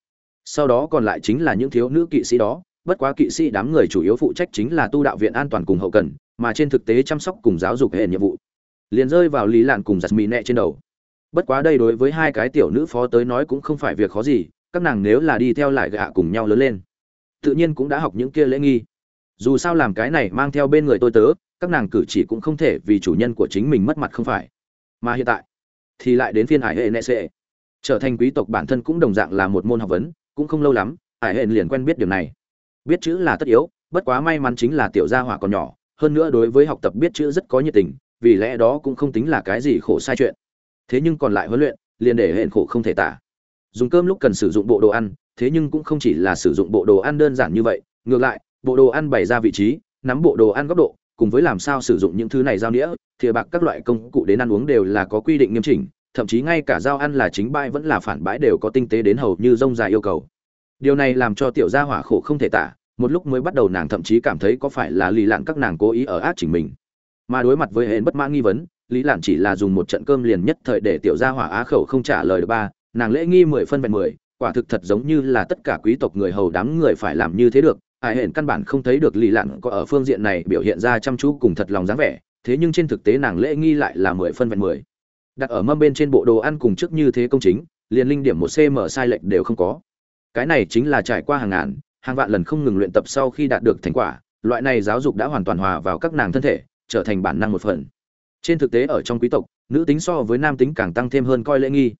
Sau đó còn lại chính là những thiếu nữ kỵ sĩ đó, bất quá kỵ sĩ đám người chủ yếu phụ trách chính là tu đạo viện an toàn cùng hậu cần, mà trên thực tế chăm sóc cùng giáo dục hệ nhiệm vụ. Liền rơi vào lý lạn cùng giặt mỹ nệ trên đầu bất quá đây đối với hai cái tiểu nữ phó tới nói cũng không phải việc khó gì, các nàng nếu là đi theo lại gạ cùng nhau lớn lên, tự nhiên cũng đã học những kia lễ nghi. Dù sao làm cái này mang theo bên người tôi tớ, các nàng cử chỉ cũng không thể vì chủ nhân của chính mình mất mặt không phải. Mà hiện tại, thì lại đến phiên hải hệ nệ sệ. Trở thành quý tộc bản thân cũng đồng dạng là một môn học vấn, cũng không lâu lắm, hải hệ liền quen biết điều này. Biết chữ là tất yếu, bất quá may mắn chính là tiểu gia hỏa còn nhỏ, hơn nữa đối với học tập biết chữ rất có nhiệt tình, vì lẽ đó cũng không tính là cái gì khổ sai chuyện thế nhưng còn lại huấn luyện, liền để hẹn khổ không thể tả. Dùng cơm lúc cần sử dụng bộ đồ ăn, thế nhưng cũng không chỉ là sử dụng bộ đồ ăn đơn giản như vậy, ngược lại, bộ đồ ăn bày ra vị trí, nắm bộ đồ ăn góc độ, cùng với làm sao sử dụng những thứ này giao đĩa thìa bạc các loại công cụ đến ăn uống đều là có quy định nghiêm chỉnh, thậm chí ngay cả dao ăn là chính bãi vẫn là phản bãi đều có tinh tế đến hầu như rông dài yêu cầu. Điều này làm cho tiểu gia hỏa khổ không thể tả, một lúc mới bắt đầu nàng thậm chí cảm thấy có phải là lì lặn các nàng cố ý ở ác chỉnh mình. Mà đối mặt với hệ bất mãn nghi vấn lý lạn chỉ là dùng một trận cơm liền nhất thời để tiểu gia hỏa á khẩu không trả lời được ba, nàng lễ nghi mười phân vẹn mười, quả thực thật giống như là tất cả quý tộc người hầu đám người phải làm như thế được, ai hển căn bản không thấy được lì lặn có ở phương diện này biểu hiện ra chăm chú cùng thật lòng dáng vẻ, thế nhưng trên thực tế nàng lễ nghi lại là mười phân vẹn mười. Đặt ở mâm bên trên bộ đồ ăn cùng trước như thế công chính, liền linh điểm một cm sai lệch đều không có. Cái này chính là trải qua hàng ngàn, hàng vạn lần không ngừng luyện tập sau khi đạt được thành quả, loại này giáo dục đã hoàn toàn hòa vào các nàng thân thể, trở thành bản năng một phần trên thực tế ở trong quý tộc, nữ tính so với nam tính càng tăng thêm hơn coi lễ nghi.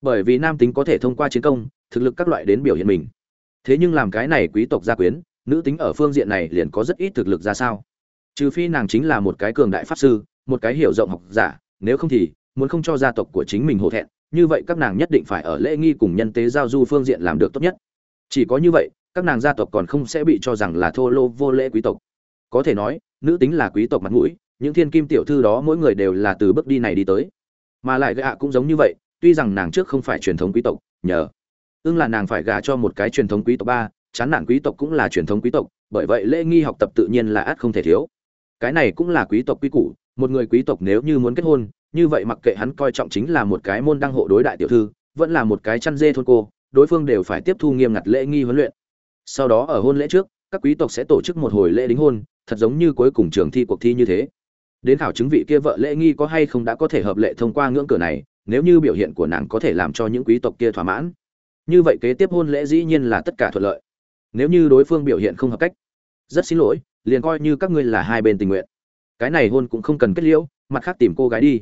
Bởi vì nam tính có thể thông qua chiến công, thực lực các loại đến biểu hiện mình. Thế nhưng làm cái này quý tộc gia quyến, nữ tính ở phương diện này liền có rất ít thực lực ra sao? Trừ phi nàng chính là một cái cường đại pháp sư, một cái hiểu rộng học giả, nếu không thì, muốn không cho gia tộc của chính mình hổ thẹn, như vậy các nàng nhất định phải ở lễ nghi cùng nhân tế giao du phương diện làm được tốt nhất. Chỉ có như vậy, các nàng gia tộc còn không sẽ bị cho rằng là thô lô vô lễ quý tộc. Có thể nói, nữ tính là quý tộc mặt mũi những thiên kim tiểu thư đó mỗi người đều là từ bước đi này đi tới. Mà lại gạ cũng giống như vậy, tuy rằng nàng trước không phải truyền thống quý tộc, nhờ. Ưng là nàng phải gả cho một cái truyền thống quý tộc ba, chán nản quý tộc cũng là truyền thống quý tộc, bởi vậy lễ nghi học tập tự nhiên là át không thể thiếu. Cái này cũng là quý tộc quý củ, một người quý tộc nếu như muốn kết hôn, như vậy mặc kệ hắn coi trọng chính là một cái môn đăng hộ đối đại tiểu thư, vẫn là một cái chăn dê thôn cô, đối phương đều phải tiếp thu nghiêm ngặt lễ nghi huấn luyện. Sau đó ở hôn lễ trước, các quý tộc sẽ tổ chức một hồi lễ đính hôn, thật giống như cuối cùng trường thi cuộc thi như thế đến khảo chứng vị kia vợ lễ nghi có hay không đã có thể hợp lệ thông qua ngưỡng cửa này, nếu như biểu hiện của nàng có thể làm cho những quý tộc kia thỏa mãn. Như vậy kế tiếp hôn lễ dĩ nhiên là tất cả thuận lợi. Nếu như đối phương biểu hiện không hợp cách, rất xin lỗi, liền coi như các ngươi là hai bên tình nguyện. Cái này hôn cũng không cần kết liễu, mặt khác tìm cô gái đi.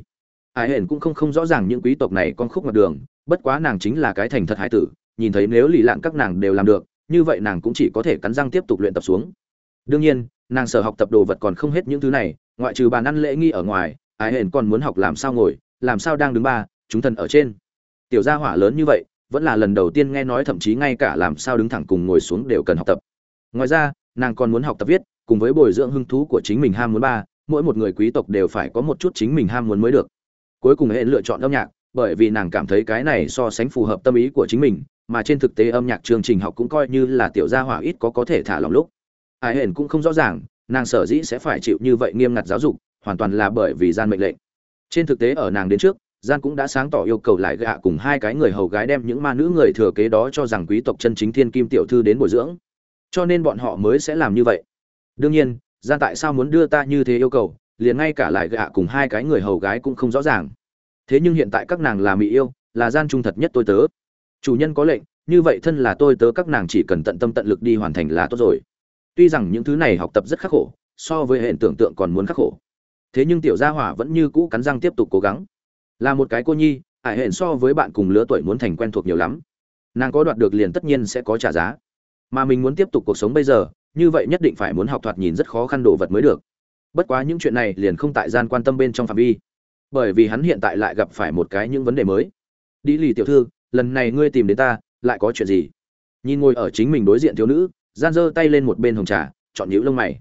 Ai hển cũng không không rõ ràng những quý tộc này con khúc mặt đường, bất quá nàng chính là cái thành thật hải tử, nhìn thấy nếu lì lạng các nàng đều làm được, như vậy nàng cũng chỉ có thể cắn răng tiếp tục luyện tập xuống. Đương nhiên, nàng sở học tập đồ vật còn không hết những thứ này ngoại trừ bàn ăn lễ nghi ở ngoài ai hển còn muốn học làm sao ngồi, làm sao đang đứng ba, chúng thần ở trên. Tiểu gia hỏa lớn như vậy, vẫn là lần đầu tiên nghe nói thậm chí ngay cả làm sao đứng thẳng cùng ngồi xuống đều cần học tập. Ngoài ra, nàng còn muốn học tập viết, cùng với bồi dưỡng hứng thú của chính mình ham muốn ba, mỗi một người quý tộc đều phải có một chút chính mình ham muốn mới được. Cuối cùng hệ lựa chọn âm nhạc, bởi vì nàng cảm thấy cái này so sánh phù hợp tâm ý của chính mình, mà trên thực tế âm nhạc chương trình học cũng coi như là tiểu gia hỏa ít có có thể thả lòng lúc. Ai hển cũng không rõ ràng nàng sở dĩ sẽ phải chịu như vậy nghiêm ngặt giáo dục, hoàn toàn là bởi vì gian mệnh lệnh. Trên thực tế ở nàng đến trước, gian cũng đã sáng tỏ yêu cầu lại gạ cùng hai cái người hầu gái đem những ma nữ người thừa kế đó cho rằng quý tộc chân chính thiên kim tiểu thư đến bồi dưỡng. Cho nên bọn họ mới sẽ làm như vậy. Đương nhiên, gian tại sao muốn đưa ta như thế yêu cầu, liền ngay cả lại gạ cùng hai cái người hầu gái cũng không rõ ràng. Thế nhưng hiện tại các nàng là mỹ yêu, là gian trung thật nhất tôi tớ. Chủ nhân có lệnh, như vậy thân là tôi tớ các nàng chỉ cần tận tâm tận lực đi hoàn thành là tốt rồi tuy rằng những thứ này học tập rất khắc khổ, so với hệ tưởng tượng còn muốn khắc khổ. Thế nhưng tiểu gia hỏa vẫn như cũ cắn răng tiếp tục cố gắng. Là một cái cô nhi ải hẹn so với bạn cùng lứa tuổi muốn thành quen thuộc nhiều lắm. Nàng có đoạt được liền tất nhiên sẽ có trả giá. Mà mình muốn tiếp tục cuộc sống bây giờ, như vậy nhất định phải muốn học thoạt nhìn rất khó khăn đồ vật mới được. Bất quá những chuyện này liền không tại gian quan tâm bên trong phạm vi. Bởi vì hắn hiện tại lại gặp phải một cái những vấn đề mới. Đi lì tiểu thư, lần này ngươi tìm đến ta, lại có chuyện gì? Nhìn ngồi ở chính mình đối diện thiếu nữ gian giơ tay lên một bên hồng trà, chọn nhũ lông mày.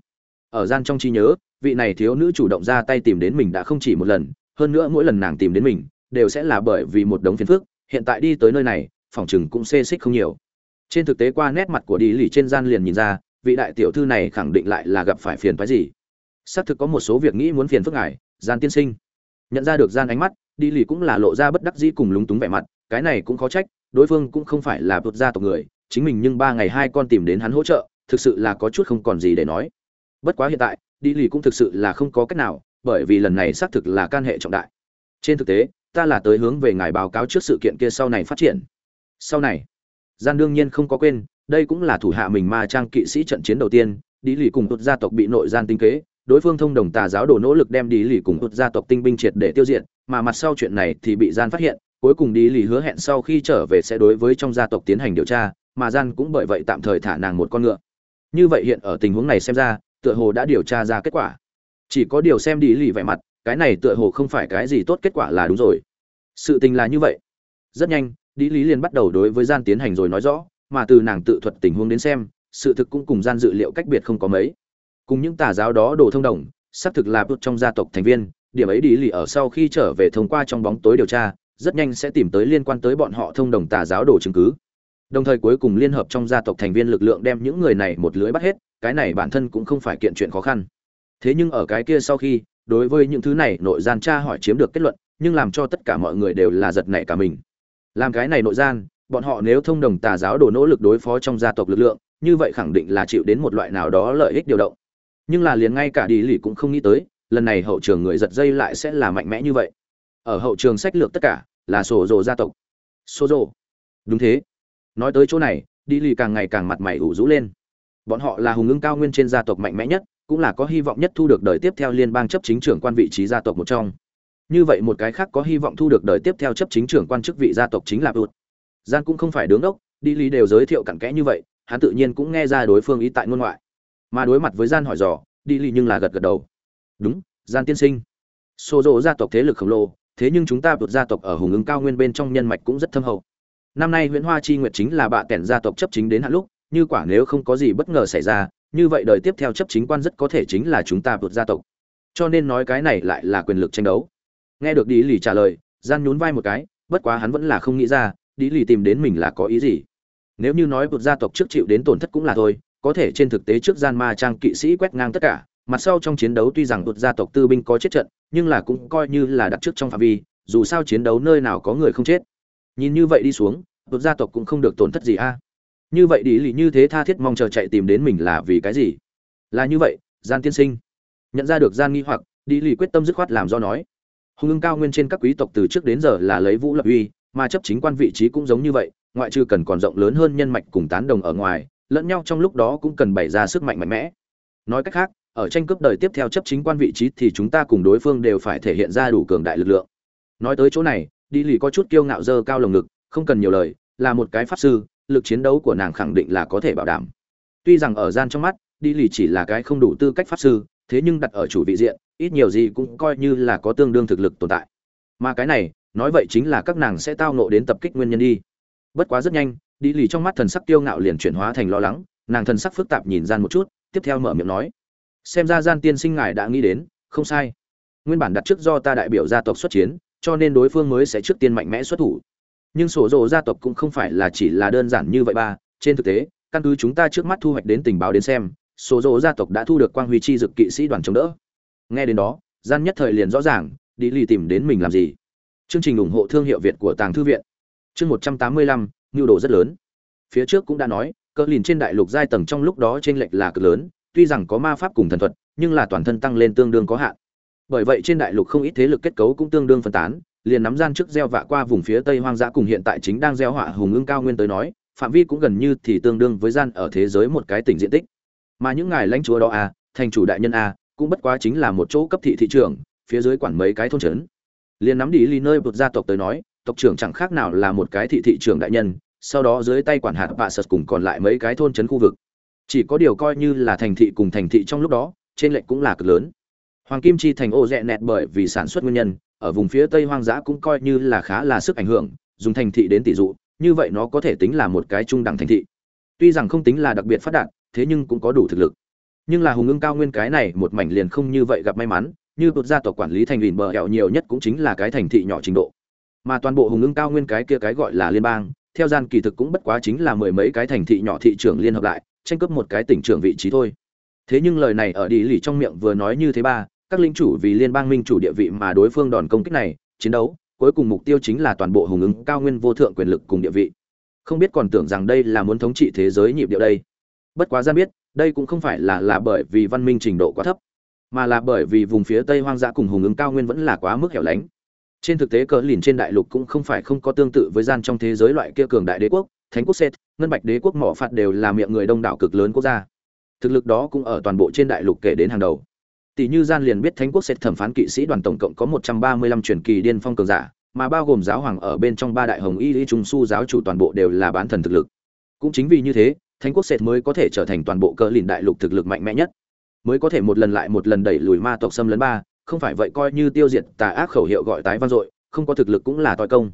Ở gian trong trí nhớ, vị này thiếu nữ chủ động ra tay tìm đến mình đã không chỉ một lần, hơn nữa mỗi lần nàng tìm đến mình, đều sẽ là bởi vì một đống phiền phức, hiện tại đi tới nơi này, phòng chừng cũng xê xích không nhiều. Trên thực tế qua nét mặt của đi lì trên gian liền nhìn ra, vị đại tiểu thư này khẳng định lại là gặp phải phiền phái gì. Xác thực có một số việc nghĩ muốn phiền phức ngài, gian tiên sinh. Nhận ra được gian ánh mắt, đi lì cũng là lộ ra bất đắc dĩ cùng lúng túng vẻ mặt, cái này cũng khó trách, đối phương cũng không phải là vượt gia tộc người chính mình nhưng ba ngày hai con tìm đến hắn hỗ trợ, thực sự là có chút không còn gì để nói. Bất quá hiện tại, đi lì cũng thực sự là không có cách nào, bởi vì lần này xác thực là can hệ trọng đại. Trên thực tế, ta là tới hướng về ngài báo cáo trước sự kiện kia sau này phát triển. Sau này, gian đương nhiên không có quên, đây cũng là thủ hạ mình ma trang kỵ sĩ trận chiến đầu tiên, đi lì cùng tụt gia tộc bị nội gian tinh kế, đối phương thông đồng tà giáo đổ nỗ lực đem đi lì cùng tụt gia tộc tinh binh triệt để tiêu diệt, mà mặt sau chuyện này thì bị gian phát hiện, cuối cùng đi lì hứa hẹn sau khi trở về sẽ đối với trong gia tộc tiến hành điều tra mà gian cũng bởi vậy tạm thời thả nàng một con ngựa. Như vậy hiện ở tình huống này xem ra, tựa hồ đã điều tra ra kết quả. Chỉ có điều xem đi lì vẻ mặt, cái này tựa hồ không phải cái gì tốt kết quả là đúng rồi. Sự tình là như vậy. Rất nhanh đi lý liền bắt đầu đối với gian tiến hành rồi nói rõ, mà từ nàng tự thuật tình huống đến xem, sự thực cũng cùng gian dự liệu cách biệt không có mấy. Cùng những tà giáo đó đồ thông đồng, xác thực là bút trong gia tộc thành viên, điểm ấy đi lì ở sau khi trở về thông qua trong bóng tối điều tra, rất nhanh sẽ tìm tới liên quan tới bọn họ thông đồng tà giáo đồ chứng cứ đồng thời cuối cùng liên hợp trong gia tộc thành viên lực lượng đem những người này một lưới bắt hết, cái này bản thân cũng không phải kiện chuyện khó khăn. Thế nhưng ở cái kia sau khi, đối với những thứ này, nội gian tra hỏi chiếm được kết luận, nhưng làm cho tất cả mọi người đều là giật nảy cả mình. Làm cái này nội gian, bọn họ nếu thông đồng tà giáo đổ nỗ lực đối phó trong gia tộc lực lượng, như vậy khẳng định là chịu đến một loại nào đó lợi ích điều động. Nhưng là liền ngay cả đi lì cũng không nghĩ tới, lần này hậu trường người giật dây lại sẽ là mạnh mẽ như vậy. Ở hậu trường sách lược tất cả là sổ rồ gia tộc. Sổ rồ đúng thế nói tới chỗ này, đi lì càng ngày càng mặt mày ủ rũ lên. Bọn họ là hùng ưng cao nguyên trên gia tộc mạnh mẽ nhất, cũng là có hy vọng nhất thu được đời tiếp theo liên bang chấp chính trưởng quan vị trí gia tộc một trong. Như vậy một cái khác có hy vọng thu được đời tiếp theo chấp chính trưởng quan chức vị gia tộc chính là bụt gian cũng không phải đứng đốc, đi lý đều giới thiệu cặn kẽ như vậy, hắn tự nhiên cũng nghe ra đối phương ý tại ngôn ngoại. Mà đối mặt với gian hỏi dò, đi lý nhưng là gật gật đầu. Đúng, gian tiên sinh. Xô rộ gia tộc thế lực khổng lồ, thế nhưng chúng ta vượt gia tộc ở hùng ứng cao nguyên bên trong nhân mạch cũng rất thâm hậu năm nay Huyễn hoa chi nguyệt chính là bạ kẻn gia tộc chấp chính đến hạn lúc, như quả nếu không có gì bất ngờ xảy ra, như vậy đời tiếp theo chấp chính quan rất có thể chính là chúng ta vượt gia tộc. Cho nên nói cái này lại là quyền lực tranh đấu. Nghe được đi lì trả lời, gian nhún vai một cái, bất quá hắn vẫn là không nghĩ ra đi lì tìm đến mình là có ý gì? Nếu như nói vượt gia tộc trước chịu đến tổn thất cũng là thôi, có thể trên thực tế trước gian ma trang kỵ sĩ quét ngang tất cả, mặt sau trong chiến đấu tuy rằng vượt gia tộc tư binh có chết trận, nhưng là cũng coi như là đặt trước trong phạm vi, dù sao chiến đấu nơi nào có người không chết nhìn như vậy đi xuống vượt gia tộc cũng không được tổn thất gì a. Như vậy đi lì như thế tha thiết mong chờ chạy tìm đến mình là vì cái gì? Là như vậy, gian tiên sinh. Nhận ra được gian nghi hoặc, đi lì quyết tâm dứt khoát làm do nói. Hùng ưng cao nguyên trên các quý tộc từ trước đến giờ là lấy vũ lập uy, mà chấp chính quan vị trí cũng giống như vậy, ngoại trừ cần còn rộng lớn hơn nhân mạch cùng tán đồng ở ngoài, lẫn nhau trong lúc đó cũng cần bày ra sức mạnh mạnh mẽ. Nói cách khác, ở tranh cướp đời tiếp theo chấp chính quan vị trí thì chúng ta cùng đối phương đều phải thể hiện ra đủ cường đại lực lượng. Nói tới chỗ này đi lì có chút kiêu ngạo dơ cao lồng ngực, không cần nhiều lời, là một cái pháp sư, lực chiến đấu của nàng khẳng định là có thể bảo đảm. Tuy rằng ở gian trong mắt, đi lì chỉ là cái không đủ tư cách pháp sư, thế nhưng đặt ở chủ vị diện, ít nhiều gì cũng coi như là có tương đương thực lực tồn tại. Mà cái này, nói vậy chính là các nàng sẽ tao nộ đến tập kích nguyên nhân đi. Bất quá rất nhanh, đi lì trong mắt thần sắc kiêu ngạo liền chuyển hóa thành lo lắng, nàng thần sắc phức tạp nhìn gian một chút, tiếp theo mở miệng nói, xem ra gian tiên sinh ngài đã nghĩ đến, không sai. Nguyên bản đặt trước do ta đại biểu gia tộc xuất chiến cho nên đối phương mới sẽ trước tiên mạnh mẽ xuất thủ. Nhưng sổ rồ gia tộc cũng không phải là chỉ là đơn giản như vậy ba. Trên thực tế, căn cứ chúng ta trước mắt thu hoạch đến tình báo đến xem, sổ rồ gia tộc đã thu được quang huy chi dực kỵ sĩ đoàn chống đỡ. Nghe đến đó, gian nhất thời liền rõ ràng đi lì tìm đến mình làm gì. Chương trình ủng hộ thương hiệu việt của tàng thư viện. Chương một trăm tám mươi lăm nhu đồ rất lớn. Phía trước cũng đã nói, cỡ lìn trên đại lục giai tầng trong lúc đó trên lệch là cực lớn, tuy rằng có ma pháp cùng thần thuật, nhưng là toàn thân tăng lên tương đương có hạn bởi vậy trên đại lục không ít thế lực kết cấu cũng tương đương phân tán, liền nắm gian trước gieo vạ qua vùng phía tây hoang dã cùng hiện tại chính đang gieo họa hùng ương cao nguyên tới nói, phạm vi cũng gần như thì tương đương với gian ở thế giới một cái tỉnh diện tích. Mà những ngài lãnh chúa đó a thành chủ đại nhân a cũng bất quá chính là một chỗ cấp thị thị trường phía dưới quản mấy cái thôn trấn. Liền nắm đi ly nơi một gia tộc tới nói, tộc trưởng chẳng khác nào là một cái thị thị trường đại nhân, sau đó dưới tay quản hạt bạ sật cùng còn lại mấy cái thôn trấn khu vực. Chỉ có điều coi như là thành thị cùng thành thị trong lúc đó, trên lệnh cũng là cực lớn hoàng kim chi thành ô rẽ nẹt bởi vì sản xuất nguyên nhân, ở vùng phía tây hoang dã cũng coi như là khá là sức ảnh hưởng, dùng thành thị đến tỷ dụ, như vậy nó có thể tính là một cái trung đẳng thành thị. Tuy rằng không tính là đặc biệt phát đạt, thế nhưng cũng có đủ thực lực. Nhưng là hùng ưng cao nguyên cái này một mảnh liền không như vậy gặp may mắn, như bột gia tộc quản lý thành ủy bờ hẻo nhiều nhất cũng chính là cái thành thị nhỏ trình độ. Mà toàn bộ hùng ưng cao nguyên cái kia cái gọi là liên bang, theo gian kỳ thực cũng bất quá chính là mười mấy cái thành thị nhỏ thị trưởng liên hợp lại, tranh cướp một cái tỉnh trưởng vị trí thôi. Thế nhưng lời này ở đi lì trong miệng vừa nói như thế ba các linh chủ vì liên bang minh chủ địa vị mà đối phương đòn công kích này, chiến đấu, cuối cùng mục tiêu chính là toàn bộ hùng ứng cao nguyên vô thượng quyền lực cùng địa vị. Không biết còn tưởng rằng đây là muốn thống trị thế giới nhịp điệu đây. Bất quá gian biết, đây cũng không phải là là bởi vì văn minh trình độ quá thấp, mà là bởi vì vùng phía tây hoang dã cùng hùng ứng cao nguyên vẫn là quá mức hẻo lánh. Trên thực tế cờ lìn trên đại lục cũng không phải không có tương tự với gian trong thế giới loại kia cường đại đế quốc, thánh quốc xét ngân bạch đế quốc mỏ phạt đều là miệng người đông đảo cực lớn quốc gia. Thực lực đó cũng ở toàn bộ trên đại lục kể đến hàng đầu tỷ như gian liền biết thánh quốc sẽ thẩm phán kỵ sĩ đoàn tổng cộng có một trăm ba mươi lăm truyền kỳ điên phong cường giả, mà bao gồm giáo hoàng ở bên trong ba đại hồng y lý trung su giáo chủ toàn bộ đều là bán thần thực lực. Cũng chính vì như thế, thánh quốc sệt mới có thể trở thành toàn bộ cỡ lìn đại lục thực lực mạnh mẽ nhất. Mới có thể một lần lại một lần đẩy lùi ma tộc xâm lấn ba, không phải vậy coi như tiêu diệt tà ác khẩu hiệu gọi tái văn dội, không có thực lực cũng là toi công.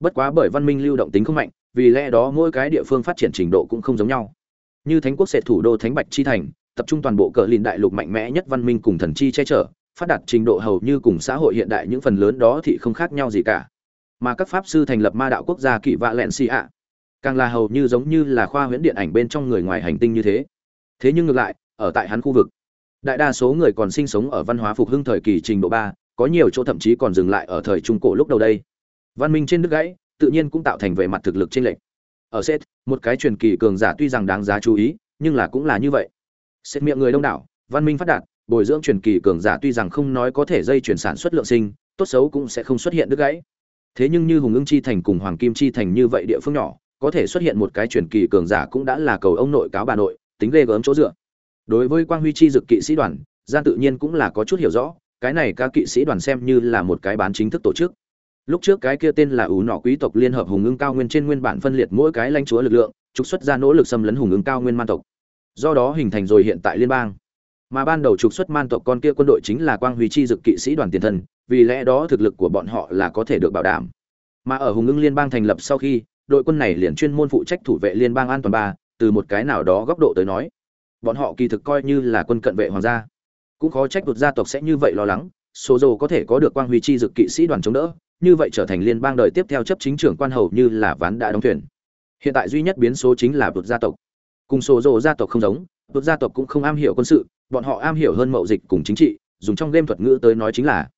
Bất quá bởi văn minh lưu động tính không mạnh, vì lẽ đó mỗi cái địa phương phát triển trình độ cũng không giống nhau. Như thánh quốc sệt thủ đô thánh bạch chi thành tập trung toàn bộ cờ lìn đại lục mạnh mẽ nhất văn minh cùng thần chi che chở, phát đạt trình độ hầu như cùng xã hội hiện đại những phần lớn đó thì không khác nhau gì cả. Mà các pháp sư thành lập ma đạo quốc gia kỵ vạ lẹn xì ạ, càng là hầu như giống như là khoa huyễn điện ảnh bên trong người ngoài hành tinh như thế. Thế nhưng ngược lại, ở tại hắn khu vực, đại đa số người còn sinh sống ở văn hóa phục hưng thời kỳ trình độ ba, có nhiều chỗ thậm chí còn dừng lại ở thời trung cổ lúc đầu đây. Văn minh trên nước gãy, tự nhiên cũng tạo thành về mặt thực lực trên lệch. Ở set một cái truyền kỳ cường giả tuy rằng đáng giá chú ý, nhưng là cũng là như vậy xét miệng người đông đảo, văn minh phát đạt, bồi dưỡng truyền kỳ cường giả tuy rằng không nói có thể dây chuyển sản xuất lượng sinh, tốt xấu cũng sẽ không xuất hiện đứt gãy. Thế nhưng như hùng ưng chi thành cùng hoàng kim chi thành như vậy địa phương nhỏ, có thể xuất hiện một cái truyền kỳ cường giả cũng đã là cầu ông nội cáo bà nội, tính ghê gớm chỗ dựa. Đối với quang huy chi dực kỵ sĩ đoàn gian tự nhiên cũng là có chút hiểu rõ, cái này các kỵ sĩ đoàn xem như là một cái bán chính thức tổ chức. Lúc trước cái kia tên là ủ nọ quý tộc liên hợp hùng ưng cao nguyên trên nguyên bản phân liệt mỗi cái lãnh chúa lực lượng, trục xuất ra nỗ lực xâm lấn hùng ưng cao nguyên man tộc do đó hình thành rồi hiện tại liên bang. Mà ban đầu trục xuất man tộc con kia quân đội chính là quang huy chi dực kỵ sĩ đoàn tiền thân, vì lẽ đó thực lực của bọn họ là có thể được bảo đảm. Mà ở hùng ưng liên bang thành lập sau khi, đội quân này liền chuyên môn phụ trách thủ vệ liên bang an toàn ba, từ một cái nào đó góc độ tới nói. Bọn họ kỳ thực coi như là quân cận vệ hoàng gia. Cũng khó trách đột gia tộc sẽ như vậy lo lắng, số dầu có thể có được quang huy chi dực kỵ sĩ đoàn chống đỡ, như vậy trở thành liên bang đời tiếp theo chấp chính trưởng quan hầu như là ván đã đóng thuyền. Hiện tại duy nhất biến số chính là đột gia tộc cùng số dầu gia tộc không giống tốt gia tộc cũng không am hiểu quân sự, bọn họ am hiểu hơn mậu dịch cùng chính trị, dùng trong game thuật ngữ tới nói chính là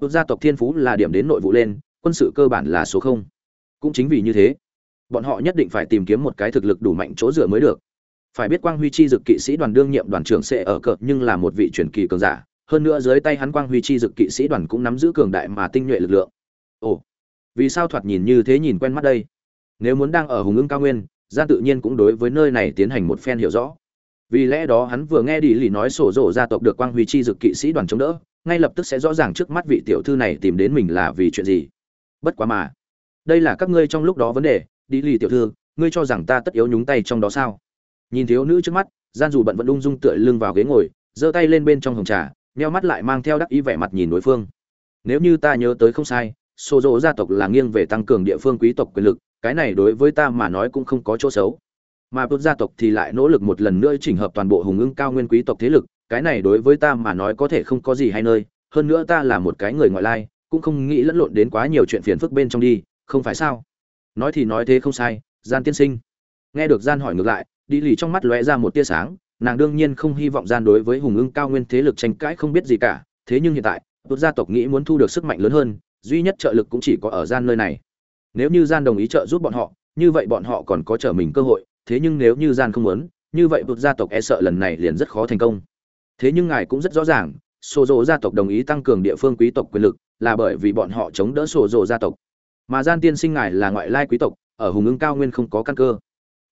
tốt gia tộc thiên phú là điểm đến nội vụ lên, quân sự cơ bản là số không. Cũng chính vì như thế, bọn họ nhất định phải tìm kiếm một cái thực lực đủ mạnh chỗ dựa mới được. Phải biết quang huy chi dực kỵ sĩ đoàn đương nhiệm đoàn trưởng sẽ ở cợt nhưng là một vị truyền kỳ cường giả, hơn nữa dưới tay hắn quang huy chi dực kỵ sĩ đoàn cũng nắm giữ cường đại mà tinh nhuệ lực lượng. Ồ, vì sao thoạt nhìn như thế nhìn quen mắt đây? Nếu muốn đang ở hùng ưng cao nguyên gian tự nhiên cũng đối với nơi này tiến hành một phen hiểu rõ. Vì lẽ đó hắn vừa nghe đi lì nói sổ rổ gia tộc được quang huy chi dực kỵ sĩ đoàn chống đỡ, ngay lập tức sẽ rõ ràng trước mắt vị tiểu thư này tìm đến mình là vì chuyện gì. Bất quá mà, đây là các ngươi trong lúc đó vấn đề đi lì tiểu thư, ngươi cho rằng ta tất yếu nhúng tay trong đó sao? Nhìn thiếu nữ trước mắt, gian dù bận vẫn ung dung tựa lưng vào ghế ngồi, giơ tay lên bên trong hồng trà neo mắt lại mang theo đắc ý vẻ mặt nhìn đối phương. Nếu như ta nhớ tới không sai xô dỗ gia tộc là nghiêng về tăng cường địa phương quý tộc quyền lực, cái này đối với ta mà nói cũng không có chỗ xấu. Mà bút gia tộc thì lại nỗ lực một lần nữa chỉnh hợp toàn bộ hùng ưng cao nguyên quý tộc thế lực, cái này đối với ta mà nói có thể không có gì hay nơi, hơn nữa ta là một cái người ngoại lai, cũng không nghĩ lẫn lộn đến quá nhiều chuyện phiền phức bên trong đi, không phải sao? Nói thì nói thế không sai, gian tiên sinh. Nghe được gian hỏi ngược lại, đi lì trong mắt lóe ra một tia sáng, nàng đương nhiên không hy vọng gian đối với hùng ưng cao nguyên thế lực tranh cãi không biết gì cả, thế nhưng hiện tại tốt gia tộc nghĩ muốn thu được sức mạnh lớn hơn duy nhất trợ lực cũng chỉ có ở gian nơi này. Nếu như gian đồng ý trợ giúp bọn họ, như vậy bọn họ còn có trở mình cơ hội, thế nhưng nếu như gian không muốn, như vậy tốt gia tộc e sợ lần này liền rất khó thành công. Thế nhưng ngài cũng rất rõ ràng, sổ dỗ gia tộc đồng ý tăng cường địa phương quý tộc quyền lực, là bởi vì bọn họ chống đỡ sổ dỗ gia tộc. Mà gian tiên sinh ngài là ngoại lai quý tộc, ở hùng ứng cao nguyên không có căn cơ.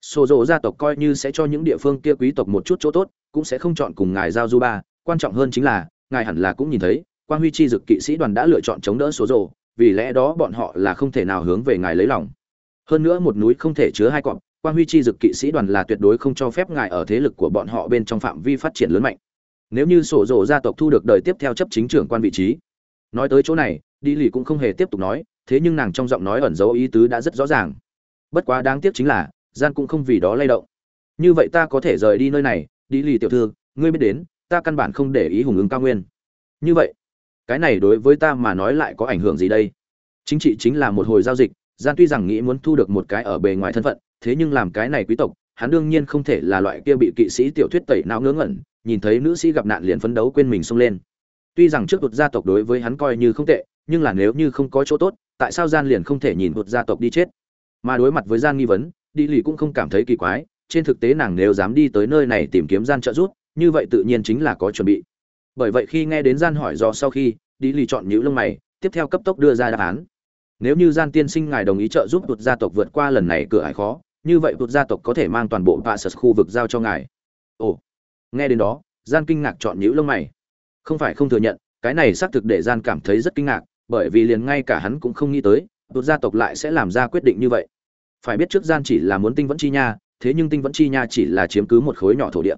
Sổ dỗ gia tộc coi như sẽ cho những địa phương kia quý tộc một chút chỗ tốt, cũng sẽ không chọn cùng ngài giao du ba, quan trọng hơn chính là, ngài hẳn là cũng nhìn thấy quan huy chi dực kỵ sĩ đoàn đã lựa chọn chống đỡ số rồ, vì lẽ đó bọn họ là không thể nào hướng về ngài lấy lòng. Hơn nữa một núi không thể chứa hai cọp quan huy chi dực kỵ sĩ đoàn là tuyệt đối không cho phép ngài ở thế lực của bọn họ bên trong phạm vi phát triển lớn mạnh. Nếu như sổ rồ gia tộc thu được đời tiếp theo chấp chính trưởng quan vị trí. Nói tới chỗ này, đi lì cũng không hề tiếp tục nói, thế nhưng nàng trong giọng nói ẩn dấu ý tứ đã rất rõ ràng. Bất quá đáng tiếc chính là gian cũng không vì đó lay động. Như vậy ta có thể rời đi nơi này, đi lì tiểu thư, ngươi biết đến, ta căn bản không để ý hùng ứng cao nguyên. Như vậy cái này đối với ta mà nói lại có ảnh hưởng gì đây? Chính trị chính là một hồi giao dịch, gian tuy rằng nghĩ muốn thu được một cái ở bề ngoài thân phận, thế nhưng làm cái này quý tộc, hắn đương nhiên không thể là loại kia bị kỵ sĩ tiểu thuyết tẩy não ngớ ngẩn, nhìn thấy nữ sĩ gặp nạn liền phấn đấu quên mình xông lên. Tuy rằng trước đột gia tộc đối với hắn coi như không tệ, nhưng là nếu như không có chỗ tốt, tại sao gian liền không thể nhìn đột gia tộc đi chết? Mà đối mặt với gian nghi vấn, đi lì cũng không cảm thấy kỳ quái, trên thực tế nàng nếu dám đi tới nơi này tìm kiếm gian trợ giúp, như vậy tự nhiên chính là có chuẩn bị bởi vậy khi nghe đến gian hỏi do sau khi đi lì chọn nhữ lông mày, tiếp theo cấp tốc đưa ra đáp án. Nếu như gian tiên sinh ngài đồng ý trợ giúp tụt gia tộc vượt qua lần này cửa ải khó, như vậy tụt gia tộc có thể mang toàn bộ vạ sật khu vực giao cho ngài. Ồ, nghe đến đó, gian kinh ngạc chọn nhữ lông mày. Không phải không thừa nhận, cái này xác thực để gian cảm thấy rất kinh ngạc, bởi vì liền ngay cả hắn cũng không nghĩ tới tụt gia tộc lại sẽ làm ra quyết định như vậy. Phải biết trước gian chỉ là muốn tinh vẫn chi nha, thế nhưng tinh vẫn chi nha chỉ là chiếm cứ một khối nhỏ thổ địa.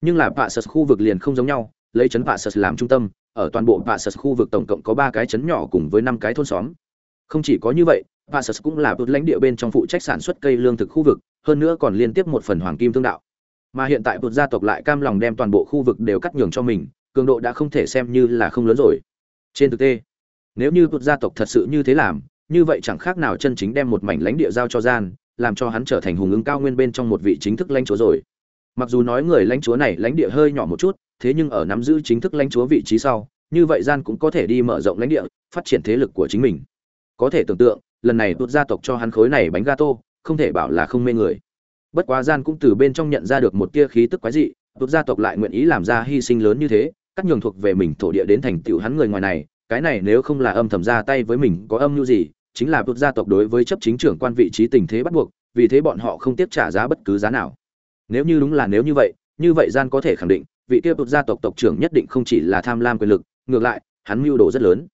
Nhưng là vạ sật khu vực liền không giống nhau lấy trấn Passus làm trung tâm, ở toàn bộ Passus khu vực tổng cộng có 3 cái trấn nhỏ cùng với 5 cái thôn xóm. Không chỉ có như vậy, Passus cũng là một lãnh địa bên trong phụ trách sản xuất cây lương thực khu vực, hơn nữa còn liên tiếp một phần hoàng kim thương đạo. Mà hiện tại Bụt gia tộc lại cam lòng đem toàn bộ khu vực đều cắt nhường cho mình, cường độ đã không thể xem như là không lớn rồi. Trên thực tế, nếu như Bụt gia tộc thật sự như thế làm, như vậy chẳng khác nào chân chính đem một mảnh lãnh địa giao cho gian, làm cho hắn trở thành hùng ứng cao nguyên bên trong một vị chính thức lãnh chúa rồi. Mặc dù nói người lãnh chúa này lãnh địa hơi nhỏ một chút, thế nhưng ở nắm giữ chính thức lãnh chúa vị trí sau, như vậy gian cũng có thể đi mở rộng lãnh địa, phát triển thế lực của chính mình. Có thể tưởng tượng, lần này tuột gia tộc cho hắn khối này bánh gato, không thể bảo là không mê người. Bất quá gian cũng từ bên trong nhận ra được một tia khí tức quái dị, tuột gia tộc lại nguyện ý làm ra hy sinh lớn như thế, cắt nhường thuộc về mình thổ địa đến thành tựu hắn người ngoài này, cái này nếu không là âm thầm ra tay với mình có âm mưu gì, chính là tuột gia tộc đối với chấp chính trưởng quan vị trí tình thế bắt buộc, vì thế bọn họ không tiếp trả giá bất cứ giá nào. Nếu như đúng là nếu như vậy, như vậy gian có thể khẳng định, vị kia bụt gia tộc tộc trưởng nhất định không chỉ là tham lam quyền lực, ngược lại, hắn mưu đồ rất lớn.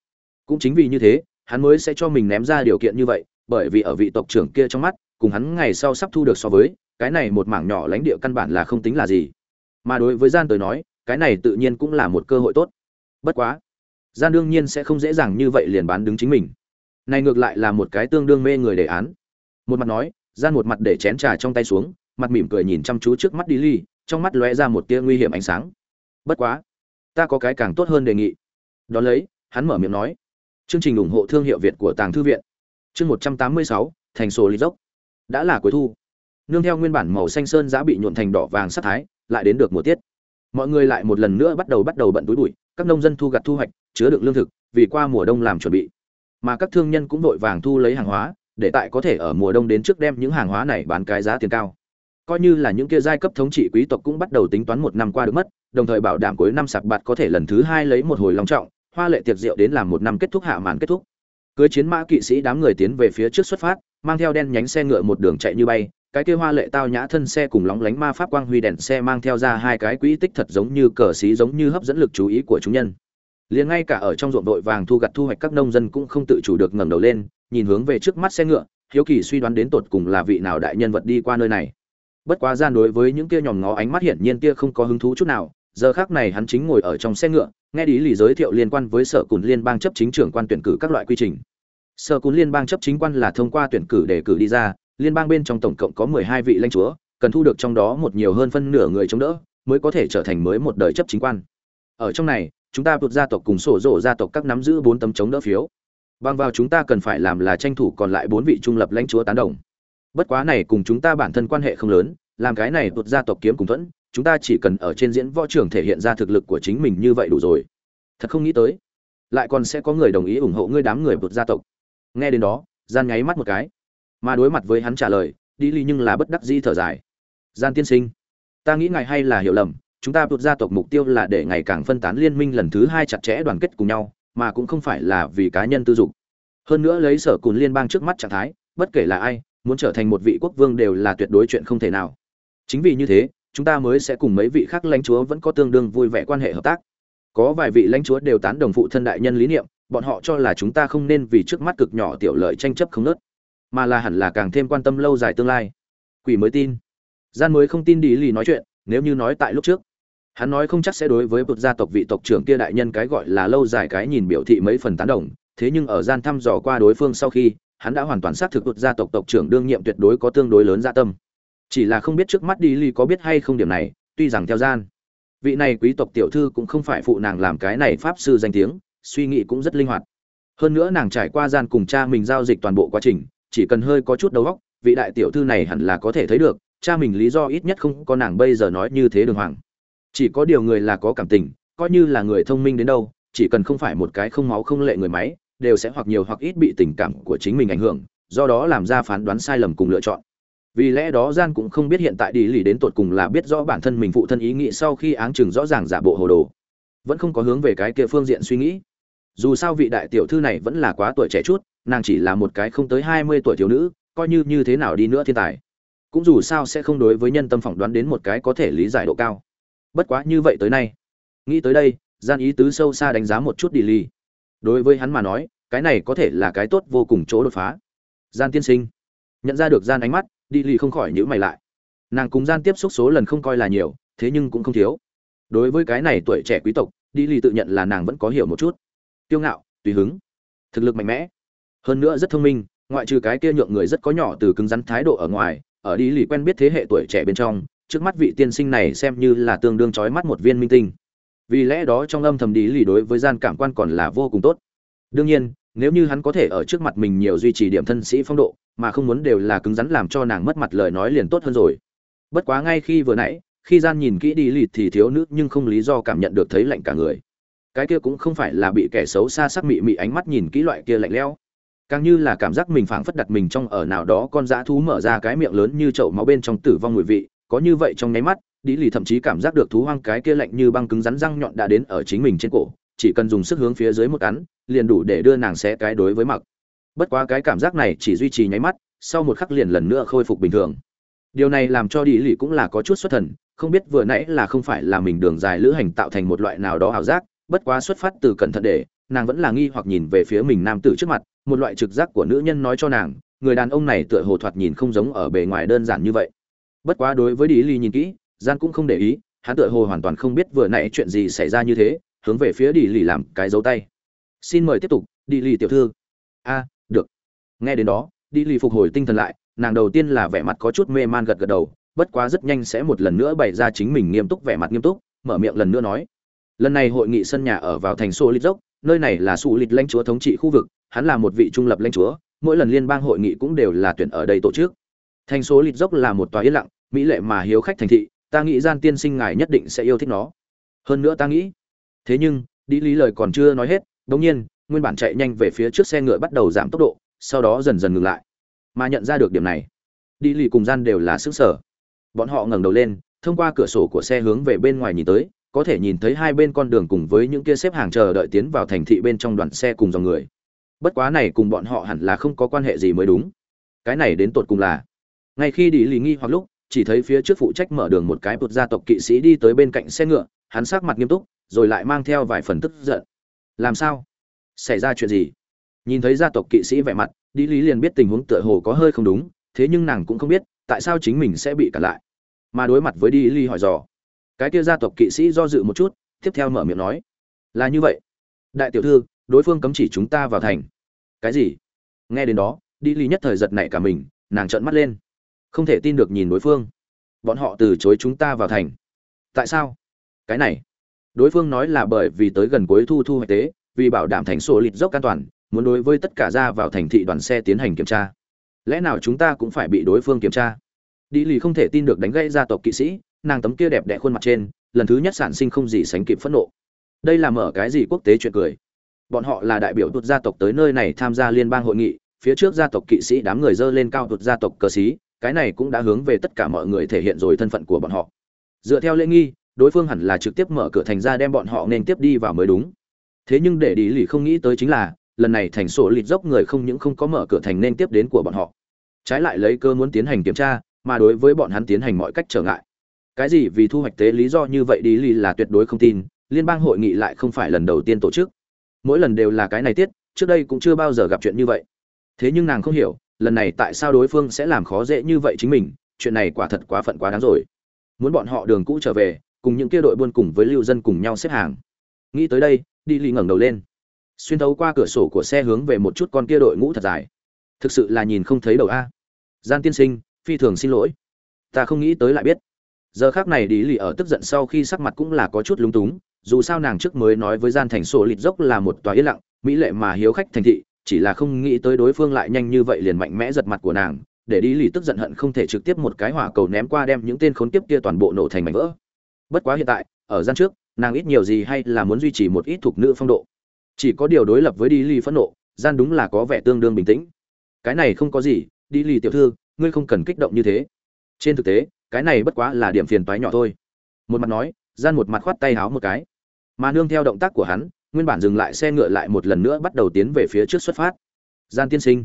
Cũng chính vì như thế, hắn mới sẽ cho mình ném ra điều kiện như vậy, bởi vì ở vị tộc trưởng kia trong mắt, cùng hắn ngày sau sắp thu được so với, cái này một mảng nhỏ lãnh địa căn bản là không tính là gì. Mà đối với gian tới nói, cái này tự nhiên cũng là một cơ hội tốt. Bất quá, gian đương nhiên sẽ không dễ dàng như vậy liền bán đứng chính mình. Này ngược lại là một cái tương đương mê người đề án. Một mặt nói, gian một mặt để chén trà trong tay xuống, mặt mỉm cười nhìn chăm chú trước mắt đi ly, trong mắt lóe ra một tia nguy hiểm ánh sáng. Bất quá, ta có cái càng tốt hơn đề nghị. Đó lấy, hắn mở miệng nói. Chương trình ủng hộ thương hiệu việt của tàng thư viện. Chương một trăm tám mươi sáu, thành sổ lý dốc. Đã là cuối thu. Nương theo nguyên bản màu xanh sơn giá bị nhuộn thành đỏ vàng sắc thái, lại đến được mùa tiết. Mọi người lại một lần nữa bắt đầu bắt đầu bận túi bụi, các nông dân thu gặt thu hoạch, chứa đựng lương thực, vì qua mùa đông làm chuẩn bị. Mà các thương nhân cũng vội vàng thu lấy hàng hóa, để tại có thể ở mùa đông đến trước đem những hàng hóa này bán cái giá tiền cao coi như là những kia giai cấp thống trị quý tộc cũng bắt đầu tính toán một năm qua được mất, đồng thời bảo đảm cuối năm sạc bạt có thể lần thứ hai lấy một hồi long trọng, hoa lệ tiệc rượu đến làm một năm kết thúc hạ màn kết thúc. Cưới chiến mã kỵ sĩ đám người tiến về phía trước xuất phát, mang theo đen nhánh xe ngựa một đường chạy như bay, cái kia hoa lệ tao nhã thân xe cùng lóng lánh ma pháp quang huy đèn xe mang theo ra hai cái quỹ tích thật giống như cờ xí giống như hấp dẫn lực chú ý của chúng nhân. Liền ngay cả ở trong ruộng vội vàng thu gặt thu hoạch các nông dân cũng không tự chủ được ngẩng đầu lên, nhìn hướng về trước mắt xe ngựa, hiếu kỳ suy đoán đến tột cùng là vị nào đại nhân vật đi qua nơi này bất quá gian đối với những kia nhòm ngó ánh mắt hiển nhiên kia không có hứng thú chút nào, giờ khác này hắn chính ngồi ở trong xe ngựa, nghe đi lì giới thiệu liên quan với sở cùn liên bang chấp chính trưởng quan tuyển cử các loại quy trình. Sở cùn liên bang chấp chính quan là thông qua tuyển cử để cử đi ra, liên bang bên trong tổng cộng có mười hai vị lãnh chúa, cần thu được trong đó một nhiều hơn phân nửa người chống đỡ, mới có thể trở thành mới một đời chấp chính quan. Ở trong này, chúng ta vượt gia tộc cùng sổ rổ gia tộc các nắm giữ bốn tấm chống đỡ phiếu. Bằng vào chúng ta cần phải làm là tranh thủ còn lại bốn vị trung lập lãnh chúa tán đồng bất quá này cùng chúng ta bản thân quan hệ không lớn, làm cái này vượt gia tộc kiếm cùng thuẫn, chúng ta chỉ cần ở trên diễn võ trường thể hiện ra thực lực của chính mình như vậy đủ rồi. Thật không nghĩ tới, lại còn sẽ có người đồng ý ủng hộ ngươi đám người vượt gia tộc. Nghe đến đó, gian nháy mắt một cái. Mà đối mặt với hắn trả lời, đi ly nhưng là bất đắc dĩ thở dài. Gian tiên sinh, ta nghĩ ngài hay là hiểu lầm, chúng ta vượt gia tộc mục tiêu là để ngày càng phân tán liên minh lần thứ hai chặt chẽ đoàn kết cùng nhau, mà cũng không phải là vì cá nhân tư dục. Hơn nữa lấy sở cùn liên bang trước mắt trạng thái, bất kể là ai muốn trở thành một vị quốc vương đều là tuyệt đối chuyện không thể nào. Chính vì như thế, chúng ta mới sẽ cùng mấy vị khác lãnh chúa vẫn có tương đương vui vẻ quan hệ hợp tác. Có vài vị lãnh chúa đều tán đồng phụ thân đại nhân lý niệm, bọn họ cho là chúng ta không nên vì trước mắt cực nhỏ tiểu lợi tranh chấp không nớt, mà là hẳn là càng thêm quan tâm lâu dài tương lai. Quỷ mới tin. Gian mới không tin đi lì nói chuyện, nếu như nói tại lúc trước, hắn nói không chắc sẽ đối với một gia tộc vị tộc trưởng kia đại nhân cái gọi là lâu dài cái nhìn biểu thị mấy phần tán đồng, thế nhưng ở gian thăm dò qua đối phương sau khi hắn đã hoàn toàn xác thực tụt gia tộc tộc trưởng đương nhiệm tuyệt đối có tương đối lớn dạ tâm. Chỉ là không biết trước mắt đi ly có biết hay không điểm này, tuy rằng theo gian, vị này quý tộc tiểu thư cũng không phải phụ nàng làm cái này pháp sư danh tiếng, suy nghĩ cũng rất linh hoạt. Hơn nữa nàng trải qua gian cùng cha mình giao dịch toàn bộ quá trình, chỉ cần hơi có chút đầu óc, vị đại tiểu thư này hẳn là có thể thấy được, cha mình lý do ít nhất không có nàng bây giờ nói như thế đường hoàng. Chỉ có điều người là có cảm tình, coi như là người thông minh đến đâu, chỉ cần không phải một cái không máu không lệ người máy đều sẽ hoặc nhiều hoặc ít bị tình cảm của chính mình ảnh hưởng, do đó làm ra phán đoán sai lầm cùng lựa chọn. Vì lẽ đó gian cũng không biết hiện tại đi lì đến tột cùng là biết rõ bản thân mình phụ thân ý nghĩ sau khi áng chừng rõ ràng giả bộ hồ đồ. Vẫn không có hướng về cái kia phương diện suy nghĩ. Dù sao vị đại tiểu thư này vẫn là quá tuổi trẻ chút, nàng chỉ là một cái không tới hai mươi tuổi thiếu nữ, coi như như thế nào đi nữa thiên tài. Cũng dù sao sẽ không đối với nhân tâm phỏng đoán đến một cái có thể lý giải độ cao. Bất quá như vậy tới nay. Nghĩ tới đây, gian ý tứ sâu xa đánh giá một chút đi lì đối với hắn mà nói, cái này có thể là cái tốt vô cùng chỗ đột phá. Gian tiên sinh. Nhận ra được gian ánh mắt, đi lì không khỏi nhữ mày lại. Nàng cùng gian tiếp xúc số lần không coi là nhiều, thế nhưng cũng không thiếu. Đối với cái này tuổi trẻ quý tộc, đi lì tự nhận là nàng vẫn có hiểu một chút. Kiêu ngạo, tùy hứng, thực lực mạnh mẽ. Hơn nữa rất thông minh, ngoại trừ cái kia nhượng người rất có nhỏ từ cứng rắn thái độ ở ngoài, ở đi lì quen biết thế hệ tuổi trẻ bên trong, trước mắt vị tiên sinh này xem như là tương đương trói mắt một viên minh tinh vì lẽ đó trong âm thầm đi lì đối với gian cảm quan còn là vô cùng tốt. Đương nhiên, nếu như hắn có thể ở trước mặt mình nhiều duy trì điểm thân sĩ phong độ, mà không muốn đều là cứng rắn làm cho nàng mất mặt lời nói liền tốt hơn rồi. Bất quá ngay khi vừa nãy, khi gian nhìn kỹ đi lì thì thiếu nữ nhưng không lý do cảm nhận được thấy lạnh cả người. Cái kia cũng không phải là bị kẻ xấu xa sắc mị mị ánh mắt nhìn kỹ loại kia lạnh lẽo. Càng như là cảm giác mình phảng phất đặt mình trong ở nào đó con dã thú mở ra cái miệng lớn như chậu máu bên trong tử vong mùi vị, có như vậy trong nháy mắt đi lì thậm chí cảm giác được thú hoang cái kia lạnh như băng cứng rắn răng nhọn đã đến ở chính mình trên cổ, chỉ cần dùng sức hướng phía dưới một cắn, liền đủ để đưa nàng xé cái đối với mặc. Bất quá cái cảm giác này chỉ duy trì nháy mắt, sau một khắc liền lần nữa khôi phục bình thường. Điều này làm cho đi lì cũng là có chút xuất thần, không biết vừa nãy là không phải là mình đường dài lữ hành tạo thành một loại nào đó ảo giác, bất quá xuất phát từ cẩn thận để, nàng vẫn là nghi hoặc nhìn về phía mình nam tử trước mặt, một loại trực giác của nữ nhân nói cho nàng, người đàn ông này tựa hồ thoạt nhìn không giống ở bề ngoài đơn giản như vậy. Bất quá đối với đi ly nhìn kỹ gian cũng không để ý, hắn tựa hồ hoàn toàn không biết vừa nãy chuyện gì xảy ra như thế, hướng về phía đi lì làm cái dấu tay. Xin mời tiếp tục, đi lì tiểu thư. A, được. Nghe đến đó, đi lì phục hồi tinh thần lại, nàng đầu tiên là vẻ mặt có chút mê man gật gật đầu, bất quá rất nhanh sẽ một lần nữa bày ra chính mình nghiêm túc vẻ mặt nghiêm túc, mở miệng lần nữa nói. Lần này hội nghị sân nhà ở vào thành xô lít dốc nơi này là xù lít lãnh chúa thống trị khu vực, hắn là một vị trung lập lãnh chúa, mỗi lần liên bang hội nghị cũng đều là tuyển ở đây tổ chức. Thành số lít dốc là một tòa yên lặng, mỹ lệ mà hiếu khách thành thị ta nghĩ gian tiên sinh ngài nhất định sẽ yêu thích nó. Hơn nữa ta nghĩ, thế nhưng, đi lý lời còn chưa nói hết đ ỗ n g nhiên, nguyên bản chạy nhanh về phía trước xe ngựa bắt đầu giảm tốc độ, sau đó dần dần ngừng lại. Mà nhận ra được điểm này, đi lì cùng gian đều là xứng sở. Bọn họ ngẩng đầu lên, thông qua cửa sổ của xe hướng về bên ngoài nhìn tới, có thể nhìn thấy hai bên con đường cùng với những kia xếp hàng chờ đợi tiến vào thành thị bên trong đoàn xe cùng dòng người. Bất quá này cùng bọn họ hẳn là không có quan hệ gì mới đúng. Cái này đến tột cùng là, ngay khi đi lì nghi hoặc lúc chỉ thấy phía trước phụ trách mở đường một cái bột gia tộc kỵ sĩ đi tới bên cạnh xe ngựa, hắn sắc mặt nghiêm túc, rồi lại mang theo vài phần tức giận. Làm sao? Xảy ra chuyện gì? Nhìn thấy gia tộc kỵ sĩ vẻ mặt đi lý liền biết tình huống tựa hồ có hơi không đúng, thế nhưng nàng cũng không biết, tại sao chính mình sẽ bị cản lại. Mà đối mặt với đi lý hỏi dò, cái kia gia tộc kỵ sĩ do dự một chút, tiếp theo mở miệng nói, là như vậy. Đại tiểu thư, đối phương cấm chỉ chúng ta vào thành. Cái gì? Nghe đến đó đi lý nhất thời giật nảy cả mình, nàng trợn mắt lên không thể tin được nhìn đối phương. Bọn họ từ chối chúng ta vào thành. Tại sao? Cái này, đối phương nói là bởi vì tới gần cuối thu thu hoạch tế, vì bảo đảm thành sổ lịt dốc an toàn, muốn đối với tất cả ra vào thành thị đoàn xe tiến hành kiểm tra. Lẽ nào chúng ta cũng phải bị đối phương kiểm tra? Đi lì không thể tin được đánh gãy gia tộc kỵ sĩ, nàng tấm kia đẹp đẽ khuôn mặt trên, lần thứ nhất sản sinh không gì sánh kịp phẫn nộ. Đây là mở cái gì quốc tế chuyện cười? Bọn họ là đại biểu tuột gia tộc tới nơi này tham gia liên bang hội nghị, phía trước gia tộc kỵ sĩ đám người dơ lên cao tuột gia tộc cờ sĩ cái này cũng đã hướng về tất cả mọi người thể hiện rồi thân phận của bọn họ. Dựa theo lễ nghi, đối phương hẳn là trực tiếp mở cửa thành ra đem bọn họ nên tiếp đi vào mới đúng. Thế nhưng để đi lì không nghĩ tới chính là, lần này thành sổ lịt dốc người không những không có mở cửa thành nên tiếp đến của bọn họ. Trái lại lấy cơ muốn tiến hành kiểm tra, mà đối với bọn hắn tiến hành mọi cách trở ngại. Cái gì vì thu hoạch tế lý do như vậy đi lì là tuyệt đối không tin, liên bang hội nghị lại không phải lần đầu tiên tổ chức. Mỗi lần đều là cái này tiết, trước đây cũng chưa bao giờ gặp chuyện như vậy. Thế nhưng nàng không hiểu lần này tại sao đối phương sẽ làm khó dễ như vậy chính mình, chuyện này quả thật quá phận quá đáng rồi. Muốn bọn họ đường cũ trở về, cùng những kia đội buôn cùng với lưu dân cùng nhau xếp hàng. Nghĩ tới đây, đi lì ngẩng đầu lên. Xuyên thấu qua cửa sổ của xe hướng về một chút con kia đội ngũ thật dài. Thực sự là nhìn không thấy đầu a. Gian tiên sinh, phi thường xin lỗi. Ta không nghĩ tới lại biết. Giờ khác này đi lì ở tức giận sau khi sắc mặt cũng là có chút lúng túng, dù sao nàng trước mới nói với gian thành sổ lịt dốc là một tòa yên lặng, mỹ lệ mà hiếu khách thành thị chỉ là không nghĩ tới đối phương lại nhanh như vậy liền mạnh mẽ giật mặt của nàng, để đi lì tức giận hận không thể trực tiếp một cái hỏa cầu ném qua đem những tên khốn kiếp kia toàn bộ nổ thành mảnh vỡ. Bất quá hiện tại, ở gian trước, nàng ít nhiều gì hay là muốn duy trì một ít thuộc nữ phong độ. Chỉ có điều đối lập với đi lì phẫn nộ, gian đúng là có vẻ tương đương bình tĩnh. Cái này không có gì đi lì tiểu thư, ngươi không cần kích động như thế. Trên thực tế, cái này bất quá là điểm phiền toái nhỏ thôi. Một mặt nói, gian một mặt khoát tay háo một cái. Mà nương theo động tác của hắn nguyên bản dừng lại xe ngựa lại một lần nữa bắt đầu tiến về phía trước xuất phát. Gian tiên sinh.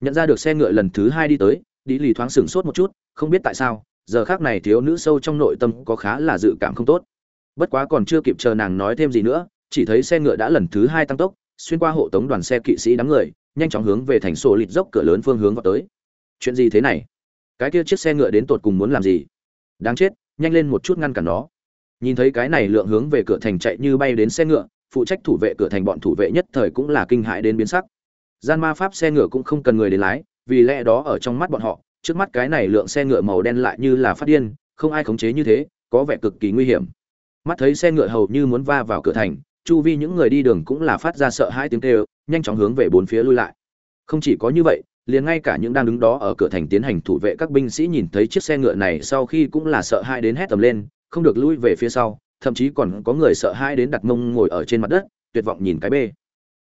Nhận ra được xe ngựa lần thứ hai đi tới đi lì thoáng sửng sốt một chút, không biết tại sao, giờ khác này thiếu nữ sâu trong nội tâm có khá là dự cảm không tốt. Bất quá còn chưa kịp chờ nàng nói thêm gì nữa, chỉ thấy xe ngựa đã lần thứ hai tăng tốc, xuyên qua hộ tống đoàn xe kỵ sĩ đám người, nhanh chóng hướng về thành sổ lịt dốc cửa lớn phương hướng vào tới. Chuyện gì thế này? Cái kia chiếc xe ngựa đến tột cùng muốn làm gì? Đáng chết, nhanh lên một chút ngăn cản nó. Nhìn thấy cái này lượng hướng về cửa thành chạy như bay đến xe ngựa phụ trách thủ vệ cửa thành bọn thủ vệ nhất thời cũng là kinh hãi đến biến sắc. Gian ma pháp xe ngựa cũng không cần người đến lái, vì lẽ đó ở trong mắt bọn họ, trước mắt cái này lượng xe ngựa màu đen lại như là phát điên, không ai khống chế như thế, có vẻ cực kỳ nguy hiểm. Mắt thấy xe ngựa hầu như muốn va vào cửa thành, chu vi những người đi đường cũng là phát ra sợ hãi tiếng kêu, nhanh chóng hướng về bốn phía lui lại. Không chỉ có như vậy, liền ngay cả những đang đứng đó ở cửa thành tiến hành thủ vệ các binh sĩ nhìn thấy chiếc xe ngựa này sau khi cũng là sợ hãi đến hét tầm lên, không được lui về phía sau thậm chí còn có người sợ hãi đến đặt mông ngồi ở trên mặt đất, tuyệt vọng nhìn cái bê.